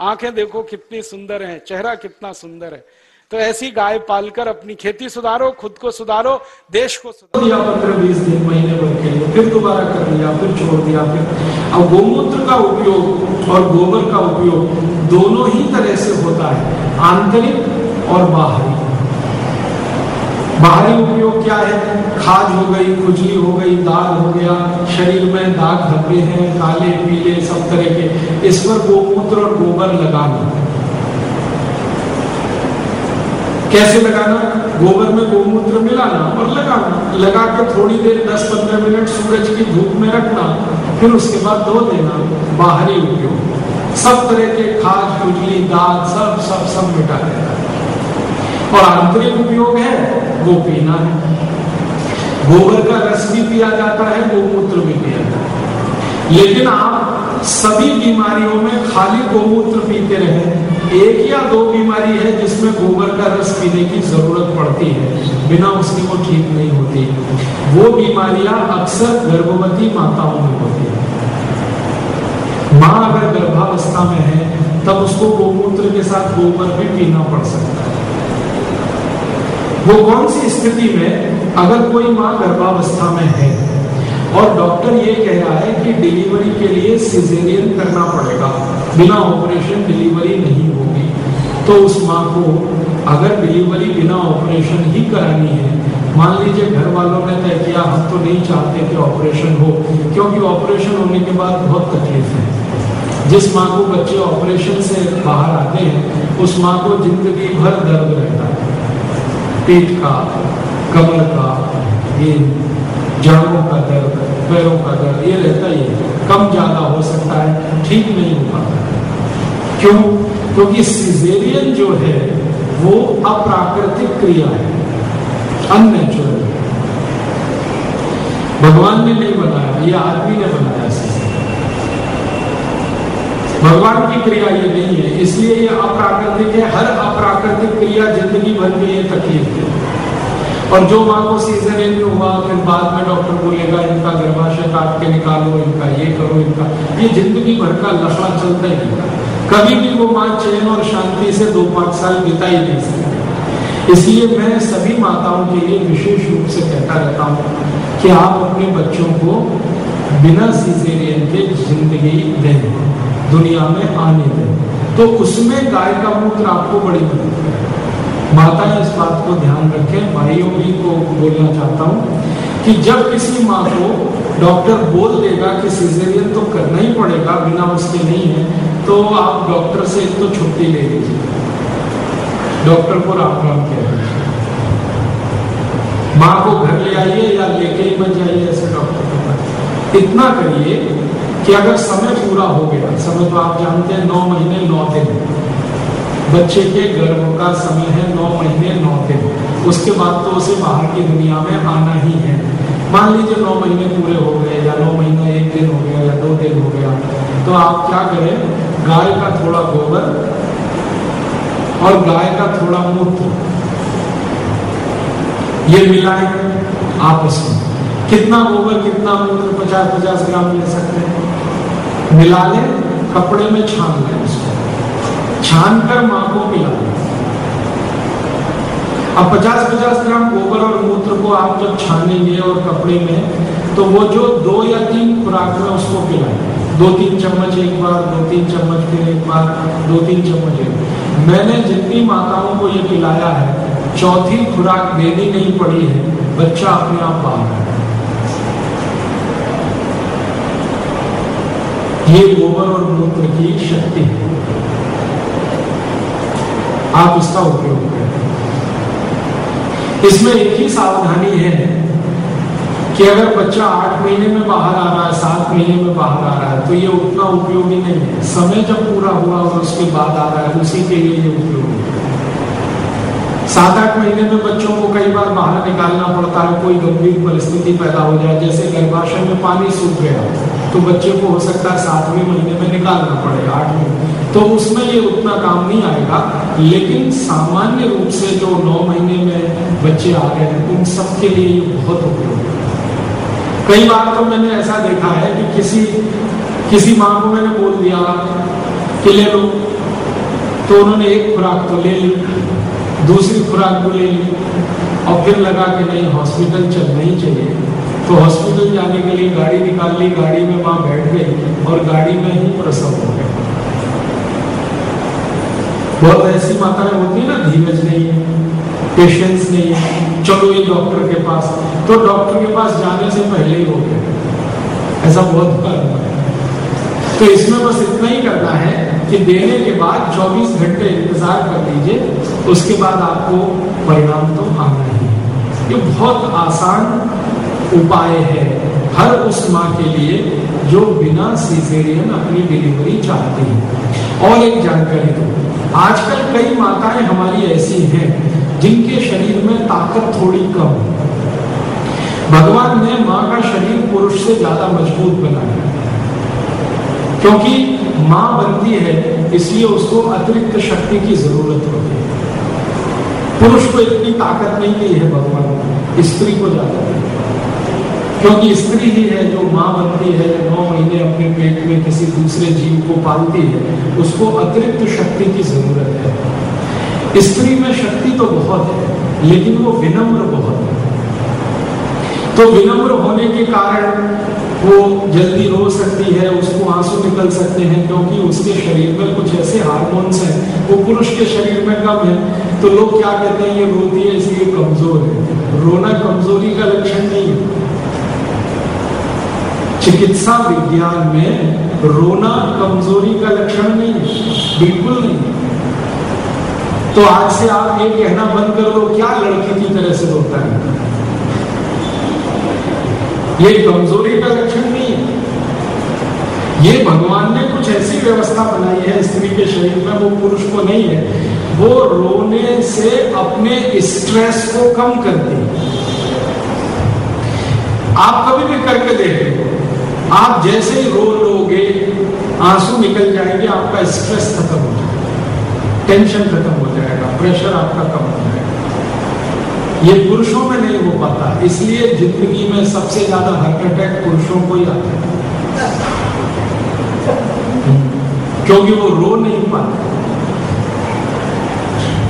आँखें देखो कितनी सुंदर है, चेहरा कितना सुंदर है। तो ऐसी गाय पालकर अपनी खेती सुधारो, खुद को सुधारो, देश को सुधारो। दिया पंद्रह बीस दिन, महीने भर के लिए, फिर दोबारा कर दिया, फिर छोड़ दिया, फिर। अब गोमूत्र का उपयोग और गोबर का उपयोग दोनों ही तरह से होता है, आंतरिक और बाहरी। बाहरी उपयोग क्या है? खाद हो गई, खुजली हो गई दाग हो गया, शरीर में दाग धब्बे हैं, काले, पीले, सब तरह के। इस पर गोमूत्र और गोबर लगाना कैसे लगाना गोबर में गोमूत्र मिलाना, और लगाना। लगा के थोड़ी देर 10-15 मिनट सूरज की धूप में रखना, फिर उसके बाद धो देना। बाहरी उपयोग सब तरह के खाद खुजली दाग सब सब सब मिटा देना। और आंतरिक उपयोग है, वो पीना है। गोबर का रस भी पिया जाता है, गोमूत्र भी पिया जाता है। लेकिन आप सभी बीमारियों में खाली गोमूत्र पीते रहे। एक या दो बीमारी है जिसमें गोबर का रस पीने की ज़रूरत पड़ती है, बिना उसकी वो ठीक नहीं होती। वो बीमारियाँ अक्सर गर्भवती माताओं में होती है। माँ अगर गर्भावस्था में है, तब उसको गोमूत्र के साथ गोबर भी पीना पड़ सकता है। वो कौन सी स्थिति में, अगर कोई माँ गर्भावस्था में है और डॉक्टर ये कह रहा है कि डिलीवरी के लिए सिजेरियन करना पड़ेगा। बिना ऑपरेशन डिलीवरी नहीं होगी। तो उस माँ को अगर डिलीवरी बिना ऑपरेशन ही करानी है, मान लीजिए घर वालों ने तय किया, हम तो नहीं चाहते कि ऑपरेशन हो, क्योंकि ऑपरेशन होने के बाद बहुत तकलीफ़ है। जिस माँ को बच्चे ऑपरेशन से बाहर आते हैं, उस माँ को ज़िंदगी भर दर्द रहता है। पेट का, कमर का, ये जड़ों का दर्द पैरों का दर्द ये रहता ही है। कम ज़्यादा हो सकता है, ठीक नहीं हो पाता क्यों? क्योंकि सिजेरियन जो है, वो अप्राकृतिक क्रिया है अननेचुरल भगवान ने नहीं बनाया, ये आदमी ने बनाया भगवान की क्रिया ये नहीं है, इसलिए ये अप्राकृतिक है, हर अप्राकृतिक क्रिया ज़िंदगी भर में ये तकलीफ़ है। और जो माँ को सीज़न में हुआ, फिर बाद में डॉक्टर बोलेगा, इनका गर्भाशय काट के निकालो, इनका ये करो, इनका। ये ज़िंदगी भर का लफड़ा चलता ही कभी भी वो माँ चैन और शांति से दो पाँच साल बिता ही नहीं सकती। इसलिए मैं सभी माताओं के लिए विशेष रूप से कहता रहता हूँ कि आप अपने बच्चों को बिना सीजेरियन के ज़िंदगी दें। दुनिया में आने दें। तो उसमें गाय का मूत्र आपको बड़ी मदद माता इस बात को ध्यान रखें। भाइयों भी को बोलना चाहता हूँ कि जब किसी माँ को डॉक्टर बोल देगा कि सिजेरियन तो करना ही पड़ेगा, बिना उसके नहीं है तो आप डॉक्टर से एक तो छुट्टी ले लीजिए। डॉक्टर को राम राम कह माँ को घर ले आइए या लेके ही मत जाइए ऐसे डॉक्टर के पास। इतना करिए कि अगर समय पूरा हो गया समय तो आप जानते हैं नौ महीने, नौ दिन। बच्चे के गर्भ का समय है नौ महीने, नौ दिन। उसके बाद तो उसे बाहर की दुनिया में आना ही है। मान लीजिए नौ महीने पूरे हो गए, या नौ महीना एक दिन हो गया, या दो दिन हो गया तो आप क्या करें? गाय का थोड़ा गोबर और गाय का थोड़ा मूत्र। ये मिलाए आपस में। कितना गोबर, कितना मूत्र पचास पचास ग्राम ले सकते हैं? मिला लें, कपड़े में छान लें उसको। छान कर माँ को पिला लें अब 50-50 ग्राम गोबर और मूत्र को आप जब छानेंगे और कपड़े में तो वो जो दो या तीन खुराक में उसको पिलाएँ। दो तीन चम्मच एक बार दो तीन चम्मच फिर एक बार दो तीन चम्मच एक। मैंने जितनी माताओं को ये पिलाया है, चौथी खुराक देनी नहीं पड़ी है, बच्चा अपने आप बाहर है। ये गोबर और मूत्र की शक्ति है। आप इसका उपयोग करें इसमें एक ही सावधानी है कि अगर बच्चा आठ महीने में बाहर आ रहा है, सात महीने में बाहर आ रहा है तो ये उतना उपयोगी नहीं है। समय जब पूरा हुआ और उसके बाद आ रहा है, उसी के लिए ये उपयोगी है। सात आठ महीने में बच्चों को कई बार बाहर निकालना पड़ता है, कोई गंभीर परिस्थिति पैदा हो जाए, जैसे गर्भाशय में पानी सूख गया तो बच्चे को हो सकता है सातवें महीने में निकालना पड़ेगा आठवें। तो उसमें ये उतना काम नहीं आएगा। लेकिन सामान्य रूप से जो नौ महीने में बच्चे आ गए हैं, उन सबके लिए ये बहुत उपयोगी है। कई बार तो मैंने ऐसा देखा है कि किसी किसी माँ को मैंने बोल दिया कि ले लो। तो उन्होंने एक खुराक तो ले ली, दूसरी खुराक को ले ली, और फिर लगा कि नहीं, हॉस्पिटल चलना ही चाहिए। तो हॉस्पिटल जाने के लिए गाड़ी निकाल ली, गाड़ी में माँ बैठ गई और गाड़ी में ही प्रसव हो गया। बहुत ऐसी माताएँ होती है ना, धीरज नहीं है पेशेंस नहीं है, चलो ये डॉक्टर के पास। तो डॉक्टर के पास जाने से पहले ही हो गया ऐसा बहुत बार तो इसमें बस इतना ही करना है कि देने के बाद 24 घंटे इंतज़ार कर लीजिए, उसके बाद आपको परिणाम तो आना ही ये बहुत आसान उपाय है हर उस माँ के लिए जो बिना सीजेरियन अपनी डिलीवरी चाहती है। और एक जानकारी दो आजकल कई माताएँ हमारी ऐसी हैं जिनके शरीर में ताकत थोड़ी कम। है भगवान ने माँ का शरीर पुरुष से ज़्यादा मज़बूत बनाया। क्योंकि माँ बनती है, इसलिए उसको अतिरिक्त शक्ति की ज़रूरत होती है। पुरुष को इतनी ताकत नहीं दी है भगवान ने स्त्री को ज़्यादा। क्योंकि स्त्री ही है, जो माँ बनती है नौ महीने अपने पेट में किसी दूसरे जीव को पालती है, उसको अतिरिक्त शक्ति की ज़रूरत है। स्त्री में शक्ति तो बहुत है, लेकिन वो विनम्र बहुत है। तो विनम्र होने के कारण वो जल्दी रो सकती है, उसको आँसू निकल सकते हैं, क्योंकि उसके शरीर में कुछ ऐसे हार्मोन्स हैं, वो पुरुष के शरीर में कम है। तो लोग क्या कहते हैं, ये रोती है, इसलिए कमज़ोर है। रोना कमज़ोरी का लक्षण नहीं है। चिकित्सा विज्ञान में रोना कमज़ोरी का लक्षण नहीं है। बिल्कुल नहीं। तो आज से आप ये कहना बंद कर दो, क्या लड़की की तरह से रोता है? ये कमज़ोरी का लक्षण नहीं है। ये भगवान ने कुछ ऐसी व्यवस्था बनाई है, स्त्री के शरीर में, वो पुरुष को नहीं है। वो रोने से अपने स्ट्रेस को कम करती है। आप कभी भी करके देखिए आप जैसे ही रो लोगे, आँसू निकल जाएँगे, आपका स्ट्रेस खत्म हो जाएगा। टेंशन खत्म हो जाएगा प्रेशर आपका कम हो जाएगा। ये पुरुषों में नहीं हो पाता, इसलिए ज़िंदगी में सबसे ज़्यादा हार्ट अटैक पुरुषों को ही आता है। क्योंकि वो रो नहीं पाते।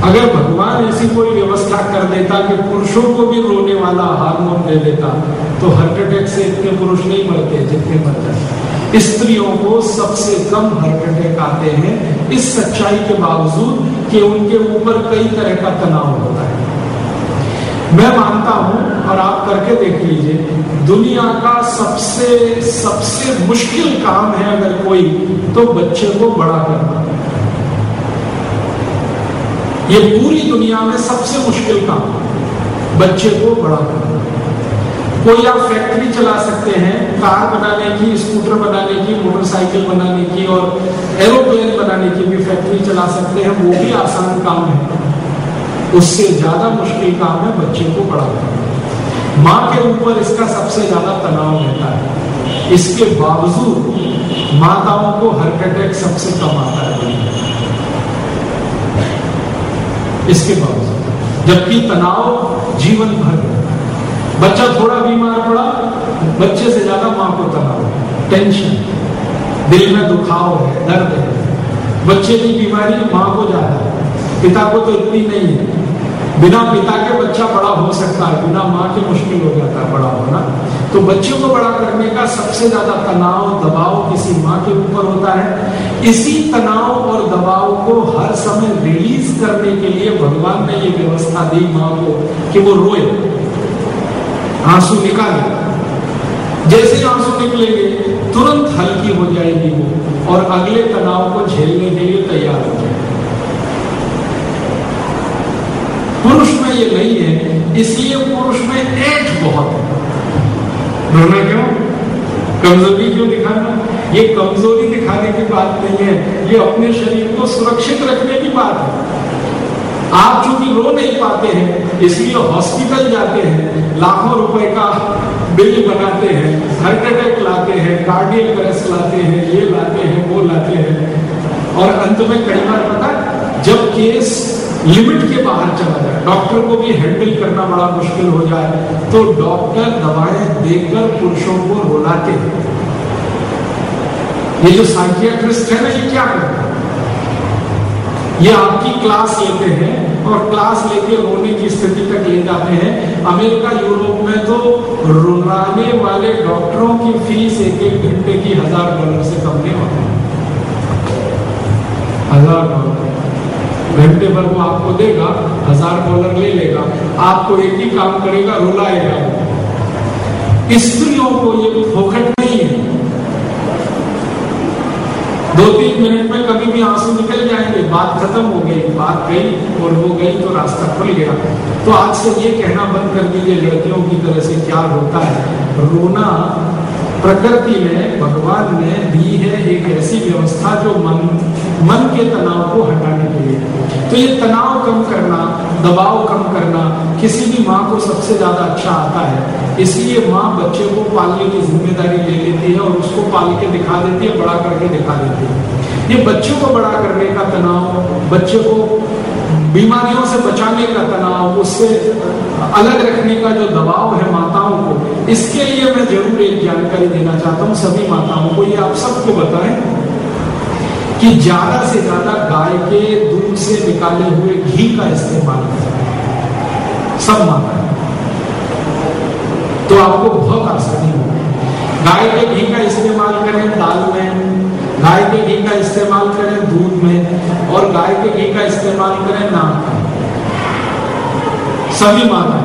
अगर भगवान ऐसी कोई व्यवस्था कर देता कि पुरुषों को भी रोने वाला हार्मोन दे देता तो हार्ट अटैक से इतने पुरुष नहीं मरते जितने मर जाते। स्त्रियों को सबसे कम हार्ट अटैक आते हैं, इस सच्चाई के बावजूद कि उनके ऊपर कई तरह का तनाव होता है। मैं मानता हूँ, और आप करके देख लीजिए, दुनिया का सबसे सबसे मुश्किल काम है अगर कोई तो बच्चे को बड़ा करना। ये पूरी दुनिया में सबसे मुश्किल काम बच्चे को बड़ा करना कोई आप फैक्ट्री चला सकते हैं, कार बनाने की, स्कूटर बनाने की, मोटरसाइकिल बनाने की और एरोप्लेन बनाने की भी फैक्ट्री चला सकते हैं, वो भी आसान काम है। उससे ज़्यादा मुश्किल काम है बच्चे को बड़ा करना माँ के ऊपर इसका सबसे ज़्यादा तनाव रहता है। इसके बावजूद माताओं को हार्ट अटैक सबसे कम आता है। इसके बावजूद जबकि तनाव जीवन भर बच्चा थोड़ा बीमार पड़ा, बच्चे से ज़्यादा माँ को तनाव टेंशन दिल में दुखाव है, दर्द है। बच्चे की बीमारी माँ को ज़्यादा पिता को तो इतनी नहीं है। बिना पिता के बच्चा बड़ा हो सकता है, बिना माँ के मुश्किल हो जाता है बड़ा होना। तो बच्चों को बड़ा करने का सबसे ज़्यादा तनाव, दबाव किसी माँ के ऊपर होता है। इसी तनाव और दबाव को हर समय रिलीज़ करने के लिए भगवान ने ये व्यवस्था दी माँ को कि वो रोए, आँसू निकाले। जैसे आँसू निकलेंगे, तुरंत हल्की हो जाएगी वो और अगले तनाव को झेलने के लिए तैयार हो जाएगी। पुरुष में ये नहीं है, इसलिए पुरुष में एठ बहुत है। रोना क्यों? कमज़ोरी क्यों दिखाना? ये कमज़ोरी दिखाने की बात नहीं है, ये अपने शरीर को सुरक्षित रखने की बात है। आप चूँकि रो नहीं पाते हैं, इसलिए हॉस्पिटल जाते हैं, लाखों रुपए का बिल बनाते हैं, हार्ट अटैक लाते हैं, कार्डियक अरेस्ट लाते हैं, ये लाते हैं, वो लाते हैं। और अंत में कई बार पता, जब केस लिमिट के बाहर चला जाए। डॉक्टर को भी हैंडल करना बड़ा मुश्किल हो जाए। तो डॉक्टर दवाएँ देकर पुरुषों को रुलाते हैं। ये जो साइकियाट्रिस्ट है ना, ये क्या करते हैं? ये आपकी क्लास लेते हैं और क्लास लेके रोने की स्थिति तक ले जाते हैं। अमेरिका, यूरोप में तो रुलाने वाले डॉक्टरों की फ़ीस एक एक घंटे की हज़ार डॉलर से कम नहीं होती। हज़ार डॉलर। घंटे भर वो आपको देगा, हज़ार डॉलर ले लेगा, आपको एक ही काम करेगा, रुलाएगा। स्त्रियों को ये फोकट नहीं है। दो तीन मिनट में कभी भी आँसू निकल जाएँगे, बात खत्म हो गई, बात गई और वो गई तो रास्ता खुल गया। तो आज से ये कहना बंद कर दीजिए, लड़कियों की तरह से क्या होता है? रोना प्रकृति में, भगवान ने दी है एक ऐसी व्यवस्था जो मन मन के तनाव को हटाने के लिए तो ये तनाव कम करना, दबाव कम करना किसी भी माँ को सबसे ज़्यादा अच्छा आता है। इसलिए माँ बच्चे को पालने की ज़िम्मेदारी ले लेती है और उसको पाल के दिखा देती है, बड़ा करके दिखा देती है। ये बच्चों को बड़ा करने का तनाव, बच्चे को बीमारियों से बचाने का तनाव, उससे अलग रखने का जो दबाव है को इसके लिए मैं ज़रूर एक जानकारी देना चाहता हूँ सभी माताओं को। ये आप सबको बताएँ कि ज़्यादा से ज़्यादा गाय के दूध से निकाले हुए घी का इस्तेमाल करें। सब माताएँ। तो आपको बहुत आसानी होगी। गाय के घी का इस्तेमाल करें दाल में, गाय के घी का इस्तेमाल करें दूध में, और गाय के घी का इस्तेमाल करें नाम सभी माता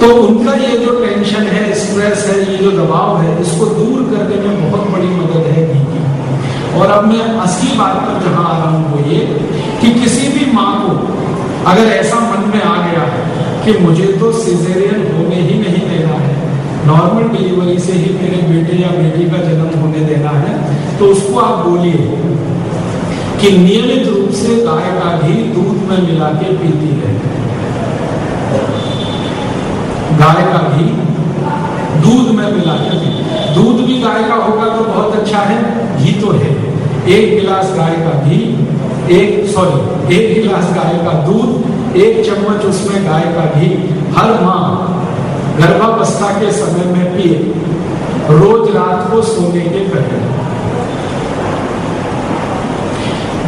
तो उनका ये जो टेंशन है स्ट्रेस है, ये जो दबाव है, इसको दूर करने में बहुत बड़ी मदद है घी की। और अब मैं असली बात पर जहाँ आ रहा हूँ वो ये कि किसी भी माँ को अगर ऐसा मन में आ गया है कि मुझे तो सिजेरियन होने ही नहीं देना है नॉर्मल डिलीवरी से ही मेरे बेटे या बेटी का जन्म होने देना है तो उसको आप बोलिए कि नियमित रूप से गाय का घी दूध में मिला के पीती है गाय का घी, दूध में मिला के दूध भी गाय का होगा तो बहुत अच्छा है, घी तो है। एक गिलास गाय का घी, एक सॉरी एक गिलास गाय का दूध, एक चम्मच उसमें गाय का घी। हर माँ गर्भावस्था के समय में पिए। रोज रात को सोने के पहले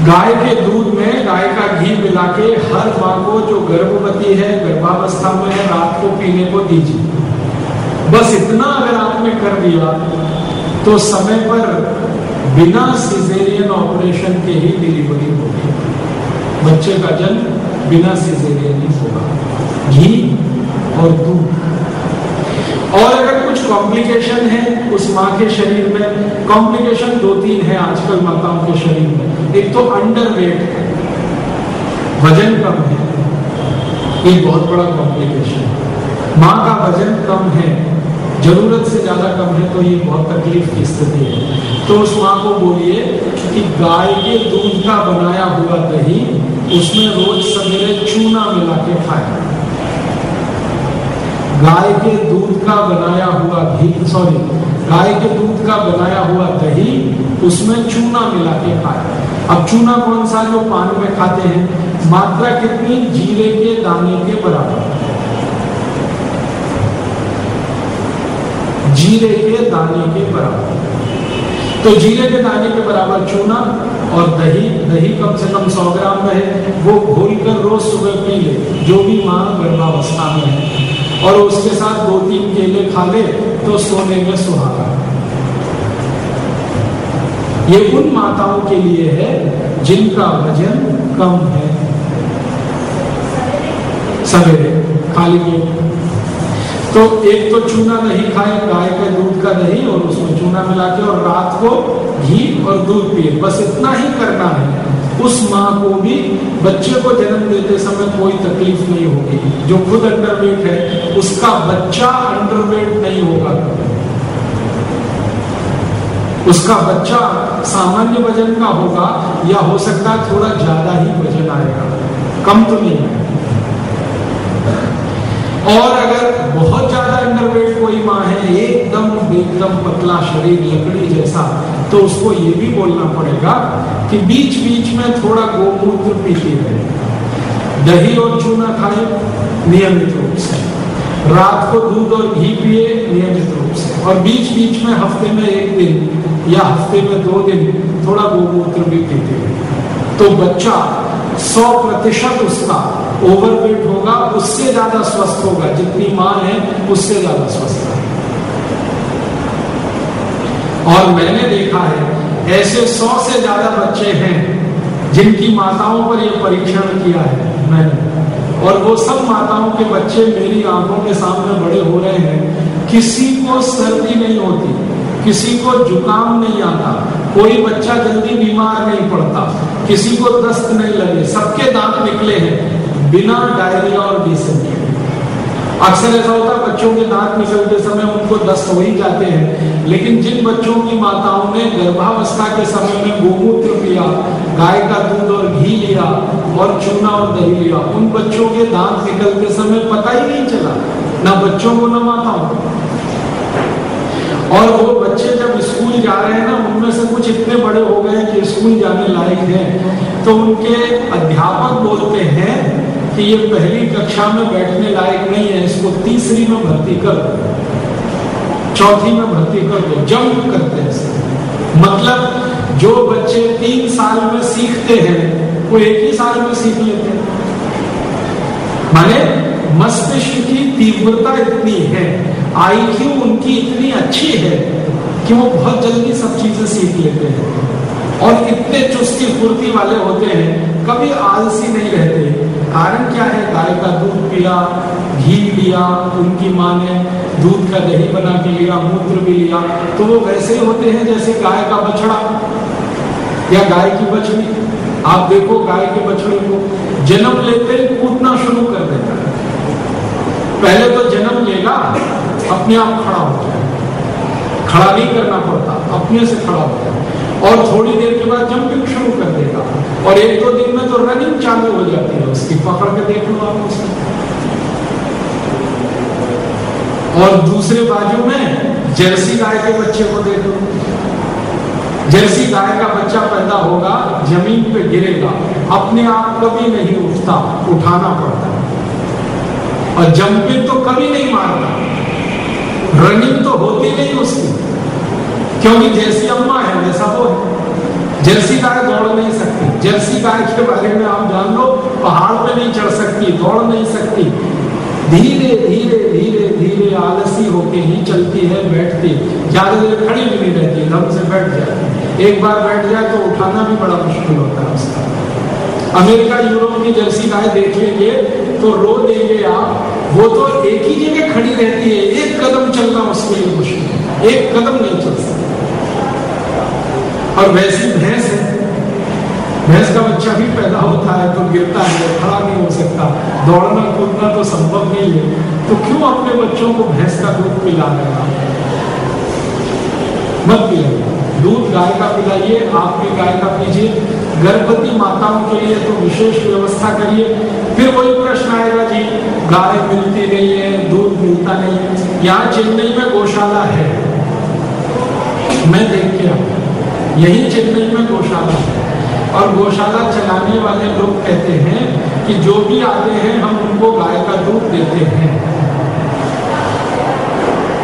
गाय के दूध में गाय का घी मिला के हर माँ को जो गर्भवती है, गर्भावस्था में है, रात को पीने को दीजिए। बस इतना अगर आपने कर दिया तो समय पर बिना सिजेरियन ऑपरेशन के ही डिलीवरी होगी। बच्चे का जन्म बिना सिजेरियन ही होगा। घी और दूध। और अगर कुछ कॉम्प्लिकेशन है, उस माँ के शरीर में कॉम्प्लिकेशन दो तीन है आजकल माताओं के शरीर में। एक तो अंडर वेट है, वज़न कम है। एक बहुत बड़ा कॉम्प्लिकेशन है। माँ का वज़न कम है, ज़रूरत से ज़्यादा कम है तो ये बहुत तकलीफ़ की स्थिति है। तो उस माँ को बोलिए कि गाय के दूध का बनाया हुआ दही, उसमें रोज सवेरे चूना मिला के खाए। गाय के दूध का बनाया हुआ घी सॉरी गाय के दूध का बनाया हुआ दही उसमें चूना मिला के खाए अब चूना कौन सा जो पान में खाते हैं? मात्रा कितनी? जीरे के, दाने के बराबर। जीरे के, दाने के बराबर। तो जीरे के, दाने के बराबर चूना और दही दही कम से कम 100 ग्राम रहे वो घोल कर रोज सुबह पी ले, जो भी माँ गर्भावस्था में है। और उसके साथ दो तीन केले खा ले तो सोने में सुहागा। ये उन माताओं के लिए है जिनका वज़न कम है। सवेरे खाली पेट तो एक तो चूना नहीं खाए, गाय के दूध का दही और उसमें चूना मिला के और रात को घी और दूध पिए। बस इतना ही करना है। उस माँ को भी बच्चे को जन्म देते समय कोई तकलीफ़ नहीं होगी। जो खुद अंडरवेट है, उसका बच्चा अंडरवेट नहीं होगा। उसका बच्चा सामान्य वज़न का होगा, या हो सकता है थोड़ा ज़्यादा ही वज़न आएगा। कम तो नहीं और अगर बहुत ज़्यादा अंडरवेट कोई माँ है, एकदम एकदम पतला शरीर, लकड़ी जैसा तो उसको ये भी बोलना पड़ेगा कि बीच बीच में थोड़ा गोमूत्र पीती रहे। दही और चूना खाए, नियमित रूप से। रात को दूध और घी पिए, नियमित रूप से। और बीच बीच में हफ़्ते में एक दिन या हफ़्ते में दो दिन थोड़ा गोमूत्र भी पीते तो बच्चा सौ प्रतिशत उसका ओवरवेट होगा, उससे ज़्यादा स्वस्थ होगा। जितनी माँ है, उससे ज़्यादा स्वस्थ है और मैंने देखा है, ऐसे सौ से ज़्यादा बच्चे हैं, जिनकी माताओं पर यह परीक्षण किया है मैंने। और वो सब माताओं के बच्चे मेरी आँखों के सामने बड़े हो रहे हैं। किसी को सर्दी नहीं होती। किसी को जुकाम नहीं आता, कोई बच्चा जल्दी बीमार नहीं पड़ता, किसी को दस्त नहीं लगे, सबके दांत निकले हैं बिना डायरिया और डिसेंट्री अक्सर ऐसा होता है, बच्चों के दांत निकलते समय उनको दस्त हो ही जाते हैं, लेकिन जिन बच्चों की माताओं ने गर्भावस्था के समय में गोमूत्र पिया, गाय का दूध और घी लिया, और चूना और दही लिया, उन बच्चों के दांत निकलते समय पता ही नहीं चला, ना बच्चों को, ना माताओं को। और वो बच्चे जब स्कूल जा रहे हैं ना, उनमें से कुछ इतने बड़े हो गए कि स्कूल जाने लायक हैं। तो उनके अध्यापक बोलते हैं कि ये पहली कक्षा में बैठने लायक नहीं है, इसको तीसरी में भर्ती कर दो। चौथी में भर्ती कर दो। जंप करते हैं मतलब जो बच्चे तीन साल में सीखते हैं, वो एक ही साल में सीख लेते हैं। माने मस्तिष्क की तीव्रता इतनी है आईक्यू उनकी इतनी अच्छी है कि वो बहुत जल्दी सब चीज़ें सीख लेते हैं। और इतने चुस्ती फुर्ती वाले होते हैं, कभी आलसी नहीं रहते। कारण क्या है? गाय का दूध पिया, घी लिया उनकी माँ ने दूध का दही बना के लिया, मूत्र भी लिया। तो वो वैसे ही होते हैं जैसे गाय का बछड़ा या गाय की बछड़ी। आप देखो गाय के बछड़े को जन्म लेते ही कूदना शुरू पहले तो जन्म लेगा, अपने आप खड़ा हो जाए खड़ा नहीं करना पड़ता, अपने से खड़ा हो जाए और थोड़ी देर के बाद जंपिंग शुरू कर देगा। और एक दो दिन में तो रनिंग चालू हो जाती है उसकी, पकड़ के देख लो आप उसे और दूसरे बाजू में जर्सी गाय के बच्चे को देख लो। जर्सी गाय का बच्चा पैदा होगा, ज़मीन पे गिरेगा। अपने आप कभी नहीं उठता, उठाना पड़ता। और जंपिंग तो कभी नहीं मारता रनिंग तो होती नहीं उसकी। क्योंकि जैसी अम्मा है, वैसा वो है। जर्सी गाय दौड़ नहीं सकती जर्सी गाय के बारे में आप जान लो, पहाड़ पे नहीं चढ़ सकती, दौड़ नहीं सकती। धीरे धीरे धीरे धीरे आलसी होके ही चलती है, बैठती। ज़्यादा देर खड़ी भी नहीं रहती, दम से बैठ जाती। एक बार बैठ जाए तो उठाना भी बड़ा मुश्किल होता है उसका। अमेरिका, यूरोप की जर्सी गाय देख लेंगे तो रो देंगे आप। वो तो एक ही जगह खड़ी रहती है। एक कदम चलना मुश्किल है एक कदम नहीं चल सकता और वैसी भैंस है। भैंस का बच्चा भी पैदा होता है तो गिरता है, खड़ा नहीं हो सकता। दौड़ना कूदना तो संभव नहीं है। तो क्यों अपने बच्चों को भैंस का दूध पिला रहे मत पिलाइए। दूध गाय का पिलाइए, आप भी गाय का पीजिए। गर्भवती माताओं के लिए तो विशेष व्यवस्था करिए। फिर वही प्रश्न आएगा, जी, गाय मिलती नहीं है, दूध मिलता नहीं है। यहाँ चेन्नई में गौशाला है। मैं देख के यही चेन्नई में गौशाला है। और गौशाला चलाने वाले लोग कहते हैं कि जो भी आते हैं, हम उनको गाय का दूध देते हैं।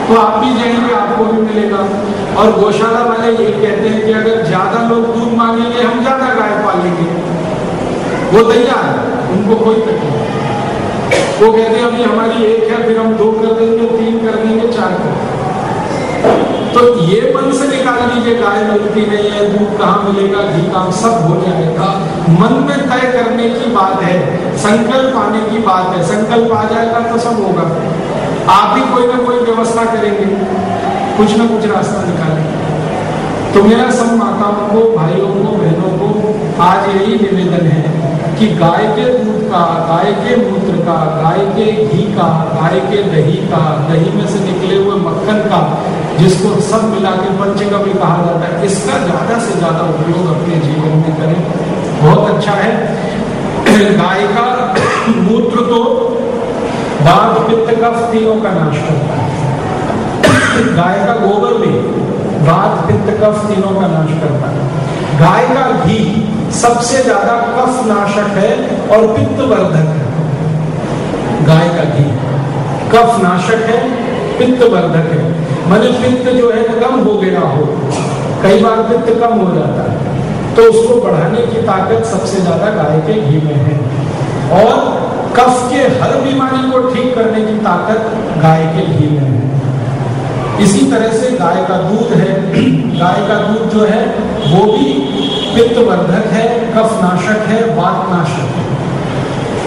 तो आप भी जाएँगे आपको भी मिलेगा। और गौशाला वाले ये कहते हैं कि अगर ज़्यादा लोग दूध मांगेंगे, हम ज़्यादा गाय पालेंगे। वो तैयार है, उनको कोई तकलीफ़। वो कहते हैं, अभी हमारी एक है, फिर हम दो कर देंगे, तीन कर देंगे, चार कर देंगे। तो ये मन से निकाल लीजिए, गाय मिलती नहीं है, दूध कहाँ मिलेगा, घी काम सब हो जाएगा। मन में तय करने की बात है, संकल्प आने की बात है। संकल्प आ जाएगा तो सब होगा। आप ही कोई ना कोई व्यवस्था करेंगे। कुछ ना कुछ रास्ता निकालेंगे। तो मेरा सब माताओं को, भाइयों को, बहनों को आज यही निवेदन है कि गाय के दूध का, गाय के मूत्र का, गाय के घी का, गाय के दही का, दही में से निकले हुए मक्खन का, जिसको सब मिला के पंचगव्य कहा जाता है, इसका ज़्यादा से ज़्यादा उपयोग अपने जीवन में करें। बहुत अच्छा है। गाय का मूत्र तो बाघ पित्त कफ तीनों का नाश करता है। गाय का गोबर भी बाघ पित्त कफ तीनों का नाश करता है। गाय का घी सबसे ज़्यादा कफ नाशक है और पित्त वर्धक है। गाय का घी कफ नाशक है, पित्त वर्धक है। माने पित्त जो है कम हो गया हो। कई बार पित्त कम हो जाता है। तो उसको बढ़ाने की ताकत सबसे ज़्यादा गाय के घी में है। और कफ के हर बीमारी को ठीक करने की ताकत गाय के घी में है। इसी तरह से गाय का दूध है। गाय का दूध जो है, वो भी पित्तवर्धक है कफ नाशक है वात नाशक है।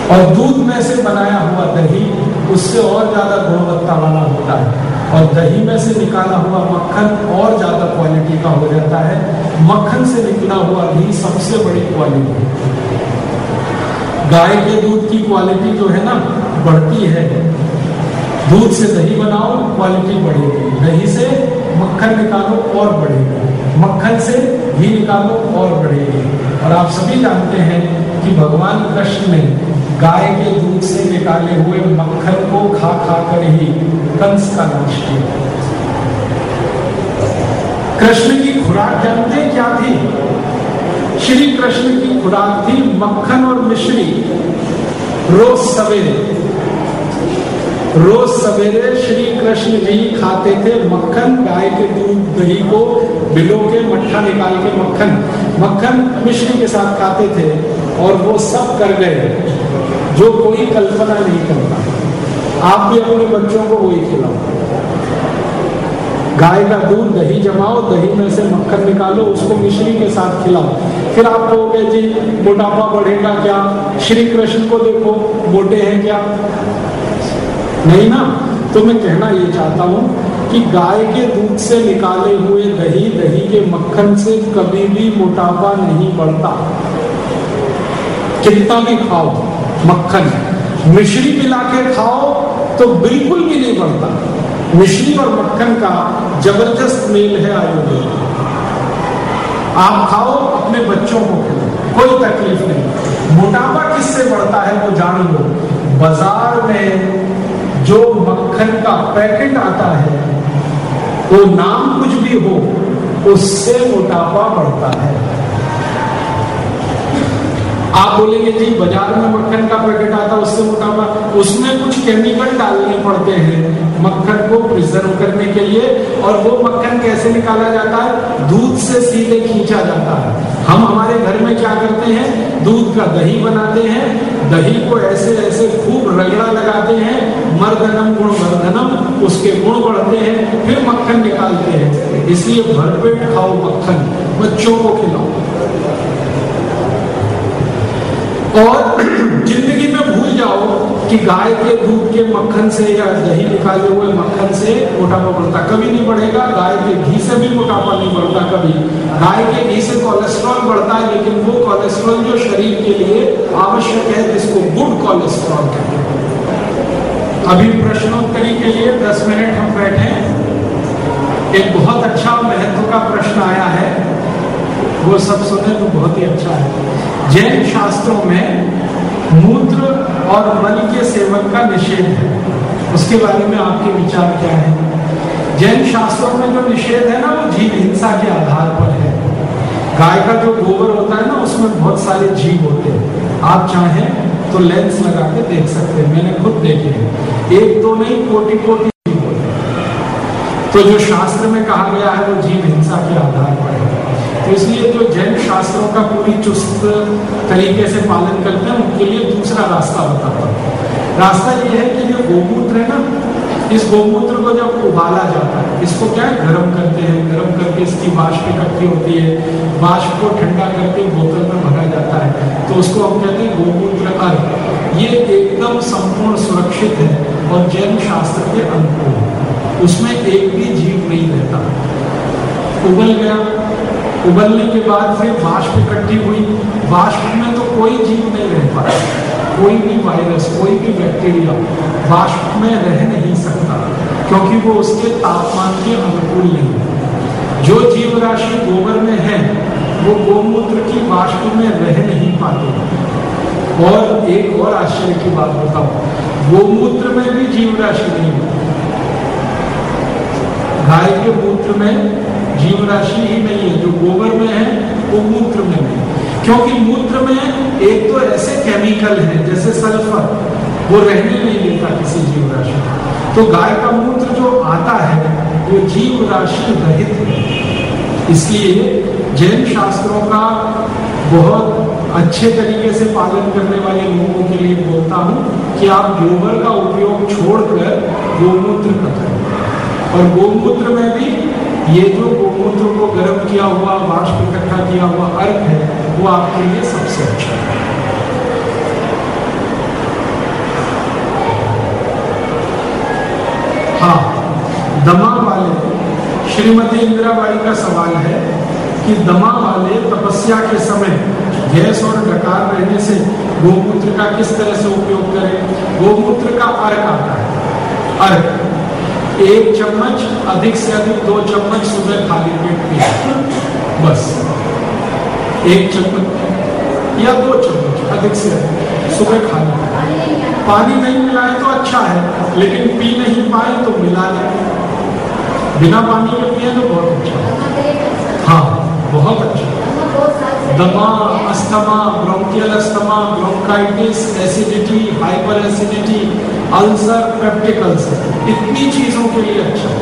और दूध में से बनाया हुआ दही, उससे और ज़्यादा गुणवत्ता वाला होता है। और दही में से निकाला हुआ मक्खन और ज़्यादा क्वालिटी का हो जाता है। मक्खन से निकला हुआ घी सबसे बड़ी क्वालिटी गाय के दूध की क्वालिटी जो है ना, बढ़ती है। दूध से दही बनाओ क्वालिटी बढ़ेगी। दही से मक्खन निकालो, और बढ़ेगी। मक्खन से घी निकालो, और बढ़ेगी। और आप सभी जानते हैं कि भगवान कृष्ण ने गाय के दूध से निकाले हुए मक्खन को खा खा कर ही कंस का नाश किया। कृष्ण की खुराक जानते क्या थी? श्री कृष्ण की खुराक थी मक्खन और मिश्री। रोज सवेरे। रोज सवेरे श्री कृष्ण जी खाते थे मक्खन, गाय के दूध, दही को बिलो के मट्ठा निकाल के मक्खन। मक्खन मिश्री के साथ खाते थे और वो सब कर गए, जो कोई कल्पना नहीं करता। आप भी अपने बच्चों को वही खिलाओ। गाय का दूध, दही जमाओ, दही में से मक्खन निकालो, उसको मिश्री के साथ खिलाओ। फिर आप कहोगे, जी, मोटापा बढ़ेगा क्या? श्री कृष्ण को देखो, मोटे हैं क्या? नहीं ना? तो मैं कहना ये चाहता हूँ कि गाय के दूध से निकाले हुए दही दही के मक्खन से कभी भी मोटापा नहीं बढ़ता। कितना भी खाओ, मक्खन। मिश्री मिला के खाओ तो बिल्कुल भी नहीं बढ़ता। मिश्री और मक्खन का ज़बरदस्त मेल है आयुर्वेद। आप खाओ अपने बच्चों को कोई तकलीफ़ नहीं। मोटापा किससे बढ़ता है वो जान लो। बाज़ार में जो मक्खन का पैकेट आता है, वो नाम कुछ भी हो, उससे मोटापा बढ़ता है। आप बोलेंगे, जी, बाज़ार में मक्खन का पैकेट आता, उससे मोटापा उसमें कुछ केमिकल डालने पड़ते हैं, मक्खन को प्रिजर्व करने के लिए, और वो मक्खन कैसे निकाला जाता है? दूध से सीधे खींचा जाता है। हम हमारे घर में क्या करते हैं? दूध का दही बनाते हैं, दही को ऐसे ऐसे खूब रगड़ा लगाते हैं, मर्दनम गुण वर्धनम उसके गुण बढ़ते हैं, फिर मक्खन निकालते हैं। इसलिए भरपेट खाओ मक्खन, बच्चों को खिलाओ। और ज़िंदगी में भूल जाओ कि गाय के दूध के मक्खन से या दही निकाले हुए मक्खन से मोटापा बढ़ता कभी नहीं बढ़ेगा, गाय के घी से भी मोटापा नहीं बढ़ता कभी। गाय के घी से कोलेस्ट्रॉल बढ़ता है, लेकिन वो कोलेस्ट्रॉल जो शरीर के लिए आवश्यक है, जिसको गुड कोलेस्ट्रॉल कहते हैं। अभी प्रश्नोत्तरी के लिए दस मिनट हम बैठे। एक बहुत अच्छा महत्व का प्रश्न आया है। वो सब सुने तो बहुत ही अच्छा है। जैन शास्त्रों में मूत्र और मल के सेवन का निषेध है। उसके बारे में आपके विचार क्या है? जैन शास्त्रों में जो निषेध है ना, वो जीव हिंसा के आधार पर है। गाय का जो गोबर होता है ना, उसमें बहुत सारे जीव होते हैं। आप चाहें तो लेंस लगा के देख सकते हैं। मैंने खुद देखे हैं। एक दो नहीं कोटि कोटि जीव होते हैं। तो जो शास्त्र में कहा गया है, वो जीव हिंसा के आधार पर है। तो इसलिए जो जैन शास्त्रों का पूरी चुस्त तरीके से पालन करते हैं, उनके लिए दूसरा रास्ता बताता हूँ। रास्ता ये है कि जो गोमूत्र है ना, इस गोमूत्र को जब उबाला जाता है, इसको क्या है? गर्म करते हैं। गर्म करके इसकी वाष्प इकट्ठी होती है। वाष्प को ठंडा करके बोतल में भरा जाता है। तो उसको हम कहते हैं गोमूत्र अर्घ। ये एकदम संपूर्ण सुरक्षित है और जैन शास्त्र के अनुकूल उसमें एक भी जीव नहीं रहता। उबल गया उबलने के बाद फिर वाष्प इकट्ठी हुई। वाष्प में तो कोई जीव नहीं रह पाया। कोई भी वायरस कोई भी बैक्टीरिया वाष्प में रह नहीं सकता, क्योंकि वो उसके तापमान के अनुकूल नहीं है। जो जीव राशि गोबर में है, वो गोमूत्र की वाष्प में रह नहीं पाते और एक और आश्चर्य की बात बताऊँ, गोमूत्र में भी जीव राशि नहीं होती गाय के मूत्र में जीव राशि ही नहीं है, जो गोबर में है, वो मूत्र में नहीं क्योंकि मूत्र में एक तो ऐसे केमिकल हैं, जैसे सल्फ़र वो रहने नहीं देता किसी जीव राशि तो गाय का मूत्र जो आता है, वो जीव राशि रहित है। इसलिए जैन शास्त्रों का बहुत अच्छे तरीके से पालन करने वाले लोगों के लिए बोलता हूँ कि आप गोबर का उपयोग छोड़कर गोमूत्र करें। और गोमूत्र में भी ये जो गोमूत्र को गर्म किया हुआ वाष्प इकट्ठा किया हुआ अर्क है, वो आपके लिए सबसे अच्छा है। हाँ दमा वाले, श्रीमती इंदिराबाई का सवाल है कि दमा वाले तपस्या के समय गैस और डकार रहने से गोमूत्र का किस तरह से उपयोग करें? गोमूत्र का अर्क आता है। अर्क एक चम्मच, अधिक से अधिक दो चम्मच सुबह खाली पेट पिए बस। एक चम्मच या दो चम्मच, अधिक से अधिक, सुबह खाली पानी नहीं मिलाए तो अच्छा है, लेकिन पी नहीं पाए तो मिला लें बिना पानी के पिए तो बहुत अच्छा है। हाँ बहुत दमा, asthma, bronchial asthma, bronchitis, acidity, hyper acidity, ulcer, peptic ulcer, इतनी चीज़ों के लिए अच्छा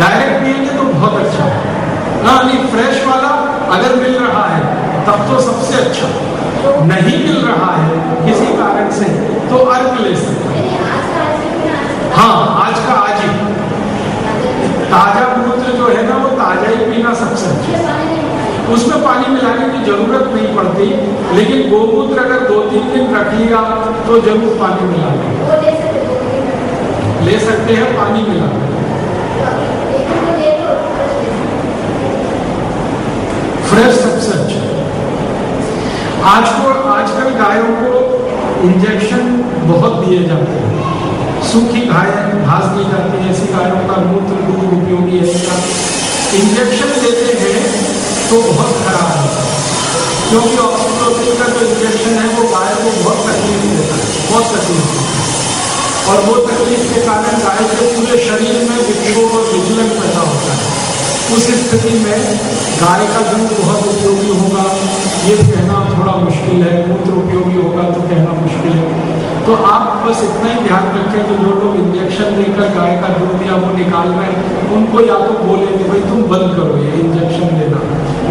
डायरेक्ट पिएँगे तो बहुत अच्छा है। ना नहीं फ्रेश वाला अगर मिल रहा है, तब तो सबसे अच्छा। नहीं मिल रहा है, किसी कारण से तो अर्क ले सकते हाँ आज का आज ही। ताज़ा मूत्र जो है ना वो ताज़ा ही पीना सबसे अच्छा उसमें पानी मिलाने की ज़रूरत नहीं पड़ती लेकिन गोमूत्र अगर दो तीन दिन रखिएगा तो ज़रूर पानी मिला ले सकते हैं। पानी मिला फ्रेश सबसे अच्छा आज को आजकल गायों को इंजेक्शन बहुत दिए जाते हैं। सूखी गाय घास दी जाती है, ऐसी गायों का मूत्र, दूध, उपयोगी है। इंजेक्शन देते हैं तो बहुत खराब है। क्योंकि ऑक्सीटोसिन का जो इंजेक्शन है, वो गाय को बहुत तकलीफ़ देता है, बहुत तकलीफ़ देता है। और वो तकलीफ़ के कारण गाय के पूरे शरीर में विक्षोभ और विचलन पैदा होता है। उस स्थिति में गाय का दूध बहुत उपयोगी होगा। ये कहना थोड़ा मुश्किल है, मूत्र उपयोगी होगा तो कहना मुश्किल है। तो आप बस इतना ही ध्यान रखें कि जो लोग इंजेक्शन देकर गाय का दूध या वो निकाल रहे उनको या तो बोले कि भाई तुम बंद करो ये इंजेक्शन देना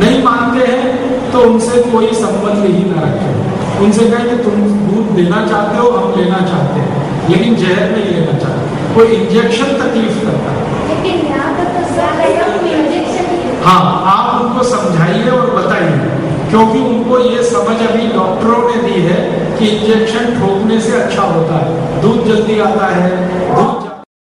नहीं मानते हैं तो उनसे कोई संबंध ही ना रखें। उनसे कहें कि तुम दूध देना चाहते हो, हम लेना चाहते हैं, लेकिन जहर नहीं लेना चाहते। कोई इंजेक्शन तकलीफ़ करता है लेकिन यहाँ पर तो सारा कोई इंजेक्शन हाँ आप उनको समझाइए और बताइए। क्योंकि उनको ये समझ अभी डॉक्टरों ने दी है कि इंजेक्शन ठोकने से अच्छा होता है। दूध जल्दी आता है, दूध